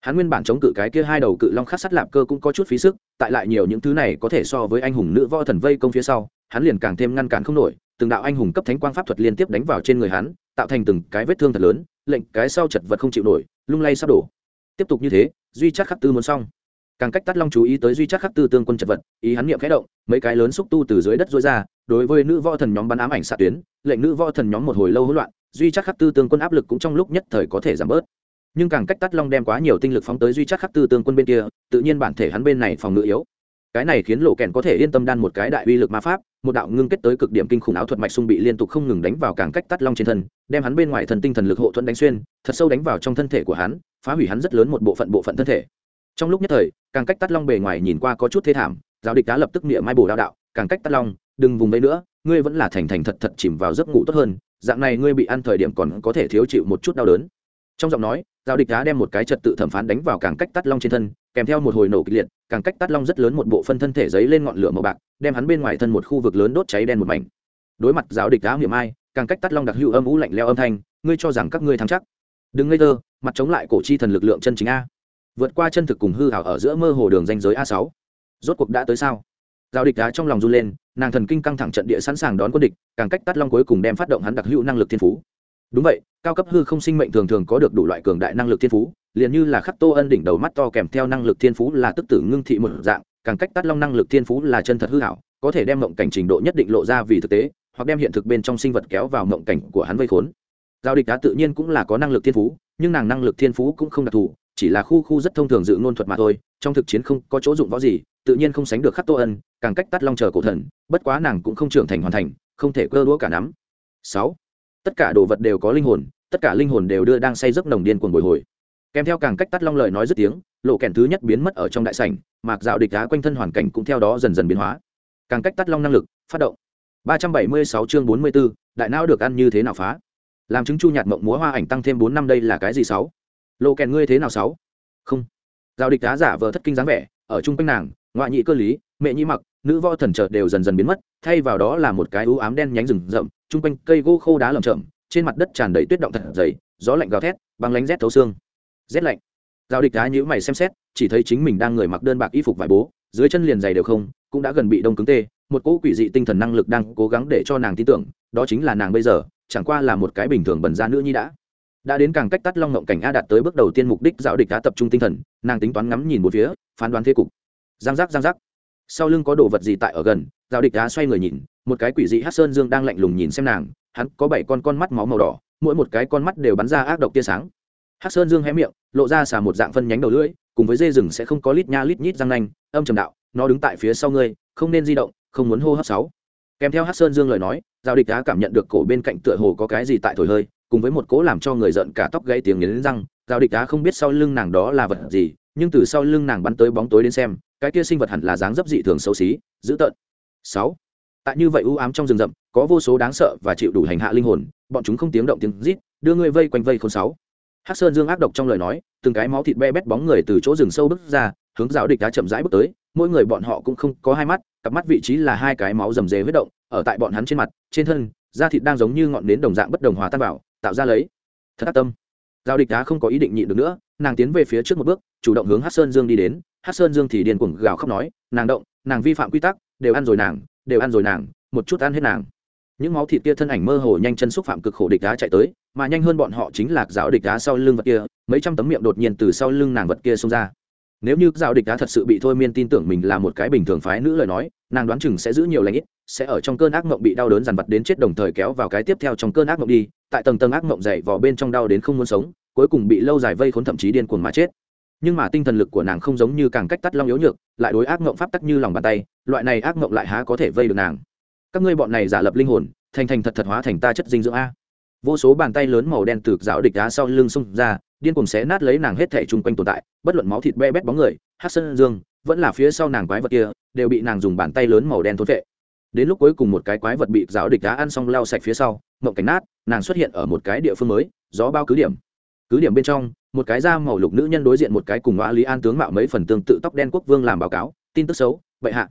Hắn nguyên bản chống cự cái kia hai đầu cự long khắc sắt lạp cơ cũng có chút phí sức, tại lại nhiều những thứ này có thể so với anh hùng nữ võ thần vây công phía sau, hắn liền càng thêm ngăn cản không nổi từng đạo anh hùng cấp thánh quang pháp thuật liên tiếp đánh vào trên người hắn, tạo thành từng cái vết thương thật lớn, lệnh cái sau chật vật không chịu nổi, lung lay sắp đổ. Tiếp tục như thế, duy chắc khắc tư muốn xong. Càng cách tắt long chú ý tới duy chắc khắc tư tương quân chật vật, ý hắn niệm khẽ động, mấy cái lớn xúc tu từ dưới đất dối ra, đối với nữ võ thần nhóm bắn ám ảnh xạ tuyến, lệnh nữ võ thần nhóm một hồi lâu hỗn loạn, duy chắc khắc tư tương quân áp lực cũng trong lúc nhất thời có thể giảm bớt. Nhưng càng cách tắt long đem quá nhiều tinh lực phóng tới duy chắc khắc tư tương quân bên kia, tự nhiên bản thể hắn bên này phòng ngự yếu. Cái này khiến lộ kèn có thể yên tâm đan một cái đại uy lực ma pháp một đạo ngưng kết tới cực điểm kinh khủng áo thuật mạch sung bị liên tục không ngừng đánh vào càng cách tắt long trên thân, đem hắn bên ngoài thần tinh thần lực hộ thuẫn đánh xuyên, thật sâu đánh vào trong thân thể của hắn, phá hủy hắn rất lớn một bộ phận bộ phận thân thể. Trong lúc nhất thời, càng cách tắt long bề ngoài nhìn qua có chút thế thảm, giáo địch đã lập tức niệm mai bổ đạo đạo, càng cách tắt long, đừng vùng vây nữa, ngươi vẫn là thành thành thật thật chìm vào giấc ngủ tốt hơn, dạng này ngươi bị ăn thời điểm còn có thể thiếu chịu một chút đau đớn. Trong giọng nói, giáo địch đá đem một cái trật tự thẩm phán đánh vào càng cách tắt long trên thân, kèm theo một hồi nổ kịch liệt càng cách tắt long rất lớn một bộ phân thân thể giấy lên ngọn lửa màu bạc, đem hắn bên ngoài thân một khu vực lớn đốt cháy đen một mảnh. Đối mặt giáo địch đá miệng ai, càng cách tắt long đặc hữu âm ú lạnh leo âm thanh, ngươi cho rằng các ngươi thắng chắc. Đừng ngây thơ, mặt chống lại cổ chi thần lực lượng chân chính a. Vượt qua chân thực cùng hư hảo ở giữa mơ hồ đường danh giới a sáu. Rốt cuộc đã tới sao? Giao địch đá trong lòng run lên, nàng thần kinh căng thẳng trận địa sẵn sàng đón quân địch, càng cách tắt long cuối cùng đem phát động hắn đặc hữu năng lực thiên phú đúng vậy, cao cấp hư không sinh mệnh thường thường có được đủ loại cường đại năng lực thiên phú, liền như là khắc tô ân đỉnh đầu mắt to kèm theo năng lực thiên phú là tức tử ngưng thị một dạng, càng cách tắt long năng lực thiên phú là chân thật hư hảo, có thể đem mộng cảnh trình độ nhất định lộ ra vì thực tế, hoặc đem hiện thực bên trong sinh vật kéo vào mộng cảnh của hắn vây khốn. Giao địch đá tự nhiên cũng là có năng lực thiên phú, nhưng nàng năng lực thiên phú cũng không đặc thù, chỉ là khu khu rất thông thường dự ngôn thuật mà thôi, trong thực chiến không có chỗ dụng võ gì, tự nhiên không sánh được khắc tô ân, càng cách tắt long chờ cổ thần, bất quá nàng cũng không trưởng thành hoàn thành, không thể cơ đũa cả nắm. Sáu tất cả đồ vật đều có linh hồn tất cả linh hồn đều đưa đang say giấc nồng điên cuồng bồi hồi. Kèm theo càng cách tắt long lời nói dứt tiếng lộ kèn thứ nhất biến mất ở trong đại sảnh mạc dạo địch đá quanh thân hoàn cảnh cũng theo đó dần dần biến hóa. Càng cách tắt long năng lực phát động. 376 chương 44, đại não được ăn như thế nào phá? Làm chứng chu nhạt mộng múa hoa ảnh tăng thêm bốn năm đây là cái gì sáu? Lộ kèn ngươi thế nào sáu? Không. Dạo địch đá giả vờ thất kinh dáng vẻ ở chung quanh nàng ngoại nhị cơ lý, mẹ nhị mặc, nữ võ thần chợt đều dần dần biến mất, thay vào đó là một cái ưu ám đen nhánh rừng rậm, chung quanh cây gỗ khô đá lầm chậm trên mặt đất tràn đầy tuyết động thật dày, gió lạnh gào thét, băng lánh rét thấu xương. Rét lạnh. Giao địch đá nhữ mày xem xét, chỉ thấy chính mình đang người mặc đơn bạc y phục vải bố, dưới chân liền dày đều không, cũng đã gần bị đông cứng tê, một cỗ quỷ dị tinh thần năng lực đang cố gắng để cho nàng tin tưởng, đó chính là nàng bây giờ, chẳng qua là một cái bình thường bẩn ra nữ nhi đã. Đã đến càng cách tắt long ngộng cảnh a đạt tới bước đầu tiên mục đích dạo địch đã tập trung tinh thần, nàng tính toán ngắm nhìn một phía, phán đoán thế cục giang giác giang giác sau lưng có đồ vật gì tại ở gần? Giao địch đá xoay người nhìn, một cái quỷ dị hát sơn dương đang lạnh lùng nhìn xem nàng, hắn có bảy con con mắt máu màu đỏ, mỗi một cái con mắt đều bắn ra ác độc tia sáng. Hát sơn dương hé miệng, lộ ra xà một dạng phân nhánh đầu lưỡi, cùng với dê rừng sẽ không có lít nha lít nhít răng nanh, âm trầm đạo, nó đứng tại phía sau ngươi, không nên di động, không muốn hô hấp sáu. Kèm theo hát sơn dương lời nói, giao địch đá cảm nhận được cổ bên cạnh tựa hồ có cái gì tại thổi hơi, cùng với một cỗ làm cho người giận cả tóc gãy tiếng nghiến răng, giao địch đá không biết sau lưng nàng đó là vật gì, nhưng từ sau lưng nàng bắn tới bóng tối đến xem cái kia sinh vật hẳn là dáng dấp dị thường xấu xí, dữ tợn. Sáu, tại như vậy u ám trong rừng rậm, có vô số đáng sợ và chịu đủ hành hạ linh hồn, bọn chúng không tiếng động tiếng rít, đưa ngươi vây quanh vây khôn sáu. Hắc sơn dương ác độc trong lời nói, từng cái máu thịt be bét bóng người từ chỗ rừng sâu bước ra, hướng giáo địch đá chậm rãi bước tới, mỗi người bọn họ cũng không có hai mắt, cặp mắt vị trí là hai cái máu rầm rề huyết động, ở tại bọn hắn trên mặt, trên thân, da thịt đang giống như ngọn nến đồng dạng bất đồng hòa tan vào, tạo ra lấy. Thật ác tâm giao địch đá không có ý định nhịn được nữa, nàng tiến về phía trước một bước, chủ động hướng hát sơn dương đi đến. Hát sơn dương thì điền cuồng gào khóc nói, nàng động, nàng vi phạm quy tắc, đều ăn rồi nàng, đều ăn rồi nàng, một chút ăn hết nàng. Những máu thịt kia thân ảnh mơ hồ nhanh chân xúc phạm cực khổ địch đá chạy tới, mà nhanh hơn bọn họ chính là giáo địch đá sau lưng vật kia, mấy trăm tấm miệng đột nhiên từ sau lưng nàng vật kia xông ra nếu như giao địch đã thật sự bị thôi miên tin tưởng mình là một cái bình thường phái nữ lời nói, nàng đoán chừng sẽ giữ nhiều lãnh ít, sẽ ở trong cơn ác mộng bị đau đớn dằn vặt đến chết đồng thời kéo vào cái tiếp theo trong cơn ác mộng đi, tại tầng tầng ác mộng dày vò bên trong đau đến không muốn sống, cuối cùng bị lâu dài vây khốn thậm chí điên cuồng mà chết. Nhưng mà tinh thần lực của nàng không giống như càng cách tắt long yếu nhược, lại đối ác mộng pháp tắc như lòng bàn tay, loại này ác mộng lại há có thể vây được nàng. Các ngươi bọn này giả lập linh hồn, thành thành thật thật hóa thành ta chất dinh dưỡng a. Vô số bàn tay lớn màu đen từ giáo địch đá sau lưng xung ra điên cùng xé nát lấy nàng hết thể chung quanh tồn tại, bất luận máu thịt be bét bóng người, hát sơn dương, vẫn là phía sau nàng quái vật kia, đều bị nàng dùng bàn tay lớn màu đen thôn vệ. Đến lúc cuối cùng một cái quái vật bị giáo địch đá ăn xong lao sạch phía sau, mộng cảnh nát, nàng xuất hiện ở một cái địa phương mới, gió bao cứ điểm. Cứ điểm bên trong, một cái da màu lục nữ nhân đối diện một cái cùng ngoã lý an tướng mạo mấy phần tương tự tóc đen quốc vương làm báo cáo, tin tức xấu, bệ hạ.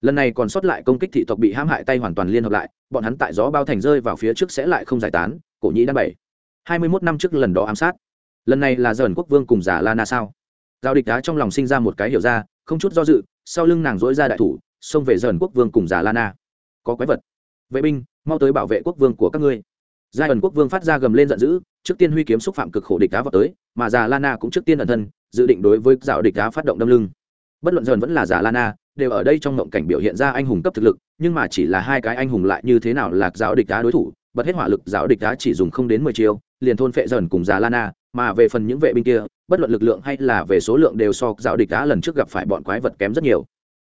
Lần này còn sót lại công kích thị tộc bị hãm hại tay hoàn toàn liên hợp lại, bọn hắn tại gió bao thành rơi vào phía trước sẽ lại không giải tán, cổ nhĩ đã bảy. Hai mươi mốt năm trước lần đó ám sát lần này là dần quốc vương cùng giả la na sao? Giao địch đá trong lòng sinh ra một cái hiểu ra, không chút do dự, sau lưng nàng dỗi ra đại thủ, xông về dần quốc vương cùng giả la na. Có quái vật. Vệ binh, mau tới bảo vệ quốc vương của các ngươi. Giai ẩn quốc vương phát ra gầm lên giận dữ, trước tiên huy kiếm xúc phạm cực khổ địch đá vào tới, mà già lana cũng trước tiên ẩn thân, dự định đối với dạo địch đá phát động đâm lưng. Bất luận dần vẫn là già lana đều ở đây trong ngộng cảnh biểu hiện ra anh hùng cấp thực lực, nhưng mà chỉ là hai cái anh hùng lại như thế nào là giáo địch đá đối thủ bật hết hỏa lực giáo địch đá chỉ dùng không đến mười chiêu, liền thôn phệ dần cùng già lana mà về phần những vệ binh kia, bất luận lực lượng hay là về số lượng đều so giáo địch đá lần trước gặp phải bọn quái vật kém rất nhiều.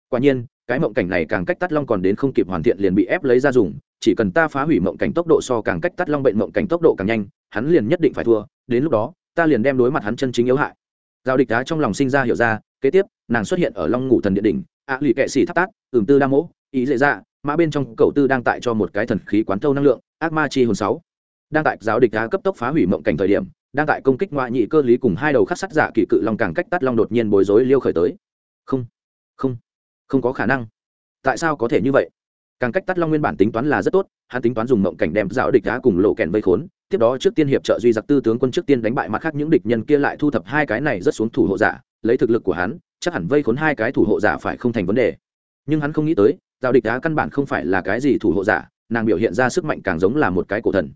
Quả nhiên, cái mộng cảnh này càng cách tắt long còn đến không kịp hoàn thiện liền bị ép lấy ra dùng, chỉ cần ta phá hủy mộng cảnh tốc độ so càng cách tắt long bệnh mộng cảnh tốc độ càng nhanh, hắn liền nhất định phải thua, đến lúc đó, ta liền đem đối mặt hắn chân chính yếu hại. Giao địch đá trong lòng sinh ra hiểu ra, kế tiếp, nàng xuất hiện ở long ngủ thần địa đỉnh ạ lụy kệ xỉ tháp tát ửng tư đa mỗ, ý dễ dạ mã bên trong cầu tư đang tại cho một cái thần khí quán thâu năng lượng, ác ma chi hồn sáu. Đang tại giáo địch đá cấp tốc phá hủy mộng cảnh thời điểm đang tại công kích ngoại nhị cơ lý cùng hai đầu khắc sắt giả kỳ cự long càng cách tắt long đột nhiên bối rối liêu khởi tới. Không không không có khả năng. Tại sao có thể như vậy? Càng cách tắt long nguyên bản tính toán là rất tốt, hắn tính toán dùng mộng cảnh đem dạo địch đá cùng lộ kèn vây khốn, tiếp đó trước tiên hiệp trợ duy giặc tư tướng quân trước tiên đánh bại mặt khác những địch nhân kia lại thu thập hai cái này rất xuống thủ hộ giả, lấy thực lực của hắn, chắc hẳn vây khốn hai cái thủ hộ giả phải không thành vấn đề. Nhưng hắn không nghĩ tới, dạo địch đá căn bản không phải là cái gì thủ hộ giả, nàng biểu hiện ra sức mạnh càng giống là một cái cổ thần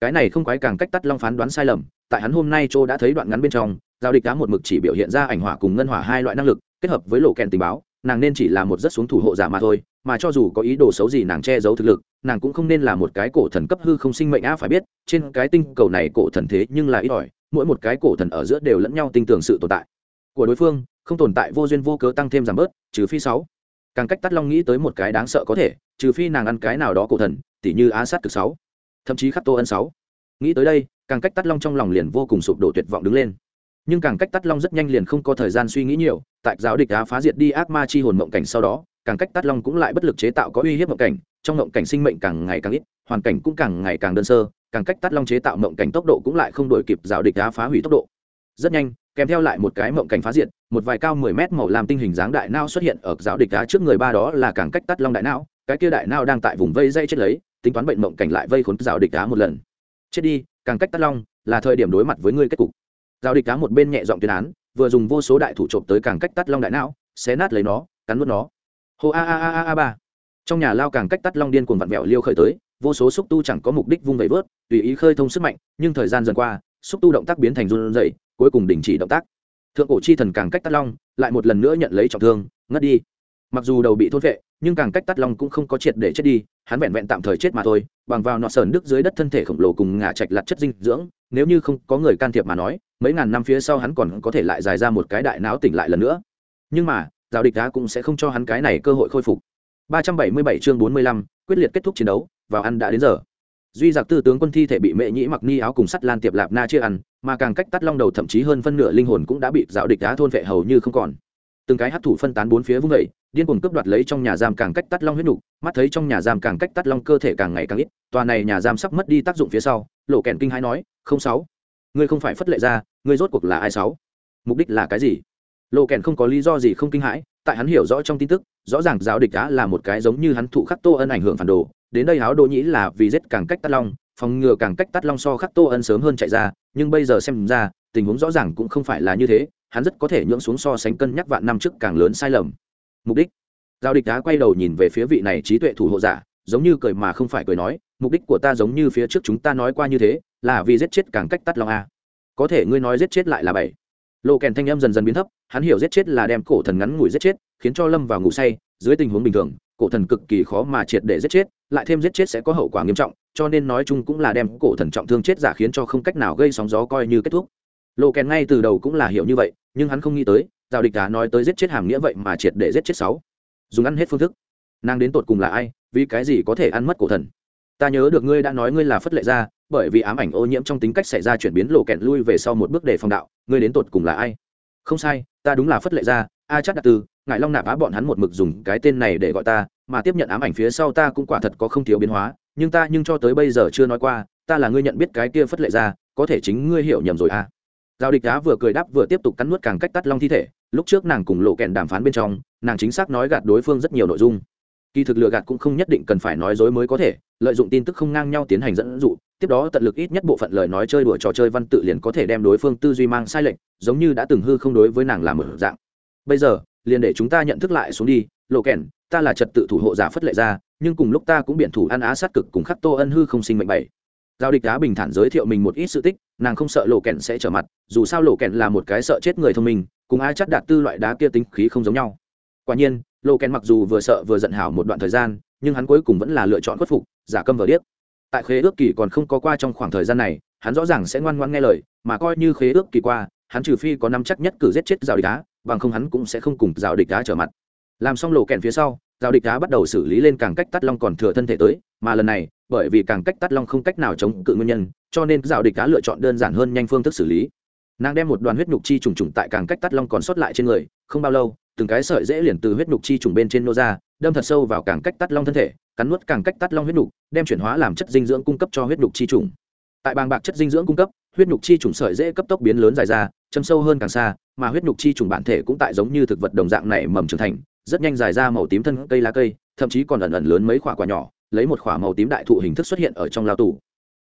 cái này không quái càng cách tắt long phán đoán sai lầm, tại hắn hôm nay châu đã thấy đoạn ngắn bên trong, giao địch cá một mực chỉ biểu hiện ra ảnh hỏa cùng ngân hỏa hai loại năng lực, kết hợp với lộ kèn tình báo, nàng nên chỉ là một rất xuống thủ hộ giả mà thôi, mà cho dù có ý đồ xấu gì nàng che giấu thực lực, nàng cũng không nên là một cái cổ thần cấp hư không sinh mệnh á, phải biết, trên cái tinh cầu này cổ thần thế nhưng là ít ỏi, mỗi một cái cổ thần ở giữa đều lẫn nhau tin tưởng sự tồn tại. Của đối phương, không tồn tại vô duyên vô cớ tăng thêm giảm bớt, trừ phi sáu. Càng cách tắt long nghĩ tới một cái đáng sợ có thể, trừ phi nàng ăn cái nào đó cổ thần, tỉ như á sát cực sáu thậm chí khắc tô ân sáu. Nghĩ tới đây, càng cách tắt long trong lòng liền vô cùng sụp đổ tuyệt vọng đứng lên. Nhưng càng cách tắt long rất nhanh liền không có thời gian suy nghĩ nhiều, tại giáo địch đá phá diệt đi ác ma chi hồn mộng cảnh sau đó, càng cách tắt long cũng lại bất lực chế tạo có uy hiếp mộng cảnh, trong mộng cảnh sinh mệnh càng ngày càng ít, hoàn cảnh cũng càng ngày càng đơn sơ, càng cách tắt long chế tạo mộng cảnh tốc độ cũng lại không đổi kịp giáo địch đá phá hủy tốc độ. Rất nhanh, kèm theo lại một cái mộng cảnh phá diệt, một vài cao mười mét màu làm tinh hình dáng đại não xuất hiện ở giáo địch đá trước người ba đó là càng cách tắt long đại não cái kia đại não đang tại vùng vây dây chết lấy tính toán bệnh mộng cảnh lại vây khốn rào địch cá một lần. Chết đi, càng cách tắt long là thời điểm đối mặt với ngươi kết cục. Rào địch cá một bên nhẹ giọng tuyên án, vừa dùng vô số đại thủ trộm tới càng cách tắt long đại não, xé nát lấy nó, cắn nuốt nó. Hô a a a a a ba. Trong nhà lao càng cách tắt long điên cuồng vặn vẹo liêu khởi tới, vô số xúc tu chẳng có mục đích vung vẩy vớt, tùy ý khơi thông sức mạnh, nhưng thời gian dần qua, xúc tu động tác biến thành run rẩy, cuối cùng đình chỉ động tác. Thượng cổ chi thần càng cách tắt long lại một lần nữa nhận lấy trọng thương, ngất đi. Mặc dù đầu bị thôn vệ nhưng càng cách tắt long cũng không có triệt để chết đi hắn vẹn vẹn tạm thời chết mà thôi bằng vào nọ sờn đức dưới đất thân thể khổng lồ cùng ngả chạch lặt chất dinh dưỡng nếu như không có người can thiệp mà nói mấy ngàn năm phía sau hắn còn có thể lại dài ra một cái đại não tỉnh lại lần nữa. Nhưng mà giao địch đá cũng sẽ không cho hắn cái này cơ hội khôi phục. 377 chương 45, quyết liệt kết thúc chiến đấu vào ăn đã đến giờ. Duy giặc tư tướng quân thi thể bị mẹ nhĩ mặc ni áo cùng sắt lan tiệp lạp na chia ăn mà càng cách tắt long đầu thậm chí hơn phân nửa linh hồn cũng đã bị dạo địch đá thôn vệ hầu như không còn từng cái hát thủ phân tán bốn phía vung vẩy điên cuồng cướp đoạt lấy trong nhà giam càng cách tắt long huyết nục, mắt thấy trong nhà giam càng cách tắt long cơ thể càng ngày càng ít, tòa này nhà giam sắp mất đi tác dụng phía sau, lộ kèn kinh hãi nói, không sáu, ngươi không phải phất lệ ra ngươi rốt cuộc là ai sáu? Mục đích là cái gì? Lộ kèn không có lý do gì không kinh hãi, tại hắn hiểu rõ trong tin tức, rõ ràng giáo địch đã là một cái giống như hắn thụ khắc tô ân ảnh hưởng phản đồ, đến đây háo đỗ nhĩ là vì giết càng cách tắt long, phòng ngừa càng cách tắt long so khắc tô ân sớm hơn chạy ra, nhưng bây giờ xem ra, tình huống rõ ràng cũng không phải là như thế hắn rất có thể nhưỡng xuống so sánh cân nhắc vạn năm trước càng lớn sai lầm. Mục đích. Giao địch đá quay đầu nhìn về phía vị này trí tuệ thủ hộ giả, giống như cười mà không phải cười nói, mục đích của ta giống như phía trước chúng ta nói qua như thế, là vì giết chết càng cách tắt long a. Có thể ngươi nói giết chết lại là bảy. Lộ kèn thanh âm dần dần biến thấp, hắn hiểu giết chết là đem cổ thần ngắn ngủi giết chết, khiến cho lâm vào ngủ say, dưới tình huống bình thường, cổ thần cực kỳ khó mà triệt để giết chết, lại thêm giết chết sẽ có hậu quả nghiêm trọng, cho nên nói chung cũng là đem cổ thần trọng thương chết giả khiến cho không cách nào gây sóng gió coi như kết thúc. Lộ kèn ngay từ đầu cũng là hiểu như vậy nhưng hắn không nghĩ tới, giao địch đá nói tới giết chết hàm nghĩa vậy mà triệt để giết chết sáu. Dùng ăn hết phương thức. Nàng đến tột cùng là ai, vì cái gì có thể ăn mất cổ thần? Ta nhớ được ngươi đã nói ngươi là phất lệ gia, bởi vì ám ảnh ô nhiễm trong tính cách xảy ra chuyển biến lộ kẹn lui về sau một bước để phòng đạo, ngươi đến tột cùng là ai? Không sai, ta đúng là phất lệ gia, a chắc đặc tư ngại long nạp á bọn hắn một mực dùng cái tên này để gọi ta, mà tiếp nhận ám ảnh phía sau ta cũng quả thật có không thiếu biến hóa, nhưng ta nhưng cho tới bây giờ chưa nói qua, ta là ngươi nhận biết cái kia phất lệ gia, có thể chính ngươi hiểu nhầm rồi à? Giao địch đá vừa cười đáp vừa tiếp tục cắn nuốt càng cách tắt long thi thể, lúc trước nàng cùng lộ kẹn đàm phán bên trong, nàng chính xác nói gạt đối phương rất nhiều nội dung. Kỳ thực lừa gạt cũng không nhất định cần phải nói dối mới có thể, lợi dụng tin tức không ngang nhau tiến hành dẫn dụ, tiếp đó tận lực ít nhất bộ phận lời nói chơi đùa trò chơi văn tự liền có thể đem đối phương tư duy mang sai lệch, giống như đã từng hư không đối với nàng làm một dạng. Bây giờ, liền để chúng ta nhận thức lại xuống đi, lộ kèn ta là trật tự thủ hộ giả phất lệ ra, nhưng cùng lúc ta cũng biện thủ ăn á sát cực cùng khắc tô ân hư không sinh mệnh bảy giao địch đá bình thản giới thiệu mình một ít sự tích, nàng không sợ lộ kèn sẽ trở mặt, dù sao lộ kèn là một cái sợ chết người thông minh, cùng ai chắc đạt tư loại đá kia tính khí không giống nhau. Quả nhiên lộ kèn mặc dù vừa sợ vừa giận hảo một đoạn thời gian, nhưng hắn cuối cùng vẫn là lựa chọn khuất phục, giả câm vờ điếc. Tại khế ước kỳ còn không có qua trong khoảng thời gian này, hắn rõ ràng sẽ ngoan ngoan nghe lời, mà coi như khế ước kỳ qua, hắn trừ phi có năm chắc nhất cử giết chết rào địch đá bằng không hắn cũng sẽ không cùng rào địch đá trở mặt. Làm xong lộ kèn phía sau rào địch đá bắt đầu xử lý lên càng cách tắt long còn thừa thân thể tới, mà lần này bởi vì càng cách tắt long không cách nào chống cự nguyên nhân, cho nên rào địch cá lựa chọn đơn giản hơn nhanh phương thức xử lý. Nàng đem một đoàn huyết nhục chi trùng trùng tại càng cách tắt long còn sót lại trên người, không bao lâu, từng cái sợi dễ liền từ huyết nhục chi trùng bên trên nô ra, đâm thật sâu vào càng cách tắt long thân thể, cắn nuốt càng cách tắt long huyết nhục, đem chuyển hóa làm chất dinh dưỡng cung cấp cho huyết nhục chi trùng. Tại bàng bạc chất dinh dưỡng cung cấp, huyết nhục chi trùng sợi dễ cấp tốc biến lớn dài ra, châm sâu hơn càng xa, mà huyết nhục chi trùng bản thể cũng tại giống như thực vật đồng dạng này mầm trưởng thành, rất nhanh dài ra màu tím thân cây lá cây, thậm chí còn ẩn ẩn lớn mấy quả quả nhỏ lấy một khỏa màu tím đại thụ hình thức xuất hiện ở trong lao tù.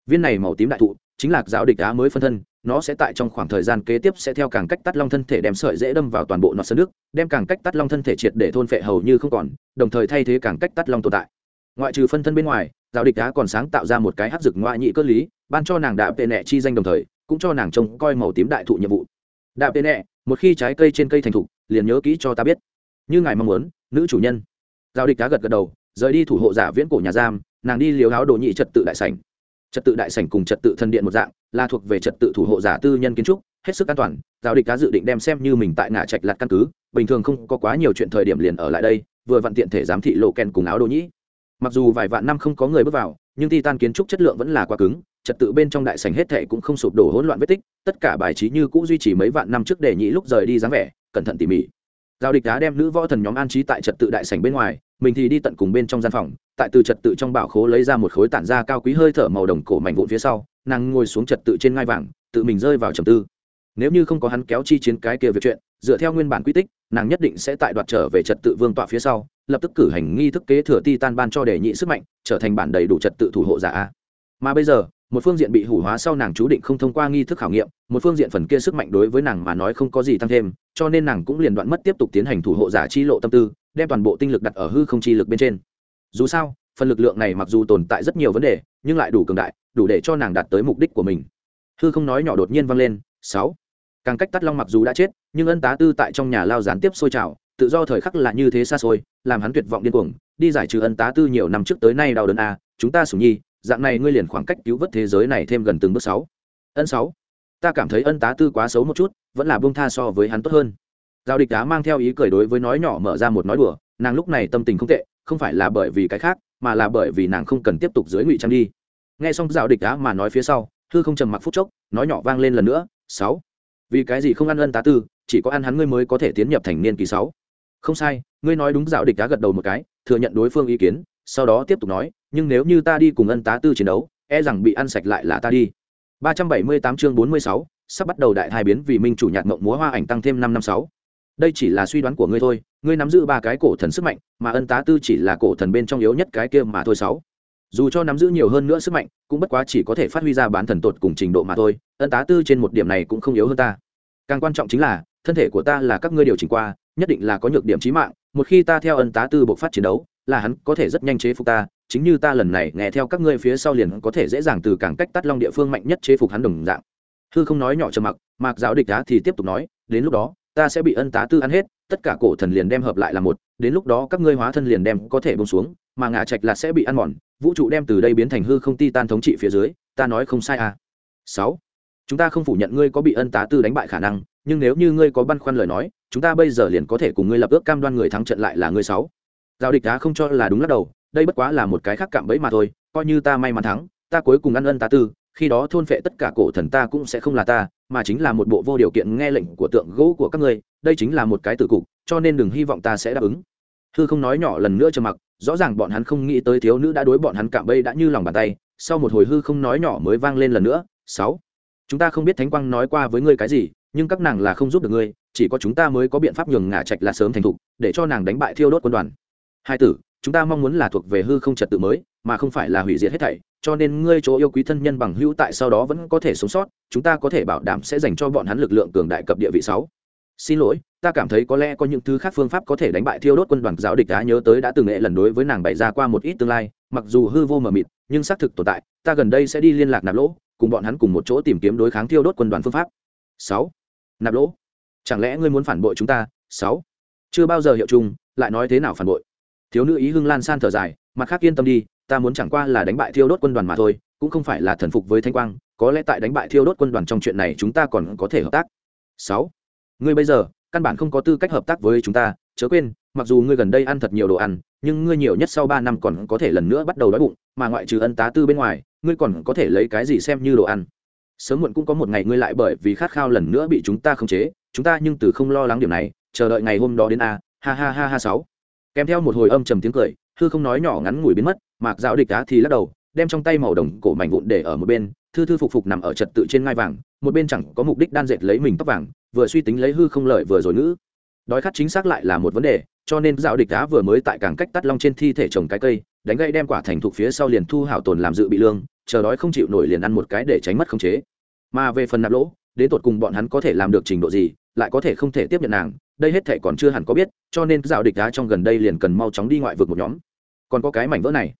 viên này màu tím đại thụ chính là giáo địch á mới phân thân, nó sẽ tại trong khoảng thời gian kế tiếp sẽ theo càng cách tắt long thân thể đem sợi dễ đâm vào toàn bộ nọ sơn nước, đem càng cách tắt long thân thể triệt để thôn phệ hầu như không còn, đồng thời thay thế càng cách tắt long tồn tại. Ngoại trừ phân thân bên ngoài, giáo địch á còn sáng tạo ra một cái hát dực ngoại nhị cơ lý, ban cho nàng đạ tệ nẹ chi danh đồng thời, cũng cho nàng trông coi màu tím đại thụ nhiệm vụ. Đạ tệ nẹ, một khi trái cây trên cây thành thục liền nhớ kỹ cho ta biết. Như ngài mong muốn, nữ chủ nhân. Giao địch đá gật gật đầu rời đi thủ hộ giả viễn cổ nhà giam, nàng đi liều áo đồ nhị trật tự đại sảnh. Trật tự đại sảnh cùng trật tự thần điện một dạng, là thuộc về trật tự thủ hộ giả tư nhân kiến trúc, hết sức an toàn giao địch cá dự định đem xem như mình tại ngã trạch lặt căn cứ, bình thường không có quá nhiều chuyện thời điểm liền ở lại đây, vừa vặn tiện thể giám thị lộ kèn cùng áo đồ nhĩ mặc dù vài vạn năm không có người bước vào, nhưng titan kiến trúc chất lượng vẫn là quá cứng, trật tự bên trong đại sảnh hết thệ cũng không sụp đổ hỗn loạn vết tích, tất cả bài trí như cũ duy trì mấy vạn năm trước để nhĩ lúc rời đi dáng vẻ, cẩn thận tỉ mỉ giao địch đá đem nữ võ thần nhóm an trí tại trật tự đại sảnh bên ngoài, mình thì đi tận cùng bên trong gian phòng, tại từ trật tự trong bảo khố lấy ra một khối tản ra cao quý hơi thở màu đồng cổ mảnh vụn phía sau, nàng ngồi xuống trật tự trên ngai vàng, tự mình rơi vào trầm tư. Nếu như không có hắn kéo chi chiến cái kia việc chuyện, dựa theo nguyên bản quy tích, nàng nhất định sẽ tại đoạt trở về trật tự vương tọa phía sau, lập tức cử hành nghi thức kế thừa ti tan ban cho đề nhị sức mạnh, trở thành bản đầy đủ trật tự thủ hộ giả a. Mà bây giờ một phương diện bị hủ hóa sau nàng chú định không thông qua nghi thức khảo nghiệm, một phương diện phần kia sức mạnh đối với nàng mà nói không có gì tăng thêm, cho nên nàng cũng liền đoạn mất tiếp tục tiến hành thủ hộ giả chi lộ tâm tư, đem toàn bộ tinh lực đặt ở hư không chi lực bên trên. Dù sao, phần lực lượng này mặc dù tồn tại rất nhiều vấn đề, nhưng lại đủ cường đại, đủ để cho nàng đạt tới mục đích của mình. Hư không nói nhỏ đột nhiên vang lên, sáu. Càng cách tắt long mặc dù đã chết, nhưng ân tá tư tại trong nhà lao gián tiếp sôi trào, tự do thời khắc là như thế xa xôi, làm hắn tuyệt vọng điên cuồng, đi giải trừ ân tá tư nhiều năm trước tới nay đau đớn a, chúng ta sủng nhi dạng này ngươi liền khoảng cách cứu vớt thế giới này thêm gần từng bước sáu. Ân sáu. Ta cảm thấy ân tá tư quá xấu một chút, vẫn là bông tha so với hắn tốt hơn. Giao địch đá mang theo ý cười đối với nói nhỏ mở ra một nói đùa, nàng lúc này tâm tình không tệ, không phải là bởi vì cái khác, mà là bởi vì nàng không cần tiếp tục dưới ngụy trang đi. Nghe xong giao địch đá mà nói phía sau thư không trầm mặc phút chốc, nói nhỏ vang lên lần nữa, sáu. Vì cái gì không ăn ân tá tư, chỉ có ăn hắn ngươi mới có thể tiến nhập thành niên kỳ sáu. Không sai, ngươi nói đúng dạo địch đá gật đầu một cái, thừa nhận đối phương ý kiến sau đó tiếp tục nói nhưng nếu như ta đi cùng ân tá tư chiến đấu e rằng bị ăn sạch lại là ta đi. 378 chương 46, sắp bắt đầu đại thai biến vì minh chủ nhạc mộng múa hoa ảnh tăng thêm năm năm sáu. Đây chỉ là suy đoán của ngươi thôi ngươi nắm giữ ba cái cổ thần sức mạnh mà ân tá tư chỉ là cổ thần bên trong yếu nhất cái kia mà thôi sáu. Dù cho nắm giữ nhiều hơn nữa sức mạnh cũng bất quá chỉ có thể phát huy ra bán thần tột cùng trình độ mà thôi ân tá tư trên một điểm này cũng không yếu hơn ta. Càng quan trọng chính là thân thể của ta là các ngươi điều chỉnh qua nhất định là có nhược điểm chí mạng một khi ta theo ân tá tư bộc phát chiến đấu là hắn có thể rất nhanh chế phục ta, chính như ta lần này nghe theo các ngươi phía sau liền có thể dễ dàng từ cảng cách tắt long địa phương mạnh nhất chế phục hắn đồng dạng. Hư không nói nhỏ trầm mặc, mạc giáo địch đá thì tiếp tục nói, đến lúc đó, ta sẽ bị ân tá tư ăn hết, tất cả cổ thần liền đem hợp lại là một, đến lúc đó các ngươi hóa thân liền đem có thể bông xuống, mà ngã trạch là sẽ bị ăn mòn, vũ trụ đem từ đây biến thành hư không ti tan thống trị phía dưới, ta nói không sai à. Sáu, chúng ta không phủ nhận ngươi có bị ân tá tư đánh bại khả năng, nhưng nếu như ngươi có băn khoăn lời nói, chúng ta bây giờ liền có thể cùng ngươi lập ước cam đoan người thắng trận lại là ngươi sáu giao địch đá không cho là đúng lắc đầu, đây bất quá là một cái khác cạm bẫy mà thôi, coi như ta may mắn thắng, ta cuối cùng ăn ân ta tư, khi đó thôn phệ tất cả cổ thần ta cũng sẽ không là ta, mà chính là một bộ vô điều kiện nghe lệnh của tượng gỗ của các ngươi, đây chính là một cái tử cục, cho nên đừng hy vọng ta sẽ đáp ứng. Hư không nói nhỏ lần nữa trầm mặc, rõ ràng bọn hắn không nghĩ tới thiếu nữ đã đối bọn hắn cạm bẫy đã như lòng bàn tay, sau một hồi hư không nói nhỏ mới vang lên lần nữa, sáu, chúng ta không biết thánh quang nói qua với ngươi cái gì, nhưng các nàng là không giúp được ngươi, chỉ có chúng ta mới có biện pháp nhường ngả trạch là sớm thành thục, để cho nàng đánh bại thiêu đốt quân đoàn hai tử, chúng ta mong muốn là thuộc về hư không trật tự mới, mà không phải là hủy diệt hết thảy, cho nên ngươi chỗ yêu quý thân nhân bằng hữu tại sau đó vẫn có thể sống sót, chúng ta có thể bảo đảm sẽ dành cho bọn hắn lực lượng cường đại cập địa vị sáu. Xin lỗi, ta cảm thấy có lẽ có những thứ khác phương pháp có thể đánh bại thiêu đốt quân đoàn giáo địch đã nhớ tới đã từng nghệ lần đối với nàng bày ra qua một ít tương lai, mặc dù hư vô mờ mịt, nhưng xác thực tồn tại, ta gần đây sẽ đi liên lạc nạp lỗ, cùng bọn hắn cùng một chỗ tìm kiếm đối kháng thiêu đốt quân đoàn phương pháp. Sáu. Nạp lỗ, chẳng lẽ ngươi muốn phản bội chúng ta? Sáu. Chưa bao giờ hiệu chung, lại nói thế nào phản bội? Thiếu nữ ý hưng lan san thở dài, mặt khác yên tâm đi, ta muốn chẳng qua là đánh bại thiêu đốt quân đoàn mà thôi, cũng không phải là thần phục với thanh quang, có lẽ tại đánh bại thiêu đốt quân đoàn trong chuyện này chúng ta còn có thể hợp tác. Sáu, ngươi bây giờ, căn bản không có tư cách hợp tác với chúng ta, chớ quên, mặc dù ngươi gần đây ăn thật nhiều đồ ăn, nhưng ngươi nhiều nhất sau ba năm còn có thể lần nữa bắt đầu đói bụng, mà ngoại trừ ân tá tư bên ngoài, ngươi còn có thể lấy cái gì xem như đồ ăn? Sớm muộn cũng có một ngày ngươi lại bởi vì khát khao lần nữa bị chúng ta khống chế, chúng ta nhưng từ không lo lắng điểm này, chờ đợi ngày hôm đó đến a, ha ha ha ha sáu kèm theo một hồi âm trầm tiếng cười thư không nói nhỏ ngắn ngủi biến mất, mạc dạo địch cá thì lắc đầu, đem trong tay màu đồng cổ mảnh vụn để ở một bên, thư thư phục phục nằm ở trật tự trên ngai vàng, một bên chẳng có mục đích đan dệt lấy mình tóc vàng, vừa suy tính lấy hư không lợi vừa rồi ngữ. Đói khát chính xác lại là một vấn đề, cho nên dạo địch cá vừa mới tại cảng cách tắt long trên thi thể trồng cái cây, đánh gây đem quả thành thuộc phía sau liền thu hảo tồn làm dự bị lương, chờ đói không chịu nổi liền ăn một cái để tránh mất khống chế. Mà về phần nạp lỗ, đến tột cùng bọn hắn có thể làm được trình độ gì, lại có thể không thể tiếp nhận nàng đây hết thảy còn chưa hẳn có biết, cho nên giao địch đá trong gần đây liền cần mau chóng đi ngoại vực một nhóm. Còn có cái mảnh vỡ này.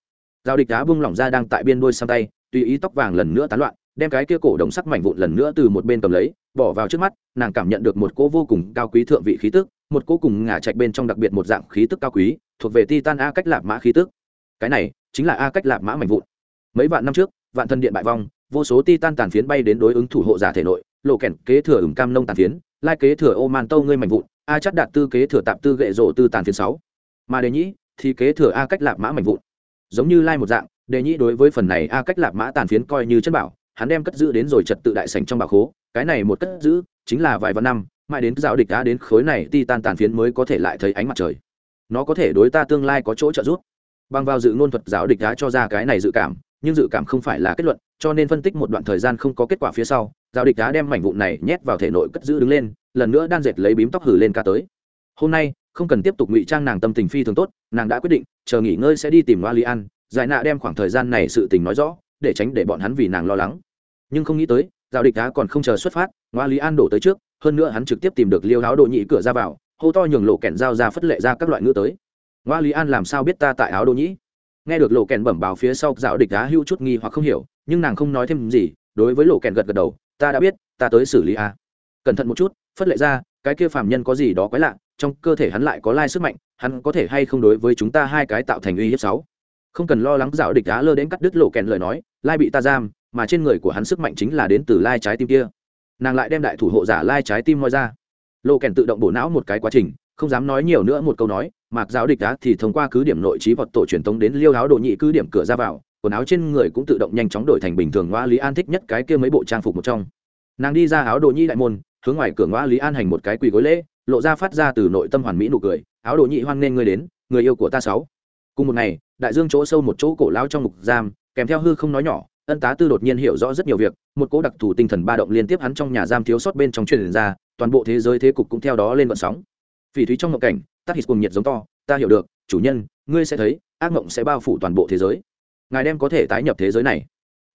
Giao địch đá bung lỏng ra đang tại biên đôi sang tay, tùy ý tóc vàng lần nữa tán loạn, đem cái kia cổ đồng sắc mảnh vụn lần nữa từ một bên cầm lấy, bỏ vào trước mắt, nàng cảm nhận được một cỗ vô cùng cao quý thượng vị khí tức, một cỗ cùng ngả trạch bên trong đặc biệt một dạng khí tức cao quý, thuộc về titan a cách lạp mã khí tức. Cái này chính là a cách lạp mã mảnh vụn. Mấy vạn năm trước, vạn thân điện bại vong, vô số titan tàn phiến bay đến đối ứng thủ hộ giả thể nội, lộ kèn kế thừa ửng cam nông tàn phiến, lai kế thừa ô man tâu ngươi mảnh vụn a chắc đạt tư kế thừa tạp tư gệ rộ tư tàn phiến sáu. Mà đề nhĩ, thì kế thừa a cách lạp mã mạnh vụn. Giống như lai một dạng, đề nhĩ đối với phần này a cách lạp mã tàn phiến coi như chất bảo, hắn đem cất giữ đến rồi trật tự đại sành trong bảo khố, cái này một cất giữ, chính là vài vạn năm, mãi đến giáo địch đã đến khối này ti tan tàn phiến mới có thể lại thấy ánh mặt trời. Nó có thể đối ta tương lai có chỗ trợ giúp. Bằng vào dự ngôn thuật, giáo địch đã cho ra cái này dự cảm, nhưng dự cảm không phải là kết luận, cho nên phân tích một đoạn thời gian không có kết quả phía sau Giao địch đá đem mảnh vụn này nhét vào thể nội cất giữ đứng lên, lần nữa đan dệt lấy bím tóc hử lên ca tới. Hôm nay, không cần tiếp tục ngụy trang nàng tâm tình phi thường tốt, nàng đã quyết định, chờ nghỉ ngơi sẽ đi tìm loa li an, giải nạ đem khoảng thời gian này sự tình nói rõ, để tránh để bọn hắn vì nàng lo lắng. Nhưng không nghĩ tới, giao địch đá còn không chờ xuất phát ngoa lý an đổ tới trước, hơn nữa hắn trực tiếp tìm được liêu áo đồ nhị cửa ra vào, hô to nhường lộ kẹn giao ra phất lệ ra các loại ngữ tới. Ngoa lý an làm sao biết ta tại áo đồ nhĩ nghe được lộ kẹn bẩm báo phía sau, giao địch đá hưu chút nghi hoặc không hiểu, nhưng nàng không nói thêm gì, đối với lộ kẹn gật gật đầu ta đã biết, ta tới xử lý a. Cẩn thận một chút, phất lệ ra, cái kia phàm nhân có gì đó quái lạ, trong cơ thể hắn lại có lai sức mạnh, hắn có thể hay không đối với chúng ta hai cái tạo thành uy hiếp sáu? Không cần lo lắng dạo địch đá lơ đến cắt đứt lộ kèn lời nói, lai bị ta giam, mà trên người của hắn sức mạnh chính là đến từ lai trái tim kia. Nàng lại đem đại thủ hộ giả lai trái tim moi ra. Lộ kèn tự động bổ não một cái quá trình, không dám nói nhiều nữa một câu nói, mạc giáo địch đá thì thông qua cứ điểm nội trí vật tổ truyền tống đến liêu áo đồ nhị cứ điểm cửa ra vào quần áo trên người cũng tự động nhanh chóng đổi thành bình thường ngoa lý an thích nhất cái kia mấy bộ trang phục một trong. Nàng đi ra áo đồ nhị đại môn, hướng ngoài cửa ngoa lý an hành một cái quỳ gối lễ, lộ ra phát ra từ nội tâm hoàn mỹ nụ cười, áo đồ nhị hoan nghênh ngươi đến, người yêu của ta sáu. Cùng một ngày, đại dương chỗ sâu một chỗ cổ lao trong ngục giam, kèm theo hư không nói nhỏ, ân tá tư đột nhiên hiểu rõ rất nhiều việc, một cỗ đặc thù tinh thần ba động liên tiếp hắn trong nhà giam thiếu sót bên trong truyền ra, toàn bộ thế giới thế cục cũng theo đó lên vận sóng. Phỉ thúy trong ngộng cảnh tắc hít cùng nhiệt giống to, ta hiểu được, chủ nhân, ngươi sẽ thấy, ác mộng sẽ bao phủ toàn bộ thế giới ngài đem có thể tái nhập thế giới này.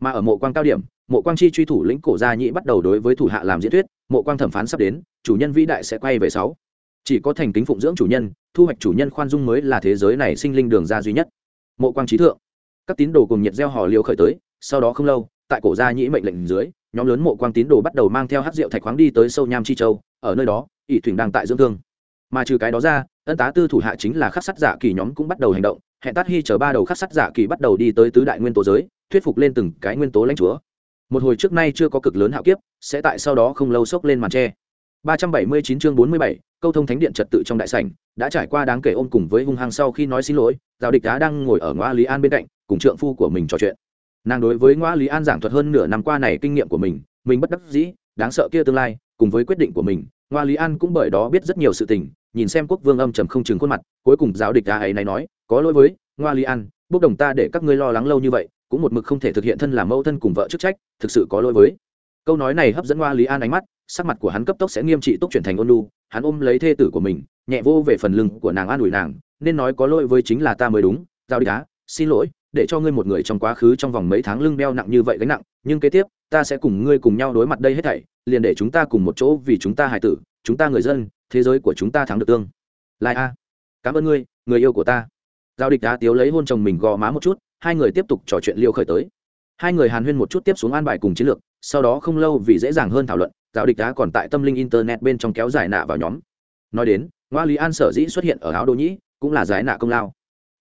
Mà ở mộ quang cao điểm, mộ quang chi truy thủ lĩnh cổ gia nhĩ bắt đầu đối với thủ hạ làm diễn thuyết, mộ quang thẩm phán sắp đến, chủ nhân vĩ đại sẽ quay về sáu. Chỉ có thành kính phụng dưỡng chủ nhân, thu hoạch chủ nhân khoan dung mới là thế giới này sinh linh đường ra duy nhất. Mộ quang trí thượng. Các tín đồ cùng nhiệt gieo hò liều khởi tới, sau đó không lâu, tại cổ gia nhĩ mệnh lệnh dưới, nhóm lớn mộ quang tín đồ bắt đầu mang theo hát rượu thạch khoáng đi tới sâu nham chi châu, ở nơi đó, ỷ thuyền đang tại dưỡng thương. Mà trừ cái đó ra, ân tá tư thủ hạ chính là khắc sát giả kỳ nhóm cũng bắt đầu hành động hẹn tát hy chờ ba đầu khắc sắt giả kỳ bắt đầu đi tới tứ đại nguyên tố giới thuyết phục lên từng cái nguyên tố lãnh chúa. Một hồi trước nay chưa có cực lớn hạo kiếp sẽ tại sau đó không lâu sốc lên màn tre. 379 chương 47, câu thông thánh điện trật tự trong đại sảnh đã trải qua đáng kể ôm cùng với hung hăng sau khi nói xin lỗi giáo địch đá đang ngồi ở ngoa lý an bên cạnh cùng trượng phu của mình trò chuyện. Nàng đối với ngoa lý an giảng thuật hơn nửa năm qua này kinh nghiệm của mình mình bất đắc dĩ đáng sợ kia tương lai cùng với quyết định của mình ngoa lý an cũng bởi đó biết rất nhiều sự tình nhìn xem quốc vương âm trầm không chừng khuôn mặt, cuối cùng giáo địch ta ấy này nói, có lỗi với, ngoa lý an, bốc đồng ta để các ngươi lo lắng lâu như vậy, cũng một mực không thể thực hiện thân làm mẫu thân cùng vợ chức trách, thực sự có lỗi với. Câu nói này hấp dẫn ngoa lý an ánh mắt, sắc mặt của hắn cấp tốc sẽ nghiêm trị túc chuyển thành ôn lu hắn ôm lấy thê tử của mình, nhẹ vô về phần lưng của nàng an ủi nàng, nên nói có lỗi với chính là ta mới đúng giao đi đá xin lỗi, để cho ngươi một người trong quá khứ trong vòng mấy tháng lưng đeo nặng như vậy gánh nặng, nhưng kế tiếp, ta sẽ cùng ngươi cùng nhau đối mặt đây hết thảy, liền để chúng ta cùng một chỗ vì chúng ta hài tử, chúng ta người dân thế giới của chúng ta thắng được tương. Lai a, cảm ơn ngươi, người yêu của ta. Giao địch đá tiếu lấy hôn chồng mình gò má một chút, hai người tiếp tục trò chuyện liêu khởi tới. Hai người hàn huyên một chút tiếp xuống an bài cùng chiến lược, sau đó không lâu vì dễ dàng hơn thảo luận, giao địch đá còn tại tâm linh internet bên trong kéo giải nạ vào nhóm. Nói đến, ngoa lý an sở dĩ xuất hiện ở áo đô nhĩ, cũng là giải nạ công lao.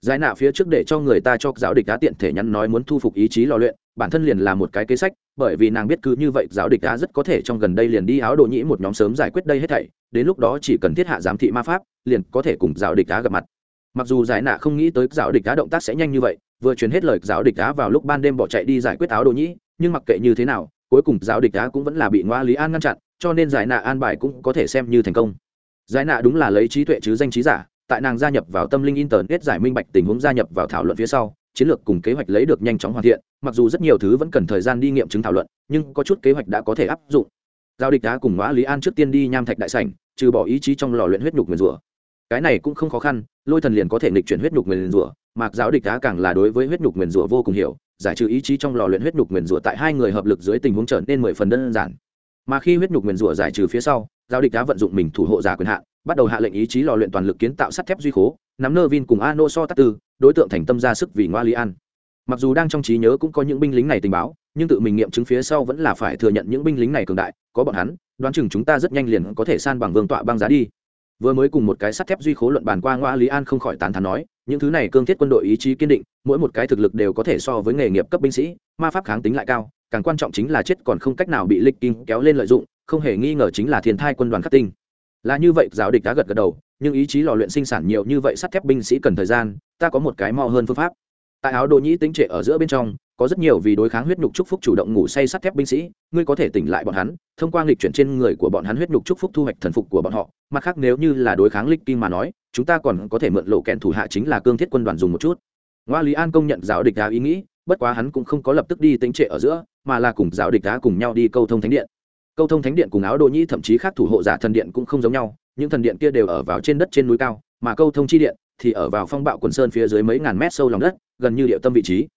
Giải nạ phía trước để cho người ta cho giáo địch đá tiện thể nhắn nói muốn thu phục ý chí lò luyện bản thân liền là một cái kế sách, bởi vì nàng biết cứ như vậy giáo địch đã rất có thể trong gần đây liền đi áo đồ nhĩ một nhóm sớm giải quyết đây hết thảy, đến lúc đó chỉ cần thiết hạ giám thị ma pháp, liền có thể cùng giáo địch đã gặp mặt. Mặc dù giải nạ không nghĩ tới giáo địch đá động tác sẽ nhanh như vậy, vừa truyền hết lời giáo địch đá vào lúc ban đêm bỏ chạy đi giải quyết áo đồ nhĩ, nhưng mặc kệ như thế nào, cuối cùng giáo địch đá cũng vẫn là bị ngoa lý an ngăn chặn, cho nên giải nạ an bài cũng có thể xem như thành công. Giải nạ đúng là lấy trí tuệ chứ danh trí giả, tại nàng gia nhập vào tâm linh internet giải minh bạch tình huống gia nhập vào thảo luận phía sau chiến lược cùng kế hoạch lấy được nhanh chóng hoàn thiện, mặc dù rất nhiều thứ vẫn cần thời gian đi nghiệm chứng thảo luận, nhưng có chút kế hoạch đã có thể áp dụng. Giao địch đá cùng ngõ lý an trước tiên đi nham thạch đại sảnh, trừ bỏ ý chí trong lò luyện huyết nhục nguyền rủa. Cái này cũng không khó khăn, lôi thần liền có thể nghịch chuyển huyết nhục nguyền rủa mạc giáo địch đá càng là đối với huyết nhục nguyền rủa vô cùng hiểu, giải trừ ý chí trong lò luyện huyết nhục nguyền rủa tại hai người hợp lực dưới tình huống trở nên mười phần đơn giản. Mà khi huyết nhục nguyền rủa giải trừ phía sau, giao địch đá vận dụng mình thủ hộ giả quyền hạn, bắt đầu hạ lệnh ý chí lò luyện toàn lực kiến tạo sắt thép duy khố nắm nơ vin cùng ano so tát tư, đối tượng thành tâm ra sức vì ngoa li an. Mặc dù đang trong trí nhớ cũng có những binh lính này tình báo, nhưng tự mình nghiệm chứng phía sau vẫn là phải thừa nhận những binh lính này cường đại, có bọn hắn, đoán chừng chúng ta rất nhanh liền có thể san bằng vương tọa băng giá đi. Vừa mới cùng một cái sắt thép duy khố luận bàn qua ngoa lý an không khỏi tán thán nói, những thứ này cương thiết quân đội ý chí kiên định, mỗi một cái thực lực đều có thể so với nghề nghiệp cấp binh sĩ, ma pháp kháng tính lại cao, càng quan trọng chính là chết còn không cách nào bị lịch kim kéo lên lợi dụng, không hề nghi ngờ chính là thiên thai quân đoàn khắc tinh. Là như vậy, giáo địch đã gật gật đầu nhưng ý chí lò luyện sinh sản nhiều như vậy sắt thép binh sĩ cần thời gian, ta có một cái mò hơn phương pháp. Tại áo đồ nhĩ tính trệ ở giữa bên trong, có rất nhiều vì đối kháng huyết nhục trúc phúc chủ động ngủ say sắt thép binh sĩ, ngươi có thể tỉnh lại bọn hắn, thông qua nghịch chuyển trên người của bọn hắn huyết nhục trúc phúc thu hoạch thần phục của bọn họ. Mặt khác nếu như là đối kháng lịch kim mà nói, chúng ta còn có thể mượn lộ kẹn thủ hạ chính là cương thiết quân đoàn dùng một chút. Ngoa lý an công nhận giáo địch đá ý nghĩ, bất quá hắn cũng không có lập tức đi tính trệ ở giữa, mà là cùng giáo địch đá cùng nhau đi câu thông thánh điện. Câu thông thánh điện cùng áo đồ nhĩ thậm chí khác thủ hộ giả thần điện cũng không giống nhau những thần điện kia đều ở vào trên đất trên núi cao, mà câu thông chi điện thì ở vào phong bạo quần sơn phía dưới mấy ngàn mét sâu lòng đất, gần như địa tâm vị trí.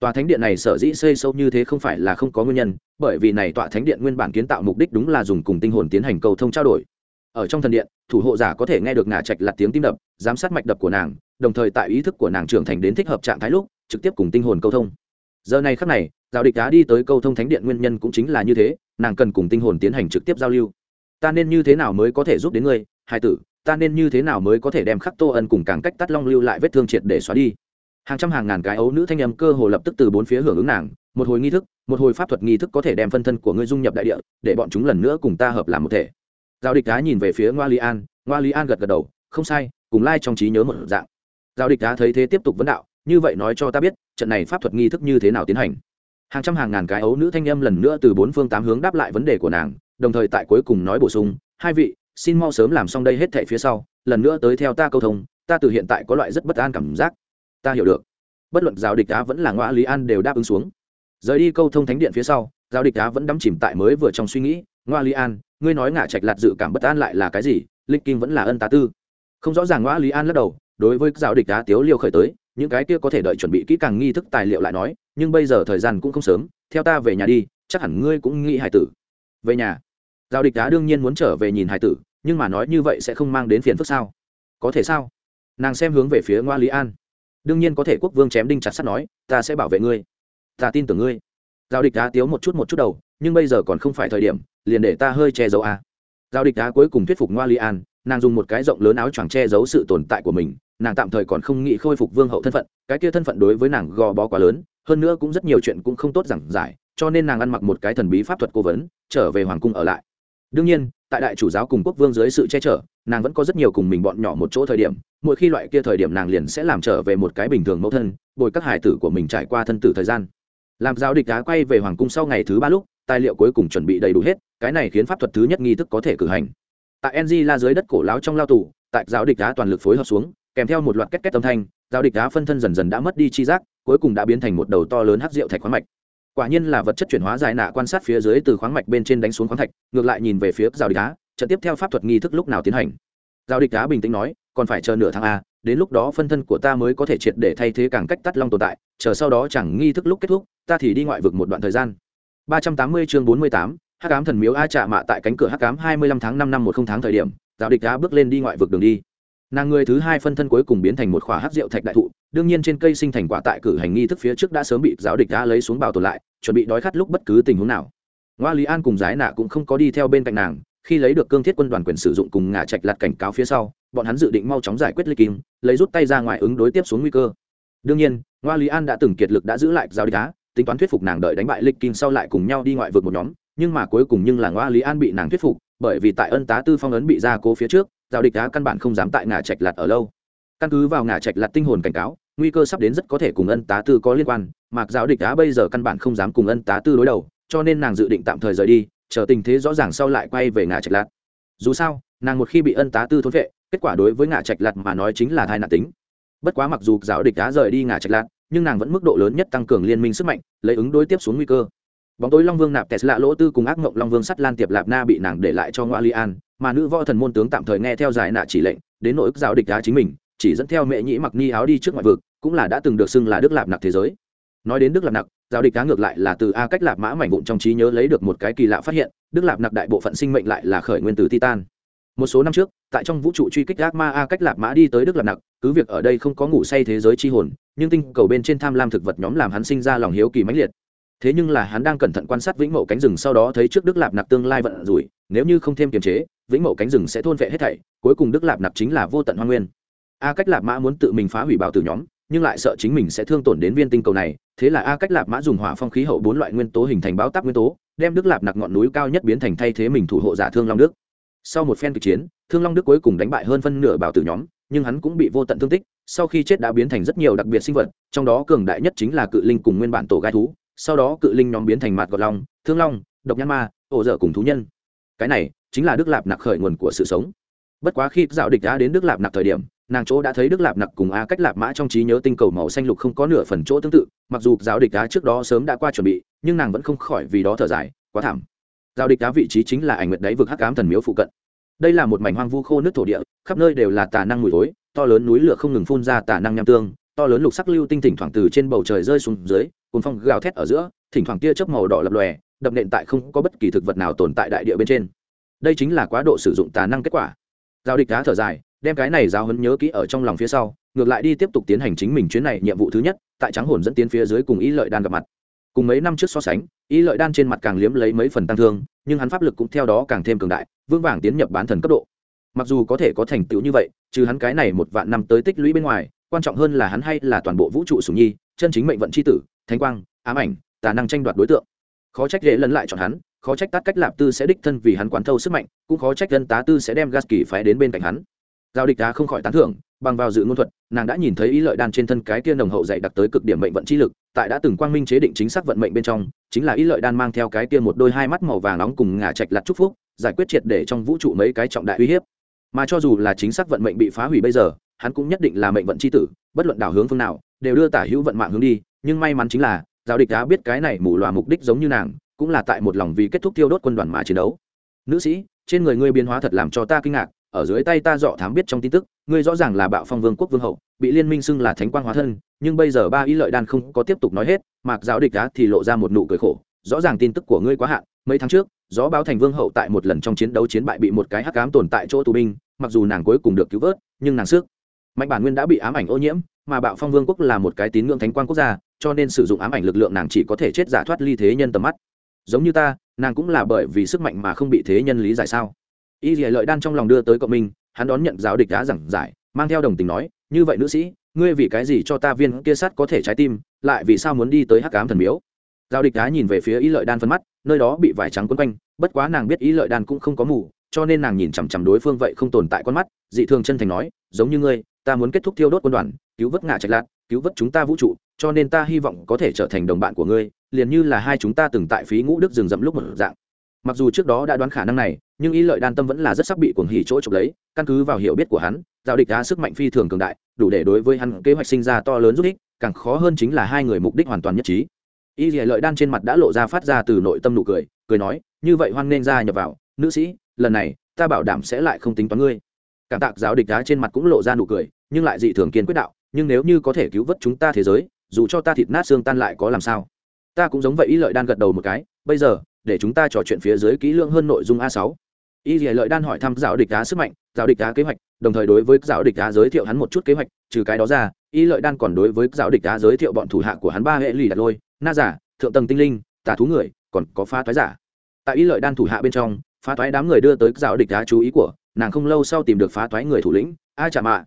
Tòa thánh điện này sở dĩ xây sâu như thế không phải là không có nguyên nhân, bởi vì này tòa thánh điện nguyên bản kiến tạo mục đích đúng là dùng cùng tinh hồn tiến hành cầu thông trao đổi. Ở trong thần điện, thủ hộ giả có thể nghe được ngả trạch lặt tiếng tim đập, giám sát mạch đập của nàng, đồng thời tại ý thức của nàng trưởng thành đến thích hợp trạng thái lúc, trực tiếp cùng tinh hồn câu thông. Giờ này khắc này, giáo địch đá đi tới câu thông thánh điện nguyên nhân cũng chính là như thế, nàng cần cùng tinh hồn tiến hành trực tiếp giao lưu ta nên như thế nào mới có thể giúp đến ngươi hai tử, ta nên như thế nào mới có thể đem khắc tô ân cùng càng cách tắt long lưu lại vết thương triệt để xóa đi. Hàng trăm hàng ngàn cái ấu nữ thanh âm cơ hồ lập tức từ bốn phía hưởng ứng nàng, một hồi nghi thức, một hồi pháp thuật nghi thức có thể đem phân thân của ngươi dung nhập đại địa, để bọn chúng lần nữa cùng ta hợp làm một thể. Giao địch đá nhìn về phía ngoa li an, ngoa li an gật gật đầu, không sai, cùng lai trong trí nhớ một dạng. Giao địch đá thấy thế tiếp tục vấn đạo, như vậy nói cho ta biết, trận này pháp thuật nghi thức như thế nào tiến hành. Hàng trăm hàng ngàn cái ấu nữ thanh âm lần nữa từ bốn phương tám hướng đáp lại vấn đề của nàng đồng thời tại cuối cùng nói bổ sung, hai vị, xin mau sớm làm xong đây hết thẻ phía sau, lần nữa tới theo ta câu thông, ta từ hiện tại có loại rất bất an cảm giác. Ta hiểu được. Bất luận giáo địch đá vẫn là ngoã lý an đều đáp ứng xuống. Rời đi câu thông thánh điện phía sau, giáo địch đá vẫn đắm chìm tại mới vừa trong suy nghĩ ngoa lý an, ngươi nói ngả trạch lạt dự cảm bất an lại là cái gì? Linh kim vẫn là ân tá tư. Không rõ ràng ngoa lý an lắc đầu, đối với giáo địch đá tiếu liêu khởi tới, những cái kia có thể đợi chuẩn bị kỹ càng nghi thức tài liệu lại nói, nhưng bây giờ thời gian cũng không sớm, theo ta về nhà đi, chắc hẳn ngươi cũng nghĩ hải tử. Về nhà giao địch đá đương nhiên muốn trở về nhìn hải tử, nhưng mà nói như vậy sẽ không mang đến phiền phức sao? Có thể sao? Nàng xem hướng về phía ngoa lý an. Đương nhiên có thể quốc vương chém đinh chặt sắt nói, ta sẽ bảo vệ ngươi. Ta tin tưởng ngươi. Giao địch đá tiếu một chút một chút đầu, nhưng bây giờ còn không phải thời điểm, liền để ta hơi che giấu a. À. giao địch đá cuối cùng thuyết phục ngoa lý an, nàng dùng một cái rộng lớn áo choàng che giấu sự tồn tại của mình, nàng tạm thời còn không nghĩ khôi phục vương hậu thân phận, cái kia thân phận đối với nàng gò bó quá lớn, hơn nữa cũng rất nhiều chuyện cũng không tốt giảng giải, cho nên nàng ăn mặc một cái thần bí pháp thuật cố vấn, trở về hoàng cung ở lại đương nhiên, tại đại chủ giáo cùng quốc vương dưới sự che chở, nàng vẫn có rất nhiều cùng mình bọn nhỏ một chỗ thời điểm, mỗi khi loại kia thời điểm nàng liền sẽ làm trở về một cái bình thường mẫu thân, bồi các hải tử của mình trải qua thân tử thời gian. Làm giáo địch đá quay về hoàng cung sau ngày thứ ba lúc, tài liệu cuối cùng chuẩn bị đầy đủ hết, cái này khiến pháp thuật thứ nhất nghi thức có thể cử hành. Tại ng la dưới đất cổ láo trong lao tù, tại giáo địch đá toàn lực phối hợp xuống, kèm theo một loạt kết kết âm thanh, giáo địch đá phân thân dần dần đã mất đi chi giác, cuối cùng đã biến thành một đầu to lớn hắc rượu thạch khoáng mạch quả nhiên là vật chất chuyển hóa dài nạ quan sát phía dưới từ khoáng mạch bên trên đánh xuống khoáng thạch ngược lại nhìn về phía rào địch đá trận tiếp theo pháp thuật nghi thức lúc nào tiến hành. Rào địch đá bình tĩnh nói còn phải chờ nửa tháng a đến lúc đó phân thân của ta mới có thể triệt để thay thế càng cách tắt long tồn tại chờ sau đó chẳng nghi thức lúc kết thúc ta thì đi ngoại vực một đoạn thời gian. 380 chương 48, hắc ám thần miếu a trạ mạ tại cánh cửa hắc ám 25 tháng 5 năm một không tháng thời điểm giáo địch đá bước lên đi ngoại vực đường đi nàng người thứ hai phân thân cuối cùng biến thành một khỏa hắc rượu thạch đại thụ, đương nhiên trên cây sinh thành quả tại cử hành nghi thức phía trước đã sớm bị giáo địch đã lấy xuống bảo tồn lại, chuẩn bị đói khát lúc bất cứ tình huống nào. Ngoa lý an cùng giái nạ cũng không có đi theo bên cạnh nàng, khi lấy được cương thiết quân đoàn quyền sử dụng cùng ngả trạch lặt cảnh cáo phía sau, bọn hắn dự định mau chóng giải quyết ly kim, lấy rút tay ra ngoài ứng đối tiếp xuống nguy cơ. Đương nhiên, ngoa lý an đã từng kiệt lực đã giữ lại giáo địch đá tính toán thuyết phục nàng đợi đánh bại lịch kim sau lại cùng nhau đi ngoại vực một nhóm, nhưng mà cuối cùng nhưng là ngoa lý an bị nàng thuyết phục, bởi vì tại ân tá tư phong ấn bị ra cố phía trước Giao địch đá căn bản không dám tại ngả trạch lặt ở lâu. Căn cứ vào ngả trạch lặt tinh hồn cảnh cáo, nguy cơ sắp đến rất có thể cùng ân tá tư có liên quan mặc giáo địch đá bây giờ căn bản không dám cùng ân tá tư đối đầu, cho nên nàng dự định tạm thời rời đi, chờ tình thế rõ ràng sau lại quay về ngả trạch lặt dù sao, nàng một khi bị ân tá tư thốn vệ, kết quả đối với ngả trạch lặt mà nói chính là thai nạn tính. Bất quá mặc dù giáo địch đá rời đi ngả trạch lặt nhưng nàng vẫn mức độ lớn nhất tăng cường liên minh sức mạnh, lấy ứng đối tiếp xuống nguy cơ bóng tối long vương nạp tesla lỗ tư cùng ác mộng long vương sắt lan tiệp lạp na bị nàng để lại cho ngoa li an, mà nữ võ thần môn tướng tạm thời nghe theo giải nạ chỉ lệnh, đến nỗi giáo địch đá chính mình, chỉ dẫn theo mẹ nhĩ mặc ni áo đi trước ngoại vực, cũng là đã từng được xưng là đức lạp nặc thế giới. Nói đến đức lạp nặc, giáo địch đá ngược lại là từ a cách lạp mã mảnh vụn trong trí nhớ lấy được một cái kỳ lạ phát hiện, đức lạp nặc đại bộ phận sinh mệnh lại là khởi nguyên từ titan. Một số năm trước, tại trong vũ trụ truy kích ác ma a cách lạp mã đi tới đức lạp nặc, cứ việc ở đây không có ngủ say thế giới chi hồn, nhưng tinh cầu bên trên tham lam thực vật nhóm làm hắn sinh ra lòng hiếu kỳ mãnh liệt thế nhưng là hắn đang cẩn thận quan sát vĩnh mậu cánh rừng sau đó thấy trước đức lạp nạp tương lai vận rủi, nếu như không thêm kiềm chế, vĩnh mậu cánh rừng sẽ thôn vệ hết thảy, cuối cùng đức lạp nạp chính là vô tận hoa nguyên. A cách lạp mã muốn tự mình phá hủy bảo tử nhóm, nhưng lại sợ chính mình sẽ thương tổn đến viên tinh cầu này, thế là a cách lạp mã dùng hỏa phong khí hậu bốn loại nguyên tố hình thành báo táp nguyên tố, đem đức lạp nặc ngọn núi cao nhất biến thành thay thế mình thủ hộ giả thương long đức. Sau một phen kịch chiến, thương long đức cuối cùng đánh bại hơn phân nửa bảo tử nhóm, nhưng hắn cũng bị vô tận thương tích, sau khi chết đã biến thành rất nhiều đặc biệt sinh vật, trong đó cường đại nhất chính là cự linh cùng nguyên bản tổ gai thú sau đó cự linh nhóm biến thành mạt gọt long, thương long, độc nhãn ma, ổ dở cùng thú nhân. Cái này chính là đức lạp nặc khởi nguồn của sự sống. Bất quá khi dạo địch đã đến đức lạp nặc thời điểm, nàng chỗ đã thấy đức lạp nặc cùng a cách lạp mã trong trí nhớ tinh cầu màu xanh lục không có nửa phần chỗ tương tự, mặc dù giáo địch đá trước đó sớm đã qua chuẩn bị, nhưng nàng vẫn không khỏi vì đó thở dài, quá thảm. Giáo địch đá vị trí chính là ảnh nguyệt đáy vực hắc ám thần miếu phụ cận. Đây là một mảnh hoang vu khô nước thổ địa, khắp nơi đều là tà năng mùi thối, to lớn núi lửa không ngừng phun ra tà năng nham tương to lớn lục sắc lưu tinh thỉnh thoảng từ trên bầu trời rơi xuống dưới cùng phong gào thét ở giữa, thỉnh thoảng tia chớp màu đỏ lập lòe, đập nện tại không có bất kỳ thực vật nào tồn tại đại địa bên trên. Đây chính là quá độ sử dụng tà năng kết quả. Giao địch đá thở dài, đem cái này giáo hấn nhớ kỹ ở trong lòng phía sau, ngược lại đi tiếp tục tiến hành chính mình chuyến này nhiệm vụ thứ nhất, tại trắng hồn dẫn tiến phía dưới cùng ý lợi đan gặp mặt. Cùng mấy năm trước so sánh ý lợi đan trên mặt càng liếm lấy mấy phần tăng thương, nhưng hắn pháp lực cũng theo đó càng thêm cường đại vương vàng tiến nhập bán thần cấp độ. Mặc dù có thể có thành tựu như vậy, trừ hắn cái này một vạn năm tới tích lũy bên ngoài quan trọng hơn là hắn hay là toàn bộ vũ trụ sùng nhi, chân chính mệnh vận c h i tử, thánh quang, ám ảnh, tà năng tranh đoạt đối tượng. Khó trách dễ lấn lại chọn hắn, khó trách tát cách lạp tư sẽ đích thân vì hắn quán thâu sức mạnh, cũng khó trách dân tá tư sẽ đem gas kỳ phái đến bên cạnh hắn. Giao địch đá không khỏi tán thưởng, bằng vào dự ngôn thuật, nàng đã nhìn thấy ý lợi đan trên thân cái kia nồng hậu dạy đặc tới cực điểm mệnh vận chi lực, tại đã từng quang minh chế định chính xác vận mệnh bên trong, chính là ý lợi đan mang theo cái kia một đôi hai mắt màu vàng nóng cùng ngả trạch lặt chúc phúc, giải quyết triệt để trong vũ trụ mấy cái trọng đại uy hiếp. Mà cho dù là chính xác vận mệnh bị phá hủy bây giờ hắn cũng nhất định là mệnh vận chi tử, bất luận đảo hướng phương nào, đều đưa tả hữu vận mạng hướng đi, nhưng may mắn chính là giao địch đã biết cái này mù loà mục đích giống như nàng, cũng là tại một lòng vì kết thúc tiêu đốt quân đoàn mà chiến đấu. Nữ sĩ, trên người ngươi biến hóa thật làm cho ta kinh ngạc, ở dưới tay ta dọ thám biết trong tin tức, ngươi rõ ràng là bạo phong vương quốc vương hậu, bị liên minh xưng là thánh quang hóa thân, nhưng bây giờ ba ý lợi đan không có tiếp tục nói hết mạc giáo địch đã thì lộ ra một nụ cười khổ, rõ ràng tin tức của ngươi quá hạn, mấy tháng trước, gió báo thành vương hậu tại một lần trong chiến đấu chiến bại bị một cái hắc ám tồn tại chỗ tù binh, mặc dù nàng cuối cùng được cứu vớt, nhưng nàng sức mạnh bản nguyên đã bị ám ảnh ô nhiễm, mà bạo phong vương quốc là một cái tín ngưỡng thánh quan quốc gia, cho nên sử dụng ám ảnh lực lượng nàng chỉ có thể chết giả thoát ly thế nhân tầm mắt. Giống như ta, nàng cũng là bởi vì sức mạnh mà không bị thế nhân lý giải sao? Y dì lợi đan trong lòng đưa tới cộng minh, hắn đón nhận giáo địch đã giảng giải, mang theo đồng tình nói, như vậy nữ sĩ, ngươi vì cái gì cho ta viên kia sắt có thể trái tim, lại vì sao muốn đi tới hắc cám thần miếu? Giáo địch đá nhìn về phía y lợi đan phân mắt, nơi đó bị vải trắng quấn quanh, bất quá nàng biết y lợi đan cũng không có mù, cho nên nàng nhìn chằm chằm đối phương vậy không tồn tại con mắt, dị thường chân thành nói, giống như ngươi ta muốn kết thúc thiêu đốt quân đoàn, cứu vớt ngạ trạch lạc, cứu vớt chúng ta vũ trụ, cho nên ta hy vọng có thể trở thành đồng bạn của ngươi, liền như là hai chúng ta từng tại phí ngũ đức rừng rậm lúc một dạng. Mặc dù trước đó đã đoán khả năng này, nhưng ý lợi đan tâm vẫn là rất sắc bị cuồng hỉ chỗ trục lấy, căn cứ vào hiểu biết của hắn, giao địch đá sức mạnh phi thường cường đại, đủ để đối với hắn kế hoạch sinh ra to lớn giúp ích, càng khó hơn chính là hai người mục đích hoàn toàn nhất trí. Y lợi đan trên mặt đã lộ ra phát ra từ nội tâm nụ cười cười nói, như vậy hoan nên ra nhập vào, nữ sĩ, lần này ta bảo đảm sẽ lại không tính toán ngươi cảm tạc giáo địch đá trên mặt cũng lộ ra nụ cười, nhưng lại dị thường kiên quyết đạo, nhưng nếu như có thể cứu vớt chúng ta thế giới, dù cho ta thịt nát xương tan lại có làm sao? Ta cũng giống vậy ý lợi đan gật đầu một cái, bây giờ, để chúng ta trò chuyện phía dưới kỹ lưỡng hơn nội dung a sáu. Y lợi đan hỏi thăm giáo địch đá sức mạnh, giáo địch đá kế hoạch, đồng thời đối với giáo địch đá giới thiệu hắn một chút kế hoạch, trừ cái đó ra, y lợi đan còn đối với giáo địch đá giới thiệu bọn thủ hạ của hắn ba hệ lì đặt lôi, na giả, thượng tầng tinh linh, tà thú người, còn có phá thoái giả. Tại y lợi đan thủ hạ bên trong, phá thoái đám người đưa tới giáo địch đá chú ý của nàng không lâu sau tìm được phá toái người thủ lĩnh, a chả mạ.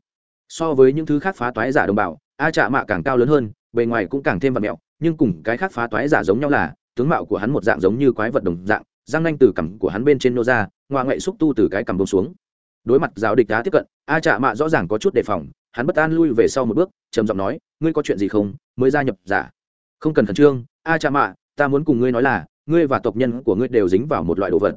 So với những thứ khác phá toái giả đồng bào, a chả mạ càng cao lớn hơn, bề ngoài cũng càng thêm vật mẹo, nhưng cùng cái khác phá toái giả giống nhau là, tướng mạo của hắn một dạng giống như quái vật đồng dạng, răng nanh từ cằm của hắn bên trên nô ra ngoa ngậy xúc tu từ cái cằm bông xuống. Đối mặt giáo địch đá tiếp cận, a chạ mạ rõ ràng có chút đề phòng, hắn bất an lui về sau một bước, trầm giọng nói, ngươi có chuyện gì không? Mới gia nhập giả. Không cần khẩn trương, a chạ mạ, ta muốn cùng ngươi nói là, ngươi và tộc nhân của ngươi đều dính vào một loại đồ vật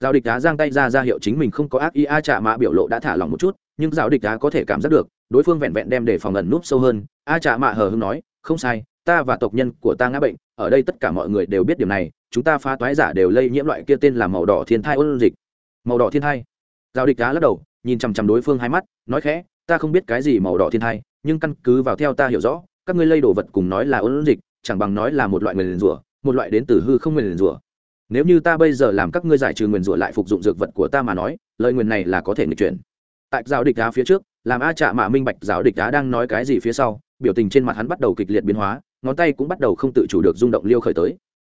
giáo địch đá giang tay ra ra hiệu chính mình không có ác ý, a trạ mạ biểu lộ đã thả lỏng một chút, nhưng giáo địch đá có thể cảm giác được, đối phương vẹn vẹn đem để phòng ẩn núp sâu hơn. A trạ mạ hờ hưng nói, không sai, ta và tộc nhân của ta ngã bệnh, ở đây tất cả mọi người đều biết điều này, chúng ta phá toái giả đều lây nhiễm loại kia tên là màu đỏ thiên thai ôn dịch. Màu đỏ thiên thai? Giao địch đá lắc đầu, nhìn chằm chằm đối phương hai mắt, nói khẽ, ta không biết cái gì màu đỏ thiên thai, nhưng căn cứ vào theo ta hiểu rõ, các ngươi lây đồ vật cùng nói là ôn dịch, chẳng bằng nói là một loại nguyền rủa, một loại đến từ hư không nguyền rủa nếu như ta bây giờ làm các ngươi giải trừ nguyền rủa lại phục dụng dược vật của ta mà nói lời nguyền này là có thể nghịch chuyển. Tại giáo địch đá phía trước làm a trạ mạ minh bạch giáo địch đá đang nói cái gì phía sau biểu tình trên mặt hắn bắt đầu kịch liệt biến hóa ngón tay cũng bắt đầu không tự chủ được rung động liêu khởi tới.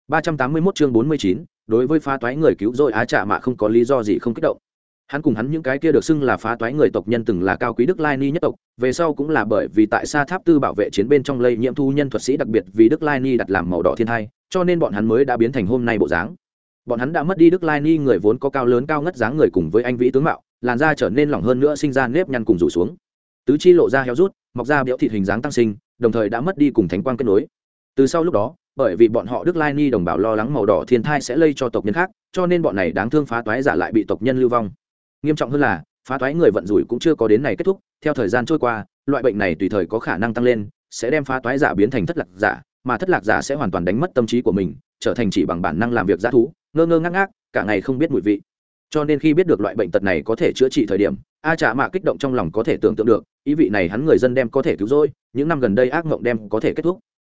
381 chương 49, đối với phá toái người cứu rồi á trạ mạ không có lý do gì không kích động hắn cùng hắn những cái kia được xưng là phá toái người tộc nhân từng là cao quý đức lai ni nhất tộc, về sau cũng là bởi vì tại sa tháp tư bảo vệ chiến bên trong lây nhiễm thu nhân thuật sĩ đặc biệt vì đức lai ni đặt làm màu đỏ thiên thai, cho nên bọn hắn mới đã biến thành hôm nay bộ dáng. Bọn hắn đã mất đi đức lai ni người vốn có cao lớn cao ngất dáng người cùng với anh vĩ tướng mạo, làn da trở nên lỏng hơn nữa sinh ra nếp nhăn cùng rủ xuống. Tứ chi lộ ra héo rút, mọc ra béo thịt hình dáng tăng sinh, đồng thời đã mất đi cùng thánh quang kết nối. Từ sau lúc đó, bởi vì bọn họ đức lai ni đồng bào lo lắng màu đỏ thiên thai sẽ lây cho tộc nhân khác, cho nên bọn này đáng thương phá toái giả lại bị tộc nhân lưu vong nghiêm trọng hơn là, phá toái người vận rủi cũng chưa có đến này kết thúc, theo thời gian trôi qua, loại bệnh này tùy thời có khả năng tăng lên, sẽ đem phá toái giả biến thành thất lạc giả, mà thất lạc giả sẽ hoàn toàn đánh mất tâm trí của mình, trở thành chỉ bằng bản năng làm việc g thú, ngơ ngơ ngác ngác, cả ngày không biết mùi vị. Cho nên khi biết được loại bệnh tật này có thể chữa trị thời điểm, a trả mạ kích động trong lòng có thể tưởng tượng được, ý vị này hắn người dân đem có thể cứu rỗi, những năm gần đây ác mộng đem có thể kết thúc.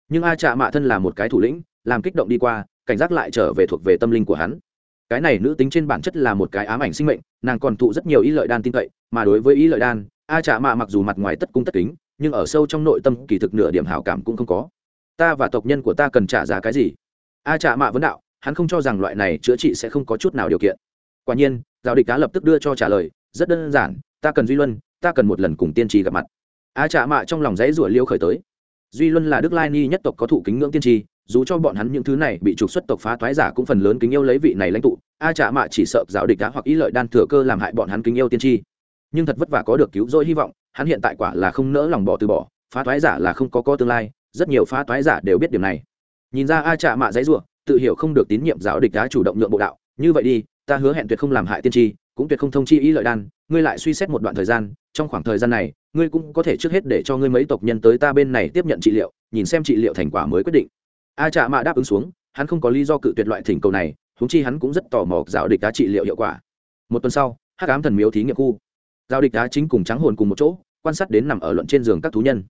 Nhưng a trả mạ thân là một cái thủ lĩnh, làm kích động đi qua, cảnh giác lại trở về thuộc về tâm linh của hắn cái này nữ tính trên bản chất là một cái ám ảnh sinh mệnh, nàng còn thụ rất nhiều ý lợi đan tin cậy, mà đối với ý lợi đan, a trả mạ mặc dù mặt ngoài tất cung tất kính, nhưng ở sâu trong nội tâm kỳ thực nửa điểm hảo cảm cũng không có. Ta và tộc nhân của ta cần trả giá cái gì? A trả mạ vấn đạo, hắn không cho rằng loại này chữa trị sẽ không có chút nào điều kiện. Quả nhiên, giáo địch cá lập tức đưa cho trả lời, rất đơn giản, ta cần duy luân, ta cần một lần cùng tiên tri gặp mặt. A trả mạ trong lòng dãy rủa liêu khởi tới. Duy luân là đức lai ni nhất tộc có thụ kính ngưỡng tiên tri dù cho bọn hắn những thứ này bị trục xuất tộc phá thoái giả cũng phần lớn kính yêu lấy vị này lãnh tụ, a trả mạ chỉ sợ giáo địch đá hoặc ý lợi đan thừa cơ làm hại bọn hắn kính yêu tiên tri. Nhưng thật vất vả có được cứu rỗi hy vọng, hắn hiện tại quả là không nỡ lòng bỏ từ bỏ, phá thoái giả là không có có tương lai, rất nhiều phá thoái giả đều biết điều này. Nhìn ra a trả mạ dãy ruộng tự hiểu không được tín nhiệm giáo địch đá chủ động nhượng bộ đạo, như vậy đi, ta hứa hẹn tuyệt không làm hại tiên tri, cũng tuyệt không thông chi ý lợi đan, ngươi lại suy xét một đoạn thời gian, trong khoảng thời gian này, ngươi cũng có thể trước hết để cho ngươi mấy tộc nhân tới ta bên này tiếp nhận trị liệu, nhìn xem trị liệu thành quả mới quyết định a trạ mạ đáp ứng xuống, hắn không có lý do cự tuyệt loại thỉnh cầu này húng chi hắn cũng rất tò mò giáo địch đá trị liệu hiệu quả. Một tuần sau hát cám thần miếu thí nghiệm khu. Giao địch đá chính cùng trắng hồn cùng một chỗ, quan sát đến nằm ở luận trên giường các thú nhân.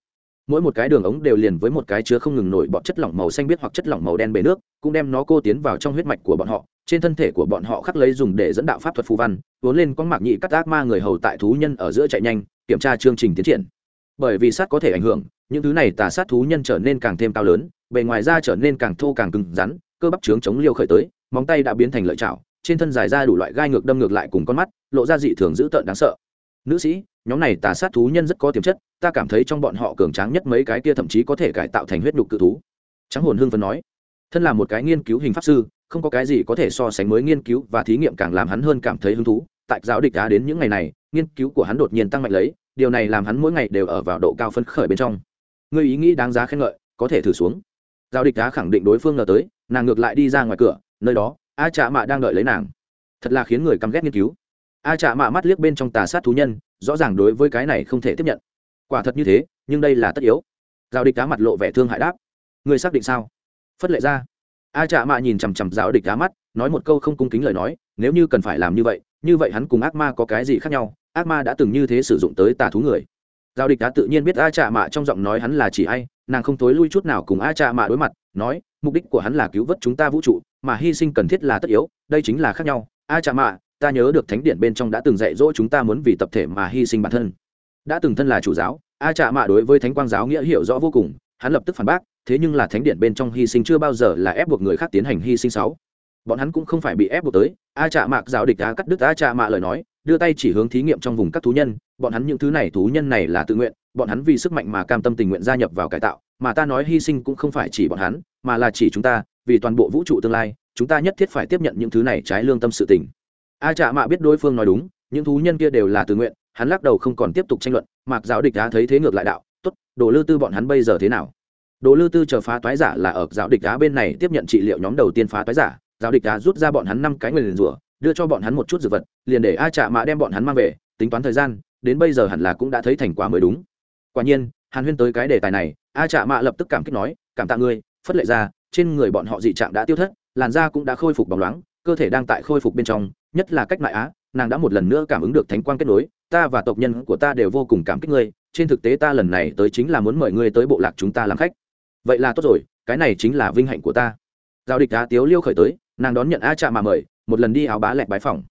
Mỗi một cái đường ống đều liền với một cái chứa không ngừng nổi bọt chất lỏng màu xanh biết hoặc chất lỏng màu đen bể nước, cũng đem nó cô tiến vào trong huyết mạch của bọn họ. Trên thân thể của bọn họ khắc lấy dùng để dẫn đạo pháp thuật phù văn, vốn lên con mạc nhị cắt ác ma người hầu tại thú nhân ở giữa chạy nhanh, kiểm tra chương trình tiến triển. Bởi vì sát có thể ảnh hưởng những thứ này tà sát thú nhân trở nên càng thêm cao lớn, bề ngoài da trở nên càng thô càng cứng rắn, cơ bắp trướng chống liêu khởi tới, móng tay đã biến thành lợi chảo, trên thân dài ra đủ loại gai ngược đâm ngược lại cùng con mắt, lộ ra dị thường dữ tợn đáng sợ. Nữ sĩ, nhóm này tà sát thú nhân rất có tiềm chất, ta cảm thấy trong bọn họ cường tráng nhất mấy cái kia thậm chí có thể cải tạo thành huyết nhục cự thú. Trắng hồn hương phấn nói, thân là một cái nghiên cứu hình pháp sư, không có cái gì có thể so sánh mới nghiên cứu và thí nghiệm càng làm hắn hơn cảm thấy hứng thú. Tại giáo địch đá đến những ngày này, nghiên cứu của hắn đột nhiên tăng mạnh lấy, điều này làm hắn mỗi ngày đều ở vào độ cao phấn khởi bên trong ngươi ý nghĩ đáng giá khen ngợi, có thể thử xuống. Giao địch đá khẳng định đối phương ngờ tới, nàng ngược lại đi ra ngoài cửa, nơi đó, a trạ mạ đang đợi lấy nàng. Thật là khiến người căm ghét nghiên cứu. A trạ mạ mắt liếc bên trong tà sát thú nhân, rõ ràng đối với cái này không thể tiếp nhận. Quả thật như thế, nhưng đây là tất yếu. Giao địch đá mặt lộ vẻ thương hại đáp. Ngươi xác định sao? Phất lệ ra. A trạ mạ nhìn chằm chằm giáo địch đá mắt, nói một câu không cung kính lời nói, nếu như cần phải làm như vậy như vậy hắn cùng ác ma có cái gì khác nhau? Ác ma đã từng như thế sử dụng tới tà thú người giao địch đã tự nhiên biết a trạ mạ trong giọng nói hắn là chỉ ai, nàng không thối lui chút nào cùng a trạ mạ đối mặt, nói, mục đích của hắn là cứu vớt chúng ta vũ trụ, mà hy sinh cần thiết là tất yếu, đây chính là khác nhau. A trạ mạ, ta nhớ được thánh điện bên trong đã từng dạy dỗ chúng ta muốn vì tập thể mà hy sinh bản thân. Đã từng thân là chủ giáo, a trạ mạ đối với thánh quang giáo nghĩa hiểu rõ vô cùng, hắn lập tức phản bác, thế nhưng là thánh điện bên trong hy sinh chưa bao giờ là ép buộc người khác tiến hành hy sinh sáu. Bọn hắn cũng không phải bị ép buộc tới, a trạ mạc giáo địch đã cắt đứt a trạ mạ lời nói, đưa tay chỉ hướng thí nghiệm trong vùng các thú nhân bọn hắn những thứ này thú nhân này là tự nguyện, bọn hắn vì sức mạnh mà cam tâm tình nguyện gia nhập vào cải tạo, mà ta nói hy sinh cũng không phải chỉ bọn hắn, mà là chỉ chúng ta, vì toàn bộ vũ trụ tương lai, chúng ta nhất thiết phải tiếp nhận những thứ này trái lương tâm sự tình. A trạ mạ biết đối phương nói đúng, những thú nhân kia đều là tự nguyện, hắn lắc đầu không còn tiếp tục tranh luận, mạc giáo địch đá thấy thế ngược lại đạo, tốt, đồ lư tư bọn hắn bây giờ thế nào? Đồ lư tư chờ phá toái giả là ở giáo địch đá bên này tiếp nhận trị liệu nhóm đầu tiên phá toái giả, giáo địch đá rút ra bọn hắn năm cái người liền rủa, đưa cho bọn hắn một chút dược vật, liền để a trạ mạ đem bọn hắn mang về, tính toán thời gian đến bây giờ hẳn là cũng đã thấy thành quả mới đúng. Quả nhiên, hàn huyên tới cái đề tài này, a trạ mạ lập tức cảm kích nói, cảm tạ ngươi, phất lệ ra, trên người bọn họ dị trạng đã tiêu thất, làn da cũng đã khôi phục bóng loáng, cơ thể đang tại khôi phục bên trong, nhất là cách mại á, nàng đã một lần nữa cảm ứng được thánh quang kết nối, ta và tộc nhân của ta đều vô cùng cảm kích ngươi, trên thực tế ta lần này tới chính là muốn mời ngươi tới bộ lạc chúng ta làm khách. Vậy là tốt rồi, cái này chính là vinh hạnh của ta. Giao địch đá tiếu liêu khởi tới, nàng đón nhận a trạ mà mời, một lần đi áo bá lẹt bái phòng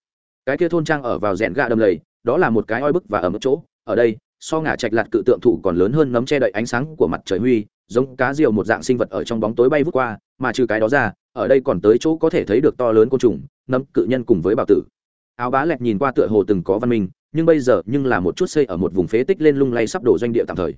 cái kia thôn trang ở vào rẽn gạ đầm lầy đó là một cái oi bức và ở một chỗ. Ở đây, so ngả trạch lạt cự tượng thủ còn lớn hơn nấm che đậy ánh sáng của mặt trời huy, giống cá diều một dạng sinh vật ở trong bóng tối bay vút qua, mà trừ cái đó ra, ở đây còn tới chỗ có thể thấy được to lớn côn trùng, nấm cự nhân cùng với bảo tử. Áo bá lẹt nhìn qua tựa hồ từng có văn minh, nhưng bây giờ nhưng là một chút xây ở một vùng phế tích lên lung lay sắp đổ doanh địa tạm thời.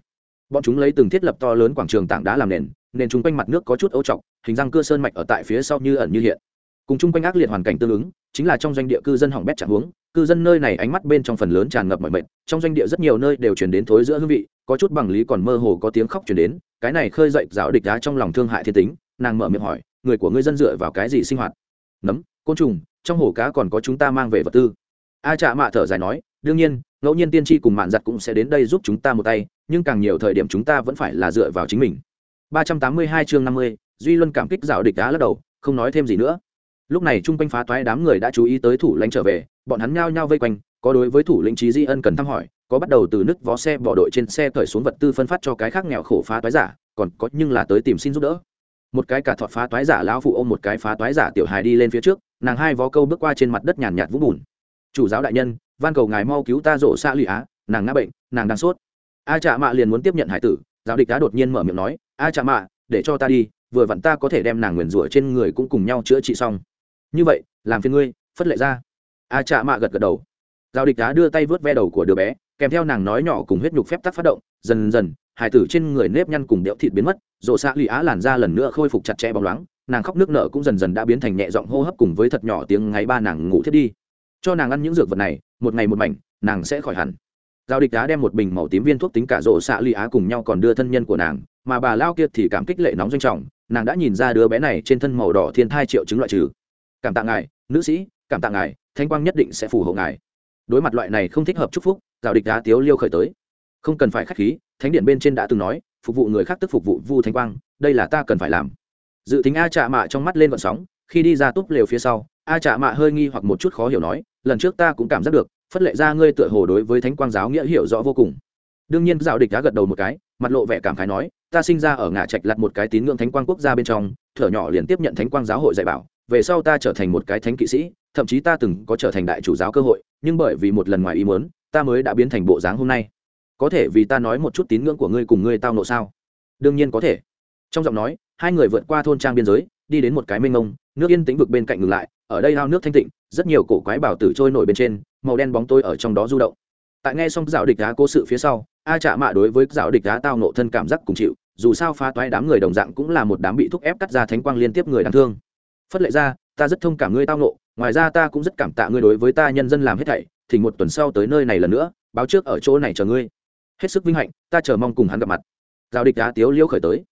Bọn chúng lấy từng thiết lập to lớn quảng trường tảng đá làm nền nền chung quanh mặt nước có chút ấu trọc, hình răng cưa sơn mạch ở tại phía sau như ẩn như hiện. Cùng chung quanh ác liệt hoàn cảnh tương ứng chính là trong doanh địa cư dân hỏng bét chẳng huống cư dân nơi này ánh mắt bên trong phần lớn tràn ngập mọi mệt trong doanh địa rất nhiều nơi đều chuyển đến thối giữa hương vị có chút bằng lý còn mơ hồ có tiếng khóc chuyển đến cái này khơi dậy giáo địch đá trong lòng thương hại thiên tính nàng mở miệng hỏi người của ngươi dân dựa vào cái gì sinh hoạt? Nấm côn trùng trong hồ cá còn có chúng ta mang về vật tư. A trạ mạ thở dài nói đương nhiên ngẫu nhiên tiên tri cùng mạn giặt cũng sẽ đến đây giúp chúng ta một tay nhưng càng nhiều thời điểm chúng ta vẫn phải là dựa vào chính mình. 382 chương 50, duy luân cảm kích giáo địch đá lắc đầu không nói thêm gì nữa lúc này chung quanh phá toái đám người đã chú ý tới thủ lãnh trở về, bọn hắn nhao nhao vây quanh, có đối với thủ lĩnh trí di ân cần thăm hỏi, có bắt đầu từ nứt vó xe bỏ đội trên xe cởi xuống vật tư phân phát cho cái khác nghèo khổ phá toái giả, còn có nhưng là tới tìm xin giúp đỡ. Một cái cả thọt phá toái giả lão phụ ôm một cái phá toái giả tiểu hài đi lên phía trước, nàng hai vó câu bước qua trên mặt đất nhàn nhạt vũng bùn. Chủ giáo đại nhân, van cầu ngài mau cứu ta rổ xa lụy á, nàng ngã bệnh, nàng đang sốt. A trạ mạ liền muốn tiếp nhận hải tử, giáo địch đã đột nhiên mở miệng nói, a trạ mạ, để cho ta đi, vừa vặn ta có thể đem nàng nguyền rủa trên người cũng cùng nhau chữa trị xong như vậy, làm phiền ngươi, phất lệ ra. A trạ mạ gật gật đầu. Giao địch đá đưa tay vớt ve đầu của đứa bé, kèm theo nàng nói nhỏ cùng huyết nhục phép tắc phát động, dần dần, hải tử trên người nếp nhăn cùng đẽo thịt biến mất, rộ xạ lụy á làn ra lần nữa khôi phục chặt chẽ bóng loáng, nàng khóc nước nở cũng dần dần đã biến thành nhẹ giọng hô hấp cùng với thật nhỏ tiếng ngáy ba nàng ngủ thiết đi. Cho nàng ăn những dược vật này, một ngày một mảnh, nàng sẽ khỏi hẳn. Giao địch đá đem một bình màu tím viên thuốc tính cả rộ xạ lụy á cùng nhau còn đưa thân nhân của nàng, mà bà lao kia thì cảm kích lệ nóng doanh trọng, nàng đã nhìn ra đứa bé này trên thân màu đỏ thiên thai triệu chứng loại trừ cảm tạ ngài, nữ sĩ, cảm tạ ngài thanh quang nhất định sẽ phù hộ ngài. Đối mặt loại này không thích hợp chúc phúc giao địch đá tiếu liêu khởi tới. Không cần phải k h á c h khí, thánh điện bên trên đã từng nói, phục vụ người khác tức phục vụ vu thanh quang, đây là ta cần phải làm. Dự tính a trạ mạ trong mắt lên vận sóng, khi đi ra túp lều phía sau, a trạ mạ hơi nghi hoặc một chút khó hiểu nói, lần trước ta cũng cảm giác được, phất lệ ra ngươi tựa hồ đối với thánh quang giáo nghĩa hiểu rõ vô cùng. Đương nhiên giao địch đã gật đầu một cái, mặt lộ vẻ cảm khái nói, ta sinh ra ở ngã trạch lặt một cái tín ngưỡng thánh quang quốc gia bên trong, thở nhỏ liền tiếp nhận thánh quang giáo hội dạy bảo về sau ta trở thành một cái thánh kỵ sĩ, thậm chí ta từng có trở thành đại chủ giáo cơ hội, nhưng bởi vì một lần ngoài ý muốn, ta mới đã biến thành bộ dáng hôm nay. Có thể vì ta nói một chút tín ngưỡng của ngươi cùng ngươi tao nộ sao? Đương nhiên có thể. Trong giọng nói, hai người vượt qua thôn trang biên giới, đi đến một cái mênh mông, nước yên tĩnh vực bên cạnh ngừng lại, ở đây hao nước thanh tịnh, rất nhiều cổ quái bảo tử trôi nổi bên trên, màu đen bóng tôi ở trong đó du động. Tại nghe xong dạo địch đá cố sự phía sau, a chạ mạ đối với dạo địch đá tao nộ thân cảm giác cùng chịu, dù sao phá toái đám người đồng dạng cũng là một đám bị thúc ép cắt ra thánh quang liên tiếp người đáng thương phất lệ ra, ta rất thông cảm ngươi tao nộ ngoài ra ta cũng rất cảm tạ ngươi đối với ta nhân dân làm hết thảy, thì một tuần sau tới nơi này lần nữa, báo trước ở chỗ này chờ ngươi. Hết sức vinh hạnh, ta chờ mong cùng hắn gặp mặt. Giao địch đá tiếu liễu khởi tới.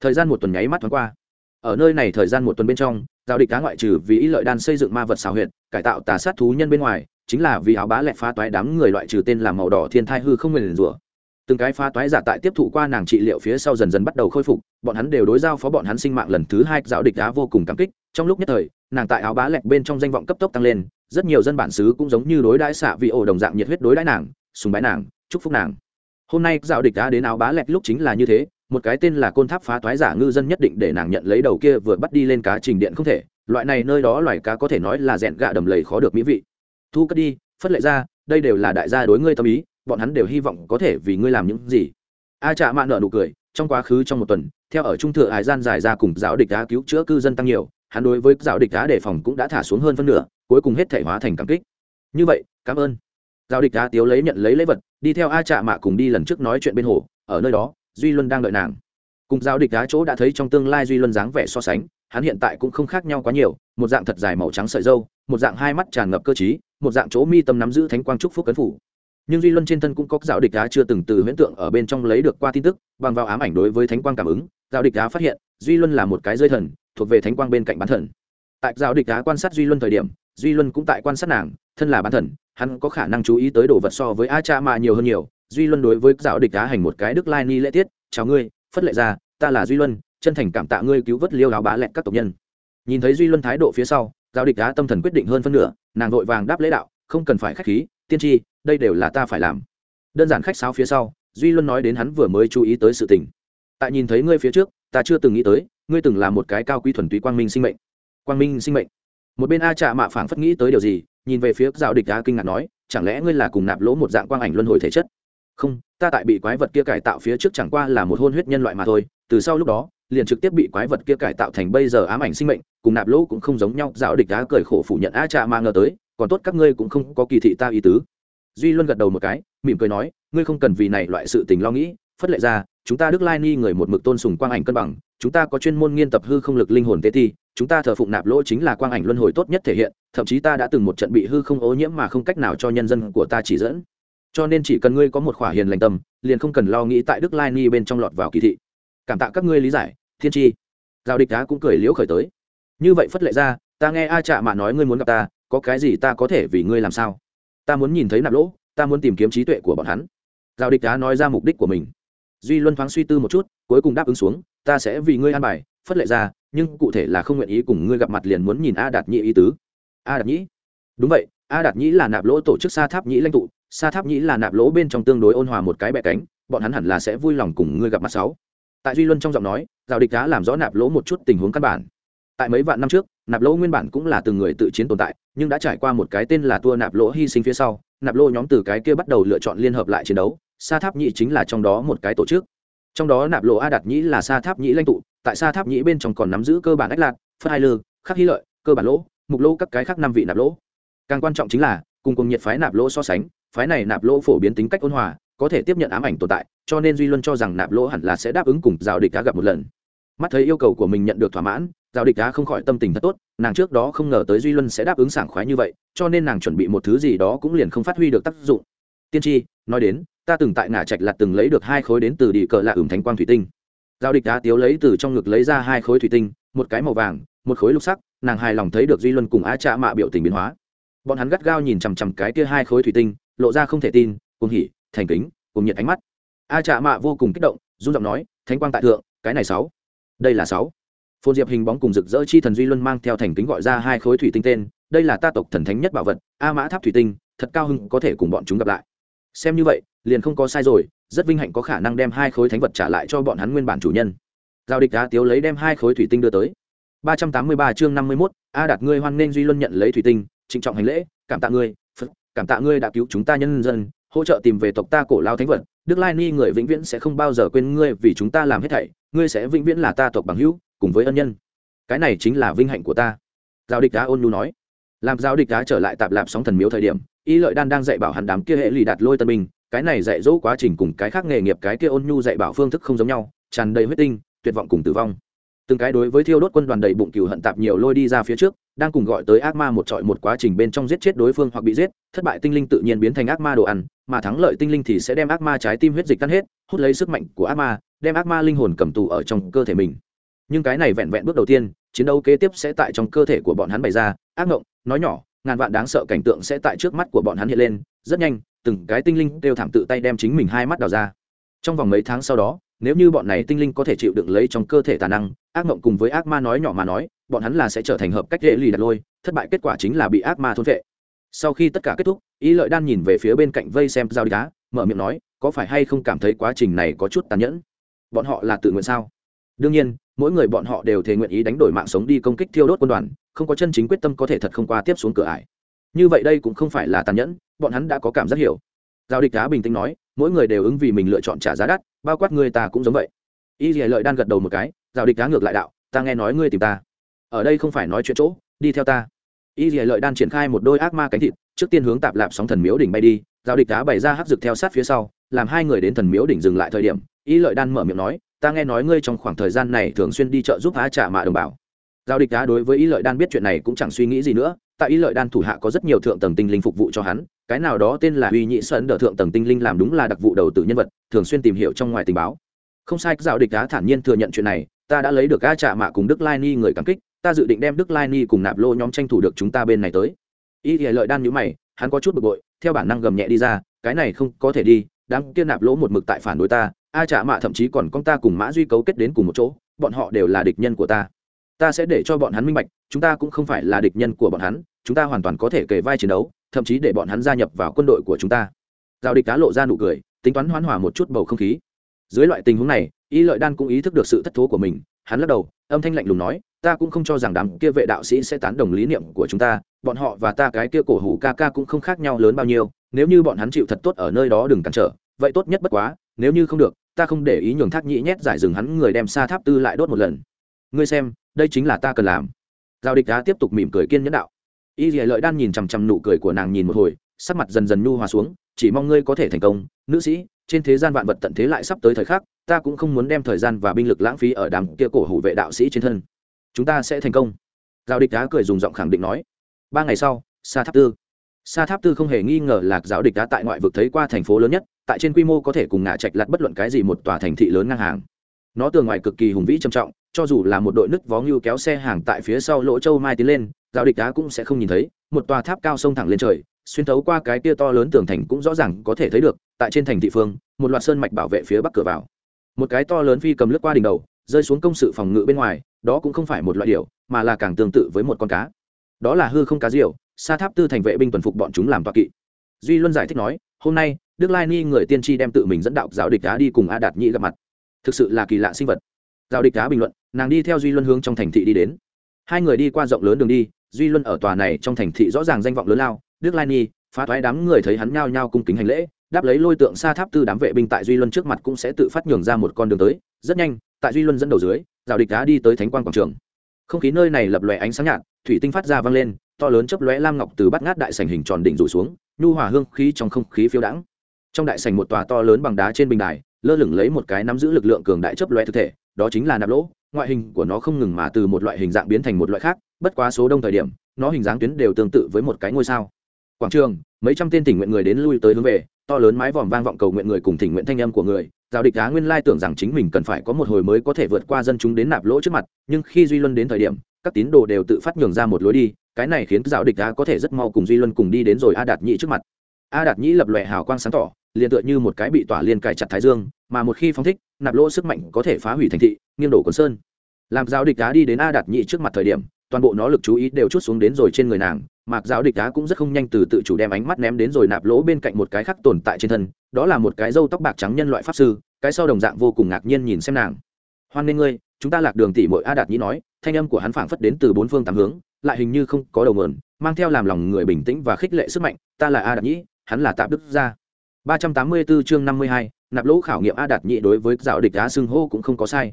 Thời gian một tuần nháy mắt thoáng qua. Ở nơi này thời gian một tuần bên trong, giao địch đá ngoại trừ vì ý lợi đan xây dựng ma vật xào huyện cải tạo tà sát thú nhân bên ngoài, chính là vì áo bá lẹ phá toái đám người loại trừ tên là màu đỏ thiên thai hư không nguyền rủa. Từng cái phá toái giả tại tiếp thụ qua nàng trị liệu phía sau dần dần bắt đầu khôi phục, bọn hắn đều đối giao phó bọn hắn sinh mạng lần thứ hai giáo địch đá vô cùng cảm kích trong lúc nhất thời, nàng tại áo bá lẹt bên trong danh vọng cấp tốc tăng lên, rất nhiều dân bản xứ cũng giống như đối đãi xạ vị ổ đồng dạng nhiệt huyết đối đãi nàng, sùng bái nàng, chúc phúc nàng. Hôm nay dạo địch đã đến áo bá lẹt lúc chính là như thế, một cái tên là côn tháp phá toái giả ngư dân nhất định để nàng nhận lấy đầu kia vừa bắt đi lên cá trình điện không thể, loại này nơi đó loài cá có thể nói là rẽn gạ đầm lầy khó được mỹ vị. Thu cất đi, phất lệ ra, đây đều là đại gia đối ngươi tâm ý, bọn hắn đều hy vọng có thể vì ngươi làm những gì. A trạ mạ nợ nụ cười, trong quá khứ trong một tuần, theo ở trung thừa hải gian dài ra cùng giáo địch đá cứu chữa cư dân tăng nhiều hắn đối với giáo địch đá đề phòng cũng đã thả xuống hơn phân nửa, cuối cùng hết thể hóa thành cảm kích. Như vậy, cảm ơn. Giáo địch đá tiếu lấy nhận lấy lễ vật, đi theo a trạ mạ cùng đi lần trước nói chuyện bên hồ, ở nơi đó, duy luân đang đợi nàng. Cùng giáo địch đá chỗ đã thấy trong tương lai duy luân dáng vẻ so sánh, hắn hiện tại cũng không khác nhau quá nhiều, một dạng thật dài màu trắng sợi dâu một dạng hai mắt tràn ngập cơ t một dạng chỗ mi tâm nắm giữ thánh quang trúc phúc cấn phủ. Nhưng duy luân trên thân cũng có giáo địch đá chưa từng từ huyễn tượng ở bên trong lấy được qua tin tức, bằng vào ám ảnh đối với thánh quang cảm ứng, giáo địch đá phát hiện, duy luân là một cái rơi thần thuộc về thánh quang bên cạnh bán thần. Tại giáo địch đá quan sát duy luân thời điểm, duy luân cũng tại quan sát nàng, thân là bán thần, hắn có khả năng chú ý tới đồ vật so với a cha mà nhiều hơn nhiều. Duy luân đối với giáo địch đá hành một cái đức lai ni lễ tiết, chào ngươi, phất lệ ra ta là duy luân, chân thành cảm tạ ngươi cứu vớt liêu áo bá lẹn các tộc nhân. Nhìn thấy duy luân thái độ phía sau, giáo địch đá tâm thần quyết định hơn phân nửa, nàng vội vàng đáp lễ đạo, không cần phải khách khí, tiên tri, đây đều là ta phải làm. Đơn giản khách sáo phía sau, duy luân nói đến hắn vừa mới chú ý tới sự tình. Tại nhìn thấy ngươi phía trước, ta chưa từng nghĩ tới ngươi từng là một cái cao quý thuần túy quang minh sinh mệnh. Quang minh sinh mệnh. Một bên a trạ mạ phảng phất nghĩ tới điều gì, nhìn về phía giáo địch a kinh ngạc nói, chẳng lẽ ngươi là cùng nạp lỗ một dạng quang ảnh luân hồi thể chất? Không, ta tại bị quái vật kia cải tạo phía trước chẳng qua là một hôn huyết nhân loại mà thôi, từ sau lúc đó, liền trực tiếp bị quái vật kia cải tạo thành bây giờ ám ảnh sinh mệnh, cùng nạp lỗ cũng không giống nhau dạo địch đá cười khổ phủ nhận a trạ mà ngờ tới, còn tốt các ngươi cũng không có kỳ thị ta ý tứ. Duy luân gật đầu một cái, mỉm cười nói, ngươi không cần vì này loại sự tình lo nghĩ, phất lệ ra, chúng ta đức lai ni người một mực tôn sùng quang ảnh cân bằng chúng ta có chuyên môn nghiên tập hư không lực linh hồn tế ti chúng ta thờ phụng nạp lỗ chính là quang ảnh luân hồi tốt nhất thể hiện, thậm chí ta đã từng một trận bị hư không ô nhiễm mà không cách nào cho nhân dân của ta chỉ dẫn. Cho nên chỉ cần ngươi có một khỏa hiền lành tâm, liền không cần lo nghĩ tại đức lai ni bên trong lọt vào kỳ thị. Cảm tạ các ngươi lý giải, thiên tri giao địch đá cũng cười liễu khởi tới. Như vậy phất lệ ra, ta nghe a trạ mà nói ngươi muốn gặp ta, có cái gì ta có thể vì ngươi làm sao? Ta muốn nhìn thấy nạp lỗ, ta muốn tìm kiếm trí tuệ của bọn hắn. Giao địch đá nói ra mục đích của mình. Duy luân thoáng suy tư một chút, cuối cùng đáp ứng xuống ta sẽ vì ngươi an bài, phất lệ ra, nhưng cụ thể là không nguyện ý cùng ngươi gặp mặt liền muốn nhìn a đạt nhĩ ý tứ. A đạt nhĩ? Đúng vậy, a đạt nhĩ là nạp lỗ tổ chức sa tháp nhĩ lãnh tụ, sa tháp nhĩ là nạp lỗ bên trong tương đối ôn hòa một cái bẹ cánh, bọn hắn hẳn là sẽ vui lòng cùng ngươi gặp mặt sáu. Tại duy luân trong giọng nói, giao địch đã làm rõ nạp lỗ một chút tình huống căn bản. Tại mấy vạn năm trước, nạp lỗ nguyên bản cũng là từng người tự chiến tồn tại, nhưng đã trải qua một cái tên là tua nạp lỗ hy sinh phía sau, nạp lỗ nhóm từ cái kia bắt đầu lựa chọn liên hợp lại chiến đấu, sa tháp nhĩ chính là trong đó một cái tổ chức trong đó nạp lỗ a đạt nhĩ là sa tháp nhĩ lãnh tụ, tại sa tháp nhĩ bên trong còn nắm giữ cơ bản ách lạc, phất hai lư, khắc hy lợi, cơ bản lỗ, mục lỗ các cái khác năm vị nạp lỗ. Càng quan trọng chính là, cùng cùng nhiệt phái nạp lỗ so sánh, phái này nạp lỗ phổ biến tính cách ôn hòa, có thể tiếp nhận ám ảnh tồn tại, cho nên duy luân cho rằng nạp lỗ hẳn là sẽ đáp ứng cùng giao địch cá gặp một lần. Mắt thấy yêu cầu của mình nhận được thỏa mãn giao địch cá không khỏi tâm tình thật tốt, nàng trước đó không ngờ tới duy luân sẽ đáp ứng sảng khoái như vậy, cho nên nàng chuẩn bị một thứ gì đó cũng liền không phát huy được tác dụng tiên tri, nói đến, ta từng tại ngã trạch lặt từng lấy được hai khối đến từ địa cờ lạ ửng thánh quang thủy tinh. Giao địch đá tiếu lấy từ trong ngực lấy ra hai khối thủy tinh, một cái màu vàng, một khối lục sắc, nàng hài lòng thấy được duy luân cùng á trạ mạ biểu tình biến hóa. Bọn hắn gắt gao nhìn chằm chằm cái kia hai khối thủy tinh, lộ ra không thể tin cùng hỉ, thành kính cùng nhiệt ánh mắt. A trạ mạ vô cùng kích động, run giọng nói, thánh quang tại thượng, cái này sáu, đây là sáu. Phồn diệp hình bóng cùng rực rỡ chi thần duy luân mang theo thành kính gọi ra hai khối thủy tinh tên, đây là ta tộc thần thánh nhất bảo vật, a mã tháp thủy tinh, thật cao hưng có thể cùng bọn chúng gặp lại xem như vậy, liền không có sai rồi, rất vinh hạnh có khả năng đem hai khối thánh vật trả lại cho bọn hắn nguyên bản chủ nhân. Giao địch đá tiếu lấy đem hai khối thủy tinh đưa tới. ba trăm tám mươi ba chương năm mươi mốt, a đạt ngươi hoan nên duy luân nhận lấy thủy tinh, trịnh trọng hành lễ, cảm tạ ngươi, phật, cảm tạ ngươi đã cứu chúng ta nhân dân, hỗ trợ tìm về tộc ta cổ lao thánh vật. Đức lai ni người vĩnh viễn sẽ không bao giờ quên ngươi vì chúng ta làm hết thảy, ngươi sẽ vĩnh viễn là ta tộc bằng hữu, cùng với ân nhân. Cái này chính là vinh hạnh của ta. Giao địch đá ôn nhu nói làm giao địch đá trở lại tạp lạp sóng thần miếu thời điểm, y lợi đan đang dạy bảo hắn đám kia hệ lì đạt lôi tân binh, cái này dạy dỗ quá trình cùng cái khác nghề nghiệp cái kia ôn nhu dạy bảo phương thức không giống nhau, tràn đầy huyết tinh, tuyệt vọng cùng tử vong. Từng cái đối với thiêu đốt quân đoàn đầy bụng cừu hận tạp nhiều lôi đi ra phía trước, đang cùng gọi tới ác ma một trọi một quá trình bên trong giết chết đối phương hoặc bị giết, thất bại tinh linh tự nhiên biến thành ác ma đồ ăn, mà thắng lợi tinh linh thì sẽ đem ác ma trái tim huyết dịch tan hết, hút lấy sức mạnh của ác ma, đem ác ma linh hồn cầm tù ở trong cơ thể mình nhưng cái này vẹn vẹn bước đầu tiên, chiến đấu kế tiếp sẽ tại trong cơ thể của bọn hắn bày ra. Ác ngộng, nói nhỏ, ngàn vạn đáng sợ cảnh tượng sẽ tại trước mắt của bọn hắn hiện lên. Rất nhanh, từng cái tinh linh đều thảm tự tay đem chính mình hai mắt đào ra. Trong vòng mấy tháng sau đó, nếu như bọn này tinh linh có thể chịu đựng lấy trong cơ thể tà năng, ác mộng cùng với ác ma nói nhỏ mà nói, bọn hắn là sẽ trở thành hợp cách dễ lì đặt lôi, thất bại kết quả chính là bị ác ma thôn vệ. Sau khi tất cả kết thúc ý lợi đan nhìn về phía bên cạnh vây xem giao đi cá mở miệng nói, có phải hay không cảm thấy quá trình này có chút tàn nhẫn? Bọn họ là tự nguyện sao? Đương nhiên mỗi người bọn họ đều thề nguyện ý đánh đổi mạng sống đi công kích thiêu đốt quân đoàn, không có chân chính quyết tâm có thể thật không qua tiếp xuống cửa ải. Như vậy đây cũng không phải là tàn nhẫn, bọn hắn đã có cảm giác hiểu. Giao địch cá bình tĩnh nói, mỗi người đều ứng vì mình lựa chọn trả giá đắt, bao quát người ta cũng giống vậy. Y dì lợi đan gật đầu một cái, giao địch cá ngược lại đạo, ta nghe nói ngươi tìm ta. Ở đây không phải nói chuyện chỗ, đi theo ta. Y dì lợi đan triển khai một đôi ác ma cánh thịt, trước tiên hướng tạp lạp sóng thần miếu đỉnh bay đi, giao địch cá bày ra hắc rực theo sát phía sau, làm hai người đến thần miếu đỉnh dừng lại thời điểm, y lợi đan mở miệng nói ta nghe nói ngươi trong khoảng thời gian này thường xuyên đi chợ giúp á trả mạ đồng bào. Giao địch đá đối với y lợi đan biết chuyện này cũng chẳng suy nghĩ gì nữa, tại y lợi đan thủ hạ có rất nhiều thượng tầng tinh linh phục vụ cho hắn, cái nào đó tên là uy nhị sơn đỡ thượng tầng tinh linh làm đúng là đặc vụ đầu tử nhân vật, thường xuyên tìm hiểu trong ngoài tình báo. Không sai, giao địch đá thản nhiên thừa nhận chuyện này, ta đã lấy được a trả mạ cùng đức lai ni người cảm kích, ta dự định đem đức lai ni cùng nạp lô nhóm tranh thủ được chúng ta bên này tới. Y lợi đan nhữ mày, hắn có chút bực bội, theo bản năng gầm nhẹ đi ra, cái này không có thể đi đáng kia nạp lỗ một mực tại phản đối ta a trả mạ thậm chí còn con ta cùng mã duy cấu kết đến cùng một chỗ, bọn họ đều là địch nhân của ta. Ta sẽ để cho bọn hắn minh bạch, chúng ta cũng không phải là địch nhân của bọn hắn, chúng ta hoàn toàn có thể kề vai chiến đấu, thậm chí để bọn hắn gia nhập vào quân đội của chúng ta. Giao địch cá lộ ra nụ cười, tính toán hoán hòa một chút bầu không khí. Dưới loại tình huống này, y lợi đan cũng ý thức được sự thất thố của mình, hắn lắc đầu, âm thanh lạnh lùng nói, ta cũng không cho rằng đám kia vệ đạo sĩ sẽ tán đồng lý niệm của chúng ta, bọn họ và ta cái kia cổ hủ ca ca cũng không khác nhau lớn bao nhiêu, nếu như bọn hắn chịu thật tốt ở nơi đó đừng cản trở, vậy tốt nhất bất quá, nếu như không được ta không để ý nhường thác nhĩ nhét giải rừng hắn người đem xa tháp tư lại đốt một lần. Ngươi xem, đây chính là ta cần làm. Giao địch đá tiếp tục mỉm cười kiên nhẫn đạo. Y dì lợi đan nhìn chằm chằm nụ cười của nàng nhìn một hồi, sắc mặt dần dần nhu hòa xuống, chỉ mong ngươi có thể thành công. Nữ sĩ, trên thế gian vạn vật tận thế lại sắp tới thời khắc, ta cũng không muốn đem thời gian và binh lực lãng phí ở đám kia cổ hủ vệ đạo sĩ trên thân. Chúng ta sẽ thành công. Giao địch đá cười dùng giọng khẳng định nói. Ba ngày sau, sa tháp tư. Sa tháp tư không hề nghi ngờ lạc giáo địch đá tại ngoại vực thấy qua thành phố lớn nhất tại trên quy mô có thể cùng ngã trạch lặt bất luận cái gì một tòa thành thị lớn ngang hàng. Nó tường ngoài cực kỳ hùng vĩ trầm trọng cho dù là một đội nứt vó ngưu kéo xe hàng tại phía sau lỗ châu mai tiến lên giao địch đá cũng sẽ không nhìn thấy một tòa tháp cao sông thẳng lên trời xuyên thấu qua cái kia to lớn tường thành cũng rõ ràng có thể thấy được tại trên thành thị phương một loạt sơn mạch bảo vệ phía bắc cửa vào. Một cái to lớn phi cầm lướt qua đỉnh đầu rơi xuống công sự phòng ngự bên ngoài đó cũng không phải một loại điều, mà là càng tương tự với một con cá. Đó là hư không cá diều sa tháp tư thành vệ binh tuần phục bọn chúng làm toa kỵ. Duy luân giải thích nói hôm nay đức lai ni người tiên tri đem tự mình dẫn đạo giáo địch đá đi cùng a đạt nhĩ gặp mặt. Thực sự là kỳ lạ sinh vật. Giáo địch đá bình luận, nàng đi theo duy luân hướng trong thành thị đi đến. Hai người đi qua rộng lớn đường đi, duy luân ở tòa này trong thành thị rõ ràng danh vọng lớn lao. Đức lai ni, phá thoái đám người thấy hắn nhao nhao cung kính hành lễ, đáp lấy lôi tượng sa tháp tư đám vệ binh tại duy luân trước mặt cũng sẽ tự phát nhường ra một con đường tới. Rất nhanh, tại duy luân dẫn đầu dưới rào địch đá đi tới thánh quan quảng trường. Không khí nơi này lập lòe ánh sáng nhạt, thủy tinh phát ra vang lên, to lớn chấp lóe lam ngọc từ bắt ngát đại sành hình tròn đỉnh rủ xuống, nhu hòa hương khí trong không khí phiêu đãng trong đại sảnh một tòa to lớn bằng đá trên bình đài, lơ lửng lấy một cái nắm giữ lực lượng cường đại chấp lóe thực thể, đó chính là nạp lỗ. Ngoại hình của nó không ngừng mà từ một loại hình dạng biến thành một loại khác, bất quá số đông thời điểm, nó hình dáng tuyến đều tương tự với một cái ngôi sao. Quảng trường, mấy trăm tên tình nguyện người đến lui tới hướng về, to lớn mái vòm vang vọng cầu nguyện người cùng tình nguyện thanh âm của người. Giao địch á nguyên lai tưởng rằng chính mình cần phải có một hồi mới có thể vượt qua dân chúng đến nạp lỗ trước mặt, nhưng khi duy luân đến thời điểm, các tín đồ đều tự phát nhường ra một lối đi, cái này khiến giao địch á có thể rất mau cùng duy luân cùng đi đến rồi a đạt nhĩ trước mặt. A đạt nhĩ lập lòe hào quang sáng tỏ liền tựa như một cái bị tỏa liên cài chặt thái dương, mà một khi phong thích, nạp lỗ sức mạnh có thể phá hủy thành thị, nghiêng đổ quần sơn. Làm giáo địch đá đi đến a đạt nhĩ trước mặt thời điểm, toàn bộ nó lực chú ý đều chút xuống đến rồi trên người nàng mạc giáo địch đá cũng rất không nhanh từ tự chủ đem ánh mắt ném đến rồi nạp lỗ bên cạnh một cái khác tồn tại trên thân, đó là một cái râu tóc bạc trắng nhân loại pháp sư, cái sau đồng dạng vô cùng ngạc nhiên nhìn xem nàng. Hoan nghênh ngươi, chúng ta lạc đường tỷ mội a đạt nhĩ nói, thanh âm của hắn phảng phất đến từ bốn phương tám hướng, lại hình như không có đầu mườn mang theo làm lòng người bình tĩnh và khích lệ sức mạnh, ta là a đạt nhĩ hắn là tạp đức gia. 384 chương 52, nạp lỗ khảo nghiệm a đạt nhị đối với giáo địch á xưng hô cũng không có sai.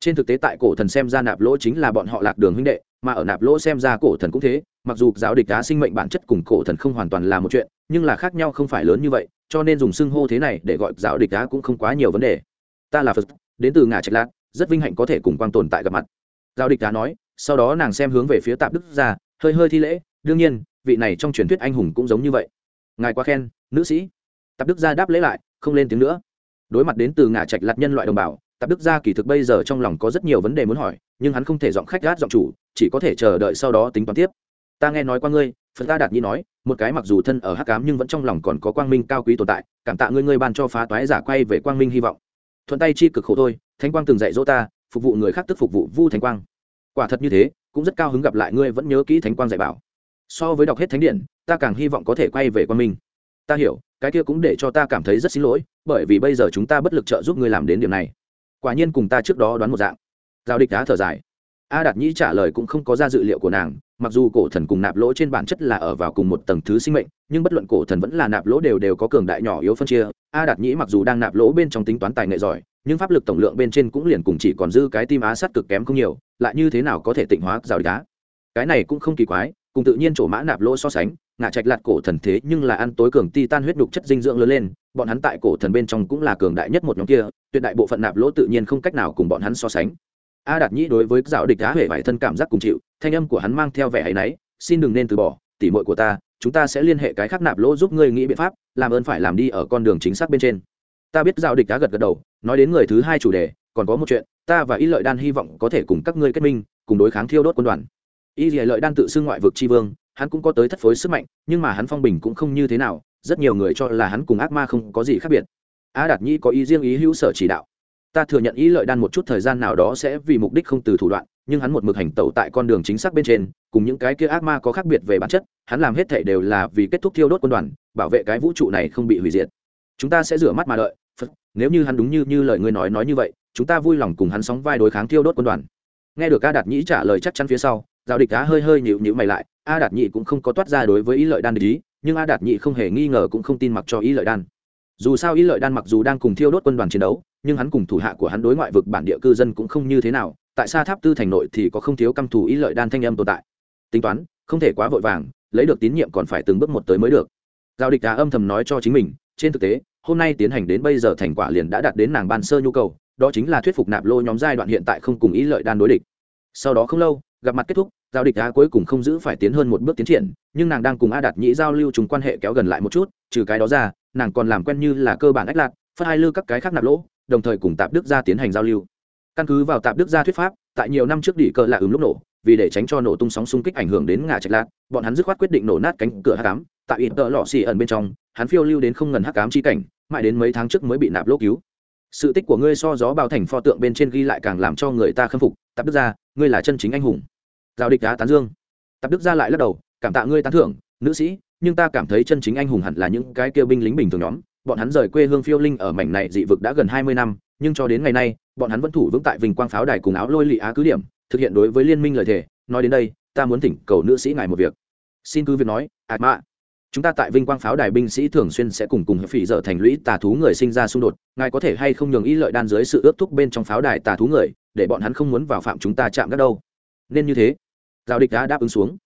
Trên thực tế tại cổ thần xem ra nạp lỗ chính là bọn họ lạc đường huynh đệ mà ở nạp lỗ xem ra cổ thần cũng thế mặc dù giáo địch á sinh mệnh bản chất cùng cổ thần không hoàn toàn là một chuyện nhưng là khác nhau không phải lớn như vậy cho nên dùng xưng hô thế này để gọi giáo địch á cũng không quá nhiều vấn đề. Ta là phật đến từ ngã trạch lạc rất vinh hạnh có thể cùng quang tồn tại gặp mặt. Giáo địch á nói sau đó nàng xem hướng về phía tạp đức ra hơi hơi thi lễ đương nhiên vị này trong truyền thuyết anh hùng cũng giống như vậy. Ngài quá khen nữ sĩ tạp đức gia đáp lễ lại, không lên tiếng nữa. Đối mặt đến từ ngả trạch lạt nhân loại đồng bào, tạp đức gia kỳ thực bây giờ trong lòng có rất nhiều vấn đề muốn hỏi, nhưng hắn không thể giọng khách gát giọng chủ, chỉ có thể chờ đợi sau đó tính toán tiếp. Ta nghe nói qua ngươi, phật ta đạt nhi nói, một cái mặc dù thân ở hắc cám nhưng vẫn trong lòng còn có quang minh cao quý tồn tại, cảm tạ ngươi ngươi ban cho phá toái giả quay về quang minh hy vọng. Thuận tay chi cực khổ thôi, thánh quang từng dạy dỗ ta, phục vụ người khác tức phục vụ vu thánh quang. Quả thật như thế, cũng rất cao hứng gặp lại ngươi vẫn nhớ kỹ thánh quang dạy bảo. So với đọc hết thánh điện ta càng hy vọng có thể quay về quang minh. Ta hiểu cái kia cũng để cho ta cảm thấy rất xin lỗi, bởi vì bây giờ chúng ta bất lực trợ giúp ngươi làm đến điểm này. Quả nhiên cùng ta trước đó đoán một dạng. Giao địch đá thở dài. A đạt nhĩ trả lời cũng không có ra dự liệu của nàng, mặc dù cổ thần cùng nạp lỗ trên bản chất là ở vào cùng một tầng thứ sinh mệnh, nhưng bất luận cổ thần vẫn là nạp lỗ đều đều có cường đại nhỏ yếu phân chia. A đạt nhĩ mặc dù đang nạp lỗ bên trong tính toán tài nghệ giỏi, nhưng pháp lực tổng lượng bên trên cũng liền cùng chỉ còn dư cái tim á sát cực kém không nhiều, lại như thế nào có thể tịnh hóa rào đá cái này cũng không kỳ quái, cùng tự nhiên chỗ mã nạp lỗ so sánh ngạ trạch lạt cổ thần thế nhưng là ăn tối cường ti tan huyết đục chất dinh dưỡng lớn lên, bọn hắn tại cổ thần bên trong cũng là cường đại nhất một nhóm kia, tuyệt đại bộ phận nạp lỗ tự nhiên không cách nào cùng bọn hắn so sánh. A đạt nhĩ đối với dạo địch đá huệ vải thân cảm giác cùng chịu, thanh âm của hắn mang theo vẻ hay náy xin đừng nên từ bỏ, tỉ mội của ta, chúng ta sẽ liên hệ cái khác nạp lỗ giúp ngươi nghĩ biện pháp, làm ơn phải làm đi ở con đường chính xác bên trên. Ta biết giao địch đá gật gật đầu, nói đến người thứ hai chủ đề, còn có một chuyện, ta và y lợi đan hy vọng có thể cùng các ngươi kết minh, cùng đối kháng thiêu đốt quân đoàn. Y lợi đan tự xưng ngoại vực tri vương hắn cũng có tới thất phối sức mạnh, nhưng mà hắn phong bình cũng không như thế nào, rất nhiều người cho là hắn cùng ác ma không có gì khác biệt. A đạt nhi có ý riêng ý hữu sở chỉ đạo. Ta thừa nhận ý lợi đan một chút thời gian nào đó sẽ vì mục đích không từ thủ đoạn, nhưng hắn một mực hành tẩu tại con đường chính xác bên trên, cùng những cái kia ác ma có khác biệt về bản chất, hắn làm hết thảy đều là vì kết thúc thiêu đốt quân đoàn, bảo vệ cái vũ trụ này không bị hủy diệt. Chúng ta sẽ rửa mắt mà đợi. Nếu như hắn đúng như như lời ngươi nói nói như vậy, chúng ta vui lòng cùng hắn sóng vai đối kháng thiêu đốt quân đoàn. Nghe được a đạt nhĩ trả lời chắc chắn phía sau giao địch đá hơi hơi nhịu nhịu mày lại, a đạt nhị cũng không có toát ra đối với ý lợi đan ý, nhưng a đạt nhị không hề nghi ngờ cũng không tin mặc cho ý lợi đan. Dù sao ý lợi đan mặc dù đang cùng thiêu đốt quân đoàn chiến đấu, nhưng hắn cùng thủ hạ của hắn đối ngoại vực bản địa cư dân cũng không như thế nào, tại sa tháp tư thành nội thì có không thiếu căm thù ý lợi đan thanh âm tồn tại. Tính toán, không thể quá vội vàng, lấy được tín nhiệm còn phải từng bước một tới mới được. Giao địch đá âm thầm nói cho chính mình, trên thực tế, hôm nay tiến hành đến bây giờ thành quả liền đã đạt đến nàng ban sơ nhu cầu, đó chính là thuyết phục nạp lô nhóm giai đoạn hiện tại không cùng ý lợi đan đối địch. Sau đó không lâu, gặp mặt kết thúc giao địch á cuối cùng không giữ phải tiến hơn một bước tiến triển nhưng nàng đang cùng a đạt nhĩ giao lưu chúng quan hệ kéo gần lại một chút trừ cái đó ra nàng còn làm quen như là cơ bản ách lạc phát hai lư các cái khác nạp lỗ đồng thời cùng tạp đức gia tiến hành giao lưu. Căn cứ vào tạp đức gia thuyết pháp tại nhiều năm trước đỉ cờ lạ ứng lúc nổ vì để tránh cho nổ tung sóng xung kích ảnh hưởng đến ngã trạch lạc bọn hắn dứt khoát quyết định nổ nát cánh cửa hắc ám, tại ít tợ lọ xì ẩn bên trong hắn phiêu lưu đến không ngần hắc cám chi cảnh mãi đến mấy tháng trước mới bị nạp lỗ cứu. Sự tích của ngươi so gió bao thành pho tượng bên trên ghi lại càng làm cho người ta khâm phục. Tạp đức gia ngươi là chân chính anh hùng giao địch đá tán dương. Tạp đức ra lại lắc đầu, cảm tạ ngươi tán thưởng, nữ sĩ, nhưng ta cảm thấy chân chính anh hùng hẳn là những cái kêu binh lính bình thường nhóm. Bọn hắn rời quê hương phiêu linh ở mảnh này dị vực đã gần hai mươi năm, nhưng cho đến ngày nay, bọn hắn vẫn thủ vững tại vinh quang pháo đài cùng áo lôi lị á cứ điểm, thực hiện đối với liên minh lời thề. Nói đến đây, ta muốn thỉnh cầu nữ sĩ ngài một việc. Xin cứ việc nói ạt mạ chúng ta tại vinh quang pháo đài binh sĩ thường xuyên sẽ cùng cùng phỉ dở thành lũy tà thú người sinh ra xung đột. Ngài có thể hay không nhường ý lợi đan dưới sự ước thúc bên trong pháo đài tà thú người, để bọn hắn không muốn vào phạm chúng ta chạm gác đâu. Nên như thế giao địch đá đáp ứng xuống.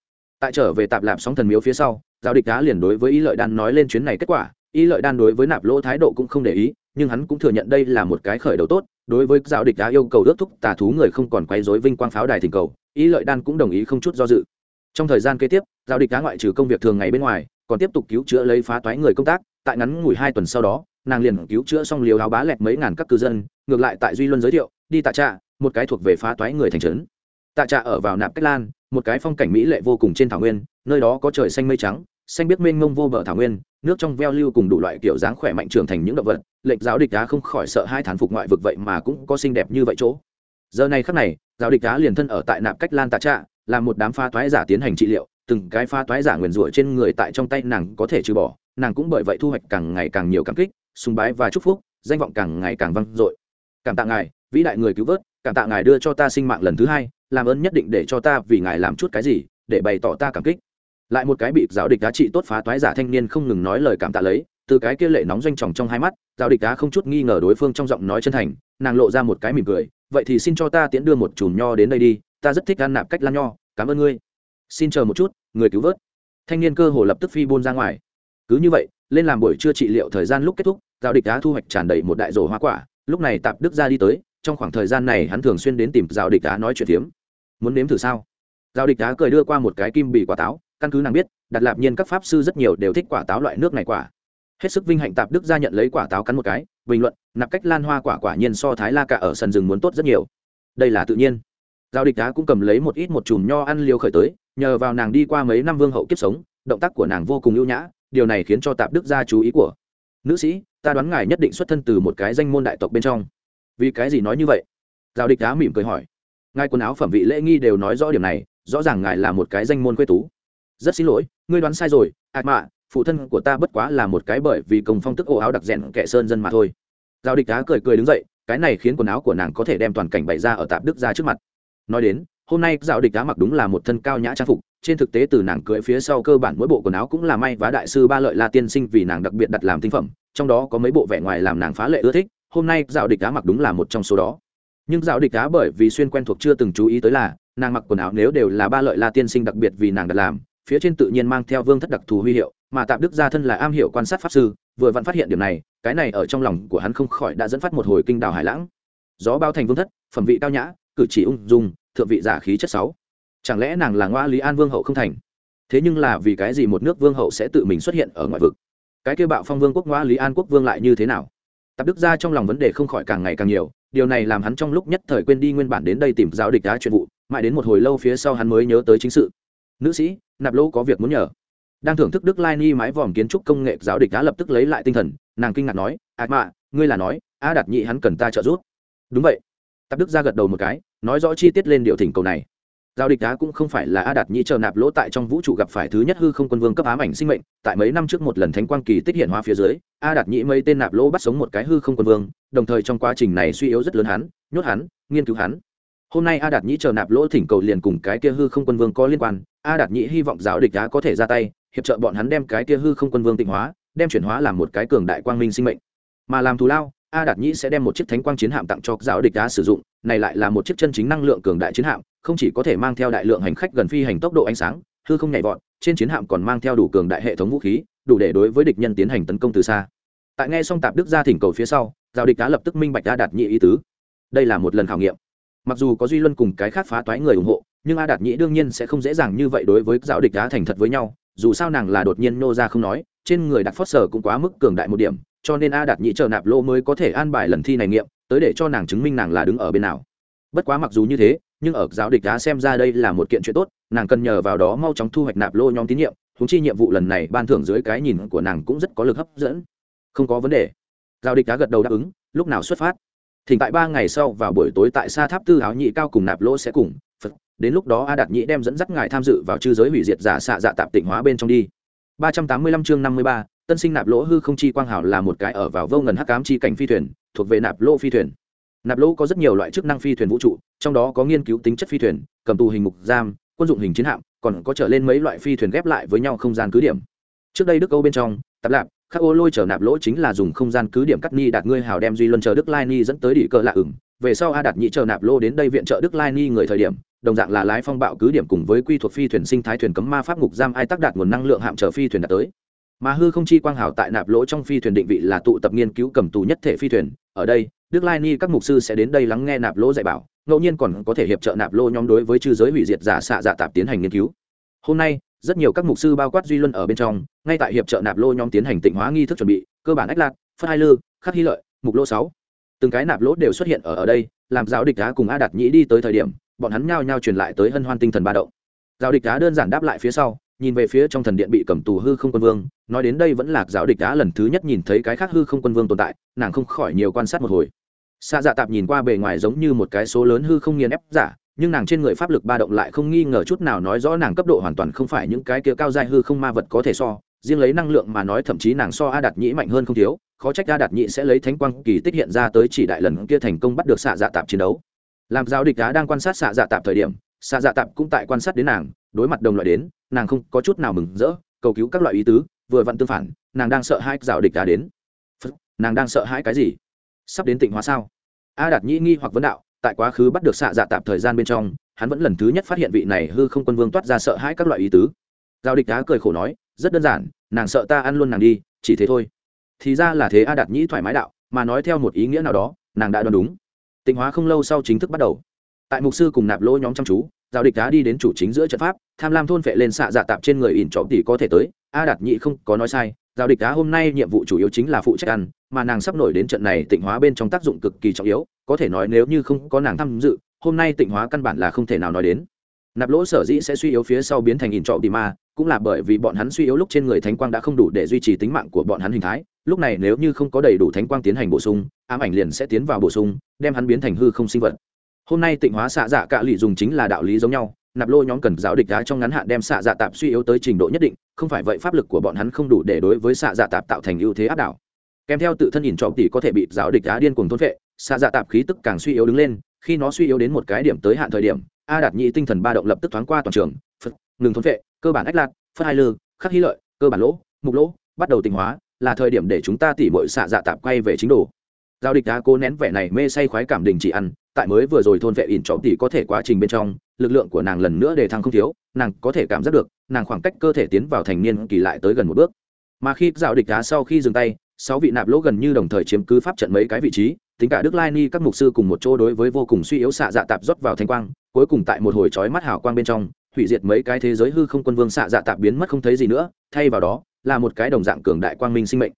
Tại trở về tạp lạp sóng thần miếu phía sau, giao địch đá liền đối với ý lợi đan nói lên chuyến này kết quả. Ý lợi đan đối với nạp lỗ thái độ cũng không để ý, nhưng hắn cũng thừa nhận đây là một cái khởi đầu tốt. Đối với giao địch đá yêu cầu ước thúc tà thú người không còn quay dối vinh quang pháo đài thỉnh cầu ý lợi đan cũng đồng ý không chút do dự. Trong thời gian kế tiếp, giao địch đá ngoại trừ công việc thường ngày bên ngoài, còn tiếp tục cứu chữa lấy phá toái người công tác. Tại ngắn ngủi hai tuần sau đó, nàng liền cứu chữa xong liều áo bá lẹt mấy ngàn các cư dân. Ngược lại tại duy luân giới thiệu, đi tạ trạ, một cái thuộc về phá toái người thành trấn. Tạ trạ ở vào nạp cách lan một cái phong cảnh mỹ lệ vô cùng trên thảo nguyên, nơi đó có trời xanh mây trắng, xanh biết mênh mông vô bờ thảo nguyên, nước trong veo lưu cùng đủ loại kiểu dáng khỏe mạnh trưởng thành những động vật, lệnh giáo địch đá không khỏi sợ hai thán phục ngoại vực vậy mà cũng có xinh đẹp như vậy chỗ. Giờ này khắc này, giáo địch đá liền thân ở tại nạp cách lan tạ trạ làm một đám pha toái giả tiến hành trị liệu, từng cái pha toái giả nguyền rủa trên người tại trong tay nàng có thể trừ bỏ, nàng cũng bởi vậy thu hoạch càng ngày càng nhiều cảm kích, sùng bái và chúc phúc, danh vọng càng ngày càng vang dội. Cảm tạ ngài, vĩ đại người cứu vớt, cảm tạ ngài đưa cho ta sinh mạng lần thứ hai làm ơn nhất định để cho ta vì ngài làm chút cái gì, để bày tỏ ta cảm kích. Lại một cái bị giáo địch đá trị tốt phá toái giả thanh niên không ngừng nói lời cảm tạ lấy, từ cái kia lệ nóng doanh tròng trong hai mắt, giáo địch đá không chút nghi ngờ đối phương trong giọng nói chân thành, nàng lộ ra một cái mỉm cười, vậy thì xin cho ta tiễn đưa một chùm nho đến đây đi, ta rất thích ăn nạp cách lan nho, cảm ơn ngươi. Xin chờ một chút, người cứu vớt. Thanh niên cơ hồ lập tức phi buôn ra ngoài. Cứ như vậy, lên làm buổi trưa trị liệu thời gian lúc kết thúc, giáo địch đá thu hoạch tràn đầy một đại rổ hoa quả, lúc này tạp đức ra đi tới, trong khoảng thời gian này hắn thường xuyên đến tìm giáo địch đá nói chuyện phiếm muốn nếm thử sao? Giao địch đá cười đưa qua một cái kim bị quả táo, căn cứ nàng biết đặt lạp nhiên các pháp sư rất nhiều đều thích quả táo loại nước này quả. Hết sức vinh hạnh tạp đức ra nhận lấy quả táo cắn một cái, bình luận, nạp cách lan hoa quả quả nhiên so thái la cả ở sân rừng muốn tốt rất nhiều. Đây là tự nhiên. Giao địch đá cũng cầm lấy một ít một chùm nho ăn liều khởi tới, nhờ vào nàng đi qua mấy năm vương hậu kiếp sống, động tác của nàng vô cùng ưu nhã, điều này khiến cho tạp đức ra chú ý của nữ sĩ, ta đoán ngài nhất định xuất thân từ một cái danh môn đại tộc bên trong. Vì cái gì nói như vậy? Giao địch đá mỉm cười hỏi ngài quần áo phẩm vị lễ nghi đều nói rõ điểm này, rõ ràng ngài là một cái danh môn quê tú. Rất xin lỗi, ngươi đoán sai rồi ạc mạ, phụ thân của ta bất quá là một cái bởi vì công phong tức ô áo đặc rẽn kẻ sơn dân mà thôi. Giao địch đá cười cười đứng dậy, cái này khiến quần áo của nàng có thể đem toàn cảnh bày ra ở tạp đức ra trước mặt. Nói đến, hôm nay giao địch đá mặc đúng là một thân cao nhã trang phục, trên thực tế từ nàng cưỡi phía sau cơ bản mỗi bộ quần áo cũng là may vá đại sư ba lợi la tiên sinh vì nàng đặc biệt đặt làm tinh phẩm, trong đó có mấy bộ vẻ ngoài làm nàng phá lệ ưa thích, hôm nay Giao địch đá mặc đúng là một trong số đó nhưng dạo địch đá bởi vì xuyên quen thuộc chưa từng chú ý tới là, nàng mặc quần áo nếu đều là ba lợi la tiên sinh đặc biệt vì nàng đặt làm, phía trên tự nhiên mang theo vương thất đặc thù huy hiệu, mà tạm đức gia thân là am hiểu quan sát pháp sư, vừa vặn phát hiện điểm này, cái này ở trong lòng của hắn không khỏi đã dẫn phát một hồi kinh đào hải lãng. Gió bao thành vương thất, phẩm vị cao nhã, cử chỉ ung dung, thượng vị giả khí chất sáu. Chẳng lẽ nàng là ngoa lý an vương hậu không thành? Thế nhưng là vì cái gì một nước vương hậu sẽ tự mình xuất hiện ở ngoại vực? Cái kêu bạo phong vương quốc ngoa lý an quốc vương lại như thế nào? Tạp đức ra trong lòng vấn đề không khỏi càng ngày càng nhiều điều này làm hắn trong lúc nhất thời quên đi nguyên bản đến đây tìm giáo địch đá chuyện vụ, mãi đến một hồi lâu phía sau hắn mới nhớ tới chính sự. Nữ sĩ, nạp lỗ có việc muốn nhờ. Đang thưởng thức đức lai ni mái vòm kiến trúc công nghệ, giáo địch đã lập tức lấy lại tinh thần, nàng kinh ngạc nói ạc mạ, ngươi là nói, a đạt nhị hắn cần ta trợ giúp. Đúng vậy. Tạp đức ra gật đầu một cái, nói rõ chi tiết lên điều thỉnh cầu này giao địch đá cũng không phải là a đạt nhi chờ nạp lỗ tại trong vũ trụ gặp phải thứ nhất hư không quân vương cấp ám ảnh sinh mệnh, tại mấy năm trước một lần thánh quang kỳ tích hiện hóa phía dưới, a đạt nhi mấy tên nạp lỗ bắt sống một cái hư không quân vương, đồng thời trong quá trình này suy yếu rất lớn hắn, nhốt hắn, nghiên cứu hắn. Hôm nay a đạt nhi chờ nạp lỗ thỉnh cầu liền cùng cái kia hư không quân vương có liên quan, a đạt nhi hy vọng giáo địch đá có thể ra tay, hiệp trợ bọn hắn đem cái kia hư không quân vương tịnh hóa, đem chuyển hóa làm một cái cường đại quang minh sinh mệnh. Mà làm thù lao a đạt nhĩ sẽ đem một chiếc thánh quang chiến hạm tặng cho giáo địch đá sử dụng, này lại là một chiếc chân chính năng lượng cường đại chiến hạm, không chỉ có thể mang theo đại lượng hành khách gần phi hành tốc độ ánh sáng, hư không nhảy vọt, trên chiến hạm còn mang theo đủ cường đại hệ thống vũ khí, đủ để đối với địch nhân tiến hành tấn công từ xa. Tại nghe xong tạp đức ra thỉnh cầu phía sau, giáo địch đá lập tức minh bạch a đạt nhĩ ý tứ. Đây là một lần khảo nghiệm. Mặc dù có duy luân cùng cái khác phá toái người ủng hộ, nhưng a đạt nhĩ đương nhiên sẽ không dễ dàng như vậy đối với giáo địch đá thành thật với nhau, dù sao nàng là đột nhiên nô ra không nói, trên người đặt phót sở cũng quá mức cường đại một điểm cho nên a đạt nhị chờ nạp lô mới có thể an bài lần thi này nghiệm, tới để cho nàng chứng minh nàng là đứng ở bên nào. Bất quá mặc dù như thế, nhưng ở giáo địch đá xem ra đây là một kiện chuyện tốt, nàng cần nhờ vào đó mau chóng thu hoạch nạp lô nhóm tín nhiệm thúng chi nhiệm vụ lần này ban thưởng dưới cái nhìn của nàng cũng rất có lực hấp dẫn. Không có vấn đề. Giáo địch đá gật đầu đáp ứng, lúc nào xuất phát? Thỉnh tại ba ngày sau vào buổi tối tại sa tháp tư áo nhị cao cùng nạp lô sẽ cùng. Phật, đến lúc đó a đạt nhị đem dẫn dắt ngài tham dự vào chư giới hủy diệt giả xạ dạ tạp tịnh hóa bên trong đi. ba trăm tám mươi lăm chương năm mươi ba tân sinh nạp lỗ hư không chi quang hảo là một cái ở vào vô ngần hắc cám chi cảnh phi thuyền, thuộc về nạp lỗ phi thuyền. Nạp lỗ có rất nhiều loại chức năng phi thuyền vũ trụ, trong đó có nghiên cứu tính chất phi thuyền, cầm tù hình mục giam, quân dụng hình chiến hạm, còn có trở lên mấy loại phi thuyền ghép lại với nhau không gian cứ điểm. Trước đây đức âu bên trong, tạp lạp, khắc ô lôi chở nạp lỗ chính là dùng không gian cứ điểm cắt ni đạt ngươi hào đem duy luân chờ đức lai ni dẫn tới đỉ cờ lạ ửng. Về sau a đạt nhị chờ nạp lỗ đến đây viện trợ đức lai ni người thời điểm, đồng dạng là lái phong bạo cứ điểm cùng với quy thuộc phi thuyền sinh thái thuyền cấm ma pháp ngục giam ai tác đạt nguồn năng lượng hạm chở phi thuyền đạt tới mà hư không chi quang hảo tại nạp lỗ trong phi thuyền định vị là tụ tập nghiên cứu cầm tù nhất thể phi thuyền. Ở đây, đức lai ni các mục sư sẽ đến đây lắng nghe nạp lỗ dạy bảo, ngẫu nhiên còn có thể hiệp trợ nạp lô nhóm đối với chư giới hủy diệt giả xạ giả tạp tiến hành nghiên cứu. Hôm nay, rất nhiều các mục sư bao quát duy luân ở bên trong, ngay tại hiệp trợ nạp lô nhóm tiến hành tịnh hóa nghi thức chuẩn bị, cơ bản ách lạc phát hai lư, khắc hy lợi, mục lô sáu. Từng cái nạp lỗ đều xuất hiện ở ở đây, làm giáo địch đá cùng a đạt nhĩ đi tới thời điểm, bọn hắn nhao nhao truyền lại tới hân hoan tinh thần ba động. Giáo địch đá đơn giản đáp lại phía sau, nhìn về phía trong thần điện bị cầm tù hư không quân vương nói đến đây vẫn là giáo địch đã lần thứ nhất nhìn thấy cái khác hư không quân vương tồn tại, nàng không khỏi nhiều quan sát một hồi. Xa dạ tạp nhìn qua bề ngoài giống như một cái số lớn hư không nghiền ép giả, nhưng nàng trên người pháp lực ba động lại không nghi ngờ chút nào nói rõ nàng cấp độ hoàn toàn không phải những cái kia cao dài hư không ma vật có thể so, riêng lấy năng lượng mà nói thậm chí nàng so a đạt nhĩ mạnh hơn không thiếu, khó trách a đạt nhĩ sẽ lấy thánh quang kỳ tích hiện ra tới chỉ đại lần kia thành công bắt được xạ dạ tạp chiến đấu. Làm giáo địch đá đang quan sát xạ dạ tạp thời điểm xạ dạ tạp cũng tại quan sát đến nàng, đối mặt đồng loại đến, nàng không có chút nào mừng rỡ, cầu cứu các loại ý tứ vừa vặn tương phản, nàng đang sợ hai rào địch đã đến. Nàng đang sợ hãi cái gì? Sắp đến tịnh hóa sao? A đạt nhĩ nghi hoặc vấn đạo, tại quá khứ bắt được xạ dạ tạp thời gian bên trong, hắn vẫn lần thứ nhất phát hiện vị này hư không quân vương toát ra sợ hãi các loại ý tứ. Giao địch đá cười khổ nói, rất đơn giản, nàng sợ ta ăn luôn nàng đi, chỉ thế thôi. Thì ra là thế a đạt nhĩ thoải mái đạo, mà nói theo một ý nghĩa nào đó, nàng đã đoán đúng. Tịnh hóa không lâu sau chính thức bắt đầu. Tại mục sư cùng nạp lỗ nhóm chăm chú giao địch đá đi đến chủ chính giữa trận pháp, tham lam thôn vệ lên xạ dạ tạp trên người ỉn trộm tỷ có thể tới a đạt nhị không có nói sai, giao địch đá hôm nay nhiệm vụ chủ yếu chính là phụ trách ăn, mà nàng sắp nổi đến trận này tịnh hóa bên trong tác dụng cực kỳ trọng yếu, có thể nói nếu như không có nàng tham dự, hôm nay tịnh hóa căn bản là không thể nào nói đến. Nạp lỗ sở dĩ sẽ suy yếu phía sau biến thành ỉn trọ đi ma, cũng là bởi vì bọn hắn suy yếu lúc trên người thánh quang đã không đủ để duy trì tính mạng của bọn hắn hình thái, lúc này nếu như không có đầy đủ thánh quang tiến hành bổ sung, ám ảnh liền sẽ tiến vào bổ sung, đem hắn biến thành hư không sinh vật. Hôm nay tịnh hóa xạ dạ cạ lụy dùng chính là đạo lý giống nhau nạp lô nhóm cần giáo địch đá trong ngắn hạn đem xạ dạ tạp suy yếu tới trình độ nhất định, không phải vậy pháp lực của bọn hắn không đủ để đối với xạ dạ tạp tạo thành ưu thế áp đảo. Kèm theo tự thân nhìn trọm tỷ có thể bị giáo địch đá điên cuồng thôn vệ xạ dạ tạp khí tức càng suy yếu đứng lên, khi nó suy yếu đến một cái điểm tới hạn thời điểm, a đạt nhị tinh thần ba động lập tức thoáng qua toàn trường, phật, ngừng thôn vệ cơ bản ách lạc, phật hai lư, khắc hy lợi, cơ bản lỗ, mục lỗ, bắt đầu tình hóa, là thời điểm để chúng ta tỉ mọi xạ dạ tạp quay về chính đồ. Giao địch đá cố nén vẻ này mê say khoái cảm đình chỉ ăn, tại mới vừa rồi thôn vệ ỉn trọng tỷ có thể quá trình bên trong lực lượng của nàng lần nữa đề thăng không thiếu, nàng có thể cảm giác được, nàng khoảng cách cơ thể tiến vào thành niên kỳ lại tới gần một bước. Mà khi dạo địch đá sau khi dừng tay, sáu vị nạp lỗ gần như đồng thời chiếm cứ pháp trận mấy cái vị trí, tính cả đức lai ni, các mục sư cùng một chỗ đối với vô cùng suy yếu xạ dạ tạp rót vào thanh quang, cuối cùng tại một hồi chói mắt hào quang bên trong, hủy diệt mấy cái thế giới hư không quân vương xạ dạ tạp biến mất không thấy gì nữa, thay vào đó, là một cái đồng dạng cường đại quang minh sinh mệnh.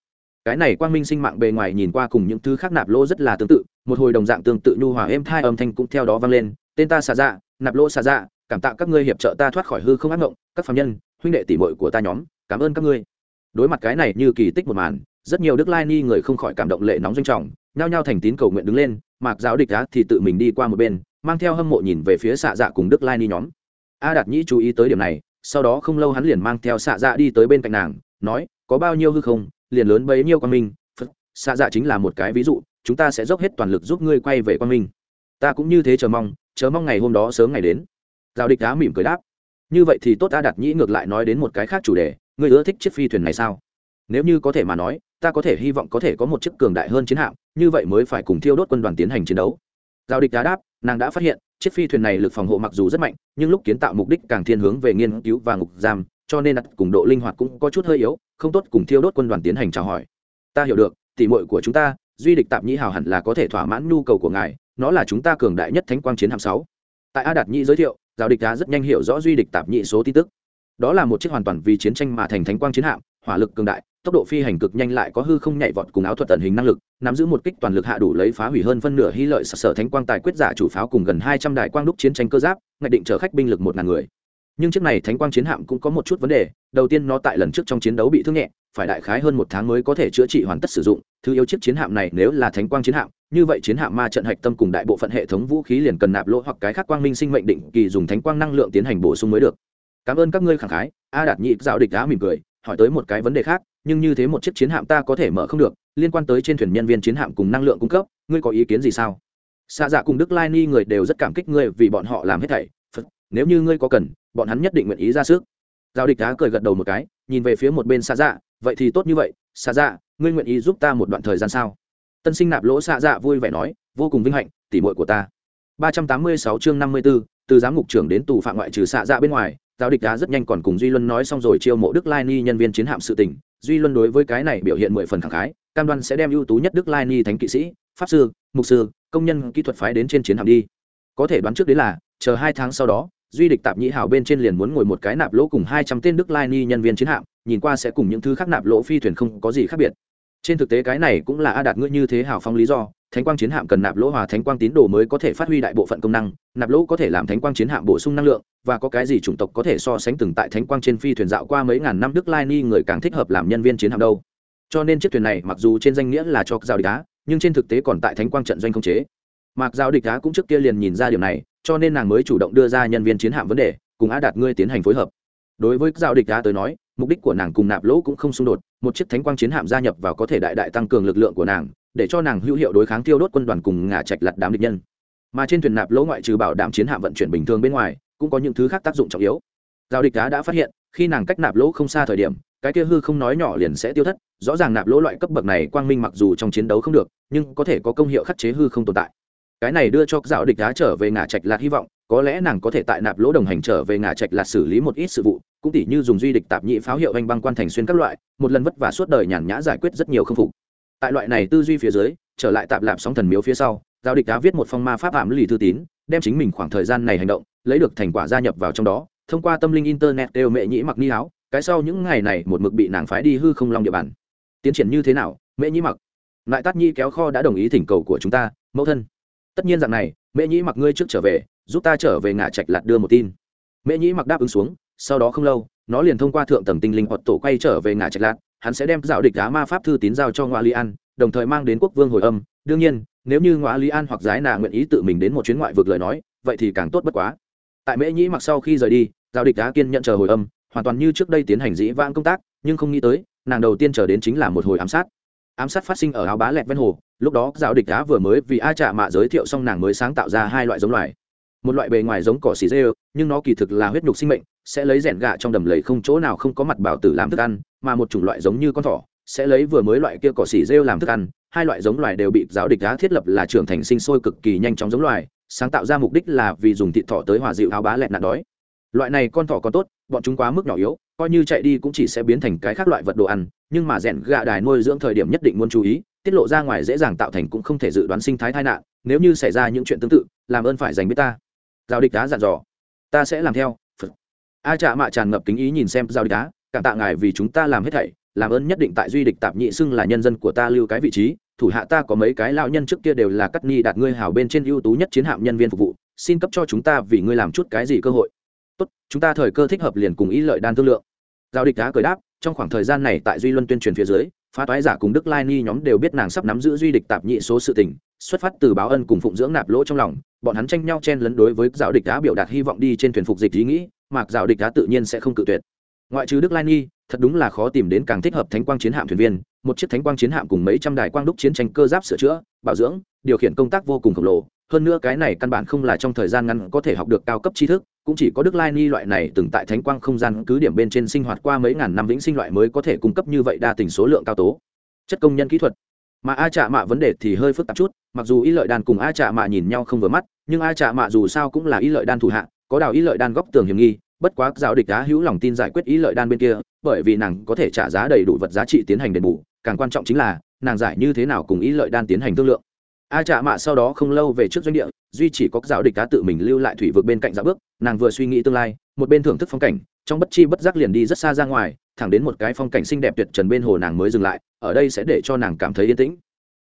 Cái này quang minh sinh mạng bề ngoài nhìn qua cùng những thứ khác nạp lỗ rất là tương tự, một hồi đồng dạng tương tự nhu hòa êm thai âm thanh cũng theo đó vang lên tên ta xà dạ nạp lỗ xà dạ cảm tạ các ngươi hiệp trợ ta thoát khỏi hư không ác ngộng, các phạm nhân, huynh đệ tỷ muội của ta nhóm, cảm ơn các ngươi. Đối mặt cái này như kỳ tích một màn, rất nhiều đức lai ni người không khỏi cảm động lệ nóng doanh trọng, nhao nhao thành tín cầu nguyện đứng lên, mạc giáo địch á thì tự mình đi qua một bên, mang theo hâm mộ nhìn về phía xạ dạ cùng đức lai ni nhóm. A đạt nhĩ chú ý tới điểm này, sau đó không lâu hắn liền mang theo xạ dạ đi tới bên cạnh nàng, nói, có bao nhiêu hư không? Liền lớn bấy nhiêu quan minh. Phật xạ dạ chính là một cái ví dụ, chúng ta sẽ dốc hết toàn lực giúp ngươi quay về quan minh. Ta cũng như thế chờ mong chớ mong ngày hôm đó sớm ngày đến. Giao địch đá mỉm cười đáp. Như vậy thì tốt ta đặt nhĩ ngược lại nói đến một cái khác chủ đề, ngươi ưa thích chiếc phi thuyền này sao? Nếu như có thể mà nói, ta có thể hy vọng có thể có một chiếc cường đại hơn chiến hạm, như vậy mới phải cùng thiêu đốt quân đoàn tiến hành chiến đấu. Giao địch đá đáp, nàng đã phát hiện, chiếc phi thuyền này lực phòng hộ mặc dù rất mạnh, nhưng lúc kiến tạo mục đích càng thiên hướng về nghiên cứu và ngục giam, cho nên đặt cùng độ linh hoạt cũng có chút hơi yếu, không tốt cùng thiêu đốt quân đoàn tiến hành chào hỏi. Ta hiểu được tỉ mội của chúng ta, duy địch tạp nhĩ hào hẳn là có thể thỏa mãn nhu cầu của ngài nó là chúng ta cường đại nhất thánh quang chiến hạm sáu. Tại a đạt nhĩ giới thiệu giao địch đã rất nhanh hiểu rõ duy địch tạp nhị số tin tức. Đó là một chiếc hoàn toàn vì chiến tranh mà thành thánh quang chiến hạm hỏa lực cường đại tốc độ phi hành cực nhanh lại có hư không nhảy vọt cùng áo thuật tận hình năng lực nắm giữ một kích toàn lực hạ đủ lấy phá hủy hơn phân nửa hy lợi sở, sở thánh quang tài quyết giả chủ pháo cùng gần hai trăm đại quang đúc chiến tranh cơ giáp ngạch định chở khách binh lực một ngàn người. Nhưng chiếc này thánh quang chiến hạm cũng có một chút vấn đề đầu tiên nó tại lần trước trong chiến đấu bị thương nhẹ phải đại khái hơn một tháng mới có thể chữa trị hoàn tất sử dụng thứ yếu chiếc chiến hạm này nếu là thánh quang chiến hạm như vậy chiến hạm ma trận hạch tâm cùng đại bộ phận hệ thống vũ khí liền cần nạp lỗ hoặc cái khác quang minh sinh mệnh định kỳ dùng thánh quang năng lượng tiến hành bổ sung mới được. Cảm ơn các ngươi khẳng khái a đạt nhị dạo địch đã mỉm cười hỏi tới một cái vấn đề khác nhưng như thế một chiếc chiến hạm ta có thể mở không được liên quan tới trên thuyền nhân viên chiến hạm cùng năng lượng cung cấp ngươi có ý kiến gì sao? Xa dạ cùng đức lai ni người đều rất cảm kích ngươi vì bọn họ làm hết thảy. Phật, nếu như ngươi có cần bọn hắn nhất định nguyện ý ra sức. Giao địch đá cười gật đầu một cái nhìn về phía một bên xa dạ vậy thì tốt như vậy xạ dạ ngươi nguyện ý giúp ta một đoạn thời gian sao? Tân sinh nạp lỗ xạ dạ vui vẻ nói vô cùng vinh hạnh tỉ muội của ta. 386 chương 54, từ giám mục trưởng đến tù phạm ngoại trừ xạ dạ bên ngoài giáo địch đá rất nhanh còn cùng duy luân nói xong rồi chiêu mộ đức lai ni nhân viên chiến hạm sự tình. Duy luân đối với cái này biểu hiện mười phần khẳng khái cam đoan sẽ đem ưu tú nhất đức lai ni thánh kỵ sĩ pháp sư mục sư công nhân kỹ thuật phái đến trên chiến hạm đi. Có thể đoán trước đến là chờ hai tháng sau đó duy địch tạp nhĩ hảo bên trên liền muốn ngồi một cái nạp lỗ cùng hai trăm tên đức lai ni nhân viên chiến hạm nhìn qua sẽ cùng những thứ khác nạp lỗ phi thuyền không có gì khác biệt. Trên thực tế cái này cũng là a đạt ngươi như thế hào phong lý do, thánh quang chiến hạm cần nạp lỗ hòa thánh quang tín đồ mới có thể phát huy đại bộ phận công năng, nạp lỗ có thể làm thánh quang chiến hạm bổ sung năng lượng, và có cái gì chủng tộc có thể so sánh từng tại thánh quang trên phi thuyền dạo qua mấy ngàn năm đức lai ni người càng thích hợp làm nhân viên chiến hạm đâu. Cho nên chiếc thuyền này mặc dù trên danh nghĩa là cho giao địch đá nhưng trên thực tế còn tại thánh quang trận doanh không chế. Mạc giao địch đá cũng trước kia liền nhìn ra điều này, cho nên nàng mới chủ động đưa ra nhân viên chiến hạm vấn đề, cùng A đạt ngươi tiến hành phối hợp đối với giao địch đá tới nói, mục đích của nàng cùng nạp lỗ cũng không xung đột, một chiếc thánh quang chiến hạm gia nhập vào có thể đại đại tăng cường lực lượng của nàng, để cho nàng hữu hiệu đối kháng tiêu đốt quân đoàn cùng ngả trạch lặt đám địch nhân. Mà trên thuyền nạp lỗ ngoại trừ bảo đảm chiến hạm vận chuyển bình thường bên ngoài, cũng có những thứ khác tác dụng trọng yếu. Giao địch đá đã phát hiện, khi nàng cách nạp lỗ không xa thời điểm, cái kia hư không nói nhỏ liền sẽ tiêu thất, rõ ràng nạp lỗ loại cấp bậc này quang minh mặc dù trong chiến đấu không được, nhưng có thể có công hiệu khắc chế hư không tồn tại cái này đưa cho dạo địch đá trở về ngả trạch lạt hy vọng, có lẽ nàng có thể tại nạp lỗ đồng hành trở về ngả trạch lạt xử lý một ít sự vụ, cũng tỉ như dùng duy địch tạp nhị pháo hiệu anh băng quan thành xuyên các loại, một lần vất vả suốt đời nhàn nhã giải quyết rất nhiều không phục. Tại loại này tư duy phía dưới, trở lại tạp lạp sóng thần miếu phía sau giao địch đá viết một phong ma pháp ảm lì thư tín, đem chính mình khoảng thời gian này hành động, lấy được thành quả gia nhập vào trong đó, thông qua tâm linh internet đều mẹ nhĩ mặc ni áo, cái sau những ngày này một mực bị nàng phái đi hư không long địa bàn. Tiến triển như thế nào, mẹ nhĩ mặc? Lại tát nhi kéo kho đã đồng ý thỉnh cầu của chúng ta, mẫu thân tất nhiên rằng này mẹ nhĩ mặc ngươi trước trở về, giúp ta trở về ngã trạch lạt đưa một tin. Mẹ nhĩ mặc đáp ứng xuống, sau đó không lâu, nó liền thông qua thượng tầng tinh linh hoặc tổ quay trở về ngã trạch lạt, hắn sẽ đem dạo địch đá ma pháp thư tín giao cho ngoại lý an, đồng thời mang đến quốc vương hồi âm. Đương nhiên, nếu như ngoại lý an hoặc giái nà nguyện ý tự mình đến một chuyến ngoại vực lời nói, vậy thì càng tốt bất quá. Tại mễ nhĩ mặc sau khi rời đi giao địch đá kiên nhận chờ hồi âm, hoàn toàn như trước đây tiến hành dĩ vãng công tác, nhưng không nghĩ tới, nàng đầu tiên chờ đến chính là một hồi ám sát ám sát phát sinh ở áo bá lẹt ven hồ, lúc đó giáo địch đá vừa mới vì a trạ mạ giới thiệu xong nàng mới sáng tạo ra hai loại giống loài. Một loại bề ngoài giống cỏ xì dê, nhưng nó kỳ thực là huyết nhục sinh mệnh, sẽ lấy rẻn gạ trong đầm lầy không chỗ nào không có mặt bảo tử làm thức ăn, mà một chủng loại giống như con thỏ, sẽ lấy vừa mới loại kia cỏ xỉ rêu làm thức ăn. Hai loại giống loài đều bị giáo địch đá thiết lập là trưởng thành sinh sôi cực kỳ nhanh chóng giống loài, sáng tạo ra mục đích là vì dùng thịt thỏ tới hòa dịu áo bá lẹn nạn đói. Loại này con thỏ còn tốt bọn chúng quá mức nhỏ yếu, coi như chạy đi cũng chỉ sẽ biến thành cái khác loại vật đồ ăn, nhưng mà rèn gạ đài nuôi dưỡng thời điểm nhất định muốn chú ý, tiết lộ ra ngoài dễ dàng tạo thành cũng không thể dự đoán sinh thái tai nạn, nếu như xảy ra những chuyện tương tự, làm ơn phải dành biết ta. Giao địch đá dặn dò. Ta sẽ làm theo. A trạ mạ tràn ngập kính ý nhìn xem giao địch đá, cảm tạ ngài vì chúng ta làm hết thảy, làm ơn nhất định tại duy địch tạp nhị xưng là nhân dân của ta lưu cái vị trí, thủ hạ ta có mấy cái lao nhân trước kia đều là cắt ni đạt ngươi hảo bên trên ưu tú nhất chiến hạm nhân viên phục vụ, xin cấp cho chúng ta vì ngươi làm chút cái gì cơ hội tốt, chúng ta thời cơ thích hợp liền cùng ý lợi đan thương lượng. Giao địch đá cười đáp, trong khoảng thời gian này tại duy luân tuyên truyền phía dưới, phá toái giả cùng đức lai ni nhóm đều biết nàng sắp nắm giữ duy địch tạp nhị số sự tình, xuất phát từ báo ân cùng phụng dưỡng nạp lỗ trong lòng, bọn hắn tranh nhau chen lấn đối với giáo địch đá biểu đạt hy vọng đi trên thuyền phục dịch ý nghĩ mạc giáo địch đá tự nhiên sẽ không cự tuyệt. Ngoại trừ đức lai ni, thật đúng là khó tìm đến càng thích hợp thánh quang chiến hạm thuyền viên, một chiếc thánh quang chiến hạm cùng mấy trăm đài quang đúc chiến tranh cơ giáp sửa chữa, bảo dưỡng, điều khiển công tác vô cùng khổng lồ, hơn nữa cái này căn bản không là trong thời gian ngắn có thể học được cao cấp tri thức cũng chỉ có đức lai ni loại này từng tại thánh quang không gian cứ điểm bên trên sinh hoạt qua mấy ngàn năm vĩnh sinh loại mới có thể cung cấp như vậy đa tình số lượng cao tố. Chất công nhân kỹ thuật. Mà a trạ mạ vấn đề thì hơi phức tạp chút, mặc dù y lợi đan cùng a trạ mạ nhìn nhau không vừa mắt, nhưng a trạ mạ dù sao cũng là y lợi đan thủ hạ, có đào y lợi đan góc tường hiểm nghi, bất quá giáo địch đá hữu lòng tin giải quyết ý lợi đan bên kia, bởi vì nàng có thể trả giá đầy đủ vật giá trị tiến hành đền bù, càng quan trọng chính là, nàng giải như thế nào cùng ý lợi đan tiến hành thương lượng a trạ mạ sau đó không lâu về trước doanh địa, duy chỉ có giáo địch cá tự mình lưu lại thủy vực bên cạnh dạo bước, nàng vừa suy nghĩ tương lai, một bên thưởng thức phong cảnh, trong bất chi bất giác liền đi rất xa ra ngoài, thẳng đến một cái phong cảnh xinh đẹp tuyệt trần bên hồ nàng mới dừng lại, ở đây sẽ để cho nàng cảm thấy yên tĩnh.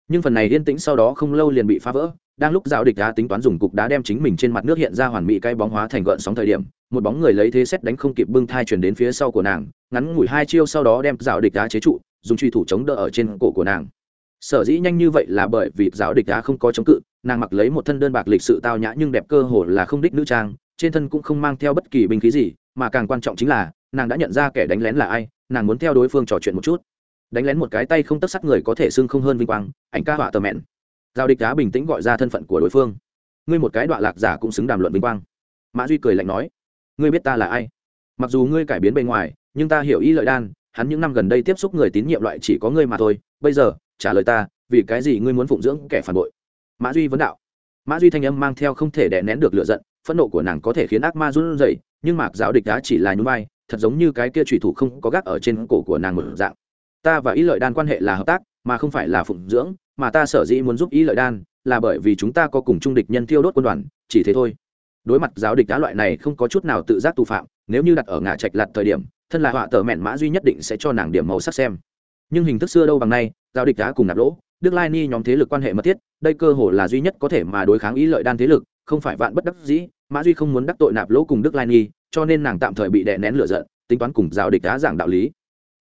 Nhưng phần này yên tĩnh sau đó không lâu liền bị phá vỡ, đang lúc giáo địch đá tính toán dùng cục đá đem chính mình trên mặt nước hiện ra hoàn mỹ cái bóng hóa thành gợn sóng thời điểm, một bóng người lấy thế xét đánh không kịp bưng thai chuyển đến phía sau của nàng, ngắn ngủi hai chiêu sau đó đem giáo địch đá chế trụ, dùng truy thủ chống đỡ ở trên cổ của nàng sở dĩ nhanh như vậy là bởi vì giáo địch đã không có chống cự, nàng mặc lấy một thân đơn bạc lịch sự tao nhã nhưng đẹp cơ hồ là không đích nữ trang, trên thân cũng không mang theo bất kỳ binh khí gì, mà càng quan trọng chính là, nàng đã nhận ra kẻ đánh lén là ai, nàng muốn theo đối phương trò chuyện một chút. Đánh lén một cái tay không tất sắt người có thể xưng không hơn vinh quang, ảnh ca họa tờ mẹn. Giao địch đá bình tĩnh gọi ra thân phận của đối phương. Ngươi một cái đoạn lạc giả cũng xứng đàm luận vinh quang. Mã duy cười lạnh nói, ngươi biết ta là ai? Mặc dù ngươi cải biến bề ngoài, nhưng ta hiểu ý lợi đan, hắn những năm gần đây tiếp xúc người tín nhiệm loại chỉ có ngươi mà thôi, bây giờ trả lời ta, vì cái gì ngươi muốn phụng dưỡng kẻ phản bội? Mã duy vấn đạo. Mã duy thanh âm mang theo không thể đè nén được lựa giận, phẫn nộ của nàng có thể khiến ác ma run rẩy, nhưng mạc giáo địch đá chỉ là nhún vai, thật giống như cái kia trùy thủ không có gác ở trên cổ của nàng một dạng. Ta và ý lợi đan quan hệ là hợp tác, mà không phải là phụng dưỡng, mà ta sở dĩ muốn giúp ý lợi đan là bởi vì chúng ta có cùng chung địch nhân tiêu đốt quân đoàn, chỉ thế thôi. Đối mặt giáo địch đá loại này không có chút nào tự giác tù phạm, nếu như đặt ở ngã trạch lặt thời điểm, thân là họa tờ mẹn mã duy nhất định sẽ cho nàng điểm màu sắc xem. Nhưng hình thức xưa đâu bằng nay Giao địch đá cùng nạp lỗ, đức lai ni nhóm thế lực quan hệ mật thiết, đây cơ hồ là duy nhất có thể mà đối kháng ý lợi đan thế lực, không phải vạn bất đắc dĩ, mã duy không muốn đắc tội nạp lỗ cùng đức lai ni, cho nên nàng tạm thời bị đè nén lửa giận, tính toán cùng giao địch đá giảng đạo lý.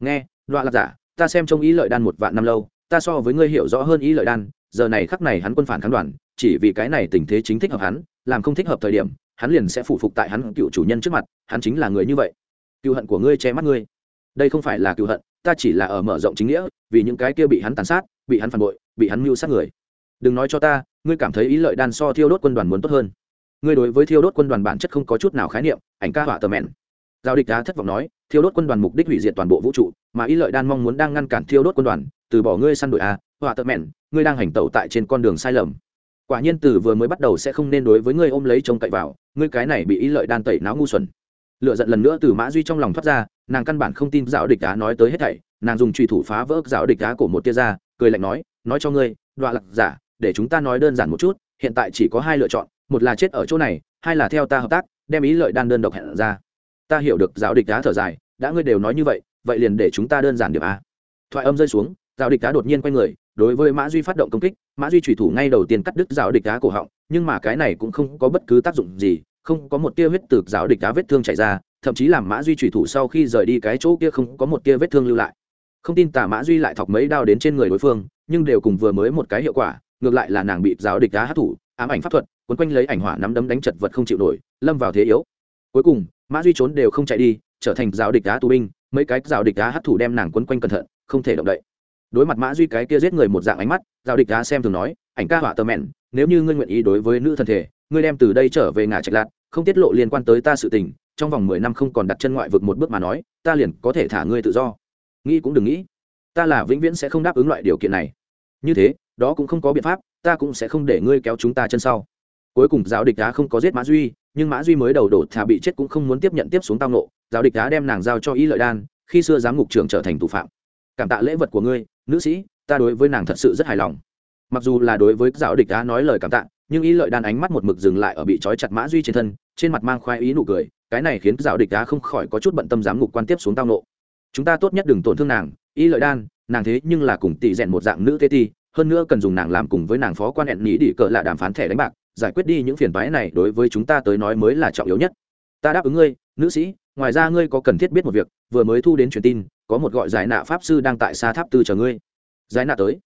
Nghe loạn lạc giả, ta xem trong ý lợi đan một vạn năm lâu, ta so với ngươi hiểu rõ hơn ý lợi đan, giờ này khắc này hắn quân phản kháng đoàn, chỉ vì cái này tình thế chính thích hợp hắn, làm không thích hợp thời điểm, hắn liền sẽ phụ phục tại hắn cựu chủ nhân trước mặt, hắn chính là người như vậy. Cựu hận của ngươi che mắt ngươi. Đây không phải là cựu hận ta chỉ là ở mở rộng chính nghĩa, vì những cái kia bị hắn tàn sát, bị hắn phản bội, bị hắn mưu sát người. Đừng nói cho ta, ngươi cảm thấy ý lợi đan so thiêu đốt quân đoàn muốn tốt hơn. Ngươi đối với thiêu đốt quân đoàn bản chất không có chút nào khái niệm, ảnh ca họa tờ mẹn. Giao địch đá thất vọng nói, thiêu đốt quân đoàn mục đích hủy diệt toàn bộ vũ trụ, mà ý lợi đan mong muốn đang ngăn cản thiêu đốt quân đoàn, từ bỏ ngươi săn đội a, họa tợ mẹn, ngươi đang hành tẩu tại trên con đường sai lầm. Quả nhiên từ vừa mới bắt đầu sẽ không nên đối với ngươi ôm lấy trông cậy vào, ngươi cái này bị ý lợi đan tẩy não ngu xuẩn lựa giận lần nữa từ mã duy trong lòng thoát ra, nàng căn bản không tin dạo địch đá nói tới hết thảy, nàng dùng trùy thủ phá vỡ dạo địch đá của một tia ra, cười lạnh nói nói cho ngươi đoạn lạc giả, để chúng ta nói đơn giản một chút, hiện tại chỉ có hai lựa chọn, một là chết ở chỗ này, hai là theo ta hợp tác, đem ý lợi đan đơn độc hẹn ra. Ta hiểu được, giáo địch đá thở dài, đã ngươi đều nói như vậy vậy liền để chúng ta đơn giản điểm a. Thoại âm rơi xuống, giáo địch đá đột nhiên quay người, đối với mã duy phát động công kích, mã duy thủy thủ ngay đầu tiên cắt đứt giáo địch đá cổ họng, nhưng mà cái này cũng không có bất cứ tác dụng gì không có một tia huyết từ giáo địch đá vết thương chảy ra, thậm chí làm mã duy thủy thủ sau khi rời đi cái chỗ kia không có một tia vết thương lưu lại. Không tin tả mã duy lại thọc mấy đao đến trên người đối phương, nhưng đều cùng vừa mới một cái hiệu quả, ngược lại là nàng bị giáo địch đá hát thủ, ám ảnh pháp thuật quấn quanh lấy ảnh hỏa nắm đấm đánh chật vật không chịu nổi, lâm vào thế yếu. Cuối cùng, mã duy trốn đều không chạy đi, trở thành giáo địch đá tù binh, mấy cái giáo địch đá hát thủ đem nàng quấn quanh cẩn thận, không thể động đậy. Đối mặt mã duy cái kia giết người một dạng ánh mắt, giáo địch đá xem thường nói, ảnh ca hỏa tơ mẹn, nếu như ngươi nguyện ý đối với nữ thần thể ngươi đem từ đây trở về ngả trạch lạc, không tiết lộ liên quan tới ta sự tình, trong vòng mười năm không còn đặt chân ngoại vực một bước mà nói, ta liền có thể thả ngươi tự do. Nghĩ cũng đừng nghĩ. Ta là vĩnh viễn sẽ không đáp ứng loại điều kiện này. Như thế, đó cũng không có biện pháp, ta cũng sẽ không để ngươi kéo chúng ta chân sau. Cuối cùng, giáo địch đá không có giết mã duy, nhưng mã duy mới đầu đổ thả bị chết cũng không muốn tiếp nhận tiếp xuống tao nộ giáo địch đá đem nàng giao cho y lợi đan, khi xưa giám ngục trưởng trở thành thủ phạm. Cảm tạ lễ vật của ngươi, nữ sĩ, ta đối với nàng thật sự rất hài lòng. Mặc dù là đối với giáo địch đá nói lời cảm tạ nhưng y lợi đan ánh mắt một mực dừng lại ở bị trói chặt mã duy trên thân, trên mặt mang khoai ý nụ cười, cái này khiến giáo địch đá không khỏi có chút bận tâm giám ngục quan tiếp xuống tao nộ. Chúng ta tốt nhất đừng tổn thương nàng, y lợi đan, nàng thế nhưng là cùng tỷ rèn một dạng nữ tê ti, hơn nữa cần dùng nàng làm cùng với nàng phó quan hẹn nghĩ đi cỡ là đàm phán thẻ đánh bạc, giải quyết đi những phiền toái này đối với chúng ta tới nói mới là trọng yếu nhất. Ta đáp ứng ngươi, nữ sĩ, ngoài ra ngươi có cần thiết biết một việc, vừa mới thu đến truyền tin, có một gọi giải nạ pháp sư đang tại xa tháp tư chờ ngươi. Giải nạ tới.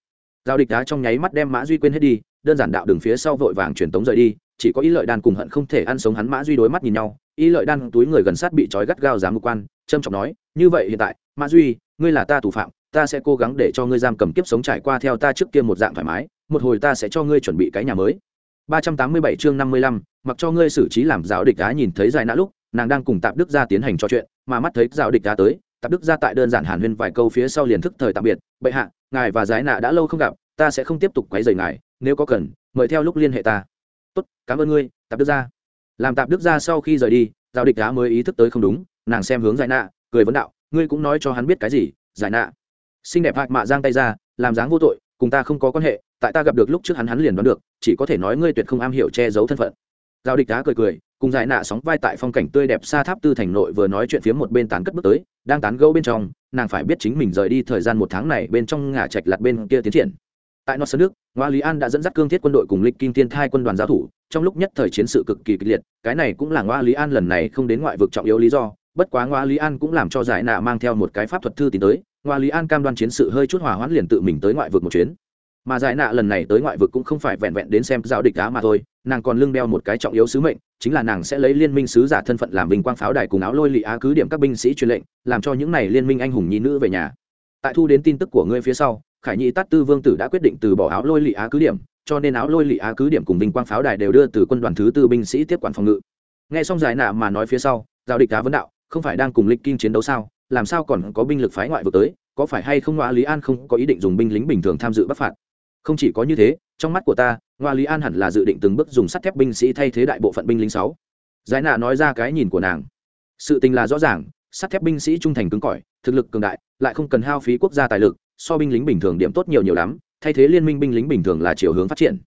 Giao địch đá trong nháy mắt đem mã duy quên hết đi đơn giản đạo đường phía sau vội vàng truyền tống rời đi chỉ có ý lợi đan cùng hận không thể ăn sống hắn mã duy đối mắt nhìn nhau. Ý lợi đan túi người gần sát bị trói gắt gao dám mục quan trâm trọng nói như vậy hiện tại mã duy ngươi là ta thủ phạm ta sẽ cố gắng để cho ngươi giam cầm kiếp sống trải qua theo ta trước kia một dạng thoải mái một hồi ta sẽ cho ngươi chuẩn bị cái nhà mới. 387 chương 55, mặc cho ngươi xử trí làm giáo địch á nhìn thấy dài nã lúc nàng đang cùng tạp đức gia tiến hành trò chuyện mà mắt thấy giáo địch á tới tạp đức gia tại đơn giản hàn huyên vài câu phía sau liền thức thời tạm biệt bệ hạ ngài và giải nạ đã lâu không gặp ta sẽ không tiếp tục quấy rầy ngài nếu có cần, mời theo lúc liên hệ ta. Tốt, cảm ơn ngươi, tạp đức gia. Làm tạp đức gia sau khi rời đi, giao địch đá mới ý thức tới không đúng, nàng xem hướng giải nạ, cười vấn đạo, ngươi cũng nói cho hắn biết cái gì, giải nạ? Xinh đẹp hạc mạ giang tay ra, làm dáng vô tội, cùng ta không có quan hệ, tại ta gặp được lúc trước hắn hắn liền đoán được, chỉ có thể nói ngươi tuyệt không am hiểu che giấu thân phận. Giao địch đá cười cười, cùng giải nạ sóng vai tại phong cảnh tươi đẹp xa tháp tư thành nội vừa nói chuyện phía một bên tán cất bước tới, đang tán gẫu bên trong, nàng phải biết chính mình rời đi thời gian một tháng này bên trong ngả trạch lặt bên kia tiến triển tại north nước ngoa lý an đã dẫn dắt cương thiết quân đội cùng lịch kim thiên thai quân đoàn giao thủ, trong lúc nhất thời chiến sự cực kỳ kịch liệt, cái này cũng là ngoa lý an lần này không đến ngoại vực trọng yếu lý do, bất quá ngoa lý an cũng làm cho giải nạ mang theo một cái pháp thuật thư tín tới, ngoa lý an cam đoan chiến sự hơi chút hòa hoãn liền tự mình tới ngoại vực một chuyến. Mà giải nạ lần này tới ngoại vực cũng không phải vẹn vẹn đến xem giáo địch đá mà thôi, nàng còn lưng đeo một cái trọng yếu sứ mệnh, chính là nàng sẽ lấy liên minh sứ giả thân phận làm bình quang pháo đài cùng áo lôi lị á cứ điểm các binh sĩ truyền lệnh, làm cho những này liên minh anh hùng nhi nữ về nhà. Tại thu đến tin tức của ngươi phía sau khải nhị tát tư vương tử đã quyết định từ bỏ áo lôi lị á cứ điểm, cho nên áo lôi lị á cứ điểm cùng vinh quang pháo đài đều đưa từ quân đoàn thứ tư binh sĩ tiếp quản phòng ngự. Nghe xong giải nạ mà nói phía sau, giao địch đá vấn đạo, không phải đang cùng lịch kim chiến đấu sao? Làm sao còn có binh lực phái ngoại vực tới? Có phải hay không ngoa lý an không có ý định dùng binh lính bình thường tham dự bắc phạt? Không chỉ có như thế, trong mắt của ta, ngoa lý an hẳn là dự định từng bước dùng sắt thép binh sĩ thay thế đại bộ phận binh lính sáu. Giải nạ nói ra cái nhìn của nàng. Sự tình là rõ ràng, sắt thép binh sĩ trung thành cứng cỏi, thực lực cường đại, lại không cần hao phí quốc gia tài lực so binh lính bình thường điểm tốt nhiều nhiều lắm, thay thế liên minh binh lính bình thường là chiều hướng phát triển.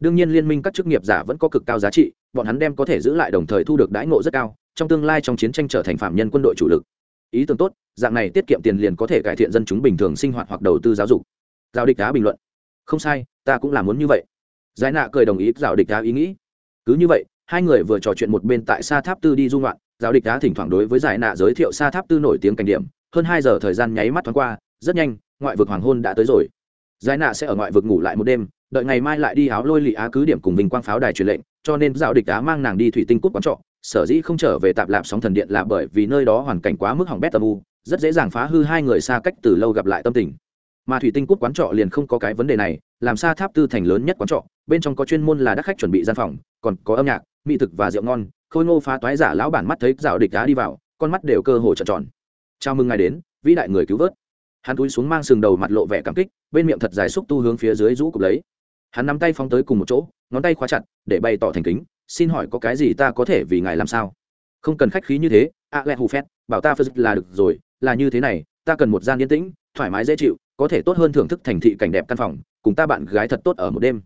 Đương nhiên liên minh các chức nghiệp giả vẫn có cực cao giá trị, bọn hắn đem có thể giữ lại đồng thời thu được đãi ngộ rất cao, trong tương lai trong chiến tranh trở thành phạm nhân quân đội chủ lực. Ý tưởng tốt, dạng này tiết kiệm tiền liền có thể cải thiện dân chúng bình thường sinh hoạt hoặc đầu tư giáo dục. Giao địch đá bình luận. Không sai, ta cũng là muốn như vậy. Giải nạ cười đồng ý, giao địch đá ý nghĩ. Cứ như vậy, hai người vừa trò chuyện một bên tại sa tháp tư đi du ngoạn, giao địch đá thỉnh thoảng đối với giải nạ giới thiệu sa tháp tư nổi tiếng cảnh điểm. Hơn hai giờ thời gian nháy mắt thoáng qua, rất nhanh ngoại vực hoàng hôn đã tới rồi. Giải nạ sẽ ở ngoại vực ngủ lại một đêm, đợi ngày mai lại đi áo lôi lì á cứ điểm cùng vinh quang pháo đài truyền lệnh, cho nên dạo địch đá mang nàng đi thủy tinh cút quán trọ. Sở dĩ không trở về tạp lạp sóng thần điện là bởi vì nơi đó hoàn cảnh quá mức hỏng bét âm u, rất dễ dàng phá hư hai người xa cách từ lâu gặp lại tâm tình. Mà thủy tinh cút quán trọ liền không có cái vấn đề này, làm xa tháp tư thành lớn nhất quán trọ, bên trong có chuyên môn là đắc khách chuẩn bị gian phòng, còn có âm nhạc, mỹ thực và rượu ngon, khôi ngô phá toái giả lão bản mắt thấy dạo địch đá đi vào, con mắt đều cơ hồ trợn tròn. Chào mừng ngài đến, vĩ đại người cứu vớt hắn túi xuống mang sừng đầu mặt lộ vẻ cảm kích, bên miệng thật dài xúc tu hướng phía dưới rũ cục lấy. Hắn nắm tay phóng tới cùng một chỗ, ngón tay khóa chặt, để bày tỏ thành kính, xin hỏi có cái gì ta có thể vì ngài làm sao? Không cần khách khí như thế, a lẹ hù phét, bảo ta phật là được rồi, là như thế này, ta cần một gian yên tĩnh, thoải mái dễ chịu, có thể tốt hơn thưởng thức thành thị cảnh đẹp căn phòng, cùng ta bạn gái thật tốt ở một đêm.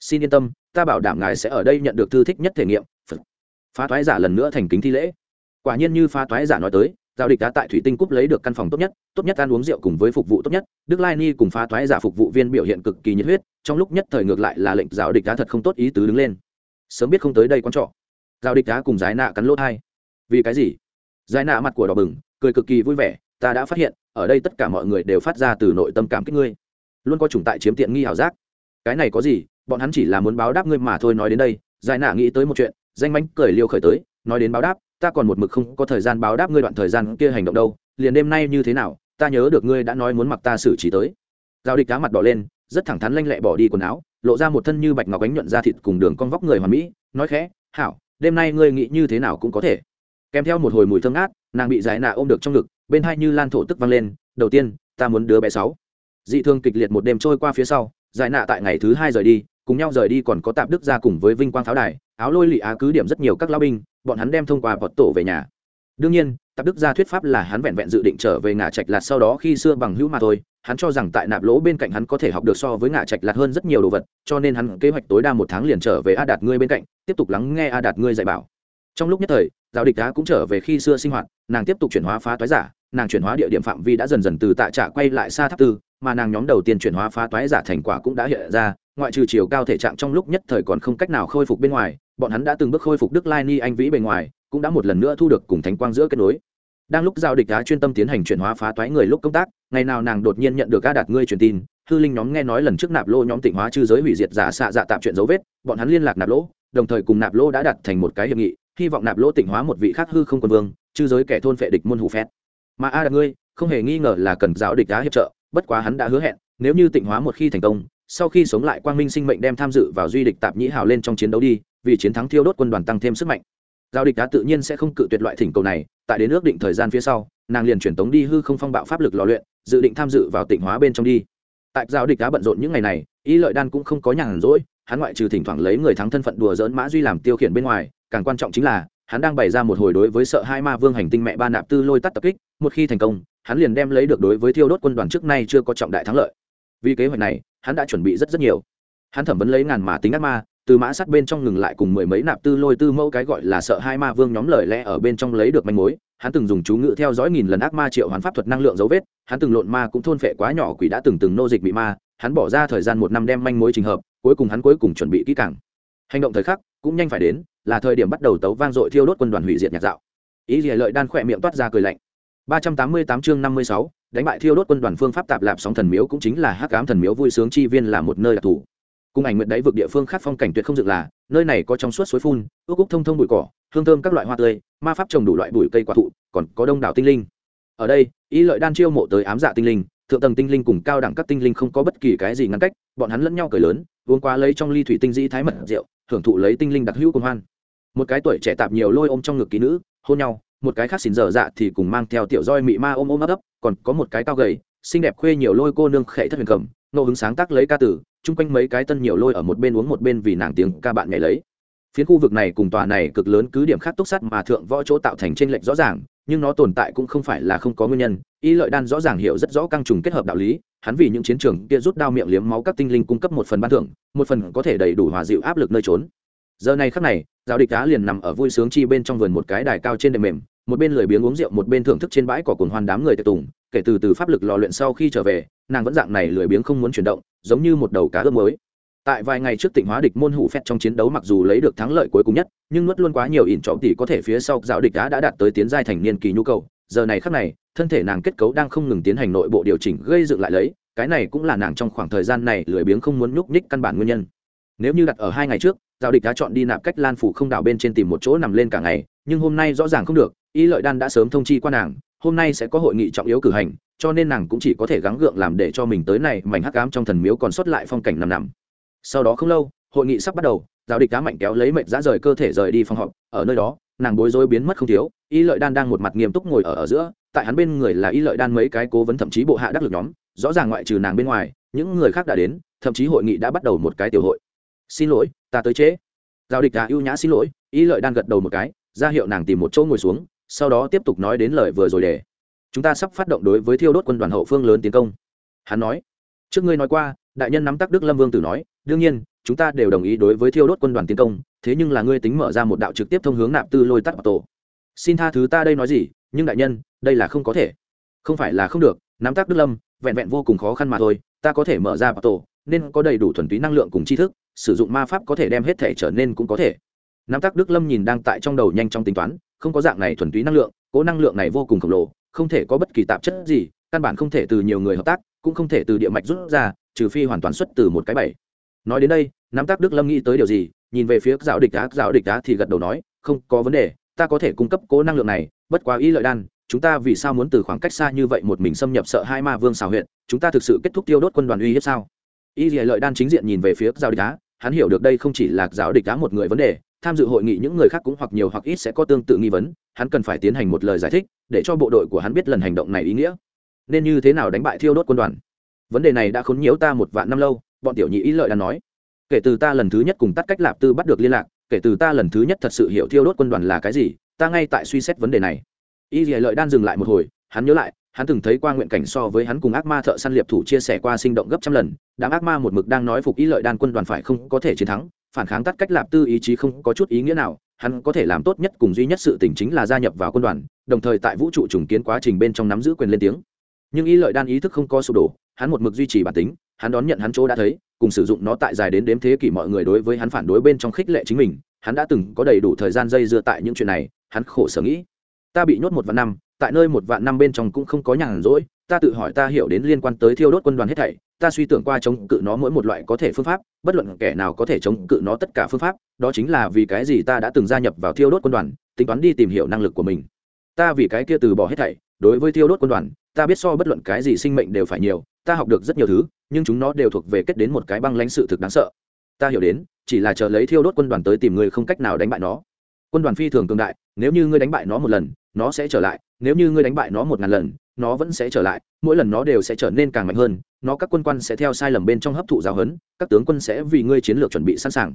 Xin yên tâm, ta bảo đảm ngài sẽ ở đây nhận được thư thích nhất thể nghiệm. Phá toái giả lần nữa thành kính thi lễ. Quả nhiên như phá toái giả nói tới giao địch đã tại thủy tinh cúp lấy được căn phòng tốt nhất tốt nhất ăn uống rượu cùng với phục vụ tốt nhất. Đức lai ni cùng phá toái giả phục vụ viên biểu hiện cực kỳ nhiệt huyết, trong lúc nhất thời ngược lại là lệnh giao địch đã thật không tốt ý tứ đứng lên. Sớm biết không tới đây quan trọ. Giao địch đã cùng giải nạ cắn lốt hai. Vì cái gì? Giải nạ mặt của đỏ bừng, cười cực kỳ vui vẻ, ta đã phát hiện, ở đây tất cả mọi người đều phát ra từ nội tâm cảm kích ngươi. Luôn có chủng tại chiếm tiện nghi hảo giác. Cái này có gì? Bọn hắn chỉ là muốn báo đáp ngươi mà thôi nói đến đây. Giải nạ nghĩ tới một chuyện, danh mánh cười liêu khởi tới, nói đến báo đáp ta còn một mực không có thời gian báo đáp ngươi đoạn thời gian kia hành động đâu, liền đêm nay như thế nào, ta nhớ được ngươi đã nói muốn mặc ta xử trí tới. Giao địch cá mặt đỏ lên, rất thẳng thắn lanh lẹ bỏ đi quần áo, lộ ra một thân như bạch ngọc ánh nhuận da thịt cùng đường con vóc người hoàn mỹ, nói khẽ, hảo, đêm nay ngươi nghĩ như thế nào cũng có thể. Kèm theo một hồi mùi thơm ngát, nàng bị giải nạ ôm được trong ngực, bên hai như lan thổ tức vang lên, đầu tiên, ta muốn đứa bé sáu. Dị thương kịch liệt một đêm trôi qua phía sau, giải nạ tại ngày thứ hai rời đi cùng nhau rời đi còn có tạp đức ra cùng với vinh quang pháo đài, áo lôi lị á cứ điểm rất nhiều các lao binh, bọn hắn đem thông qua vật tổ về nhà. Đương nhiên, tạp đức ra thuyết pháp là hắn vẹn vẹn dự định trở về ngã trạch lạt sau đó khi xưa bằng hữu mà thôi, hắn cho rằng tại nạp lỗ bên cạnh hắn có thể học được so với ngã trạch lạt hơn rất nhiều đồ vật, cho nên hắn kế hoạch tối đa một tháng liền trở về a đạt ngươi bên cạnh, tiếp tục lắng nghe a đạt ngươi dạy bảo. Trong lúc nhất thời, giáo địch đá cũng trở về khi xưa sinh hoạt, nàng tiếp tục chuyển hóa phá toái giả, nàng chuyển hóa địa điểm phạm vi đã dần dần từ tạ trả quay lại xa tháp tư mà nàng nhóm đầu tiên chuyển hóa phá toái giả thành quả cũng đã hiện ra, ngoại trừ chiều cao thể trạng trong lúc nhất thời còn không cách nào khôi phục bên ngoài, bọn hắn đã từng bước khôi phục đức lai ni anh vĩ bề ngoài, cũng đã một lần nữa thu được cùng thánh quang giữa kết nối. Đang lúc giao địch đá chuyên tâm tiến hành chuyển hóa phá toái người lúc công tác, ngày nào nàng đột nhiên nhận được ca đạt ngươi truyền tin hư linh nhóm nghe nói lần trước nạp lô nhóm tịnh hóa chư giới hủy diệt giả xạ dạ tạm chuyện dấu vết, bọn hắn liên lạc nạp lỗ đồng thời cùng nạp lô đã đặt thành một cái hiệp nghị, hy vọng nạp lỗ tịnh hóa một vị khác hư không quân vương, chư giới kẻ thôn phệ địch môn hủ phét. Mà a đạt ngươi, không hề nghi ngờ là cần giáo địch đá hiệp trợ bất quá hắn đã hứa hẹn, nếu như tịnh hóa một khi thành công, sau khi sống lại quang minh sinh mệnh đem tham dự vào duy địch tạp nhĩ hào lên trong chiến đấu đi, vì chiến thắng thiêu đốt quân đoàn tăng thêm sức mạnh. Giao địch đã tự nhiên sẽ không cự tuyệt loại thỉnh cầu này, tại đến ước định thời gian phía sau, nàng liền chuyển tống đi hư không phong bạo pháp lực lò luyện, dự định tham dự vào tịnh hóa bên trong đi. Tại giao địch đã bận rộn những ngày này ý lợi đan cũng không có nhàn rỗi, hắn ngoại trừ thỉnh thoảng lấy người thắng thân phận đùa dỡn mã duy làm tiêu khiển bên ngoài, càng quan trọng chính là, hắn đang bày ra một hồi đối với sợ hai ma vương hành tinh mẹ ba nạp tư lôi tắt tập kích, một khi thành công hắn liền đem lấy được đối với thiêu đốt quân đoàn trước nay chưa có trọng đại thắng lợi. Vì kế hoạch này, hắn đã chuẩn bị rất rất nhiều. Hắn thẩm vấn lấy ngàn mà tính ác ma, từ mã sắt bên trong ngừng lại cùng mười mấy nạp tư lôi tư mẫu cái gọi là sợ hai ma vương nhóm lời lẽ ở bên trong lấy được manh mối. Hắn từng dùng chú ngự theo dõi nghìn lần ác ma triệu hoán pháp thuật năng lượng dấu vết. Hắn từng lộn ma cũng thôn phệ quá nhỏ quỷ đã từng từng nô dịch bị ma. Hắn bỏ ra thời gian một năm đem manh mối trình hợp, cuối cùng hắn cuối cùng chuẩn bị kỹ càng. Hành động thời khắc, cũng nhanh phải đến, là thời điểm bắt đầu tấu vang dội thiêu đốt quân đoàn hủy diệt nhạc dạo. Ý gì lợi đan khỏe miệng toát ra cười lạnh ba trăm tám mươi tám chương năm mươi sáu, đánh bại thiêu đốt quân đoàn phương pháp tạp lạp sóng thần miếu cũng chính là hắc ám thần miếu vui sướng chi viên là một nơi đặc thù. Cùng ảnh nguyện đáy vực địa phương khác phong cảnh tuyệt không dựng là, nơi này có trong suốt suối phun, ước cúc thông thông bụi cỏ, hương thơm các loại hoa tươi, ma pháp trồng đủ loại bụi cây quả thụ, còn có đông đảo tinh linh. Ở đây ý lợi đan chiêu mộ tới ám dạ tinh linh, thượng tầng tinh linh cùng cao đẳng các tinh linh không có bất kỳ cái gì ngăn cách, bọn hắn lẫn nhau cười lớn, uống quá lấy trong ly thủy tinh dĩ thái mật rượu hưởng thụ lấy tinh linh đặc hữu cùng hoan. Một cái tuổi trẻ tạp nhiều lôi ôm trong ngực ký nữ, hôn nhau một cái khác xỉn dở dạ thì cùng mang theo tiểu roi mị ma ôm ôm ấp ấp, còn có một cái cao gầy, xinh đẹp khuê nhiều lôi cô nương khệ thất huyền cầm nô hứng sáng tác lấy ca tử, chung quanh mấy cái tân nhiều lôi ở một bên uống một bên vì nàng tiếng ca bạn nhảy lấy. Phiến khu vực này cùng tòa này cực lớn cứ điểm khác túc sắt mà thượng võ chỗ tạo thành trên lệch rõ ràng, nhưng nó tồn tại cũng không phải là không có nguyên nhân, y lợi đan rõ ràng hiểu rất rõ căng trùng kết hợp đạo lý, hắn vì những chiến trường kia rút đao miệng liếm máu các tinh linh cung cấp một phần ban thưởng, một phần có thể đầy đủ hòa dịu áp lực nơi trốn giờ này khắc này, giáo địch cá liền nằm ở vui sướng chi bên trong vườn một cái đài cao trên đệm mềm, một bên lười biếng uống rượu, một bên thưởng thức trên bãi cỏ cồn hoan đám người tệ tùng, kể từ từ pháp lực lò luyện sau khi trở về, nàng vẫn dạng này lười biếng không muốn chuyển động, giống như một đầu cá ướp mới. Tại vài ngày trước tỉnh hóa địch môn hủ phét trong chiến đấu mặc dù lấy được thắng lợi cuối cùng nhất, nhưng nuốt luôn quá nhiều ỉn trọng tỷ có thể phía sau giáo địch đã đã đạt tới tiến giai thành niên kỳ nhu cầu. Giờ này khắc này, thân thể nàng kết cấu đang không ngừng tiến hành nội bộ điều chỉnh gây dựng lại lấy, cái này cũng là nàng trong khoảng thời gian này lười biếng không muốn nhúc nhích căn bản nguyên nhân. Nếu như đặt ở hai ngày trước giao địch đã chọn đi nạp cách lan phủ không đảo bên trên tìm một chỗ nằm lên cả ngày, nhưng hôm nay rõ ràng không được, y lợi đan đã sớm thông chi qua nàng, hôm nay sẽ có hội nghị trọng yếu cử hành, cho nên nàng cũng chỉ có thể gắng gượng làm để cho mình tới này mảnh hắc ám trong thần miếu còn sót lại phong cảnh nằm nằm. Sau đó không lâu, hội nghị sắp bắt đầu giáo địch cá mạnh kéo lấy mệnh giã rời cơ thể rời đi phòng họp, ở nơi đó, nàng bối rối biến mất không thiếu, y lợi đan đang một mặt nghiêm túc ngồi ở ở giữa, tại hắn bên người là y lợi đan mấy cái cố vấn thậm chí bộ hạ đắc lực nhóm, rõ ràng ngoại trừ nàng bên ngoài, những người khác đã đến, thậm chí hội nghị đã bắt đầu một cái tiểu hội. Xin lỗi ta tới trễ. Giao địch đã ưu nhã xin lỗi ý lợi đan gật đầu một cái, ra hiệu nàng tìm một chỗ ngồi xuống, sau đó tiếp tục nói đến lời vừa rồi để. Chúng ta sắp phát động đối với thiêu đốt quân đoàn hậu phương lớn tiến công. Hắn nói, trước ngươi nói qua, đại nhân nắm tắc đức lâm vương tử nói, đương nhiên, chúng ta đều đồng ý đối với thiêu đốt quân đoàn tiến công, thế nhưng là ngươi tính mở ra một đạo trực tiếp thông hướng nạp tư lôi tắt vào tổ. Xin tha thứ ta đây nói gì, nhưng đại nhân, đây là không có thể. Không phải là không được, nắm tắc đức lâm, vẹn vẹn vô cùng khó khăn mà thôi, ta có thể mở ra vào tổ nên có đầy đủ thuần túy năng lượng cùng tri thức, sử dụng ma pháp có thể đem hết thể trở nên cũng có thể. Nắm tác đức lâm nhìn đang tại trong đầu nhanh trong tính toán, không có dạng này thuần túy năng lượng, cố năng lượng này vô cùng khổng lồ, không thể có bất kỳ tạp chất gì, căn bản không thể từ nhiều người hợp tác, cũng không thể từ địa mạch rút ra, trừ phi hoàn toàn xuất từ một cái bảy. Nói đến đây nắm tác đức lâm nghĩ tới điều gì, nhìn về phía giáo địch đá giáo địch đá thì gật đầu nói, không có vấn đề, ta có thể cung cấp cố năng lượng này, bất quá ý lợi đan, chúng ta vì sao muốn từ khoảng cách xa như vậy một mình xâm nhập sợ hai ma vương xào huyện chúng ta thực sự kết thúc tiêu đốt quân đoàn uy hiếp sao? Y lợi đan chính diện nhìn về phía giáo địch Á, hắn hiểu được đây không chỉ là giáo địch Á một người vấn đề tham dự hội nghị những người khác cũng hoặc nhiều hoặc ít sẽ có tương tự nghi vấn hắn cần phải tiến hành một lời giải thích để cho bộ đội của hắn biết lần hành động này ý nghĩa. Nên như thế nào đánh bại thiêu đốt quân đoàn? Vấn đề này đã khốn nhiễu ta một vạn năm lâu bọn tiểu nhị ý lợi đã nói. Kể từ ta lần thứ nhất cùng tắt cách lạp tư bắt được liên lạc kể từ ta lần thứ nhất thật sự hiểu thiêu đốt quân đoàn là cái gì ta ngay tại suy xét vấn đề này. Y dì lợi đan dừng lại một hồi hắn nhớ lại hắn từng thấy qua nguyện cảnh so với hắn cùng ác ma thợ săn liệp thủ chia sẻ qua sinh động gấp trăm lần, đám ác ma một mực đang nói phục ý lợi đan quân đoàn phải không có thể chiến thắng, phản kháng tắt cách lạp tư ý chí không có chút ý nghĩa nào, hắn có thể làm tốt nhất cùng duy nhất sự tình chính là gia nhập vào quân đoàn, đồng thời tại vũ trụ trùng kiến quá trình bên trong nắm giữ quyền lên tiếng. Nhưng ý lợi đan ý thức không có sụp đổ, hắn một mực duy trì bản tính, hắn đón nhận hắn chỗ đã thấy, cùng sử dụng nó tại dài đến đếm thế kỷ mọi người đối với hắn phản đối bên trong khích lệ chính mình, hắn đã từng có đầy đủ thời gian dây dưa tại những chuyện này, hắn khổ sở nghĩ. Ta bị nhốt một vạn năm tại nơi một vạn năm bên trong cũng không có nhàn rỗi, ta tự hỏi ta hiểu đến liên quan tới thiêu đốt quân đoàn hết thảy, ta suy tưởng qua chống cự nó mỗi một loại có thể phương pháp, bất luận kẻ nào có thể chống cự nó tất cả phương pháp, đó chính là vì cái gì ta đã từng gia nhập vào thiêu đốt quân đoàn, tính toán đi tìm hiểu năng lực của mình. Ta vì cái kia từ bỏ hết thảy, đối với thiêu đốt quân đoàn, ta biết so bất luận cái gì sinh mệnh đều phải nhiều, ta học được rất nhiều thứ, nhưng chúng nó đều thuộc về kết đến một cái băng lãnh sự thực đáng sợ. Ta hiểu đến, chỉ là chờ lấy thiêu đốt quân đoàn tới tìm người không cách nào đánh bại nó quân đoàn phi thường cường đại, nếu như ngươi đánh bại nó một lần, nó sẽ trở lại, nếu như ngươi đánh bại nó một ngàn lần, nó vẫn sẽ trở lại, mỗi lần nó đều sẽ trở nên càng mạnh hơn, nó các quân quan sẽ theo sai lầm bên trong hấp thụ giáo huấn, các tướng quân sẽ vì ngươi chiến lược chuẩn bị sẵn sàng.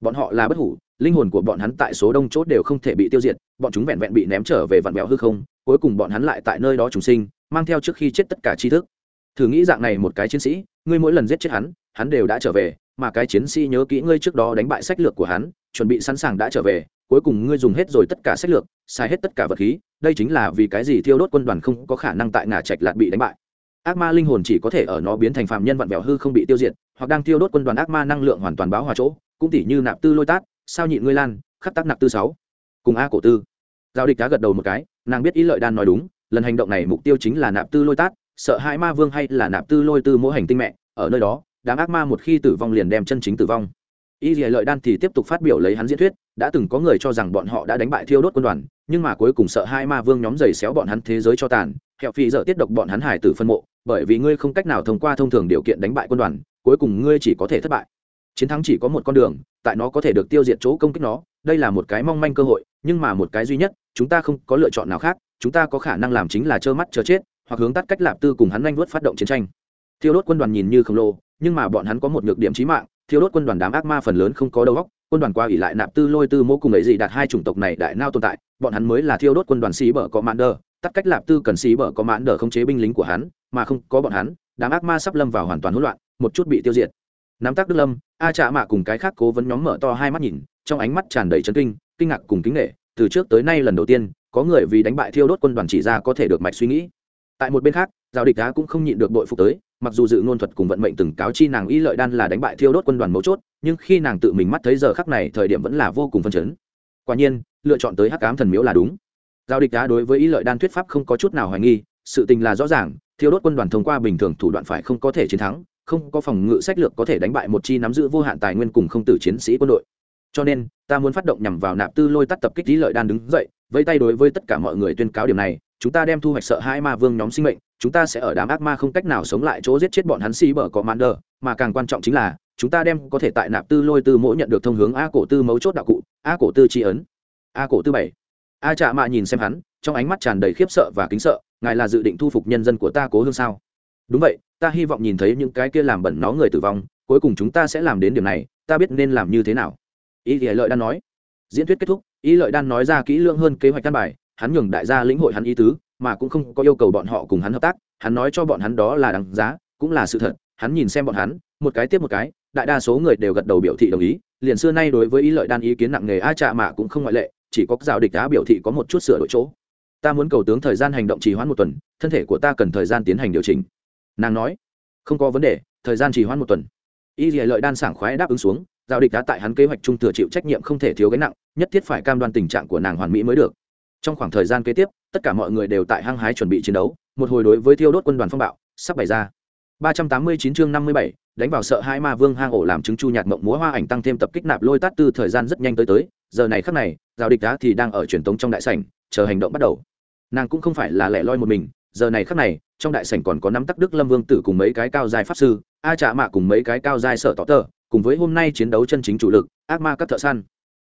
Bọn họ là bất hủ, linh hồn của bọn hắn tại số đông chốt đều không thể bị tiêu diệt, bọn chúng vẹn vẹn bị ném trở về vạn mẹo hư không, cuối cùng bọn hắn lại tại nơi đó trùng sinh, mang theo trước khi chết tất cả tri thức. Thử nghĩ dạng này một cái chiến sĩ, ngươi mỗi lần giết chết hắn hắn đều đã trở về, mà cái chiến sĩ nhớ kỹ ngươi trước đó đánh bại sách lược của hắn, chuẩn bị sẵn sàng đã trở về cuối cùng ngươi dùng hết rồi tất cả sách lược, xài hết tất cả vật khí, đây chính là vì cái gì thiêu đốt quân đoàn không có khả năng tại ngả trạch lạt bị đánh bại. Ác ma linh hồn chỉ có thể ở nó biến thành phạm nhân vặn vẹo hư không bị tiêu diệt, hoặc đang thiêu đốt quân đoàn ác ma năng lượng hoàn toàn báo hòa chỗ, cũng tỉ như nạp tư lôi tát, sao nhịn ngươi lan khắc tác nạp tư sáu. Cùng a cổ tư. Giao địch cá gật đầu một cái, nàng biết ý lợi đan nói đúng, lần hành động này mục tiêu chính là nạp tư lôi tát, sợ hãi ma vương hay là nạp tư lôi tư mỗi hành tinh mẹ, ở nơi đó, đám ác ma một khi tử vong liền đem chân chính tử vong y dì lợi đan thì tiếp tục phát biểu lấy hắn diễn thuyết, đã từng có người cho rằng bọn họ đã đánh bại thiêu đốt quân đoàn, nhưng mà cuối cùng sợ hai ma vương nhóm giày xéo bọn hắn thế giới cho tàn hẹo phi dở tiết độc bọn hắn hải tử phân mộ, bởi vì ngươi không cách nào thông qua thông thường điều kiện đánh bại quân đoàn, cuối cùng ngươi chỉ có thể thất bại. Chiến thắng chỉ có một con đường, tại nó có thể được tiêu diệt chỗ công kích nó, đây là một cái mong manh cơ hội, nhưng mà một cái duy nhất, chúng ta không có lựa chọn nào khác, chúng ta có khả năng làm chính là trơ mắt chờ chết, hoặc hướng tắt cách lạp tư cùng hắn nhanh vuốt phát động chiến tranh. Thiêu đốt quân đoàn nhìn như khổng lồ, nhưng mà bọn hắn có một nhược điểm chí mạng thiêu đốt quân đoàn đám ác ma phần lớn không có đầu óc, quân đoàn qua ủy lại nạp tư lôi tư mô cùng ấy gì đạt hai chủng tộc này đại nao tồn tại, bọn hắn mới là thiêu đốt quân đoàn xí bở có mãn đờ, tắt cách lạp tư cần xí bở có mãn đờ không chế binh lính của hắn, mà không có bọn hắn, đám ác ma sắp lâm vào hoàn toàn hỗn loạn, một chút bị tiêu diệt. Nắm tác đức lâm, a trạ mạ cùng cái khác cố vấn nhóm mở to hai mắt nhìn, trong ánh mắt tràn đầy chấn kinh kinh ngạc cùng kính nghệ từ trước tới nay lần đầu tiên, có người vì đánh bại thiêu đốt quân đoàn chỉ ra có thể được mạch suy nghĩ. Tại một bên khác giao địch đá cũng không nhịn được đội phục tới mặc dù dự ngôn thuật cùng vận mệnh từng cáo chi nàng y lợi đan là đánh bại thiêu đốt quân đoàn mấu chốt, nhưng khi nàng tự mình mắt thấy giờ khắc này, thời điểm vẫn là vô cùng phân chấn. Quả nhiên, lựa chọn tới hắc ám thần miếu là đúng. Giao địch đá đối với y lợi đan thuyết pháp không có chút nào hoài nghi, sự tình là rõ ràng, thiêu đốt quân đoàn thông qua bình thường thủ đoạn phải không có thể chiến thắng, không có phòng ngự sách lược có thể đánh bại một chi nắm giữ vô hạn tài nguyên cùng không tử chiến sĩ quân đội. Cho nên, ta muốn phát động nhằm vào nạp tư lôi tắt tập kích lý lợi đan đứng dậy, vẫy tay đối với tất cả mọi người tuyên cáo điểm này chúng ta đem thu hoạch sợ hai ma vương nhóm sinh mệnh, chúng ta sẽ ở đám ác ma không cách nào sống lại chỗ giết chết bọn hắn xì bở có mãn đờ mà càng quan trọng chính là, chúng ta đem có thể tại nạp tư lôi tư mỗi nhận được thông hướng a cổ tư mấu chốt đạo cụ, a cổ tư tri ấn. A cổ tư bảy. A trạ mạ nhìn xem hắn, trong ánh mắt tràn đầy khiếp sợ và kính sợ, ngài là dự định thu phục nhân dân của ta cố hương sao? Đúng vậy, ta hy vọng nhìn thấy những cái kia làm bẩn nó người tử vong, cuối cùng chúng ta sẽ làm đến điểm này, ta biết nên làm như thế nào. Ý thì lợi đan nói. Diễn thuyết kết thúc, ý lợi đan nói ra kỹ lưỡng hơn kế hoạch căn bài hắn nhường đại gia lĩnh hội hắn ý tứ, mà cũng không có yêu cầu bọn họ cùng hắn hợp tác, hắn nói cho bọn hắn đó là đáng giá, cũng là sự thật, hắn nhìn xem bọn hắn, một cái tiếp một cái, đại đa số người đều gật đầu biểu thị đồng ý, liền xưa nay đối với ý lợi đan ý kiến nặng nề a trạ mạ cũng không ngoại lệ, chỉ có rào địch đá biểu thị có một chút sửa đổi chỗ. Ta muốn cầu tướng thời gian hành động trì hoãn một tuần, thân thể của ta cần thời gian tiến hành điều chỉnh. Nàng nói. Không có vấn đề, thời gian trì hoãn một tuần. Y dì lợi đan sảng khoái đáp ứng xuống giao địch đã tại hắn kế hoạch trung thừa chịu trách nhiệm không thể thiếu gánh nặng, nhất thiết phải cam đoan tình trạng của nàng hoàn mỹ mới được trong khoảng thời gian kế tiếp tất cả mọi người đều tại hăng hái chuẩn bị chiến đấu một hồi đối với thiêu đốt quân đoàn phong bạo sắp bày ra. 389 chương 57, đánh vào sợ hai ma vương hang ổ làm chứng chu nhạt mộng múa hoa ảnh tăng thêm tập kích nạp lôi tát tư thời gian rất nhanh tới tới giờ này khắc này giao địch đá thì đang ở truyền tống trong đại sảnh chờ hành động bắt đầu. Nàng cũng không phải là lẻ loi một mình giờ này khắc này trong đại sảnh còn có nắm tắc đức lâm vương tử cùng mấy cái cao giai pháp sư a trạ mạ cùng mấy cái cao giai sợ tỏ tờ cùng với hôm nay chiến đấu chân chính chủ lực ác ma các thợ săn.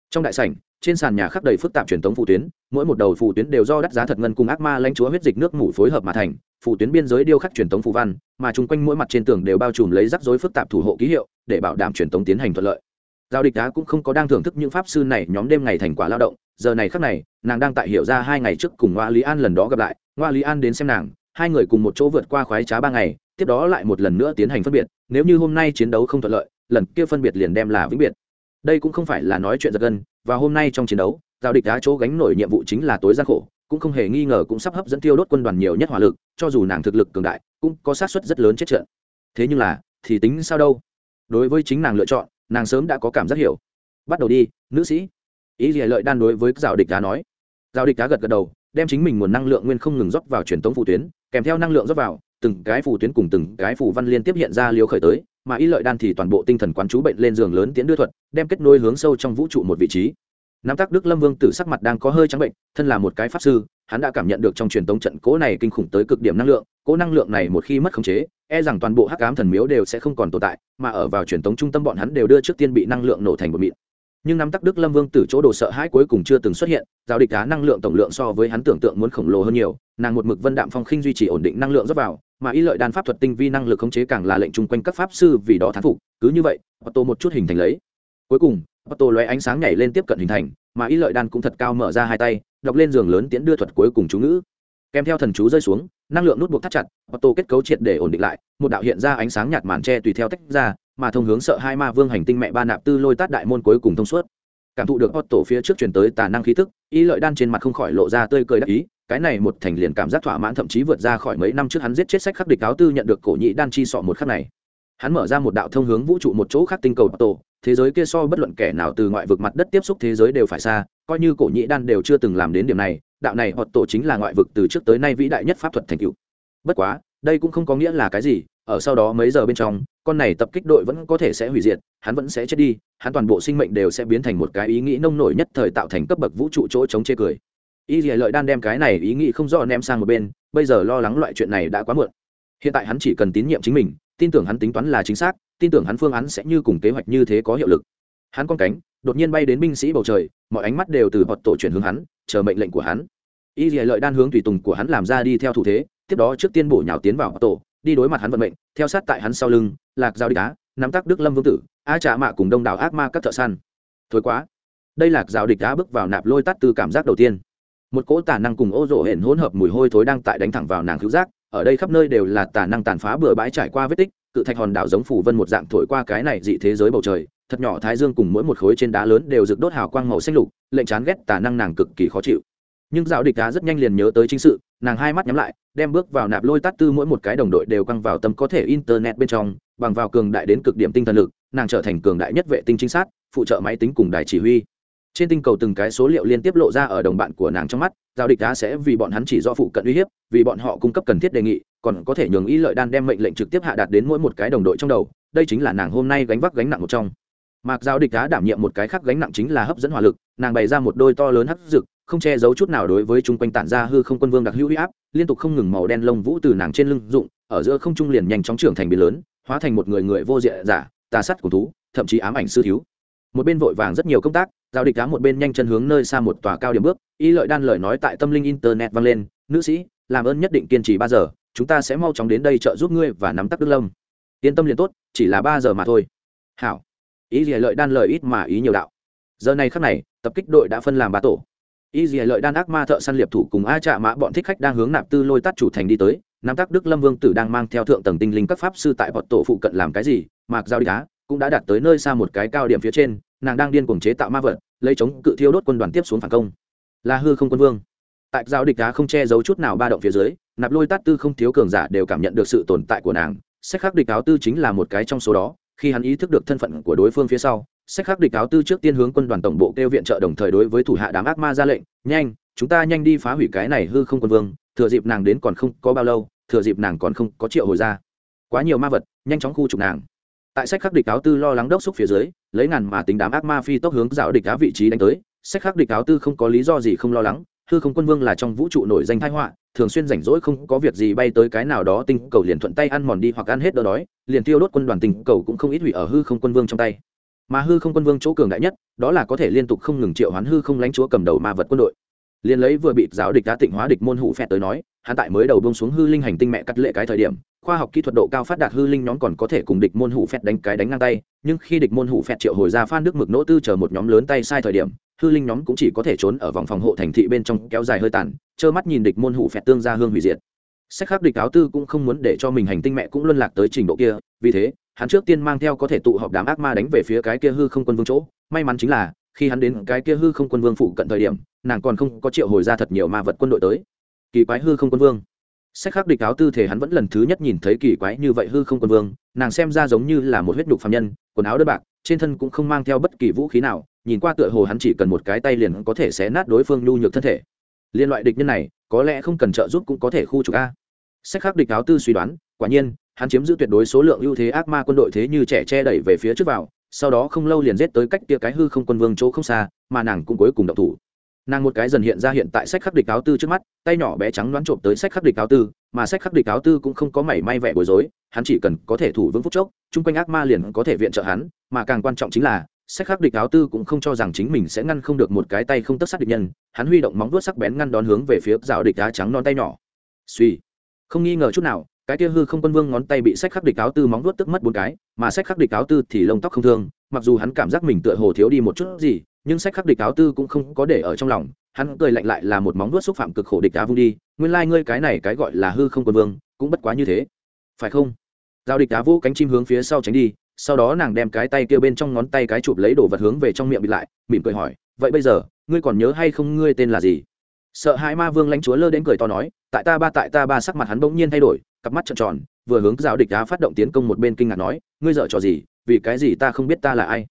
Trong đại sảnh trên sàn nhà khắc đầy phức tạp truyền thống phụ tuyến, mỗi một đầu phụ tuyến đều do đắt giá thật ngân cùng ác ma lãnh chúa huyết dịch nước mủ phối hợp mà thành. Phụ tuyến biên giới điêu khắc truyền thống phụ văn, mà chung quanh mỗi mặt trên tường đều bao trùm lấy rắc rối phức tạp thủ hộ ký hiệu, để bảo đảm truyền thống tiến hành thuận lợi. Giao địch đá cũng không có đang thưởng thức những pháp sư này nhóm đêm ngày thành quả lao động. Giờ này khắc này, nàng đang tại hiểu ra hai ngày trước cùng ngoa lý an lần đó gặp lại. Ngoa lý an đến xem nàng, hai người cùng một chỗ vượt qua khoái trá ba ngày, tiếp đó lại một lần nữa tiến hành phân biệt. Nếu như hôm nay chiến đấu không thuận lợi, lần kia phân biệt liền đem là vĩnh biệt đây cũng không phải là nói chuyện giật gân, và hôm nay trong chiến đấu, giao địch đá chỗ gánh nổi nhiệm vụ chính là tối gian khổ, cũng không hề nghi ngờ cũng sắp hấp dẫn tiêu đốt quân đoàn nhiều nhất hỏa lực, cho dù nàng thực lực cường đại, cũng có sát suất rất lớn chết trận. Thế nhưng là, thì tính sao đâu? Đối với chính nàng lựa chọn, nàng sớm đã có cảm giác hiểu. Bắt đầu đi, nữ sĩ. Ý gì lợi đan đối với giao địch đá nói. Giao địch đá gật gật đầu đem chính mình nguồn năng lượng nguyên không ngừng rót vào truyền tống phụ tuyến kèm theo năng lượng rót vào từng cái phù tuyến cùng từng cái phù văn liên tiếp hiện ra liều khởi tới mà y lợi đan thì toàn bộ tinh thần quán chú bệnh lên giường lớn tiến đưa thuật đem kết nối hướng sâu trong vũ trụ một vị trí Nam Tắc Đức Lâm Vương tử sắc mặt đang có hơi trắng bệnh, thân là một cái pháp sư, hắn đã cảm nhận được trong truyền tống trận cố này kinh khủng tới cực điểm năng lượng, cố năng lượng này một khi mất khống chế, e rằng toàn bộ Hắc Ám Thần Miếu đều sẽ không còn tồn tại, mà ở vào truyền tống trung tâm bọn hắn đều đưa trước tiên bị năng lượng nổ thành bột mịn. Nhưng nắm Tắc Đức Lâm Vương tử chỗ đồ sợ hãi cuối cùng chưa từng xuất hiện, giao địch cá năng lượng tổng lượng so với hắn tưởng tượng muốn khổng lồ hơn nhiều, nàng một mực vân đạm phong khinh duy trì ổn định năng lượng dốc vào, mà ý lợi đan pháp thuật tinh vi năng lực khống chế càng là lệnh chung quanh các pháp sư vì đó thán phục cứ như vậy Otto một chút hình thành lấy. Cuối cùng Otto lóe ánh sáng nhảy lên tiếp cận hình thành mà ý lợi đan cũng thật cao mở ra hai tay đọc lên giường lớn tiễn đưa thuật cuối cùng chú ngữ. Kèm theo thần chú rơi xuống năng lượng nút buộc thắt chặt Otto kết cấu triệt để ổn định lại một đạo hiện ra ánh sáng nhạt màn tre tùy theo tách ra mà thông hướng sợ hai ma vương hành tinh mẹ ba nạp tư lôi tát đại môn cuối cùng thông suốt. Cảm thụ được Otto phía trước truyền tới tà năng khí tức ý lợi đan trên mặt không khỏi lộ ra tươi cười đắc ý, cái này một thành liền cảm giác thỏa mãn thậm chí vượt ra khỏi mấy năm trước hắn giết chết sách khắc địch áo tư nhận được cổ nhị đan chi sọ một khắc này. Hắn mở ra một đạo thông hướng vũ trụ một chỗ khác tinh cầu tổ thế giới kia so bất luận kẻ nào từ ngoại vực mặt đất tiếp xúc thế giới đều phải xa, coi như cổ nhị đan đều chưa từng làm đến điểm này, đạo này hoặc tổ chính là ngoại vực từ trước tới nay vĩ đại nhất pháp thuật thành cựu bất quá, đây cũng không có nghĩa là cái gì, ở sau đó mấy giờ bên trong con này tập kích đội vẫn có thể sẽ hủy diệt, hắn vẫn sẽ chết đi, hắn toàn bộ sinh mệnh đều sẽ biến thành một cái ý nghĩ nông nổi nhất thời tạo thành cấp bậc vũ trụ chỗ chống chê cười. Y dì lợi đan đem cái này ý nghĩ không rõ ném sang một bên, bây giờ lo lắng loại chuyện này đã quá muộn. Hiện tại hắn chỉ cần tín nhiệm chính mình, tin tưởng hắn tính toán là chính xác, tin tưởng hắn phương án sẽ như cùng kế hoạch như thế có hiệu lực. Hắn con cánh, đột nhiên bay đến binh sĩ bầu trời, mọi ánh mắt đều từ bọt tổ chuyển hướng hắn, chờ mệnh lệnh của hắn. Y dì lợi đan hướng tùy tùng của hắn làm ra đi theo thủ thế, tiếp đó trước tiên bổ nhào tiến vào bọt tổ đi đối mặt hắn vận mệnh, theo sát tại hắn sau lưng, lạc giao đi đá, nắm tắc đức lâm vương tử, a trả mạ cùng đông đảo ác ma các thợ săn. Thối quá. Đây là rào địch đá bước vào nạp lôi tắt từ cảm giác đầu tiên. Một cỗ tà năng cùng ô rộ hển hỗn hợp mùi hôi thối đang tại đánh thẳng vào nàng cứu giác, ở đây khắp nơi đều là tà năng tàn phá bừa bãi trải qua vết tích, cự thạch hòn đảo giống phủ vân một dạng thổi qua cái này dị thế giới bầu trời, thật nhỏ thái dương cùng mỗi một khối trên đá lớn đều rực đốt hào quang màu xanh lục, lệnh chán ghét tà năng nàng cực kỳ khó chịu. Nhưng dạo địch đá rất nhanh liền nhớ tới chính sự nàng hai mắt nhắm lại, đem bước vào nạp lôi tát tư mỗi một cái đồng đội đều căng vào tâm có thể internet bên trong, bằng vào cường đại đến cực điểm tinh thần lực, nàng trở thành cường đại nhất vệ tinh chính sát, phụ trợ máy tính cùng đài chỉ huy. Trên tinh cầu từng cái số liệu liên tiếp lộ ra ở đồng bạn của nàng trong mắt, giao địch đá sẽ vì bọn hắn chỉ do phụ cận uy hiếp, vì bọn họ cung cấp cần thiết đề nghị, còn có thể nhường ý lợi đan đem mệnh lệnh trực tiếp hạ đạt đến mỗi một cái đồng đội trong đầu, đây chính là nàng hôm nay gánh vác gánh nặng một trong. Mạc giao địch đá đảm nhiệm một cái khác gánh nặng chính là hấp dẫn hỏa lực, nàng bày ra một đôi to lớn hấp dực không che giấu chút nào đối với chung quanh tản ra hư không quân vương đặc hữu huy áp, liên tục không ngừng màu đen lông vũ từ nàng trên lưng dụng ở giữa không trung liền nhanh chóng trưởng thành biến lớn, hóa thành một người người vô diện giả, tà sắt của thú, thậm chí ám ảnh sư thiếu. Một bên vội vàng rất nhiều công tác, giao địch đá một bên nhanh chân hướng nơi xa một tòa cao điểm bước, y lợi đan lời nói tại tâm linh internet vang lên, nữ sĩ, làm ơn nhất định kiên trì ba giờ, chúng ta sẽ mau chóng đến đây trợ giúp ngươi và nắm tắc đức lâm yên tâm liền tốt, chỉ là ba giờ mà thôi. Hảo. Ý gì lợi đan lời ít mà ý nhiều đạo. Giờ này khắc này, tập kích đội đã phân làm ba tổ y dì lợi đan ác ma thợ săn liệp thủ cùng a trạ mã bọn thích khách đang hướng nạp tư lôi tắt chủ thành đi tới. Nam tắc đức lâm vương tử đang mang theo thượng tầng tinh linh các pháp sư tại bọn tổ phụ cận làm cái gì, mạc giao đi đá cũng đã đạt tới nơi xa một cái cao điểm phía trên, nàng đang điên cuồng chế tạo ma vật, lấy chống cự thiêu đốt quân đoàn tiếp xuống phản công. Là hư không quân vương. Tại giao địch đá không che giấu chút nào ba động phía dưới, nạp lôi tát tư không thiếu cường giả đều cảm nhận được sự tồn tại của nàng. Sách khắc địch áo tư chính là một cái trong số đó, khi hắn ý thức được thân phận của đối phương phía sau sách khắc địch áo tư trước tiên hướng quân đoàn tổng bộ kêu viện trợ đồng thời đối với thủ hạ đám ác ma ra lệnh, nhanh, chúng ta nhanh đi phá hủy cái này hư không quân vương, thừa dịp nàng đến còn không có bao lâu, thừa dịp nàng còn không có triệu hồi ra. Quá nhiều ma vật, nhanh chóng khu trục nàng. Tại sách khắc địch áo tư lo lắng đốc xúc phía dưới, lấy ngàn mà tính đám ác ma phi tốc hướng dạo địch á vị trí đánh tới. Sách khắc địch áo tư không có lý do gì không lo lắng, hư không quân vương là trong vũ trụ nổi danh thái họa, thường xuyên rảnh rỗi không có việc gì bay tới cái nào đó tinh cầu liền thuận tay ăn mòn đi hoặc ăn hết đỡ đói, liền tiêu đốt quân đoàn tinh cầu cũng không ít hủy ở hư không quân vương trong tay mà hư không quân vương chỗ cường đại nhất, đó là có thể liên tục không ngừng triệu hoán hư không lãnh chúa cầm đầu ma vật quân đội. Liền lấy vừa bị giáo địch đã tịnh hóa địch môn hủ phẹt tới nói, hắn tại mới đầu bông xuống hư linh hành tinh mẹ cắt lệ cái thời điểm, khoa học kỹ thuật độ cao phát đạt hư linh nhóm còn có thể cùng địch môn hủ phẹt đánh cái đánh ngang tay, nhưng khi địch môn hủ phẹt triệu hồi ra phan đức mực nỗ tư chờ một nhóm lớn tay sai thời điểm, hư linh nhóm cũng chỉ có thể trốn ở vòng phòng hộ thành thị bên trong kéo dài hơi tàn, trơ mắt nhìn địch môn hủ phẹt tương ra hương hủy diệt. Sách khắc địch áo tư cũng không muốn để cho mình hành tinh mẹ cũng luân lạc tới trình độ kia, vì thế hắn trước tiên mang theo có thể tụ họp đám ác ma đánh về phía cái kia hư không quân vương chỗ. May mắn chính là, khi hắn đến cái kia hư không quân vương phụ cận thời điểm, nàng còn không có triệu hồi ra thật nhiều ma vật quân đội tới. Kỳ quái hư không quân vương. Sách khắc địch áo tư thể hắn vẫn lần thứ nhất nhìn thấy kỳ quái như vậy hư không quân vương, nàng xem ra giống như là một huyết đục phạm nhân, quần áo đơn bạc, trên thân cũng không mang theo bất kỳ vũ khí nào, nhìn qua tựa hồ hắn chỉ cần một cái tay liền có thể xé nát đối phương nhu nhược thân thể. Liên loại địch nhân này, có lẽ không cần trợ giúp cũng có thể khu trục a. Sách khắc địch áo tư suy đoán, quả nhiên hắn chiếm giữ tuyệt đối số lượng ưu thế ác ma quân đội thế như trẻ che đẩy về phía trước vào, sau đó không lâu liền giết tới cách kia cái hư không quân vương chỗ không xa, mà nàng cũng cuối cùng động thủ. Nàng một cái dần hiện ra hiện tại sách khắc địch áo tư trước mắt, tay nhỏ bé trắng đoán trộm tới sách khắc địch áo tư, mà sách khắc địch áo tư cũng không có mảy may vẻ bối rối, hắn chỉ cần có thể thủ vững phúc chốc, chung quanh ác ma liền có thể viện trợ hắn, mà càng quan trọng chính là, sách khắc địch áo tư cũng không cho rằng chính mình sẽ ngăn không được một cái tay không tất sát địch nhân, hắn huy động móng vuốt sắc bén ngăn đón hướng về phía rào địch đá trắng non tay nhỏ. Suy. Không nghi ngờ chút nào cái kia hư không quân vương ngón tay bị sách khắc địch áo tư móng vuốt tức mất bốn cái, mà sách khắc địch áo tư thì lông tóc không thương, mặc dù hắn cảm giác mình tựa hồ thiếu đi một chút gì, nhưng sách khắc địch áo tư cũng không có để ở trong lòng, hắn cười lạnh lại là một móng vuốt xúc phạm cực khổ địch đá vung đi, nguyên lai、like、ngươi cái này cái gọi là hư không quân vương, cũng bất quá như thế. Phải không? Giao địch đá vũ cánh chim hướng phía sau tránh đi, sau đó nàng đem cái tay kia bên trong ngón tay cái chụp lấy đồ vật hướng về trong miệng bịt lại, mỉm cười hỏi, vậy bây giờ, ngươi còn nhớ hay không ngươi tên là gì? Sợ hai ma vương lãnh chúa lơ đến cười to nói, tại ta ba, tại ta ba sắc mặt hắn bỗng nhiên thay đổi, cặp mắt trợn tròn, vừa hướng giáo địch đá phát động tiến công một bên kinh ngạc nói, ngươi dở trò gì, vì cái gì ta không biết ta là ai?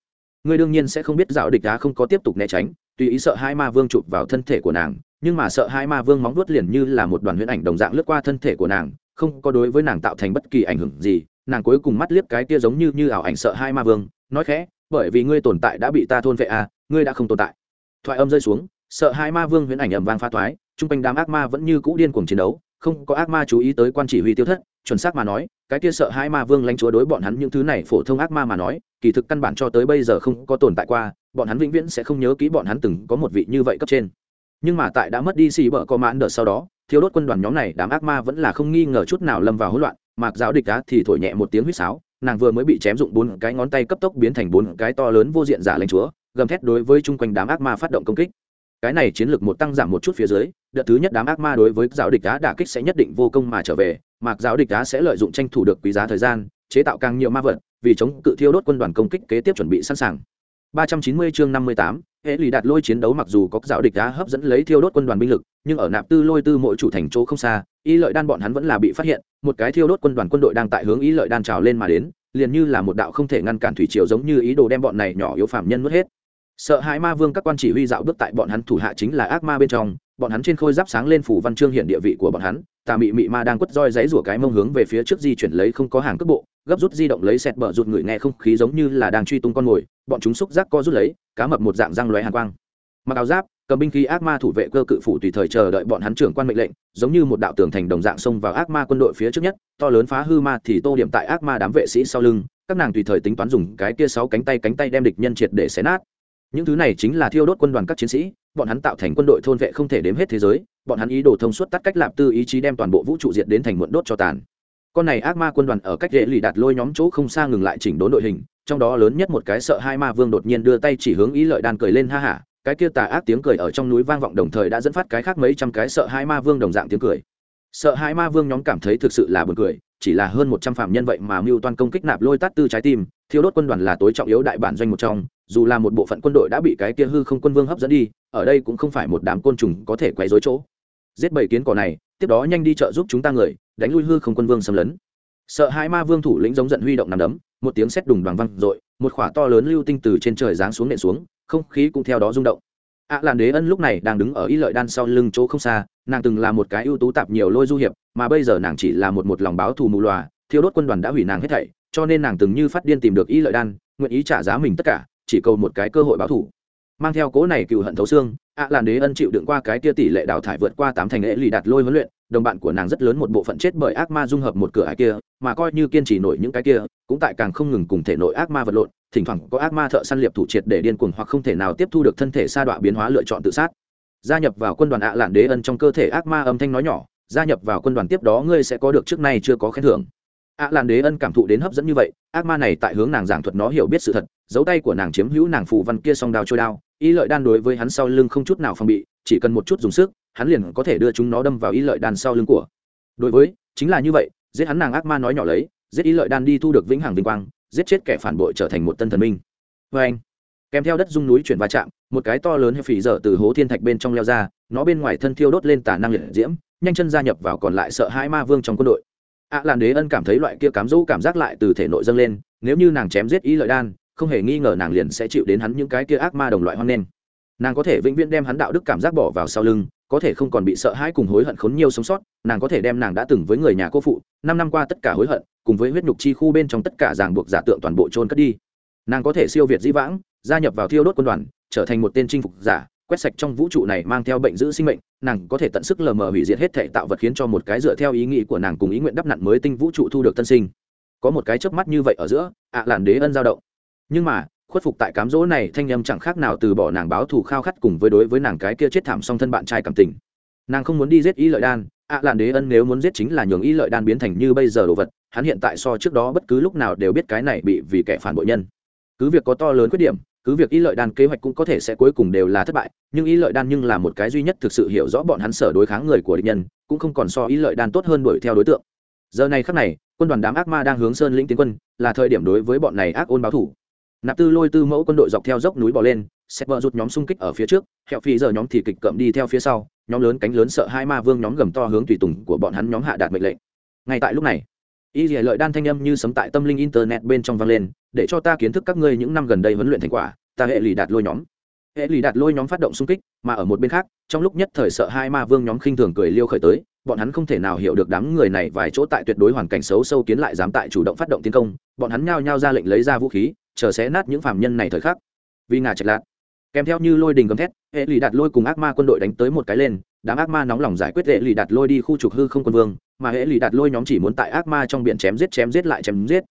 Ngươi đương nhiên sẽ không biết giáo địch đá không có tiếp tục né tránh, tùy ý sợ hai ma vương chụp vào thân thể của nàng, nhưng mà sợ hai ma vương móng vuốt liền như là một đoàn huyễn ảnh đồng dạng lướt qua thân thể của nàng, không có đối với nàng tạo thành bất kỳ ảnh hưởng gì, nàng cuối cùng mắt liếc cái kia giống như như ảo ảnh sợ hai ma vương, nói khẽ, bởi vì ngươi tồn tại đã bị ta thôn vệ à ngươi đã không tồn tại. Thoại âm rơi xuống sợ hai ma vương huyễn ảnh ầm vang pha toái, chung quanh đám ác ma vẫn như cũ điên cuồng chiến đấu, không có ác ma chú ý tới quan chỉ huy tiêu thất, chuẩn xác mà nói, cái kia sợ hai ma vương lãnh chúa đối bọn hắn những thứ này phổ thông ác ma mà nói, kỳ thực căn bản cho tới bây giờ không có tồn tại qua, bọn hắn vĩnh viễn sẽ không nhớ kỹ bọn hắn từng có một vị như vậy cấp trên. Nhưng mà tại đã mất đi xì bợ có mãn đợt sau đó, thiếu đốt quân đoàn nhóm này, đám ác ma vẫn là không nghi ngờ chút nào lâm vào hỗn loạn mặc giáo địch đá thì thổi nhẹ một tiếng huýt sáo, nàng vừa mới bị chém dụng bốn cái ngón tay cấp tốc biến thành bốn cái to lớn vô diện giả lãnh chúa, gầm thét đối với chung quanh đám ác ma phát động công kích cái này chiến lược một tăng giảm một chút phía dưới đợt thứ nhất đám ác ma đối với giáo địch đá đả kích sẽ nhất định vô công mà trở về mạc giáo địch đá sẽ lợi dụng tranh thủ được quý giá thời gian chế tạo càng nhiều ma vật vì chống cự thiêu đốt quân đoàn công kích kế tiếp chuẩn bị sẵn sàng. 390 chương 58, hệ lì đạt lôi chiến đấu mặc dù có giáo địch đá hấp dẫn lấy thiêu đốt quân đoàn binh lực nhưng ở nạp tư lôi tư mỗi chủ thành chỗ không xa y lợi đan bọn hắn vẫn là bị phát hiện một cái thiêu đốt quân đoàn quân đội đang tại hướng y lợi đan trào lên mà đến liền như là một đạo không thể ngăn cản thủy triều giống như ý đồ đem bọn này nhỏ yếu phạm nhân nuốt hết sợ hãi ma vương các quan chỉ huy dạo bước tại bọn hắn thủ hạ chính là ác ma bên trong, bọn hắn trên khôi giáp sáng lên phủ văn chương hiện địa vị của bọn hắn, tà mị mị ma đang quất roi giấy rủa cái mông hướng về phía trước di chuyển lấy không có hàng cước bộ, gấp rút di động lấy sẹt bờ rụt người nghe không khí giống như là đang truy tung con mồi, bọn chúng xúc giác co rút lấy, cá mập một dạng răng lóe hàn quang. Mặc áo giáp, cầm binh khí ác ma thủ vệ cơ cự phủ tùy thời chờ đợi bọn hắn trưởng quan mệnh lệnh, giống như một đạo tường thành đồng dạng xông vào ác ma quân đội phía trước nhất, to lớn phá hư ma thì tô điểm tại ác ma đám vệ sĩ sau lưng, các nàng tùy thời tính toán dùng cái kia sáu cánh tay cánh tay đem địch nhân triệt để xé nát những thứ này chính là thiêu đốt quân đoàn các chiến sĩ, bọn hắn tạo thành quân đội thôn vệ không thể đếm hết thế giới, bọn hắn ý đồ thông suốt tắt cách lạp tư ý chí đem toàn bộ vũ trụ diệt đến thành muộn đốt cho tàn. Con này ác ma quân đoàn ở cách dễ lì đạt lôi nhóm chỗ không xa ngừng lại chỉnh đốn đội hình, trong đó lớn nhất một cái sợ hai ma vương đột nhiên đưa tay chỉ hướng ý lợi đàn cười lên ha hả cái kia tà ác tiếng cười ở trong núi vang vọng đồng thời đã dẫn phát cái khác mấy trăm cái sợ hai ma vương đồng dạng tiếng cười sợ hai ma vương nhóm cảm thấy thực sự là buồn cười, chỉ là hơn một trăm phạm nhân vậy mà mưu toan công kích nạp lôi tát tư trái tim thiếu đốt quân đoàn là tối trọng yếu đại bản doanh một trong, dù là một bộ phận quân đội đã bị cái kia hư không quân vương hấp dẫn đi, ở đây cũng không phải một đám côn trùng có thể quấy dối chỗ. Giết bảy kiến cỏ này, tiếp đó nhanh đi trợ giúp chúng ta người, đánh lui hư không quân vương xâm lấn. Sợ hai ma vương thủ lĩnh giống giận huy động nằm đấm, một tiếng sét đùng đoàn văng dội, một khỏa to lớn lưu tinh từ trên trời giáng xuống nện xuống, không khí cũng theo đó rung động ạ à, làn đế ân lúc này đang đứng ở ý lợi đan sau lưng chỗ không xa nàng từng là một cái ưu tú tạp nhiều lôi du hiệp mà bây giờ nàng chỉ là một một lòng báo thù mù loà thiêu đốt quân đoàn đã hủy nàng hết thảy cho nên nàng từng như phát điên tìm được ý lợi đan nguyện ý trả giá mình tất cả chỉ cầu một cái cơ hội báo thù. Mang theo cố này cựu hận thấu xương ạ à, làn đế ân chịu đựng qua cái tia tỷ lệ đào thải vượt qua tám thành lễ lì đạt lôi huấn luyện đồng bạn của nàng rất lớn một bộ phận chết bởi ác ma dung hợp một cửa ải kia mà coi như kiên trì nổi những cái kia cũng tại càng không ngừng cùng thể nội ác ma vật lộn thỉnh thoảng có ác ma thợ săn liệp thủ triệt để điên cuồng hoặc không thể nào tiếp thu được thân thể sa đọa biến hóa lựa chọn tự sát. Gia nhập vào quân đoàn ạ lạn đế ân trong cơ thể ác ma âm thanh nói nhỏ, gia nhập vào quân đoàn tiếp đó ngươi sẽ có được trước nay chưa có khen thưởng. Ạ lạn đế ân cảm thụ đến hấp dẫn như vậy, ác ma này tại hướng nàng giảng thuật nó hiểu biết sự thật dấu tay của nàng chiếm hữu nàng phù văn kia song đao trôi đao, ý lợi đan đối với hắn sau lưng không chút nào phòng bị, chỉ cần một chút dùng sức, hắn liền có thể đưa chúng nó đâm vào ý lợi đan sau lưng của. Đối với, chính là như vậy, giết hắn nàng ác ma nói nhỏ lấy, giết ý lợi đan đi thu được vĩnh hằng vinh quang giết chết kẻ phản bội trở thành một tân thần minh. Vê anh kèm theo đất dung núi chuyển va chạm một cái to lớn hay phì dở từ hố thiên thạch bên trong leo ra nó bên ngoài thân thiêu đốt lên tà năng liệt diễm nhanh chân gia nhập vào còn lại sợ hãi ma vương trong quân đội. Ạ à, làn đế ân cảm thấy loại kia cám dỗ cảm giác lại từ thể nội dâng lên nếu như nàng chém giết ý lợi đan không hề nghi ngờ nàng liền sẽ chịu đến hắn những cái kia ác ma đồng loại hoang nên. Nàng có thể vĩnh viễn đem hắn đạo đức cảm giác bỏ vào sau lưng có thể không còn bị sợ hãi cùng hối hận khốn nhiều sống sót nàng có thể đem nàng đã từng với người nhà cô phụ năm năm qua tất cả hối hận cùng với huyết nhục chi khu bên trong tất cả ràng buộc giả tượng toàn bộ trôn cất đi. Nàng có thể siêu việt dĩ vãng, gia nhập vào thiêu đốt quân đoàn, trở thành một tên chinh phục giả, quét sạch trong vũ trụ này mang theo bệnh giữ sinh mệnh, nàng có thể tận sức lờ mờ hủy diệt hết thể tạo vật khiến cho một cái dựa theo ý nghĩ của nàng cùng ý nguyện đắp nặn mới tinh vũ trụ thu được tân sinh. Có một cái chớp mắt như vậy ở giữa, ạ làn đế ân giao động. Nhưng mà, khuất phục tại cám dỗ này thanh âm chẳng khác nào từ bỏ nàng báo thù khao khát cùng với đối với nàng cái kia chết thảm song thân bạn trai cảm tình. Nàng không muốn đi giết ý lợi đan, ạ làn đế ân nếu muốn giết chính là nhường ý lợi đan biến thành như bây giờ đồ vật hắn hiện tại so trước đó bất cứ lúc nào đều biết cái này bị vì kẻ phản bội nhân. Cứ việc có to lớn khuyết điểm, cứ việc ý lợi đan kế hoạch cũng có thể sẽ cuối cùng đều là thất bại, nhưng ý lợi đan nhưng là một cái duy nhất thực sự hiểu rõ bọn hắn sở đối kháng người của địch nhân, cũng không còn so ý lợi đan tốt hơn đuổi theo đối tượng. Giờ này khắc này, quân đoàn đám ác ma đang hướng sơn lĩnh tiến quân, là thời điểm đối với bọn này ác ôn báo thủ. Nạp tư lôi tư mẫu quân đội dọc theo dốc núi bò lên, Sét vợ rụt nhóm xung kích ở phía trước, hẹo phi giờ nhóm thì kịch cậm đi theo phía sau, nhóm lớn cánh lớn sợ hai ma vương nhóm gầm to hướng tùy tùng của bọn hắn nhóm hạ đạt mệnh lệnh. Ngay tại lúc này y dì lợi đan thanh âm như sấm tại tâm linh internet bên trong vang lên, để cho ta kiến thức các ngươi những năm gần đây huấn luyện thành quả, ta hệ lì đạt lôi nhóm. Hệ lì đạt lôi nhóm phát động xung kích, mà ở một bên khác, trong lúc nhất thời sợ hai ma vương nhóm khinh thường cười liêu khởi tới, bọn hắn không thể nào hiểu được đám người này vài chỗ tại tuyệt đối hoàn cảnh xấu sâu kiến lại dám tại chủ động phát động tiến công, bọn hắn nhao nhao ra lệnh lấy ra vũ khí, chờ xé nát những phàm nhân này thời khắc. Vì ngà trạch lạc kèm theo như lôi đình gầm thét, hệ lì đạt lôi cùng ác ma quân đội đánh tới một cái lên đám ác ma nóng lòng giải quyết hệ lì đạt lôi đi khu trục hư không quân vương, mà hệ lì đạt lôi nhóm chỉ muốn tại ác ma trong biển chém giết chém giết lại chém giết.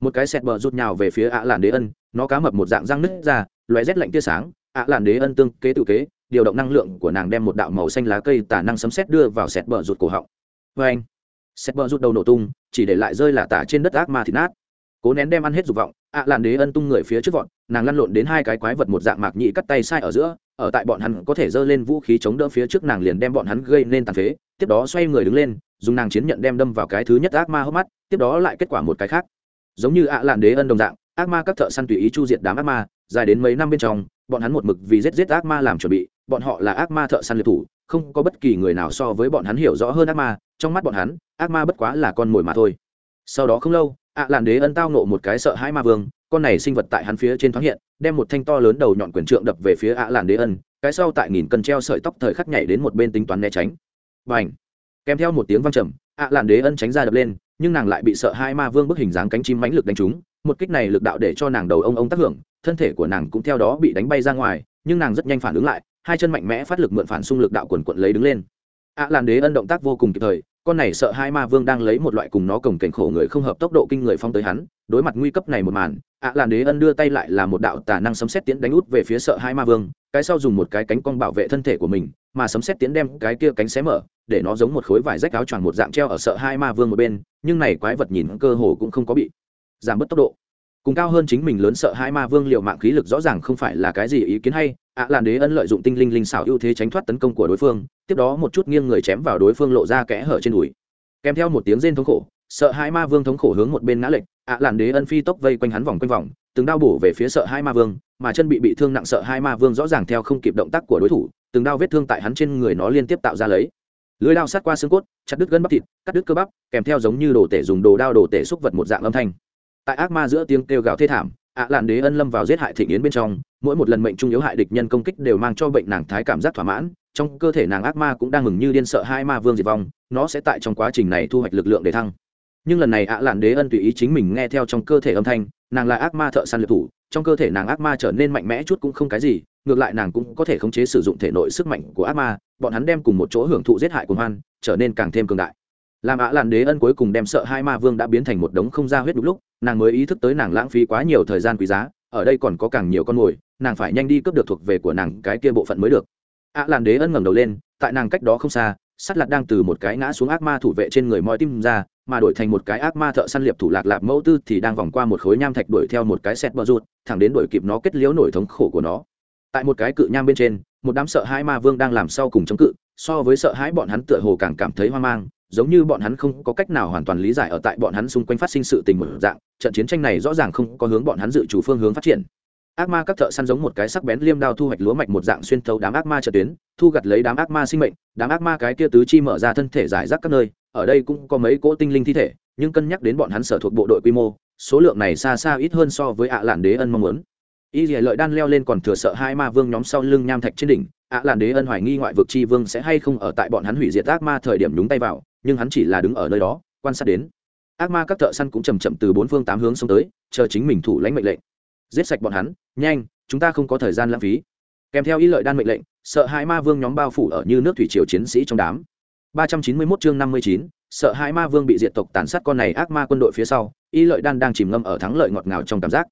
Một cái xẹt bờ rút nhào về phía ạ làn đế ân, nó cá mập một dạng răng nứt ra loé rét lạnh tia sáng ạ làn đế ân tương kế tự kế, điều động năng lượng của nàng đem một đạo màu xanh lá cây tả năng sấm xét đưa vào xẹt bờ rụt cổ họng. Vê anh xẹt bờ rụt đầu nổ tung, chỉ để lại rơi là tả trên đất ác ma thịt nát cố nén đem ăn hết dục vọng, ạ làn đế ân tung người phía trước vọn nàng lăn lộn đến hai cái quái vật một dạng mạc nhị cắt tay sai ở giữa, ở tại bọn hắn có thể giơ lên vũ khí chống đỡ phía trước nàng liền đem bọn hắn gây nên tàn phế, tiếp đó xoay người đứng lên, dùng nàng chiến nhận đem đâm vào cái thứ nhất ác ma hốc mắt, tiếp đó lại kết quả một cái khác. Giống như ạ làn đế ân đồng dạng, ác ma các thợ săn tùy ý chu diệt đám ác ma, dài đến mấy năm bên trong, bọn hắn một mực vì giết giết ác ma làm chuẩn bị, bọn họ là ác ma thợ săn liệt thủ, không có bất kỳ người nào so với bọn hắn hiểu rõ hơn ác ma, trong mắt bọn hắn, ác ma bất quá là con mồi mà thôi. Sau đó không lâu ạ làn đế ân tao nộ một cái sợ hãi ma vương, con này sinh vật tại hắn phía trên thoáng hiện, đem một thanh to lớn đầu nhọn quyền trượng đập về phía ạ làn đế ân, cái sau tại nghìn cân treo sợi tóc thời khắc nhảy đến một bên tính toán né tránh. Và ảnh kèm theo một tiếng văng trầm, ạ làn đế ân tránh ra đập lên, nhưng nàng lại bị sợ hai ma vương bức hình dáng cánh chim mãnh lực đánh trúng, một kích này lực đạo để cho nàng đầu ông ông tác hưởng, thân thể của nàng cũng theo đó bị đánh bay ra ngoài, nhưng nàng rất nhanh phản ứng lại, hai chân mạnh mẽ phát lực mượn phản xung lực đạo quần quận lấy đứng lên ạ làn đế ân động tác vô cùng kịp thời, con này sợ hai ma vương đang lấy một loại cùng nó cổng cảnh khổ người không hợp tốc độ kinh người phong tới hắn, đối mặt nguy cấp này một màn, ạ à làn đế ân đưa tay lại là một đạo tà năng sấm xét tiến đánh út về phía sợ hai ma vương, cái sau dùng một cái cánh cong bảo vệ thân thể của mình, mà sấm xét tiến đem cái kia cánh xé mở, để nó giống một khối vải rách áo choàng một dạng treo ở sợ hai ma vương một bên, nhưng này quái vật nhìn cơ hồ cũng không có bị giảm bớt tốc độ. Cùng cao hơn chính mình lớn sợ hai ma vương liệu mạng khí lực rõ ràng không phải là cái gì ý kiến hay ạ làn đế ân lợi dụng tinh linh linh xảo ưu thế tránh thoát tấn công của đối phương, tiếp đó một chút nghiêng người chém vào đối phương lộ ra kẽ hở trên đùi. Kèm theo một tiếng rên thống khổ, sợ hai ma vương thống khổ hướng một bên ngã lệch, ạ làn đế ân phi tốc vây quanh hắn vòng quanh vòng, từng đao bổ về phía sợ hai ma vương, mà chân bị bị thương nặng sợ hai ma vương rõ ràng theo không kịp động tác của đối thủ, từng đao vết thương tại hắn trên người nó liên tiếp tạo ra lấy. Lưới đao sát qua xương cốt, chặt đứt gân bắp thịt, cắt đứt cơ bắp, kèm theo giống như đồ tể dùng đồ đao đồ tể xúc vật một dạng âm thanh. Tại ác ma giữa tiếng kêu gào thê thảm ạ làn đế ân lâm vào giết hại thịnh yến bên trong, mỗi một lần mệnh trung yếu hại địch nhân công kích đều mang cho bệnh nàng thái cảm giác thỏa mãn, trong cơ thể nàng ác ma cũng đang mừng như điên sợ hai ma vương diệt vong, nó sẽ tại trong quá trình này thu hoạch lực lượng để thăng. Nhưng lần này ạ làn đế ân tùy ý chính mình nghe theo trong cơ thể âm thanh, nàng là ác ma thợ săn liệt thủ, trong cơ thể nàng ác ma trở nên mạnh mẽ chút cũng không cái gì, ngược lại nàng cũng có thể khống chế sử dụng thể nội sức mạnh của ác ma, bọn hắn đem cùng một chỗ hưởng thụ giết hại của hoan, trở nên càng thêm cường đại làm ạ làn đế ân cuối cùng đem sợ hai ma vương đã biến thành một đống không ra huyết đục lúc, nàng mới ý thức tới nàng lãng phí quá nhiều thời gian quý giá, ở đây còn có càng nhiều con mồi, nàng phải nhanh đi cướp được thuộc về của nàng cái kia bộ phận mới được. Ạ làn đế ân ngẩng đầu lên, tại nàng cách đó không xa sắt lạt đang từ một cái ngã xuống ác ma thủ vệ trên người moi tim ra, mà đổi thành một cái ác ma thợ săn liệp thủ lạc lạp mẫu tư thì đang vòng qua một khối nham thạch đuổi theo một cái xét bờ rụt, thẳng đến đuổi kịp nó kết liễu nổi thống khổ của nó. Tại một cái cự nham bên trên, một đám sợ hãi ma vương đang làm sau cùng chống cự, so với sợ hãi bọn hắn tựa hồ càng cảm thấy hoang mang giống như bọn hắn không có cách nào hoàn toàn lý giải ở tại bọn hắn xung quanh phát sinh sự tình một dạng, trận chiến tranh này rõ ràng không có hướng bọn hắn dự chủ phương hướng phát triển. Ác ma các thợ săn giống một cái sắc bén liêm đao thu hoạch lúa mạch một dạng xuyên thấu đám ác ma trận tuyến, thu gặt lấy đám ác ma sinh mệnh, đám ác ma cái kia tứ chi mở ra thân thể giải rác các nơi, ở đây cũng có mấy cỗ tinh linh thi thể, nhưng cân nhắc đến bọn hắn sở thuộc bộ đội quy mô, số lượng này xa xa ít hơn so với ạ à lạn đế ân mong muốn. Y dì lợi đan leo lên còn thừa sợ hai ma vương nhóm sau lưng nham thạch trên đỉnh, ạ à lạn đế ân hoài nghi ngoại vực chi vương sẽ hay không ở tại bọn hắn hủy diệt ác ma thời điểm nhúng tay vào nhưng hắn chỉ là đứng ở nơi đó quan sát đến. Ác ma các thợ săn cũng chầm chậm từ bốn phương tám hướng xông tới chờ chính mình thủ lãnh mệnh lệnh. Giết sạch bọn hắn nhanh chúng ta không có thời gian lãng phí. Kèm theo ý lợi đan mệnh lệnh sợ hai ma vương nhóm bao phủ ở như nước thủy triều chiến sĩ trong đám. 391 chương 59, sợ hai ma vương bị diệt tộc tàn sát con này ác ma quân đội phía sau y lợi đan đang chìm ngâm ở thắng lợi ngọt ngào trong cảm giác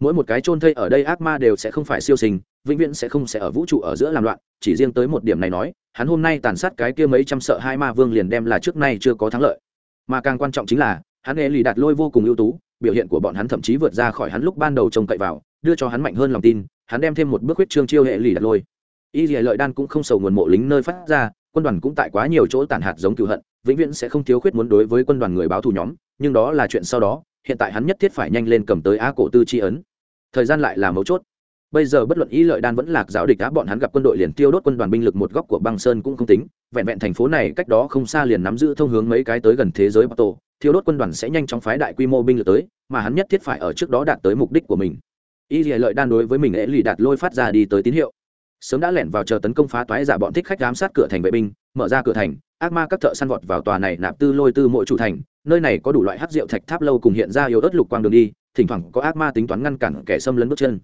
mỗi một cái chôn thây ở đây ác ma đều sẽ không phải siêu sinh, vĩnh viễn sẽ không sẽ ở vũ trụ ở giữa làm loạn. Chỉ riêng tới một điểm này nói, hắn hôm nay tàn sát cái kia mấy trăm sợ hai ma vương liền đem là trước nay chưa có thắng lợi. Mà càng quan trọng chính là, hắn nghệ lì đạt lôi vô cùng ưu tú, biểu hiện của bọn hắn thậm chí vượt ra khỏi hắn lúc ban đầu trông cậy vào, đưa cho hắn mạnh hơn lòng tin, hắn đem thêm một bước huyết trương chiêu hệ lì đạt lôi. Y dì lợi đan cũng không sầu nguồn mộ lính nơi phát ra, quân đoàn cũng tại quá nhiều chỗ tàn hạt giống cựu hận, vĩnh viễn sẽ không thiếu khuyết muốn đối với quân đoàn người báo thù nhóm, nhưng đó là chuyện sau đó hiện tại hắn nhất thiết phải nhanh lên cầm tới á cổ tư tri ấn. Thời gian lại là mấu chốt. Bây giờ bất luận ý lợi đan vẫn lạc giáo địch á, bọn hắn gặp quân đội liền tiêu đốt quân đoàn binh lực một góc của băng sơn cũng không tính. Vẹn vẹn thành phố này cách đó không xa liền nắm giữ thông hướng mấy cái tới gần thế giới bắc tổ thiêu đốt quân đoàn sẽ nhanh chóng phái đại quy mô binh lực tới, mà hắn nhất thiết phải ở trước đó đạt tới mục đích của mình. Y lợi đan đối với mình lễ lì đạt lôi phát ra đi tới tín hiệu. Sớm đã lẻn vào chờ tấn công phá toái giả bọn thích khách giám sát cửa thành vệ binh, mở ra cửa thành, ác ma các thợ săn vọt vào tòa này nạp tư lôi tư mỗi chủ thành nơi này có đủ loại hát rượu thạch tháp lâu cùng hiện ra yếu ớt lục quang đường đi, thỉnh thoảng có ác ma tính toán ngăn cản kẻ xâm lấn bước chân.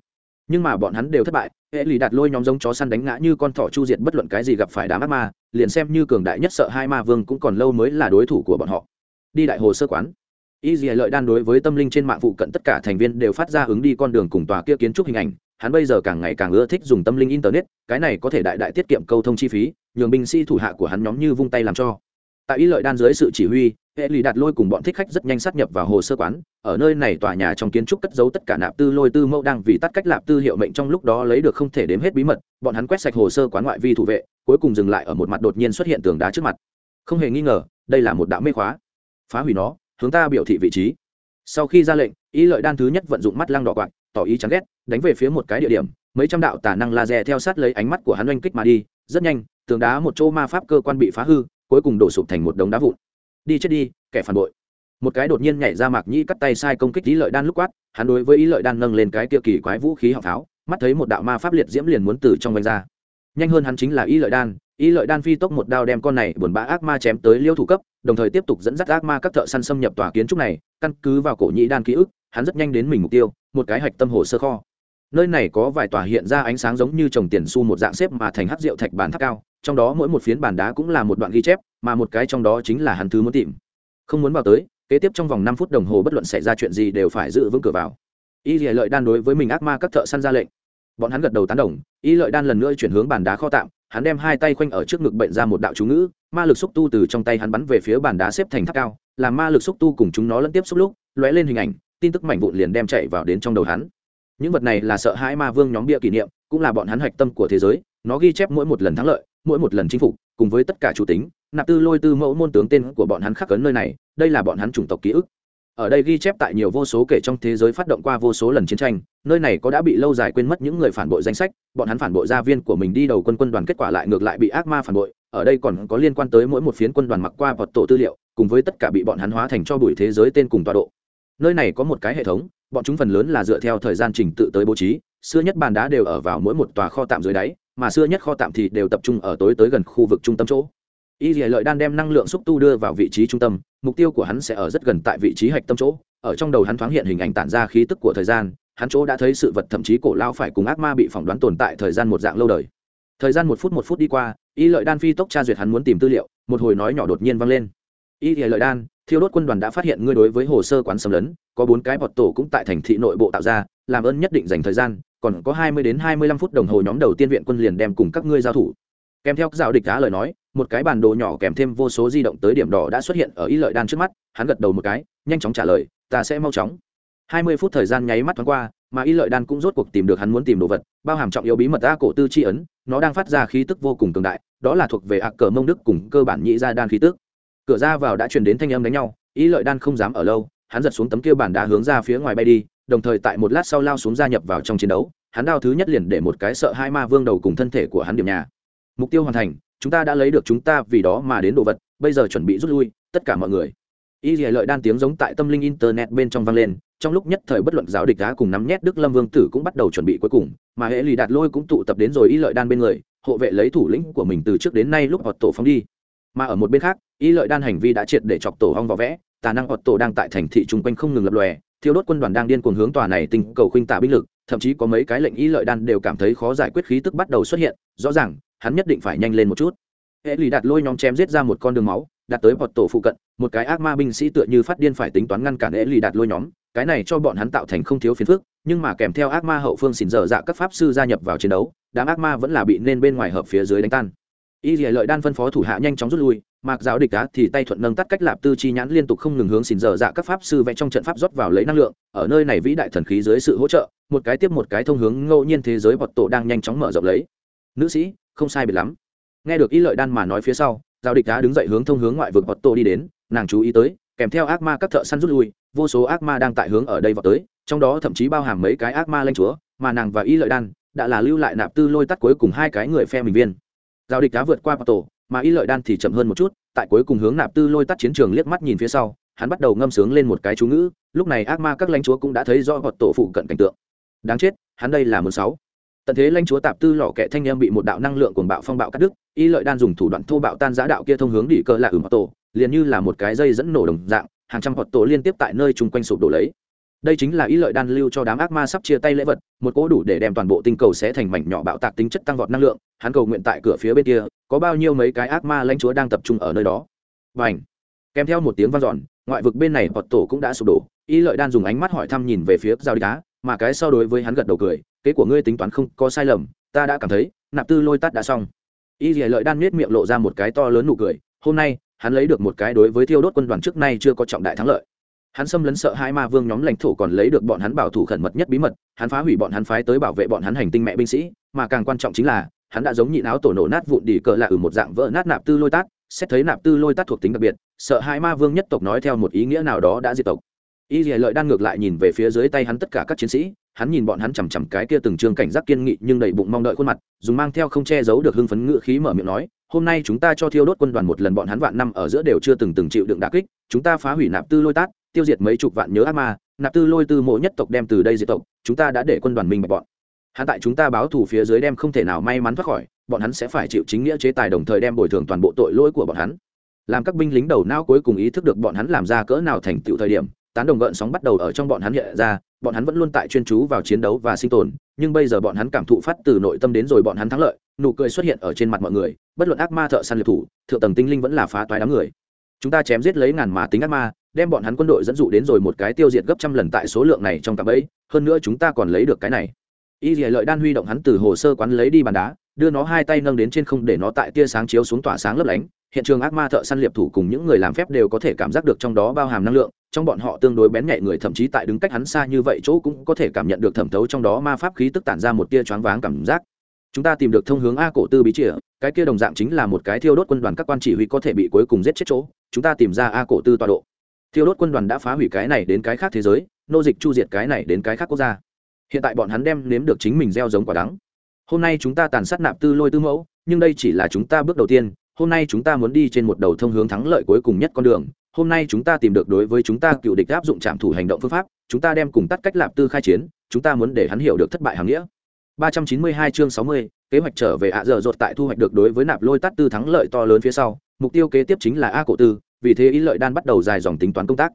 Nhưng mà bọn hắn đều thất bại, hệ lì đạt lôi nhóm giống chó săn đánh ngã như con thỏ chu diệt bất luận cái gì gặp phải đám ác ma, liền xem như cường đại nhất sợ hai ma vương cũng còn lâu mới là đối thủ của bọn họ. Đi đại hồ sơ quán. Y dì lợi đan đối với tâm linh trên mạng phụ cận tất cả thành viên đều phát ra hướng đi con đường cùng tòa kia kiến trúc hình ảnh, hắn bây giờ càng ngày càng ưa thích dùng tâm linh internet, cái này có thể đại đại tiết kiệm câu thông chi phí, nhường binh sĩ thủ hạ của hắn nhóm như vung tay làm cho tại y lợi đan dưới sự chỉ huy, hệ lì đạt lôi cùng bọn thích khách rất nhanh sát nhập vào hồ sơ quán. Ở nơi này tòa nhà trong kiến trúc cất giấu tất cả nạp tư lôi tư mẫu đang vì tắt cách lạp tư hiệu mệnh trong lúc đó lấy được không thể đếm hết bí mật. Bọn hắn quét sạch hồ sơ quán ngoại vi thủ vệ, cuối cùng dừng lại ở một mặt đột nhiên xuất hiện tường đá trước mặt. Không hề nghi ngờ, đây là một đạo mê khóa. Phá hủy nó, hướng ta biểu thị vị trí. Sau khi ra lệnh ý lợi đan thứ nhất vận dụng mắt lăng đỏ quạt, tỏ ý chán ghét, đánh về phía một cái địa điểm, mấy trăm đạo tả năng laser theo sát lấy ánh mắt của hắn oanh kích mà đi. Rất nhanh, tường đá một chỗ ma pháp cơ quan bị phá hư cuối cùng đổ sụp thành một đống đá vụn. Đi chết đi, kẻ phản bội. Một cái đột nhiên nhảy ra mạc nhĩ cắt tay sai công kích ý lợi đan lúc quát, hắn đối với ý lợi đan nâng lên cái kia kỳ quái vũ khí họng pháo, mắt thấy một đạo ma pháp liệt diễm liền muốn từ trong vanh ra. Nhanh hơn hắn chính là ý lợi đan, ý lợi đan phi tốc một đao đem con này buồn bã ác ma chém tới liêu thủ cấp, đồng thời tiếp tục dẫn dắt ác ma các thợ săn xâm nhập tòa kiến trúc này, căn cứ vào cổ nhĩ đan ký ức, hắn rất nhanh đến mình mục tiêu, một cái hạch tâm hồ sơ kho. Nơi này có vài tòa hiện ra ánh sáng giống như trồng tiền xu một dạng xếp mà thành hát rượu thạch bàn tháp cao trong đó mỗi một phiến bàn đá cũng là một đoạn ghi chép, mà một cái trong đó chính là hắn thứ muốn tìm. Không muốn vào tới, kế tiếp trong vòng năm phút đồng hồ bất luận xảy ra chuyện gì đều phải giữ vững cửa vào. Y lợi đan đối với mình ác ma các thợ săn ra lệnh. Bọn hắn gật đầu tán đồng, y lợi đan lần nữa chuyển hướng bàn đá kho tạm, hắn đem hai tay khoanh ở trước ngực bệnh ra một đạo chú ngữ, ma lực xúc tu từ trong tay hắn bắn về phía bàn đá xếp thành tháp cao, làm ma lực xúc tu cùng chúng nó lẫn tiếp xúc lúc, lóe lên hình ảnh, tin tức mảnh vụn liền đem chạy vào đến trong đầu hắn. Những vật này là sợ hãi ma vương nhóm bia kỷ niệm, cũng là bọn hắn hạch tâm của thế giới, nó ghi chép mỗi một lần thắng lợi mỗi một lần chinh phục, cùng với tất cả chủ tính, nạp tư lôi tư mẫu môn tướng tên của bọn hắn khắc cấn nơi này, đây là bọn hắn chủng tộc ký ức. Ở đây ghi chép tại nhiều vô số kể trong thế giới phát động qua vô số lần chiến tranh, nơi này có đã bị lâu dài quên mất những người phản bội danh sách, bọn hắn phản bội gia viên của mình đi đầu quân quân đoàn kết quả lại ngược lại bị ác ma phản bội, ở đây còn có liên quan tới mỗi một phiến quân đoàn mặc qua vật tổ tư liệu, cùng với tất cả bị bọn hắn hóa thành cho bụi thế giới tên cùng tọa độ. Nơi này có một cái hệ thống, bọn chúng phần lớn là dựa theo thời gian trình tự tới bố trí, xưa nhất bàn đá đều ở vào mỗi một tòa kho tạm dưới đáy mà xưa nhất kho tạm thì đều tập trung ở tối tới gần khu vực trung tâm chỗ. Y dì lợi đan đem năng lượng xúc tu đưa vào vị trí trung tâm, mục tiêu của hắn sẽ ở rất gần tại vị trí hạch tâm chỗ. Ở trong đầu hắn thoáng hiện hình ảnh tản ra khí tức của thời gian, hắn chỗ đã thấy sự vật, thậm chí cổ lao phải cùng ác ma bị phỏng đoán tồn tại thời gian một dạng lâu đời. Thời gian một phút một phút đi qua, y lợi đan phi tốc tra duyệt hắn muốn tìm tư liệu, một hồi nói nhỏ đột nhiên vang lên. Y thì lợi đan thiêu đốt quân đoàn đã phát hiện ngươi đối với hồ sơ quán xâm lấn, có bốn cái bọt tổ cũng tại thành thị nội bộ tạo ra, làm ơn nhất định dành thời gian, còn có hai mươi đến hai mươi lăm phút đồng hồ nhóm đầu tiên viện quân liền đem cùng các ngươi giao thủ. Kèm theo giao địch đá lời nói, một cái bản đồ nhỏ kèm thêm vô số di động tới điểm đỏ đã xuất hiện ở ý lợi đan trước mắt, hắn gật đầu một cái, nhanh chóng trả lời, ta sẽ mau chóng. hai mươi phút thời gian nháy mắt thoáng qua, mà y lợi đan cũng rốt cuộc tìm được hắn muốn tìm đồ vật, bao hàm trọng yếu bí mật a cổ tư chi ấn, nó đang phát ra khí tức vô cùng cường đại, đó là thuộc về ạ cờ mông đức cùng cơ bản nhị gia đan khí tức cửa ra vào đã truyền đến thanh âm đánh nhau, y lợi đan không dám ở lâu, hắn giật xuống tấm kia bản đá hướng ra phía ngoài bay đi, đồng thời tại một lát sau lao xuống gia nhập vào trong chiến đấu, hắn đao thứ nhất liền để một cái sợ hai ma vương đầu cùng thân thể của hắn điểm nhà. Mục tiêu hoàn thành, chúng ta đã lấy được chúng ta vì đó mà đến đồ vật, bây giờ chuẩn bị rút lui, tất cả mọi người. Y dì lợi đan tiếng giống tại tâm linh internet bên trong vang lên, trong lúc nhất thời bất luận giáo địch đá cùng nắm nhét đức lâm vương tử cũng bắt đầu chuẩn bị cuối cùng, mà hệ lì đạt lôi cũng tụ tập đến rồi y lợi đan bên người, hộ vệ lấy thủ lĩnh của mình từ trước đến nay lúc họ tổ phóng đi. Mà ở một bên khác y lợi đan hành vi đã triệt để chọc tổ hong vỏ vẽ, tà năng ọt tổ đang tại thành thị chung quanh không ngừng lập lòe, thiêu đốt quân đoàn đang điên cuồng hướng tòa này tình cầu khuynh tả binh lực, thậm chí có mấy cái lệnh y lợi đan đều cảm thấy khó giải quyết khí tức bắt đầu xuất hiện, rõ ràng, hắn nhất định phải nhanh lên một chút. Hệ lì đạt lôi nhóm chém giết ra một con đường máu đạt tới bọt tổ phụ cận, một cái ác ma binh sĩ tựa như phát điên phải tính toán ngăn cản hệ lì đạt lôi nhóm, cái này cho bọn hắn tạo thành không thiếu phiền phức, nhưng mà kèm theo ác ma hậu phương xỉn dở dạ các pháp sư gia nhập vào chiến đấu, đám ác ma vẫn là bị nên bên ngoài hợp phía dưới đánh tan y dì lợi đan phân phó thủ hạ nhanh chóng rút lui mạc giáo địch đá thì tay thuận nâng tắt cách lạp tư chi nhãn liên tục không ngừng hướng xỉn dở dạ các pháp sư vẽ trong trận pháp rót vào lấy năng lượng, ở nơi này vĩ đại thần khí dưới sự hỗ trợ, một cái tiếp một cái thông hướng ngẫu nhiên thế giới bọt tổ đang nhanh chóng mở rộng lấy. Nữ sĩ, không sai biệt lắm. Nghe được y lợi đan mà nói phía sau giao địch đá đứng dậy hướng thông hướng ngoại vực bọt tổ đi đến, nàng chú ý tới, kèm theo ác ma các thợ săn rút lui, vô số ác ma đang tại hướng ở đây vào tới, trong đó thậm chí bao hàm mấy cái ác ma lanh chúa, mà nàng và y lợi đan đã là lưu lại nạp tư lôi tắt cuối cùng hai cái người phe mình viên giao địch đã vượt qua bọt tổ mà y lợi đan thì chậm hơn một chút, tại cuối cùng hướng nạp tư lôi tắt chiến trường liếc mắt nhìn phía sau, hắn bắt đầu ngâm sướng lên một cái chú ngữ, lúc này ác ma các lãnh chúa cũng đã thấy rõ bọt tổ phụ cận cảnh tượng. Đáng chết, hắn đây là mười sáu. Tận thế lãnh chúa tạp tư lò kẻ thanh em bị một đạo năng lượng cuồng bạo phong bạo cắt đứt, y lợi đan dùng thủ đoạn thô bạo tan giã đạo kia thông hướng đỉ cơ là ửng tổ liền như là một cái dây dẫn nổ đồng dạng, hàng trăm hoạt tổ liên tiếp tại nơi chung quanh sụp đổ lấy đây chính là ý lợi đan lưu cho đám ác ma sắp chia tay lễ vật, một cỗ đủ để đem toàn bộ tinh cầu sẽ thành mảnh nhỏ bạo tạc tính chất tăng vọt năng lượng, hắn cầu nguyện tại cửa phía bên kia, có bao nhiêu mấy cái ác ma lãnh chúa đang tập trung ở nơi đó. Và ảnh kèm theo một tiếng vang dọn, ngoại vực bên này hoạt tổ cũng đã sụp đổ, ý lợi đan dùng ánh mắt hỏi thăm nhìn về phía giao đi cá mà cái so đối với hắn gật đầu cười, kế của ngươi tính toán không có sai lầm, ta đã cảm thấy, nạp tư lôi tắt đã xong. Y dì lợi đan miết miệng lộ ra một cái to lớn nụ cười, hôm nay, hắn lấy được một cái đối với thiêu đốt quân đoàn trước nay chưa có trọng đại thắng lợi hắn xâm lấn sợ hai ma vương nhóm lãnh thổ còn lấy được bọn hắn bảo thủ khẩn mật nhất bí mật, hắn phá hủy bọn hắn phái tới bảo vệ bọn hắn hành tinh mẹ binh sĩ, mà càng quan trọng chính là, hắn đã giống nhịn áo tổ nổ nát vụn đỉ cờ lạ ở một dạng vỡ nát nạp tư lôi tát, xét thấy nạp tư lôi tát thuộc tính đặc biệt, sợ hai ma vương nhất tộc nói theo một ý nghĩa nào đó đã diệt tộc. Y dì lợi đang ngược lại nhìn về phía dưới tay hắn tất cả các chiến sĩ, hắn nhìn bọn hắn chằm chằm cái kia từng trương cảnh giác kiên nghị nhưng đầy bụng mong đợi khuôn mặt, dùng mang theo không che giấu được hưng phấn ngự khí mở miệng nói, hôm nay chúng ta cho thiêu đốt quân đoàn một lần, bọn hắn vạn năm ở giữa đều chưa từng từng chịu đựng đả kích, chúng ta phá hủy nạp tư lôi tát tiêu diệt mấy chục vạn nhớ ác ma, nạp tư lôi tư mộ nhất tộc đem từ đây diệt tộc, chúng ta đã để quân đoàn mình bạch bọn. Hắn tại chúng ta báo thù phía dưới đem không thể nào may mắn thoát khỏi, bọn hắn sẽ phải chịu chính nghĩa chế tài đồng thời đem bồi thường toàn bộ tội lỗi của bọn hắn. Làm các binh lính đầu não cuối cùng ý thức được bọn hắn làm ra cỡ nào thành tựu thời điểm, tán đồng gợn sóng bắt đầu ở trong bọn hắn hiện ra, bọn hắn vẫn luôn tại chuyên chú vào chiến đấu và sinh tồn, nhưng bây giờ bọn hắn cảm thụ phát từ nội tâm đến rồi bọn hắn thắng lợi, nụ cười xuất hiện ở trên mặt mọi người, bất luận ác ma thợ săn liệt thủ, thượng tầng tinh linh vẫn là phá toái đám người. Chúng ta chém giết lấy ngàn mà tính ác ma đem bọn hắn quân đội dẫn dụ đến rồi một cái tiêu diệt gấp trăm lần tại số lượng này trong cặp ấy hơn nữa chúng ta còn lấy được cái này. Y dì lợi đan huy động hắn từ hồ sơ quán lấy đi bàn đá, đưa nó hai tay nâng đến trên không để nó tại tia sáng chiếu xuống tỏa sáng lấp lánh. Hiện trường ác ma thợ săn liệp thủ cùng những người làm phép đều có thể cảm giác được trong đó bao hàm năng lượng, trong bọn họ tương đối bén nhạy người, thậm chí tại đứng cách hắn xa như vậy chỗ cũng có thể cảm nhận được thẩm thấu trong đó ma pháp khí tức tản ra một tia choáng váng cảm giác. Chúng ta tìm được thông hướng a cổ tư bí chìa, cái kia đồng dạng chính là một cái thiêu đốt quân đoàn các quan chỉ huy có thể bị cuối cùng giết chết chỗ. Chúng ta tìm ra a cổ tư tọa độ thiêu đốt quân đoàn đã phá hủy cái này đến cái khác thế giới nô dịch chu diệt cái này đến cái khác quốc gia. Hiện tại bọn hắn đem nếm được chính mình gieo giống quả đắng. Hôm nay chúng ta tàn sát nạp tư lôi tư mẫu nhưng đây chỉ là chúng ta bước đầu tiên hôm nay chúng ta muốn đi trên một đầu thông hướng thắng lợi cuối cùng nhất con đường hôm nay chúng ta tìm được đối với chúng ta cựu địch áp dụng trạm thủ hành động phương pháp chúng ta đem cùng tắt cách lạp tư khai chiến chúng ta muốn để hắn hiểu được thất bại hàng nghĩa. 392 chương 60, kế hoạch trở về ạ giờ rột tại thu hoạch được đối với nạp lôi tắt tư thắng lợi to lớn phía sau mục tiêu kế tiếp chính là a cổ tư vì thế ý lợi đan bắt đầu dài dòng tính toán công tác.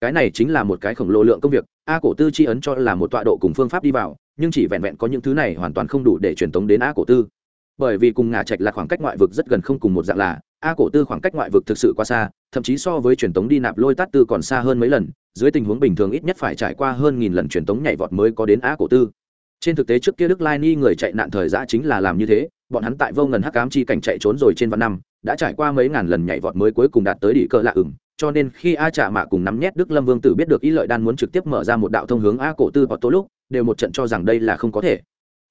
Cái này chính là một cái khổng lồ lượng công việc, a cổ tư chi ấn cho là một tọa độ cùng phương pháp đi vào, nhưng chỉ vẹn vẹn có những thứ này hoàn toàn không đủ để truyền tống đến a cổ tư. Bởi vì cùng ngả trạch là khoảng cách ngoại vực rất gần không cùng một dạng là, a cổ tư khoảng cách ngoại vực thực sự quá xa, thậm chí so với truyền tống đi nạp lôi tát tư còn xa hơn mấy lần, dưới tình huống bình thường ít nhất phải trải qua hơn nghìn lần truyền tống nhảy vọt mới có đến a cổ tư. Trên thực tế trước kia đức lai ni người chạy nạn thời giã chính là làm như thế, bọn hắn tại vô ngần hắc cám chi cảnh chạy trốn rồi trên vạn năm đã trải qua mấy ngàn lần nhảy vọt mới cuối cùng đạt tới đỉ cờ lạ ửng, cho nên khi a trả mạ cùng nắm nhét đức lâm vương tử biết được ý lợi đan muốn trực tiếp mở ra một đạo thông hướng a cổ tư vào tố lúc, đều một trận cho rằng đây là không có thể.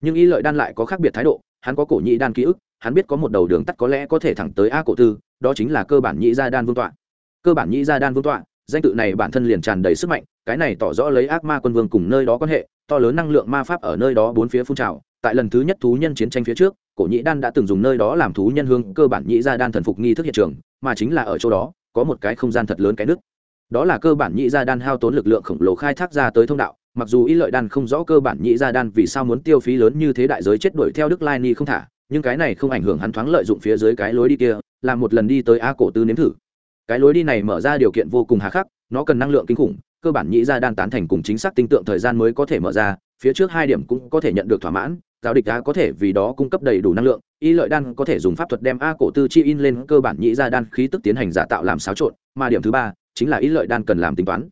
Nhưng ý lợi đan lại có khác biệt thái độ, hắn có cổ nhị đan ký ức, hắn biết có một đầu đường tắt có lẽ có thể thẳng tới a cổ tư, đó chính là cơ bản nhị gia đan vương tọa. Cơ bản nhị gia đan vương tọa, danh tự này bản thân liền tràn đầy sức mạnh, cái này tỏ rõ lấy ác ma quân vương cùng nơi đó quan hệ, to lớn năng lượng ma pháp ở nơi đó bốn phía phun trào, tại lần thứ nhất thú nhân chiến tranh phía trước cổ Nhĩ đan đã từng dùng nơi đó làm thú nhân hương cơ bản Nhĩ gia đan thần phục nghi thức hiện trường, mà chính là ở chỗ đó, có một cái không gian thật lớn cái nước đó là cơ bản Nhĩ gia đan hao tốn lực lượng khổng lồ khai thác ra tới thông đạo, mặc dù ý lợi đan không rõ cơ bản Nhĩ gia đan vì sao muốn tiêu phí lớn như thế đại giới chết đuổi theo đức lai ni không thả, nhưng cái này không ảnh hưởng hắn thoáng lợi dụng phía dưới cái lối đi kia, làm một lần đi tới a cổ tư nếm thử. Cái lối đi này mở ra điều kiện vô cùng hà khắc, nó cần năng lượng kinh khủng, cơ bản Nhĩ gia đan tán thành cùng chính xác tinh tượng thời gian mới có thể mở ra, phía trước hai điểm cũng có thể nhận được thỏa mãn giáo địch đã có thể vì đó cung cấp đầy đủ năng lượng, y lợi đan có thể dùng pháp thuật đem a cổ tư chi in lên cơ bản nhị gia đan khí tức tiến hành giả tạo làm xáo trộn, mà điểm thứ ba chính là y lợi đan cần làm tính toán.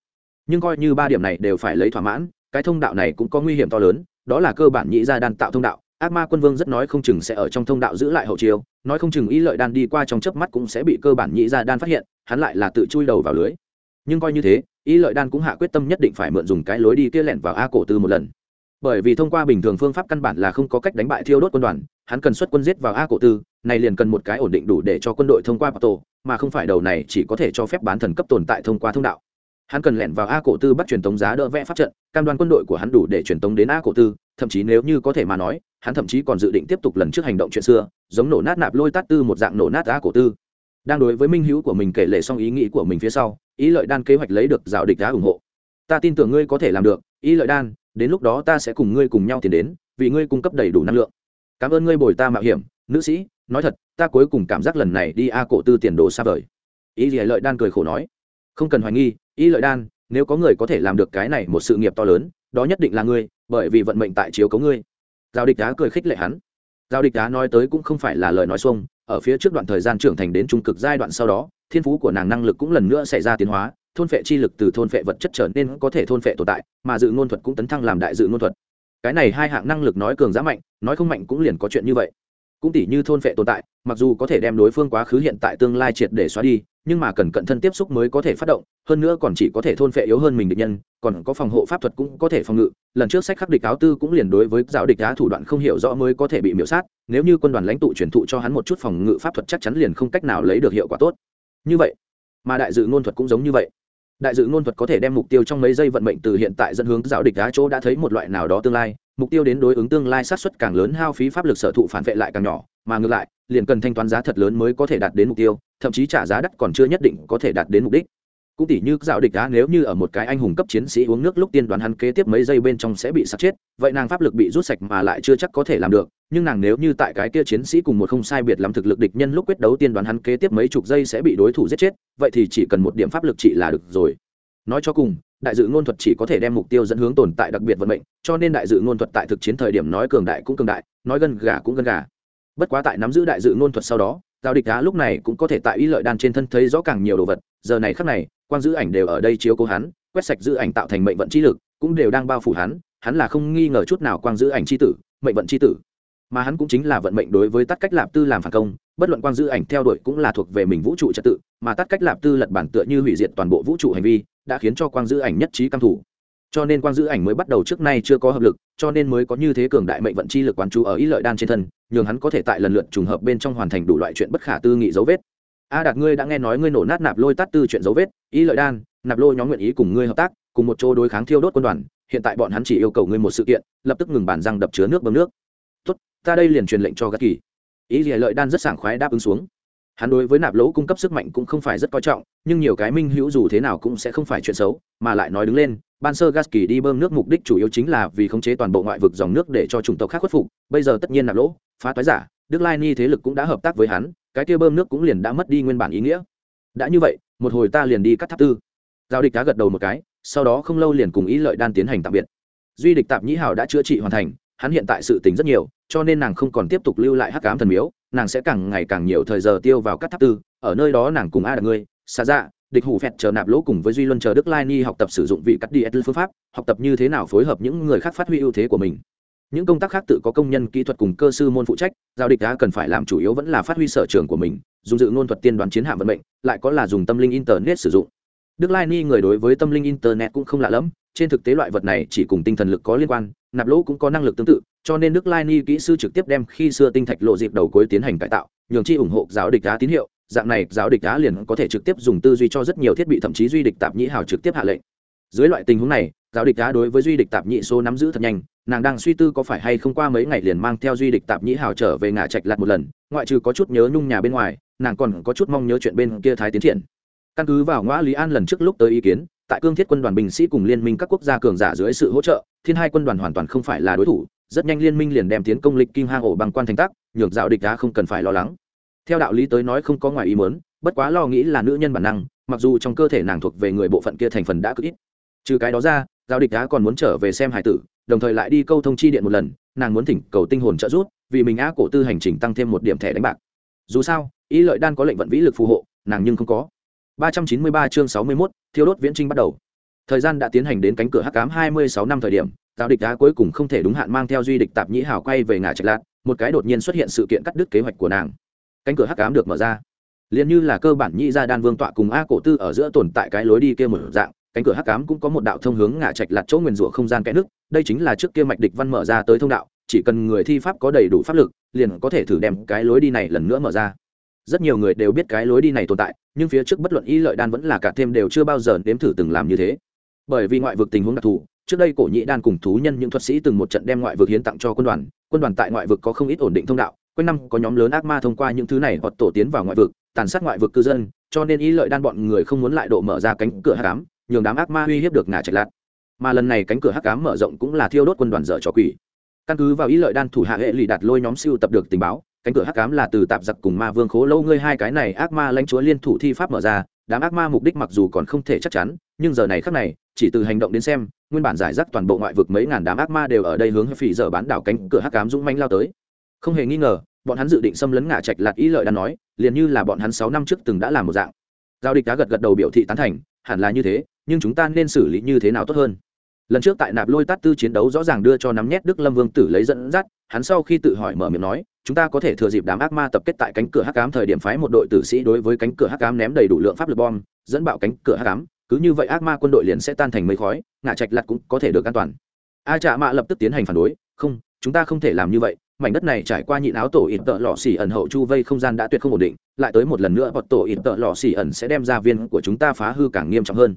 Nhưng coi như ba điểm này đều phải lấy thỏa mãn, cái thông đạo này cũng có nguy hiểm to lớn, đó là cơ bản nhị gia đan tạo thông đạo, ác ma quân vương rất nói không chừng sẽ ở trong thông đạo giữ lại hậu chiêu, nói không chừng y lợi đan đi qua trong chớp mắt cũng sẽ bị cơ bản nhị gia đan phát hiện, hắn lại là tự chui đầu vào lưới. Nhưng coi như thế, y lợi đan cũng hạ quyết tâm nhất định phải mượn dùng cái lối đi kia lẻn vào a cổ tư một lần bởi vì thông qua bình thường phương pháp căn bản là không có cách đánh bại thiêu đốt quân đoàn, hắn cần xuất quân giết vào a cổ tư, này liền cần một cái ổn định đủ để cho quân đội thông qua tổ mà không phải đầu này chỉ có thể cho phép bán thần cấp tồn tại thông qua thông đạo. Hắn cần lẻn vào a cổ tư bắt truyền tống giá đỡ vẽ pháp trận, cam đoan quân đội của hắn đủ để truyền tống đến a cổ tư, thậm chí nếu như có thể mà nói, hắn thậm chí còn dự định tiếp tục lần trước hành động chuyện xưa, giống nổ nát nạp lôi tát tư một dạng nổ nát a cổ tư. Đang đối với minh hữu của mình kể lệ xong ý nghĩ của mình phía sau, ý lợi đan kế hoạch lấy được rào địch đá ủng hộ. Ta tin tưởng ngươi có thể làm được, ý lợi đan đến lúc đó ta sẽ cùng ngươi cùng nhau tiến đến, vì ngươi cung cấp đầy đủ năng lượng. Cảm ơn ngươi bồi ta mạo hiểm, nữ sĩ, nói thật, ta cuối cùng cảm giác lần này đi a cổ tư tiền đồ xa vời. Ý gì lợi đan cười khổ nói. Không cần hoài nghi, ý lợi đan, nếu có người có thể làm được cái này một sự nghiệp to lớn, đó nhất định là ngươi, bởi vì vận mệnh tại chiếu cấu ngươi. Giao địch đá cười khích lệ hắn. Giao địch đá nói tới cũng không phải là lời nói xuông, ở phía trước đoạn thời gian trưởng thành đến trung cực giai đoạn sau đó, thiên phú của nàng năng lực cũng lần nữa xảy ra tiến hóa thôn phệ chi lực từ thôn phệ vật chất trở nên có thể thôn phệ tồn tại, mà dự ngôn thuật cũng tấn thăng làm đại dự ngôn thuật. Cái này hai hạng năng lực nói cường giá mạnh, nói không mạnh cũng liền có chuyện như vậy. Cũng tỷ như thôn phệ tồn tại, mặc dù có thể đem đối phương quá khứ hiện tại tương lai triệt để xóa đi, nhưng mà cần cận thân tiếp xúc mới có thể phát động, hơn nữa còn chỉ có thể thôn phệ yếu hơn mình địch nhân, còn có phòng hộ pháp thuật cũng có thể phòng ngự. Lần trước sách khắc địch áo tư cũng liền đối với giáo địch đá thủ đoạn không hiểu rõ mới có thể bị miễu sát, nếu như quân đoàn lãnh tụ truyền thụ cho hắn một chút phòng ngự pháp thuật chắc chắn liền không cách nào lấy được hiệu quả tốt. Như vậy, mà đại dự ngôn thuật cũng giống như vậy đại dự ngôn thuật có thể đem mục tiêu trong mấy giây vận mệnh từ hiện tại dẫn hướng giáo địch đá chỗ đã thấy một loại nào đó tương lai. Mục tiêu đến đối ứng tương lai sát xuất càng lớn, hao phí pháp lực sở thụ phản vệ lại càng nhỏ, mà ngược lại, liền cần thanh toán giá thật lớn mới có thể đạt đến mục tiêu, thậm chí trả giá đắt còn chưa nhất định có thể đạt đến mục đích cũng tỉ như dạo địch đá nếu như ở một cái anh hùng cấp chiến sĩ uống nước lúc tiên đoán hắn kế tiếp mấy giây bên trong sẽ bị sạt chết, vậy nàng pháp lực bị rút sạch mà lại chưa chắc có thể làm được. Nhưng nàng nếu như tại cái kia chiến sĩ cùng một không sai biệt làm thực lực địch nhân lúc quyết đấu tiên đoán hắn kế tiếp mấy chục giây sẽ bị đối thủ giết chết, vậy thì chỉ cần một điểm pháp lực trị là được rồi. Nói cho cùng, đại dự ngôn thuật chỉ có thể đem mục tiêu dẫn hướng tồn tại đặc biệt vận mệnh, cho nên đại dự ngôn thuật tại thực chiến thời điểm nói cường đại cũng cường đại, nói gần gà cũng gần gà. Bất quá tại nắm giữ đại dự ngôn thuật sau đó giao địch đá lúc này cũng có thể tại ý lợi đan trên thân thấy rõ càng nhiều đồ vật, giờ này khắc này quan giữ ảnh đều ở đây chiếu cố hắn, quét sạch giữ ảnh tạo thành mệnh vận chi lực, cũng đều đang bao phủ hắn hắn là không nghi ngờ chút nào quang giữ ảnh chi tử, mệnh vận chi tử. Mà hắn cũng chính là vận mệnh đối với tắt cách lạp tư làm phản công, bất luận quang dữ ảnh theo đuổi cũng là thuộc về mình vũ trụ trật tự, mà tắt cách lạp tư lật bản tựa như hủy diệt toàn bộ vũ trụ hành vi, đã khiến cho quang dữ ảnh nhất trí căm thủ cho nên quang giữ ảnh mới bắt đầu trước nay chưa có hợp lực, cho nên mới có như thế cường đại mệnh vận chi lực quán chú ở ý lợi đan trên thân, nhường hắn có thể tại lần lượt trùng hợp bên trong hoàn thành đủ loại chuyện bất khả tư nghị dấu vết. A đạt ngươi đã nghe nói ngươi nổ nát nạp lôi tát tư chuyện dấu vết, ý lợi đan, nạp lôi nhóm nguyện ý cùng ngươi hợp tác, cùng một chỗ đối kháng thiêu đốt quân đoàn, hiện tại bọn hắn chỉ yêu cầu ngươi một sự kiện, lập tức ngừng bàn răng đập chứa nước bơm nước. Tốt, ta đây liền truyền lệnh cho gắt kỳ. Ý gì lợi đan rất sảng khoái đáp ứng xuống. Hắn đối với nạp lỗ cung cấp sức mạnh cũng không phải rất coi trọng, nhưng nhiều cái minh hữu dù thế nào cũng sẽ không phải chuyện xấu, mà lại nói đứng lên ban sơ gas kỳ đi bơm nước mục đích chủ yếu chính là vì khống chế toàn bộ ngoại vực dòng nước để cho chủng tộc khác khuất phục. Bây giờ tất nhiên nạp lỗ, phá toái giả, đức lai ni thế lực cũng đã hợp tác với hắn, cái kia bơm nước cũng liền đã mất đi nguyên bản ý nghĩa. Đã như vậy, một hồi ta liền đi cắt tháp tư. Giao địch cá gật đầu một cái, sau đó không lâu liền cùng ý lợi đan tiến hành tạm biệt. Duy địch tạp nhĩ hảo đã chữa trị hoàn thành, hắn hiện tại sự tính rất nhiều, cho nên nàng không còn tiếp tục lưu lại hắc cám thần miếu, nàng sẽ càng ngày càng nhiều thời giờ tiêu vào các tháp tư, ở nơi đó nàng cùng a đặc ngươi xa dạ địch hủ phẹt chờ nạp lỗ cùng với duy luân chờ đức lai ni học tập sử dụng vị cắt đi phương pháp, học tập như thế nào phối hợp những người khác phát huy ưu thế của mình. Những công tác khác tự có công nhân, kỹ thuật cùng cơ sư môn phụ trách, giao địch đã cần phải làm chủ yếu vẫn là phát huy sở trường của mình, dùng dự ngôn thuật tiên đoán chiến hạm vận mệnh, lại có là dùng tâm linh internet sử dụng. Đức lai ni người đối với tâm linh internet cũng không lạ lẫm, trên thực tế loại vật này chỉ cùng tinh thần lực có liên quan, nạp lỗ cũng có năng lực tương tự, cho nên đức lai ni kỹ sư trực tiếp đem khi xưa tinh thạch lộ dịp đầu cuối tiến hành cải tạo, nhường chi ủng hộ giáo địch đá tín hiệu dạng này giáo địch đá liền có thể trực tiếp dùng tư duy cho rất nhiều thiết bị, thậm chí duy địch tạp nhĩ hào trực tiếp hạ lệnh. Dưới loại tình huống này, giáo địch đá đối với duy địch tạp nhĩ số nắm giữ thật nhanh, nàng đang suy tư có phải hay không qua mấy ngày liền mang theo duy địch tạp nhĩ hào trở về ngã trạch lặt một lần, ngoại trừ có chút nhớ nhung nhà bên ngoài, nàng còn có chút mong nhớ chuyện bên kia thái tiến triển. Căn cứ vào ngõ lý an lần trước lúc tới ý kiến, tại cương thiết quân đoàn binh sĩ cùng liên minh các quốc gia cường giả dưới sự hỗ trợ, thiên hai quân đoàn hoàn toàn không phải là đối thủ, rất nhanh liên minh liền đem tiến công lịch kim hang ổ bằng quan thành tác nhường dạo địch đá không cần phải lo lắng theo đạo lý tới nói không có ngoài ý muốn bất quá lo nghĩ là nữ nhân bản năng mặc dù trong cơ thể nàng thuộc về người bộ phận kia thành phần đã cực ít. Trừ cái đó ra giao địch đá còn muốn trở về xem hải tử đồng thời lại đi câu thông chi điện một lần nàng muốn thỉnh cầu tinh hồn trợ giúp vì mình á cổ tư hành trình tăng thêm một điểm thẻ đánh bạc. Dù sao ý lợi đan có lệnh vận vĩ lực phù hộ nàng nhưng không có. 393 chương 61, thiêu đốt viễn trinh bắt đầu. Thời gian đã tiến hành đến cánh cửa hắc cám 26 năm thời điểm giao địch đá cuối cùng không thể đúng hạn mang theo duy địch tạp nhĩ hào quay về ngã trạch lạc một cái đột nhiên xuất hiện sự kiện cắt đứt kế hoạch của nàng cánh cửa hắc ám được mở ra. Liền như là cơ bản nhị ra đan vương tọa cùng a cổ tư ở giữa tồn tại cái lối đi kia một dạng, cánh cửa hắc ám cũng có một đạo thông hướng ngã trạch lạt chỗ nguyền rủa không gian kẽ nước, đây chính là trước kia mạch địch văn mở ra tới thông đạo, chỉ cần người thi pháp có đầy đủ pháp lực, liền có thể thử đem cái lối đi này lần nữa mở ra. Rất nhiều người đều biết cái lối đi này tồn tại, nhưng phía trước bất luận y lợi đan vẫn là cả thêm đều chưa bao giờ nếm thử từng làm như thế. Bởi vì ngoại vực tình huống đặc thù, trước đây cổ nhị đan cùng thú nhân những thuật sĩ từng một trận đem ngoại vực hiến tặng cho quân đoàn quân đoàn tại ngoại vực có không ít ổn định thông đạo quanh năm có nhóm lớn ác ma thông qua những thứ này hoặc tổ tiến vào ngoại vực, tàn sát ngoại vực cư dân, cho nên ý lợi đan bọn người không muốn lại độ mở ra cánh cửa hắc ám, nhường đám ác ma uy hiếp được ngả trạch lạt mà lần này cánh cửa hắc ám mở rộng cũng là thiêu đốt quân đoàn dở trò quỷ. Căn cứ vào ý lợi đan thủ hạ hệ lụy đạt lôi nhóm siêu tập được tình báo, cánh cửa hắc ám là từ tạp giặc cùng ma vương khố lâu ngươi hai cái này ác ma lãnh chúa liên thủ thi pháp mở ra, đám ác ma mục đích mặc dù còn không thể chắc chắn, nhưng giờ này khác này, chỉ từ hành động đến xem, nguyên bản giải rác toàn bộ ngoại vực mấy ngàn đám ác ma đều ở đây hướng phỉ giờ bán đảo cánh cửa hắc ám dũng manh lao tới không hề nghi ngờ, bọn hắn dự định xâm lấn ngã trạch lạt ý lợi đã nói, liền như là bọn hắn sáu năm trước từng đã làm một dạng. Giao địch đã gật gật đầu biểu thị tán thành, hẳn là như thế, nhưng chúng ta nên xử lý như thế nào tốt hơn? Lần trước tại nạp lôi tát tư chiến đấu rõ ràng đưa cho nắm nhét đức lâm vương tử lấy dẫn dắt, hắn sau khi tự hỏi mở miệng nói, chúng ta có thể thừa dịp đám ác ma tập kết tại cánh cửa hắc ám thời điểm phái một đội tử sĩ đối với cánh cửa hắc ám ném đầy đủ lượng pháp lực bom, dẫn bạo cánh cửa hắc ám, cứ như vậy ác ma quân đội liền sẽ tan thành mây khói, ngã trạch lặt cũng có thể được an toàn. A trạ mạ lập tức tiến hành phản đối, không, chúng ta không thể làm như vậy mảnh đất này trải qua nhịn áo tổ ít tợ lọ xỉ ẩn hậu chu vây không gian đã tuyệt không ổn định, lại tới một lần nữa bọt tổ ít tợ lọ xỉ ẩn sẽ đem ra viên của chúng ta phá hư càng nghiêm trọng hơn.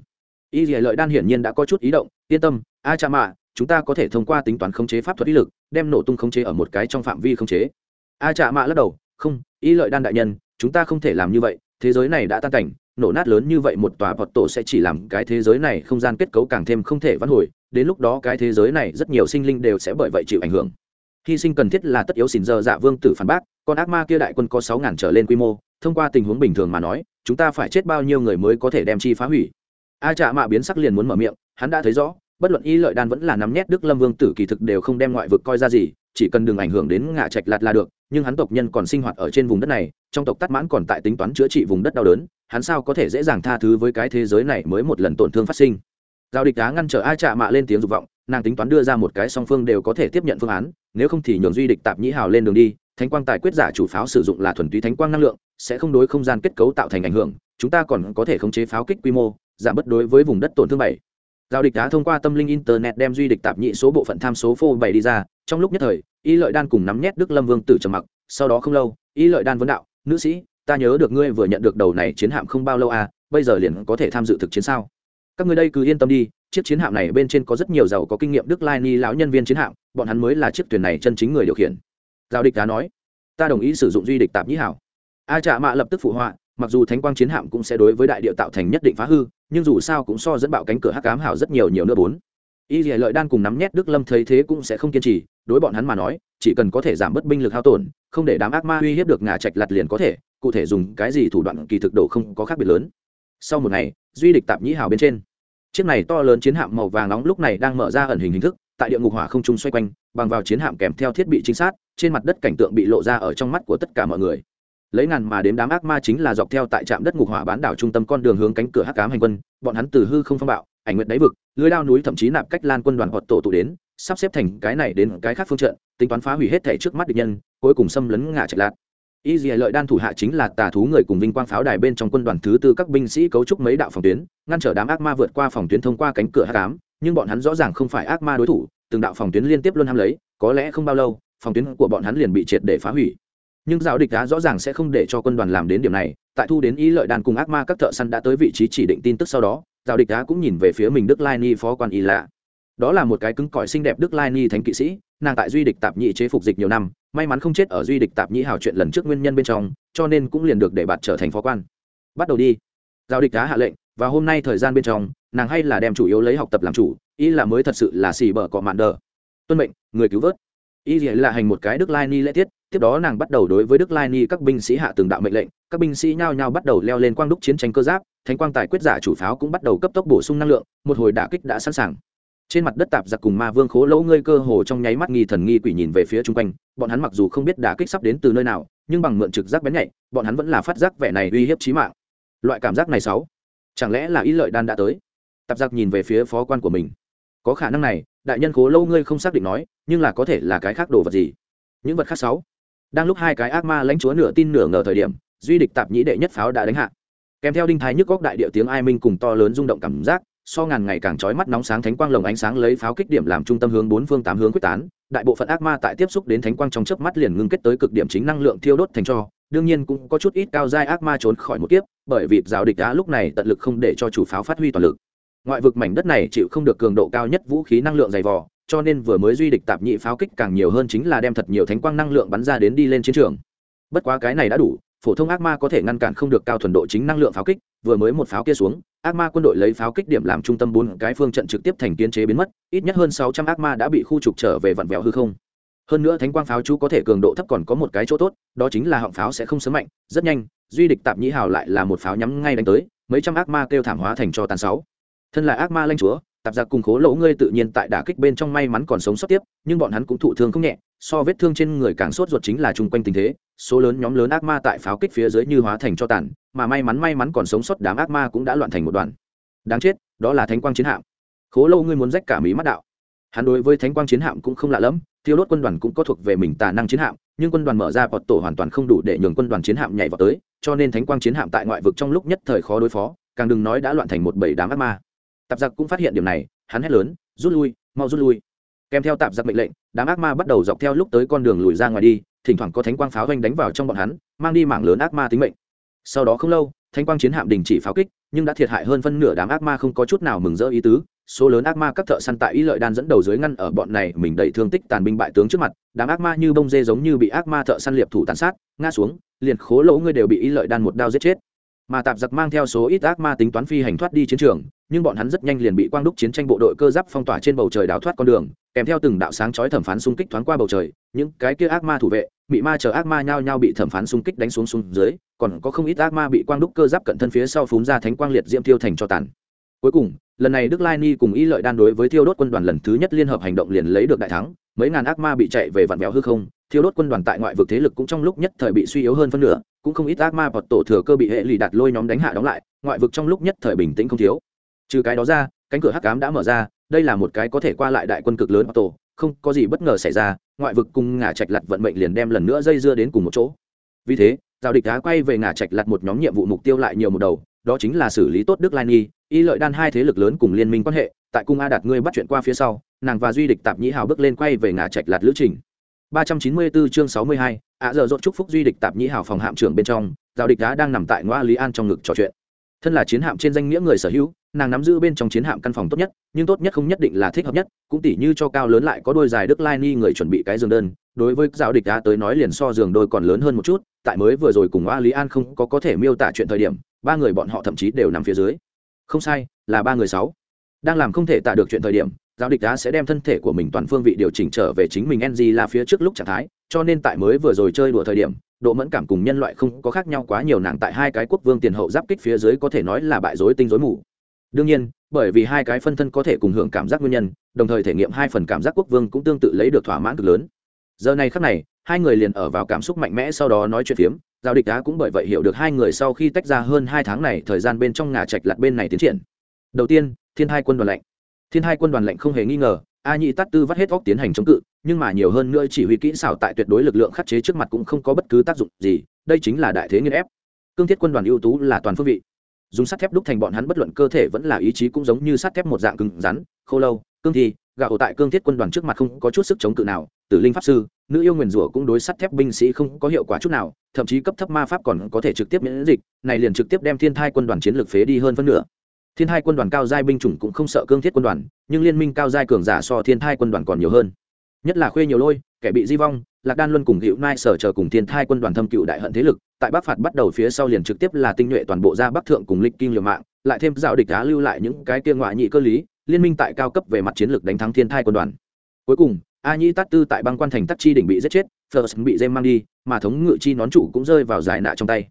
Y dì lợi đan hiển nhiên đã có chút ý động, yên tâm, a cha mạ, chúng ta có thể thông qua tính toán khống chế pháp thuật ý lực, đem nổ tung khống chế ở một cái trong phạm vi khống chế. A cha mạ lắc đầu, không, y lợi đan đại nhân, chúng ta không thể làm như vậy, thế giới này đã tan cảnh, nổ nát lớn như vậy một tòa bọt tổ sẽ chỉ làm cái thế giới này không gian kết cấu càng thêm không thể vãn hồi, đến lúc đó cái thế giới này rất nhiều sinh linh đều sẽ bởi vậy chịu ảnh hưởng hy sinh cần thiết là tất yếu xỉn giờ dạ vương tử phản bác, con ác ma kia đại quân có sáu ngàn trở lên quy mô, thông qua tình huống bình thường mà nói, chúng ta phải chết bao nhiêu người mới có thể đem chi phá hủy? A trạ mạ biến sắc liền muốn mở miệng, hắn đã thấy rõ, bất luận y lợi đan vẫn là nắm nhét đức lâm vương tử kỳ thực đều không đem ngoại vực coi ra gì, chỉ cần đừng ảnh hưởng đến ngạ trạch lạt là được, nhưng hắn tộc nhân còn sinh hoạt ở trên vùng đất này, trong tộc tắt mãn còn tại tính toán chữa trị vùng đất đau đớn, hắn sao có thể dễ dàng tha thứ với cái thế giới này mới một lần tổn thương phát sinh? Giao địch đá ngăn trở a trạ mạ lên tiếng dục vọng nàng tính toán đưa ra một cái song phương đều có thể tiếp nhận phương án, nếu không thì nhường duy địch tạp nhĩ hào lên đường đi, thánh quang tài quyết giả chủ pháo sử dụng là thuần túy thánh quang năng lượng, sẽ không đối không gian kết cấu tạo thành ảnh hưởng, chúng ta còn có thể khống chế pháo kích quy mô, giảm bất đối với vùng đất tổn thương bảy. Giao địch đã thông qua tâm linh internet đem duy địch tạp nhị số bộ phận tham số phô bảy đi ra, trong lúc nhất thời, y lợi đan cùng nắm nhét đức lâm vương tử trầm mặc, sau đó không lâu, y lợi đan vấn đạo, nữ sĩ, ta nhớ được ngươi vừa nhận được đầu này chiến hạm không bao lâu à bây giờ liền có thể tham dự thực chiến sao? Các ngươi đây cứ yên tâm đi, chiếc chiến hạm này bên trên có rất nhiều giàu có kinh nghiệm đức lai ni lão nhân viên chiến hạm, bọn hắn mới là chiếc thuyền này chân chính người điều khiển. Giao địch đá nói. Ta đồng ý sử dụng duy địch tạp nhĩ hảo. A trạ mạ lập tức phụ họa, mặc dù thánh quang chiến hạm cũng sẽ đối với đại địa tạo thành nhất định phá hư, nhưng dù sao cũng so dẫn bạo cánh cửa hắc cám hảo rất nhiều nhiều nữa bốn. Y dì lợi đan cùng nắm nhét đức lâm thấy thế cũng sẽ không kiên trì, đối bọn hắn mà nói, chỉ cần có thể giảm bớt binh lực hao tổn, không để đám ác ma uy hiếp được ngà trạch lặt liền có thể, cụ thể dùng cái gì thủ đoạn kỳ thực độ không có khác biệt lớn. Sau một ngày, duy địch tạp nhĩ hào bên trên chiếc này to lớn chiến hạm màu vàng nóng lúc này đang mở ra ẩn hình hình thức, tại địa ngục hỏa không trung xoay quanh, bằng vào chiến hạm kèm theo thiết bị trinh sát, trên mặt đất cảnh tượng bị lộ ra ở trong mắt của tất cả mọi người. Lấy ngàn mà đếm đám ác ma chính là dọc theo tại trạm đất ngục hỏa bán đảo trung tâm con đường hướng cánh cửa hắc cám hành quân, bọn hắn từ hư không phong bạo, ảnh nguyện đáy vực, lưới lao núi thậm chí nạp cách lan quân đoàn hoặc tổ tụ đến, sắp xếp thành cái này đến cái khác phương trận, tính toán phá hủy hết thể trước mắt địch nhân, cuối cùng xâm lấn ngã trạch lạc y dì lợi đan thủ hạ chính là tà thú người cùng vinh quang pháo đài bên trong quân đoàn thứ tư các binh sĩ cấu trúc mấy đạo phòng tuyến, ngăn trở đám ác ma vượt qua phòng tuyến thông qua cánh cửa hát cám nhưng bọn hắn rõ ràng không phải ác ma đối thủ, từng đạo phòng tuyến liên tiếp luôn ham lấy, có lẽ không bao lâu, phòng tuyến của bọn hắn liền bị triệt để phá hủy. Nhưng giáo địch đá rõ ràng sẽ không để cho quân đoàn làm đến điểm này, tại thu đến y lợi đan cùng ác ma các thợ săn đã tới vị trí chỉ định tin tức sau đó, giáo địch đá cũng nhìn về phía mình đức lai ni phó quan y lạ đó là một cái cứng cỏi xinh đẹp đức lai ni thánh kỵ sĩ, nàng tại duy địch tạp nhị chế phục dịch nhiều năm, may mắn không chết ở duy địch tạp nhị hào chuyện lần trước nguyên nhân bên trong, cho nên cũng liền được để bạn trở thành phó quan. Bắt đầu đi. Giao địch đá hạ lệnh, và hôm nay thời gian bên trong, nàng hay là đem chủ yếu lấy học tập làm chủ, ý là mới thật sự là xì bở cọ mạn đờ. Tuân mệnh, người cứu vớt. Ý là hành một cái đức lai ni lễ tiết, tiếp đó nàng bắt đầu đối với đức lai ni các binh sĩ hạ từng đạo mệnh lệnh, các binh sĩ nhao nhao bắt đầu leo lên quang đúc chiến tranh cơ giáp, thánh quang tài quyết giả chủ pháo cũng bắt đầu cấp tốc bổ sung năng lượng, một hồi đả kích đã sẵn sàng trên mặt đất tạp giặc cùng ma vương khố lỗ ngươi cơ hồ trong nháy mắt nghi thần nghi quỷ nhìn về phía chung quanh, bọn hắn mặc dù không biết đả kích sắp đến từ nơi nào, nhưng bằng mượn trực giác bén nhạy, bọn hắn vẫn là phát giác vẻ này uy hiếp chí mạng. Loại cảm giác này sáu, chẳng lẽ là ý lợi đan đã tới? Tạp giặc nhìn về phía phó quan của mình. Có khả năng này, đại nhân khố lâu ngươi không xác định nói, nhưng là có thể là cái khác đồ vật gì? Những vật khác sáu, đang lúc hai cái ác ma lãnh chúa nửa tin nửa ngờ thời điểm, duy địch tạp nhĩ đệ nhất pháo đã đánh hạ. Kèm theo đinh thái nhức góc đại điệu tiếng ai minh cùng to lớn rung động cảm giác so ngàn ngày càng trói mắt nóng sáng thánh quang lồng ánh sáng lấy pháo kích điểm làm trung tâm hướng bốn phương tám hướng quyết tán, đại bộ phận ác ma tại tiếp xúc đến thánh quang trong chớp mắt liền ngưng kết tới cực điểm chính năng lượng thiêu đốt thành cho, đương nhiên cũng có chút ít cao giai ác ma trốn khỏi một kiếp, bởi vì giáo địch đã lúc này tận lực không để cho chủ pháo phát huy toàn lực. Ngoại vực mảnh đất này chịu không được cường độ cao nhất vũ khí năng lượng dày vò, cho nên vừa mới duy địch tạp nhị pháo kích càng nhiều hơn chính là đem thật nhiều thánh quang năng lượng bắn ra đến đi lên chiến trường. Bất quá cái này đã đủ, phổ thông ác ma có thể ngăn cản không được cao thuần độ chính năng lượng pháo kích, vừa mới một pháo kia xuống ác ma quân đội lấy pháo kích điểm làm trung tâm bốn cái phương trận trực tiếp thành kiến chế biến mất, ít nhất hơn sáu trăm ác ma đã bị khu trục trở về vặn vẹo hư không. Hơn nữa thánh quang pháo chú có thể cường độ thấp còn có một cái chỗ tốt, đó chính là họng pháo sẽ không sớm mạnh, rất nhanh, duy địch tạp nhĩ hào lại là một pháo nhắm ngay đánh tới, mấy trăm ác ma kêu thảm hóa thành cho tàn sáu. Thân là ác ma lanh chúa, tạp giặc cùng khố lỗ ngươi tự nhiên tại đả kích bên trong may mắn còn sống sót tiếp, nhưng bọn hắn cũng thụ thương không nhẹ so vết thương trên người càng sốt ruột chính là chung quanh tình thế, số lớn nhóm lớn ác ma tại pháo kích phía dưới như hóa thành cho tàn, mà may mắn may mắn còn sống sót đám ác ma cũng đã loạn thành một đoàn. Đáng chết, đó là thánh quang chiến hạm. Khố lâu ngươi muốn rách cả mỹ mắt đạo. Hắn đối với thánh quang chiến hạm cũng không lạ lẫm thiêu đốt quân đoàn cũng có thuộc về mình tà năng chiến hạm, nhưng quân đoàn mở ra bọt tổ hoàn toàn không đủ để nhường quân đoàn chiến hạm nhảy vào tới, cho nên thánh quang chiến hạm tại ngoại vực trong lúc nhất thời khó đối phó, càng đừng nói đã loạn thành một bầy đám ác ma. Tạp giặc cũng phát hiện điểm này, hắn hét lớn, rút lui, mau rút lui kèm theo tạp giặc mệnh lệnh, đám ác ma bắt đầu dọc theo lúc tới con đường lùi ra ngoài đi, thỉnh thoảng có thánh quang pháo doanh đánh vào trong bọn hắn, mang đi mảng lớn ác ma tính mệnh. Sau đó không lâu, thánh quang chiến hạm đình chỉ pháo kích, nhưng đã thiệt hại hơn phân nửa đám ác ma không có chút nào mừng rỡ ý tứ, số lớn ác ma các thợ săn tại ý lợi đan dẫn đầu dưới ngăn ở bọn này mình đầy thương tích tàn binh bại tướng trước mặt, đám ác ma như bông dê giống như bị ác ma thợ săn liệp thủ tàn sát, ngã xuống, liền khố lỗ ngươi đều bị ý lợi đan một đao giết chết. Mà tạp giặc mang theo số ít ác ma tính toán phi hành thoát đi chiến trường nhưng bọn hắn rất nhanh liền bị quang đúc chiến tranh bộ đội cơ giáp phong tỏa trên bầu trời đào thoát con đường, kèm theo từng đạo sáng chói thẩm phán xung kích thoáng qua bầu trời, những cái kia ác ma thủ vệ bị ma chờ ác ma nhao nhao bị thẩm phán xung kích đánh xuống xuống dưới, còn có không ít ác ma bị quang đúc cơ giáp cận thân phía sau phúng ra thánh quang liệt diễm tiêu thành cho tàn. Cuối cùng, lần này đức lai ni cùng y lợi đan đối với thiêu đốt quân đoàn lần thứ nhất liên hợp hành động liền lấy được đại thắng, mấy ngàn ác ma bị chạy về vạn béo hư không, thiêu đốt quân đoàn tại ngoại vực thế lực cũng trong lúc nhất thời bị suy yếu hơn phân nửa, cũng không ít ác ma hoặc tổ thừa cơ bị hệ lì đặt lôi nhóm đánh hạ đóng lại, ngoại vực trong lúc nhất thời bình tĩnh không thiếu trừ cái đó ra cánh cửa hắc cám đã mở ra đây là một cái có thể qua lại đại quân cực lớn tổ không có gì bất ngờ xảy ra ngoại vực cùng ngả trạch lặt vận mệnh liền đem lần nữa dây dưa đến cùng một chỗ. Vì thế giao địch đá quay về ngả trạch lặt một nhóm nhiệm vụ mục tiêu lại nhiều một đầu đó chính là xử lý tốt đức lai nghi y lợi đan hai thế lực lớn cùng liên minh quan hệ tại cung a đạt ngươi bắt chuyện qua phía sau nàng và duy địch tạp nhĩ hào bước lên quay về ngả trạch lặt lữ trình. 394 chương 62, ạ giờ rốt chúc phúc duy địch tạp nhĩ hào phòng hạm trưởng bên trong giao địch đá đang nằm tại ngoa lý an trong ngực trò chuyện thân là chiến hạm trên danh nghĩa người sở hữu, nàng nắm giữ bên trong chiến hạm căn phòng tốt nhất, nhưng tốt nhất không nhất định là thích hợp nhất, cũng tỉ như cho cao lớn lại có đôi dài đức lai ni người chuẩn bị cái giường đơn, đối với giáo địch đã tới nói liền so giường đôi còn lớn hơn một chút, tại mới vừa rồi cùng a lý an không có có thể miêu tả chuyện thời điểm, ba người bọn họ thậm chí đều nằm phía dưới. Không sai, là ba người sáu. Đang làm không thể tả được chuyện thời điểm, giáo địch đá sẽ đem thân thể của mình toàn phương vị điều chỉnh trở về chính mình ng là phía trước lúc trạng thái, cho nên tại mới vừa rồi chơi đùa thời điểm độ mẫn cảm cùng nhân loại không có khác nhau quá nhiều nàng tại hai cái quốc vương tiền hậu giáp kích phía dưới có thể nói là bại rối tinh rối mù. Đương nhiên, bởi vì hai cái phân thân có thể cùng hưởng cảm giác nguyên nhân, đồng thời thể nghiệm hai phần cảm giác quốc vương cũng tương tự lấy được thỏa mãn cực lớn. Giờ này khắc này, hai người liền ở vào cảm xúc mạnh mẽ sau đó nói chuyện phiếm, giao địch đá cũng bởi vậy hiểu được hai người sau khi tách ra hơn hai tháng này thời gian bên trong ngà trạch lặt bên này tiến triển. Đầu tiên, thiên hai quân đoàn lệnh. Thiên hai quân đoàn lệnh không hề nghi ngờ a nhị tát tư vắt hết óc tiến hành chống cự, nhưng mà nhiều hơn nữa chỉ huy kỹ xảo tại tuyệt đối lực lượng khắc chế trước mặt cũng không có bất cứ tác dụng gì, đây chính là đại thế nghiên ép. Cương thiết quân đoàn ưu tú là toàn phương vị. Dùng sắt thép đúc thành bọn hắn bất luận cơ thể vẫn là ý chí cũng giống như sắt thép một dạng cứng rắn, khô lâu, cương thi gạo tại cương thiết quân đoàn trước mặt không có chút sức chống cự nào, tử linh pháp sư, nữ yêu nguyền rủa cũng đối sắt thép binh sĩ không có hiệu quả chút nào, thậm chí cấp thấp ma pháp còn có thể trực tiếp miễn dịch, này liền trực tiếp đem thiên thai quân đoàn chiến lược phế đi hơn phân nửa thiên hai quân đoàn cao giai binh chủng cũng không sợ cương thiết quân đoàn, nhưng liên minh cao giai cường giả so thiên hai quân đoàn còn nhiều hơn. Nhất là khuê nhiều lôi, kẻ bị di vong, lạc đan luân cùng hữu nai sở chờ cùng thiên thai quân đoàn thâm cựu đại hận thế lực, tại bắc phạt bắt đầu phía sau liền trực tiếp là tinh nhuệ toàn bộ ra bắc thượng cùng lịch kim liều mạng, lại thêm dạo địch đá lưu lại những cái kia ngoại nhị cơ lý, liên minh tại cao cấp về mặt chiến lược đánh thắng thiên thai quân đoàn. Cuối cùng, a nhĩ tát tư tại băng quan thành tắc chi đỉnh bị giết chết first bị dêm mang đi, mà thống ngự chi nón trụ cũng rơi vào giải nạ trong tay.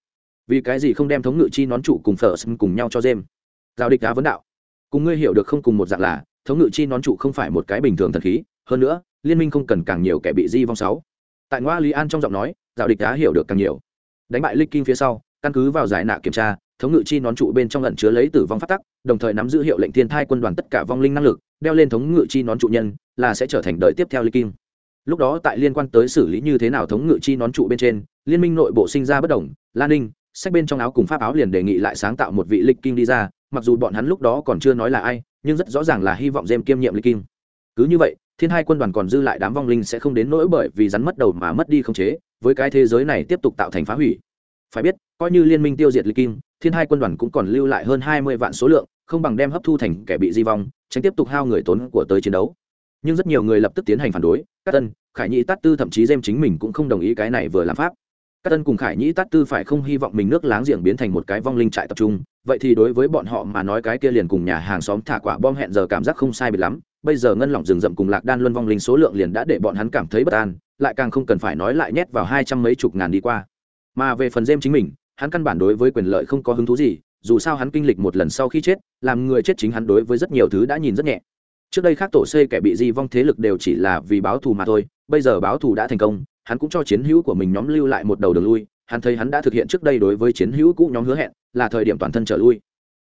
Vì cái gì không đem thống ngự chi nón trụ cùng first cùng nhau cho dêm giao địch đá vấn đạo. Cùng ngươi hiểu được không cùng một dạng là, thống ngự chi nón trụ không phải một cái bình thường thần khí, hơn nữa, liên minh không cần càng nhiều kẻ bị di vong sáu. Tại ngoa lý an trong giọng nói, giao địch đá hiểu được càng nhiều. Đánh bại lịch kim phía sau, căn cứ vào giải nạ kiểm tra, thống ngự chi nón trụ bên trong lẩn chứa lấy tử vong phát tắc, đồng thời nắm giữ hiệu lệnh thiên thai quân đoàn tất cả vong linh năng lực, đeo lên thống ngự chi nón trụ nhân, là sẽ trở thành đời tiếp theo lịch kim lúc đó tại liên quan tới xử lý như thế nào thống ngự chi nón trụ bên trên, liên minh nội bộ sinh ra bất đồng lan ninh, sách bên trong áo cùng pháp áo liền đề nghị lại sáng tạo một vị lịch kim đi ra mặc dù bọn hắn lúc đó còn chưa nói là ai, nhưng rất rõ ràng là hy vọng dêm kiêm nhiệm lịch kim cứ như vậy, thiên hai quân đoàn còn dư lại đám vong linh sẽ không đến nỗi bởi vì rắn mất đầu mà mất đi không chế, với cái thế giới này tiếp tục tạo thành phá hủy. Phải biết, coi như liên minh tiêu diệt lịch kim thiên hai quân đoàn cũng còn lưu lại hơn hai mươi vạn số lượng, không bằng đem hấp thu thành kẻ bị di vong, tránh tiếp tục hao người tốn của tới chiến đấu. Nhưng rất nhiều người lập tức tiến hành phản đối các tân, khải nhĩ tát tư thậm chí dêm chính mình cũng không đồng ý cái này vừa làm pháp. Các tân cùng khải nhĩ tát tư phải không hy vọng mình nước láng giềng biến thành một cái vong linh trại tập trung vậy thì đối với bọn họ mà nói cái kia liền cùng nhà hàng xóm thả quả bom hẹn giờ cảm giác không sai biệt lắm. Bây giờ ngân lỏng rừng rậm cùng lạc đan luân vong linh số lượng liền đã để bọn hắn cảm thấy bất an, lại càng không cần phải nói lại nhét vào hai trăm mấy chục ngàn đi qua. Mà về phần dêm chính mình, hắn căn bản đối với quyền lợi không có hứng thú gì, dù sao hắn kinh lịch một lần sau khi chết, làm người chết chính hắn đối với rất nhiều thứ đã nhìn rất nhẹ. Trước đây khác tổ xê kẻ bị di vong thế lực đều chỉ là vì báo thù mà thôi, bây giờ báo thù đã thành công, hắn cũng cho chiến hữu của mình nhóm lưu lại một đầu đường lui hắn thấy hắn đã thực hiện trước đây đối với chiến hữu cũ nhóm hứa hẹn, là thời điểm toàn thân trở lui.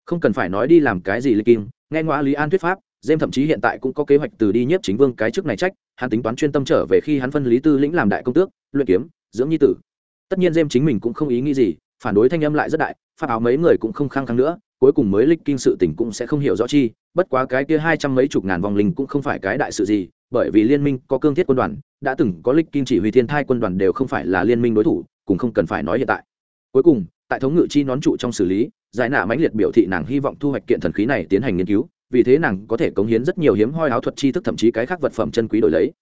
Không cần phải nói đi làm cái gì lịch kim nghe ngoã lý an thuyết pháp, dêm thậm chí hiện tại cũng có kế hoạch từ đi nhiếp chính vương cái chức này trách, hắn tính toán chuyên tâm trở về khi hắn phân lý tư lĩnh làm đại công tước, luyện kiếm, dưỡng nhi tử. Tất nhiên dêm chính mình cũng không ý nghĩ gì, phản đối thanh âm lại rất đại, pháp áo mấy người cũng không khăng khăng nữa, cuối cùng mới lịch kinh sự tình cũng sẽ không hiểu rõ chi, bất quá cái kia hai trăm mấy chục ngàn vòng linh cũng không phải cái đại sự gì, bởi vì liên minh có cương thiết quân đoàn, đã từng có lịch kinh chỉ huy thiên thai quân đoàn đều không phải là liên minh đối thủ cũng không cần phải nói hiện tại. Cuối cùng, tại thống ngự chi nón trụ trong xử lý, giải nạ mãnh liệt biểu thị nàng hy vọng thu hoạch kiện thần khí này tiến hành nghiên cứu, vì thế nàng có thể cống hiến rất nhiều hiếm hoi áo thuật chi thức thậm chí cái khác vật phẩm chân quý đổi lấy.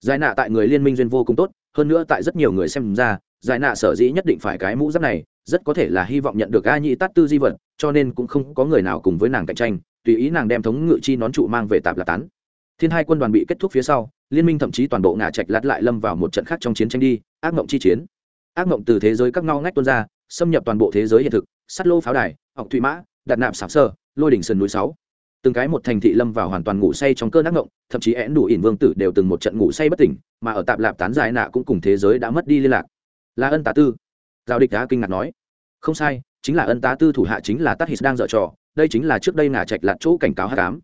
Giải nạ tại người liên minh duyên vô cùng tốt, hơn nữa tại rất nhiều người xem ra, giải nạ sở dĩ nhất định phải cái mũ giáp này, rất có thể là hy vọng nhận được a nhị tát tư di vật, cho nên cũng không có người nào cùng với nàng cạnh tranh, tùy ý nàng đem thống ngự chi nón trụ mang về tạp là tán. Thiên hai quân đoàn bị kết thúc phía sau, liên minh thậm chí toàn bộ ngả trạch lát lại lâm vào một trận khác trong chiến tranh đi, ác mộng chi chiến ác mộng từ thế giới các ngao ngách tuôn ra, xâm nhập toàn bộ thế giới hiện thực, sắt lô pháo đài học thụy mã đặt nạp sạp sơ, lôi đỉnh sườn núi sáu. Từng cái một thành thị lâm vào hoàn toàn ngủ say trong cơn ác mộng, thậm chí én đủ ỉn vương tử đều từng một trận ngủ say bất tỉnh, mà ở tạp lạp tán dài nạ cũng cùng thế giới đã mất đi liên lạc. Là ân tá tư. Giao địch đã kinh ngạc nói. Không sai, chính là ân tá tư thủ hạ chính là tát hít đang dở trò, đây chính là trước đây ngả trạch lạt chỗ cảnh cáo hát cám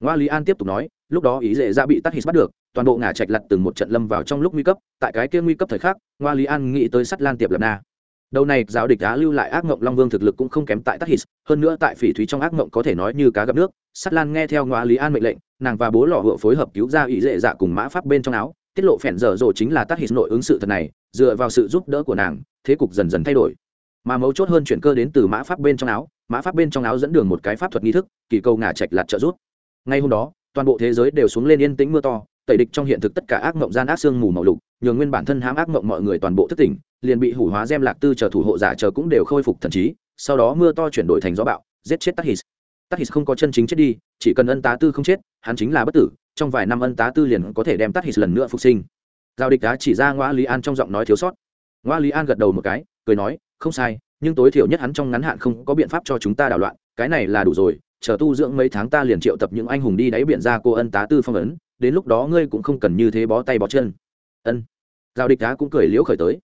ngoa lý an tiếp tục nói lúc đó ý dễ ra bị tắt hít bắt được, toàn bộ ngả trạch lặt từng một trận lâm vào trong lúc nguy cấp, tại cái kia nguy cấp thời khắc, ngoa lý an nghĩ tới sắt lan tiệp lập na đầu này, giáo địch á lưu lại ác mộng long vương thực lực cũng không kém tại tắc hít, hơn nữa tại phỉ thúy trong ác mộng có thể nói như cá gặp nước, sắt lan nghe theo ngoa lý an mệnh lệnh, nàng và bố lò hựa phối hợp cứu ra ý dễ dạ cùng mã pháp bên trong áo, tiết lộ phèn dở dồ chính là tắc hít nội ứng sự thật này, dựa vào sự giúp đỡ của nàng, thế cục dần dần thay đổi mà mấu chốt hơn chuyển cơ đến từ mã pháp bên trong áo, mã pháp bên trong áo dẫn đường một cái pháp thuật nghi thức, kỳ câu ngả trạch lạt trợ giúp. ngay hôm đó toàn bộ thế giới đều xuống lên yên tĩnh mưa to, tẩy địch trong hiện thực tất cả ác mộng gian ác xương mù màu lục, nhường nguyên bản thân hãm ác mộng mọi người toàn bộ thức tỉnh, liền bị hủ hóa gem lạc tư chờ thủ hộ giả chờ cũng đều khôi phục thần trí, sau đó mưa to chuyển đổi thành gió bạo giết chết tắc hít tắc hít không có chân chính chết đi, chỉ cần ân tá tư không chết, hắn chính là bất tử, trong vài năm ân tá tư liền có thể đem tắc hít lần nữa phục sinh. Giao địch đá chỉ ra ngoa lý an trong giọng nói thiếu sót. Ngoa lý an gật đầu một cái, cười nói, không sai, nhưng tối thiểu nhất hắn trong ngắn hạn không có biện pháp cho chúng ta đảo loạn, cái này là đủ rồi chờ tu dưỡng mấy tháng ta liền triệu tập những anh hùng đi đáy biển ra cô ân tá tư phong ấn, đến lúc đó ngươi cũng không cần như thế bó tay bó chân. Ân. Giao địch đá cũng cười liễu khởi tới.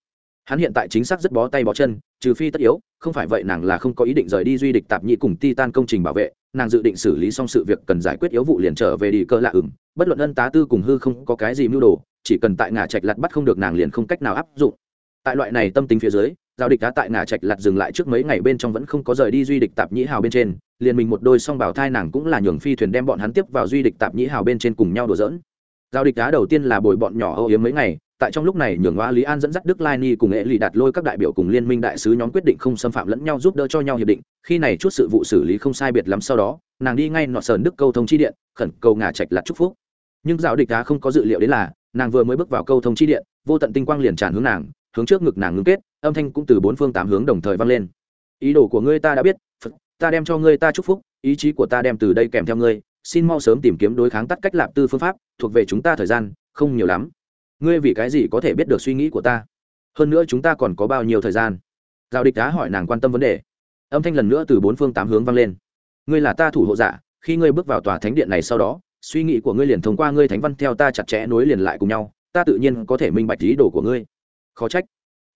Hắn hiện tại chính xác rất bó tay bó chân, trừ phi tất yếu, không phải vậy nàng là không có ý định rời đi duy địch tạp nhị cùng ti tan công trình bảo vệ, nàng dự định xử lý xong sự việc cần giải quyết yếu vụ liền trở về đi cơ lạ ửng. Bất luận ân tá tư cùng hư không có cái gì mưu đồ, chỉ cần tại ngà trạch lặt bắt không được nàng liền không cách nào áp dụng. Tại loại này tâm tính phía dưới, giao địch đá tại ngà trạch lặt dừng lại trước mấy ngày bên trong vẫn không có rời đi duy địch tạp nhĩ hào bên trên liền mình một đôi song bảo thai nàng cũng là nhường phi thuyền đem bọn hắn tiếp vào duy địch tạp nhĩ hào bên trên cùng nhau đùa giỡn. Giao địch đá đầu tiên là bồi bọn nhỏ âu yếm mấy ngày, tại trong lúc này nhường hoa lý an dẫn dắt đức lai ni cùng nghệ lì đạt lôi các đại biểu cùng liên minh đại sứ nhóm quyết định không xâm phạm lẫn nhau giúp đỡ cho nhau hiệp định, khi này chút sự vụ xử lý không sai biệt lắm sau đó, nàng đi ngay nọ sờn đức câu thông chi điện, khẩn cầu ngả trạch lặt chúc phúc. Nhưng giao địch đá không có dự liệu đến là, nàng vừa mới bước vào câu thông chi điện, vô tận tinh quang liền tràn hướng nàng, hướng trước ngực nàng ngưng kết, âm thanh cũng từ bốn phương tám hướng đồng thời vang lên. Ý đồ của ngươi ta đã biết ta đem cho ngươi ta chúc phúc, ý chí của ta đem từ đây kèm theo ngươi, xin mau sớm tìm kiếm đối kháng tắt cách lạp tư phương pháp, thuộc về chúng ta thời gian, không nhiều lắm. Ngươi vì cái gì có thể biết được suy nghĩ của ta? Hơn nữa chúng ta còn có bao nhiêu thời gian? Giao địch đá hỏi nàng quan tâm vấn đề. Âm thanh lần nữa từ bốn phương tám hướng vang lên. Ngươi là ta thủ hộ giả, khi ngươi bước vào tòa thánh điện này sau đó, suy nghĩ của ngươi liền thông qua ngươi thánh văn theo ta chặt chẽ nối liền lại cùng nhau, ta tự nhiên có thể minh bạch ý đồ của ngươi. Khó trách.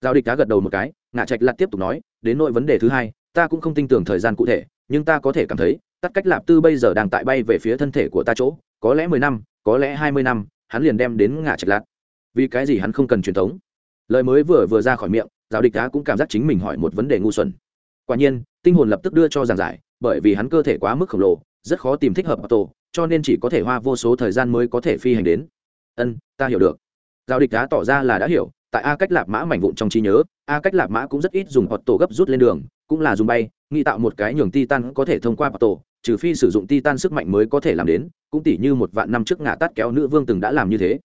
Giao địch đá gật đầu một cái, ngạ trạch lặt tiếp tục nói, đến nội vấn đề thứ hai ta cũng không tin tưởng thời gian cụ thể, nhưng ta có thể cảm thấy, tắt cách lạp tư bây giờ đang tại bay về phía thân thể của ta chỗ, có lẽ mười năm, có lẽ hai mươi năm, hắn liền đem đến ngã trạch lạt vì cái gì hắn không cần truyền thống? Lời mới vừa vừa ra khỏi miệng, giáo địch đá cũng cảm giác chính mình hỏi một vấn đề ngu xuẩn. Quả nhiên, tinh hồn lập tức đưa cho giảng giải, bởi vì hắn cơ thể quá mức khổng lồ, rất khó tìm thích hợp ô tô cho nên chỉ có thể hoa vô số thời gian mới có thể phi hành đến. Ân, ta hiểu được. Giao địch đá tỏ ra là đã hiểu, tại a cách lạp mã mảnh vụn trong trí nhớ, a cách lạp mã cũng rất ít dùng hoạt tổ gấp rút lên đường cũng là dùng bay, nghĩ tạo một cái nhường titan có thể thông qua hoạt tổ, trừ phi sử dụng titan sức mạnh mới có thể làm đến, cũng tỉ như một vạn năm trước ngã tát kéo nữ vương từng đã làm như thế.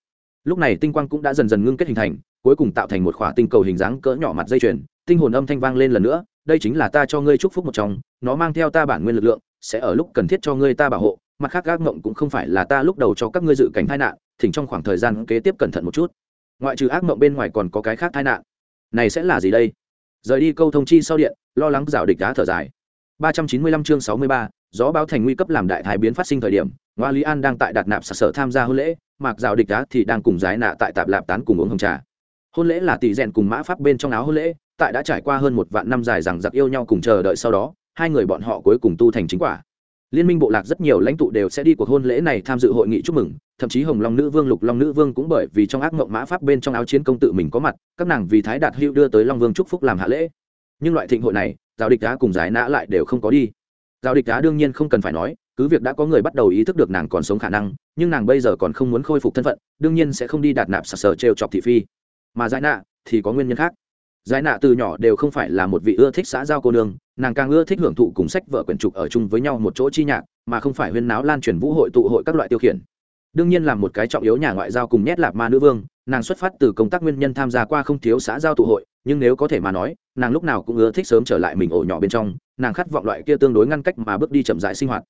Lúc này tinh quang cũng đã dần dần ngưng kết hình thành, cuối cùng tạo thành một khỏa tinh cầu hình dáng cỡ nhỏ mặt dây chuyền, tinh hồn âm thanh vang lên lần nữa, đây chính là ta cho ngươi chúc phúc một trong, nó mang theo ta bản nguyên lực lượng, sẽ ở lúc cần thiết cho ngươi ta bảo hộ, mặt khác gác mộng cũng không phải là ta lúc đầu cho các ngươi dự cảnh tai nạn, thỉnh trong khoảng thời gian kế tiếp cẩn thận một chút. Ngoại trừ ác mộng bên ngoài còn có cái khác tai nạn. Này sẽ là gì đây? Rời đi câu thông chi sau điện lo lắng rào địch đá thở dài. 395 chương 63, gió báo thành nguy cấp làm đại thái biến phát sinh thời điểm ngoa lý an đang tại đạt nạp sặc sở tham gia hôn lễ mặc rào địch đá thì đang cùng giái nạ tại tạp lạp tán cùng uống hồng trà. Hôn lễ là tỷ rèn cùng mã pháp bên trong áo hôn lễ tại đã trải qua hơn một vạn năm dài rằng giặc yêu nhau cùng chờ đợi sau đó hai người bọn họ cuối cùng tu thành chính quả. Liên minh bộ lạc rất nhiều lãnh tụ đều sẽ đi cuộc hôn lễ này tham dự hội nghị chúc mừng thậm chí hồng long nữ vương, lục long nữ vương cũng bởi vì trong ác mộng mã pháp bên trong áo chiến công tự mình có mặt, các nàng vì thái đạt hữu đưa tới long vương chúc phúc làm hạ lễ. Nhưng loại thịnh hội này, giao địch đá cùng giải nã lại đều không có đi. Giao địch đá đương nhiên không cần phải nói, cứ việc đã có người bắt đầu ý thức được nàng còn sống khả năng, nhưng nàng bây giờ còn không muốn khôi phục thân phận, đương nhiên sẽ không đi đạt nạp sặc sờ trêu chọc thị phi. Mà giải nạ thì có nguyên nhân khác. Giải nạ từ nhỏ đều không phải là một vị ưa thích xã giao cô nương, nàng càng ưa thích hưởng thụ cùng sách vợ quyển trục ở chung với nhau một chỗ chi nhạc, mà không phải huyên náo lan truyền vũ hội tụ hội các loại tiêu khiển đương nhiên là một cái trọng yếu nhà ngoại giao cùng nhét lạp ma nữ vương, nàng xuất phát từ công tác nguyên nhân tham gia qua không thiếu xã giao tụ hội, nhưng nếu có thể mà nói, nàng lúc nào cũng ưa thích sớm trở lại mình ổ nhỏ bên trong, nàng khát vọng loại kia tương đối ngăn cách mà bước đi chậm dại sinh hoạt.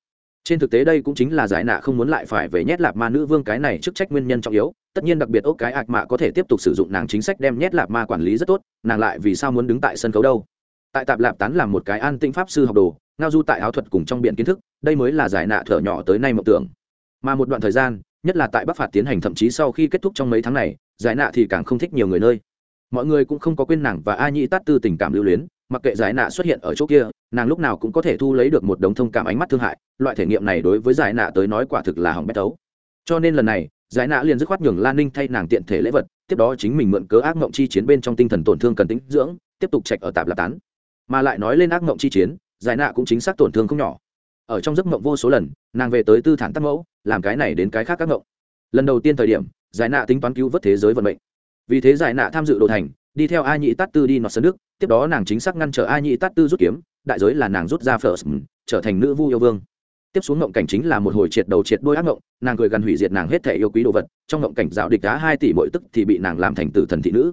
Trên thực tế đây cũng chính là giải nạ không muốn lại phải về nhét lạp ma nữ vương cái này chức trách nguyên nhân trọng yếu, tất nhiên đặc biệt ốc cái ạc mạ có thể tiếp tục sử dụng nàng chính sách đem nhét lạp ma quản lý rất tốt, nàng lại vì sao muốn đứng tại sân khấu đâu? Tại tạp lạp tán làm một cái an tĩnh pháp sư học đồ, ngao du tại áo thuật cùng trong biển kiến thức, đây mới là giải nạ thở nhỏ tới nay mộng tưởng. Mà một đoạn thời gian nhất là tại bắc phạt tiến hành thậm chí sau khi kết thúc trong mấy tháng này, giải nạ thì càng không thích nhiều người nơi. Mọi người cũng không có quên nàng và a nhĩ tát tư tình cảm lưu luyến, mặc kệ giải nạ xuất hiện ở chỗ kia, nàng lúc nào cũng có thể thu lấy được một đống thông cảm ánh mắt thương hại, loại thể nghiệm này đối với giải nạ tới nói quả thực là hỏng bét tấu cho nên lần này, giải nạ liền dứt khoát nhường lan ninh thay nàng tiện thể lễ vật, tiếp đó chính mình mượn cớ ác mộng chi chiến bên trong tinh thần tổn thương cần tính dưỡng, tiếp tục chạch ở tạp lạp tán. Mà lại nói lên ác mộng chi chiến, giải nạ cũng chính xác tổn thương không nhỏ. Ở trong giấc mộng vô số lần, nàng về tới tư thản tắc mẫu làm cái này đến cái khác các ngộng. lần đầu tiên thời điểm, giải nạ tính toán cứu vớt thế giới vận mệnh. Vì thế giải nạ tham dự đồ thành, đi theo a nhị tát tư đi nọt sân nước tiếp đó nàng chính xác ngăn trở a nhị tát tư rút kiếm, đại giới là nàng rút ra phở trở thành nữ vu yêu vương. Tiếp xuống ngộng cảnh chính là một hồi triệt đầu triệt đôi ác ngộng, nàng cười gần hủy diệt nàng hết thể yêu quý đồ vật, trong ngộng cảnh dạo địch đá hai tỷ bội tức thì bị nàng làm thành tử thần thị nữ.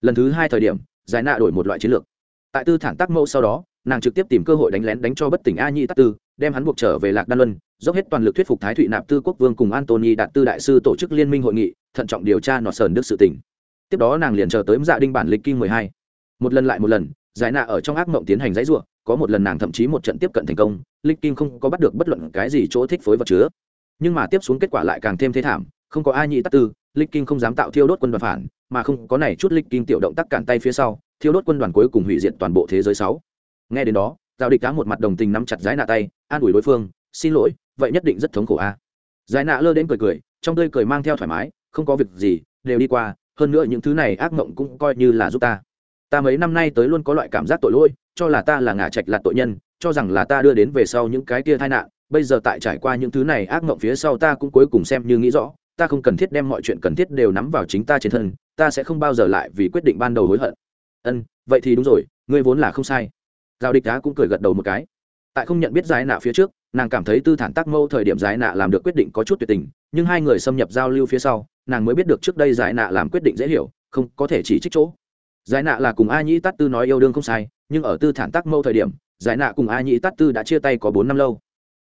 Lần thứ hai thời điểm, giải nạ đổi một loại chiến lược. Tại tư thản tác mẫu sau đó nàng trực tiếp tìm cơ hội đánh lén đánh cho bất tỉnh a nhị tát tư, đem hắn buộc trở về lạc đan luân, dốc hết toàn lực thuyết phục thái thụy nạp tư quốc vương cùng antony đạt tư đại sư tổ chức liên minh hội nghị, thận trọng điều tra nọ sờn đức sự tỉnh tiếp đó nàng liền chờ tới dạ đinh bản lịch kinh mười hai. Một lần lại một lần, giải nạ ở trong ác mộng tiến hành giấy ruộng có một lần nàng thậm chí một trận tiếp cận thành công, lịch kinh không có bắt được bất luận cái gì chỗ thích phối vật chứa. Nhưng mà tiếp xuống kết quả lại càng thêm thế thảm, không có ai nhị tắc tư, lịch kinh không dám tạo thiêu đốt quân đoàn phản, mà không có này chút lịch kinh tiểu động tác cản tay phía sau, thiêu đốt quân đoàn cuối cùng hủy diệt toàn bộ thế giới sáu nghe đến đó, giao địch cá một mặt đồng tình nắm chặt giải nạ tay, an ủi đối phương, xin lỗi, vậy nhất định rất thống khổ a. À. giải nạ lơ đến cười cười, trong tươi cười mang theo thoải mái, không có việc gì, đều đi qua, hơn nữa những thứ này ác mộng cũng coi như là giúp ta. Ta mấy năm nay tới luôn có loại cảm giác tội lỗi, cho là ta là ngả trạch là tội nhân, cho rằng là ta đưa đến về sau những cái kia tai nạn, bây giờ tại trải qua những thứ này ác mộng phía sau ta cũng cuối cùng xem như nghĩ rõ, ta không cần thiết đem mọi chuyện cần thiết đều nắm vào chính ta trên thân, ta sẽ không bao giờ lại vì quyết định ban đầu hối hận. Ân, vậy thì đúng rồi, ngươi vốn là không sai giao địch đá cũng cười gật đầu một cái. Tại không nhận biết giải nạ phía trước, nàng cảm thấy tư thản tác mâu thời điểm giải nạ làm được quyết định có chút tuyệt tình, nhưng hai người xâm nhập giao lưu phía sau, nàng mới biết được trước đây giải nạ làm quyết định dễ hiểu, không có thể chỉ trích chỗ. Giải nạ là cùng a nhĩ tát tư nói yêu đương không sai, nhưng ở tư thản tác mâu thời điểm giải nạ cùng a nhĩ tát tư đã chia tay có bốn năm lâu.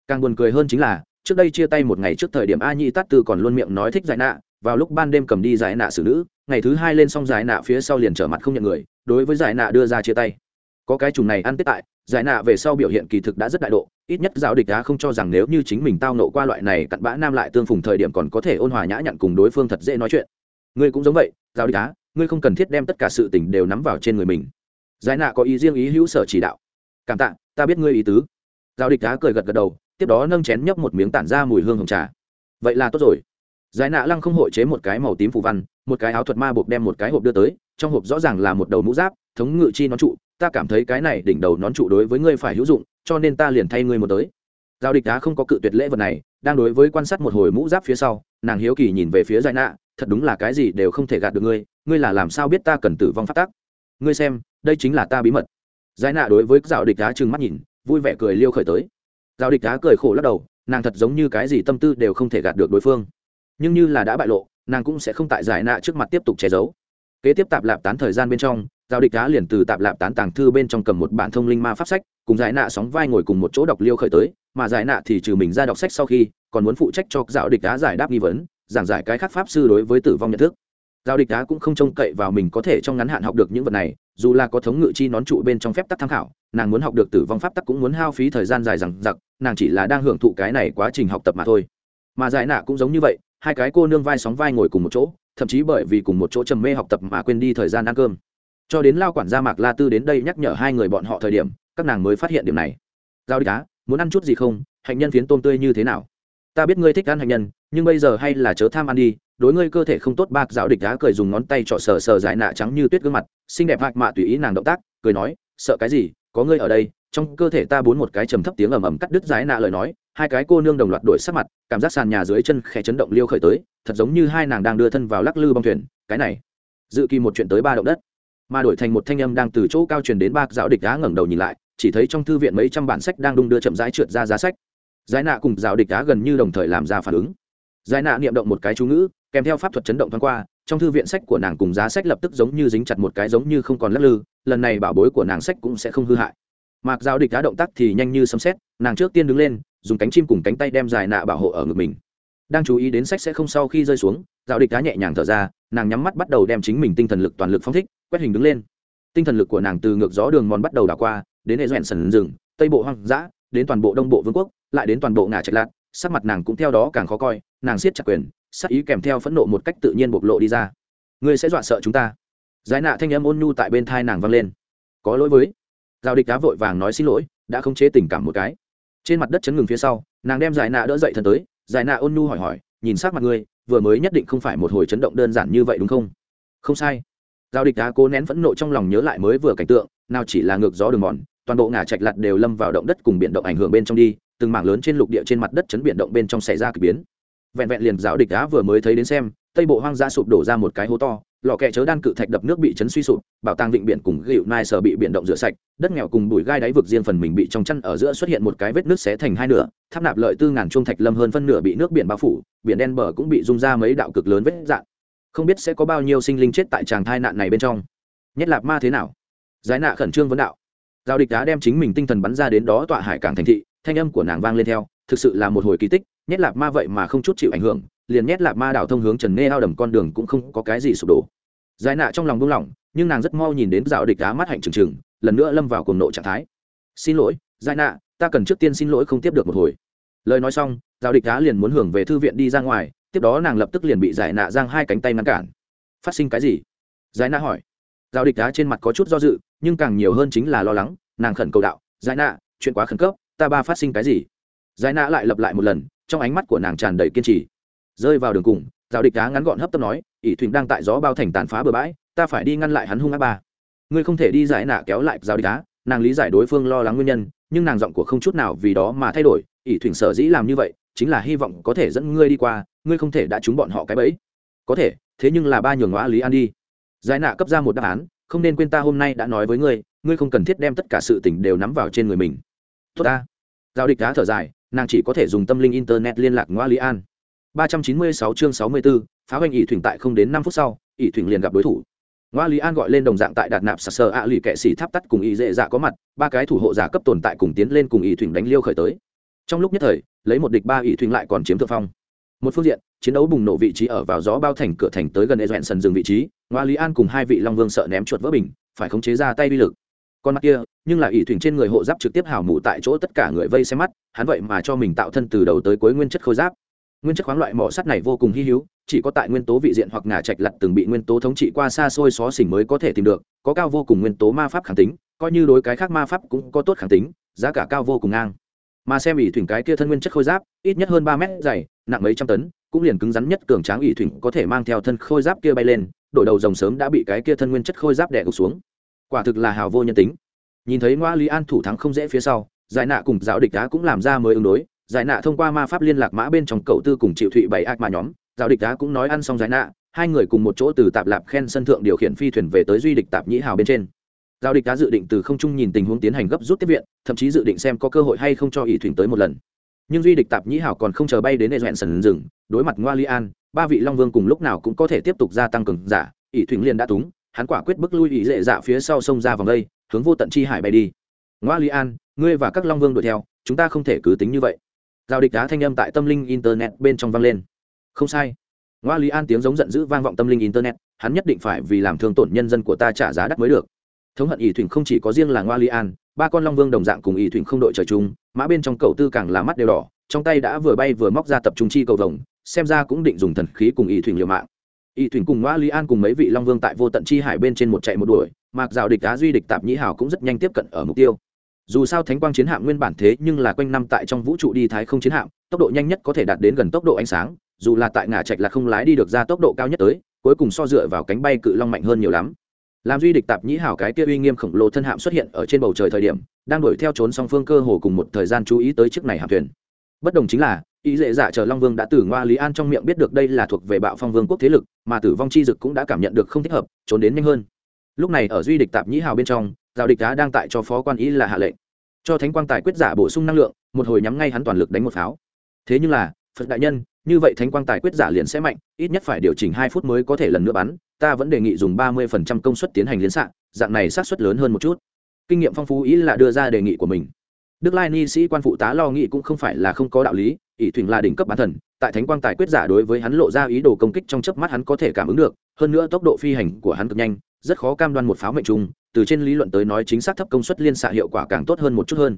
Càng buồn cười hơn chính là, trước đây chia tay một ngày trước thời điểm a nhĩ tát tư còn luôn miệng nói thích giải nạ, vào lúc ban đêm cầm đi giải nạ xử nữ, ngày thứ hai lên xong giải nạ phía sau liền trở mặt không nhận người, đối với giải nạ đưa ra chia tay có cái trùng này ăn tết tại, giải nạ về sau biểu hiện kỳ thực đã rất đại độ, ít nhất giáo địch đã không cho rằng nếu như chính mình tao nộ qua loại này cặn bã nam lại tương phùng thời điểm còn có thể ôn hòa nhã nhặn cùng đối phương thật dễ nói chuyện. Ngươi cũng giống vậy, giáo địch đá ngươi không cần thiết đem tất cả sự tình đều nắm vào trên người mình. Giải nạ có ý riêng ý hữu sở chỉ đạo. Cảm tạ, ta biết ngươi ý tứ. Giáo địch đá cười gật gật đầu, tiếp đó nâng chén nhấp một miếng tản ra mùi hương hồng trà. Vậy là tốt rồi. Giải nạ lăng không hội chế một cái màu tím phù văn, một cái áo thuật ma buộc đem một cái hộp đưa tới, trong hộp rõ ràng là một đầu mũ giáp, thống ngự chi nó trụ ta cảm thấy cái này đỉnh đầu nón trụ đối với ngươi phải hữu dụng, cho nên ta liền thay ngươi một tới. Giao địch đá không có cự tuyệt lễ vật này, đang đối với quan sát một hồi mũ giáp phía sau, nàng hiếu kỳ nhìn về phía giải nạ, thật đúng là cái gì đều không thể gạt được ngươi ngươi là làm sao biết ta cần tử vong phát tác? Ngươi xem, đây chính là ta bí mật. Giải nạ đối với giao địch đá trừng mắt nhìn, vui vẻ cười liêu khởi tới. Giao địch đá cười khổ lắc đầu, nàng thật giống như cái gì tâm tư đều không thể gạt được đối phương. Nhưng như là đã bại lộ, nàng cũng sẽ không tại giải nạ trước mặt tiếp tục che giấu kế tiếp tạp lạp tán thời gian bên trong, giao địch đá liền từ tạp lạp tán tàng thư bên trong cầm một bản thông linh ma pháp sách, cùng giải nạ sóng vai ngồi cùng một chỗ đọc liêu khởi tới, mà giải nạ thì trừ mình ra đọc sách sau khi, còn muốn phụ trách cho giao địch đá giải đáp nghi vấn, giảng giải cái khác pháp sư đối với tử vong nhận thức. Giao địch đá cũng không trông cậy vào mình có thể trong ngắn hạn học được những vật này, dù là có thống ngự chi nón trụ bên trong phép tắc tham khảo, nàng muốn học được tử vong pháp tắc cũng muốn hao phí thời gian dài rằng giặc nàng chỉ là đang hưởng thụ cái này quá trình học tập mà thôi. Mà giải nạ cũng giống như vậy, hai cái cô nương vai sóng vai ngồi cùng một chỗ thậm chí bởi vì cùng một chỗ trầm mê học tập mà quên đi thời gian ăn cơm. Cho đến lao quản gia mạc la tư đến đây nhắc nhở hai người bọn họ thời điểm, các nàng mới phát hiện điểm này. Giao đi cá muốn ăn chút gì không? Hạnh nhân phiến tôm tươi như thế nào? Ta biết ngươi thích ăn hạnh nhân, nhưng bây giờ hay là chớ tham ăn đi, đối ngươi cơ thể không tốt, bạc giáo địch đá cười dùng ngón tay trọ sờ sờ dài nạ trắng như tuyết gương mặt, xinh đẹp hạc mạ tùy ý nàng động tác, cười nói, sợ cái gì? Có ngươi ở đây, trong cơ thể ta bốn một cái trầm thấp tiếng ầm ầm cắt đứt dài nạ lời nói hai cái cô nương đồng loạt đổi sắc mặt, cảm giác sàn nhà dưới chân khẽ chấn động liêu khởi tới, thật giống như hai nàng đang đưa thân vào lắc lư bong thuyền, cái này, dự kỳ một chuyện tới ba động đất. Mà đổi thành một thanh âm đang từ chỗ cao truyền đến bạc giáo địch đá ngẩng đầu nhìn lại, chỉ thấy trong thư viện mấy trăm bản sách đang đung đưa chậm rãi trượt ra giá sách. Giải nạ cùng giáo địch đá gần như đồng thời làm ra phản ứng. Giải nạ niệm động một cái chú ngữ, kèm theo pháp thuật chấn động thoáng qua, trong thư viện sách của nàng cùng giá sách lập tức giống như dính chặt một cái giống như không còn lắc lư, lần này bảo bối của nàng sách cũng sẽ không hư hại. Mạc giáo địch đá động tác thì nhanh như sấm xét nàng trước tiên đứng lên dùng cánh chim cùng cánh tay đem dài nạ bảo hộ ở ngực mình. Đang chú ý đến sách sẽ không sau khi rơi xuống, dạo địch cá nhẹ nhàng thở ra, nàng nhắm mắt bắt đầu đem chính mình tinh thần lực toàn lực phong thích, quét hình đứng lên. Tinh thần lực của nàng từ ngược gió đường mòn bắt đầu đảo qua, đến hệ doẹn sần rừng, tây bộ hoang dã, đến toàn bộ đông bộ vương quốc, lại đến toàn bộ ngả trạch lạc, sắc mặt nàng cũng theo đó càng khó coi, nàng siết chặt quyền, sắc ý kèm theo phẫn nộ một cách tự nhiên bộc lộ đi ra. Ngươi sẽ dọa sợ chúng ta. Giải nạ thanh âm ôn nhu tại bên thai nàng vang lên. Có lỗi với. Giao địch đá vội vàng nói xin lỗi, đã không chế tình cảm một cái trên mặt đất chấn ngừng phía sau, nàng đem giải nạ đỡ dậy thân tới. Giải nạ ôn nhu hỏi hỏi, nhìn sắc mặt ngươi, vừa mới nhất định không phải một hồi chấn động đơn giản như vậy đúng không? Không sai. Giao địch đá cố nén phẫn nộ trong lòng nhớ lại mới vừa cảnh tượng, nào chỉ là ngược gió đường mòn, toàn bộ ngả trạch lặt đều lâm vào động đất cùng biển động ảnh hưởng bên trong đi, từng mảng lớn trên lục địa trên mặt đất chấn biển động bên trong xảy ra k ỳ biến. Vẹn vẹn liền giáo địch đá vừa mới thấy đến xem, tây bộ hoang dã sụp đổ ra một cái hố to lò kẹ chớ đan cự thạch đập nước bị chấn suy sụp, bảo tàng định biển cùng gịu nai sờ bị biển động rửa sạch, đất nghèo cùng bụi gai đáy vực riêng phần mình bị trong chăn ở giữa xuất hiện một cái vết nước xé thành hai nửa, tháp nạp lợi tư ngàn chuông thạch lâm hơn phân nửa bị nước biển bao phủ, biển đen bờ cũng bị rung ra mấy đạo cực lớn vết dạn không biết sẽ có bao nhiêu sinh linh chết tại tràng thai nạn này bên trong. Nhất lạp ma thế nào? Giải nạ khẩn trương vấn đạo. Giao địch đá đem chính mình tinh thần bắn ra đến đó tọa hải cảng thành thị, thanh âm của nàng vang lên theo, thực sự là một hồi kỳ tích, nhất lạp ma vậy mà không chút chịu ảnh hưởng liền nhét lạp ma đảo thông hướng trần nê ao đầm con đường cũng không có cái gì sụp đổ. Giải nạ trong lòng buông lỏng, nhưng nàng rất mau nhìn đến dạo địch đá mắt hạnh trừng trừng, lần nữa lâm vào cuồng nộ trạng thái. Xin lỗi, giải nạ, ta cần trước tiên xin lỗi không tiếp được một hồi. Lời nói xong, dạo địch đá liền muốn hưởng về thư viện đi ra ngoài, tiếp đó nàng lập tức liền bị giải nạ giang hai cánh tay ngăn cản. Phát sinh cái gì? Giải nạ hỏi. Dạo địch đá trên mặt có chút do dự, nhưng càng nhiều hơn chính là lo lắng, nàng khẩn cầu đạo, giải nạ, chuyện quá khẩn cấp, ta ba phát sinh cái gì? Giải nạ lại lặp lại một lần, trong ánh mắt của nàng tràn đầy kiên trì rơi vào đường cùng giao địch đá ngắn gọn hấp tấp nói, ỷ thuyền đang tại gió bao thành tàn phá bờ bãi, ta phải đi ngăn lại hắn hung ác ba. Ngươi không thể đi giải nạ kéo lại giao địch đá. Nàng lý giải đối phương lo lắng nguyên nhân, nhưng nàng giọng của không chút nào vì đó mà thay đổi, ỷ thuyền sở dĩ làm như vậy, chính là hy vọng có thể dẫn ngươi đi qua, ngươi không thể đã trúng bọn họ cái bẫy. Có thể, thế nhưng là ba nhường ngõ lý an đi. Giải nạ cấp ra một đáp án, không nên quên ta hôm nay đã nói với ngươi ngươi không cần thiết đem tất cả sự tình đều nắm vào trên người mình. Tốt ta. Giao địch đá thở dài, nàng chỉ có thể dùng tâm linh internet liên lạc ngoa lý an. 396 chương 64, phá hoành ỷ thuyền tại không đến 5 phút sau, ỷ thuyền liền gặp đối thủ. Ngoa Lý An gọi lên đồng dạng tại đạt nạp sặc sờ ạ lì kệ sĩ tháp tắt cùng y dễ dạ có mặt, ba cái thủ hộ giả cấp tồn tại cùng tiến lên cùng ỷ thuyền đánh liêu khởi tới. Trong lúc nhất thời, lấy một địch ba ỷ thuyền lại còn chiếm thượng phong. Một phương diện, chiến đấu bùng nổ vị trí ở vào gió bao thành cửa thành tới gần Ezenson dừng vị trí, Ngoa Lý An cùng hai vị Long Vương sợ ném chuột vỡ bình, phải khống chế ra tay uy lực. Con mắt kia, nhưng là ỷ thuyền trên người hộ giáp trực tiếp hào mù tại chỗ tất cả người vây xem mắt, hắn vậy mà cho mình tạo thân từ đầu tới cuối nguyên chất khôi giáp nguyên chất khoáng loại mỏ sắt này vô cùng hy hữu, chỉ có tại nguyên tố vị diện hoặc ngả trạch lặt từng bị nguyên tố thống trị qua xa xôi xó xỉnh mới có thể tìm được, có cao vô cùng nguyên tố ma pháp kháng tính, coi như đối cái khác ma pháp cũng có tốt kháng tính, giá cả cao vô cùng ngang. Mà xem ỷ thủy cái kia thân nguyên chất khôi giáp, ít nhất hơn ba mét dày, nặng mấy trăm tấn, cũng liền cứng rắn nhất cường tráng ỷ thủy có thể mang theo thân khôi giáp kia bay lên, đổi đầu rồng sớm đã bị cái kia thân nguyên chất khôi giáp đè gục xuống. Quả thực là hào vô nhân tính. Nhìn thấy ngoa lý an thủ thắng không dễ phía sau, giải nạ cùng giáo địch đá cũng làm ra mới ứng đối giải nạ thông qua ma pháp liên lạc mã bên trong cậu tư cùng triệu thụy bảy ác mà nhóm. Giáo địch đá cũng nói ăn xong giải nạ, hai người cùng một chỗ từ tạp lạp khen sân thượng điều khiển phi thuyền về tới duy địch tạp nhĩ hào bên trên. Giao địch đá dự định từ không trung nhìn tình huống tiến hành gấp rút tiếp viện, thậm chí dự định xem có cơ hội hay không cho ỷ thuyền tới một lần. Nhưng duy địch tạp nhĩ hào còn không chờ bay đến hệ dọẹn sần rừng, đối mặt ngoa li an ba vị long vương cùng lúc nào cũng có thể tiếp tục gia tăng cường giả, ỷ thuyền liền đã túng, hắn quả quyết bức lui ỷ dễ dạ phía sau sông ra vòng đây, hướng vô tận chi hải bay đi. Ngoa li an ngươi và các long vương đuổi theo, chúng ta không thể cứ tính như vậy giao địch đá thanh âm tại tâm linh internet bên trong vang lên. Không sai. Ngoa lý an tiếng giống giận dữ vang vọng tâm linh internet, hắn nhất định phải vì làm thương tổn nhân dân của ta trả giá đắt mới được. Thống hận ỷ thủy không chỉ có riêng là ngoa lý an, ba con long vương đồng dạng cùng ỷ thủy không đội trời chung, mã bên trong cầu tư càng là mắt đều đỏ, trong tay đã vừa bay vừa móc ra tập trung chi cầu vồng, xem ra cũng định dùng thần khí cùng ỷ thủy liều mạng. Ỷ thủy cùng ngoa lý an cùng mấy vị long vương tại vô tận chi hải bên trên một chạy một đuổi, mạc rào địch đá duy địch tạp nhĩ hảo cũng rất nhanh tiếp cận ở mục tiêu dù sao thánh quang chiến hạm nguyên bản thế nhưng là quanh năm tại trong vũ trụ đi thái không chiến hạm, tốc độ nhanh nhất có thể đạt đến gần tốc độ ánh sáng, dù là tại ngã trạch là không lái đi được ra tốc độ cao nhất tới, cuối cùng so dựa vào cánh bay cự long mạnh hơn nhiều lắm. Làm duy địch tạp nhĩ hảo cái kia uy nghiêm khổng lồ thân hạm xuất hiện ở trên bầu trời thời điểm, đang đuổi theo trốn song phương cơ hồ cùng một thời gian chú ý tới chiếc này hạm thuyền. Bất đồng chính là, ý dễ dạ chờ long vương đã từ ngoa lý an trong miệng biết được đây là thuộc về bạo phong vương quốc thế lực, mà tử vong chi dực cũng đã cảm nhận được không thích hợp, trốn đến nhanh hơn lúc này ở duy địch tạp nhĩ hào bên trong, giao địch đá đang tại cho phó quan ý là hạ lệnh, cho thánh quang tài quyết giả bổ sung năng lượng, một hồi nhắm ngay hắn toàn lực đánh một pháo. Thế nhưng là, phật đại nhân, như vậy thánh quang tài quyết giả liền sẽ mạnh, ít nhất phải điều chỉnh hai phút mới có thể lần nữa bắn, ta vẫn đề nghị dùng ba mươi phần trăm công suất tiến hành liên xạ, dạng này sát suất lớn hơn một chút. Kinh nghiệm phong phú ý là đưa ra đề nghị của mình đức lai ni sĩ quan phụ tá lo nghĩ cũng không phải là không có đạo lý, ỷ thuyền là đỉnh cấp bán thần, tại thánh quang tài quyết giả đối với hắn lộ ra ý đồ công kích trong chớp mắt hắn có thể cảm ứng được, hơn nữa tốc độ phi hành của hắn cực nhanh, rất khó cam đoan một pháo mệnh trung từ trên lý luận tới nói chính xác thấp công suất liên xạ hiệu quả càng tốt hơn một chút hơn.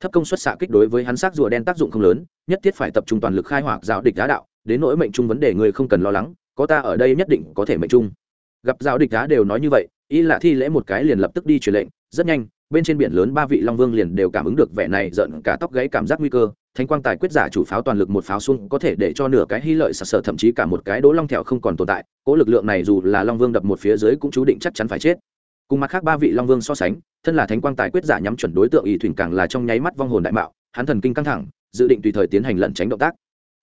Thấp công suất xạ kích đối với hắn xác rùa đen tác dụng không lớn, nhất thiết phải tập trung toàn lực khai hỏa giáo địch đá đạo, đến nỗi mệnh trung vấn đề người không cần lo lắng, có ta ở đây nhất định có thể mệnh trung gặp giáo địch đá đều nói như vậy, ý là thi lễ một cái liền lập tức đi truyền lệnh, rất nhanh bên trên biển lớn ba vị long vương liền đều cảm ứng được vẻ này giận cả tóc gáy cảm giác nguy cơ, thánh quang tài quyết giả chủ pháo toàn lực một pháo xuống có thể để cho nửa cái hy lợi sặc sờ, thậm chí cả một cái đỗ long thẹo không còn tồn tại cỗ lực lượng này dù là long vương đập một phía dưới cũng chú định chắc chắn phải chết. Cùng mặt khác ba vị long vương so sánh, thân là thánh quang tài quyết giả nhắm chuẩn đối tượng ỷ thủy càng là trong nháy mắt vong hồn đại mạo, hắn thần kinh căng thẳng, dự định tùy thời tiến hành lẩn tránh động tác.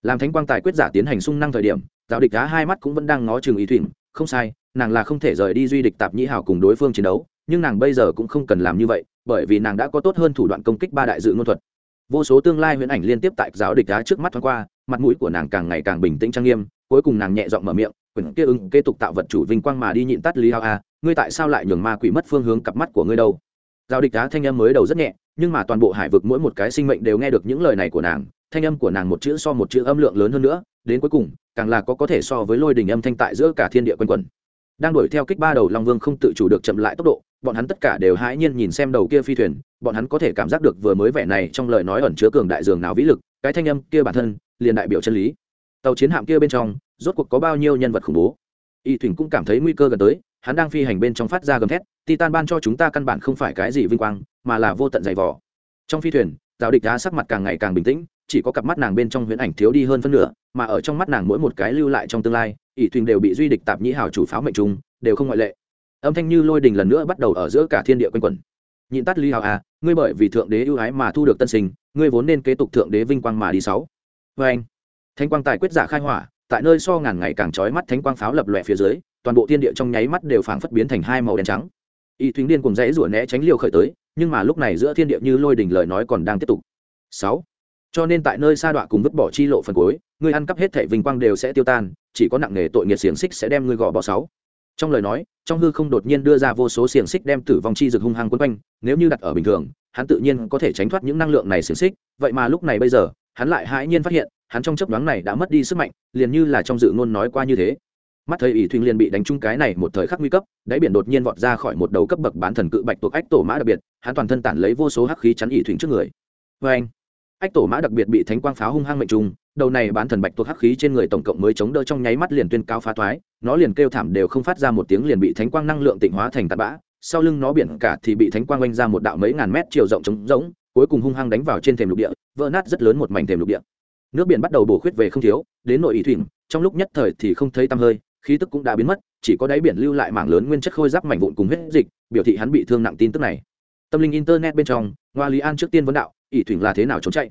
Làm thánh quang tài quyết giả tiến hành sung năng thời điểm, giáo địch đá hai mắt cũng vẫn đang ngó chừng ỷ thủy không sai, nàng là không thể rời đi duy địch tạp nhĩ hào cùng đối phương chiến đấu nhưng nàng bây giờ cũng không cần làm như vậy, bởi vì nàng đã có tốt hơn thủ đoạn công kích ba đại dự ngôn thuật. Vô số tương lai huyễn ảnh liên tiếp tại giáo địch đá trước mắt thoáng qua, mặt mũi của nàng càng ngày càng bình tĩnh trang nghiêm, cuối cùng nàng nhẹ giọng mở miệng quyển kia ưng kế tục tạo vật chủ vinh quang mà đi nhịn tắt lý hao a, ngươi tại sao lại nhường ma quỷ mất phương hướng cặp mắt của ngươi đâu? Giao địch đá thanh âm mới đầu rất nhẹ, nhưng mà toàn bộ hải vực mỗi một cái sinh mệnh đều nghe được những lời này của nàng, thanh âm của nàng một chữ so một chữ âm lượng lớn hơn nữa, đến cuối cùng, càng là có có thể so với lôi đình âm thanh tại giữa cả thiên địa quanh quần đang đuổi theo kích ba đầu long vương không tự chủ được chậm lại tốc độ bọn hắn tất cả đều hãi nhiên nhìn xem đầu kia phi thuyền, bọn hắn có thể cảm giác được vừa mới vẻ này trong lời nói ẩn chứa cường đại dường nào vĩ lực, cái thanh âm kia bản thân, liền đại biểu chân lý. Tàu chiến hạm kia bên trong, rốt cuộc có bao nhiêu nhân vật khủng bố? Y thuyền cũng cảm thấy nguy cơ gần tới, hắn đang phi hành bên trong phát ra gầm thét, titan ban cho chúng ta căn bản không phải cái gì vinh quang, mà là vô tận dày vỏ trong phi thuyền giáo địch đá sắc mặt càng ngày càng bình tĩnh, chỉ có cặp mắt nàng bên trong huyễn ảnh thiếu đi hơn phân nửa, mà ở trong mắt nàng mỗi một cái lưu lại trong tương lai ỷ thuyền đều bị duy địch tạp nhĩ hào chủ pháo mệnh trung đều không ngoại lệ âm thanh như lôi đình lần nữa bắt đầu ở giữa cả thiên địa quanh quẩn. Nhịn tắt ly hào à ngươi bởi vì thượng đế ưu ái mà thu được tân sinh, ngươi vốn nên kế tục thượng đế vinh quang mà đi sáu. Vê anh thanh quang tài quyết giả khai hỏa, tại nơi so ngàn ngày càng trói mắt thánh quang pháo lập lòe phía dưới, toàn bộ thiên địa trong nháy mắt đều phảng phất biến thành hai màu đen trắng. Y thúy điên cùng rẽ rủa né tránh liều khởi tới, nhưng mà lúc này giữa thiên địa như lôi đình lời nói còn đang tiếp tục. Sáu. Cho nên tại nơi sa đọa cùng vứt bỏ chi lộ phần cuối, ngươi ăn cắp hết thảy vinh quang đều sẽ tiêu tan, chỉ có nặng nghề tội nghiệt xiềng xích sẽ đem ngươi gò bỏ sáu trong lời nói, trong hư không đột nhiên đưa ra vô số xiềng xích đem tử vong chi rực hung hăng quấn quanh, nếu như đặt ở bình thường, hắn tự nhiên có thể tránh thoát những năng lượng này xiềng xích, vậy mà lúc này bây giờ, hắn lại hãi nhiên phát hiện, hắn trong chấp đoán này đã mất đi sức mạnh, liền như là trong dự ngôn nói qua như thế. Mắt thấy ỷ thuyên liền bị đánh trúng cái này một thời khắc nguy cấp, đáy biển đột nhiên vọt ra khỏi một đầu cấp bậc bán thần cự bạch tuộc ách tổ mã đặc biệt, hắn toàn thân tản lấy vô số hắc khí chắn ỷ thuyền trước người. Vê anh ách tổ mã đặc biệt bị thánh quang pháo hung hăng mệnh trùng, đầu này bán thần bạch thuộc hắc khí trên người tổng cộng mới chống đỡ trong nháy mắt liền tuyên cao phá thoái, nó liền kêu thảm đều không phát ra một tiếng liền bị thánh quang năng lượng tịnh hóa thành tạt bã, sau lưng nó biển cả thì bị thánh quang oanh ra một đạo mấy ngàn mét chiều rộng trống rỗng, cuối cùng hung hăng đánh vào trên thềm lục địa, vỡ nát rất lớn một mảnh thềm lục địa. Nước biển bắt đầu bổ khuyết về không thiếu, đến nội ý thủy, trong lúc nhất thời thì không thấy tăm hơi, khí tức cũng đã biến mất, chỉ có đáy biển lưu lại mảng lớn nguyên chất khôi giáp mảnh vụn cùng huyết dịch, biểu thị hắn bị thương nặng tin tức này. Tâm linh internet bên trong, ngoa lý an trước tiên vấn đạo ỷ thủy là thế nào trốn chạy?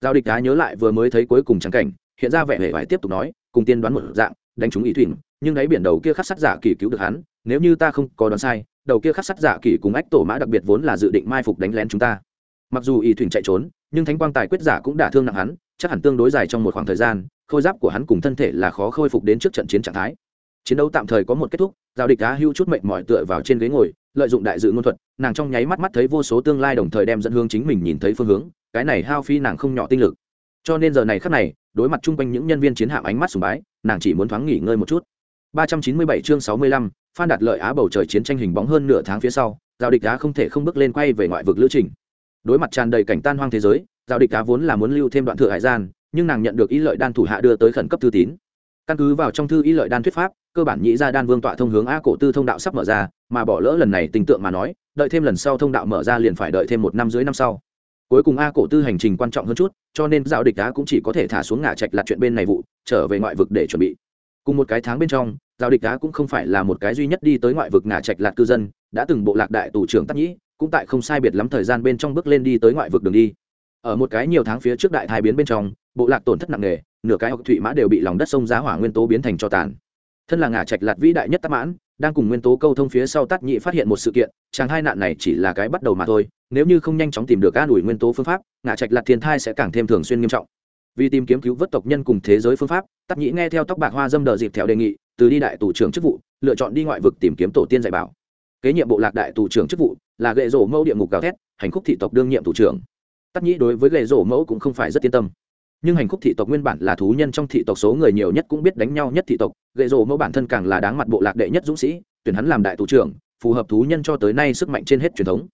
Giao địch đá nhớ lại vừa mới thấy cuối cùng trắng cảnh, hiện ra vẻ hề vải tiếp tục nói, cùng tiên đoán một dạng, đánh trúng ỷ thủy nhưng đáy biển đầu kia khắc sắt giả kỳ cứu được hắn, nếu như ta không có đoán sai, đầu kia khắc sắt giả kỳ cùng ách tổ mã đặc biệt vốn là dự định mai phục đánh lén chúng ta. Mặc dù ỷ thủy chạy trốn, nhưng thánh quang tài quyết giả cũng đả thương nặng hắn, chắc hẳn tương đối dài trong một khoảng thời gian, khôi giáp của hắn cùng thân thể là khó khôi phục đến trước trận chiến trạng thái. Chiến đấu tạm thời có một kết thúc, giao địch đá hưu chút mệnh mỏi tựa vào trên ghế ngồi lợi dụng đại dự ngôn thuật nàng trong nháy mắt mắt thấy vô số tương lai đồng thời đem dẫn hương chính mình nhìn thấy phương hướng cái này hao phi nàng không nhỏ tinh lực. Cho nên giờ này khắc này đối mặt chung quanh những nhân viên chiến hạm ánh mắt sùng bái nàng chỉ muốn thoáng nghỉ ngơi một chút. 397 chương 65, phan đạt lợi á bầu trời chiến tranh hình bóng hơn nửa tháng phía sau giao địch đá không thể không bước lên quay về ngoại vực lữ trình. Đối mặt tràn đầy cảnh tan hoang thế giới giao địch đá vốn là muốn lưu thêm đoạn thừa hải gian nhưng nàng nhận được ý lợi đan thủ hạ đưa tới khẩn cấp thư tín. Căn cứ vào trong thư ý lợi đan thuyết pháp cơ bản nhĩ ra đan vương tọa thông hướng a cổ tư thông đạo sắp mở ra, mà bỏ lỡ lần này tình tượng mà nói, đợi thêm lần sau thông đạo mở ra liền phải đợi thêm một năm dưới năm sau. Cuối cùng a cổ tư hành trình quan trọng hơn chút, cho nên giao địch đá cũng chỉ có thể thả xuống ngả trạch lặt chuyện bên này vụ, trở về ngoại vực để chuẩn bị. Cùng một cái tháng bên trong giao địch đá cũng không phải là một cái duy nhất đi tới ngoại vực ngả trạch lặt cư dân, đã từng bộ lạc đại tù trưởng tắc nhĩ, cũng tại không sai biệt lắm thời gian bên trong bước lên đi tới ngoại vực đường đi. Ở một cái nhiều tháng phía trước đại thái biến bên trong, bộ lạc tổn thất nặng nề, nửa cái học thụy mã đều bị lòng đất sông giá hỏa nguyên tố biến thành cho tàn thân là ngả trạch lạt vĩ đại nhất tắc mãn, đang cùng nguyên tố câu thông phía sau tắt nhị phát hiện một sự kiện, chàng hai nạn này chỉ là cái bắt đầu mà thôi, nếu như không nhanh chóng tìm được an ủi nguyên tố phương pháp ngả trạch lạt thiên thai sẽ càng thêm thường xuyên nghiêm trọng. Vì tìm kiếm cứu vớt tộc nhân cùng thế giới phương pháp tắt nhị nghe theo tóc bạc hoa dâm đờ dịp theo đề nghị, từ đi đại tù trưởng chức vụ, lựa chọn đi ngoại vực tìm kiếm tổ tiên dạy bảo. Kế nhiệm bộ lạc đại tù trưởng chức vụ là gậy rổ mẫu địa ngục gào thét, hành khúc thị tộc đương nhiệm thủ trưởng. Tắt nhĩ đối với gậy rổ mẫu cũng không phải rất yên tâm nhưng hành khúc thị tộc nguyên bản là thú nhân trong thị tộc số người nhiều nhất cũng biết đánh nhau nhất thị tộc, gậy rổ mẫu bản thân càng là đáng mặt bộ lạc đệ nhất dũng sĩ, tuyển hắn làm đại thủ trưởng, phù hợp thú nhân cho tới nay sức mạnh trên hết truyền thống.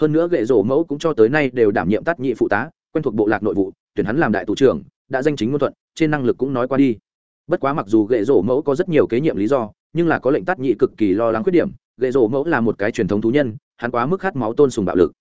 Hơn nữa gậy rổ mẫu cũng cho tới nay đều đảm nhiệm tắt nhị phụ tá, quen thuộc bộ lạc nội vụ, tuyển hắn làm đại thủ trưởng, đã danh chính ngôn thuận, trên năng lực cũng nói qua đi. Bất quá mặc dù gậy rổ mẫu có rất nhiều kế nhiệm lý do, nhưng là có lệnh tắt nhị cực kỳ lo lắng khuyết điểm, gậy rổ mẫu là một cái truyền thống thú nhân, hắn quá mức khát máu tôn sùng bạo lực.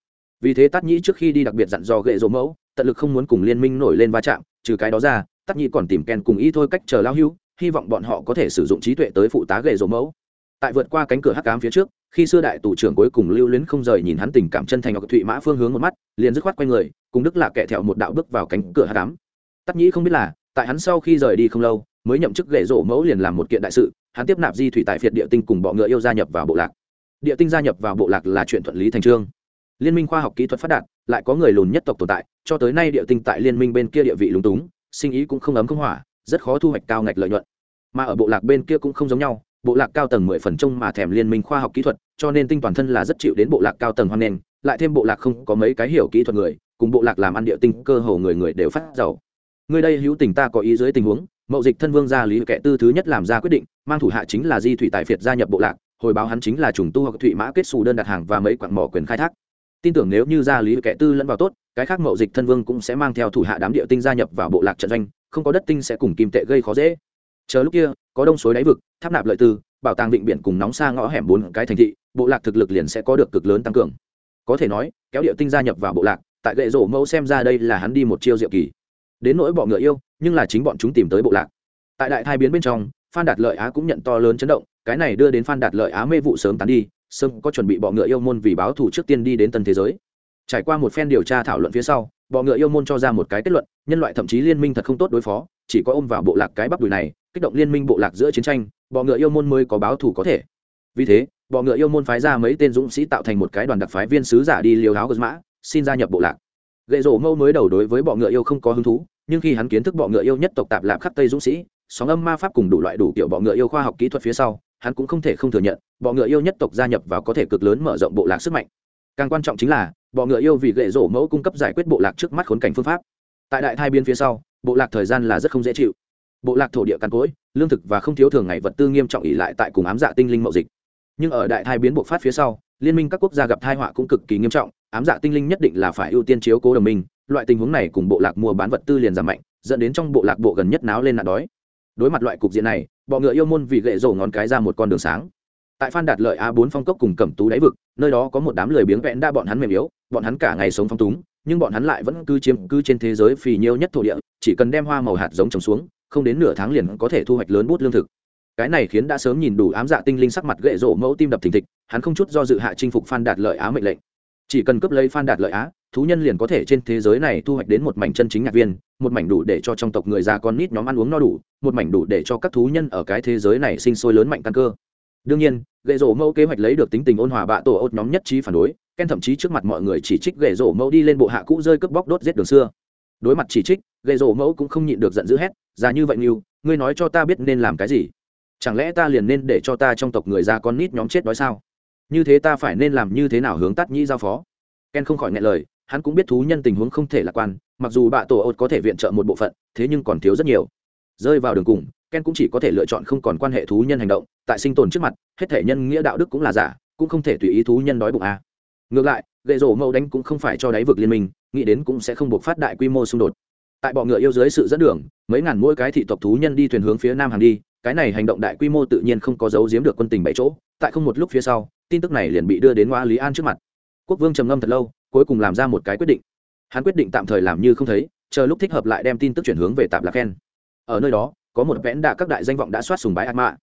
Vì thế tắt nhị trước khi đi đặc biệt dặn dò gậy rổ mẫu, tận lực không muốn cùng liên minh nổi lên va chạm trừ cái đó ra, tắc nhĩ còn tìm ken cùng y thôi cách chờ lao hưu, hy vọng bọn họ có thể sử dụng trí tuệ tới phụ tá gậy dỗ mẫu. Tại vượt qua cánh cửa hắc cám phía trước, khi xưa đại tù trưởng cuối cùng lưu luyến không rời nhìn hắn tình cảm chân thành ngọc thụy mã phương hướng một mắt, liền dứt khoát quay người, cùng đức là kẻ thẹo một đạo bước vào cánh cửa hắc cám tắc nhĩ không biết là, tại hắn sau khi rời đi không lâu, mới nhậm chức gậy rổ mẫu liền làm một kiện đại sự, hắn tiếp nạp di thủy tại phiệt địa tinh cùng bọ ngựa yêu gia nhập vào bộ lạc. Địa tinh gia nhập vào bộ lạc là chuyện thuận lý thành trương liên minh khoa học kỹ thuật phát đạt, lại có người lùn nhất tộc tồn tại, cho tới nay địa tinh tại liên minh bên kia địa vị lúng túng, sinh ý cũng không ấm không hỏa rất khó thu hoạch cao ngạch lợi nhuận. Mà ở bộ lạc bên kia cũng không giống nhau, bộ lạc cao tầng mười phần trông mà thèm liên minh khoa học kỹ thuật, cho nên tinh toàn thân là rất chịu đến bộ lạc cao tầng hoan nghênh, lại thêm bộ lạc không có mấy cái hiểu kỹ thuật người, cùng bộ lạc làm ăn địa tinh cơ hồ người người đều phát giàu. Người đây hữu tình ta có ý dưới tình huống, mậu dịch thân vương gia lý kệ tư thứ nhất làm ra quyết định, mang thủ hạ chính là di thủy tại phiệt gia nhập bộ lạc, hồi báo hắn chính là trùng tu hoặc thụy mã kết xù đơn đặt hàng và mấy quặng mỏ quyền khai thác tin tưởng nếu như gia lý kệ tư lẫn vào tốt, cái khác mậu dịch thân vương cũng sẽ mang theo thủ hạ đám địa tinh gia nhập vào bộ lạc trận doanh, không có đất tinh sẽ cùng kim tệ gây khó dễ. Chờ lúc kia, có đông suối đáy vực, tháp nạp lợi tư, bảo tàng định biển cùng nóng xa ngõ hẻm bốn cái thành thị, bộ lạc thực lực liền sẽ có được cực lớn tăng cường. Có thể nói, kéo địa tinh gia nhập vào bộ lạc, tại gậy rổ mẫu xem ra đây là hắn đi một chiêu diệu kỳ. Đến nỗi bọ ngựa yêu, nhưng là chính bọn chúng tìm tới bộ lạc. Tại đại thai biến bên trong, phan đạt lợi á cũng nhận to lớn chấn động, cái này đưa đến phan đạt lợi á mê vụ sớm tán đi sớm có chuẩn bị bọ ngựa yêu môn vì báo thù trước tiên đi đến tân thế giới. Trải qua một phen điều tra thảo luận phía sau, bọ ngựa yêu môn cho ra một cái kết luận, nhân loại thậm chí liên minh thật không tốt đối phó, chỉ có ôm vào bộ lạc cái bắp đùi này, kích động liên minh bộ lạc giữa chiến tranh, bọ ngựa yêu môn mới có báo thù có thể. Vì thế, bọ ngựa yêu môn phái ra mấy tên dũng sĩ tạo thành một cái đoàn đặc phái viên sứ giả đi liều áo gật mã, xin gia nhập bộ lạc. Gậy rổ mâu mới đầu đối với bọ ngựa yêu không có hứng thú, nhưng khi hắn kiến thức bọ ngựa yêu nhất tộc tạp lạp khắp tây dũng sĩ sóng âm ma pháp cùng đủ loại đủ kiểu bọ ngựa yêu khoa học kỹ thuật phía sau, hắn cũng không thể không thừa nhận, bọ ngựa yêu nhất tộc gia nhập vào có thể cực lớn mở rộng bộ lạc sức mạnh. Càng quan trọng chính là, bọ ngựa yêu vì gậy rổ mẫu cung cấp giải quyết bộ lạc trước mắt khốn cảnh phương pháp. Tại đại thai biên phía sau, bộ lạc thời gian là rất không dễ chịu. Bộ lạc thổ địa cằn cỗi, lương thực và không thiếu thường ngày vật tư nghiêm trọng ỉ lại tại cùng ám dạ tinh linh mậu dịch. Nhưng ở đại thai biến bộ phát phía sau, liên minh các quốc gia gặp thai họa cũng cực kỳ nghiêm trọng, ám dạ tinh linh nhất định là phải ưu tiên chiếu cố đồng minh, loại tình huống này cùng bộ lạc mua bán vật tư liền giảm mạnh, dẫn đến trong bộ lạc bộ gần nhất náo lên nạn đói đối mặt loại cục diện này, bọ ngựa yêu môn vì gậy rổ ngón cái ra một con đường sáng. Tại phan đạt lợi a bốn phong cốc cùng cẩm tú đáy vực, nơi đó có một đám lười biếng vẽn đa bọn hắn mềm yếu, bọn hắn cả ngày sống phong túng, nhưng bọn hắn lại vẫn cứ chiếm cứ trên thế giới phì nhiêu nhất thổ địa, chỉ cần đem hoa màu hạt giống trồng xuống, không đến nửa tháng liền có thể thu hoạch lớn bút lương thực. Cái này khiến đã sớm nhìn đủ ám dạ tinh linh sắc mặt gậy rổ mẫu tim đập thình thịch, hắn không chút do dự hạ chinh phục phan đạt lợi á mệnh lệnh. Chỉ cần cướp lấy phan đạt lợi á thú nhân liền có thể trên thế giới này thu hoạch đến một mảnh chân chính nhạc viên một mảnh đủ để cho trong tộc người già con nít nhóm ăn uống no đủ, một mảnh đủ để cho các thú nhân ở cái thế giới này sinh sôi lớn mạnh căn cơ. Đương nhiên gậy rổ mẫu kế hoạch lấy được tính tình ôn hòa bạ tổ ốt nhóm nhất trí phản đối, ken thậm chí trước mặt mọi người chỉ trích gậy rổ mẫu đi lên bộ hạ cũ rơi cướp bóc đốt giết đường xưa. Đối mặt chỉ trích gậy rổ mẫu cũng không nhịn được giận dữ hét, già như vậy nhiều ngươi nói cho ta biết nên làm cái gì? Chẳng lẽ ta liền nên để cho ta trong tộc người già con nít nhóm chết đói sao? Như thế ta phải nên làm như thế nào hướng tắt nhĩ giao phó? Ken không khỏi ngại lời, hắn cũng biết thú nhân tình huống không thể lạc quan mặc dù bạ tổ ột có thể viện trợ một bộ phận, thế nhưng còn thiếu rất nhiều. Rơi vào đường cùng, ken cũng chỉ có thể lựa chọn không còn quan hệ thú nhân hành động, tại sinh tồn trước mặt, hết thể nhân nghĩa đạo đức cũng là giả, cũng không thể tùy ý thú nhân đói bụng a ngược lại, gậy rổ mẫu đánh cũng không phải cho đáy vực liên minh, nghĩ đến cũng sẽ không buộc phát đại quy mô xung đột. Tại bọ ngựa yêu dưới sự dẫn đường, mấy ngàn mỗi cái thị tộc thú nhân đi thuyền hướng phía nam hàng đi, cái này hành động đại quy mô tự nhiên không có dấu giếm được quân tình bảy chỗ, tại không một lúc phía sau, tin tức này liền bị đưa đến ngoa lý an trước mặt. Quốc vương trầm ngâm thật lâu, cuối cùng làm ra một cái quyết định hắn quyết định tạm thời làm như không thấy, chờ lúc thích hợp lại đem tin tức chuyển hướng về tạp lạc khen ở nơi đó, có một vẽn đạ các đại danh vọng đã soát sùng bái ác mạ.